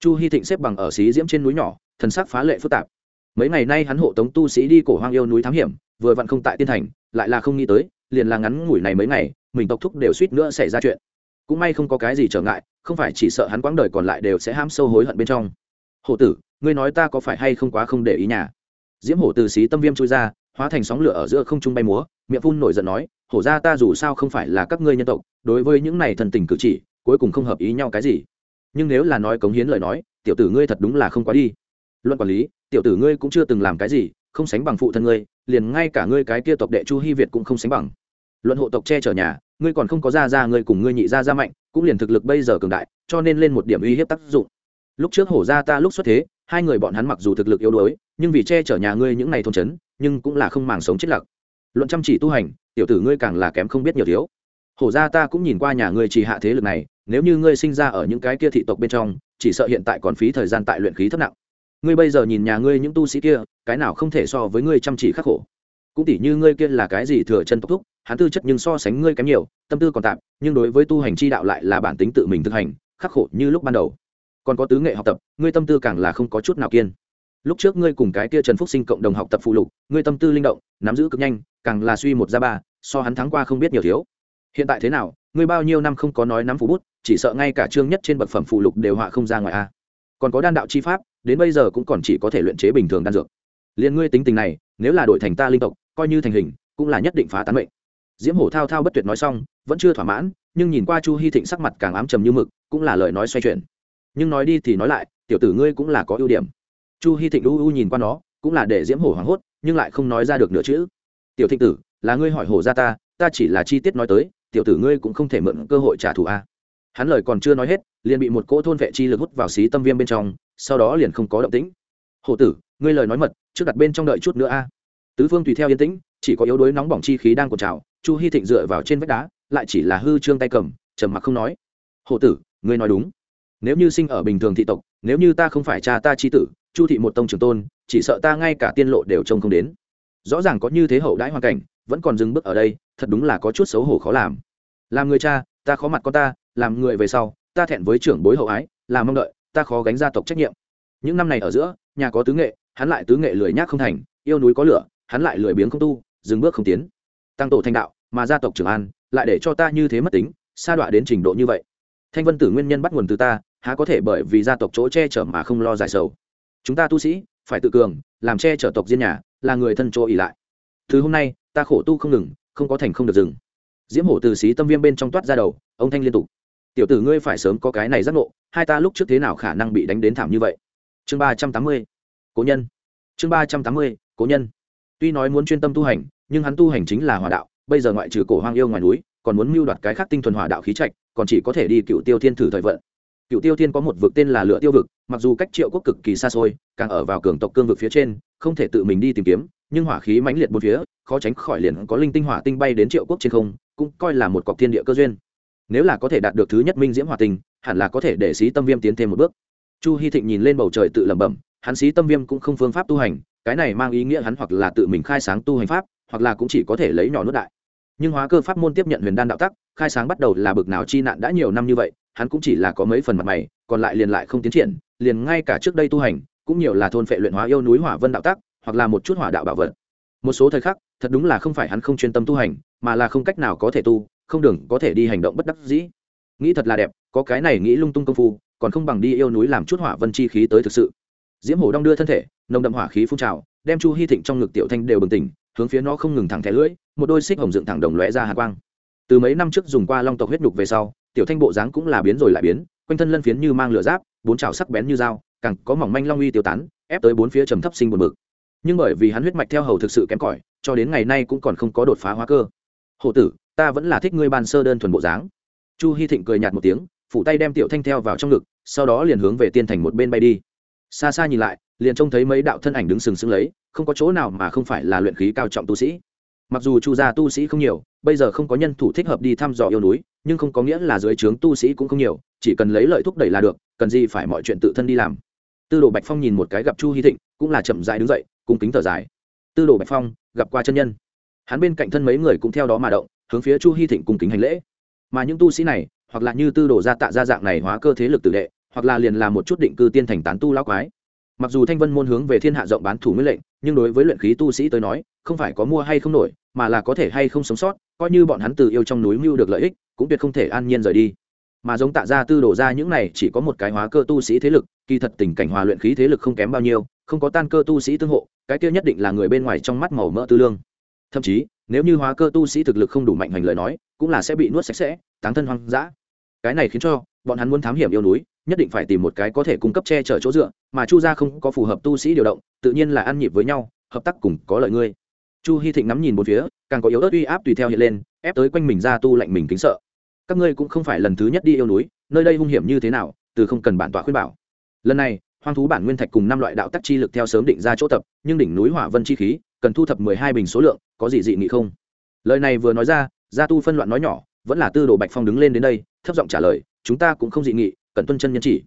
Chu hy thịnh xếp bằng ở xí diễm trên núi nhỏ, thần sắc phá lệ phức tạp. Mấy ngày nay hắn hộ tống tu sĩ đi cổ hoang yêu núi thám hiểm, vừa vặn không tại tiên thành, lại là không nghĩ tới, liền là ngắn ngủi này mấy ngày, mình tộc thúc đều suýt nữa xảy ra chuyện. Cũng may không có cái gì trở ngại, không phải chỉ sợ hắn quãng đời còn lại đều sẽ ham sâu hối hận bên trong. Hộ tử, ngươi nói ta có phải hay không quá không để ý nhà? Diễm hổ từ xí tâm viêm trôi ra, hóa thành sóng lửa ở giữa không trung bay múa, miệng phun nổi giận nói, hổ ra ta dù sao không phải là các ngươi nhân tộc, đối với những này thần tình cử chỉ, cuối cùng không hợp ý nhau cái gì. Nhưng nếu là nói cống hiến lời nói, tiểu tử ngươi thật đúng là không quá đi. Luận quản lý, tiểu tử ngươi cũng chưa từng làm cái gì, không sánh bằng phụ thân ngươi, liền ngay cả ngươi cái kia tộc đệ chu hy việt cũng không sánh bằng. Luận hộ tộc che chở nhà, ngươi còn không có ra ra ngươi cùng ngươi nhị ra ra mạnh, cũng liền thực lực bây giờ cường đại, cho nên lên một điểm uy hiếp tác dụng. Lúc trước hổ ra ta lúc xuất thế hai người bọn hắn mặc dù thực lực yếu đuối, nhưng vì che chở nhà ngươi những ngày thôn trấn, nhưng cũng là không màng sống chết lặc luận chăm chỉ tu hành, tiểu tử ngươi càng là kém không biết nhiều thiếu. Hổ ra ta cũng nhìn qua nhà ngươi chỉ hạ thế lực này, nếu như ngươi sinh ra ở những cái kia thị tộc bên trong, chỉ sợ hiện tại còn phí thời gian tại luyện khí thấp nặng. Ngươi bây giờ nhìn nhà ngươi những tu sĩ kia, cái nào không thể so với ngươi chăm chỉ khắc khổ. Cũng tỉ như ngươi kia là cái gì thừa chân tốc thúc, hắn tư chất nhưng so sánh ngươi kém nhiều, tâm tư còn tạm, nhưng đối với tu hành chi đạo lại là bản tính tự mình thực hành, khắc khổ như lúc ban đầu còn có tứ nghệ học tập, ngươi tâm tư càng là không có chút nào kiên. Lúc trước ngươi cùng cái kia trần phúc sinh cộng đồng học tập phụ lục, ngươi tâm tư linh động, nắm giữ cực nhanh, càng là suy một ra ba, so hắn thắng qua không biết nhiều thiếu. Hiện tại thế nào, ngươi bao nhiêu năm không có nói nắm phụ bút, chỉ sợ ngay cả chương nhất trên bậc phẩm phụ lục đều họa không ra ngoài a. Còn có đan đạo chi pháp, đến bây giờ cũng còn chỉ có thể luyện chế bình thường đan dược. Liền ngươi tính tình này, nếu là đổi thành ta linh tộc, coi như thành hình, cũng là nhất định phá tán mệnh. Diễm hổ thao thao bất tuyệt nói xong, vẫn chưa thỏa mãn, nhưng nhìn qua chu hy thịnh sắc mặt càng ám trầm như mực, cũng là lời nói xoay chuyển nhưng nói đi thì nói lại, tiểu tử ngươi cũng là có ưu điểm. Chu hy thịnh u u nhìn qua nó, cũng là để diễm hổ hoảng hốt, nhưng lại không nói ra được nửa chữ. Tiểu thịnh tử, là ngươi hỏi hổ ra ta ta chỉ là chi tiết nói tới, tiểu tử ngươi cũng không thể mượn cơ hội trả thù a. Hắn lời còn chưa nói hết, liền bị một cỗ thôn vệ chi lực hút vào xí tâm viêm bên trong, sau đó liền không có động tĩnh. Hổ tử, ngươi lời nói mật, trước đặt bên trong đợi chút nữa a. Tứ phương tùy theo yên tĩnh, chỉ có yếu đuối nóng bỏng chi khí đang cột trào, chu hy thịnh dựa vào trên vách đá, lại chỉ là hư trương tay cầm, trầm mặc không nói. Hổ tử, ngươi nói đúng nếu như sinh ở bình thường thị tộc, nếu như ta không phải cha ta chi tử, chu thị một tông trường tôn, chỉ sợ ta ngay cả tiên lộ đều trông không đến. Rõ ràng có như thế hậu đãi hoàn cảnh, vẫn còn dừng bước ở đây, thật đúng là có chút xấu hổ khó làm. Làm người cha, ta khó mặt con ta, làm người về sau, ta thẹn với trưởng bối hậu ái làm mong đợi, ta khó gánh gia tộc trách nhiệm. Những năm này ở giữa, nhà có tứ nghệ, hắn lại tứ nghệ lười nhác không thành, yêu núi có lửa, hắn lại lười biếng không tu, dừng bước không tiến. Tăng tổ thanh đạo, mà gia tộc trưởng an, lại để cho ta như thế mất tính, sa đọa đến trình độ như vậy. Thanh vân tử nguyên nhân bắt nguồn từ ta há có thể bởi vì gia tộc chỗ che chở mà không lo giải sầu. Chúng ta tu sĩ, phải tự cường, làm che chở tộc diên nhà, là người thân chỗ ỉ lại. Thứ hôm nay, ta khổ tu không ngừng, không có thành không được dừng diễm hổ từ xí tâm viêm bên trong toát ra đầu, ông thanh liên tục. Tiểu tử ngươi phải sớm có cái này giác ngộ, hai ta lúc trước thế nào khả năng bị đánh đến thảm như vậy? Chương ba trăm tám mươi, cố nhân. Chương ba trăm tám mươi, cố nhân. Tuy nói muốn chuyên tâm tu hành, nhưng hắn tu hành chính là hòa đạo, bây giờ ngoại trừ cổ hoang yêu ngoài núi, còn muốn mưu đoạt cái khác tinh thuần hòa đạo khí trạch, còn chỉ có thể đi cựu tiêu thiên thử thời vận cựu tiêu thiên có một vực tên là lựa tiêu vực, mặc dù cách triệu quốc cực kỳ xa xôi, càng ở vào cường tộc cương vực phía trên, không thể tự mình đi tìm kiếm, nhưng hỏa khí mãnh liệt một phía, khó tránh khỏi liền có linh tinh hỏa tinh bay đến triệu quốc trên không, cũng coi là một cọc thiên địa cơ duyên. Nếu là có thể đạt được thứ nhất minh diễm hỏa tinh, hẳn là có thể để xí tâm viêm tiến thêm một bước. Chu hy thịnh nhìn lên bầu trời tự lẩm bẩm, hắn xí tâm viêm cũng không phương pháp tu hành, cái này mang ý nghĩa hắn hoặc là tự mình khai sáng tu hành pháp, hoặc là cũng chỉ có thể lấy nhỏ nước đại. Nhưng hóa cơ pháp môn tiếp nhận huyền đan đạo tắc, khai sáng bắt đầu là bực nào chi nạn đã nhiều năm như vậy hắn cũng chỉ là có mấy phần mặt mày, còn lại liền lại không tiến triển, liền ngay cả trước đây tu hành, cũng nhiều là thôn phệ luyện hóa yêu núi hỏa vân đạo tắc, hoặc là một chút hỏa đạo bảo vật. Một số thời khắc, thật đúng là không phải hắn không chuyên tâm tu hành, mà là không cách nào có thể tu, không đường có thể đi hành động bất đắc dĩ. Nghĩ thật là đẹp, có cái này nghĩ lung tung công phu, còn không bằng đi yêu núi làm chút hỏa vân chi khí tới thực sự. Diễm hổ đong đưa thân thể, nồng đậm hỏa khí phun trào, đem chu hy thịnh trong ngực tiểu thanh đều bừng tỉnh, hướng phía nó không ngừng thẳng thẻ lưỡi, một đôi xích hồng dựng thẳng đồng lóe ra hạ quang. Từ mấy năm trước dùng qua long tộc huyết nhục về sau tiểu thanh bộ dáng cũng là biến rồi lại biến, quanh thân lân phiến như mang lửa giáp, bốn trào sắc bén như dao, càng có mỏng manh long uy tiêu tán, ép tới bốn phía trầm thấp sinh buồn mực nhưng bởi vì hắn huyết mạch theo hầu thực sự kém cỏi, cho đến ngày nay cũng còn không có đột phá hóa cơ. Hộ tử, ta vẫn là thích ngươi ban sơ đơn thuần bộ dáng. Chu hy thịnh cười nhạt một tiếng, phủ tay đem tiểu thanh theo vào trong ngực, sau đó liền hướng về tiên thành một bên bay đi. Xa xa nhìn lại, liền trông thấy mấy đạo thân ảnh đứng sừng sững lấy, không có chỗ nào mà không phải là luyện khí cao trọng tu sĩ. Mặc dù chu gia tu sĩ không nhiều, bây giờ không có nhân thủ thích hợp đi thăm dò yêu núi nhưng không có nghĩa là dưới trướng tu sĩ cũng không nhiều, chỉ cần lấy lợi thúc đẩy là được, cần gì phải mọi chuyện tự thân đi làm. Tư đồ bạch phong nhìn một cái gặp chu hy thịnh, cũng là chậm dại đứng dậy cùng kính thở dài. Tư đồ bạch phong, gặp qua chân nhân. Hắn bên cạnh thân mấy người cũng theo đó mà động, hướng phía chu hy thịnh cùng kính hành lễ. Mà những tu sĩ này, hoặc là như tư đồ gia tạ gia dạng này hóa cơ thế lực tử đệ, hoặc là liền là một chút định cư tiên thành tán tu lão quái. Mặc dù thanh vân môn hướng về thiên hạ rộng bán thủ nguyên lệnh, nhưng đối với luyện khí tu sĩ tới nói, không phải có mua hay không nổi, mà là có thể hay không sống sót, coi như bọn hắn từ yêu trong núi mưu được lợi ích cũng tuyệt không thể an nhiên rời đi. Mà giống tạ gia tư đổ ra những này chỉ có một cái hóa cơ tu sĩ thế lực, kỳ thật tình cảnh hòa luyện khí thế lực không kém bao nhiêu, không có tan cơ tu sĩ tương hộ, cái kia nhất định là người bên ngoài trong mắt màu mỡ tư lương. Thậm chí, nếu như hóa cơ tu sĩ thực lực không đủ mạnh hành lời nói, cũng là sẽ bị nuốt sạch sẽ tán thân hoang dã. Cái này khiến cho bọn hắn muốn thám hiểm yêu núi, nhất định phải tìm một cái có thể cung cấp che chở chỗ dựa, mà chu gia không có phù hợp tu sĩ điều động, tự nhiên là ăn nhịp với nhau, hợp tác cùng có lợi ngươi. Chu hy thịnh ngắm nhìn một phía, càng có yếu ớt uy áp tùy theo hiện lên, ép tới quanh mình ra tu lạnh mình kính sợ các ngươi cũng không phải lần thứ nhất đi yêu núi, nơi đây hung hiểm như thế nào, từ không cần bản tọa khuyên bảo. Lần này, hoang thú bản nguyên thạch cùng năm loại đạo tắc chi lực theo sớm định ra chỗ tập, nhưng đỉnh núi hỏa vân chi khí, cần thu thập mười hai bình số lượng, có gì dị nghị không? Lời này vừa nói ra, gia tu phân loạn nói nhỏ, vẫn là tư đồ bạch phong đứng lên đến đây, thấp giọng trả lời, chúng ta cũng không dị nghị, cần tuân chân nhân chỉ.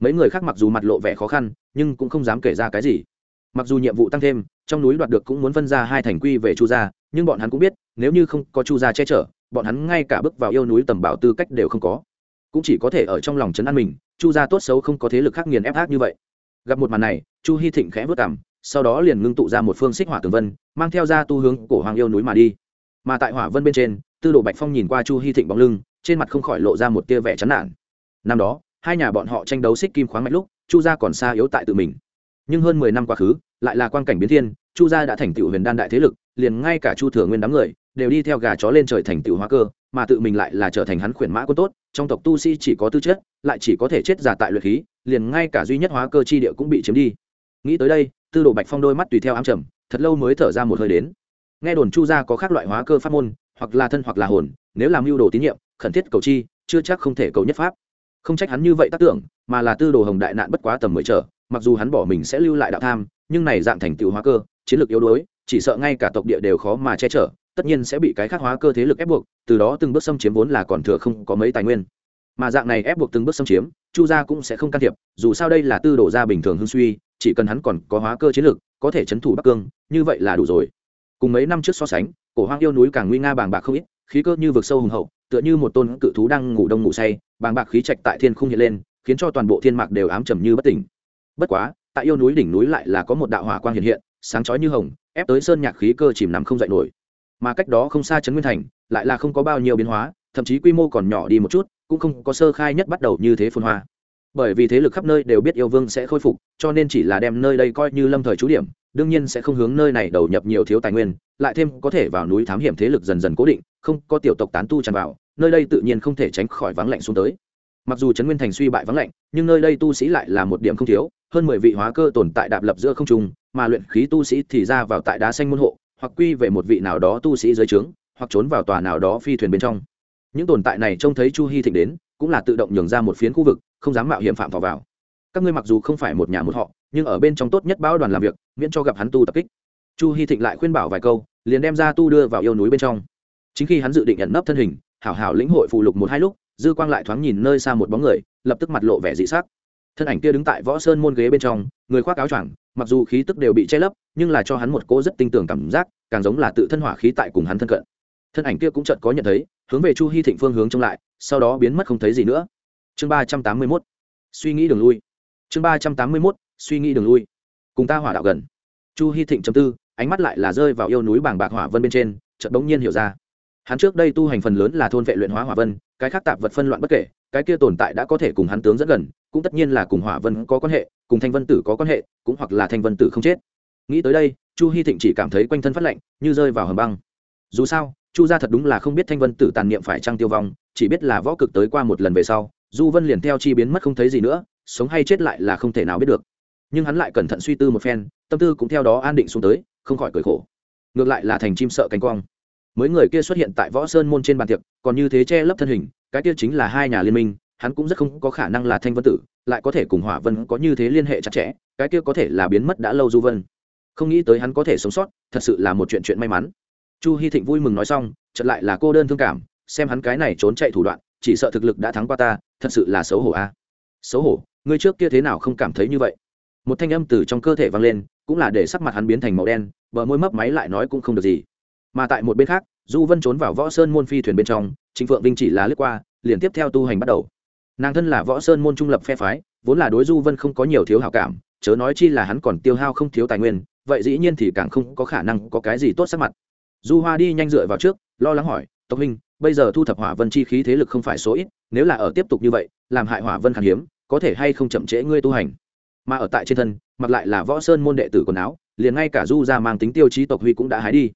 Mấy người khác mặc dù mặt lộ vẻ khó khăn, nhưng cũng không dám kể ra cái gì. Mặc dù nhiệm vụ tăng thêm, trong núi đoạt được cũng muốn phân ra hai thành quy về chu gia, nhưng bọn hắn cũng biết, nếu như không có chu gia che chở bọn hắn ngay cả bước vào yêu núi tầm bảo tư cách đều không có. Cũng chỉ có thể ở trong lòng chấn an mình, chu gia tốt xấu không có thế lực khác nghiền ép ác như vậy. Gặp một màn này, chu hy thịnh khẽ vất cảm, sau đó liền ngưng tụ ra một phương xích hỏa tường vân, mang theo ra tu hướng cổ hoàng yêu núi mà đi. Mà tại hỏa vân bên trên, tư đồ bạch phong nhìn qua chu hy thịnh bóng lưng, trên mặt không khỏi lộ ra một tia vẻ chán nản. Năm đó, hai nhà bọn họ tranh đấu xích kim khoáng mạch lúc, chu gia còn xa yếu tại tự mình. Nhưng hơn mười năm quá khứ, lại là quan cảnh biến thiên, chu gia đã thành tựu huyền đan đại thế lực, liền ngay cả chu thừa nguyên đám người đều đi theo gà chó lên trời thành tựu hóa cơ, mà tự mình lại là trở thành hắn khuyển mã quân tốt, trong tộc tu sĩ chỉ có tư chất, lại chỉ có thể chết giả tại luyện khí, liền ngay cả duy nhất hóa cơ chi địa cũng bị chiếm đi. Nghĩ tới đây, tư đồ bạch phong đôi mắt tùy theo ám trầm, thật lâu mới thở ra một hơi đến. Nghe đồn chu gia có các loại hóa cơ pháp môn, hoặc là thân hoặc là hồn, nếu làm mưu đồ tín nhiệm, khẩn thiết cầu chi, chưa chắc không thể cầu nhất pháp. Không trách hắn như vậy tác tưởng, mà là tư đồ hồng đại nạn bất quá tầm mười trở, mặc dù hắn bỏ mình sẽ lưu lại đạo tham, nhưng này dạng thành tựu hóa cơ, chiến lược yếu đuối, chỉ sợ ngay cả tộc địa đều khó mà che chở tất nhiên sẽ bị cái khác hóa cơ thế lực ép buộc, từ đó từng bước xâm chiếm vốn là còn thừa không có mấy tài nguyên. Mà dạng này ép buộc từng bước xâm chiếm, chu gia cũng sẽ không can thiệp, dù sao đây là tư đồ gia bình thường hưng suy, chỉ cần hắn còn có hóa cơ chiến lược, có thể chấn thủ bắc cương, như vậy là đủ rồi. Cùng mấy năm trước so sánh, cổ hoang yêu núi càng nguy nga bàng bạc không ít, khí cơ như vực sâu hùng hậu, tựa như một tôn cự thú đang ngủ đông ngủ say, bàng bạc khí trạch tại thiên không hiện lên, khiến cho toàn bộ thiên mạc đều ám trầm như bất tỉnh. Bất quá, tại yêu núi đỉnh núi lại là có một đạo hỏa quang hiện hiện, sáng chói như hồng, ép tới sơn nhạc khí cơ chìm nằm không dậy nổi mà cách đó không xa trấn nguyên thành, lại là không có bao nhiêu biến hóa, thậm chí quy mô còn nhỏ đi một chút, cũng không có sơ khai nhất bắt đầu như thế phun hoa. Bởi vì thế lực khắp nơi đều biết yêu vương sẽ khôi phục, cho nên chỉ là đem nơi đây coi như lâm thời trú điểm, đương nhiên sẽ không hướng nơi này đầu nhập nhiều thiếu tài nguyên, lại thêm có thể vào núi thám hiểm thế lực dần dần cố định, không có tiểu tộc tán tu tràn vào, nơi đây tự nhiên không thể tránh khỏi vắng lạnh xuống tới. Mặc dù trấn nguyên thành suy bại vắng lạnh, nhưng nơi đây tu sĩ lại là một điểm không thiếu, hơn mười vị hóa cơ tồn tại đạp lập giữa không trung, mà luyện khí tu sĩ thì ra vào tại đá xanh môn hộ hoặc quy về một vị nào đó tu sĩ dưới trướng, hoặc trốn vào tòa nào đó phi thuyền bên trong. Những tồn tại này trông thấy chu hy thịnh đến, cũng là tự động nhường ra một phiến khu vực, không dám mạo hiểm phạm vào vào. Các ngươi mặc dù không phải một nhà một họ, nhưng ở bên trong tốt nhất báo đoàn làm việc, miễn cho gặp hắn tu tập kích. Chu hy thịnh lại khuyên bảo vài câu, liền đem ra tu đưa vào yêu núi bên trong. Chính khi hắn dự định nhận nấp thân hình, hảo hảo lĩnh hội phụ lục một hai lúc, dư quang lại thoáng nhìn nơi xa một bóng người, lập tức mặt lộ vẻ dị sắc thân ảnh kia đứng tại võ sơn môn ghế bên trong, người khoác áo choàng, mặc dù khí tức đều bị che lấp, nhưng là cho hắn một cỗ rất tinh tường cảm giác, càng giống là tự thân hỏa khí tại cùng hắn thân cận. Thân ảnh kia cũng chợt có nhận thấy, hướng về chu hy thịnh phương hướng trông lại, sau đó biến mất không thấy gì nữa. Chương ba trăm tám mươi mốt. Suy nghĩ đường lui. Chương ba trăm tám mươi mốt. Suy nghĩ đường lui. Cùng ta hỏa đạo gần. Chu hy thịnh chấm tư, ánh mắt lại là rơi vào yêu núi bảng bạc hỏa vân bên trên, chợt bỗng nhiên hiểu ra. Hắn trước đây tu hành phần lớn là thôn vệ luyện hóa hỏa vân, cái khác tạp vật phân loạn bất kể, cái kia tồn tại đã có thể cùng hắn tướng rất gần cũng tất nhiên là cùng hỏa vân có quan hệ, cùng thanh vân tử có quan hệ, cũng hoặc là thanh vân tử không chết. Nghĩ tới đây, chu hy thịnh chỉ cảm thấy quanh thân phát lạnh, như rơi vào hầm băng. Dù sao, chu gia thật đúng là không biết thanh vân tử tàn niệm phải trăng tiêu vong, chỉ biết là võ cực tới qua một lần về sau, du vân liền theo chi biến mất không thấy gì nữa, sống hay chết lại là không thể nào biết được. Nhưng hắn lại cẩn thận suy tư một phen, tâm tư cũng theo đó an định xuống tới, không khỏi cười khổ. Ngược lại là thành chim sợ cánh quang. Mấy người kia xuất hiện tại võ sơn môn trên bàn tiệc, còn như thế che lấp thân hình, cái kia chính là hai nhà liên minh hắn cũng rất không có khả năng là thanh vân tử, lại có thể cùng hỏa vân có như thế liên hệ chặt chẽ, cái kia có thể là biến mất đã lâu du vân. Không nghĩ tới hắn có thể sống sót, thật sự là một chuyện chuyện may mắn. Chu hy thịnh vui mừng nói xong chật lại là cô đơn thương cảm, xem hắn cái này trốn chạy thủ đoạn, chỉ sợ thực lực đã thắng qua ta, thật sự là xấu hổ a. Xấu hổ? Ngươi trước kia thế nào không cảm thấy như vậy? Một thanh âm từ trong cơ thể vang lên, cũng là để sắc mặt hắn biến thành màu đen, bờ môi mấp máy lại nói cũng không được gì. Mà tại một bên khác, du vân trốn vào võ sơn môn phi thuyền bên trong chính phượng vinh chỉ là lướt qua, liền tiếp theo tu hành bắt đầu nàng thân là võ sơn môn trung lập phe phái, vốn là đối du vân không có nhiều thiếu hảo cảm, chớ nói chi là hắn còn tiêu hao không thiếu tài nguyên, vậy dĩ nhiên thì càng không có khả năng có cái gì tốt sắc mặt. Du hoa đi nhanh dựa vào trước, lo lắng hỏi, tộc huynh, bây giờ thu thập hỏa vân chi khí thế lực không phải số ít, nếu là ở tiếp tục như vậy, làm hại hỏa vân khan hiếm, có thể hay không chậm trễ ngươi tu hành? Mà ở tại trên thân, mặc lại là võ sơn môn đệ tử quần áo, liền ngay cả du ra mang tính tiêu chí tộc huy cũng đã hái đi.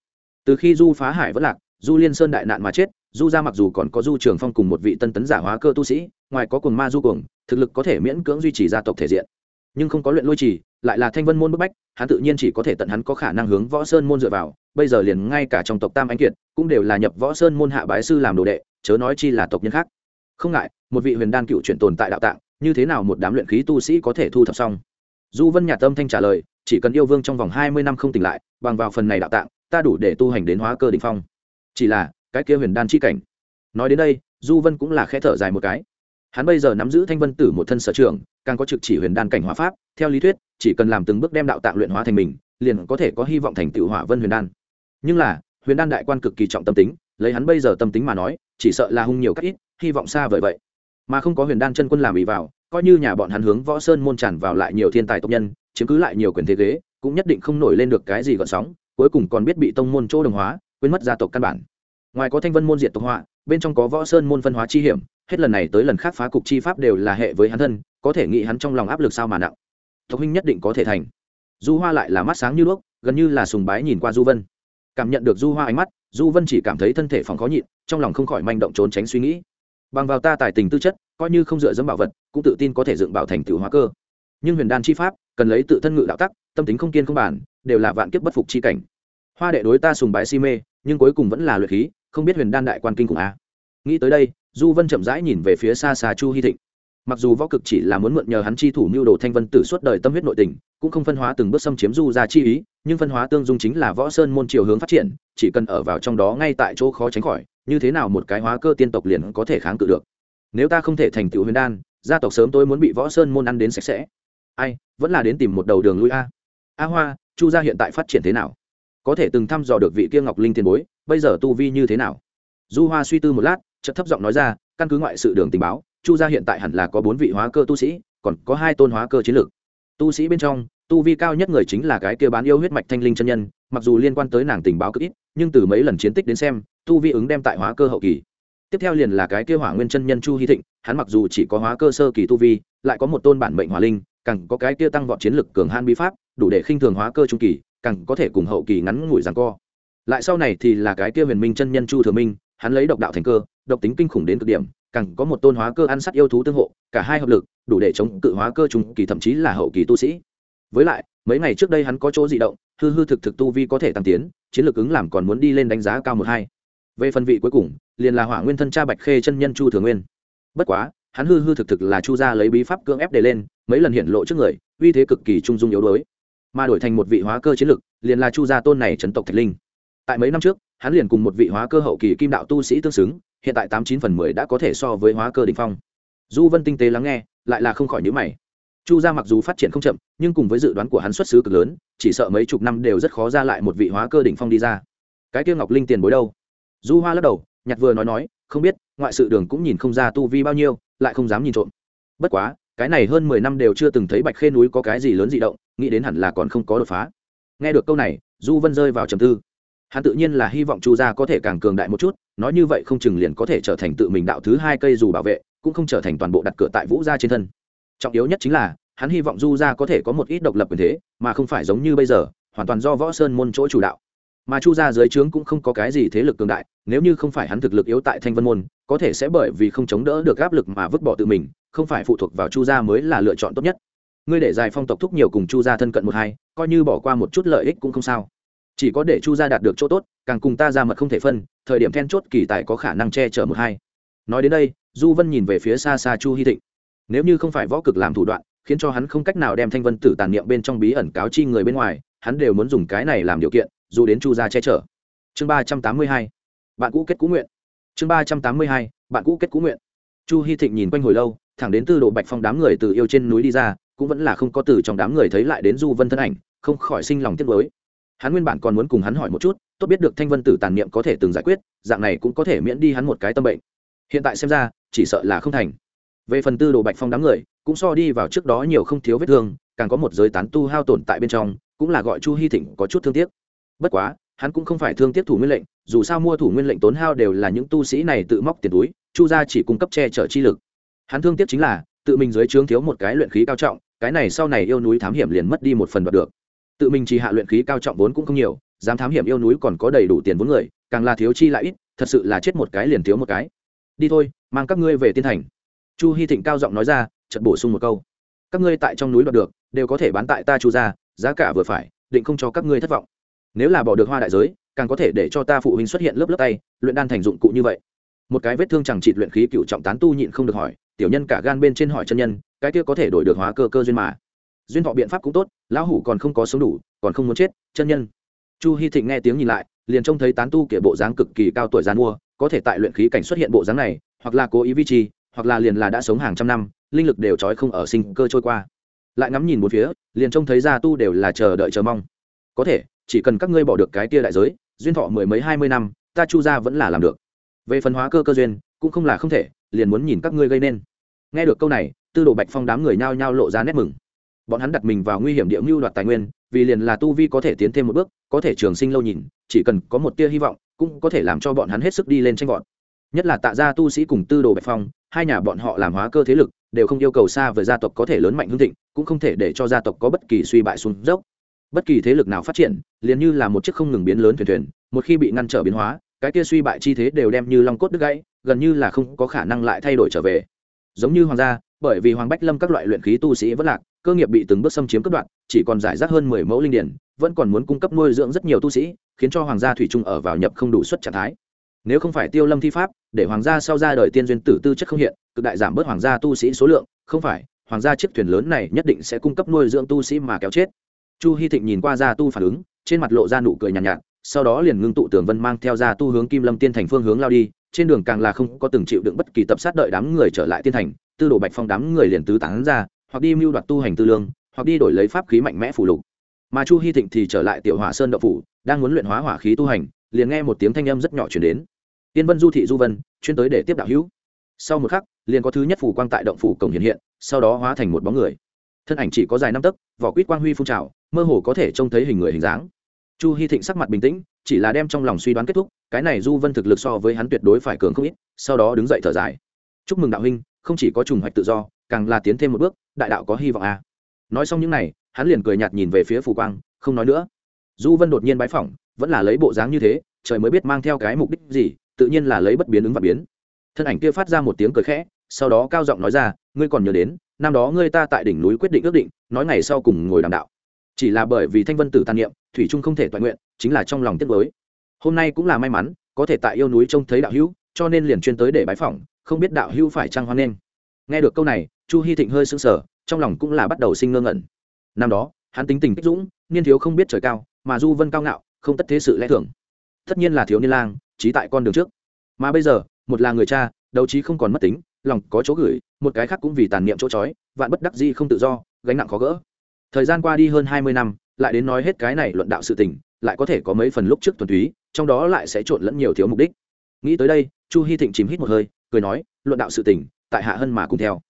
Từ khi du phá hải vẫn lạc, du liên sơn đại nạn mà chết du ra mặc dù còn có du trường phong cùng một vị tân tấn giả hóa cơ tu sĩ, ngoài có cùng ma du cuồng, thực lực có thể miễn cưỡng duy trì gia tộc thể diện. Nhưng không có luyện lôi trì, lại là thanh vân môn bức bách, hắn tự nhiên chỉ có thể tận hắn có khả năng hướng võ sơn môn dựa vào, bây giờ liền ngay cả trong tộc tam anh kiệt cũng đều là nhập võ sơn môn hạ bái sư làm đồ đệ, chớ nói chi là tộc nhân khác. Không ngại, một vị huyền đan cựu chuyển tồn tại đạo tạng, như thế nào một đám luyện khí tu sĩ có thể thu thập xong? Du vân nhà tâm thanh trả lời, chỉ cần yêu vương trong vòng hai mươi năm không tỉnh lại, bằng vào phần này đạo tạng, ta đủ để tu hành đến hóa cơ đ ỉ n h phong. Chỉ là cái kia huyền đan chi cảnh. Nói đến đây, du vân cũng là khẽ thở dài một cái. Hắn bây giờ nắm giữ thanh vân tử một thân sở trường, càng có trực chỉ huyền đan cảnh hóa pháp, theo lý thuyết, chỉ cần làm từng bước đem đạo tạng luyện hóa thành mình, liền có thể có hy vọng thành tựu hỏa vân huyền đan. Nhưng là, huyền đan đại quan cực kỳ trọng tâm tính, lấy hắn bây giờ tâm tính mà nói, chỉ sợ là hung nhiều cách ít, hy vọng xa vời vậy. Mà không có huyền đan chân quân làm ý vào, coi như nhà bọn hắn hướng võ sơn môn tràn vào lại nhiều thiên tài tộc nhân, chiếm cứ lại nhiều quyền thế ghế, cũng nhất định không nổi lên được cái gì gợn sóng, cuối cùng còn biết bị tông môn chỗ đồng hóa, quên mất gia tộc căn bản ngoài có thanh vân môn diệt tộc họa, bên trong có võ sơn môn phân hóa chi hiểm, hết lần này tới lần khác phá cục chi pháp đều là hệ với hắn thân, có thể nghĩ hắn trong lòng áp lực sao mà nặng. Tộc huynh nhất định có thể thành. Du hoa lại là mắt sáng như đuốc, gần như là sùng bái nhìn qua du vân. Cảm nhận được du hoa ánh mắt, du vân chỉ cảm thấy thân thể phòng khó nhịn, trong lòng không khỏi manh động trốn tránh suy nghĩ. Bằng vào ta tài tình tư chất, coi như không dựa dẫm bảo vật, cũng tự tin có thể dựng bảo thành tựu hóa cơ. Nhưng huyền đan chi pháp, cần lấy tự thân ngự đạo tắc, tâm tính không kiên không bản, đều là vạn kiếp bất phục chi cảnh. Hoa đệ đối ta sùng bái si mê, nhưng cuối cùng vẫn là luyện khí không biết huyền đan đại quan kinh cùng a. À. nghĩ tới đây, du vân chậm rãi nhìn về phía xa xa chu hy thịnh. Mặc dù võ cực chỉ là muốn mượn nhờ hắn chi thủ mưu đồ thanh vân tử suốt đời tâm huyết nội tình, cũng không phân hóa từng bước xâm chiếm du ra chi ý, nhưng phân hóa tương dung chính là võ sơn môn chiều hướng phát triển, chỉ cần ở vào trong đó ngay tại chỗ khó tránh khỏi, như thế nào một cái hóa cơ tiên tộc liền có thể kháng cự được. Nếu ta không thể thành tựu huyền đan, gia tộc sớm tôi muốn bị võ sơn môn ăn đến sạch sẽ. Ai, vẫn là đến tìm một đầu đường lui a. A hoa, chu gia hiện tại phát triển thế nào? Có thể từng thăm dò được vị kia ngọc linh tiền bối bây giờ tu vi như thế nào? Du hoa suy tư một lát, chợt thấp giọng nói ra, căn cứ ngoại sự đường tình báo, chu gia hiện tại hẳn là có bốn vị hóa cơ tu sĩ, còn có hai tôn hóa cơ chiến lược. Tu sĩ bên trong, tu vi cao nhất người chính là cái kia bán yêu huyết mạch thanh linh chân nhân, mặc dù liên quan tới nàng tình báo cực ít, nhưng từ mấy lần chiến tích đến xem, tu vi ứng đem tại hóa cơ hậu kỳ. Tiếp theo liền là cái kia hỏa nguyên chân nhân chu hy thịnh, hắn mặc dù chỉ có hóa cơ sơ kỳ tu vi, lại có một tôn bản mệnh hỏa linh, càng có cái kia tăng vọt chiến lực cường han bí pháp, đủ để khinh thường hóa cơ trung kỳ, càng có thể cùng hậu kỳ ngắn ngủi rằng co lại sau này thì là cái kia huyền minh chân nhân chu thừa minh, hắn lấy độc đạo thành cơ, độc tính kinh khủng đến cực điểm, càng có một tôn hóa cơ ăn sát yêu thú tương hộ, cả hai hợp lực, đủ để chống cự hóa cơ trung kỳ thậm chí là hậu kỳ tu sĩ. Với lại, mấy ngày trước đây hắn có chỗ di động, hư hư thực thực tu vi có thể tăng tiến, chiến lược ứng làm còn muốn đi lên đánh giá cao một hai. Về phần vị cuối cùng, liền là hỏa nguyên thân cha bạch khê chân nhân chu thừa nguyên. Bất quá, hắn hư hư thực thực là chu gia lấy bí pháp cưỡng ép để lên, mấy lần hiện lộ trước người, uy thế cực kỳ trung dung yếu đuối. Mà đổi thành một vị hóa cơ chiến lực liền là chu gia tôn này chấn tộc thạch linh tại mấy năm trước, hắn liền cùng một vị hóa cơ hậu kỳ kim đạo tu sĩ tương xứng, hiện tại tám chín phần mười đã có thể so với hóa cơ đ ỉ n h phong. Du vân tinh tế lắng nghe, lại là không khỏi nhữ mày. Chu gia mặc dù phát triển không chậm, nhưng cùng với dự đoán của hắn xuất xứ cực lớn, chỉ sợ mấy chục năm đều rất khó ra lại một vị hóa cơ đỉnh phong đi ra. Cái kia ngọc linh tiền bối đâu? Du hoa lắc đầu, nhặt vừa nói nói, không biết, ngoại sự đường cũng nhìn không ra tu vi bao nhiêu, lại không dám nhìn trộm. Bất quá, cái này hơn mười năm đều chưa từng thấy bạch khê núi có cái gì lớn dị động, nghĩ đến hẳn là còn không có đột phá. Nghe được câu này du vân rơi vào trầm tư hắn tự nhiên là hy vọng chu gia có thể càng cường đại một chút, nói như vậy không chừng liền có thể trở thành tự mình đạo thứ hai cây dù bảo vệ, cũng không trở thành toàn bộ đặt cửa tại vũ gia trên thân. Trọng yếu nhất chính là, hắn hy vọng du gia có thể có một ít độc lập quyền thế, mà không phải giống như bây giờ, hoàn toàn do võ sơn môn chỗ chủ đạo. Mà chu gia dưới trướng cũng không có cái gì thế lực cường đại, nếu như không phải hắn thực lực yếu tại thanh vân môn, có thể sẽ bởi vì không chống đỡ được áp lực mà vứt bỏ tự mình, không phải phụ thuộc vào chu gia mới là lựa chọn tốt nhất. Ngươi để dài phong tộc thúc nhiều cùng chu gia thân cận một hai, coi như bỏ qua một chút lợi ích cũng không sao chỉ có để chu gia đạt được chỗ tốt, càng cùng ta ra mật không thể phân, thời điểm then chốt kỳ tài có khả năng che chở một hai. Nói đến đây, du vân nhìn về phía xa xa chu hy thịnh. Nếu như không phải võ cực làm thủ đoạn, khiến cho hắn không cách nào đem thanh vân tử tàn niệm bên trong bí ẩn cáo chi người bên ngoài, hắn đều muốn dùng cái này làm điều kiện, dù đến chu gia che chở. Chương ba trăm tám mươi hai, bạn cũ kết cũ nguyện. Chương ba trăm tám mươi hai, bạn cũ kết cũ nguyện. Chu hy thịnh nhìn quanh hồi lâu, thẳng đến tư độ bạch phong đám người từ yêu trên núi đi ra, cũng vẫn là không có từ trong đám người thấy lại đến du vân thân ảnh, không khỏi sinh lòng tiếc mới hắn nguyên bản còn muốn cùng hắn hỏi một chút, tốt biết được thanh vân tử tàn niệm có thể từng giải quyết, dạng này cũng có thể miễn đi hắn một cái tâm bệnh. Hiện tại xem ra, chỉ sợ là không thành. Về phần tư đồ bạch phong đám người, cũng so đi vào trước đó nhiều không thiếu vết thương, càng có một giới tán tu hao tổn tại bên trong, cũng là gọi chu hy thịnh có chút thương tiếc. Bất quá, hắn cũng không phải thương tiếc thủ nguyên lệnh, dù sao mua thủ nguyên lệnh tốn hao đều là những tu sĩ này tự móc tiền túi, chu gia chỉ cung cấp che chở chi lực. Hắn thương tiếc chính là, tự mình dưới trướng thiếu một cái luyện khí cao trọng, cái này sau này yêu núi thám hiểm liền mất đi một phần đoạt được tự mình chỉ hạ luyện khí cao trọng vốn cũng không nhiều, dám thám hiểm yêu núi còn có đầy đủ tiền vốn người, càng là thiếu chi lại ít, thật sự là chết một cái liền thiếu một cái. Đi thôi, mang các ngươi về tiên thành. Chu hy thịnh cao giọng nói ra, chợt bổ sung một câu. Các ngươi tại trong núi đoạt được, đều có thể bán tại ta chu ra giá cả vừa phải, định không cho các ngươi thất vọng. Nếu là bỏ được hoa đại giới, càng có thể để cho ta phụ huynh xuất hiện lớp lớp tay, luyện đan thành dụng cụ như vậy. Một cái vết thương chẳng trị luyện khí cựu trọng tán tu nhịn không được hỏi, tiểu nhân cả gan bên trên hỏi chân nhân, cái kia có thể đổi được hóa cơ cơ duyên mà duyên thọ biện pháp cũng tốt, lão hủ còn không có sống đủ, còn không muốn chết, chân nhân. Chu hy thịnh nghe tiếng nhìn lại, liền trông thấy tán tu kể bộ dáng cực kỳ cao tuổi gian mua, có thể tại luyện khí cảnh xuất hiện bộ dáng này, hoặc là cố ý vi trì, hoặc là liền là đã sống hàng trăm năm, linh lực đều trói không ở sinh cơ trôi qua. Lại ngắm nhìn một phía, liền trông thấy gia tu đều là chờ đợi chờ mong. Có thể, chỉ cần các ngươi bỏ được cái tia đại giới, duyên thọ mười mấy hai mươi năm, ta chu ra vẫn là làm được. Về phân hóa cơ cơ duyên, cũng không là không thể, liền muốn nhìn các ngươi gây nên. Nghe được câu này, tư đồ bạch phong đám người nhao nhao lộ ra nét mừng bọn hắn đặt mình vào nguy hiểm địa mưu đoạt tài nguyên, vì liền là tu vi có thể tiến thêm một bước, có thể trường sinh lâu nhìn, chỉ cần có một tia hy vọng, cũng có thể làm cho bọn hắn hết sức đi lên tranh vọt. Nhất là tạ gia tu sĩ cùng tư đồ bạch phong, hai nhà bọn họ làm hóa cơ thế lực, đều không yêu cầu xa về gia tộc có thể lớn mạnh hương thịnh, cũng không thể để cho gia tộc có bất kỳ suy bại xuống dốc. Bất kỳ thế lực nào phát triển, liền như là một chiếc không ngừng biến lớn thuyền thuyền, một khi bị ngăn trở biến hóa, cái kia suy bại chi thế đều đem như long cốt đứt gãy, gần như là không có khả năng lại thay đổi trở về. Giống như hoàng gia bởi vì hoàng bách lâm các loại luyện khí tu sĩ vẫn lạc cơ nghiệp bị từng bước xâm chiếm cướp đoạn chỉ còn giải rác hơn mười mẫu linh điển vẫn còn muốn cung cấp nuôi dưỡng rất nhiều tu sĩ khiến cho hoàng gia thủy trung ở vào nhập không đủ suất trạng thái. Nếu không phải tiêu lâm thi pháp để hoàng gia sau ra đời tiên duyên tử tư chất không hiện cực đại giảm bớt hoàng gia tu sĩ số lượng không phải hoàng gia chiếc thuyền lớn này nhất định sẽ cung cấp nuôi dưỡng tu sĩ mà kéo chết. Chu hy thịnh nhìn qua gia tu phản ứng trên mặt lộ ra nụ cười nhàn nhạt, nhạt sau đó liền ngưng tụ tường vân mang theo gia tu hướng kim lâm tiên thành phương hướng lao đi trên đường càng là không có từng chịu đựng bất kỳ tập sát đợi đám người trở lại tiên thành tư đồ bạch phong đám người liền tứ tán ra, hoặc đi mưu đoạt tu hành tư lương, hoặc đi đổi lấy pháp khí mạnh mẽ phủ lục. Mà chu hy thịnh thì trở lại tiểu hỏa sơn đậu phủ, đang muốn luyện hóa hỏa khí tu hành, liền nghe một tiếng thanh âm rất nhỏ chuyển đến. Tiên vân du thị du vân, chuyên tới để tiếp đạo hữu. Sau một khắc, liền có thứ nhất phủ quang tại động phủ cổng hiện hiện, sau đó hóa thành một bóng người. Thân ảnh chỉ có dài năm tấc, vỏ quýt quang huy phun trào, mơ hồ có thể trông thấy hình người hình dáng. Chu hy thịnh sắc mặt bình tĩnh, chỉ là đem trong lòng suy đoán kết thúc, cái này du vân thực lực so với hắn tuyệt đối phải cường không ít, sau đó đứng dậy thở dài. Chúc mừng đạo huynh không chỉ có trùng hoạch tự do, càng là tiến thêm một bước, đại đạo có hy vọng à. nói xong những n à y hắn liền cười nhạt nhìn về phía phù quang, không nói nữa. Du vân đột nhiên bái phỏng, vẫn là lấy bộ dáng như thế, trời mới biết mang theo cái mục đích gì, tự nhiên là lấy bất biến ứng và biến. Thân ảnh kia phát ra một tiếng cười khẽ, sau đó cao giọng nói ra, ngươi còn nhớ đến, năm đó ngươi ta tại đỉnh núi quyết định ước định, nói ngày sau cùng ngồi đàm đạo. Chỉ là bởi vì thanh vân tử tàn niệm, thủy trung không thể toàn nguyện, chính là trong lòng tiếc mới hôm nay cũng là may mắn, có thể tại yêu núi trông thấy đạo hữu, cho nên liền chuyên tới để bái phỏng không biết đạo hữu phải trăng hoan nghênh. Nghe được câu này, chu hy thịnh hơi sững sờ, trong lòng cũng là bắt đầu sinh ngơ ngẩn. Năm đó, hắn tính tình kích dũng, niên thiếu không biết trời cao, mà du vân cao ngạo, không tất thế sự lẽ thường. Tất nhiên là thiếu niên lang trí tại con đường trước. Mà bây giờ, một là người cha, đấu trí không còn mất tính, lòng có chỗ gửi, một cái khác cũng vì tàn niệm chỗ trói vạn bất đắc di không tự do, gánh nặng khó gỡ. Thời gian qua đi hơn hai mươi năm, lại đến nói hết cái này luận đạo sự tình, lại có thể có mấy phần lúc trước thuần túy, trong đó lại sẽ trộn lẫn nhiều thiếu mục đích. Nghĩ tới đây, chu hy thịnh chìm hít một hơi cười nói, luận đạo sự tình, tại hạ hân mà cùng theo.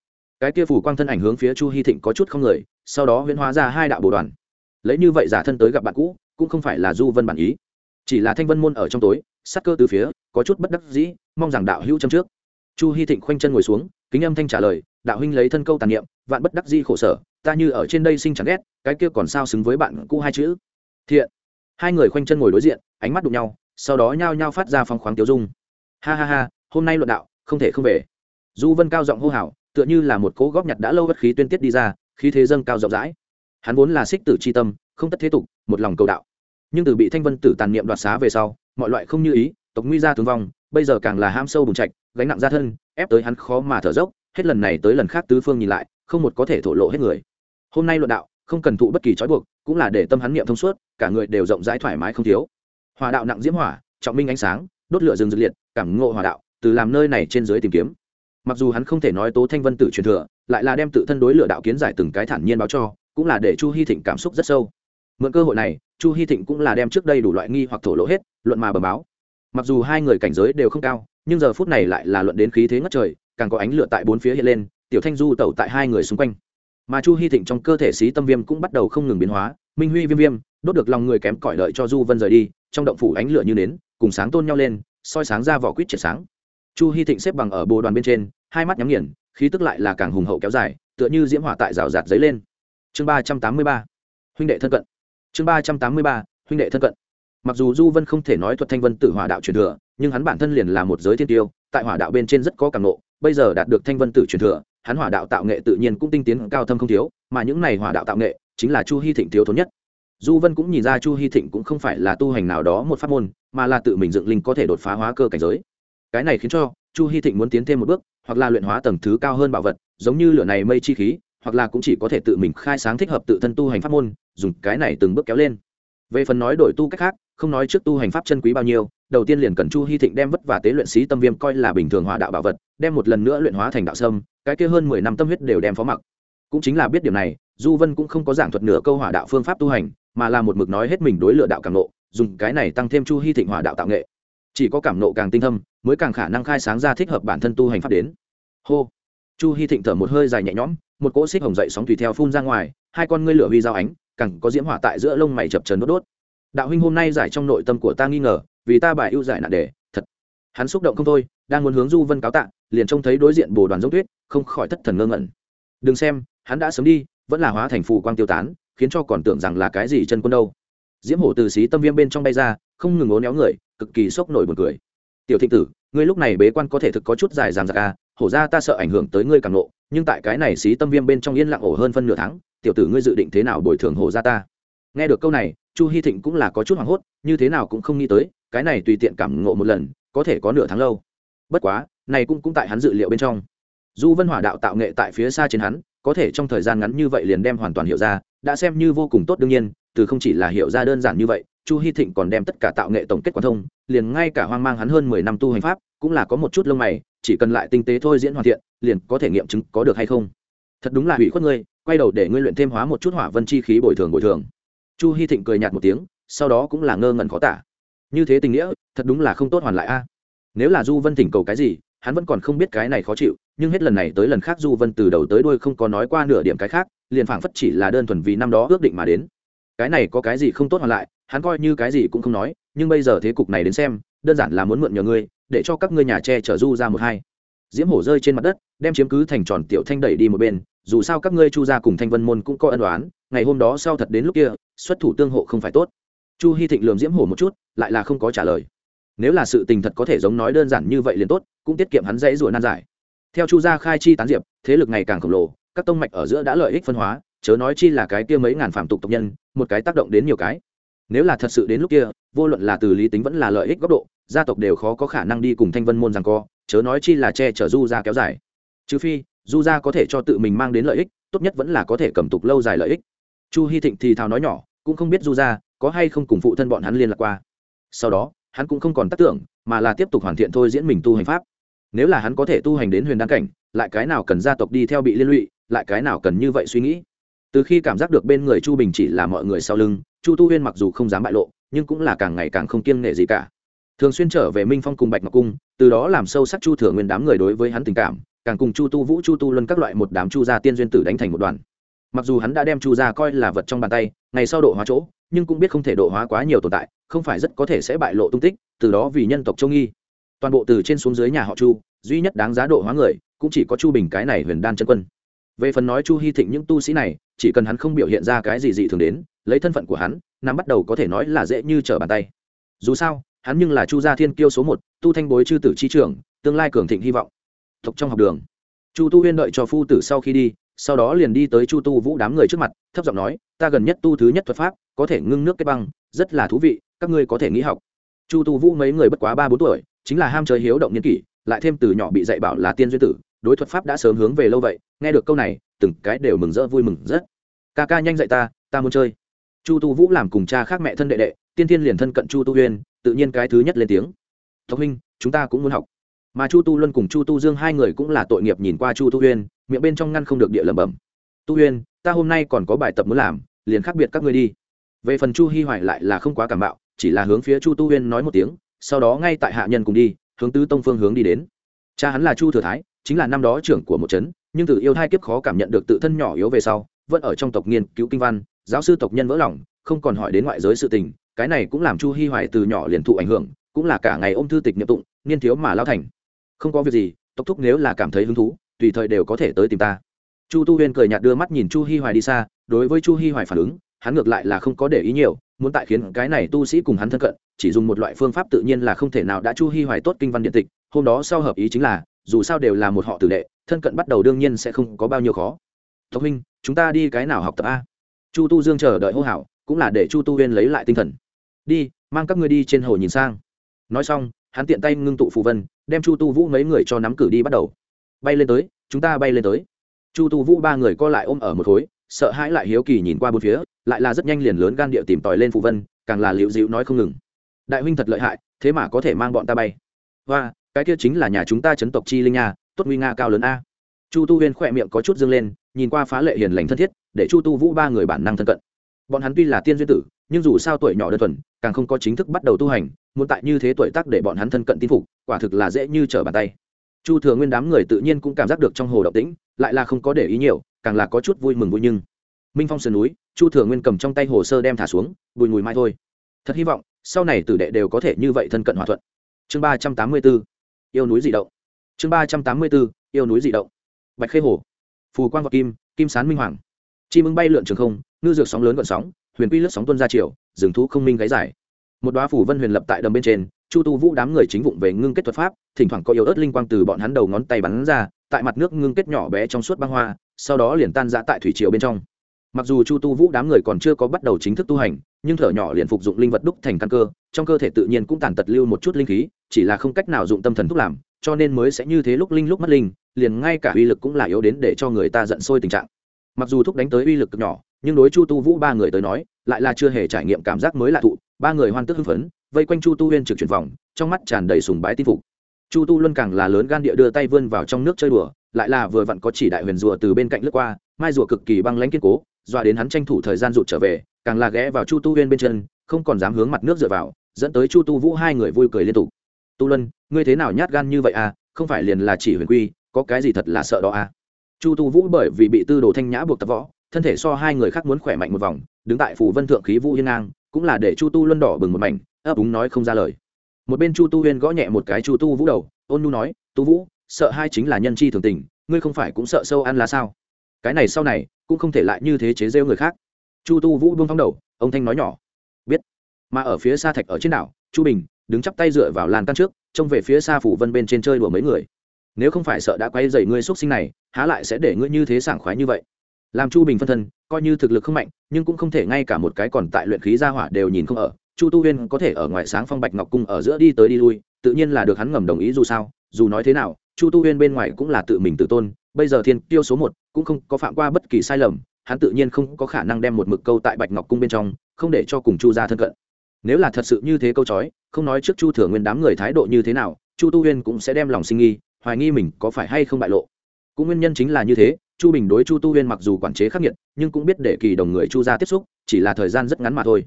Cái kia phủ quang thân ảnh hướng phía chu hy thịnh có chút không người, sau đó huyễn hóa ra hai đạo bồ đoàn. Lấy như vậy giả thân tới gặp bạn cũ, cũng không phải là du vân bản ý. Chỉ là thanh vân môn ở trong tối, sắc cơ từ phía, có chút bất đắc dĩ, mong rằng đạo hữu châm trước. Chu hy thịnh khoanh chân ngồi xuống, kính âm thanh trả lời, đạo huynh lấy thân câu tàn niệm, vạn bất đắc di khổ sở, ta như ở trên đây sinh chẳng ghét, cái kia còn sao xứng với bạn cũ hai chữ? Thiện. Hai người khoanh chân ngồi đối diện, ánh mắt đụng nhau, sau đó nhao nhao phát ra phong khoáng tiêu dung. Ha ha ha, hôm nay luận đạo không thể không về. Du vân cao giọng hô hào, tựa như là một cố góp nhặt đã lâu bất khí tuyên tiết đi ra, khí thế dâng cao rộng rãi. Hắn vốn là xích tử c h i tâm, không tất thế tục, một lòng cầu đạo. Nhưng từ bị thanh vân tử tàn niệm đoạt xá về sau, mọi loại không như ý, tộc nguy gia thương vong, bây giờ càng là ham sâu bùn trạch gánh nặng ra thân, ép tới hắn khó mà thở dốc, hết lần này tới lần khác tứ phương nhìn lại, không một có thể thổ lộ hết người. Hôm nay luận đạo, không cần thụ bất kỳ trói buộc, cũng là để tâm hắn niệm thông suốt, cả người đều rộng rãi thoải mái không thiếu. Hòa đạo nặng diễm hỏa, trọng minh ánh sáng, đốt lửa rừng dược liệt, cảm ngộ hòa đạo từ làm nơi này trên dưới tìm kiếm. Mặc dù hắn không thể nói tố thanh vân tử truyền thừa, lại là đem tự thân đối lửa đạo kiến giải từng cái thản nhiên báo cho, cũng là để chu hy thịnh cảm xúc rất sâu. Mượn cơ hội này, chu hy thịnh cũng là đem trước đây đủ loại nghi hoặc thổ lộ hết, luận mà bờ báo. Mặc dù hai người cảnh giới đều không cao, nhưng giờ phút này lại là luận đến khí thế ngất trời, càng có ánh lửa tại bốn phía hiện lên, tiểu thanh du tẩu tại hai người xung quanh. Mà chu hy thịnh trong cơ thể xí tâm viêm cũng bắt đầu không ngừng biến hóa, minh huy viêm viêm, đốt được lòng người kém cỏi đợi cho du vân rời đi, trong động phủ ánh lửa như nến, cùng sáng tôn nhau lên, soi sáng ra vỏ quýt triệt sáng chu hy thịnh xếp bằng ở bồ đoàn bên trên, hai mắt nhắm nghiền, khí tức lại là càng hùng hậu kéo dài, tựa như diễm hỏa tại rào rạt giấy lên. Chương ba trăm tám mươi ba, huynh đệ thân cận. Chương ba trăm tám mươi ba, huynh đệ thân cận. Mặc dù du vân không thể nói thuật thanh vân tử hỏa đạo truyền thừa, nhưng hắn bản thân liền là một giới thiên tiêu, tại hỏa đạo bên trên rất có cảm nộ, bây giờ đạt được thanh vân tử truyền thừa, hắn hỏa đạo tạo nghệ tự nhiên cũng tinh tiến cao thâm không thiếu, mà những này hỏa đạo tạo nghệ chính là chu hy thịnh thiếu thốn nhất. Du vân cũng nhìn ra chu hy thịnh cũng không phải là tu hành nào đó một pháp môn, mà là tự mình dựng linh có thể đột phá hóa cơ cảnh giới cái này khiến cho chu hy thịnh muốn tiến thêm một bước, hoặc là luyện hóa tầng thứ cao hơn bảo vật, giống như lửa này mây chi khí, hoặc là cũng chỉ có thể tự mình khai sáng thích hợp tự thân tu hành pháp môn, dùng cái này từng bước kéo lên. Về phần nói đổi tu cách khác, không nói trước tu hành pháp chân quý bao nhiêu, đầu tiên liền cần chu hy thịnh đem vất và tế luyện sĩ tâm viêm coi là bình thường hỏa đạo bảo vật, đem một lần nữa luyện hóa thành đạo sâm, cái kia hơn mười năm tâm huyết đều đem phó mặc. Cũng chính là biết điểm này, du vân cũng không có giảng thuật nửa câu hỏa đạo phương pháp tu hành, mà là một mực nói hết mình đối lựa đạo càng nộ dùng cái này tăng thêm chu hy thịnh hỏa đạo tạo nghệ chỉ có cảm nộ càng tinh thâm, mới càng khả năng khai sáng ra thích hợp bản thân tu hành pháp đến. Hô. Chu hy thịnh thở một hơi dài nhẹ nhõm, một cỗ xích hồng dậy sóng tùy theo phun ra ngoài, hai con ngươi lửa huy dao ánh, càng có diễm hỏa tại giữa lông mày chập trần đốt đốt. Đạo huynh hôm nay giải trong nội tâm của ta nghi ngờ, vì ta bài ưu giải nạn đề, thật. Hắn xúc động không thôi, đang muốn hướng du vân cáo tạ, liền trông thấy đối diện bồ đoàn giống tuyết, không khỏi thất thần ngơ ngẩn. Đừng xem, hắn đã sớm đi, vẫn là hóa thành phù quang tiêu tán, khiến cho còn tưởng rằng là cái gì chân quân đâu. Diễm hổ từ xí tâm viêm bên trong bay ra, không ngừng ố néo người cực kỳ sốc nổi buồn cười. Tiểu thịnh tử, ngươi lúc này bế quan có thể thực có chút dài dàng dạc à hổ ra ta sợ ảnh hưởng tới ngươi càng nộ, nhưng tại cái này xí tâm viêm bên trong yên lặng ổ hơn phân nửa tháng, tiểu tử ngươi dự định thế nào bồi thường hổ ra ta? Nghe được câu này, chu hy thịnh cũng là có chút hoảng hốt, như thế nào cũng không nghĩ tới, cái này tùy tiện cảm ngộ một lần, có thể có nửa tháng lâu. Bất quá, này cũng cũng tại hắn dự liệu bên trong. Du vân hỏa đạo tạo nghệ tại phía xa trên hắn, có thể trong thời gian ngắn như vậy liền đem hoàn toàn hiểu ra, đã xem như vô cùng tốt đương nhiên, từ không chỉ là hiểu ra đơn giản như vậy chu hy thịnh còn đem tất cả tạo nghệ tổng kết quan thông, liền ngay cả hoang mang hắn hơn mười năm tu hành pháp, cũng là có một chút lông mày, chỉ cần lại tinh tế thôi diễn hoàn thiện, liền có thể nghiệm chứng có được hay không. Thật đúng là hủy khuất ngươi, quay đầu để ngươi luyện thêm hóa một chút hỏa vân chi khí bồi thường bồi thường. Chu hy thịnh cười nhạt một tiếng, sau đó cũng là ngơ ngẩn khó tả. Như thế tình nghĩa, thật đúng là không tốt hoàn lại a. À. Nếu là du vân thỉnh cầu cái gì, hắn vẫn còn không biết cái này khó chịu, nhưng hết lần này tới lần khác du vân từ đầu tới đuôi không có nói qua nửa điểm cái khác, liền phảng phất chỉ là đơn thuần vì năm đó ước định mà đến. Cái này có cái gì không tốt hoàn lại hắn coi như cái gì cũng không nói, nhưng bây giờ thế cục này đến xem, đơn giản là muốn mượn nhờ ngươi, để cho các ngươi nhà tre chở du ra một hai. Diễm hổ rơi trên mặt đất, đem chiếm cứ thành tròn tiểu thanh đẩy đi một bên, dù sao các ngươi chu gia cùng thanh vân môn cũng có ân đoán ngày hôm đó sau thật đến lúc kia, xuất thủ tương hộ không phải tốt. Chu hy thịnh lườm diễm hổ một chút, lại là không có trả lời. Nếu là sự tình thật có thể giống nói đơn giản như vậy liền tốt, cũng tiết kiệm hắn dãy rủa nan giải. Theo chu gia khai chi tán diệp, thế lực ngày càng khổng lồ, các tông mạch ở giữa đã lợi ích phân hóa, chớ nói chi là cái kia mấy ngàn phạm tục tộc nhân, một cái tác động đến nhiều cái nếu là thật sự đến lúc kia, vô luận là từ lý tính vẫn là lợi ích góc độ, gia tộc đều khó có khả năng đi cùng thanh vân môn rằng co, chớ nói chi là che chở du gia kéo dài. Trừ phi, du gia có thể cho tự mình mang đến lợi ích, tốt nhất vẫn là có thể cầm tục lâu dài lợi ích. Chu hy thịnh thì thào nói nhỏ, cũng không biết du gia có hay không cùng phụ thân bọn hắn liên lạc qua. Sau đó, hắn cũng không còn tác tưởng, mà là tiếp tục hoàn thiện thôi diễn mình tu hành pháp. Nếu là hắn có thể tu hành đến huyền đăng cảnh, lại cái nào cần gia tộc đi theo bị liên lụy, lại cái nào cần như vậy suy nghĩ? Từ khi cảm giác được bên người chu bình chỉ là mọi người sau lưng, chu tu huyên mặc dù không dám bại lộ, nhưng cũng là càng ngày càng không kiêng nể gì cả. Thường xuyên trở về minh phong cùng bạch ngọc cung, từ đó làm sâu sắc chu thừa nguyên đám người đối với hắn tình cảm, càng cùng chu tu vũ, chu tu luân các loại một đám chu gia tiên duyên tử đánh thành một đoàn. Mặc dù hắn đã đem chu gia coi là vật trong bàn tay, ngày sau độ hóa chỗ, nhưng cũng biết không thể độ hóa quá nhiều tồn tại, không phải rất có thể sẽ bại lộ tung tích, từ đó vì nhân tộc châu nghi. Toàn bộ từ trên xuống dưới nhà họ chu, duy nhất đáng giá độ hóa người, cũng chỉ có chu bình cái này huyền đan chân quân. Về phần nói chu hy thịnh những tu sĩ này chỉ cần hắn không biểu hiện ra cái gì dị thường đến, lấy thân phận của hắn, nắm bắt đầu có thể nói là dễ như trở bàn tay. Dù sao, hắn nhưng là chu gia thiên kiêu số một, tu thanh bối chư tử chi trưởng, tương lai cường thịnh hy vọng. Tộc trong học đường, chu tu huyên đợi cho phu tử sau khi đi, sau đó liền đi tới chu tu vũ đám người trước mặt, thấp giọng nói, ta gần nhất tu thứ nhất thuật pháp, có thể ngưng nước kết băng, rất là thú vị, các ngươi có thể nghĩ học. Chu tu vũ mấy người bất quá ba bốn tuổi, chính là ham chơi hiếu động nhân kỷ, lại thêm từ nhỏ bị dạy bảo là tiên duyên tử, đối thuật pháp đã sớm hướng về lâu vậy, nghe được câu này từng cái đều mừng rỡ vui mừng rất. Ca ca nhanh dạy ta ta muốn chơi. Chu tu vũ làm cùng cha khác mẹ thân đệ đệ, tiên Thiên liền thân cận chu tu huyên tự nhiên cái thứ nhất lên tiếng. Tộc huynh, chúng ta cũng muốn học. Mà chu tu luân cùng chu tu dương hai người cũng là tội nghiệp nhìn qua chu tu huyên miệng bên trong ngăn không được địa lẩm bẩm. Tu huyên ta hôm nay còn có bài tập muốn làm, liền khác biệt các ngươi đi. Về phần chu hi hoài lại là không quá cảm bạo, chỉ là hướng phía chu tu huyên nói một tiếng, sau đó ngay tại hạ nhân cùng đi, hướng tứ tông phương hướng đi đến. Cha hắn là chu thừa thái, chính là năm đó trưởng của một trấn nhưng từ yêu thai kiếp khó cảm nhận được tự thân nhỏ yếu về sau, vẫn ở trong tộc nghiên cứu kinh văn, giáo sư tộc nhân vỡ lòng, không còn hỏi đến ngoại giới sự tình, cái này cũng làm chu hi hoài từ nhỏ liền thụ ảnh hưởng, cũng là cả ngày ôm thư tịch niệm tụng, niên thiếu mà lao thành. Không có việc gì, tộc thúc nếu là cảm thấy hứng thú, tùy thời đều có thể tới tìm ta. Chu tu huyên cười nhạt đưa mắt nhìn chu hi hoài đi xa, đối với chu hi hoài phản ứng, hắn ngược lại là không có để ý nhiều, muốn tại khiến cái này tu sĩ cùng hắn thân cận, chỉ dùng một loại phương pháp tự nhiên là không thể nào đã chu hi hoài tốt kinh văn điện tịch, hôm đó sau hợp ý chính là, dù sao đều là một họ tử đệ thân cận bắt đầu đương nhiên sẽ không có bao nhiêu khó. Tộc huynh, chúng ta đi cái nào học tập a? Chu tu dương chờ đợi hô hào, cũng là để chu tu huyên lấy lại tinh thần. Đi, mang các ngươi đi trên hồ nhìn sang. Nói xong, hắn tiện tay ngưng tụ phù vân, đem chu tu vũ mấy người cho nắm cử đi bắt đầu. Bay lên tới, chúng ta bay lên tới. Chu tu vũ ba người co lại ôm ở một khối, sợ hãi lại hiếu kỳ nhìn qua bốn phía, lại là rất nhanh liền lớn gan địa tìm tòi lên phù vân, càng là liệu dịu nói không ngừng. Đại huynh thật lợi hại, thế mà có thể mang bọn ta bay. Và cái kia chính là nhà chúng ta chấn tộc chi linh nha tốt nguy nga cao lớn a. Chu tu huyên khỏe miệng có chút dâng lên, nhìn qua phá lệ hiền lành thân thiết, để chu tu vũ ba người bản năng thân cận. Bọn hắn tuy là tiên duyên tử, nhưng dù sao tuổi nhỏ đơn thuần, càng không có chính thức bắt đầu tu hành, muốn tại như thế tuổi tác để bọn hắn thân cận tin phục, quả thực là dễ như trở bàn tay. Chu thừa nguyên đám người tự nhiên cũng cảm giác được trong hồ động tĩnh, lại là không có để ý nhiều, càng là có chút vui mừng vui nhưng. Minh phong sườn núi, chu thừa nguyên cầm trong tay hồ sơ đem thả xuống, bùi mùi mai thôi. Thật hy vọng, sau này tử đệ đều có thể như vậy thân cận hòa thuận. Chương ba trăm tám mươi b yêu núi dị động chương ba trăm tám mươi bốn, yêu núi dị động. Bạch khê hồ. Phù quang vọc kim kim sán minh hoàng. Chim ưng bay lượn trường không ngư dược sóng lớn gọn sóng huyền quy lướt sóng tuân ra chiều rừng thú không minh gáy dài. Một đoá phủ vân huyền lập tại đầm bên trên chu tu vũ đám người chính vụng về ngưng kết thuật pháp thỉnh thoảng có yếu ớt linh quang từ bọn hắn đầu ngón tay bắn ra tại mặt nước ngưng kết nhỏ bé trong suốt băng hoa sau đó liền tan ra tại thủy triều bên trong. Mặc dù chu tu vũ đám người còn chưa có bắt đầu chính thức tu hành nhưng thở nhỏ liền phục dụng linh vật đúc thành căn cơ trong cơ thể tự nhiên cũng tàn tật lưu một chút linh khí chỉ là không cách nào dụng tâm thần thúc làm cho nên mới sẽ như thế lúc linh lúc mất linh, liền ngay cả uy lực cũng là yếu đến để cho người ta giận sôi tình trạng. Mặc dù thúc đánh tới uy lực cực nhỏ, nhưng đối chu tu vũ ba người tới nói, lại là chưa hề trải nghiệm cảm giác mới lạ thụ, ba người hoan tức hưng phấn, vây quanh chu tu huyên trực chuyển vòng, trong mắt tràn đầy sùng bái tin phục. Chu tu luân càng là lớn gan địa đưa tay vươn vào trong nước chơi đùa, lại là vừa vặn có chỉ đại huyền rùa từ bên cạnh lướt qua, mai rùa cực kỳ băng lãnh kiên cố, dọa đến hắn tranh thủ thời gian rụt trở về, càng là ghé vào chu tu huyên bên chân, không còn dám hướng mặt nước dựa vào, dẫn tới chu tu vũ hai người vui cười liên tục tu luân, ngươi thế nào nhát gan như vậy à? Không phải liền là chỉ huyền quy, có cái gì thật là sợ đó à? Chu tu vũ bởi vì bị tư đồ thanh nhã buộc tập võ, thân thể so hai người khác muốn khỏe mạnh một vòng, đứng tại phủ vân thượng khí vũ hiên ngang, cũng là để chu tu luân đỏ bừng một mảnh, ấp úng nói không ra lời. Một bên chu tu huyên gõ nhẹ một cái chu tu vũ đầu, ôn nu nói, tu vũ, sợ hai chính là nhân chi thường tình, ngươi không phải cũng sợ sâu ăn là sao? Cái này sau này, cũng không thể lại như thế chế rêu người khác. Chu tu vũ buông thong đầu, ông thanh nói nhỏ, biết, mà ở phía xa thạch ở trên đảo, chu bình đứng chắp tay dựa vào lan căn trước, trông về phía xa phủ vân bên trên chơi đùa mấy người. Nếu không phải sợ đã quay dậy ngươi x sinh này, há lại sẽ để ngươi như thế sảng khoái như vậy? Làm chu bình phân thân, coi như thực lực không mạnh, nhưng cũng không thể ngay cả một cái còn tại luyện khí gia hỏa đều nhìn không ở. Chu tu huyên có thể ở ngoài sáng phong bạch ngọc cung ở giữa đi tới đi lui, tự nhiên là được hắn ngầm đồng ý dù sao, dù nói thế nào, chu tu huyên bên ngoài cũng là tự mình tự tôn, bây giờ thiên tiêu số một, cũng không có phạm qua bất kỳ sai lầm, hắn tự nhiên không có khả năng đem một mực câu tại bạch ngọc cung bên trong, không để cho cùng chu ra thân cận nếu là thật sự như thế câu chói, không nói trước chu thừa nguyên đám người thái độ như thế nào, chu tu huyên cũng sẽ đem lòng sinh nghi, hoài nghi mình có phải hay không bại lộ. Cũng nguyên nhân chính là như thế, chu bình đối chu tu huyên mặc dù quản chế khắc nghiệt, nhưng cũng biết để kỳ đồng người chu ra tiếp xúc, chỉ là thời gian rất ngắn mà thôi.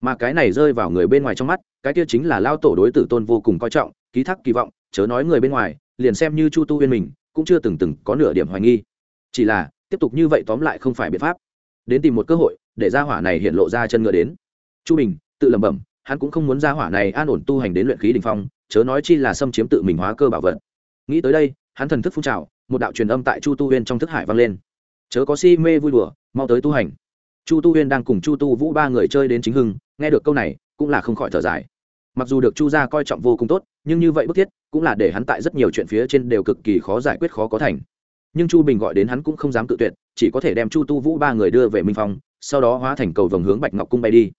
Mà cái này rơi vào người bên ngoài trong mắt, cái kia chính là lao tổ đối tử tôn vô cùng coi trọng, ký thác kỳ vọng, chớ nói người bên ngoài, liền xem như chu tu huyên mình, cũng chưa từng từng có nửa điểm hoài nghi. Chỉ là, tiếp tục như vậy tóm lại không phải biện pháp. Đến tìm một cơ hội, để ra hỏa này hiện lộ ra chân ngựa đến. Chu bình tự lẩm bẩm, hắn cũng không muốn ra hỏa này an ổn tu hành đến luyện khí đình phong, chớ nói chi là xâm chiếm tự mình hóa cơ bảo vật. Nghĩ tới đây, hắn thần thức phun trào, một đạo truyền âm tại chu tu huyên trong thức hải vang lên. Chớ có si mê vui đùa, mau tới tu hành. Chu tu huyên đang cùng chu tu vũ ba người chơi đến chính hưng, nghe được câu này, cũng là không khỏi thở dài. Mặc dù được chu gia coi trọng vô cùng tốt, nhưng như vậy bức thiết, cũng là để hắn tại rất nhiều chuyện phía trên đều cực kỳ khó giải quyết khó có thành. Nhưng chu bình gọi đến hắn cũng không dám cự tuyệt, chỉ có thể đem chu tu vũ ba người đưa về minh phong, sau đó hóa thành cầu vồng hướng bạch ngọc cung bay đi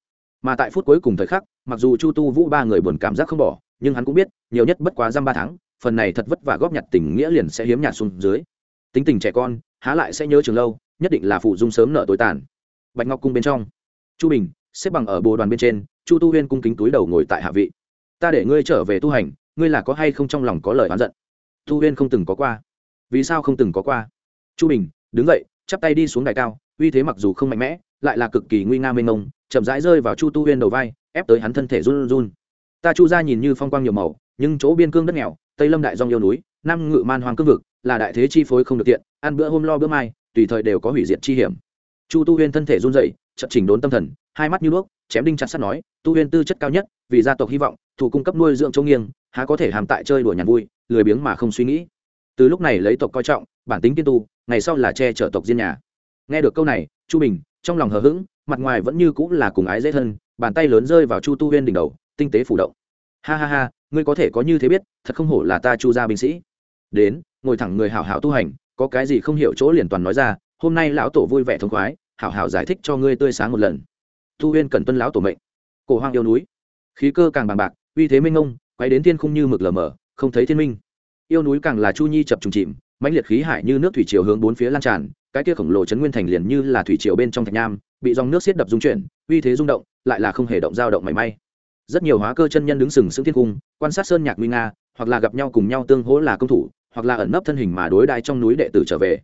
mà tại phút cuối cùng thời khắc, mặc dù chu tu vũ ba người buồn cảm giác không bỏ, nhưng hắn cũng biết, nhiều nhất bất quá dăm ba tháng, phần này thật vất vả góp nhặt tình nghĩa liền sẽ hiếm nhạt xuống dưới. Tính tình trẻ con, há lại sẽ nhớ trường lâu, nhất định là phụ dung sớm nợ tối tàn. Bạch ngọc cung bên trong. Chu bình, xếp bằng ở bồ đoàn bên trên, chu tu huyên cung kính túi đầu ngồi tại hạ vị. Ta để ngươi trở về tu hành, ngươi là có hay không trong lòng có lời oán giận? Tu huyên không từng có qua. Vì sao không từng có qua? Chu bình, đứng dậy, chắp tay đi xuống đài cao, uy thế mặc dù không mạnh mẽ lại là cực kỳ nguy nga mênh mông, chậm rãi rơi vào chu tu huyên đầu vai, ép tới hắn thân thể run run. Ta chu ra nhìn như phong quang nhiều màu, nhưng chỗ biên cương đất nghèo, tây lâm đại dòng yêu núi, nam ngự man hoàng cương vực, là đại thế chi phối không được tiện, ăn bữa hôm lo bữa mai, tùy thời đều có hủy diệt chi hiểm. Chu tu huyên thân thể run dậy chậm chỉnh đốn tâm thần, hai mắt như đuốc, chém đinh chặt sắt nói, tu huyên tư chất cao nhất, vì gia tộc hy vọng, thủ cung cấp nuôi dưỡng chỗ nghiêng, há có thể hàm tại chơi đùa nhàn vui, lười biếng mà không suy nghĩ. Từ lúc này lấy tộc coi trọng, bản tính tiên tu, ngày sau là che chở tộc diên nhà nghe được câu này, chu bình, trong lòng hờ hững, mặt ngoài vẫn như cũng là cùng ái dễ thân, bàn tay lớn rơi vào chu tu huyên đỉnh đầu, tinh tế phủ động. Ha ha ha, ngươi có thể có như thế biết, thật không hổ là ta chu gia binh sĩ. Đến, ngồi thẳng người hảo hảo tu hành, có cái gì không hiểu chỗ liền toàn nói ra, hôm nay lão tổ vui vẻ thông khoái, hảo hảo giải thích cho ngươi tươi sáng một lần. Tu huyên cần tuân lão tổ mệnh. Cổ hoang yêu núi. Khí cơ càng bằng bạc, uy thế minh ông quay đến thiên không như mực lờ mờ, không thấy thiên minh. Yêu núi càng là chu nhi chập trùng chìm, mãnh liệt khí hải như nước thủy triều hướng bốn phía lan tràn cái kia khổng lồ chấn nguyên thành liền như là thủy triều bên trong thạch nham, bị dòng nước xiết đập dung chuyển, uy thế rung động, lại là không hề động dao động mảy may. Rất nhiều hóa cơ chân nhân đứng sừng sững thiên cung, quan sát sơn nhạc nguy nga, hoặc là gặp nhau cùng nhau tương hỗ là công thủ, hoặc là ẩn nấp thân hình mà đối đại trong núi đệ tử trở về.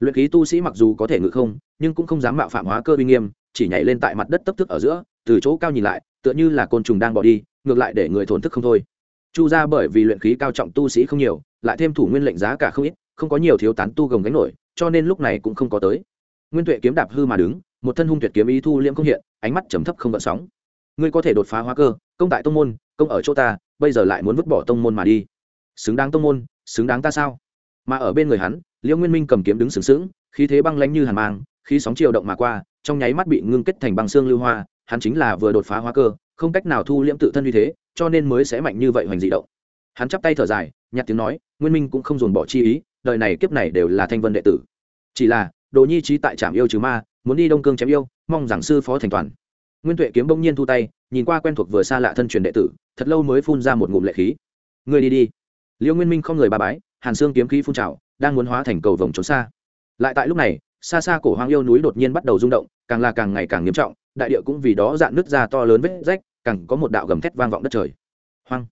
Luyện khí tu sĩ mặc dù có thể ngự không, nhưng cũng không dám mạo phạm hóa cơ uy nghiêm, chỉ nhảy lên tại mặt đất tấp thức ở giữa, từ chỗ cao nhìn lại, tựa như là côn trùng đang bỏ đi, ngược lại để người thổn thức không thôi. Chu ra bởi vì luyện khí cao trọng tu sĩ không nhiều, lại thêm thủ nguyên lệnh giá cả không ít, không có nhiều thiếu tán tu gồng gánh nổi cho nên lúc này cũng không có tới. Nguyên tuệ kiếm đạp hư mà đứng, một thân hung tuyệt kiếm ý thu liễm không hiện, ánh mắt trầm thấp không gợn sóng. Ngươi có thể đột phá hóa cơ, công tại tông môn, công ở chỗ ta, bây giờ lại muốn vứt bỏ tông môn mà đi. Xứng đáng tông môn, xứng đáng ta sao? Mà ở bên người hắn, liễu nguyên minh cầm kiếm đứng sừng sững, khí thế băng lánh như hàn mang, khí sóng chiều động mà qua, trong nháy mắt bị ngưng kết thành băng xương lưu hoa, hắn chính là vừa đột phá hóa cơ, không cách nào thu liễm tự thân như thế, cho nên mới sẽ mạnh như vậy hoành dị động. Hắn chắp tay thở dài, nhặt tiếng nói, nguyên minh cũng không dồn bỏ chi ý đời này kiếp này đều là thanh vân đệ tử. Chỉ là, đồ nhi trí tại trạm yêu trừ ma, muốn đi đông cương chém yêu, mong giảng sư phó thành toàn. Nguyên tuệ kiếm bỗng nhiên thu tay, nhìn qua quen thuộc vừa xa lạ thân truyền đệ tử, thật lâu mới phun ra một ngụm lệ khí. Người đi đi. Liêu nguyên minh không người ba bái, hàn xương kiếm khí phun trào, đang muốn hóa thành cầu vồng trốn xa. Lại tại lúc này, xa xa cổ hoang yêu núi đột nhiên bắt đầu rung động, càng là càng ngày càng nghiêm trọng, đại địa cũng vì đó dạn nứt ra to lớn vết rách, càng có một đạo gầm thét vang vọng đất trời. Hoang!